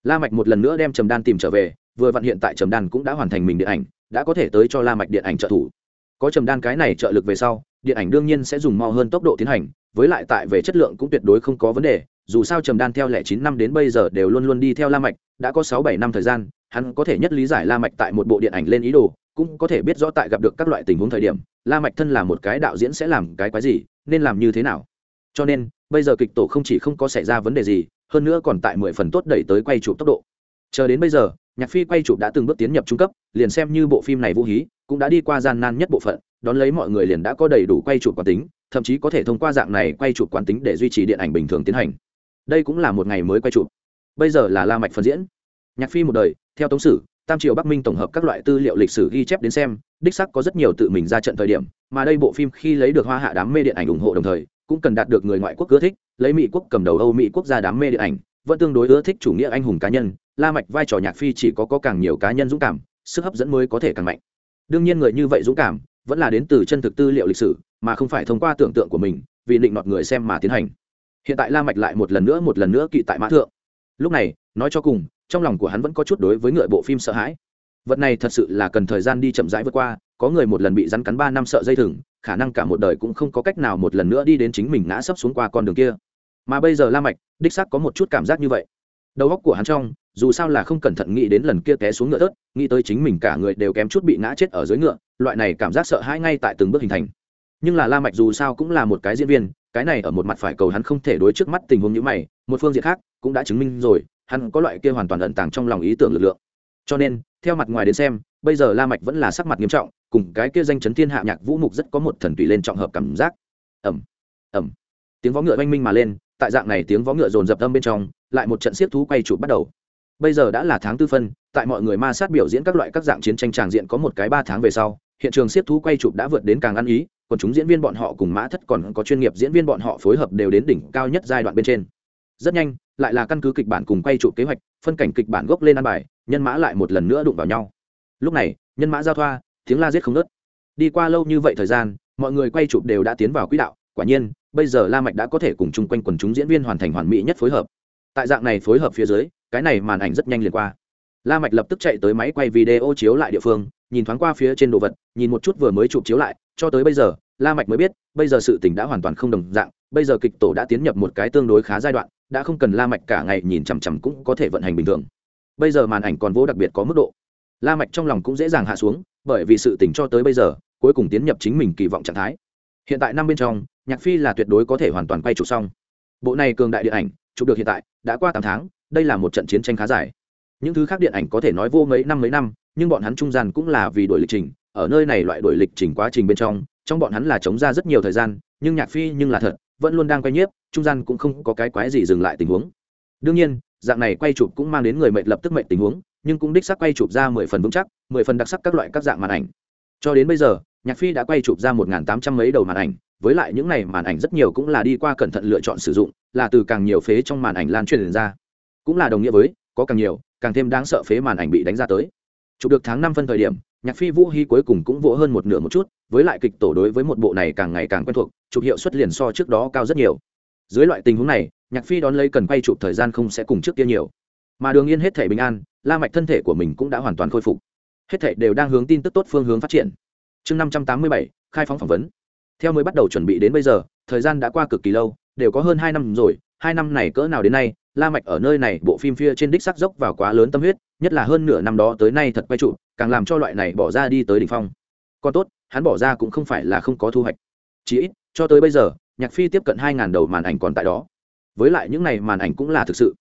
la mạch một lần nữa đem trầm đan tìm trở về, vừa vặn hiện tại trầm đan cũng đã hoàn thành mình điện ảnh, đã có thể tới cho la mạch điện ảnh trợ thủ. Có trầm đan cái này trợ lực về sau, điện ảnh đương nhiên sẽ dùng mau hơn tốc độ tiến hành, với lại tại về chất lượng cũng tuyệt đối không có vấn đề, dù sao trầm đan theo lẻ chín năm đến bây giờ đều luôn luôn đi theo la mạch, đã có sáu bảy năm thời gian, hắn có thể nhất lý giải la mạch tại một bộ điện ảnh lên ý đồ, cũng có thể biết rõ tại gặp được các loại tình huống thời điểm, la mạch thân là một cái đạo diễn sẽ làm cái quái gì, nên làm như thế nào. Cho nên, bây giờ kịch tổ không chỉ không có xảy ra vấn đề gì hơn nữa còn tại mười phần tốt đẩy tới quay chụp tốc độ. Chờ đến bây giờ, nhạc phi quay chụp đã từng bước tiến nhập trung cấp, liền xem như bộ phim này vũ hí, cũng đã đi qua gian nan nhất bộ phận, đón lấy mọi người liền đã có đầy đủ quay chụp quán tính, thậm chí có thể thông qua dạng này quay chụp quán tính để duy trì điện ảnh bình thường tiến hành. Đây cũng là một ngày mới quay chụp. Bây giờ là la mạch phân diễn. Nhạc phi một đời, theo tống sử tam triều bắc minh tổng hợp các loại tư liệu lịch sử ghi chép đến xem, đích sắc có rất nhiều tự mình ra trận thời điểm, mà đây bộ phim khi lấy được hoa hạ đám mê điện ảnh ủng hộ đồng thời, cũng cần đạt được người ngoại quốc ưa thích, lấy mỹ quốc cầm đầu âu mỹ quốc gia đám mê điện ảnh, vẫn tương đối ưa thích chủ nghĩa anh hùng cá nhân, la mạch vai trò nhạc phi chỉ có có càng nhiều cá nhân dũng cảm, sức hấp dẫn mới có thể càng mạnh. Đương nhiên người như vậy dũng cảm, vẫn là đến từ chân thực tư liệu lịch sử, mà không phải thông qua tưởng tượng của mình, vì định nọt người xem mà tiến hành. Hiện tại la mạch lại một lần nữa, một lần nữa kỵ tại mã thượng. Lúc này, nói cho cùng trong lòng của hắn vẫn có chút đối với ngựa bộ phim sợ hãi. Vật này thật sự là cần thời gian đi chậm rãi vượt qua, có người một lần bị rắn cắn ba năm sợ dây thừng, khả năng cả một đời cũng không có cách nào một lần nữa đi đến chính mình ngã sấp xuống qua con đường kia. Mà bây giờ la mạch, đích xác có một chút cảm giác như vậy. Đầu óc của hắn trong, dù sao là không cẩn thận nghĩ đến lần kia té xuống ngựa tớt nghĩ tới chính mình cả người đều kém chút bị ngã chết ở dưới ngựa, loại này cảm giác sợ hãi ngay tại từng bước hình thành. Nhưng là la mạch dù sao cũng là một cái diễn viên, cái này ở một mặt phải cầu hắn không thể đối trước mắt tình huống như mày, một phương diện khác cũng đã chứng minh rồi hắn có loại kia hoàn toàn ẩn tàng trong lòng ý tưởng lực lượng. Cho nên, theo mặt ngoài đến xem, bây giờ la mạch vẫn là sắc mặt nghiêm trọng, cùng cái kia danh chấn thiên hạ nhạc vũ mục rất có một thần tùy lên trọng hợp cảm giác. Ầm ầm. Tiếng vó ngựa oanh minh mà lên, tại dạng này tiếng vó ngựa dồn dập âm bên trong, lại một trận siết thú quay chụp bắt đầu. Bây giờ đã là tháng tư phân, tại mọi người ma sát biểu diễn các loại các dạng chiến tranh tràng diện có một cái ba tháng về sau, hiện trường siết thú quay chụp đã vượt đến càng ăn ý, còn chúng diễn viên bọn họ cùng mã thất còn có chuyên nghiệp diễn viên bọn họ phối hợp đều đến đỉnh cao nhất giai đoạn bên trên. Rất nhanh lại là căn cứ kịch bản cùng quay chụp kế hoạch, phân cảnh kịch bản gốc lên ăn bài, nhân mã lại một lần nữa đụng vào nhau. Lúc này, nhân mã giao thoa, tiếng la giết không nớt đi qua lâu như vậy thời gian, mọi người quay chụp đều đã tiến vào quỹ đạo, quả nhiên, bây giờ la mạch đã có thể cùng chung quanh quần chúng diễn viên hoàn thành hoàn mỹ nhất phối hợp. Tại dạng này phối hợp phía dưới, cái này màn ảnh rất nhanh liền qua. La mạch lập tức chạy tới máy quay video chiếu lại địa phương, nhìn thoáng qua phía trên đồ vật, nhìn một chút vừa mới chụp chiếu lại, cho tới bây giờ, la mạch mới biết, bây giờ sự tình đã hoàn toàn không đồng dạng bây giờ kịch tổ đã tiến nhập một cái tương đối khá giai đoạn, đã không cần la mạch cả ngày nhìn chằm chằm cũng có thể vận hành bình thường. Bây giờ màn ảnh còn vô đặc biệt có mức độ. La mạch trong lòng cũng dễ dàng hạ xuống, bởi vì sự tình cho tới bây giờ, cuối cùng tiến nhập chính mình kỳ vọng trạng thái. Hiện tại năm bên trong, nhạc phi là tuyệt đối có thể hoàn toàn quay chụp xong. Bộ này cường đại điện ảnh, chụp được hiện tại, đã qua tám tháng, đây là một trận chiến tranh khá dài. Những thứ khác điện ảnh có thể nói vô mấy năm mấy năm, nhưng bọn hắn trung gian cũng là vì đổi lịch trình, ở nơi này loại đổi lịch trình quá trình bên trong trong bọn hắn là chống ra rất nhiều thời gian, nhưng nhạc phi nhưng là thật vẫn luôn đang quay nhiếp, trung gian cũng không có cái quái gì dừng lại tình huống. Đương nhiên, dạng này quay chụp cũng mang đến người mệnh lập tức mệnh tình huống, nhưng cũng đích xác quay chụp ra mười phần vững chắc, mười phần đặc sắc các loại các dạng màn ảnh. Cho đến bây giờ, nhạc phi đã quay chụp ra một tám trăm mấy đầu màn ảnh, với lại những này màn ảnh rất nhiều cũng là đi qua cẩn thận lựa chọn sử dụng, là từ càng nhiều phế trong màn ảnh lan truyền ra. Cũng là đồng nghĩa với, có càng nhiều, càng thêm đáng sợ phế màn ảnh bị đánh ra tới. Chụp được tháng năm phân thời điểm nhạc phi vũ hy cuối cùng cũng vỗ hơn một nửa một chút, với lại kịch tổ đối với một bộ này càng ngày càng quen thuộc, chụp hiệu suất liền so trước đó cao rất nhiều. Dưới loại tình huống này, nhạc phi đón lấy cần quay chụp thời gian không sẽ cùng trước kia nhiều. Mà đường yên hết thể bình an, la mạch thân thể của mình cũng đã hoàn toàn khôi phục. Hết thể đều đang hướng tin tức tốt phương hướng phát triển. Chương năm trăm tám mươi bảy, khai phóng phỏng vấn. Theo mới bắt đầu chuẩn bị đến bây giờ, thời gian đã qua cực kỳ lâu, đều có hơn hai năm rồi, hai năm này cỡ nào đến nay, la mạch ở nơi này, bộ phim phía trên đích sắc dốc vào quá lớn tâm huyết nhất là hơn nửa năm đó tới nay thật quay trụ, càng làm cho loại này bỏ ra đi tới đỉnh phong. Còn tốt, hắn bỏ ra cũng không phải là không có thu hoạch. Chỉ ít, cho tới bây giờ, nhạc phi tiếp cận hai ngàn đầu màn ảnh còn tại đó. Với lại những này màn ảnh cũng là thực sự.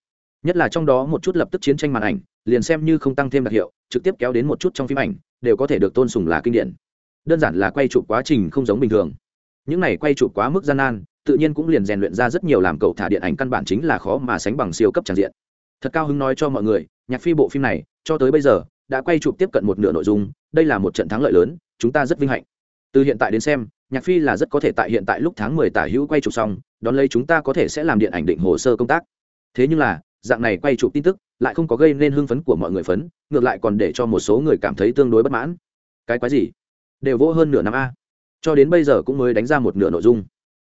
Nhất là trong đó một chút lập tức chiến tranh màn ảnh, liền xem như không tăng thêm đặc hiệu, trực tiếp kéo đến một chút trong phim ảnh, đều có thể được tôn sùng là kinh điển. Đơn giản là quay chụp quá trình không giống bình thường. Những này quay chụp quá mức gian nan, tự nhiên cũng liền rèn luyện ra rất nhiều làm cậu thả điện ảnh căn bản chính là khó mà sánh bằng siêu cấp tràn diện thật cao hứng nói cho mọi người, nhạc phi bộ phim này, cho tới bây giờ, đã quay chụp tiếp cận một nửa nội dung, đây là một trận thắng lợi lớn, chúng ta rất vinh hạnh. Từ hiện tại đến xem, nhạc phi là rất có thể tại hiện tại lúc tháng mười tả hữu quay chụp xong, đón lấy chúng ta có thể sẽ làm điện ảnh định hồ sơ công tác. Thế nhưng là, dạng này quay chụp tin tức, lại không có gây nên hưng phấn của mọi người phấn, ngược lại còn để cho một số người cảm thấy tương đối bất mãn. Cái quái gì? Đều vỗ hơn nửa năm a. Cho đến bây giờ cũng mới đánh ra một nửa nội dung.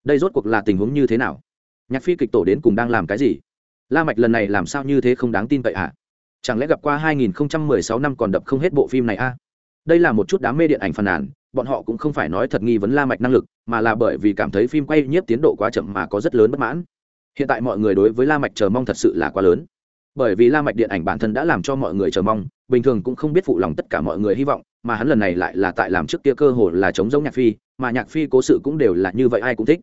Đây rốt cuộc là tình huống như thế nào? Nhạc phi kịch tổ đến cùng đang làm cái gì? La mạch lần này làm sao như thế không đáng tin cậy hả? Chẳng lẽ gặp qua 2016 năm còn đập không hết bộ phim này a? Đây là một chút đám mê điện ảnh phàn nàn, bọn họ cũng không phải nói thật nghi vấn la mạch năng lực, mà là bởi vì cảm thấy phim quay nhiếp tiến độ quá chậm mà có rất lớn bất mãn. Hiện tại mọi người đối với la mạch chờ mong thật sự là quá lớn. Bởi vì la mạch điện ảnh bản thân đã làm cho mọi người chờ mong, bình thường cũng không biết phụ lòng tất cả mọi người hy vọng, mà hắn lần này lại là tại làm trước kia cơ hồ là chống giống nhạc phi, mà nhạc phi cố sự cũng đều là như vậy ai cũng thích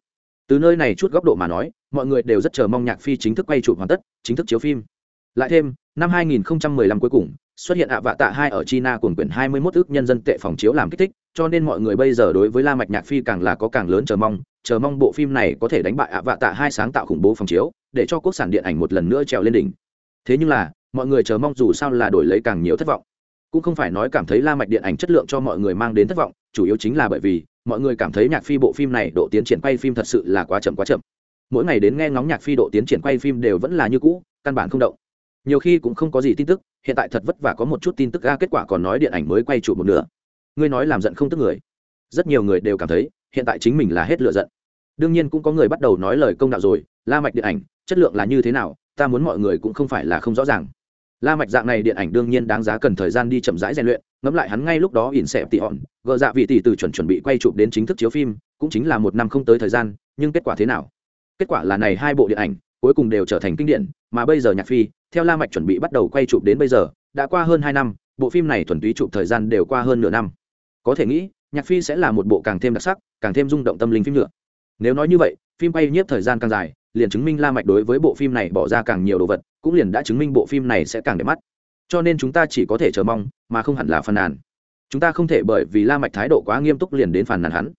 từ nơi này chút góc độ mà nói, mọi người đều rất chờ mong nhạc phi chính thức quay chụp hoàn tất, chính thức chiếu phim. Lại thêm, năm 2015 cuối cùng, xuất hiện ạ vạ tạ hai ở china cuồng quyển 21 ước nhân dân tệ phòng chiếu làm kích thích, cho nên mọi người bây giờ đối với la mạch nhạc phi càng là có càng lớn chờ mong chờ mong bộ phim này có thể đánh bại ạ vạ tạ hai sáng tạo khủng bố phòng chiếu, để cho quốc sản điện ảnh một lần nữa trèo lên đỉnh. Thế nhưng là, mọi người chờ mong dù sao là đổi lấy càng nhiều thất vọng. Cũng không phải nói cảm thấy la mạch điện ảnh chất lượng cho mọi người mang đến thất vọng, chủ yếu chính là bởi vì mọi người cảm thấy nhạc phi bộ phim này độ tiến triển quay phim thật sự là quá chậm quá chậm. Mỗi ngày đến nghe ngóng nhạc phi độ tiến triển quay phim đều vẫn là như cũ, căn bản không động. Nhiều khi cũng không có gì tin tức, hiện tại thật vất vả có một chút tin tức ra, kết quả còn nói điện ảnh mới quay trụ một nửa. Ngươi nói làm giận không tức người. Rất nhiều người đều cảm thấy, hiện tại chính mình là hết lựa giận. Đương nhiên cũng có người bắt đầu nói lời công đạo rồi, la mạch điện ảnh, chất lượng là như thế nào, ta muốn mọi người cũng không phải là không rõ ràng la mạch dạng này điện ảnh đương nhiên đáng giá cần thời gian đi chậm rãi rèn luyện, ngẫm lại hắn ngay lúc đó ỉn xẹp tỉ hòn gỡ dạ vị tỷ từ chuẩn chuẩn bị quay chụp đến chính thức chiếu phim, cũng chính là một năm không tới thời gian, nhưng kết quả thế nào? Kết quả là này hai bộ điện ảnh, cuối cùng đều trở thành kinh điển, mà bây giờ nhạc phi, theo la mạch chuẩn bị bắt đầu quay chụp đến bây giờ, đã qua hơn hai năm, bộ phim này thuần túy chụp thời gian đều qua hơn nửa năm. Có thể nghĩ, nhạc phi sẽ là một bộ càng thêm đặc sắc, càng thêm rung động tâm linh phim nữa. Nếu nói như vậy, phim quay nhiếp thời gian càng dài liền chứng minh la mạch đối với bộ phim này bỏ ra càng nhiều đồ vật, cũng liền đã chứng minh bộ phim này sẽ càng đẹp mắt. Cho nên chúng ta chỉ có thể chờ mong, mà không hẳn là phàn nàn. Chúng ta không thể bởi vì la mạch thái độ quá nghiêm túc liền đến phàn nàn hắn.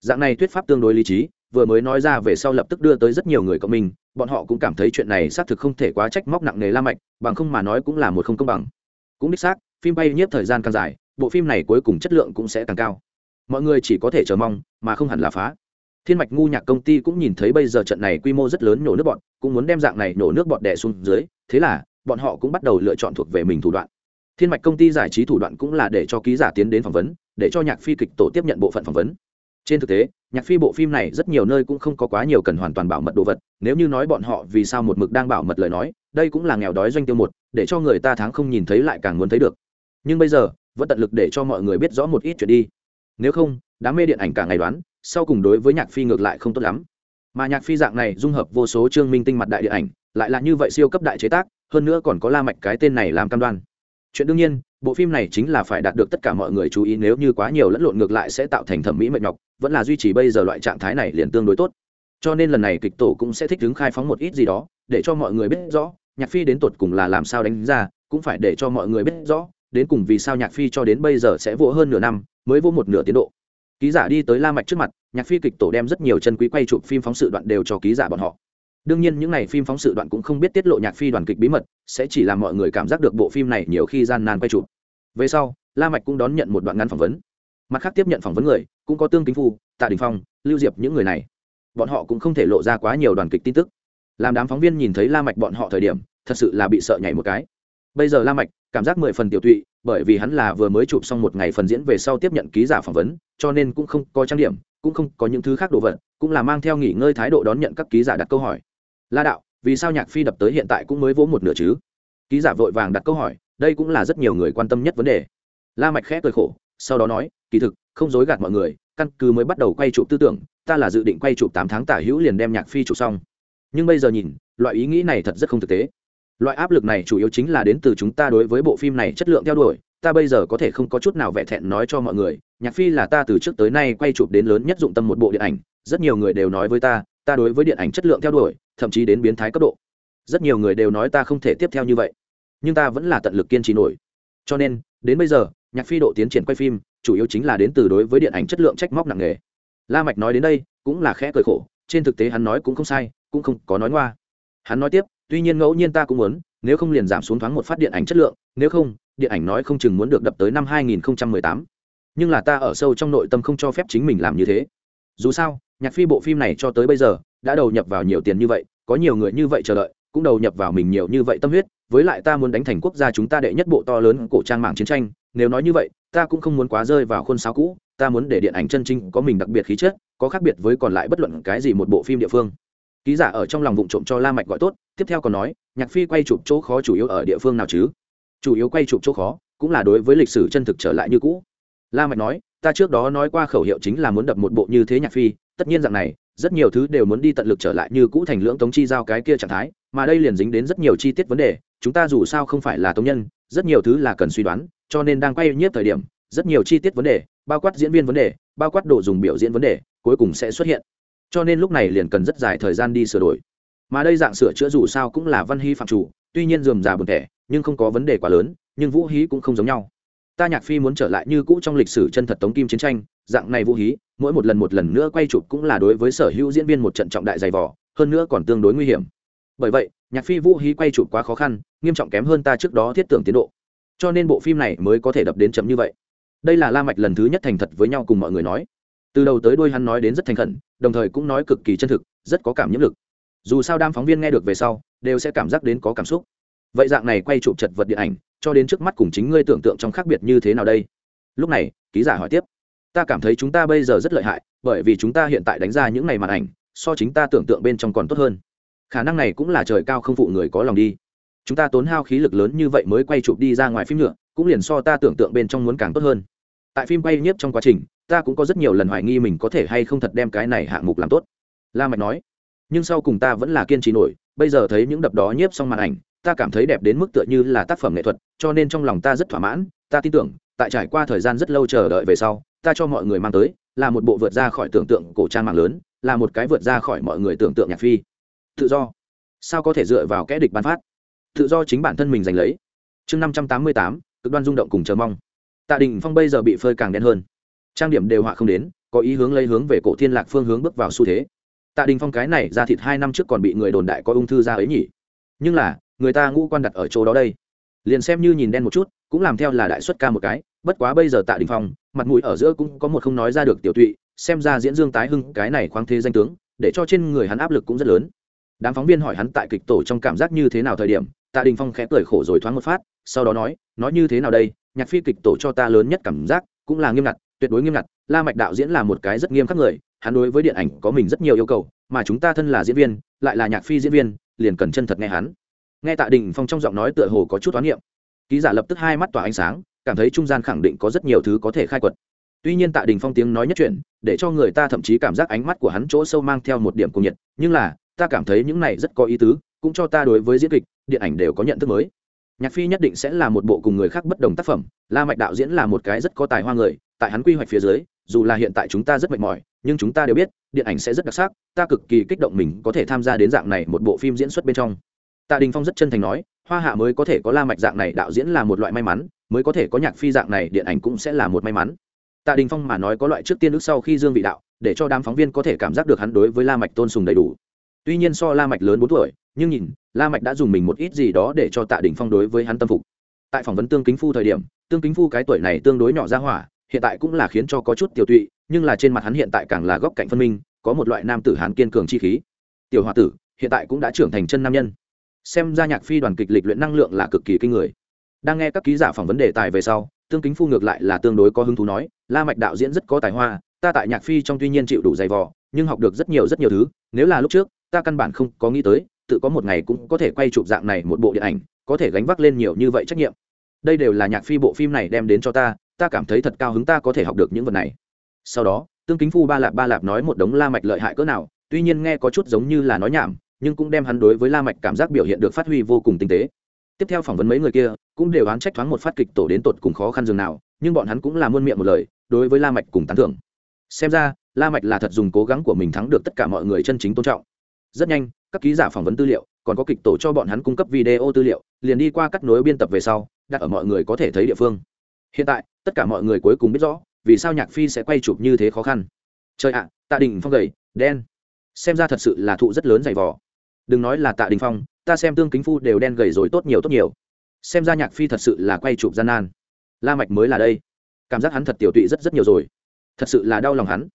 Dạng này thuyết pháp tương đối lý trí, vừa mới nói ra về sau lập tức đưa tới rất nhiều người cộng mình bọn họ cũng cảm thấy chuyện này xác thực không thể quá trách móc nặng nề la mạch, bằng không mà nói cũng là một không công bằng. Cũng đích xác, phim bay nhiếp thời gian càng dài, bộ phim này cuối cùng chất lượng cũng sẽ càng cao. Mọi người chỉ có thể chờ mong, mà không hẳn là phá thiên mạch ngu nhạc công ty cũng nhìn thấy bây giờ trận này quy mô rất lớn nổ nước bọn, cũng muốn đem dạng này nổ nước bọn đè xuống dưới, thế là, bọn họ cũng bắt đầu lựa chọn thuộc về mình thủ đoạn. Thiên mạch công ty giải trí thủ đoạn cũng là để cho ký giả tiến đến phỏng vấn, để cho nhạc phi kịch tổ tiếp nhận bộ phận phỏng vấn. Trên thực tế, nhạc phi bộ phim này rất nhiều nơi cũng không có quá nhiều cần hoàn toàn bảo mật đồ vật, nếu như nói bọn họ vì sao một mực đang bảo mật lời nói, đây cũng là nghèo đói doanh tiêu một, để cho người ta tháng không nhìn thấy lại càng muốn thấy được. Nhưng bây giờ, vẫn tận lực để cho mọi người biết rõ một ít chuyện đi. Nếu không đám mê điện ảnh cả ngày đoán, sau cùng đối với nhạc phi ngược lại không tốt lắm. Mà nhạc phi dạng này dung hợp vô số chương minh tinh mặt đại điện ảnh, lại là như vậy siêu cấp đại chế tác, hơn nữa còn có la mạch cái tên này làm cam đoan. Chuyện đương nhiên, bộ phim này chính là phải đạt được tất cả mọi người chú ý nếu như quá nhiều lẫn lộn ngược lại sẽ tạo thành thẩm mỹ mệt nhọc, vẫn là duy trì bây giờ loại trạng thái này liền tương đối tốt. Cho nên lần này kịch tổ cũng sẽ thích đứng khai phóng một ít gì đó, để cho mọi người biết rõ, nhạc phi đến tột cùng là làm sao đánh ra, cũng phải để cho mọi người biết rõ, đến cùng vì sao nhạc phi cho đến bây giờ sẽ vỗ hơn nửa năm, mới vỗ một nửa tiến độ ký giả đi tới la mạch trước mặt, nhạc phi kịch tổ đem rất nhiều chân quý quay chụp phim phóng sự đoạn đều cho ký giả bọn họ. Đương nhiên những này phim phóng sự đoạn cũng không biết tiết lộ nhạc phi đoàn kịch bí mật, sẽ chỉ làm mọi người cảm giác được bộ phim này nhiều khi gian nan quay chụp. Về sau, la mạch cũng đón nhận một đoạn ngắn phỏng vấn. Mặt khác tiếp nhận phỏng vấn người, cũng có tương kính phu, tạ đình phong, lưu diệp những người này. Bọn họ cũng không thể lộ ra quá nhiều đoàn kịch tin tức. Làm đám phóng viên nhìn thấy la mạch bọn họ thời điểm, thật sự là bị sợ nhảy một cái. Bây giờ la mạch, cảm giác mười phần tiểu tụy bởi vì hắn là vừa mới chụp xong một ngày phần diễn về sau tiếp nhận ký giả phỏng vấn, cho nên cũng không có trang điểm, cũng không có những thứ khác đồ vật, cũng là mang theo nghỉ ngơi thái độ đón nhận các ký giả đặt câu hỏi. La đạo, vì sao nhạc phi đập tới hiện tại cũng mới vỗ một nửa chứ? Ký giả vội vàng đặt câu hỏi, đây cũng là rất nhiều người quan tâm nhất vấn đề. La mạch khẽ cười khổ, sau đó nói, kỳ thực, không dối gạt mọi người, căn cứ mới bắt đầu quay chụp tư tưởng, ta là dự định quay chụp tám tháng tả hữu liền đem nhạc phi chụp xong. Nhưng bây giờ nhìn, loại ý nghĩ này thật rất không thực tế loại áp lực này chủ yếu chính là đến từ chúng ta đối với bộ phim này chất lượng theo đuổi, ta bây giờ có thể không có chút nào vẻ thẹn nói cho mọi người, nhạc phi là ta từ trước tới nay quay chụp đến lớn nhất dụng tâm một bộ điện ảnh, rất nhiều người đều nói với ta ta đối với điện ảnh chất lượng theo đuổi, thậm chí đến biến thái cấp độ. Rất nhiều người đều nói ta không thể tiếp theo như vậy, nhưng ta vẫn là tận lực kiên trì nổi. Cho nên, đến bây giờ, nhạc phi độ tiến triển quay phim, chủ yếu chính là đến từ đối với điện ảnh chất lượng trách móc nặng nề. La mạch nói đến đây, cũng là khẽ cười khổ, trên thực tế hắn nói cũng không sai, cũng không có nói ngoa. Hắn nói tiếp tuy nhiên ngẫu nhiên ta cũng muốn, nếu không liền giảm xuống thoáng một phát điện ảnh chất lượng, nếu không, điện ảnh nói không chừng muốn được đập tới năm 2018. nhưng là ta ở sâu trong nội tâm không cho phép chính mình làm như thế dù sao, nhạc phi bộ phim này cho tới bây giờ, đã đầu nhập vào nhiều tiền như vậy, có nhiều người như vậy chờ đợi, cũng đầu nhập vào mình nhiều như vậy tâm huyết, với lại ta muốn đánh thành quốc gia chúng ta đệ nhất bộ to lớn cổ trang mạng chiến tranh, nếu nói như vậy, ta cũng không muốn quá rơi vào khuôn sáo cũ, ta muốn để điện ảnh chân chính có mình đặc biệt khí chất, có khác biệt với còn lại bất luận cái gì một bộ phim địa phương ký giả ở trong lòng vụ trộm cho la mạch gọi tốt, tiếp theo còn nói, nhạc phi quay chụp chỗ khó chủ yếu ở địa phương nào chứ? Chủ yếu quay chụp chỗ khó, cũng là đối với lịch sử chân thực trở lại như cũ. La mạch nói, ta trước đó nói qua khẩu hiệu chính là muốn đập một bộ như thế nhạc phi, tất nhiên dạng này, rất nhiều thứ đều muốn đi tận lực trở lại như cũ thành lưỡng tống chi giao cái kia trạng thái, mà đây liền dính đến rất nhiều chi tiết vấn đề, chúng ta dù sao không phải là tống nhân, rất nhiều thứ là cần suy đoán, cho nên đang quay nhiếp thời điểm, rất nhiều chi tiết vấn đề, bao quát diễn viên vấn đề, bao quát đồ dùng biểu diễn vấn đề, cuối cùng sẽ xuất hiện cho nên lúc này liền cần rất dài thời gian đi sửa đổi. Mà đây dạng sửa chữa dù sao cũng là văn hy phạm chủ, tuy nhiên dườm già buồn thẻ, nhưng không có vấn đề quá lớn, nhưng vũ hí cũng không giống nhau. Ta nhạc phi muốn trở lại như cũ trong lịch sử chân thật tống kim chiến tranh, dạng này vũ hí, mỗi một lần một lần nữa quay chụp cũng là đối với sở hữu diễn viên một trận trọng đại dày vỏ hơn nữa còn tương đối nguy hiểm. Bởi vậy, nhạc phi vũ hí quay chụp quá khó khăn, nghiêm trọng kém hơn ta trước đó thiết tưởng tiến độ. Cho nên bộ phim này mới có thể đập đến chấm như vậy. Đây là la mạch lần thứ nhất thành thật với nhau cùng mọi người nói từ đầu tới đuôi hắn nói đến rất thành khẩn, đồng thời cũng nói cực kỳ chân thực, rất có cảm nhiễm lực. Dù sao đam phóng viên nghe được về sau, đều sẽ cảm giác đến có cảm xúc. Vậy dạng này quay chụp chật vật điện ảnh, cho đến trước mắt cùng chính ngươi tưởng tượng trong khác biệt như thế nào đây? Lúc này, ký giả hỏi tiếp. Ta cảm thấy chúng ta bây giờ rất lợi hại, bởi vì chúng ta hiện tại đánh ra những ngày màn ảnh, so chính ta tưởng tượng bên trong còn tốt hơn. Khả năng này cũng là trời cao không phụ người có lòng đi. Chúng ta tốn hao khí lực lớn như vậy mới quay chụp đi ra ngoài phim nhựa cũng liền so ta tưởng tượng bên trong muốn càng tốt hơn tại phim quay nhiếp trong quá trình, ta cũng có rất nhiều lần hoài nghi mình có thể hay không thật đem cái này hạng mục làm tốt. La mạch nói, nhưng sau cùng ta vẫn là kiên trì nổi, bây giờ thấy những đập đó nhiếp xong màn ảnh, ta cảm thấy đẹp đến mức tựa như là tác phẩm nghệ thuật, cho nên trong lòng ta rất thỏa mãn, ta tin tưởng, tại trải qua thời gian rất lâu chờ đợi về sau, ta cho mọi người mang tới, là một bộ vượt ra khỏi tưởng tượng cổ trang mạng lớn, là một cái vượt ra khỏi mọi người tưởng tượng nhạc phi. Tự do. Sao có thể dựa vào kẽ địch ban phát? Tự do chính bản thân mình giành lấy. Chương năm trăm tám mươi tám, cực đoan rung động cùng chờ mong tạ đình phong bây giờ bị phơi càng đen hơn. Trang điểm đều họa không đến, có ý hướng lấy hướng về cổ thiên lạc phương hướng bước vào xu thế. Tạ đình phong cái này ra thịt hai năm trước còn bị người đồn đại có ung thư ra ấy nhỉ. Nhưng là, người ta ngũ quan đặt ở chỗ đó đây. Liền xem như nhìn đen một chút, cũng làm theo là đại xuất ca một cái, bất quá bây giờ tạ đình phong, mặt mũi ở giữa cũng có một không nói ra được tiểu tụy, xem ra diễn dương tái hưng cái này khoáng thế danh tướng, để cho trên người hắn áp lực cũng rất lớn. Đám phóng viên hỏi hắn tại kịch tổ trong cảm giác như thế nào thời điểm, tạ đình phong khẽ cười khổ rồi thoáng một phát, sau đó nói nói như thế nào đây? Nhạc phi kịch tổ cho ta lớn nhất cảm giác cũng là nghiêm ngặt, tuyệt đối nghiêm ngặt. La mạch đạo diễn là một cái rất nghiêm khắc người, hắn đối với điện ảnh có mình rất nhiều yêu cầu, mà chúng ta thân là diễn viên, lại là nhạc phi diễn viên, liền cần chân thật nghe hắn. Nghe tạ đình phong trong giọng nói tựa hồ có chút toán niệm. Ký giả lập tức hai mắt tỏa ánh sáng, cảm thấy trung gian khẳng định có rất nhiều thứ có thể khai quật. Tuy nhiên tạ đình phong tiếng nói nhất chuyện để cho người ta thậm chí cảm giác ánh mắt của hắn chỗ sâu mang theo một điểm cung nhiệt, nhưng là, ta cảm thấy những này rất có ý tứ, cũng cho ta đối với diễn kịch, điện ảnh đều có nhận thức mới nhạc phi nhất định sẽ là một bộ cùng người khác bất đồng tác phẩm, la mạch đạo diễn là một cái rất có tài hoa người, tại hắn quy hoạch phía dưới, dù là hiện tại chúng ta rất mệt mỏi, nhưng chúng ta đều biết, điện ảnh sẽ rất đặc sắc, ta cực kỳ kích động mình có thể tham gia đến dạng này một bộ phim diễn xuất bên trong. Tạ đình phong rất chân thành nói, hoa hạ mới có thể có la mạch dạng này đạo diễn là một loại may mắn, mới có thể có nhạc phi dạng này điện ảnh cũng sẽ là một may mắn. Tạ đình phong mà nói có loại trước tiên ước sau khi dương vị đạo, để cho đám phóng viên có thể cảm giác được hắn đối với la mạch tôn sùng đầy đủ tuy nhiên so la mạch lớn bốn tuổi, nhưng nhìn, la mạch đã dùng mình một ít gì đó để cho tạ đình phong đối với hắn tâm phục. Tại phỏng vấn tương kính phu thời điểm, tương kính phu cái tuổi này tương đối nhỏ ra hỏa, hiện tại cũng là khiến cho có chút tiểu tụy, nhưng là trên mặt hắn hiện tại càng là góc cạnh phân minh, có một loại nam tử hán kiên cường chi khí. Tiểu hòa tử, hiện tại cũng đã trưởng thành chân nam nhân. Xem ra nhạc phi đoàn kịch lịch luyện năng lượng là cực kỳ kinh người. Đang nghe các ký giả phỏng vấn đề tài về sau, tương kính phu ngược lại là tương đối có hứng thú nói, la mạch đạo diễn rất có tài hoa, ta tại nhạc phi trong tuy nhiên chịu đủ dày vò, nhưng học được rất nhiều rất nhiều thứ, nếu là lúc trước ta căn bản không có nghĩ tới, tự có một ngày cũng có thể quay chụp dạng này một bộ điện ảnh, có thể gánh vác lên nhiều như vậy trách nhiệm. Đây đều là nhạc phi bộ phim này đem đến cho ta ta cảm thấy thật cao hứng ta có thể học được những vật này. Sau đó, tương kính phu ba lạp ba lạp nói một đống la mạch lợi hại cỡ nào, tuy nhiên nghe có chút giống như là nói nhảm, nhưng cũng đem hắn đối với la mạch cảm giác biểu hiện được phát huy vô cùng tinh tế. Tiếp theo phỏng vấn mấy người kia, cũng đều án trách thoáng một phát kịch tổ đến tột cùng khó khăn dường nào, nhưng bọn hắn cũng là muôn miệng một lời, đối với la mạch cùng tán thưởng. Xem ra, la mạch là thật dùng cố gắng của mình thắng được tất cả mọi người chân chính tôn trọng rất nhanh, các ký giả phỏng vấn tư liệu, còn có kịch tổ cho bọn hắn cung cấp video tư liệu, liền đi qua cắt nối biên tập về sau, đặt ở mọi người có thể thấy địa phương. Hiện tại, tất cả mọi người cuối cùng biết rõ, vì sao nhạc phi sẽ quay chụp như thế khó khăn. Trời ạ, tạ đình phong gầy, đen. Xem ra thật sự là thụ rất lớn dày vò. Đừng nói là tạ đình phong, ta xem tương kính phu đều đen gầy rồi tốt nhiều tốt nhiều. Xem ra nhạc phi thật sự là quay chụp gian nan. La mạch mới là đây. Cảm giác hắn thật tiểu tụy rất rất nhiều rồi. Thật sự là đau lòng hắn.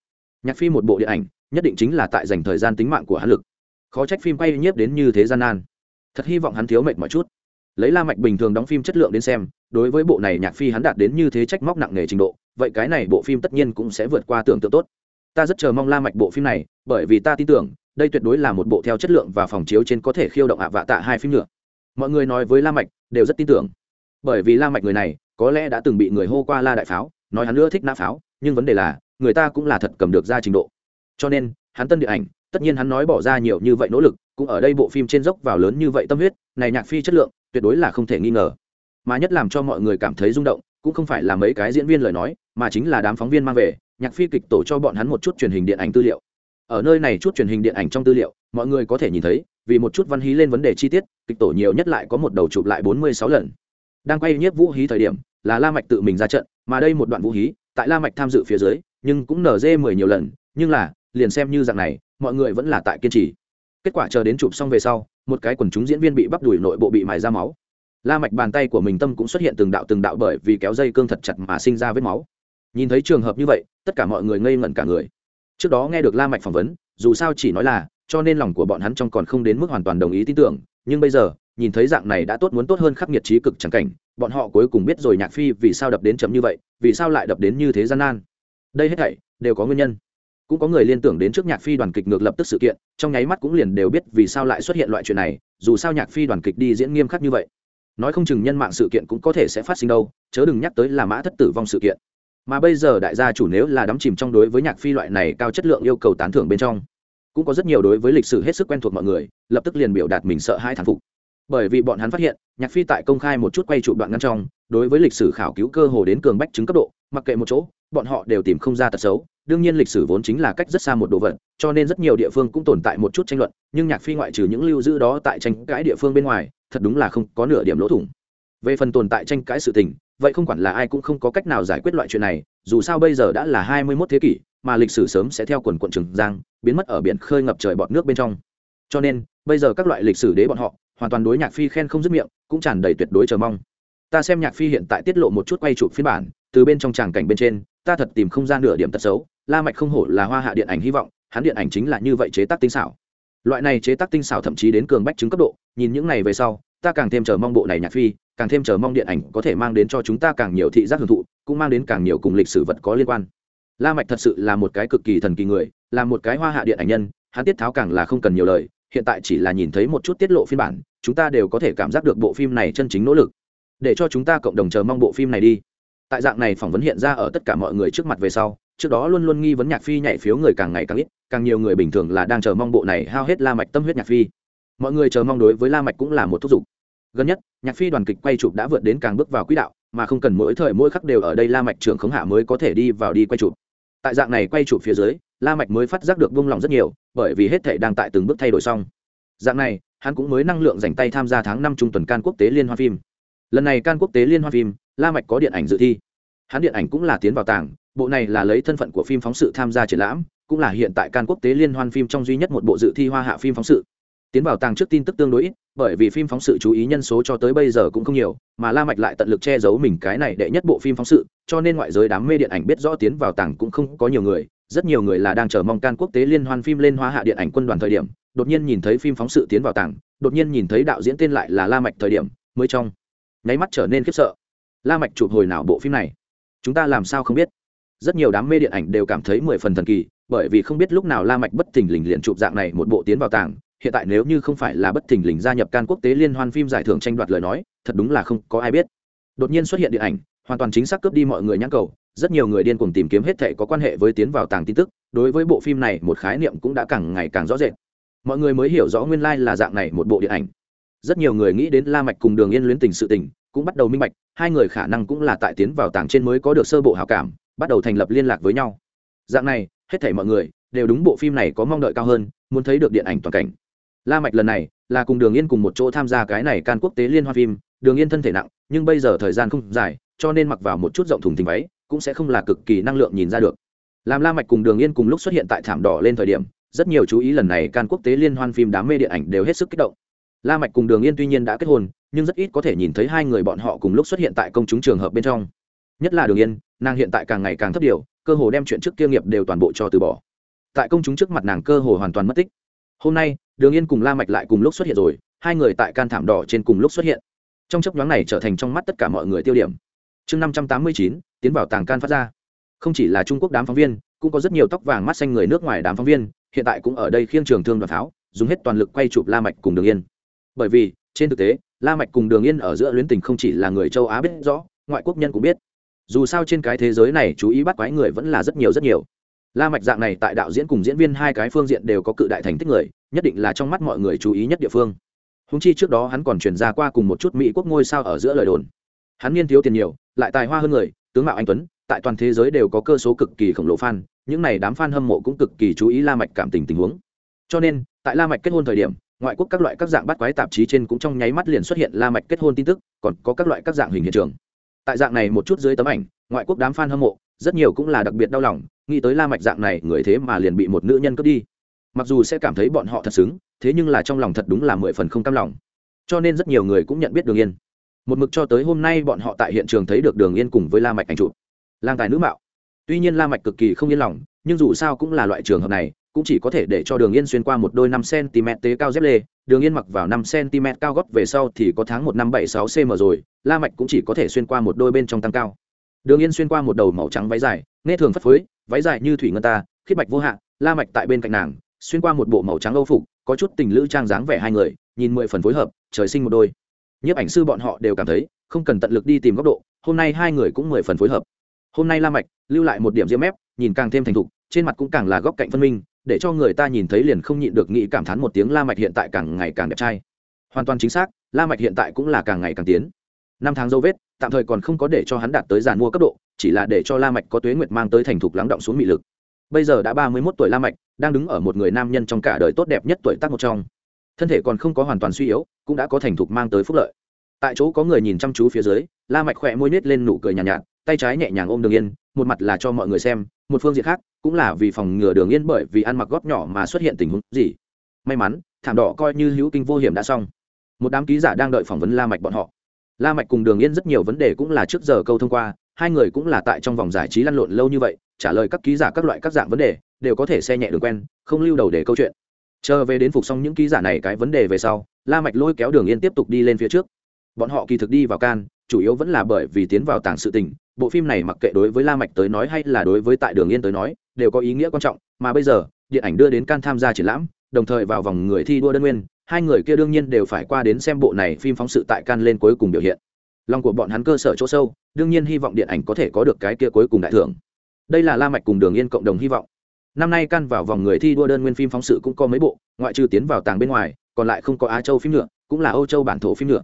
Nhạc phi một bộ điện ảnh, nhất định chính là tại dành thời gian tính mạng của hắn lực khó trách phim quay nhiếp đến như thế gian nan. Thật hy vọng hắn thiếu mệt mọi chút. Lấy la mạch bình thường đóng phim chất lượng đến xem, đối với bộ này nhạc phi hắn đạt đến như thế trách móc nặng nề trình độ, vậy cái này bộ phim tất nhiên cũng sẽ vượt qua tưởng tượng tốt. Ta rất chờ mong la mạch bộ phim này, bởi vì ta tin tưởng, đây tuyệt đối là một bộ theo chất lượng và phòng chiếu trên có thể khiêu động ạ vạ tạ hai phim nữa. Mọi người nói với la mạch, đều rất tin tưởng. Bởi vì la mạch người này, có lẽ đã từng bị người hô qua la đại pháo, nói hắn nữa thích nã pháo, nhưng vấn đề là, người ta cũng là thật cầm được ra trình độ. Cho nên, hắn tân điện ảnh tất nhiên hắn nói bỏ ra nhiều như vậy nỗ lực, cũng ở đây bộ phim trên dốc vào lớn như vậy tâm huyết, này nhạc phi chất lượng, tuyệt đối là không thể nghi ngờ. Mà nhất làm cho mọi người cảm thấy rung động, cũng không phải là mấy cái diễn viên lời nói, mà chính là đám phóng viên mang về, nhạc phi kịch tổ cho bọn hắn một chút truyền hình điện ảnh tư liệu. Ở nơi này chút truyền hình điện ảnh trong tư liệu, mọi người có thể nhìn thấy, vì một chút văn hí lên vấn đề chi tiết, kịch tổ nhiều nhất lại có một đầu chụp lại bốn mươi sáu lần. Đang quay nhiếp vũ hí thời điểm, là la mạch tự mình ra trận, mà đây một đoạn vũ hí, tại la mạch tham dự phía dưới, nhưng cũng nở dê mười nhiều lần, nhưng là, liền xem như dạng này mọi người vẫn là tại kiên trì. Kết quả chờ đến chụp xong về sau, một cái quần chúng diễn viên bị bắp đùi nội bộ bị mài ra máu. La mạch bàn tay của mình tâm cũng xuất hiện từng đạo từng đạo bởi vì kéo dây cương thật chặt mà sinh ra vết máu. Nhìn thấy trường hợp như vậy, tất cả mọi người ngây ngẩn cả người. Trước đó nghe được la mạch phỏng vấn, dù sao chỉ nói là, cho nên lòng của bọn hắn trong còn không đến mức hoàn toàn đồng ý tin tưởng, nhưng bây giờ, nhìn thấy dạng này đã tốt muốn tốt hơn khắc nghiệt trí cực chẳng cảnh, bọn họ cuối cùng biết rồi nhạc phi vì sao đập đến chấm như vậy, vì sao lại đập đến như thế gian nan. Đây hết thảy đều có nguyên nhân cũng có người liên tưởng đến trước nhạc phi đoàn kịch ngược lập tức sự kiện, trong nháy mắt cũng liền đều biết vì sao lại xuất hiện loại chuyện này, dù sao nhạc phi đoàn kịch đi diễn nghiêm khắc như vậy. Nói không chừng nhân mạng sự kiện cũng có thể sẽ phát sinh đâu, chớ đừng nhắc tới là mã thất tử vong sự kiện. Mà bây giờ đại gia chủ nếu là đắm chìm trong đối với nhạc phi loại này cao chất lượng yêu cầu tán thưởng bên trong, cũng có rất nhiều đối với lịch sử hết sức quen thuộc mọi người, lập tức liền biểu đạt mình sợ hai thán phục. Bởi vì bọn hắn phát hiện, nhạc phi tại công khai một chút quay trụ đoạn ngăn trong, đối với lịch sử khảo cứu cơ hồ đến cường bách chứng cấp độ, mặc kệ một chỗ, bọn họ đều tìm không ra tật xấu đương nhiên lịch sử vốn chính là cách rất xa một đồ vật, cho nên rất nhiều địa phương cũng tồn tại một chút tranh luận, nhưng nhạc phi ngoại trừ những lưu giữ đó tại tranh cãi địa phương bên ngoài, thật đúng là không có nửa điểm lỗ thủng. Về phần tồn tại tranh cãi sự tình, vậy không quản là ai cũng không có cách nào giải quyết loại chuyện này, dù sao bây giờ đã là hai mươi mốt thế kỷ, mà lịch sử sớm sẽ theo quần quận trường giang, biến mất ở biển khơi ngập trời bọt nước bên trong. Cho nên, bây giờ các loại lịch sử đế bọn họ, hoàn toàn đối nhạc phi khen không dứt miệng, cũng tràn đầy tuyệt đối chờ mong. Ta xem nhạc phi hiện tại tiết lộ một chút quay chụp phiên bản, từ bên trong tràng cảnh bên trên, ta thật tìm không ra nửa điểm tật xấu la mạch không hổ là hoa hạ điện ảnh hy vọng, hắn điện ảnh chính là như vậy chế tác tinh xảo. Loại này chế tác tinh xảo thậm chí đến cường bách chứng cấp độ, nhìn những này về sau, ta càng thêm chờ mong bộ này nhạc phi, càng thêm chờ mong điện ảnh có thể mang đến cho chúng ta càng nhiều thị giác hưởng thụ, cũng mang đến càng nhiều cùng lịch sử vật có liên quan. La mạch thật sự là một cái cực kỳ thần kỳ người, là một cái hoa hạ điện ảnh nhân, hắn tiết tháo càng là không cần nhiều lời, hiện tại chỉ là nhìn thấy một chút tiết lộ phiên bản, chúng ta đều có thể cảm giác được bộ phim này chân chính nỗ lực. Để cho chúng ta cộng đồng chờ mong bộ phim này đi. Tại dạng này phỏng vấn hiện ra ở tất cả mọi người trước mặt về sau trước đó luôn luôn nghi vấn nhạc phi nhảy phiếu người càng ngày càng ít, càng nhiều người bình thường là đang chờ mong bộ này hao hết la mạch tâm huyết nhạc phi. Mọi người chờ mong đối với la mạch cũng là một thúc giục. Gần nhất, nhạc phi đoàn kịch quay chụp đã vượt đến càng bước vào quỹ đạo, mà không cần mỗi thời mỗi khắc đều ở đây la mạch trưởng khống hạ mới có thể đi vào đi quay chụp. Tại dạng này quay chụp phía dưới, la mạch mới phát giác được buông lòng rất nhiều, bởi vì hết thảy đang tại từng bước thay đổi xong. Dạng này, hắn cũng mới năng lượng dành tay tham gia tháng năm trung tuần can quốc tế liên hoan phim. Lần này can quốc tế liên hoan phim, la mạch có điện ảnh dự thi. Hắn điện ảnh cũng là tiến vào tảng bộ này là lấy thân phận của phim phóng sự tham gia triển lãm, cũng là hiện tại can quốc tế liên hoan phim trong duy nhất một bộ dự thi hoa hạ phim phóng sự. Tiến vào tàng trước tin tức tương đối ít, bởi vì phim phóng sự chú ý nhân số cho tới bây giờ cũng không nhiều, mà la mạch lại tận lực che giấu mình cái này đệ nhất bộ phim phóng sự, cho nên ngoại giới đám mê điện ảnh biết rõ tiến vào tàng cũng không có nhiều người. Rất nhiều người là đang chờ mong can quốc tế liên hoan phim lên hoa hạ điện ảnh quân đoàn thời điểm, đột nhiên nhìn thấy phim phóng sự tiến vào tàng, đột nhiên nhìn thấy đạo diễn tên lại là la mạch thời điểm, mới trong nháy mắt trở nên khiếp sợ. La mạch chụp hồi nào bộ phim này? Chúng ta làm sao không biết? Rất nhiều đám mê điện ảnh đều cảm thấy mười phần thần kỳ, bởi vì không biết lúc nào la mạch bất thình lình liền chụp dạng này một bộ tiến vào tàng hiện tại nếu như không phải là bất thình lình gia nhập can quốc tế liên hoan phim giải thưởng tranh đoạt lời nói, thật đúng là không có ai biết. Đột nhiên xuất hiện điện ảnh, hoàn toàn chính xác cướp đi mọi người nhãn cầu. Rất nhiều người điên cuồng tìm kiếm hết thảy có quan hệ với tiến vào tàng tin tức, đối với bộ phim này một khái niệm cũng đã càng ngày càng rõ rệt. Mọi người mới hiểu rõ nguyên lai là dạng này một bộ điện ảnh. Rất nhiều người nghĩ đến la mạch cùng đường yên luyến tình sự tình, cũng bắt đầu minh bạch, hai người khả năng cũng là tại tiến vào tàng trên mới có được sơ bộ hảo cảm bắt đầu thành lập liên lạc với nhau. Dạng này, hết thảy mọi người đều đúng bộ phim này có mong đợi cao hơn, muốn thấy được điện ảnh toàn cảnh. La mạch lần này là cùng đường yên cùng một chỗ tham gia cái này can quốc tế liên hoan phim. Đường yên thân thể nặng, nhưng bây giờ thời gian không dài, cho nên mặc vào một chút rộng thùng thình váy, cũng sẽ không là cực kỳ năng lượng nhìn ra được. Làm la mạch cùng đường yên cùng lúc xuất hiện tại thảm đỏ lên thời điểm, rất nhiều chú ý lần này can quốc tế liên hoan phim đám mê điện ảnh đều hết sức kích động. La mạch cùng đường yên tuy nhiên đã kết hôn, nhưng rất ít có thể nhìn thấy hai người bọn họ cùng lúc xuất hiện tại công chúng trường hợp bên trong nhất là đường yên, nàng hiện tại càng ngày càng thấp điều, cơ hồ đem chuyện trước kia nghiệp đều toàn bộ cho từ bỏ. Tại công chúng trước mặt nàng cơ hồ hoàn toàn mất tích. Hôm nay, đường yên cùng la mạch lại cùng lúc xuất hiện rồi, hai người tại can thảm đỏ trên cùng lúc xuất hiện. Trong chấp nhoáng này trở thành trong mắt tất cả mọi người tiêu điểm. Chương năm trăm tám mươi chín, tiến vào tàng can phát ra. Không chỉ là trung quốc đám phóng viên, cũng có rất nhiều tóc vàng mắt xanh người nước ngoài đám phóng viên, hiện tại cũng ở đây khiêng trường thương đoàn pháo, dùng hết toàn lực quay chụp la mạch cùng đường yên. Bởi vì, trên thực tế, la mạch cùng đường yên ở giữa luyến tình không chỉ là người châu á biết rõ, ngoại quốc nhân cũng biết dù sao trên cái thế giới này chú ý bắt quái người vẫn là rất nhiều rất nhiều. La mạch dạng này tại đạo diễn cùng diễn viên hai cái phương diện đều có cự đại thành tích người, nhất định là trong mắt mọi người chú ý nhất địa phương. Húng chi trước đó hắn còn truyền ra qua cùng một chút mỹ quốc ngôi sao ở giữa lời đồn. Hắn niên thiếu tiền nhiều, lại tài hoa hơn người, tướng mạo anh tuấn, tại toàn thế giới đều có cơ số cực kỳ khổng lồ fan, những này đám fan hâm mộ cũng cực kỳ chú ý la mạch cảm tình tình huống. Cho nên, tại la mạch kết hôn thời điểm, ngoại quốc các loại các dạng bắt quái tạp chí trên cũng trong nháy mắt liền xuất hiện la mạch kết hôn tin tức, còn có các loại các dạng hình hiện trường tại dạng này một chút dưới tấm ảnh, ngoại quốc đám fan hâm mộ, rất nhiều cũng là đặc biệt đau lòng, nghĩ tới la mạch dạng này, người thế mà liền bị một nữ nhân cướp đi. Mặc dù sẽ cảm thấy bọn họ thật xứng, thế nhưng là trong lòng thật đúng là mười phần không cam lòng. Cho nên rất nhiều người cũng nhận biết đường yên. Một mực cho tới hôm nay bọn họ tại hiện trường thấy được đường yên cùng với la mạch ảnh chụp. Lang tài nữ mạo. Tuy nhiên la mạch cực kỳ không yên lòng, nhưng dù sao cũng là loại trường hợp này cũng chỉ có thể để cho đường yên xuyên qua một đôi năm cm tế cao dép lê, đường yên mặc vào năm cm cao gót về sau thì có tháng một năm bảy sáu cm rồi, la mạch cũng chỉ có thể xuyên qua một đôi bên trong tăng cao. Đường yên xuyên qua một đầu màu trắng váy dài, nghe thường phất phới, váy dài như thủy ngân ta khiết bạch vô hạn la mạch tại bên cạnh nàng, xuyên qua một bộ màu trắng âu phục, có chút tình lữ trang dáng vẻ hai người, nhìn mười phần phối hợp, trời sinh một đôi. Nhiếp ảnh sư bọn họ đều cảm thấy, không cần tận lực đi tìm góc độ, hôm nay hai người cũng mười phần phối hợp. Hôm nay la mạch, lưu lại một điểm diêm mép, nhìn càng thêm thành thục, trên mặt cũng càng là góc cạnh phân minh để cho người ta nhìn thấy liền không nhịn được nghĩ cảm thán một tiếng la mạch hiện tại càng ngày càng đẹp trai. Hoàn toàn chính xác la mạch hiện tại cũng là càng ngày càng tiến. Năm tháng dấu vết tạm thời còn không có để cho hắn đạt tới giàn mua cấp độ chỉ là để cho la mạch có tuế nguyệt mang tới thành thục lắng động xuống mị lực. Bây giờ đã ba mươi 31 tuổi la mạch đang đứng ở một người nam nhân trong cả đời tốt đẹp nhất tuổi tác một trong. Thân thể còn không có hoàn toàn suy yếu cũng đã có thành thục mang tới phúc lợi. Tại chỗ có người nhìn chăm chú phía dưới la mạch khỏe môi nết lên nụ cười nhàn nhạt, nhạt tay trái nhẹ nhàng ôm đường yên một mặt là cho mọi người xem một phương diện khác, cũng là vì phòng ngừa đường yên bởi vì ăn mặc góp nhỏ mà xuất hiện tình huống gì. May mắn, thảm đỏ coi như hữu kinh vô hiểm đã xong. Một đám ký giả đang đợi phỏng vấn la mạch bọn họ. La mạch cùng đường yên rất nhiều vấn đề cũng là trước giờ câu thông qua, hai người cũng là tại trong vòng giải trí lăn lộn lâu như vậy, trả lời các ký giả các loại các dạng vấn đề, đều có thể xe nhẹ đường quen, không lưu đầu để câu chuyện. Chờ về đến phục xong những ký giả này cái vấn đề về sau, la mạch lôi kéo đường yên tiếp tục đi lên phía trước. Bọn họ kỳ thực đi vào can chủ yếu vẫn là bởi vì tiến vào tàng sự tình, bộ phim này mặc kệ đối với la mạch tới nói hay là đối với tại đường yên tới nói, đều có ý nghĩa quan trọng, mà bây giờ, điện ảnh đưa đến can tham gia triển lãm, đồng thời vào vòng người thi đua đơn nguyên, hai người kia đương nhiên đều phải qua đến xem bộ này phim phóng sự tại can lên cuối cùng biểu hiện. Lòng của bọn hắn cơ sở chỗ sâu, đương nhiên hy vọng điện ảnh có thể có được cái kia cuối cùng đại thưởng. Đây là la mạch cùng đường yên cộng đồng hy vọng. Năm nay can vào vòng người thi đua đơn nguyên phim phóng sự cũng có mấy bộ, ngoại trừ tiến vào tàng bên ngoài, còn lại không có á châu phim nữa, cũng là âu châu bản thổ phim nữa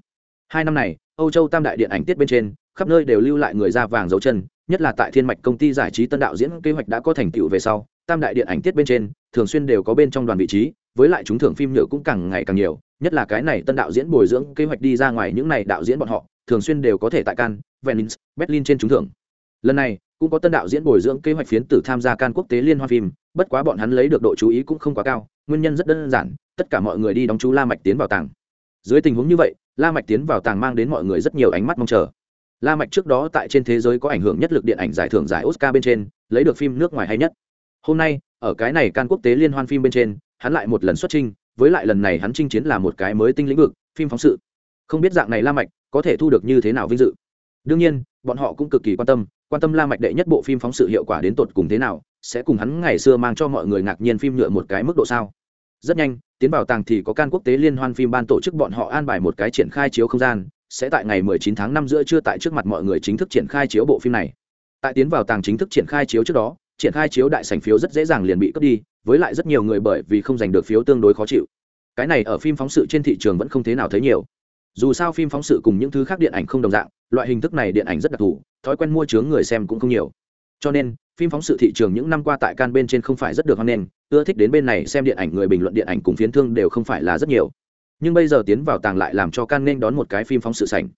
hai năm này âu châu tam đại điện ảnh tiết bên trên khắp nơi đều lưu lại người da vàng dấu chân nhất là tại thiên mạch công ty giải trí tân đạo diễn kế hoạch đã có thành tựu về sau tam đại điện ảnh tiết bên trên thường xuyên đều có bên trong đoàn vị trí với lại chúng thưởng phim nhựa cũng càng ngày càng nhiều nhất là cái này tân đạo diễn bồi dưỡng kế hoạch đi ra ngoài những này đạo diễn bọn họ thường xuyên đều có thể tại can Venice, Berlin trên chúng thưởng. Lần này, cũng có tân đạo diễn bồi dưỡng kế hoạch phiến tử tham gia can quốc tế liên hoan phim, bất quá bọn hắn lấy được độ chú ý cũng không quá cao, nguyên nhân rất đơn giản, tất cả mọi người đi đóng chú La Mạch tiến vào tàng. Dưới tình huống như vậy, La Mạch tiến vào tàng mang đến mọi người rất nhiều ánh mắt mong chờ. La Mạch trước đó tại trên thế giới có ảnh hưởng nhất lực điện ảnh giải thưởng giải Oscar bên trên, lấy được phim nước ngoài hay nhất. Hôm nay, ở cái này can quốc tế liên hoan phim bên trên, hắn lại một lần xuất trình, với lại lần này hắn chinh chiến là một cái mới tinh lĩnh vực, phim phóng sự. Không biết dạng này La Mạch có thể thu được như thế nào vinh dự. Đương nhiên, bọn họ cũng cực kỳ quan tâm, quan tâm La Mạch đệ nhất bộ phim phóng sự hiệu quả đến tột cùng thế nào, sẽ cùng hắn ngày xưa mang cho mọi người ngạc nhiên phim nhựa một cái mức độ sao. Rất nhanh, tiến vào tàng thì có can quốc tế liên hoan phim ban tổ chức bọn họ an bài một cái triển khai chiếu không gian, sẽ tại ngày 19 tháng 5 giữa trưa tại trước mặt mọi người chính thức triển khai chiếu bộ phim này. Tại tiến vào tàng chính thức triển khai chiếu trước đó, triển khai chiếu đại sảnh phiếu rất dễ dàng liền bị cướp đi, với lại rất nhiều người bởi vì không giành được phiếu tương đối khó chịu. Cái này ở phim phóng sự trên thị trường vẫn không thế nào thấy nhiều. Dù sao phim phóng sự cùng những thứ khác điện ảnh không đồng dạng, loại hình thức này điện ảnh rất đặc thù, thói quen mua chướng người xem cũng không nhiều. Cho nên, phim phóng sự thị trường những năm qua tại can bên trên không phải rất được hoan nghênh, ưa thích đến bên này xem điện ảnh người bình luận điện ảnh cùng phiến thương đều không phải là rất nhiều. Nhưng bây giờ tiến vào tàng lại làm cho can nên đón một cái phim phóng sự sảnh.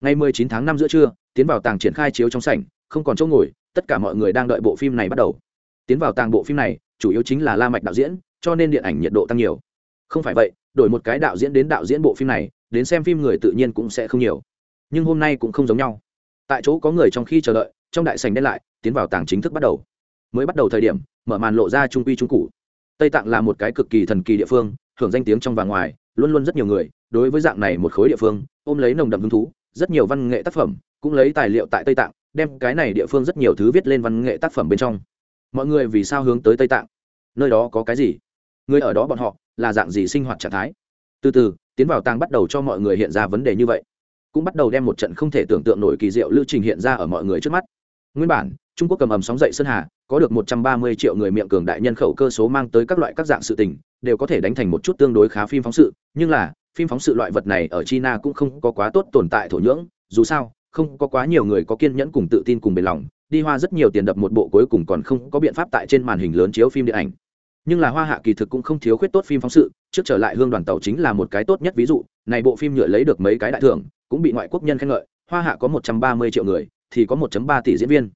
Ngày 19 tháng 5 giữa trưa tiến vào tàng triển khai chiếu trong sảnh không còn chỗ ngồi tất cả mọi người đang đợi bộ phim này bắt đầu. Tiến vào tàng bộ phim này chủ yếu chính là la mạch đạo diễn cho nên điện ảnh nhiệt độ tăng nhiều. Không phải vậy đổi một cái đạo diễn đến đạo diễn bộ phim này đến xem phim người tự nhiên cũng sẽ không nhiều. Nhưng hôm nay cũng không giống nhau. Tại chỗ có người trong khi chờ đợi trong đại sảnh đen lại, tiến vào tàng chính thức bắt đầu. Mới bắt đầu thời điểm, mở màn lộ ra trung quy trung cụ tây tạng là một cái cực kỳ thần kỳ địa phương, hưởng danh tiếng trong và ngoài, luôn luôn rất nhiều người, đối với dạng này một khối địa phương, ôm lấy nồng đậm hứng thú, rất nhiều văn nghệ tác phẩm, cũng lấy tài liệu tại tây tạng, đem cái này địa phương rất nhiều thứ viết lên văn nghệ tác phẩm bên trong. Mọi người vì sao hướng tới tây tạng? Nơi đó có cái gì? Người ở đó bọn họ, là dạng gì sinh hoạt trạng thái? Từ từ, tiến vào tàng bắt đầu cho mọi người hiện ra vấn đề như vậy. Cũng bắt đầu đem một trận không thể tưởng tượng nổi kỳ diệu lưu trình hiện ra ở mọi người trước mắt nguyên bản, trung quốc cầm ầm sóng dậy sơn hà, có được một trăm ba mươi triệu người miệng cường đại nhân khẩu cơ số mang tới các loại các dạng sự tình, đều có thể đánh thành một chút tương đối khá phim phóng sự. Nhưng là, phim phóng sự loại vật này ở china cũng không có quá tốt tồn tại thổ nhưỡng. Dù sao, không có quá nhiều người có kiên nhẫn cùng tự tin cùng bền lòng, đi hoa rất nhiều tiền đập một bộ cuối cùng còn không có biện pháp tại trên màn hình lớn chiếu phim điện ảnh. Nhưng là hoa hạ kỳ thực cũng không thiếu khuyết tốt phim phóng sự, trước trở lại hương đoàn tàu chính là một cái tốt nhất ví dụ. Này bộ phim nhựa lấy được mấy cái đại thưởng, cũng bị ngoại quốc nhân khen ngợi. Hoa hạ có một trăm ba mươi triệu người thì có 1 ba tỷ diễn viên.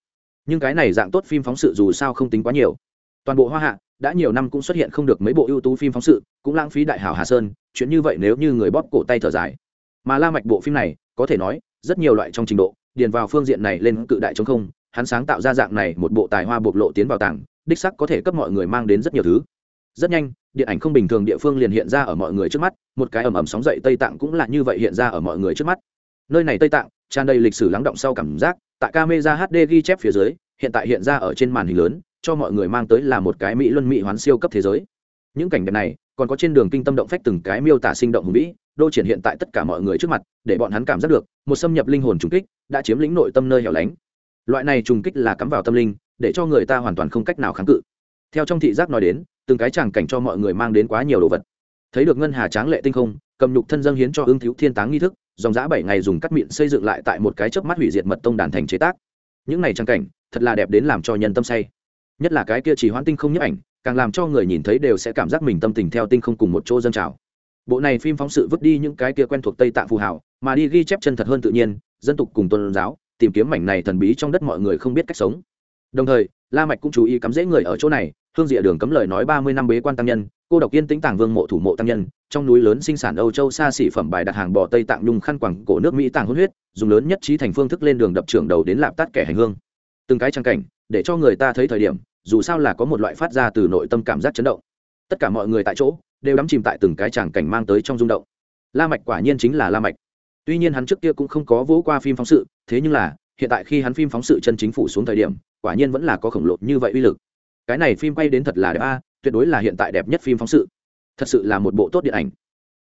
Nhưng cái này dạng tốt phim phóng sự dù sao không tính quá nhiều. Toàn bộ hoa hạ đã nhiều năm cũng xuất hiện không được mấy bộ ưu tú phim phóng sự, cũng lãng phí đại hảo hà sơn, chuyện như vậy nếu như người bóp cổ tay thở dài. Mà la mạch bộ phim này, có thể nói, rất nhiều loại trong trình độ, điền vào phương diện này lên cự đại trống không, hắn sáng tạo ra dạng này một bộ tài hoa bộc lộ tiến vào tảng, đích sắc có thể cấp mọi người mang đến rất nhiều thứ. Rất nhanh, điện ảnh không bình thường địa phương liền hiện ra ở mọi người trước mắt, một cái ầm ầm sóng dậy tây tạng cũng là như vậy hiện ra ở mọi người trước mắt. Nơi này tây tạng, tràn đầy lịch sử lắng động sau cảm giác tại camera hd ghi chép phía dưới, hiện tại hiện ra ở trên màn hình lớn, cho mọi người mang tới là một cái mỹ luân mỹ hoán siêu cấp thế giới. Những cảnh đẹp này, còn có trên đường kinh tâm động phách từng cái miêu tả sinh động hùng vĩ, đô triển hiện tại tất cả mọi người trước mặt, để bọn hắn cảm giác được, một xâm nhập linh hồn trùng kích, đã chiếm lĩnh nội tâm nơi hẻo lánh. Loại này trùng kích là cắm vào tâm linh, để cho người ta hoàn toàn không cách nào kháng cự. Theo trong thị giác nói đến, từng cái tràng cảnh cho mọi người mang đến quá nhiều đồ vật thấy được ngân hà tráng lệ tinh không, cầm nhục thân dân hiến cho ương thiếu thiên táng nghi thức, dòng giã bảy ngày dùng cắt miệng xây dựng lại tại một cái chớp mắt hủy diệt mật tông đàn thành chế tác. Những này trang cảnh, thật là đẹp đến làm cho nhân tâm say. Nhất là cái kia chỉ hoãn tinh không nhấp ảnh, càng làm cho người nhìn thấy đều sẽ cảm giác mình tâm tình theo tinh không cùng một chỗ dân trào. Bộ này phim phóng sự vứt đi những cái kia quen thuộc tây tạng phù hào, mà đi ghi chép chân thật hơn tự nhiên, dân tục cùng tôn giáo, tìm kiếm mảnh này thần bí trong đất mọi người không biết cách sống. Đồng thời, la mạch cũng chú ý cắm dễ người ở chỗ này hương diệ đường cấm lời nói ba mươi năm bế quan tăng nhân, cô độc yên tĩnh tàng vương mộ thủ mộ tăng nhân, trong núi lớn sinh sản âu châu xa xỉ phẩm bài đặt hàng bò tây tạng nhung khăn quẳng cổ nước mỹ tàng hôn huyết, dùng lớn nhất trí thành phương thức lên đường đập trưởng đầu đến lạp tắt kẻ hành hương. Từng cái trang cảnh, để cho người ta thấy thời điểm, dù sao là có một loại phát ra từ nội tâm cảm giác chấn động. Tất cả mọi người tại chỗ, đều đắm chìm tại từng cái tràng cảnh mang tới trong rung động. La mạch quả nhiên chính là la mạch. Tuy nhiên hắn trước kia cũng không có vỗ qua phim phóng sự, thế nhưng là, hiện tại khi hắn phim phóng sự chân chính phủ xuống thời điểm, quả nhiên vẫn là có khổng lồ như vậy uy lực cái này phim quay đến thật là đẹp a, tuyệt đối là hiện tại đẹp nhất phim phóng sự. Thật sự là một bộ tốt điện ảnh.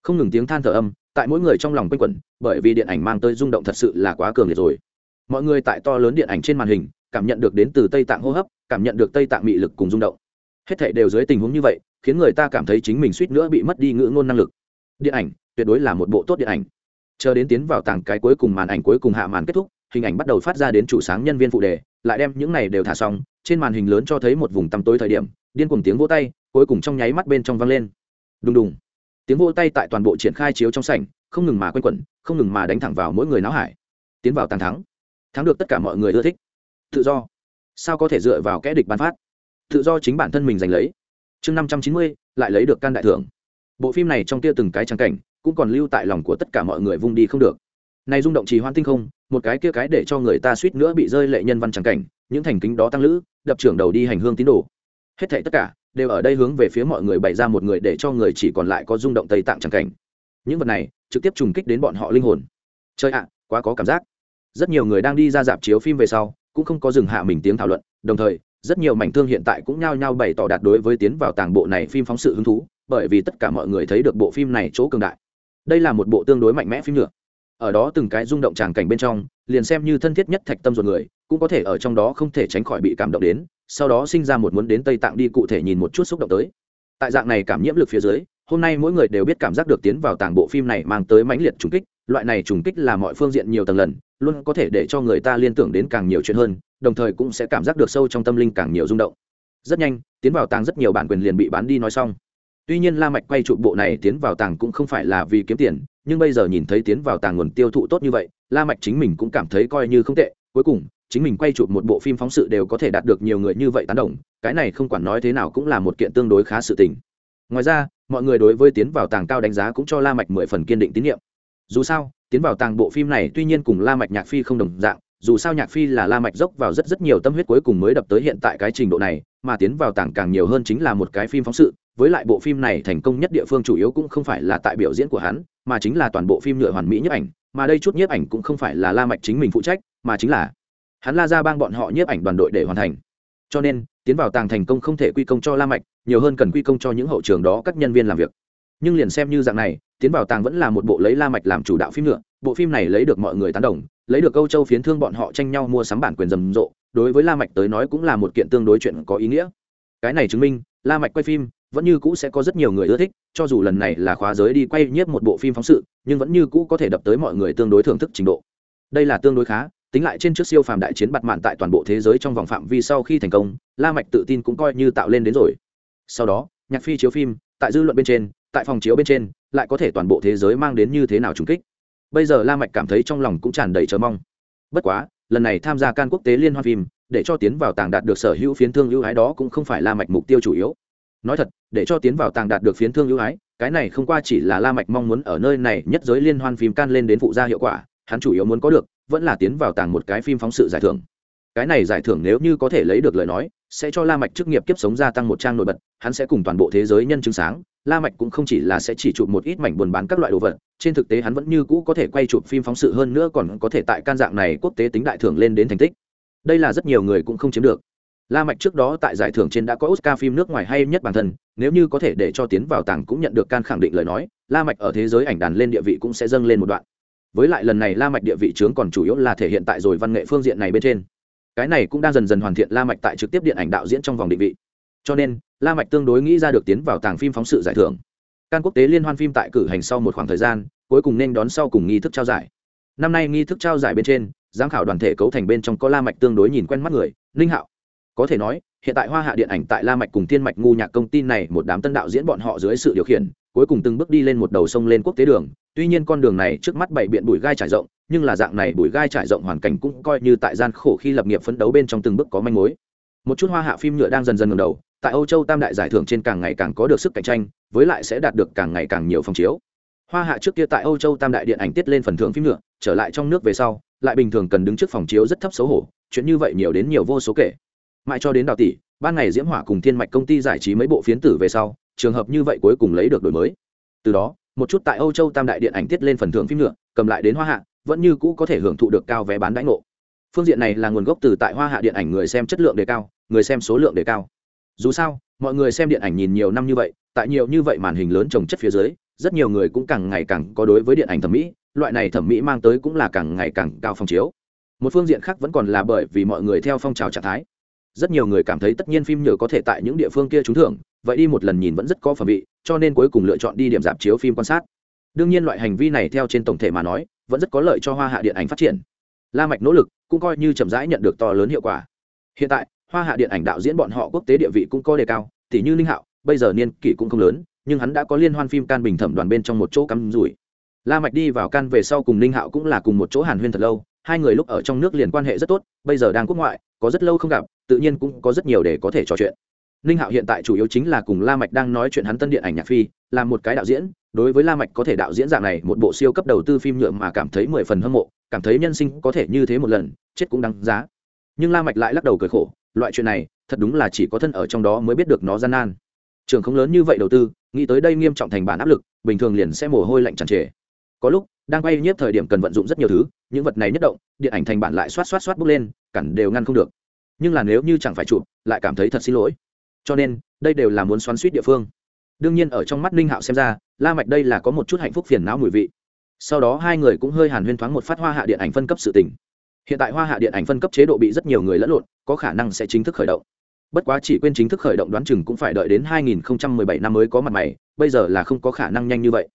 Không ngừng tiếng than thở âm, tại mỗi người trong lòng quanh quẩn, bởi vì điện ảnh mang tới rung động thật sự là quá cường liệt rồi. Mọi người tại to lớn điện ảnh trên màn hình, cảm nhận được đến từ tây tạng hô hấp, cảm nhận được tây tạng mị lực cùng rung động. Hết thảy đều dưới tình huống như vậy, khiến người ta cảm thấy chính mình suýt nữa bị mất đi ngữ ngôn năng lực. Điện ảnh, tuyệt đối là một bộ tốt điện ảnh. Chờ đến tiến vào tảng cái cuối cùng màn ảnh cuối cùng hạ màn kết thúc, hình ảnh bắt đầu phát ra đến chủ sáng nhân viên phụ đề, lại đem những này đều thả xong trên màn hình lớn cho thấy một vùng tăm tối thời điểm, điên cùng tiếng vỗ tay, cuối cùng trong nháy mắt bên trong vang lên. Đùng đùng. Tiếng vỗ tay tại toàn bộ triển khai chiếu trong sảnh, không ngừng mà quanh quẩn, không ngừng mà đánh thẳng vào mỗi người náo hải. Tiến vào tàng thắng. Thắng được tất cả mọi người ưa thích. Tự do. Sao có thể dựa vào kẽ địch ban phát? Tự do chính bản thân mình giành lấy. Chương năm trăm chín mươi, lại lấy được can đại thưởng. Bộ phim này trong kia từng cái trang cảnh, cũng còn lưu tại lòng của tất cả mọi người vung đi không được. Này rung động trì hoãn tinh không một cái kia cái để cho người ta suýt nữa bị rơi lệ nhân văn trắng cảnh, những thành kính đó tăng lữ, đập trưởng đầu đi hành hương tín đồ. Hết thảy tất cả đều ở đây hướng về phía mọi người bày ra một người để cho người chỉ còn lại có rung động tây tạng trắng cảnh. Những vật này trực tiếp trùng kích đến bọn họ linh hồn. Chơi ạ, quá có cảm giác. Rất nhiều người đang đi ra dạp chiếu phim về sau, cũng không có dừng hạ mình tiếng thảo luận, đồng thời, rất nhiều mảnh thương hiện tại cũng nhao nhao bày tỏ đạt đối với tiến vào tàng bộ này phim phóng sự hứng thú, bởi vì tất cả mọi người thấy được bộ phim này chỗ cường đại. Đây là một bộ tương đối mạnh mẽ phim nữa ở đó từng cái rung động tràng cảnh bên trong, liền xem như thân thiết nhất thạch tâm ruột người, cũng có thể ở trong đó không thể tránh khỏi bị cảm động đến, sau đó sinh ra một muốn đến tây tạng đi cụ thể nhìn một chút xúc động tới. Tại dạng này cảm nhiễm lực phía dưới, hôm nay mỗi người đều biết cảm giác được tiến vào tàng bộ phim này mang tới mãnh liệt trùng kích, loại này trùng kích là mọi phương diện nhiều tầng lần, luôn có thể để cho người ta liên tưởng đến càng nhiều chuyện hơn, đồng thời cũng sẽ cảm giác được sâu trong tâm linh càng nhiều rung động. Rất nhanh, tiến vào tàng rất nhiều bản quyền liền bị bán đi nói xong tuy nhiên la mạch quay trụ bộ này tiến vào tàng cũng không phải là vì kiếm tiền, nhưng bây giờ nhìn thấy tiến vào tàng nguồn tiêu thụ tốt như vậy, la mạch chính mình cũng cảm thấy coi như không tệ. Cuối cùng, chính mình quay chụp một bộ phim phóng sự đều có thể đạt được nhiều người như vậy tán đồng, cái này không quản nói thế nào cũng là một kiện tương đối khá sự tình. Ngoài ra, mọi người đối với tiến vào tàng cao đánh giá cũng cho la mạch mười phần kiên định tín nhiệm. Dù sao, tiến vào tàng bộ phim này tuy nhiên cùng la mạch nhạc phi không đồng dạng, dù sao nhạc phi là la mạch dốc vào rất rất nhiều tâm huyết cuối cùng mới đập tới hiện tại cái trình độ này, mà tiến vào tàng càng nhiều hơn chính là một cái phim phóng sự với lại bộ phim này thành công nhất địa phương chủ yếu cũng không phải là tại biểu diễn của hắn, mà chính là toàn bộ phim nhựa hoàn mỹ nhiếp ảnh. Mà đây chút nhiếp ảnh cũng không phải là la mạch chính mình phụ trách, mà chính là hắn la ra bang bọn họ nhiếp ảnh đoàn đội để hoàn thành. Cho nên, tiến vào tàng thành công không thể quy công cho la mạch, nhiều hơn cần quy công cho những hậu trường đó các nhân viên làm việc. Nhưng liền xem như dạng này, tiến vào tàng vẫn là một bộ lấy la mạch làm chủ đạo phim nữa bộ phim này lấy được mọi người tán đồng, lấy được âu châu phiến thương bọn họ tranh nhau mua sắm bản quyền rầm rộ, đối với la mạch tới nói cũng là một kiện tương đối chuyện có ý nghĩa. Cái này chứng minh, la mạch quay phim vẫn như cũ sẽ có rất nhiều người ưa thích, cho dù lần này là khóa giới đi quay nhiếp một bộ phim phóng sự, nhưng vẫn như cũ có thể đập tới mọi người tương đối thưởng thức trình độ. Đây là tương đối khá, tính lại trên trước siêu phàm đại chiến bặt mạn tại toàn bộ thế giới trong vòng phạm vi sau khi thành công, la mạch tự tin cũng coi như tạo lên đến rồi. Sau đó, nhạc phi chiếu phim, tại dư luận bên trên, tại phòng chiếu bên trên, lại có thể toàn bộ thế giới mang đến như thế nào trùng kích. Bây giờ la mạch cảm thấy trong lòng cũng tràn đầy chờ mong. Bất quá, lần này tham gia can quốc tế liên hoan phim, để cho tiến vào tàng đạt được sở hữu phiến thương ưu ái đó cũng không phải la mạch mục tiêu chủ yếu nói thật, để cho tiến vào tàng đạt được phiến thương ưu ái, cái này không qua chỉ là la mạch mong muốn ở nơi này nhất giới liên hoan phim can lên đến phụ gia hiệu quả, hắn chủ yếu muốn có được, vẫn là tiến vào tàng một cái phim phóng sự giải thưởng. Cái này giải thưởng nếu như có thể lấy được lời nói, sẽ cho la mạch chức nghiệp kiếp sống gia tăng một trang nổi bật, hắn sẽ cùng toàn bộ thế giới nhân chứng sáng, la mạch cũng không chỉ là sẽ chỉ chụp một ít mảnh buồn bán các loại đồ vật, trên thực tế hắn vẫn như cũ có thể quay chụp phim phóng sự hơn nữa còn có thể tại can dạng này quốc tế tính đại thưởng lên đến thành tích. Đây là rất nhiều người cũng không chiếm được la mạch trước đó tại giải thưởng trên đã có oscar phim nước ngoài hay nhất bản thân, nếu như có thể để cho tiến vào tàng cũng nhận được can khẳng định lời nói, la mạch ở thế giới ảnh đàn lên địa vị cũng sẽ dâng lên một đoạn. Với lại lần này la mạch địa vị trướng còn chủ yếu là thể hiện tại rồi văn nghệ phương diện này bên trên. Cái này cũng đang dần dần hoàn thiện la mạch tại trực tiếp điện ảnh đạo diễn trong vòng định vị. Cho nên, la mạch tương đối nghĩ ra được tiến vào tàng phim phóng sự giải thưởng. Can quốc tế liên hoan phim tại cử hành sau một khoảng thời gian, cuối cùng nên đón sau cùng nghi thức trao giải. Năm nay nghi thức trao giải bên trên, giám khảo đoàn thể cấu thành bên trong có la mạch tương đối nhìn quen mắt người, ninh hạo có thể nói, hiện tại hoa hạ điện ảnh tại la mạch cùng thiên mạch ngu nhạc công ty này một đám tân đạo diễn bọn họ dưới sự điều khiển, cuối cùng từng bước đi lên một đầu sông lên quốc tế đường. Tuy nhiên con đường này trước mắt bảy biện bụi gai trải rộng, nhưng là dạng này bụi gai trải rộng hoàn cảnh cũng coi như tại gian khổ khi lập nghiệp phấn đấu bên trong từng bước có manh mối. Một chút hoa hạ phim nhựa đang dần dần ngẩng đầu, tại âu châu tam đại giải thưởng trên càng ngày càng có được sức cạnh tranh, với lại sẽ đạt được càng ngày càng nhiều phòng chiếu. Hoa hạ trước kia tại âu châu tam đại điện ảnh tiết lên phần thưởng phim nhựa, trở lại trong nước về sau, lại bình thường cần đứng trước phòng chiếu rất thấp xấu hổ, chuyện như vậy nhiều đến nhiều vô số kể mãi cho đến đào tỷ, ban ngày diễm hỏa cùng thiên mạch công ty giải trí mấy bộ phiến tử về sau, trường hợp như vậy cuối cùng lấy được đổi mới. Từ đó, một chút tại âu châu tam đại điện ảnh tiết lên phần thưởng phim nhựa cầm lại đến hoa hạ, vẫn như cũ có thể hưởng thụ được cao vé bán đãi ngộ. Phương diện này là nguồn gốc từ tại hoa hạ điện ảnh người xem chất lượng đề cao, người xem số lượng đề cao. Dù sao, mọi người xem điện ảnh nhìn nhiều năm như vậy, tại nhiều như vậy màn hình lớn trồng chất phía dưới, rất nhiều người cũng càng ngày càng có đối với điện ảnh thẩm mỹ, loại này thẩm mỹ mang tới cũng là càng ngày càng cao phong chiếu. Một phương diện khác vẫn còn là bởi vì mọi người theo phong trào trạng thái rất nhiều người cảm thấy tất nhiên phim nhờ có thể tại những địa phương kia trúng thưởng, vậy đi một lần nhìn vẫn rất có phẩm vị, cho nên cuối cùng lựa chọn đi điểm dạp chiếu phim quan sát. Đương nhiên loại hành vi này theo trên tổng thể mà nói, vẫn rất có lợi cho hoa hạ điện ảnh phát triển. La mạch nỗ lực, cũng coi như chậm rãi nhận được to lớn hiệu quả. Hiện tại, hoa hạ điện ảnh đạo diễn bọn họ quốc tế địa vị cũng có đề cao tỷ như Linh hạo, bây giờ niên kỷ cũng không lớn, nhưng hắn đã có liên hoan phim can bình thẩm đoàn bên trong một chỗ cắm rủi. La mạch đi vào can về sau cùng Linh hạo cũng là cùng một chỗ hàn huyên thật lâu, hai người lúc ở trong nước liền quan hệ rất tốt, bây giờ đang quốc ngoại, có rất lâu không gặp tự nhiên cũng có rất nhiều để có thể trò chuyện. Ninh hạo hiện tại chủ yếu chính là cùng la mạch đang nói chuyện hắn tân điện ảnh nhạc phi, là một cái đạo diễn. Đối với la mạch có thể đạo diễn dạng này, một bộ siêu cấp đầu tư phim nhựa mà cảm thấy mười phần hâm mộ, cảm thấy nhân sinh có thể như thế một lần, chết cũng đáng giá. Nhưng la mạch lại lắc đầu cười khổ, loại chuyện này, thật đúng là chỉ có thân ở trong đó mới biết được nó gian nan. Trường không lớn như vậy đầu tư, nghĩ tới đây nghiêm trọng thành bản áp lực, bình thường liền sẽ mồ hôi lạnh tràn trề. Có lúc, đang quay nhiếp thời điểm cần vận dụng rất nhiều thứ, những vật này nhất động, điện ảnh thành bản lại xoát xoát xoát bước lên, cản đều ngăn không được nhưng là nếu như chẳng phải chụp, lại cảm thấy thật xin lỗi. Cho nên, đây đều là muốn xoắn suýt địa phương. Đương nhiên ở trong mắt ninh hạo xem ra, la mạch đây là có một chút hạnh phúc phiền não mùi vị. Sau đó hai người cũng hơi hàn huyên thoáng một phát hoa hạ điện ảnh phân cấp sự tình. Hiện tại hoa hạ điện ảnh phân cấp chế độ bị rất nhiều người lẫn lộn, có khả năng sẽ chính thức khởi động. Bất quá chỉ quên chính thức khởi động đoán chừng cũng phải đợi đến 2017 năm mới có mặt mày, bây giờ là không có khả năng nhanh như vậy.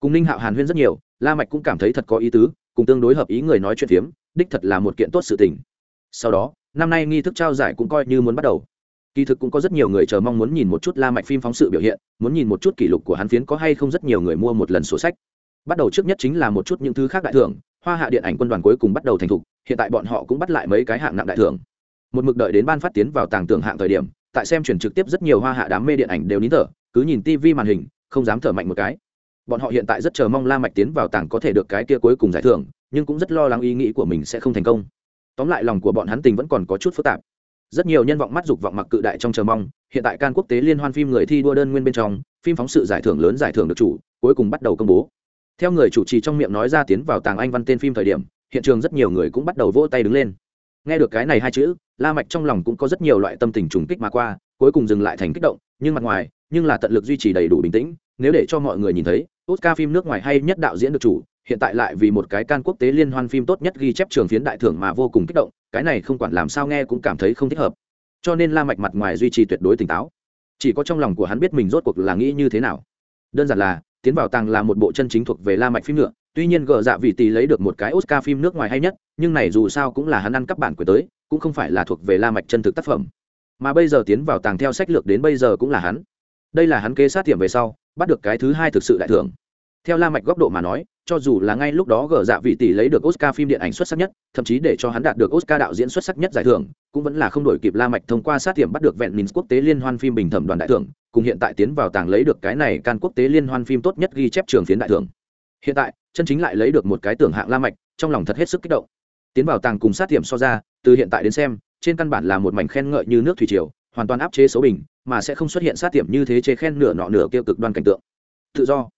Cùng ninh hạo hàn huyên rất nhiều, la mạch cũng cảm thấy thật có ý tứ, cùng tương đối hợp ý người nói chuyện phiếm, đích thật là một kiện tốt sự tình. Sau đó năm nay nghi thức trao giải cũng coi như muốn bắt đầu. Kỳ thực cũng có rất nhiều người chờ mong muốn nhìn một chút la mạch phim phóng sự biểu hiện, muốn nhìn một chút kỷ lục của hắn phiến có hay không rất nhiều người mua một lần sổ sách. Bắt đầu trước nhất chính là một chút những thứ khác đại thưởng, hoa hạ điện ảnh quân đoàn cuối cùng bắt đầu thành thục, hiện tại bọn họ cũng bắt lại mấy cái hạng nặng đại thưởng. Một mực đợi đến ban phát tiến vào tàng tưởng hạng thời điểm, tại xem chuyển trực tiếp rất nhiều hoa hạ đám mê điện ảnh đều nín thở, cứ nhìn tivi màn hình, không dám thở mạnh một cái. Bọn họ hiện tại rất chờ mong la mạch tiến vào tàng có thể được cái kia cuối cùng giải thưởng, nhưng cũng rất lo lắng ý nghĩ của mình sẽ không thành công tóm lại lòng của bọn hắn tình vẫn còn có chút phức tạp. Rất nhiều nhân vọng mắt dục vọng mặc cự đại trong chờ mong, hiện tại can quốc tế liên hoan phim người thi đua đơn nguyên bên trong, phim phóng sự giải thưởng lớn giải thưởng được chủ, cuối cùng bắt đầu công bố. Theo người chủ trì trong miệng nói ra tiến vào tàng anh văn tên phim thời điểm, hiện trường rất nhiều người cũng bắt đầu vỗ tay đứng lên. Nghe được cái này hai chữ, la mạch trong lòng cũng có rất nhiều loại tâm tình trùng kích mà qua, cuối cùng dừng lại thành kích động, nhưng mặt ngoài, nhưng là tận lực duy trì đầy đủ bình tĩnh, nếu để cho mọi người nhìn thấy, oscar phim nước ngoài hay nhất đạo diễn được chủ hiện tại lại vì một cái can quốc tế liên hoan phim tốt nhất ghi chép trường phiến đại thưởng mà vô cùng kích động, cái này không quản làm sao nghe cũng cảm thấy không thích hợp. Cho nên la mạch mặt ngoài duy trì tuyệt đối tỉnh táo. Chỉ có trong lòng của hắn biết mình rốt cuộc là nghĩ như thế nào. Đơn giản là, tiến vào tàng là một bộ chân chính thuộc về la mạch phim nữa, tuy nhiên gờ dạ vị tỷ lấy được một cái oscar phim nước ngoài hay nhất, nhưng này dù sao cũng là hắn ăn cắp bản quyền tới, cũng không phải là thuộc về la mạch chân thực tác phẩm. Mà bây giờ tiến vào tàng theo sách lược đến bây giờ cũng là hắn. Đây là hắn kế sát tiệm về sau, bắt được cái thứ hai thực sự đại thưởng theo la mạch góc độ mà nói, cho dù là ngay lúc đó gờ dạ vị tỷ lấy được oscar phim điện ảnh xuất sắc nhất, thậm chí để cho hắn đạt được oscar đạo diễn xuất sắc nhất giải thưởng, cũng vẫn là không đổi kịp la mạch thông qua sát tiệm bắt được vẹn minh quốc tế liên hoan phim bình thẩm đoàn đại thưởng, cùng hiện tại tiến vào tàng lấy được cái này can quốc tế liên hoan phim tốt nhất ghi chép trường phiến đại thưởng. Hiện tại, chân chính lại lấy được một cái tưởng hạng la mạch, trong lòng thật hết sức kích động. Tiến vào tàng cùng sát tiệm so ra, từ hiện tại đến xem, trên căn bản là một mảnh khen ngợi như nước thủy triều, hoàn toàn áp chế số bình, mà sẽ không xuất hiện sát tiệm như thế chế khen nửa nọ nửa kêu cực đoan cảnh tượng. Tự do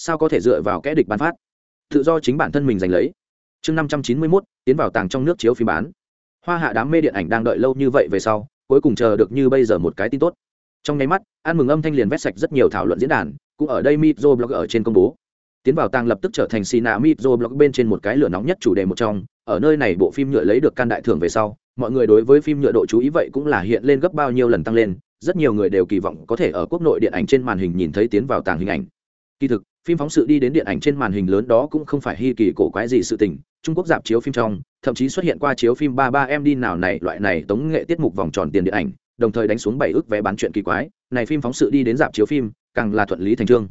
sao có thể dựa vào kẽ địch bán phát? Tự do chính bản thân mình giành lấy. Chương năm trăm chín mươi mốt, tiến vào tàng trong nước chiếu phim bán. Hoa hạ đám mê điện ảnh đang đợi lâu như vậy về sau, cuối cùng chờ được như bây giờ một cái tin tốt. Trong nháy mắt, ăn mừng âm thanh liền vét sạch rất nhiều thảo luận diễn đàn, cũng ở đây mitro blog ở trên công bố. Tiến vào tàng lập tức trở thành sina mitro blog bên trên một cái lửa nóng nhất chủ đề một trong. Ở nơi này bộ phim nhựa lấy được can đại thưởng về sau, mọi người đối với phim nhựa độ chú ý vậy cũng là hiện lên gấp bao nhiêu lần tăng lên. Rất nhiều người đều kỳ vọng có thể ở quốc nội điện ảnh trên màn hình nhìn thấy tiến vào tàng hình ảnh. Kỳ thực phim phóng sự đi đến điện ảnh trên màn hình lớn đó cũng không phải hy kỳ cổ quái gì sự tình. Trung quốc dạp chiếu phim trong, thậm chí xuất hiện qua chiếu phim ba ba em đi nào này, loại này tống nghệ tiết mục vòng tròn tiền điện ảnh, đồng thời đánh xuống bảy ước vé bán chuyện kỳ quái. Này phim phóng sự đi đến dạp chiếu phim, càng là thuận lý thành trương.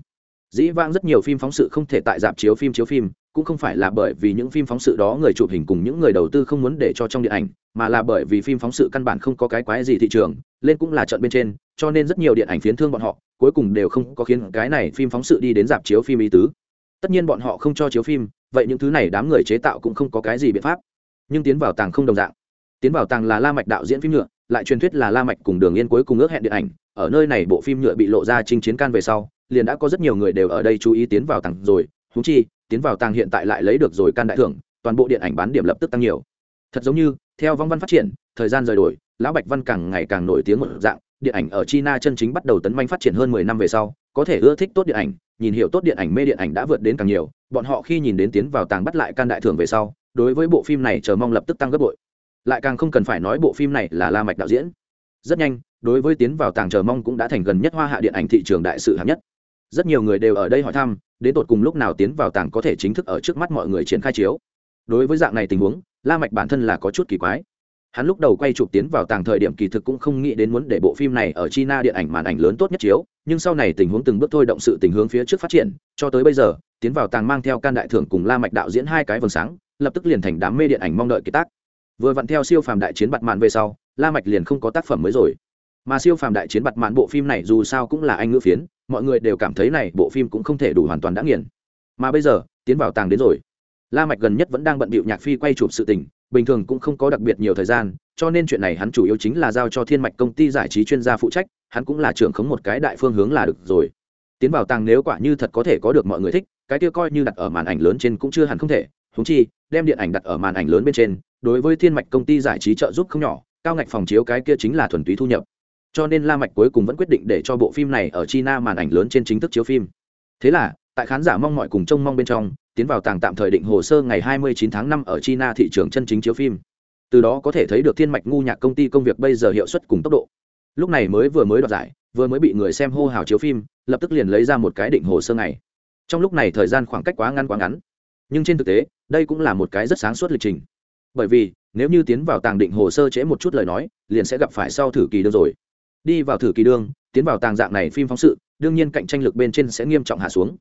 Dĩ vãng rất nhiều phim phóng sự không thể tại dạp chiếu phim chiếu phim, cũng không phải là bởi vì những phim phóng sự đó người chụp hình cùng những người đầu tư không muốn để cho trong điện ảnh, mà là bởi vì phim phóng sự căn bản không có cái quái gì thị trường, lên cũng là trận bên trên, cho nên rất nhiều điện ảnh phiến thương bọn họ cuối cùng đều không có khiến cái này phim phóng sự đi đến dạp chiếu phim ý tứ. Tất nhiên bọn họ không cho chiếu phim, vậy những thứ này đám người chế tạo cũng không có cái gì biện pháp. Nhưng tiến vào tàng không đồng dạng. Tiến vào tàng là la mạch đạo diễn phim nhựa, lại truyền thuyết là la mạch cùng đường yên cuối cùng ước hẹn điện ảnh. Ở nơi này bộ phim nhựa bị lộ ra chinh chiến can về sau, liền đã có rất nhiều người đều ở đây chú ý tiến vào tàng rồi. Thú chi, tiến vào tàng hiện tại lại lấy được rồi can đại thưởng, toàn bộ điện ảnh bán điểm lập tức tăng nhiều. Thật giống như, theo vong văn phát triển, thời gian rời đổi, lão bạch văn càng ngày càng nổi tiếng một dạng điện ảnh ở china chân chính bắt đầu tấn manh phát triển hơn mười năm về sau, có thể ưa thích tốt điện ảnh, nhìn hiểu tốt điện ảnh mê điện ảnh đã vượt đến càng nhiều, bọn họ khi nhìn đến tiến vào tàng bắt lại can đại thưởng về sau, đối với bộ phim này chờ mong lập tức tăng gấp bội. Lại càng không cần phải nói bộ phim này là la mạch đạo diễn. Rất nhanh, đối với tiến vào tàng chờ mong cũng đã thành gần nhất hoa hạ điện ảnh thị trường đại sự hạng nhất. Rất nhiều người đều ở đây hỏi thăm, đến tột cùng lúc nào tiến vào tàng có thể chính thức ở trước mắt mọi người triển khai chiếu. Đối với dạng này tình huống, la mạch bản thân là có chút kỳ quái hắn lúc đầu quay chụp tiến vào tàng thời điểm kỳ thực cũng không nghĩ đến muốn để bộ phim này ở china điện ảnh màn ảnh lớn tốt nhất chiếu, nhưng sau này tình huống từng bước thôi động sự tình hướng phía trước phát triển, cho tới bây giờ, tiến vào tàng mang theo can đại thưởng cùng la mạch đạo diễn hai cái vầng sáng, lập tức liền thành đám mê điện ảnh mong đợi kỳ tác. Vừa vặn theo siêu phàm đại chiến bặt mạn về sau, la mạch liền không có tác phẩm mới rồi. Mà siêu phàm đại chiến bặt mạn bộ phim này dù sao cũng là anh ngữ phiến, mọi người đều cảm thấy này bộ phim cũng không thể đủ hoàn toàn đã nghiền. Mà bây giờ, tiến vào tàng đến rồi. La mạch gần nhất vẫn đang bận bịu nhạc phi quay chụp sự tình bình thường cũng không có đặc biệt nhiều thời gian, cho nên chuyện này hắn chủ yếu chính là giao cho thiên mạch công ty giải trí chuyên gia phụ trách, hắn cũng là trưởng khống một cái đại phương hướng là được rồi. Tiến vào tàng nếu quả như thật có thể có được mọi người thích, cái kia coi như đặt ở màn ảnh lớn trên cũng chưa hẳn không thể húng chi, đem điện ảnh đặt ở màn ảnh lớn bên trên, đối với thiên mạch công ty giải trí trợ giúp không nhỏ, cao ngạch phòng chiếu cái kia chính là thuần túy thu nhập. Cho nên la mạch cuối cùng vẫn quyết định để cho bộ phim này ở china màn ảnh lớn trên chính thức chiếu phim. Thế là tại khán giả mong mọi cùng trông mong bên trong, tiến vào tàng tạm thời định hồ sơ ngày 29 tháng 5 ở china thị trường chân chính chiếu phim. Từ đó có thể thấy được thiên mạch ngu nhạc công ty công việc bây giờ hiệu suất cùng tốc độ. Lúc này mới vừa mới đoạt giải, vừa mới bị người xem hô hào chiếu phim, lập tức liền lấy ra một cái định hồ sơ ngày. Trong lúc này thời gian khoảng cách quá ngắn quá ngắn. Nhưng trên thực tế, đây cũng là một cái rất sáng suốt lịch trình. Bởi vì, nếu như tiến vào tàng định hồ sơ trễ một chút lời nói, liền sẽ gặp phải sau thử kỳ đương rồi. Đi vào thử kỳ đương, tiến vào tàng dạng này phim phóng sự, đương nhiên cạnh tranh lực bên trên sẽ nghiêm trọng hạ xuống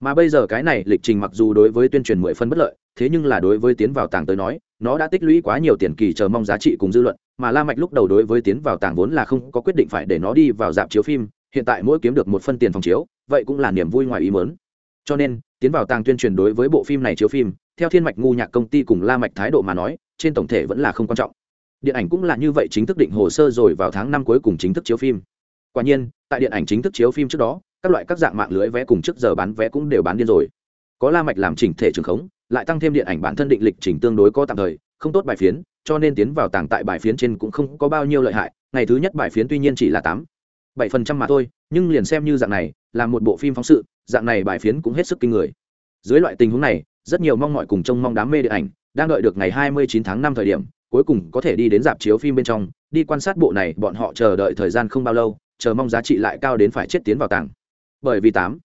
mà bây giờ cái này lịch trình mặc dù đối với tuyên truyền mười phân bất lợi, thế nhưng là đối với tiến vào tàng tới nói, nó đã tích lũy quá nhiều tiền kỳ chờ mong giá trị cùng dư luận, mà la mạch lúc đầu đối với tiến vào tàng vốn là không có quyết định phải để nó đi vào dạp chiếu phim, hiện tại mỗi kiếm được một phân tiền phòng chiếu, vậy cũng là niềm vui ngoài ý muốn. Cho nên, tiến vào tàng tuyên truyền đối với bộ phim này chiếu phim, theo thiên mạch ngu nhạc công ty cùng la mạch thái độ mà nói, trên tổng thể vẫn là không quan trọng. Điện ảnh cũng là như vậy chính thức định hồ sơ rồi vào tháng năm cuối cùng chính thức chiếu phim. Quả nhiên, tại điện ảnh chính thức chiếu phim trước đó các loại các dạng mạng lưới vé cùng trước giờ bán vé cũng đều bán điên rồi. Có la mạch làm chỉnh thể trường khống, lại tăng thêm điện ảnh bản thân định lịch trình tương đối có tạm thời, không tốt bài phiến, cho nên tiến vào tàng tại bài phiến trên cũng không có bao nhiêu lợi hại, ngày thứ nhất bài phiến tuy nhiên chỉ là tám, bảy phần trăm mà thôi, nhưng liền xem như dạng này, là một bộ phim phóng sự, dạng này bài phiến cũng hết sức kinh người. Dưới loại tình huống này, rất nhiều mong mọi cùng trông mong đám mê điện ảnh, đang đợi được ngày 29 tháng 5 thời điểm, cuối cùng có thể đi đến dạp chiếu phim bên trong, đi quan sát bộ này, bọn họ chờ đợi thời gian không bao lâu, chờ mong giá trị lại cao đến phải chết tiến vào tàng bởi vì tám,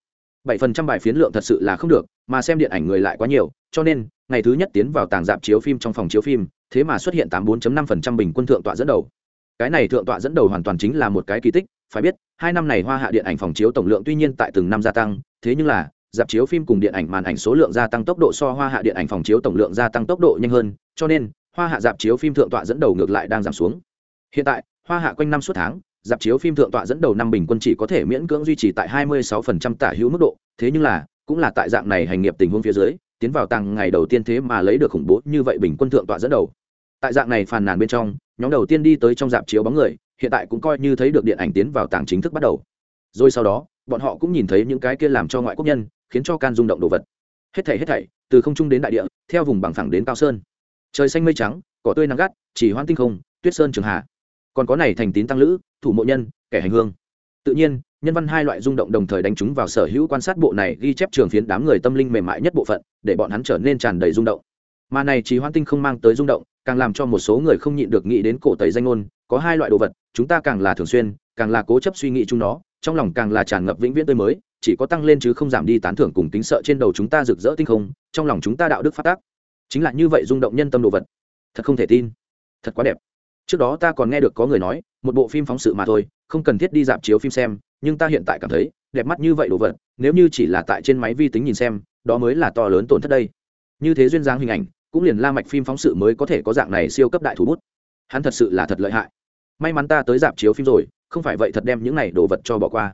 bảy phần trăm bài phiến lượng thật sự là không được, mà xem điện ảnh người lại quá nhiều, cho nên, ngày thứ nhất tiến vào tàng dạp chiếu phim trong phòng chiếu phim, thế mà xuất hiện tám bốn năm phần trăm bình quân thượng tọa dẫn đầu. Cái này thượng tọa dẫn đầu hoàn toàn chính là một cái kỳ tích, phải biết, hai năm này hoa hạ điện ảnh phòng chiếu tổng lượng tuy nhiên tại từng năm gia tăng, thế nhưng là, dạp chiếu phim cùng điện ảnh màn ảnh số lượng gia tăng tốc độ so hoa hạ điện ảnh phòng chiếu tổng lượng gia tăng tốc độ nhanh hơn, cho nên, hoa hạ dạp chiếu phim thượng tọa dẫn đầu ngược lại đang giảm xuống. Hiện tại, hoa hạ quanh năm suốt tháng dạp chiếu phim thượng tọa dẫn đầu năm bình quân chỉ có thể miễn cưỡng duy trì tại 26% tả hữu mức độ. Thế nhưng là, cũng là tại dạng này hành nghiệp tình huống phía dưới, tiến vào tăng ngày đầu tiên thế mà lấy được khủng bố như vậy bình quân thượng tọa dẫn đầu. Tại dạng này phàn nàn bên trong, nhóm đầu tiên đi tới trong dạp chiếu bóng người, hiện tại cũng coi như thấy được điện ảnh tiến vào tàng chính thức bắt đầu. Rồi sau đó, bọn họ cũng nhìn thấy những cái kia làm cho ngoại quốc nhân, khiến cho can rung động đồ vật. Hết thảy hết thảy, từ không trung đến đại địa, theo vùng bằng phẳng đến cao sơn. Trời xanh mây trắng, cỏ tươi nắng gắt, chỉ hoan tinh không, tuyết sơn trường hạ còn có này thành tín tăng lữ, thủ mộ nhân, kẻ hành hương. Tự nhiên, nhân văn hai loại rung động đồng thời đánh chúng vào sở hữu quan sát bộ này ghi chép trường phiến đám người tâm linh mềm mại nhất bộ phận, để bọn hắn trở nên tràn đầy rung động. Mà này trí hoan tinh không mang tới rung động, càng làm cho một số người không nhịn được nghĩ đến cổ tẩy danh ngôn, có hai loại đồ vật, chúng ta càng là thường xuyên, càng là cố chấp suy nghĩ chung nó, trong lòng càng là tràn ngập vĩnh viễn tươi mới, chỉ có tăng lên chứ không giảm đi tán thưởng cùng tính sợ trên đầu chúng ta rực rỡ tinh không, trong lòng chúng ta đạo đức phát tác. Chính là như vậy rung động nhân tâm đồ vật. Thật không thể tin. Thật quá đẹp trước đó ta còn nghe được có người nói, một bộ phim phóng sự mà thôi, không cần thiết đi dạp chiếu phim xem, nhưng ta hiện tại cảm thấy, đẹp mắt như vậy đồ vật, nếu như chỉ là tại trên máy vi tính nhìn xem, đó mới là to lớn tổn thất đây. Như thế duyên dáng hình ảnh, cũng liền la mạch phim phóng sự mới có thể có dạng này siêu cấp đại thủ bút. Hắn thật sự là thật lợi hại. May mắn ta tới dạp chiếu phim rồi, không phải vậy thật đem những này đồ vật cho bỏ qua.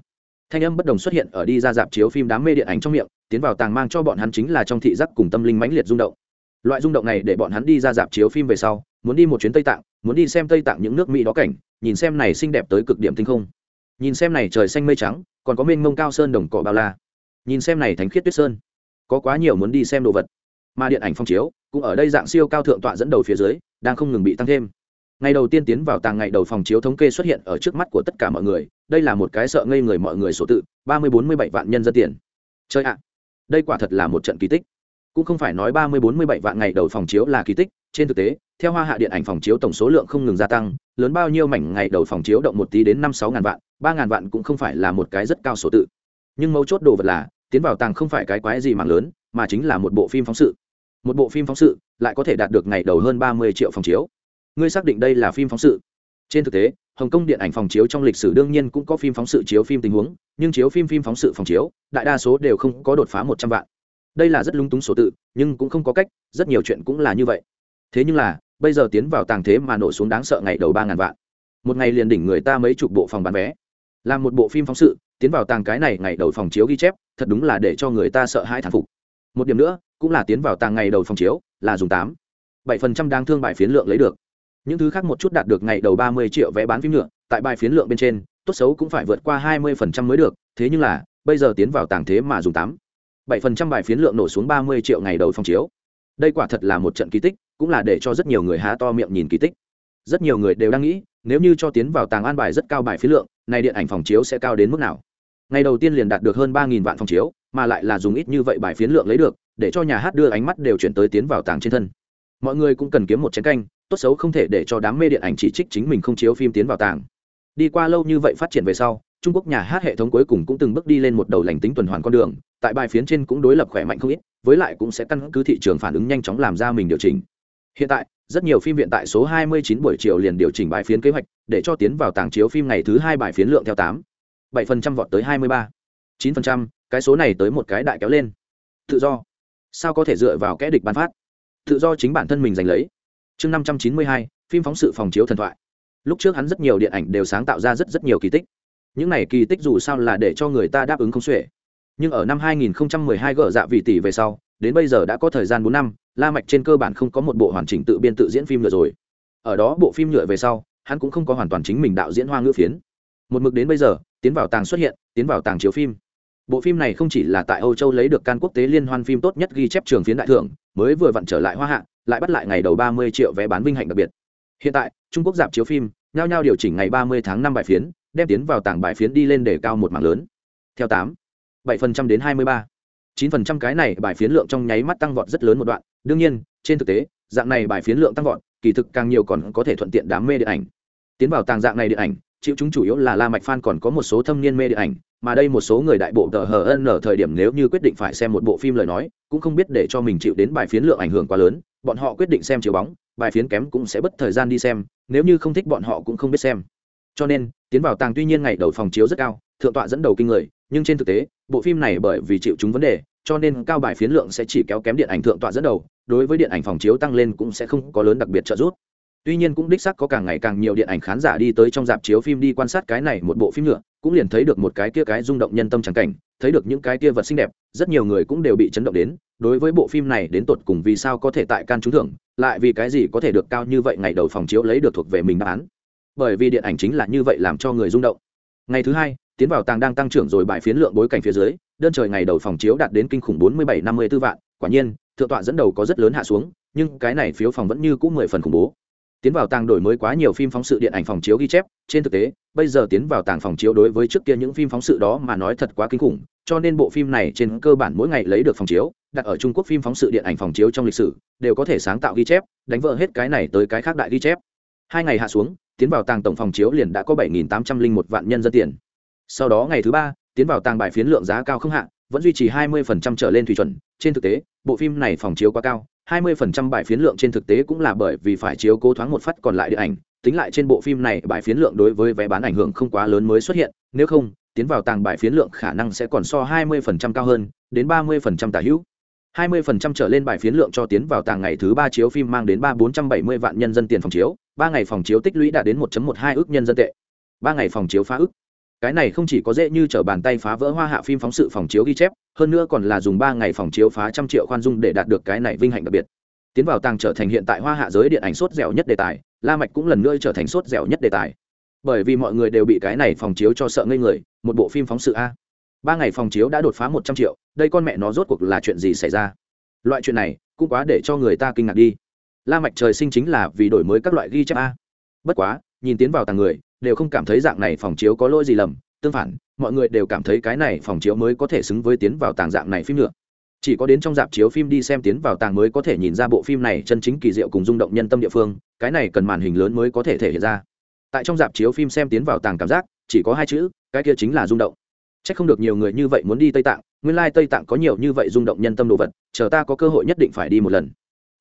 Thanh âm bất đồng xuất hiện ở đi ra dạp chiếu phim đám mê điện ảnh trong miệng, tiến vào tàng mang cho bọn hắn chính là trong thị giác cùng tâm linh mãnh liệt rung động. Loại rung động này để bọn hắn đi ra dạp chiếu phim về sau muốn đi một chuyến tây tạng, muốn đi xem tây tạng những nước mỹ đó cảnh, nhìn xem này xinh đẹp tới cực điểm tinh không. Nhìn xem này trời xanh mây trắng, còn có mênh mông cao sơn đồng cỏ bao la. Nhìn xem này thánh khiết tuyết sơn, có quá nhiều muốn đi xem đồ vật. Mà điện ảnh phong chiếu, cũng ở đây dạng siêu cao thượng tọa dẫn đầu phía dưới, đang không ngừng bị tăng thêm. Ngày đầu tiên tiến vào tàng ngày đầu phòng chiếu thống kê xuất hiện ở trước mắt của tất cả mọi người, đây là một cái sợ ngây người mọi người số tự, ba mươi bốn mươi bảy vạn nhân dân tiền. Chơi ạ, đây quả thật là một trận kỳ tích. Cũng không phải nói ba mươi bốn mươi bảy vạn ngày đầu phòng chiếu là kỳ tích, trên thực tế theo hoa hạ điện ảnh phòng chiếu tổng số lượng không ngừng gia tăng, lớn bao nhiêu mảnh ngày đầu phòng chiếu động một tí đến năm sáu ngàn vạn, ba ngàn vạn cũng không phải là một cái rất cao số tự. Nhưng mấu chốt đồ vật là, tiến vào tàng không phải cái quái gì mạng lớn, mà chính là một bộ phim phóng sự. Một bộ phim phóng sự lại có thể đạt được ngày đầu hơn ba mươi triệu phòng chiếu. Ngươi xác định đây là phim phóng sự? Trên thực tế, hồng kông điện ảnh phòng chiếu trong lịch sử đương nhiên cũng có phim phóng sự chiếu phim tình huống, nhưng chiếu phim phim phóng sự phòng chiếu, đại đa số đều không có đột phá một trăm vạn. Đây là rất lung túng số tự, nhưng cũng không có cách, rất nhiều chuyện cũng là như vậy. Thế nhưng là bây giờ tiến vào tàng thế mà nổ xuống đáng sợ ngày đầu ba ngàn vạn. Một ngày liền đỉnh người ta mấy chục bộ phòng bán vé. Làm một bộ phim phóng sự, tiến vào tàng cái này ngày đầu phòng chiếu ghi chép, thật đúng là để cho người ta sợ hai thán phục. Một điểm nữa, cũng là tiến vào tàng ngày đầu phòng chiếu, là dùng tám, bảy phần trăm đang thương bài phiến lượng lấy được. Những thứ khác một chút đạt được ngày đầu ba mươi triệu vé bán phim nhựa, tại bài phiến lượng bên trên, tốt xấu cũng phải vượt qua hai mươi phần trăm mới được, thế nhưng là, bây giờ tiến vào tàng thế mà dùng tám, bảy phần trăm bài phiến lượng nổ xuống ba mươi triệu ngày đầu phòng chiếu. Đây quả thật là một trận kỳ tích cũng là để cho rất nhiều người há to miệng nhìn kỳ tích. Rất nhiều người đều đang nghĩ, nếu như cho tiến vào tàng an bài rất cao bài phí lượng, này điện ảnh phòng chiếu sẽ cao đến mức nào? Ngày đầu tiên liền đạt được hơn ba nghìn vạn phòng chiếu, mà lại là dùng ít như vậy bài phiến lượng lấy được, để cho nhà hát đưa ánh mắt đều chuyển tới tiến vào tàng trên thân. Mọi người cũng cần kiếm một chén canh, tốt xấu không thể để cho đám mê điện ảnh chỉ trích chính mình không chiếu phim tiến vào tàng. Đi qua lâu như vậy phát triển về sau, trung quốc nhà hát hệ thống cuối cùng cũng từng bước đi lên một đầu lành tính tuần hoàn con đường, tại bài phiến trên cũng đối lập khỏe mạnh không ít, với lại cũng sẽ căn cứ thị trường phản ứng nhanh chóng làm ra mình điều chỉnh hiện tại, rất nhiều phim viện tại số 29 buổi chiều liền điều chỉnh bài phiến kế hoạch, để cho tiến vào tàng chiếu phim ngày thứ hai bài phiến lượng theo tám. bảy phần trăm vọt tới hai mươi ba. chín phần trăm, cái số này tới một cái đại kéo lên. Tự do. Sao có thể dựa vào kẽ địch bán phát? Tự do chính bản thân mình giành lấy. Chương năm trăm chín mươi hai, phim phóng sự phòng chiếu thần thoại. Lúc trước hắn rất nhiều điện ảnh đều sáng tạo ra rất rất nhiều kỳ tích. Những này kỳ tích dù sao là để cho người ta đáp ứng không xuể. Nhưng ở năm 2012 gỡ dạ vị tỷ về sau, đến bây giờ đã có thời gian bốn năm la mạch trên cơ bản không có một bộ hoàn chỉnh tự biên tự diễn phim nữa rồi. Ở đó bộ phim nhựa về sau, hắn cũng không có hoàn toàn chính mình đạo diễn hoa ngữ phiến. Một mực đến bây giờ, tiến vào tàng xuất hiện, tiến vào tàng chiếu phim. Bộ phim này không chỉ là tại âu châu lấy được can quốc tế liên hoan phim tốt nhất ghi chép trường phiến đại thưởng, mới vừa vặn trở lại hoa hạ, lại bắt lại ngày đầu 30 triệu vé bán vinh hạnh đặc biệt. Hiện tại, trung quốc dạp chiếu phim, nhao nhao điều chỉnh ngày 30 tháng 5 bài phiến, đem tiến vào tàng bài phiến đi lên để cao một mảng lớn. Theo tám, bảy phần trăm đến hai mươi ba chín phần trăm cái này bài phiến lượng trong nháy mắt tăng vọt rất lớn một đoạn. Đương nhiên, trên thực tế, dạng này bài phiến lượng tăng vọt, kỳ thực càng nhiều còn có thể thuận tiện đám mê điện ảnh. Tiến vào tàng dạng này điện ảnh, chịu chúng chủ yếu là la mạch fan còn có một số thâm niên mê điện ảnh, mà đây một số người đại bộ tờ hờ ân ở thời điểm nếu như quyết định phải xem một bộ phim lời nói, cũng không biết để cho mình chịu đến bài phiến lượng ảnh hưởng quá lớn, bọn họ quyết định xem chiếu bóng, bài phiến kém cũng sẽ bất thời gian đi xem, nếu như không thích bọn họ cũng không biết xem. Cho nên, tiến vào tàng tuy nhiên ngày đầu phòng chiếu rất cao, thượng tọa dẫn đầu kinh người, nhưng trên thực tế bộ phim này bởi vì chịu chúng vấn đề, cho nên cao bài phiến lượng sẽ chỉ kéo kém điện ảnh thượng tọa dẫn đầu, đối với điện ảnh phòng chiếu tăng lên cũng sẽ không có lớn đặc biệt trợ giúp. Tuy nhiên cũng đích xác có càng ngày càng nhiều điện ảnh khán giả đi tới trong dạp chiếu phim đi quan sát cái này một bộ phim nữa, cũng liền thấy được một cái kia cái rung động nhân tâm trắng cảnh, thấy được những cái kia vật xinh đẹp, rất nhiều người cũng đều bị chấn động đến, đối với bộ phim này đến tột cùng vì sao có thể tại can trúng thưởng, lại vì cái gì có thể được cao như vậy ngày đầu phòng chiếu lấy được thuộc về mình đáp án. Bởi vì điện ảnh chính là như vậy làm cho người rung động. Ngày thứ hai tiến vào tàng đang tăng trưởng rồi bài phiến lượng bối cảnh phía dưới, đơn trời ngày đầu phòng chiếu đạt đến kinh khủng bốn mươi bảy năm mươi b ố vạn. Quả nhiên, thượng tọa dẫn đầu có rất lớn hạ xuống, nhưng cái này phiếu phòng vẫn như cũ mười phần khủng bố. Tiến vào tàng đổi mới quá nhiều phim phóng sự điện ảnh phòng chiếu ghi chép, trên thực tế, bây giờ tiến vào tàng phòng chiếu đối với trước kia những phim phóng sự đó mà nói thật quá kinh khủng, cho nên bộ phim này trên cơ bản mỗi ngày lấy được phòng chiếu, đặt ở trung quốc phim phóng sự điện ảnh phòng chiếu trong lịch sử, đều có thể sáng tạo ghi chép, đánh vỡ hết cái này tới cái khác đại ghi chép. Hai ngày hạ xuống, tiến vào tàng tổng phòng chiếu liền đã có bảy tám trăm linh một vạn nhân dân tiền sau đó ngày thứ ba, tiến vào tàng bài phiến lượng giá cao không hạ, vẫn duy trì hai mươi trở lên thủy chuẩn. Trên thực tế, bộ phim này phòng chiếu quá cao, hai mươi bài phiến lượng trên thực tế cũng là bởi vì phải chiếu cố thoáng một phát còn lại điện ảnh. Tính lại trên bộ phim này, bài phiến lượng đối với vé bán ảnh hưởng không quá lớn mới xuất hiện, nếu không, tiến vào tàng bài phiến lượng khả năng sẽ còn so 20% cao hơn, đến 30% tả hữu. 20% trở lên bài phiến lượng cho tiến vào tàng ngày thứ ba chiếu phim mang đến ba bốn trăm bảy mươi vạn nhân dân tiền phòng chiếu, ba ngày phòng chiếu tích lũy đã đến 1.12 ước nhân dân tệ. Ba ngày phòng chiếu phá ước cái này không chỉ có dễ như trở bàn tay phá vỡ hoa hạ phim phóng sự phòng chiếu ghi chép, hơn nữa còn là dùng ba ngày phòng chiếu phá trăm triệu khoan dung để đạt được cái này vinh hạnh đặc biệt. Tiến vào tàng trở thành hiện tại hoa hạ giới điện ảnh sốt dẻo nhất đề tài, la mạch cũng lần nữa trở thành sốt dẻo nhất đề tài. Bởi vì mọi người đều bị cái này phòng chiếu cho sợ ngây người, một bộ phim phóng sự a. Ba ngày phòng chiếu đã đột phá một trăm triệu, đây con mẹ nó rốt cuộc là chuyện gì xảy ra? Loại chuyện này cũng quá để cho người ta kinh ngạc đi. La mạch trời sinh chính là vì đổi mới các loại ghi chép a. Bất quá, nhìn tiến vào tàng người đều không cảm thấy dạng này phòng chiếu có lỗi gì lầm, tương phản, mọi người đều cảm thấy cái này phòng chiếu mới có thể xứng với tiến vào tàng dạng này phim nữa. Chỉ có đến trong dạp chiếu phim đi xem tiến vào tàng mới có thể nhìn ra bộ phim này chân chính kỳ diệu cùng rung động nhân tâm địa phương, cái này cần màn hình lớn mới có thể thể hiện ra. Tại trong dạp chiếu phim xem tiến vào tàng cảm giác, chỉ có hai chữ, cái kia chính là rung động. C h ắ c không được nhiều người như vậy muốn đi tây tạng, nguyên lai、like、tây tạng có nhiều như vậy rung động nhân tâm đồ vật, chờ ta có cơ hội nhất định phải đi một lần.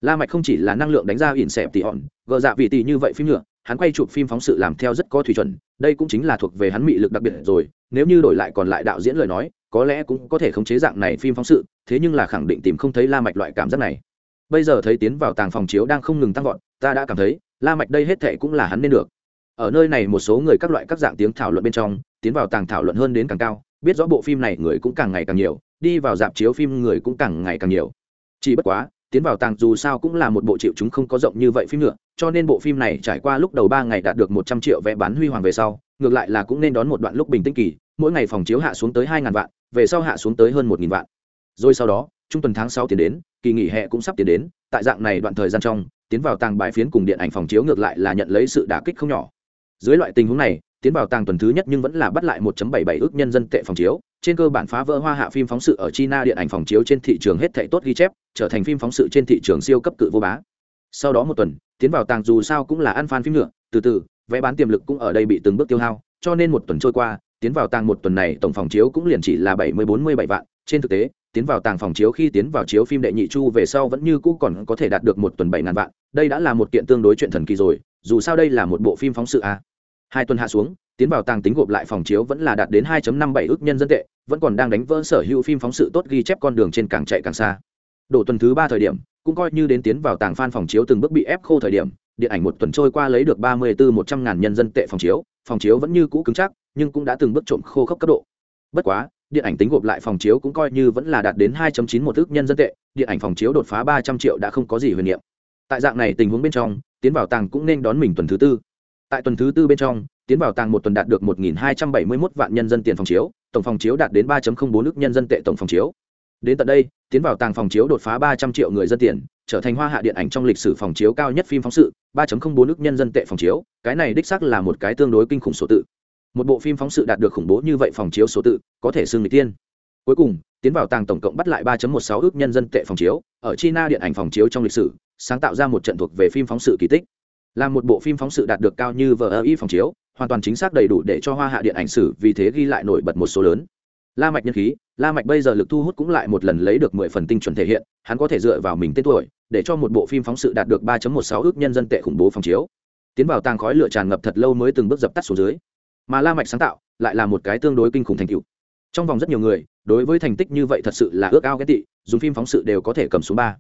La mạch không chỉ là năng lượng đánh ra ỉn xẹp tỉ hòn gợ dạ vị tỉ như vậy phim nhựa hắn quay chụp phim phóng sự làm theo rất có thủy chuẩn, đây cũng chính là thuộc về hắn mị lực đặc biệt rồi, nếu như đổi lại còn lại đạo diễn lời nói, có lẽ cũng có thể khống chế dạng này phim phóng sự, thế nhưng là khẳng định tìm không thấy la mạch loại cảm giác này. Bây giờ thấy tiến vào tàng phòng chiếu đang không ngừng tăng vọt, ta đã cảm thấy, la mạch đây hết thệ cũng là hắn nên được. Ở nơi này một số người các loại các dạng tiếng thảo luận bên trong, tiến vào tàng thảo luận hơn đến càng cao, biết rõ bộ phim này người cũng càng ngày càng nhiều, đi vào dạp chiếu phim người cũng càng ngày càng nhiều. Chỉ bất quá tiến vào tàng dù sao cũng là một bộ triệu chúng không có rộng như vậy phim nữa, cho nên bộ phim này trải qua lúc đầu ba ngày đạt được một trăm triệu vé bán huy hoàng về sau, ngược lại là cũng nên đón một đoạn lúc bình tĩnh kỳ, mỗi ngày phòng chiếu hạ xuống tới hai ngàn vạn, về sau hạ xuống tới hơn một nghìn vạn. Rồi sau đó, trung tuần tháng sáu tiến đến, kỳ nghỉ hè cũng sắp tiến đến, tại dạng này đoạn thời gian trong, tiến vào tàng bài phiến cùng điện ảnh phòng chiếu ngược lại là nhận lấy sự đả kích không nhỏ. Dưới loại tình huống này, tiến vào tàng tuần thứ nhất nhưng vẫn là bắt lại 1.77 ước nhân dân tệ phòng chiếu trên cơ bản phá vỡ hoa hạ phim phóng sự ở china điện ảnh phòng chiếu trên thị trường hết thảy tốt ghi chép, trở thành phim phóng sự trên thị trường siêu cấp cự vô bá. Sau đó một tuần, tiến vào tàng dù sao cũng là ăn fan phim nữa, từ từ, vé bán tiềm lực cũng ở đây bị từng bước tiêu hao, cho nên một tuần trôi qua, tiến vào tàng một tuần này tổng phòng chiếu cũng liền chỉ là bảy mươi bốn mươi bảy vạn. Trên thực tế, tiến vào tàng phòng chiếu khi tiến vào chiếu phim đệ nhị chu về sau vẫn như cũ còn có thể đạt được một tuần bảy ngàn vạn. Đây đã là một kiện tương đối chuyện thần kỳ rồi, dù sao đây là một bộ phim phóng sự a hai tuần hạ xuống, tiến vào tàng tính gộp lại phòng chiếu vẫn là đạt đến hai năm bảy ước nhân dân tệ, vẫn còn đang đánh vỡ sở hữu phim phóng sự tốt ghi chép con đường trên càng chạy càng xa. Đổ tuần thứ ba thời điểm, cũng coi như đến tiến vào tàng phan phòng chiếu từng bước bị ép khô thời điểm, điện ảnh một tuần trôi qua lấy được ba mươi bốn một trăm ngàn nhân dân tệ phòng chiếu phòng chiếu vẫn như cũ cứng chắc, nhưng cũng đã từng bước trộm khô khốc cấp độ. Bất quá, điện ảnh tính gộp lại phòng chiếu cũng coi như vẫn là đạt đến hai chín một ước nhân dân tệ, điện ảnh phòng chiếu đột phá ba trăm triệu đã không có gì huyền niệm. Tại dạng này tình huống bên trong, tiến vào tàng cũng nên đón mình tuần thứ tư tại tuần thứ tư bên trong, tiến vào tàng một tuần đạt được một hai trăm bảy mươi 1 vạn nhân dân tiền phòng chiếu, tổng phòng chiếu đạt đến ba bốn ước nhân dân tệ tổng phòng chiếu. Đến tận đây, tiến vào tàng phòng chiếu đột phá ba trăm triệu người dân tiền, trở thành hoa hạ điện ảnh trong lịch sử phòng chiếu cao nhất phim phóng sự, ba bốn ước nhân dân tệ phòng chiếu, cái này đích xác là một cái tương đối kinh khủng số tự. Một bộ phim phóng sự đạt được khủng bố như vậy phòng chiếu số tự, có thể xưng người tiên. Cuối cùng, tiến vào tàng tổng cộng bắt lại 3.16 ước nhân dân tệ phòng chiếu, ở china điện ảnh phòng chiếu trong lịch sử, sáng tạo ra một trận thuộc về phim phóng sự kỳ tích là một bộ phim phóng sự đạt được cao như vờ y phòng chiếu, hoàn toàn chính xác đầy đủ để cho hoa hạ điện ảnh sử vì thế ghi lại nổi bật một số lớn. La mạch nhân khí, la mạch bây giờ lực thu hút cũng lại một lần lấy được mười phần tinh chuẩn thể hiện, hắn có thể dựa vào mình tên tuổi để cho một bộ phim phóng sự đạt được 3.16 ước nhân dân tệ khủng bố phòng chiếu. Tiến vào tàng khói lửa tràn ngập thật lâu mới từng bước dập tắt xuống dưới. Mà la mạch sáng tạo lại là một cái tương đối kinh khủng thành tựu. Trong vòng rất nhiều người, đối với thành tích như vậy thật sự là ước ao ghét tị, dùng phim phóng sự đều có thể cầm xuống ba.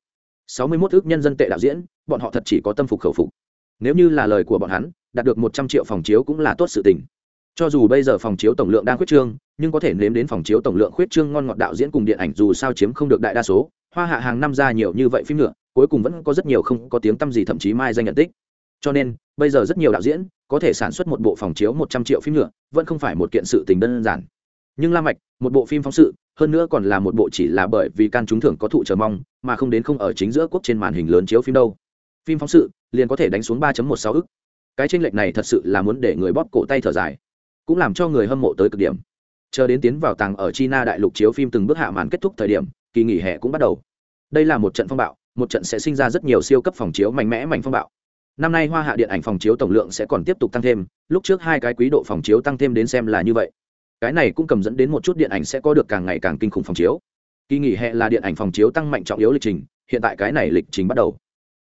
Sáu mươi 61 ước nhân dân tệ đạo diễn, bọn họ thật chỉ có tâm phục khẩu phục nếu như là lời của bọn hắn, đạt được một trăm triệu phòng chiếu cũng là tốt sự tình. Cho dù bây giờ phòng chiếu tổng lượng đang khuyết trương, nhưng có thể nếm đến phòng chiếu tổng lượng khuyết trương ngon ngọt đạo diễn cùng điện ảnh dù sao chiếm không được đại đa số. Hoa hạ hàng năm ra nhiều như vậy phim nữa, cuối cùng vẫn có rất nhiều không có tiếng tăm gì, thậm chí mai danh nhận tích. Cho nên, bây giờ rất nhiều đạo diễn có thể sản xuất một bộ phòng chiếu một trăm triệu phim nữa, vẫn không phải một kiện sự tình đơn giản. Nhưng la mạch, một bộ phim phóng sự, hơn nữa còn là một bộ chỉ là bởi vì can chúng thưởng có thụ chờ mong, mà không đến không ở chính giữa quốc trên màn hình lớn chiếu phim đâu. Phim phóng sự liền có thể đánh xuống 3.16 ức. Cái chênh lệch này thật sự là muốn để người bóp cổ tay thở dài, cũng làm cho người hâm mộ tới cực điểm. Chờ đến tiến vào tàng ở china đại lục chiếu phim từng bước hạ màn kết thúc thời điểm, kỳ nghỉ hè cũng bắt đầu. Đây là một trận phong bạo, một trận sẽ sinh ra rất nhiều siêu cấp phòng chiếu mạnh mẽ mạnh phong bạo. Năm nay hoa hạ điện ảnh phòng chiếu tổng lượng sẽ còn tiếp tục tăng thêm, lúc trước hai cái quý độ phòng chiếu tăng thêm đến xem là như vậy. Cái này cũng cầm dẫn đến một chút điện ảnh sẽ có được càng ngày càng kinh khủng phòng chiếu. Kỳ nghỉ hè là điện ảnh phòng chiếu tăng mạnh trọng yếu lịch trình, hiện tại cái này lịch trình bắt đầu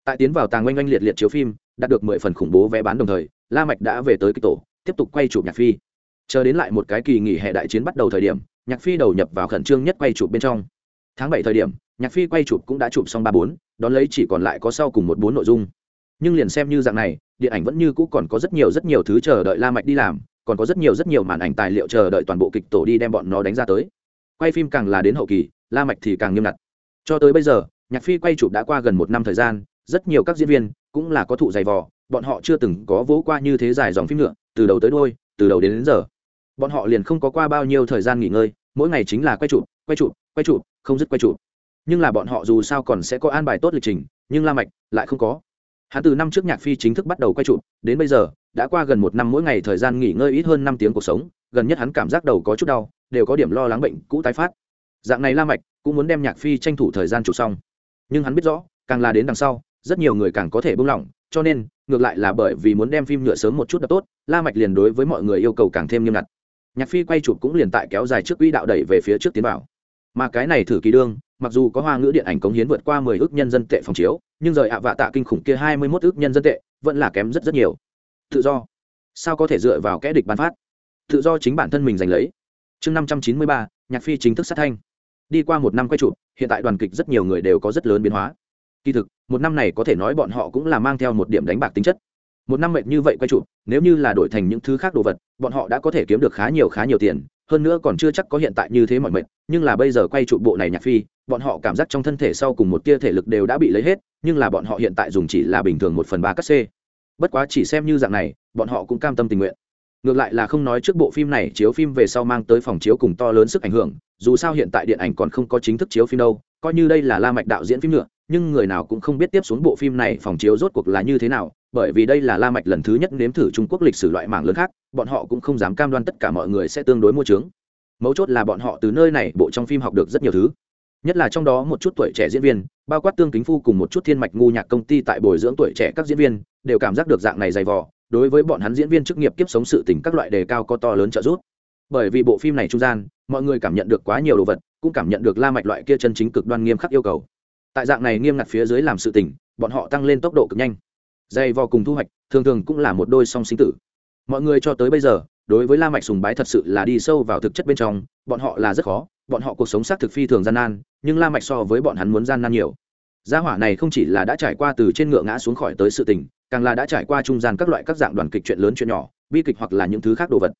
tại tiến vào tàng oanh oanh liệt liệt chiếu phim, đạt được mười phần khủng bố vé bán đồng thời, la mạch đã về tới cái tổ, tiếp tục quay chụp nhạc phi. Chờ đến lại một cái kỳ nghỉ hè đại chiến bắt đầu thời điểm, nhạc phi đầu nhập vào khẩn trương nhất quay chụp bên trong. Tháng bảy thời điểm, nhạc phi quay chụp cũng đã chụp xong ba bốn, đón lấy chỉ còn lại có sau cùng một bốn nội dung. Nhưng liền xem như dạng này, điện ảnh vẫn như cũ còn có rất nhiều rất nhiều thứ chờ đợi la mạch đi làm, còn có rất nhiều rất nhiều màn ảnh tài liệu chờ đợi toàn bộ kịch tổ đi đem bọn nó đánh ra tới. Quay phim càng là đến hậu kỳ, la mạch thì càng nghiêm ngặt. Cho tới bây giờ, nhạc phi quay chụp đã qua gần một năm thời gian rất nhiều các diễn viên cũng là có thụ dày vò bọn họ chưa từng có vỗ qua như thế dài dòng phim nữa từ đầu tới đôi từ đầu đến, đến giờ. Bọn họ liền không có qua bao nhiêu thời gian nghỉ ngơi mỗi ngày chính là quay chụp quay chụp quay chụp không dứt quay chụp. Nhưng là bọn họ dù sao còn sẽ có an bài tốt lịch trình nhưng la mạch lại không có. Hắn từ năm trước nhạc phi chính thức bắt đầu quay chụp đến bây giờ đã qua gần một năm mỗi ngày thời gian nghỉ ngơi ít hơn năm tiếng cuộc sống gần nhất hắn cảm giác đầu có chút đau đều có điểm lo lắng bệnh cũ tái phát. Dạng này la mạch cũng muốn đem nhạc phi tranh thủ thời gian chụp xong. Nhưng hắn biết rõ càng là đến đằng sau rất nhiều người càng có thể buông lỏng, cho nên, ngược lại là bởi vì muốn đem phim nhựa sớm một chút đập tốt, la mạch liền đối với mọi người yêu cầu càng thêm nghiêm ngặt. Nhạc phi quay chụp cũng liền tại kéo dài trước quỹ đạo đẩy về phía trước tiến vào. Mà cái này thử kỳ đương, mặc dù có hoa ngữ điện ảnh cống hiến vượt qua mười ước nhân dân tệ phòng chiếu, nhưng rời ạ vạ tạ kinh khủng kia hai mươi 21 ước nhân dân tệ, vẫn là kém rất rất nhiều. Tự do. Sao có thể dựa vào kẻ địch ban phát? Tự do chính bản thân mình giành lấy. Chương năm trăm chín mươi ba, nhạc phi chính thức sát thanh. Đi qua một năm quay chụp, hiện tại đoàn kịch rất nhiều người đều có rất lớn biến hóa kỳ thực một năm này có thể nói bọn họ cũng là mang theo một điểm đánh bạc tính chất. Một năm mệt như vậy quay trụ, nếu như là đổi thành những thứ khác đồ vật bọn họ đã có thể kiếm được khá nhiều khá nhiều tiền hơn nữa còn chưa chắc có hiện tại như thế mọi mệt nhưng là bây giờ quay trụ bộ này nhạc phi bọn họ cảm giác trong thân thể sau cùng một tia thể lực đều đã bị lấy hết nhưng là bọn họ hiện tại dùng chỉ là bình thường một phần ba cắt c bất quá chỉ xem như dạng này bọn họ cũng cam tâm tình nguyện. Ngược lại là không nói trước bộ phim này chiếu phim về sau mang tới phòng chiếu cùng to lớn sức ảnh hưởng dù sao hiện tại điện ảnh còn không có chính thức chiếu phim đâu coi như đây là la mạch đạo diễn phim nữa nhưng người nào cũng không biết tiếp xuống bộ phim này phòng chiếu rốt cuộc là như thế nào, bởi vì đây là la mạch lần thứ nhất nếm thử trung quốc lịch sử loại mảng lớn khác, bọn họ cũng không dám cam đoan tất cả mọi người sẽ tương đối mua trướng mấu chốt là bọn họ từ nơi này bộ trong phim học được rất nhiều thứ. Nhất là trong đó một chút tuổi trẻ diễn viên, bao quát tương kính phu cùng một chút thiên mạch ngu nhạc công ty tại bồi dưỡng tuổi trẻ các diễn viên, đều cảm giác được dạng này dày vò, đối với bọn hắn diễn viên chức nghiệp kiếp sống sự tình các loại đề cao có to lớn trợ giúp. Bởi vì bộ phim này trung gian, mọi người cảm nhận được quá nhiều đồ vật, cũng cảm nhận được la mạch loại kia chân chính cực đoan nghiêm khắc yêu cầu tại dạng này nghiêm ngặt phía dưới làm sự tình, bọn họ tăng lên tốc độ cực nhanh. Dày vò cùng thu hoạch, thường thường cũng là một đôi song sinh tử. Mọi người cho tới bây giờ, đối với la mạch sùng bái thật sự là đi sâu vào thực chất bên trong, bọn họ là rất khó, bọn họ cuộc sống xác thực phi thường gian nan, nhưng la mạch so với bọn hắn muốn gian nan nhiều. Gia hỏa này không chỉ là đã trải qua từ trên ngựa ngã xuống khỏi tới sự tình, càng là đã trải qua trung gian các loại các dạng đoàn kịch chuyện lớn chuyện nhỏ, bi kịch hoặc là những thứ khác đồ vật.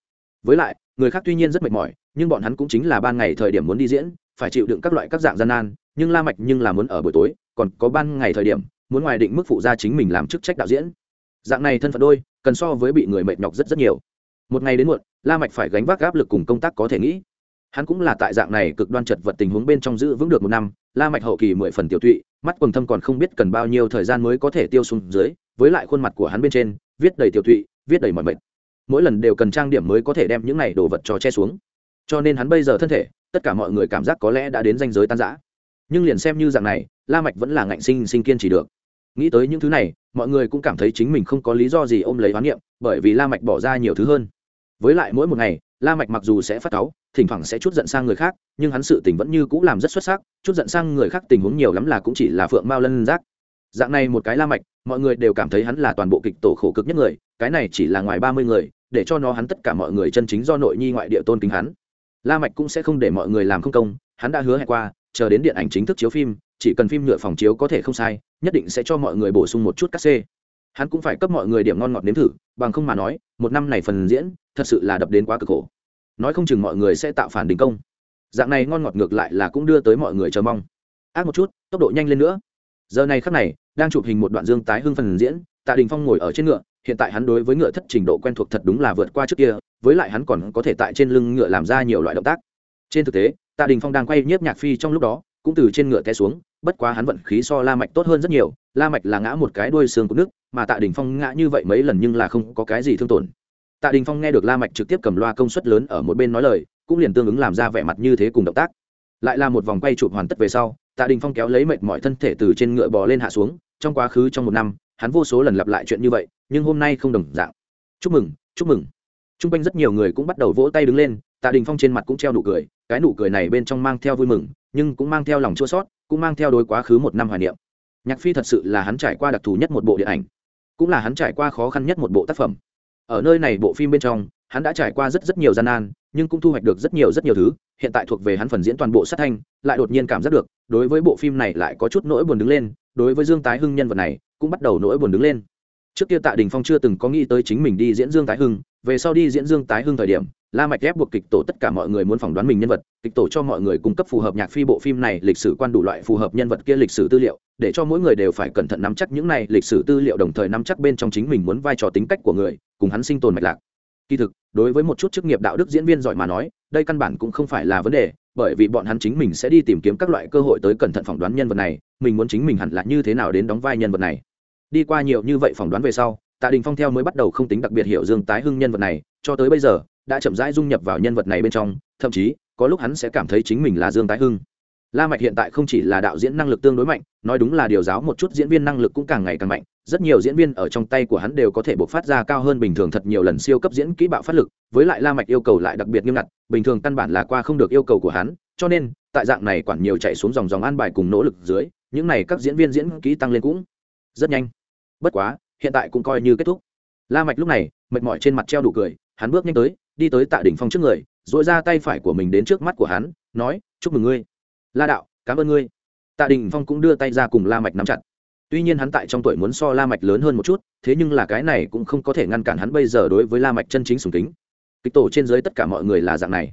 Với lại, người khác tuy nhiên rất mệt mỏi, nhưng bọn hắn cũng chính là ban ngày thời điểm muốn đi diễn, phải chịu đựng các loại các dạng gian nan nhưng la mạch nhưng là muốn ở buổi tối, còn có ban ngày thời điểm, muốn ngoài định mức phụ gia chính mình làm chức trách đạo diễn. Dạng này thân phận đôi, cần so với bị người mệt nhọc rất rất nhiều. Một ngày đến muộn, la mạch phải gánh vác áp lực cùng công tác có thể nghĩ. Hắn cũng là tại dạng này cực đoan chật vật tình huống bên trong giữ vững được một năm, la mạch hậu kỳ mười phần tiểu tụy, mắt quần thâm còn không biết cần bao nhiêu thời gian mới có thể tiêu xuống dưới, với lại khuôn mặt của hắn bên trên, viết đầy tiểu tụy, viết đầy mọi mệt. Mỗi lần đều cần trang điểm mới có thể đem những này đồ vật cho che xuống. Cho nên hắn bây giờ thân thể, tất cả mọi người cảm giác có lẽ đã đến ranh giới tan rã nhưng liền xem như dạng này, la mạch vẫn là ngạnh sinh sinh kiên trì được. Nghĩ tới những thứ này, mọi người cũng cảm thấy chính mình không có lý do gì ôm lấy oán niệm, bởi vì la mạch bỏ ra nhiều thứ hơn. Với lại mỗi một ngày, la mạch mặc dù sẽ phát cáu, thỉnh thoảng sẽ chút giận sang người khác, nhưng hắn sự tình vẫn như cũ làm rất xuất sắc, chút giận sang người khác tình huống nhiều lắm là cũng chỉ là phượng mao lân rác. dạng này một cái la mạch, mọi người đều cảm thấy hắn là toàn bộ kịch tổ khổ cực nhất người, cái này chỉ là ngoài ba mươi người, để cho nó hắn tất cả mọi người chân chính do nội nhi ngoại địa tôn kính hắn. La mạch cũng sẽ không để mọi người làm không công, hắn đã hứa hẹn qua chờ đến điện ảnh chính thức chiếu phim, chỉ cần phim nhựa phòng chiếu có thể không sai, nhất định sẽ cho mọi người bổ sung một chút cắt xê hắn cũng phải cấp mọi người điểm ngon ngọt nếm thử, bằng không mà nói, một năm này phần diễn, thật sự là đập đến quá cực khổ. Nói không chừng mọi người sẽ tạo phản đình công. Dạng này ngon ngọt ngược lại là cũng đưa tới mọi người chờ mong. Ác một chút, tốc độ nhanh lên nữa. Giờ này khắc này, đang chụp hình một đoạn dương tái hưng phần diễn, tạ đình phong ngồi ở trên ngựa, hiện tại hắn đối với ngựa thất trình độ quen thuộc thật đúng là vượt qua trước kia, với lại hắn còn có thể tại trên lưng ngựa làm ra nhiều loại động tác. Trên thực tế tạ đình phong đang quay nhiếp nhạc phi trong lúc đó, cũng từ trên ngựa té xuống, bất quá hắn vận khí so la mạch tốt hơn rất nhiều, la mạch là ngã một cái đuôi xương của nước, mà tạ đình phong ngã như vậy mấy lần nhưng là không có cái gì thương tổn. Tạ đình phong nghe được la mạch trực tiếp cầm loa công suất lớn ở một bên nói lời, cũng liền tương ứng làm ra vẻ mặt như thế cùng động tác. Lại là một vòng quay chụp hoàn tất về sau, tạ đình phong kéo lấy mệt mỏi thân thể từ trên ngựa bò lên hạ xuống, trong quá khứ trong một năm, hắn vô số lần lặp lại chuyện như vậy, nhưng hôm nay không đồng dạng. Chúc mừng chúc mừng. T r u n g quanh rất nhiều người cũng bắt đầu vỗ tay đứng lên, tạ đình phong trên mặt cũng treo nụ cười cái nụ cười này bên trong mang theo vui mừng, nhưng cũng mang theo lòng chua sót, cũng mang theo đối quá khứ một năm hoài niệm. Nhạc phi thật sự là hắn trải qua đặc thù nhất một bộ điện ảnh, cũng là hắn trải qua khó khăn nhất một bộ tác phẩm. Ở nơi này bộ phim bên trong, hắn đã trải qua rất rất nhiều gian nan, nhưng cũng thu hoạch được rất nhiều rất nhiều thứ, hiện tại thuộc về hắn phần diễn toàn bộ sát thanh, lại đột nhiên cảm giác được, đối với bộ phim này lại có chút nỗi buồn đứng lên, đối với dương tái hưng nhân vật này, cũng bắt đầu nỗi buồn đứng lên trước kia tạ đình phong chưa từng có nghĩ tới chính mình đi diễn dương tái hưng, về sau đi diễn dương tái hưng thời điểm, la mạch ép buộc kịch tổ tất cả mọi người muốn phỏng đoán mình nhân vật, kịch tổ cho mọi người cung cấp phù hợp nhạc phi bộ phim này, lịch sử quan đủ loại phù hợp nhân vật kia lịch sử tư liệu, để cho mỗi người đều phải cẩn thận nắm chắc những này lịch sử tư liệu đồng thời nắm chắc bên trong chính mình muốn vai trò tính cách của người, cùng hắn sinh tồn mạch lạc. Kỳ thực, đối với một chút chức nghiệp đạo đức diễn viên giỏi mà nói, đây căn bản cũng không phải là vấn đề, bởi vì bọn hắn chính mình sẽ đi tìm kiếm các loại cơ hội tới cẩn thận phỏng đoán nhân vật này, mình muốn chính mình hẳn là như thế nào đến đóng vai nhân vật này đi qua nhiều như vậy phỏng đoán về sau, tạ đình phong theo mới bắt đầu không tính đặc biệt hiểu dương tái hưng nhân vật này, cho tới bây giờ, đã chậm rãi dung nhập vào nhân vật này bên trong, thậm chí, có lúc hắn sẽ cảm thấy chính mình là dương tái hưng. La mạch hiện tại không chỉ là đạo diễn năng lực tương đối mạnh, nói đúng là điều giáo một chút diễn viên năng lực cũng càng ngày càng mạnh, rất nhiều diễn viên ở trong tay của hắn đều có thể bộc phát ra cao hơn bình thường thật nhiều lần siêu cấp diễn kỹ bạo phát lực, với lại la mạch yêu cầu lại đặc biệt nghiêm ngặt, bình thường căn bản là qua không được yêu cầu của hắn, cho nên, tại dạng này quản nhiều chạy xuống dòng dòng an bài cùng nỗ lực dưới, những này các diễn viên diễn kỹ tăng lên cũng rất nhanh bất quá, hiện tại cũng coi như kết thúc. La mạch lúc này, mệt mỏi trên mặt treo đủ cười, hắn bước nhanh tới, đi tới tạ đỉnh phong trước người dội ra tay phải của mình đến trước mắt của hắn, nói, chúc mừng ngươi. La đạo, cảm ơn ngươi. Tạ đình phong cũng đưa tay ra cùng la mạch nắm chặt. Tuy nhiên hắn tại trong tuổi muốn so la mạch lớn hơn một chút, thế nhưng là cái này cũng không có thể ngăn cản hắn bây giờ đối với la mạch chân chính sùng kính. Kịch tổ trên dưới tất cả mọi người là dạng này.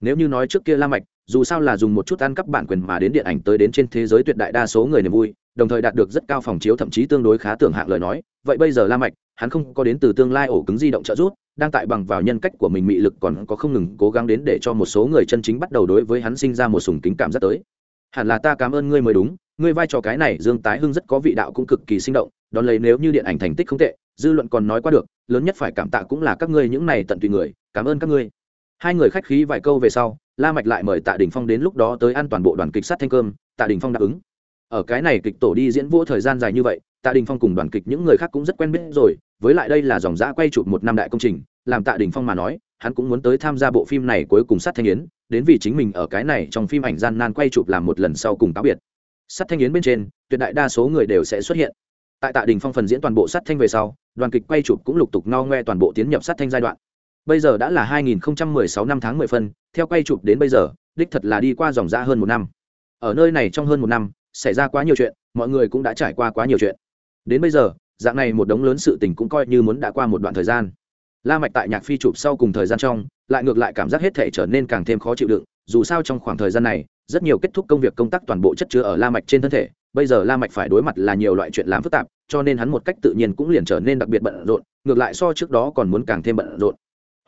Nếu như nói trước kia la mạch, dù sao là dùng một chút ăn cắp bản quyền mà đến điện ảnh tới đến trên thế giới tuyệt đại đa số người niềm vui đồng thời đạt được rất cao phòng chiếu, thậm chí tương đối khá tưởng hạng lời nói. Vậy bây giờ la mạch, hắn không có đến từ tương lai ổ cứng di động trợ giúp, đang tại bằng vào nhân cách của mình mị lực còn có không ngừng cố gắng đến để cho một số người chân chính bắt đầu đối với hắn sinh ra một sùng kính cảm rất tới. Hẳn là ta cảm ơn ngươi mới đúng, ngươi vai trò cái này dương tái hưng rất có vị đạo cũng cực kỳ sinh động, đón lấy nếu như điện ảnh thành tích không tệ, dư luận còn nói qua được, lớn nhất phải cảm tạ cũng là các ngươi những này tận tụy người, cảm ơn các ngươi. Hai người khách khí vài câu về sau, la mạch lại mời tạ đình phong đến lúc đó tới ăn toàn bộ đoàn kịch sát thanh cơm, tạ đình phong đáp ứng ở cái này kịch tổ đi diễn vô thời gian dài như vậy, tạ đình phong cùng đoàn kịch những người khác cũng rất quen biết rồi, với lại đây là dòng giã quay chụp một năm đại công trình, làm tạ đình phong mà nói, hắn cũng muốn tới tham gia bộ phim này cuối cùng sát thanh yến, đến vì chính mình ở cái này trong phim ảnh gian nan quay chụp làm một lần sau cùng cáo biệt. Sát thanh yến bên trên, tuyệt đại đa số người đều sẽ xuất hiện. Tại tạ đình phong phần diễn toàn bộ sát thanh về sau, đoàn kịch quay chụp cũng lục tục no ngoe toàn bộ tiến nhập sát thanh giai đoạn. Bây giờ đã là 2016 năm tháng 10 phân, theo quay chụp đến bây giờ, đích thật là đi qua dòng dã hơn một năm. Ở nơi này trong hơn một năm xảy ra quá nhiều chuyện, mọi người cũng đã trải qua quá nhiều chuyện. Đến bây giờ, dạng này một đống lớn sự tình cũng coi như muốn đã qua một đoạn thời gian. La mạch tại nhạc phi chụp sau cùng thời gian trong, lại ngược lại cảm giác hết thể trở nên càng thêm khó chịu đựng, dù sao trong khoảng thời gian này, rất nhiều kết thúc công việc công tác toàn bộ chất chứa ở la mạch trên thân thể, bây giờ la mạch phải đối mặt là nhiều loại chuyện làm phức tạp, cho nên hắn một cách tự nhiên cũng liền trở nên đặc biệt bận rộn, ngược lại so trước đó còn muốn càng thêm bận rộn.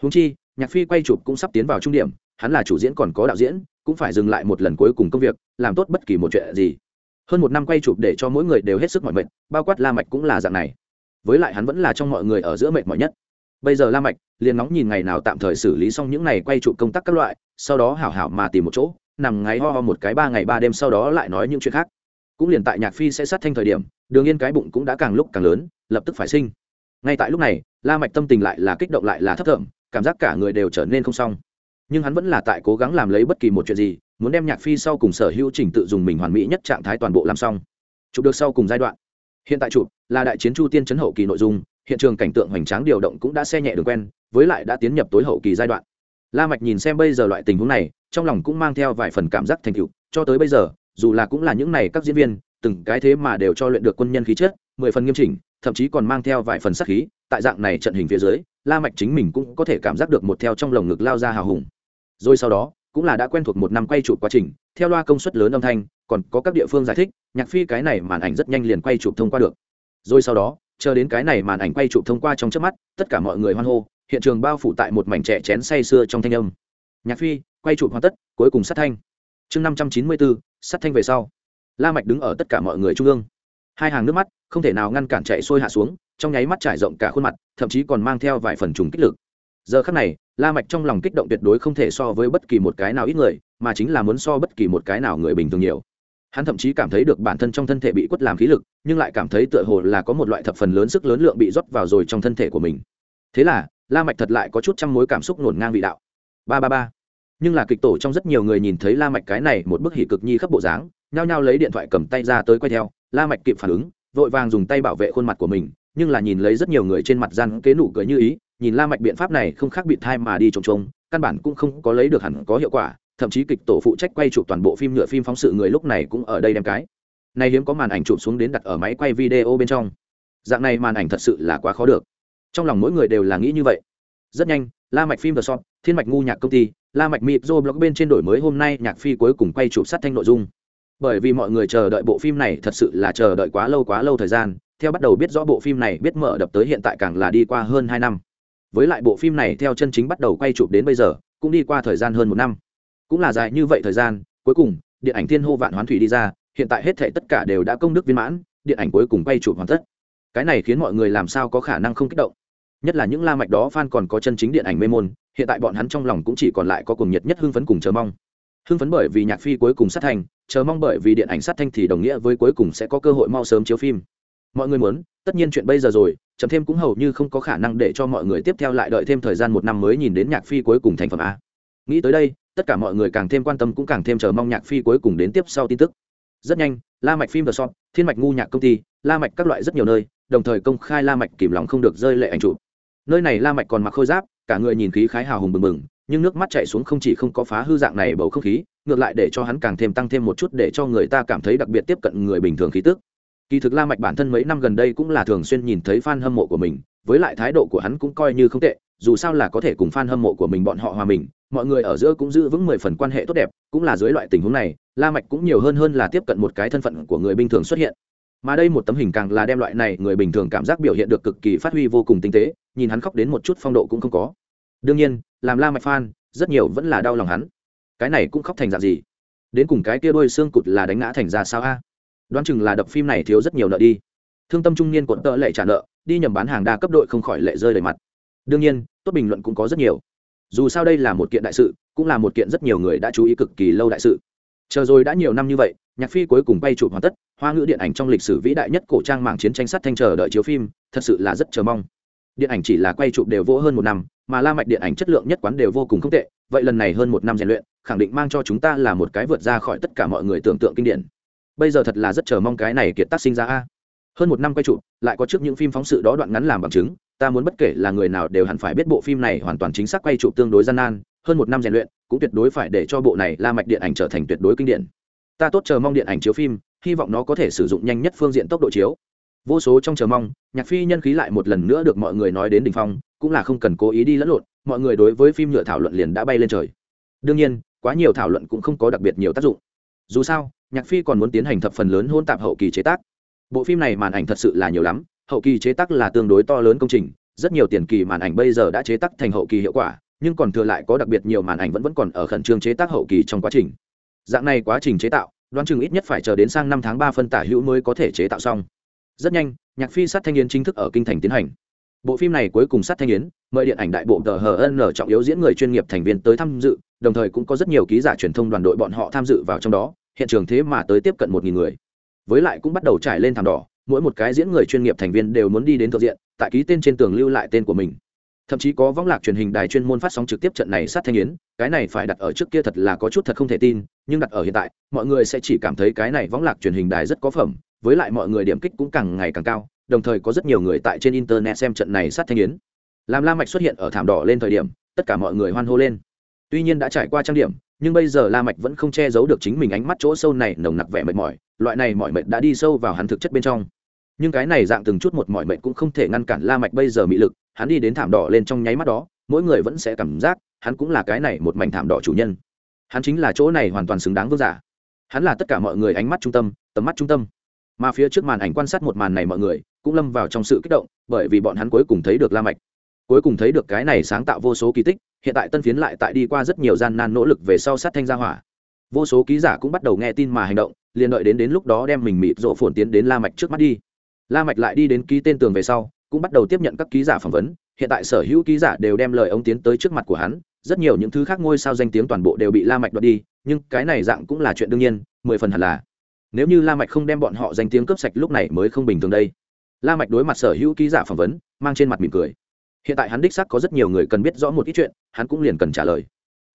Huống chi, nhạc phi quay chụp cũng sắp tiến vào trung điểm, hắn là chủ diễn còn có đạo diễn, cũng phải dừng lại một lần cuối cùng công việc, làm tốt bất kỳ một chuyện gì hơn một năm quay chụp để cho mỗi người đều hết sức mọi mệt, bao quát la mạch cũng là dạng này. Với lại hắn vẫn là trong mọi người ở giữa mệt mỏi nhất. Bây giờ la mạch liền nóng nhìn ngày nào tạm thời xử lý xong những này quay chụp công tác các loại, sau đó hảo hảo mà tìm một chỗ, nằm ngáy ho ho một cái ba ngày ba đêm sau đó lại nói những chuyện khác. Cũng liền tại nhạc phi sẽ sát thanh thời điểm, đường yên cái bụng cũng đã càng lúc càng lớn, lập tức phải sinh. Ngay tại lúc này, la mạch tâm tình lại là kích động lại là thấp thỏm cảm giác cả người đều trở nên không xong. Nhưng hắn vẫn là tại cố gắng làm lấy bất kỳ một chuyện gì muốn đem nhạc phi sau cùng sở hữu trình tự dùng mình hoàn mỹ nhất trạng thái toàn bộ làm xong. Chụp được sau cùng giai đoạn. Hiện tại chụp là đại chiến chu tiên chấn hậu kỳ nội dung, hiện trường cảnh tượng hoành tráng điều động cũng đã xe nhẹ đường quen, với lại đã tiến nhập tối hậu kỳ giai đoạn. La mạch nhìn xem bây giờ loại tình huống này, trong lòng cũng mang theo vài phần cảm giác thành tựu, cho tới bây giờ, dù là cũng là những này các diễn viên, từng cái thế mà đều cho luyện được quân nhân khí chất, mười phần nghiêm chỉnh, thậm chí còn mang theo vài phần sát khí, tại dạng này trận hình phía dưới, la mạch chính mình cũng có thể cảm giác được một theo trong lồng ngực lao ra hào hùng. Rồi sau đó cũng là đã quen thuộc một năm quay chụp quá trình, theo loa công suất lớn âm thanh, còn có các địa phương giải thích, nhạc phi cái này màn ảnh rất nhanh liền quay chụp thông qua được. Rồi sau đó, chờ đến cái này màn ảnh quay chụp thông qua trong chớp mắt, tất cả mọi người hoan hô, hiện trường bao phủ tại một mảnh trẻ chén say sưa trong thanh âm. Nhạc phi, quay chụp hoàn tất, cuối cùng sát thanh. Chương năm trăm chín mươi bốn sát thanh về sau. La mạch đứng ở tất cả mọi người trung ương. Hai hàng nước mắt, không thể nào ngăn cản chạy xuôi hạ xuống, trong nháy mắt trải rộng cả khuôn mặt, thậm chí còn mang theo vài phần trùng kích lực giờ khắc này, la mạch trong lòng kích động tuyệt đối không thể so với bất kỳ một cái nào ít người, mà chính là muốn so bất kỳ một cái nào người bình thường nhiều. Hắn thậm chí cảm thấy được bản thân trong thân thể bị quất làm khí lực, nhưng lại cảm thấy tựa hồ là có một loại thập phần lớn sức lớn lượng bị rót vào rồi trong thân thể của mình. Thế là, la mạch thật lại có chút trăm mối cảm xúc nổn ngang vị đạo. Ba ba ba. Nhưng là kịch tổ trong rất nhiều người nhìn thấy la mạch cái này một bức hỉ cực nhi khắp bộ dáng, nhao nhao lấy điện thoại cầm tay ra tới quay theo. La mạch kịp phản ứng, vội vàng dùng tay bảo vệ khuôn mặt của mình, nhưng là nhìn lấy rất nhiều người trên mặt gian kế nụ cười như ý nhìn la mạch biện pháp này không khác bị thai mà đi trồng trông căn bản cũng không có lấy được hẳn có hiệu quả, thậm chí kịch tổ phụ trách quay chụp toàn bộ phim nhựa phim phóng sự người lúc này cũng ở đây đem cái. Này hiếm có màn ảnh chụp xuống đến đặt ở máy quay video bên trong. Dạng này màn ảnh thật sự là quá khó được. Trong lòng mỗi người đều là nghĩ như vậy. Rất nhanh, la mạch phim the shop, thiên mạch ngu nhạc công ty, la mạch mịp do blog bên trên đổi mới hôm nay nhạc phi cuối cùng quay chụp sát thanh nội dung. Bởi vì mọi người chờ đợi bộ phim này thật sự là chờ đợi quá lâu quá lâu thời gian, theo bắt đầu biết rõ bộ phim này biết mở đập tới hiện tại càng là đi qua hơn hai năm với lại bộ phim này theo chân chính bắt đầu quay chụp đến bây giờ, cũng đi qua thời gian hơn một năm. Cũng là dài như vậy thời gian, cuối cùng, điện ảnh thiên hô vạn hoán thủy đi ra, hiện tại hết thể tất cả đều đã công đức viên mãn, điện ảnh cuối cùng quay chụp hoàn tất. Cái này khiến mọi người làm sao có khả năng không kích động. Nhất là những la mạch đó fan còn có chân chính điện ảnh mê môn, hiện tại bọn hắn trong lòng cũng chỉ còn lại có cùng nhiệt nhất hưng phấn cùng chờ mong. Hưng phấn bởi vì nhạc phi cuối cùng sát thành, chờ mong bởi vì điện ảnh sát thanh thì đồng nghĩa với cuối cùng sẽ có cơ hội mau sớm chiếu phim. Mọi người muốn, tất nhiên chuyện bây giờ rồi chấm thêm cũng hầu như không có khả năng để cho mọi người tiếp theo lại đợi thêm thời gian một năm mới nhìn đến nhạc phi cuối cùng thành phẩm a. Nghĩ tới đây, tất cả mọi người càng thêm quan tâm cũng càng thêm chờ mong nhạc phi cuối cùng đến tiếp sau tin tức. Rất nhanh, la mạch phim the shop, thiên mạch ngu nhạc công ty, la mạch các loại rất nhiều nơi, đồng thời công khai la mạch kìm lòng không được rơi lệ ảnh chụp. Nơi này la mạch còn mặc khôi giáp, cả người nhìn khí khái hào hùng bừng bừng, nhưng nước mắt chảy xuống không chỉ không có phá hư dạng này bầu không khí, ngược lại để cho hắn càng thêm tăng thêm một chút để cho người ta cảm thấy đặc biệt tiếp cận người bình thường khí tức kỳ thực la mạch bản thân mấy năm gần đây cũng là thường xuyên nhìn thấy fan hâm mộ của mình, với lại thái độ của hắn cũng coi như không tệ, dù sao là có thể cùng fan hâm mộ của mình bọn họ hòa mình, mọi người ở giữa cũng giữ vững mười phần quan hệ tốt đẹp, cũng là dưới loại tình huống này, la mạch cũng nhiều hơn hơn là tiếp cận một cái thân phận của người bình thường xuất hiện. Mà đây một tấm hình càng là đem loại này người bình thường cảm giác biểu hiện được cực kỳ phát huy vô cùng tinh tế, nhìn hắn khóc đến một chút phong độ cũng không có. Đương nhiên, làm la mạch fan, rất nhiều vẫn là đau lòng hắn. Cái này cũng khóc thành dạng gì? Đến cùng cái kia đôi xương cụt là đánh ngã thành ra sao a? Đoán chừng là đập phim này thiếu rất nhiều nợ đi. Thương tâm trung niên cuộn tợ lệ trả nợ, đi nhầm bán hàng đa cấp đội không khỏi lệ rơi đầy mặt. Đương nhiên, tốt bình luận cũng có rất nhiều. Dù sao đây là một kiện đại sự, cũng là một kiện rất nhiều người đã chú ý cực kỳ lâu đại sự. Chờ rồi đã nhiều năm như vậy, nhạc phi cuối cùng bay chụp hoàn tất, hoa ngữ điện ảnh trong lịch sử vĩ đại nhất cổ trang mạng chiến tranh sắt thanh chờ đợi chiếu phim, thật sự là rất chờ mong. Điện ảnh chỉ là quay chụp đều vô hơn một năm, mà la mạch điện ảnh chất lượng nhất quán đều vô cùng không tệ, vậy lần này hơn một năm rèn luyện, khẳng định mang cho chúng ta là một cái vượt ra khỏi tất cả mọi người tưởng tượng kinh điển bây giờ thật là rất chờ mong cái này kiệt tác sinh ra a. Hơn một năm quay trụ, lại có trước những phim phóng sự đó đoạn ngắn làm bằng chứng ta muốn bất kể là người nào đều hẳn phải biết bộ phim này hoàn toàn chính xác quay trụ tương đối gian nan hơn một năm rèn luyện cũng tuyệt đối phải để cho bộ này la mạch điện ảnh trở thành tuyệt đối kinh điển. Ta tốt chờ mong điện ảnh chiếu phim hy vọng nó có thể sử dụng nhanh nhất phương diện tốc độ chiếu. Vô số trong chờ mong nhạc phi nhân khí lại một lần nữa được mọi người nói đến đỉnh phong cũng là không cần cố ý đi lẫn lộn mọi người đối với phim nhựa thảo luận liền đã bay lên trời. Đương nhiên quá nhiều thảo luận cũng không có đặc biệt nhiều tác dụng. Dù sao nhạc phi còn muốn tiến hành thập phần lớn hôn tạp hậu kỳ chế tác. Bộ phim này màn ảnh thật sự là nhiều lắm, hậu kỳ chế tác là tương đối to lớn công trình, rất nhiều tiền kỳ màn ảnh bây giờ đã chế tác thành hậu kỳ hiệu quả, nhưng còn thừa lại có đặc biệt nhiều màn ảnh vẫn vẫn còn ở khẩn trương chế tác hậu kỳ trong quá trình. Dạng này quá trình chế tạo, đoán chừng ít nhất phải chờ đến sang năm tháng ba phân tả hữu mới có thể chế tạo xong. Rất nhanh, nhạc phi sát thanh yến chính thức ở kinh thành tiến hành. Bộ phim này cuối cùng sát thanh yến, mời điện ảnh đại bộ tờ hn trọng yếu diễn người chuyên nghiệp thành viên tới tham dự, đồng thời cũng có rất nhiều ký giả truyền thông đoàn đội bọn họ tham dự vào trong đó hiện trường thế mà tới tiếp cận một nghìn người. Với lại cũng bắt đầu trải lên thảm đỏ, mỗi một cái diễn người chuyên nghiệp thành viên đều muốn đi đến thực diện, tại ký tên trên tường lưu lại tên của mình. Thậm chí có võng lạc truyền hình đài chuyên môn phát sóng trực tiếp trận này sát thanh yến, cái này phải đặt ở trước kia thật là có chút thật không thể tin, nhưng đặt ở hiện tại, mọi người sẽ chỉ cảm thấy cái này võng lạc truyền hình đài rất có phẩm, với lại mọi người điểm kích cũng càng ngày càng cao, đồng thời có rất nhiều người tại trên internet xem trận này sát thanh yến. Làm la mạch xuất hiện ở thảm đỏ lên thời điểm, tất cả mọi người hoan hô lên. Tuy nhiên đã trải qua trang điểm nhưng bây giờ la mạch vẫn không che giấu được chính mình ánh mắt chỗ sâu này, nồng nặc vẻ mệt mỏi. Loại này mỏi mệt đã đi sâu vào hắn thực chất bên trong. Nhưng cái này dạng từng chút một mỏi mệt cũng không thể ngăn cản la mạch bây giờ mị lực. Hắn đi đến thảm đỏ lên trong nháy mắt đó, mỗi người vẫn sẽ cảm giác hắn cũng là cái này một mảnh thảm đỏ chủ nhân. Hắn chính là chỗ này hoàn toàn xứng đáng vương giả. Hắn là tất cả mọi người ánh mắt trung tâm, tầm mắt trung tâm. Mà phía trước màn ảnh quan sát một màn này mọi người cũng lâm vào trong sự kích động, bởi vì bọn hắn cuối cùng thấy được la mạch. Cuối cùng thấy được cái này sáng tạo vô số kỳ tích hiện tại tân phiến lại tại đi qua rất nhiều gian nan nỗ lực về sau sát thanh gia hỏa. Vô số ký giả cũng bắt đầu nghe tin mà hành động, liền đợi đến đến lúc đó đem mình mịt rộ phồn tiến đến la mạch trước mắt đi. La mạch lại đi đến ký tên tường về sau, cũng bắt đầu tiếp nhận các ký giả phỏng vấn. Hiện tại sở hữu ký giả đều đem lời ông tiến tới trước mặt của hắn, rất nhiều những thứ khác ngôi sao danh tiếng toàn bộ đều bị la mạch đoạt đi, nhưng cái này dạng cũng là chuyện đương nhiên, mười phần hẳn là. Nếu như la mạch không đem bọn họ danh tiếng cướp sạch lúc này mới không bình thường đây. La mạch đối mặt sở hữu ký giả phỏng vấn, mang trên mặt mỉm cười hiện tại hắn đích xác có rất nhiều người cần biết rõ một ít chuyện hắn cũng liền cần trả lời.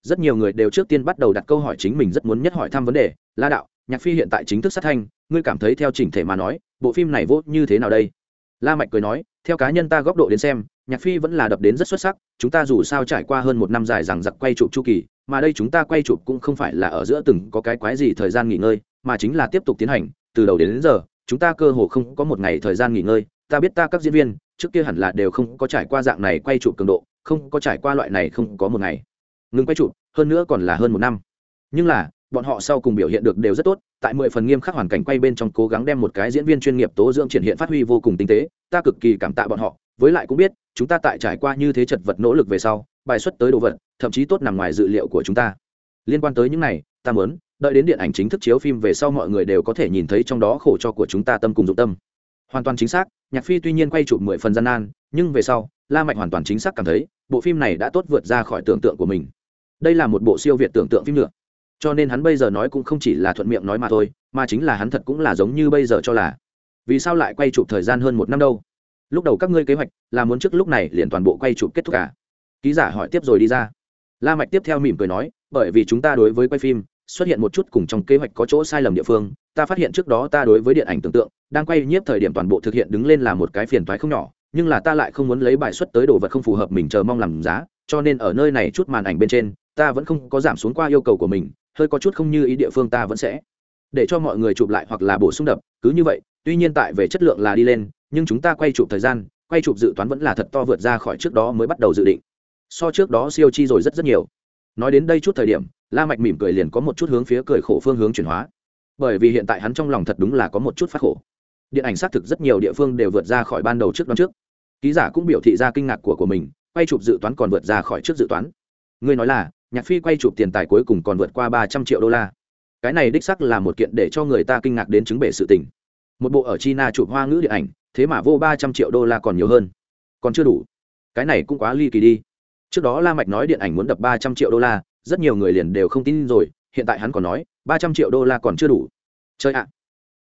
Rất nhiều người đều trước tiên bắt đầu đặt câu hỏi chính mình rất muốn nhất hỏi thăm vấn đề. La đạo nhạc phi hiện tại chính thức sát thanh ngươi cảm thấy theo chỉnh thể mà nói bộ phim này vô như thế nào đây? La mạch cười nói theo cá nhân ta góc độ đến xem nhạc phi vẫn là đập đến rất xuất sắc chúng ta dù sao trải qua hơn một năm dài rằng giặc quay chụp chu kỳ mà đây chúng ta quay chụp cũng không phải là ở giữa từng có cái quái gì thời gian nghỉ ngơi mà chính là tiếp tục tiến hành từ đầu đến, đến giờ chúng ta cơ hồ không có một ngày thời gian nghỉ ngơi ta biết ta các diễn viên trước kia hẳn là đều không có trải qua dạng này quay chụp cường độ, không có trải qua loại này không có một ngày. Ngừng quay chụp, hơn nữa còn là hơn một năm. Nhưng là, bọn họ sau cùng biểu hiện được đều rất tốt, tại mười phần nghiêm khắc hoàn cảnh quay bên trong cố gắng đem một cái diễn viên chuyên nghiệp tố dưỡng triển hiện phát huy vô cùng tinh tế, ta cực kỳ cảm tạ bọn họ. Với lại cũng biết, chúng ta tại trải qua như thế chật vật nỗ lực về sau, bài xuất tới đồ vật, thậm chí tốt nằm ngoài dự liệu của chúng ta. Liên quan tới những này, ta muốn, đợi đến điện ảnh chính thức chiếu phim về sau mọi người đều có thể nhìn thấy trong đó khổ cho của chúng ta tâm cùng dụng tâm. Hoàn toàn chính xác nhạc phi tuy nhiên quay chụp mười phần gian nan, nhưng về sau, la mạch hoàn toàn chính xác cảm thấy, bộ phim này đã tốt vượt ra khỏi tưởng tượng của mình. Đây là một bộ siêu việt tưởng tượng phim nữa. Cho nên hắn bây giờ nói cũng không chỉ là thuận miệng nói mà thôi, mà chính là hắn thật cũng là giống như bây giờ cho là. Vì sao lại quay chụp thời gian hơn một năm đâu? Lúc đầu các ngươi kế hoạch là muốn trước lúc này liền toàn bộ quay chụp kết thúc cả. Ký giả hỏi tiếp rồi đi ra. La mạch tiếp theo mỉm cười nói, bởi vì chúng ta đối với quay phim xuất hiện một chút cùng trong kế hoạch có chỗ sai lầm địa phương ta phát hiện trước đó ta đối với điện ảnh tưởng tượng, đang quay nhiếp thời điểm toàn bộ thực hiện đứng lên là một cái phiền toái không nhỏ, nhưng là ta lại không muốn lấy bài xuất tới đồ vật không phù hợp mình chờ mong làm giá, cho nên ở nơi này chút màn ảnh bên trên, ta vẫn không có giảm xuống qua yêu cầu của mình, hơi có chút không như ý địa phương ta vẫn sẽ để cho mọi người chụp lại hoặc là bổ sung đập, cứ như vậy, tuy nhiên tại về chất lượng là đi lên, nhưng chúng ta quay chụp thời gian, quay chụp dự toán vẫn là thật to vượt ra khỏi trước đó mới bắt đầu dự định. So trước đó siêu chi rồi rất rất nhiều. Nói đến đây chút thời điểm, la mạch mỉm cười liền có một chút hướng phía cười khổ phương hướng chuyển hóa bởi vì hiện tại hắn trong lòng thật đúng là có một chút phát khổ. Điện ảnh xác thực rất nhiều địa phương đều vượt ra khỏi ban đầu trước đoán trước. Ký giả cũng biểu thị ra kinh ngạc của của mình, quay chụp dự toán còn vượt ra khỏi trước dự toán. Ngươi nói là, nhạc phi quay chụp tiền tài cuối cùng còn vượt qua ba trăm triệu đô la. Cái này đích sắc là một kiện để cho người ta kinh ngạc đến chứng bể sự tình. Một bộ ở china chụp hoa ngữ điện ảnh, thế mà vô ba trăm triệu đô la còn nhiều hơn. Còn chưa đủ. Cái này cũng quá ly kỳ đi. Trước đó la mạch nói điện ảnh muốn đập ba trăm triệu đô la, rất nhiều người liền đều không tin rồi, hiện tại hắn còn nói ba trăm triệu đô la còn chưa đủ. Chơi ạ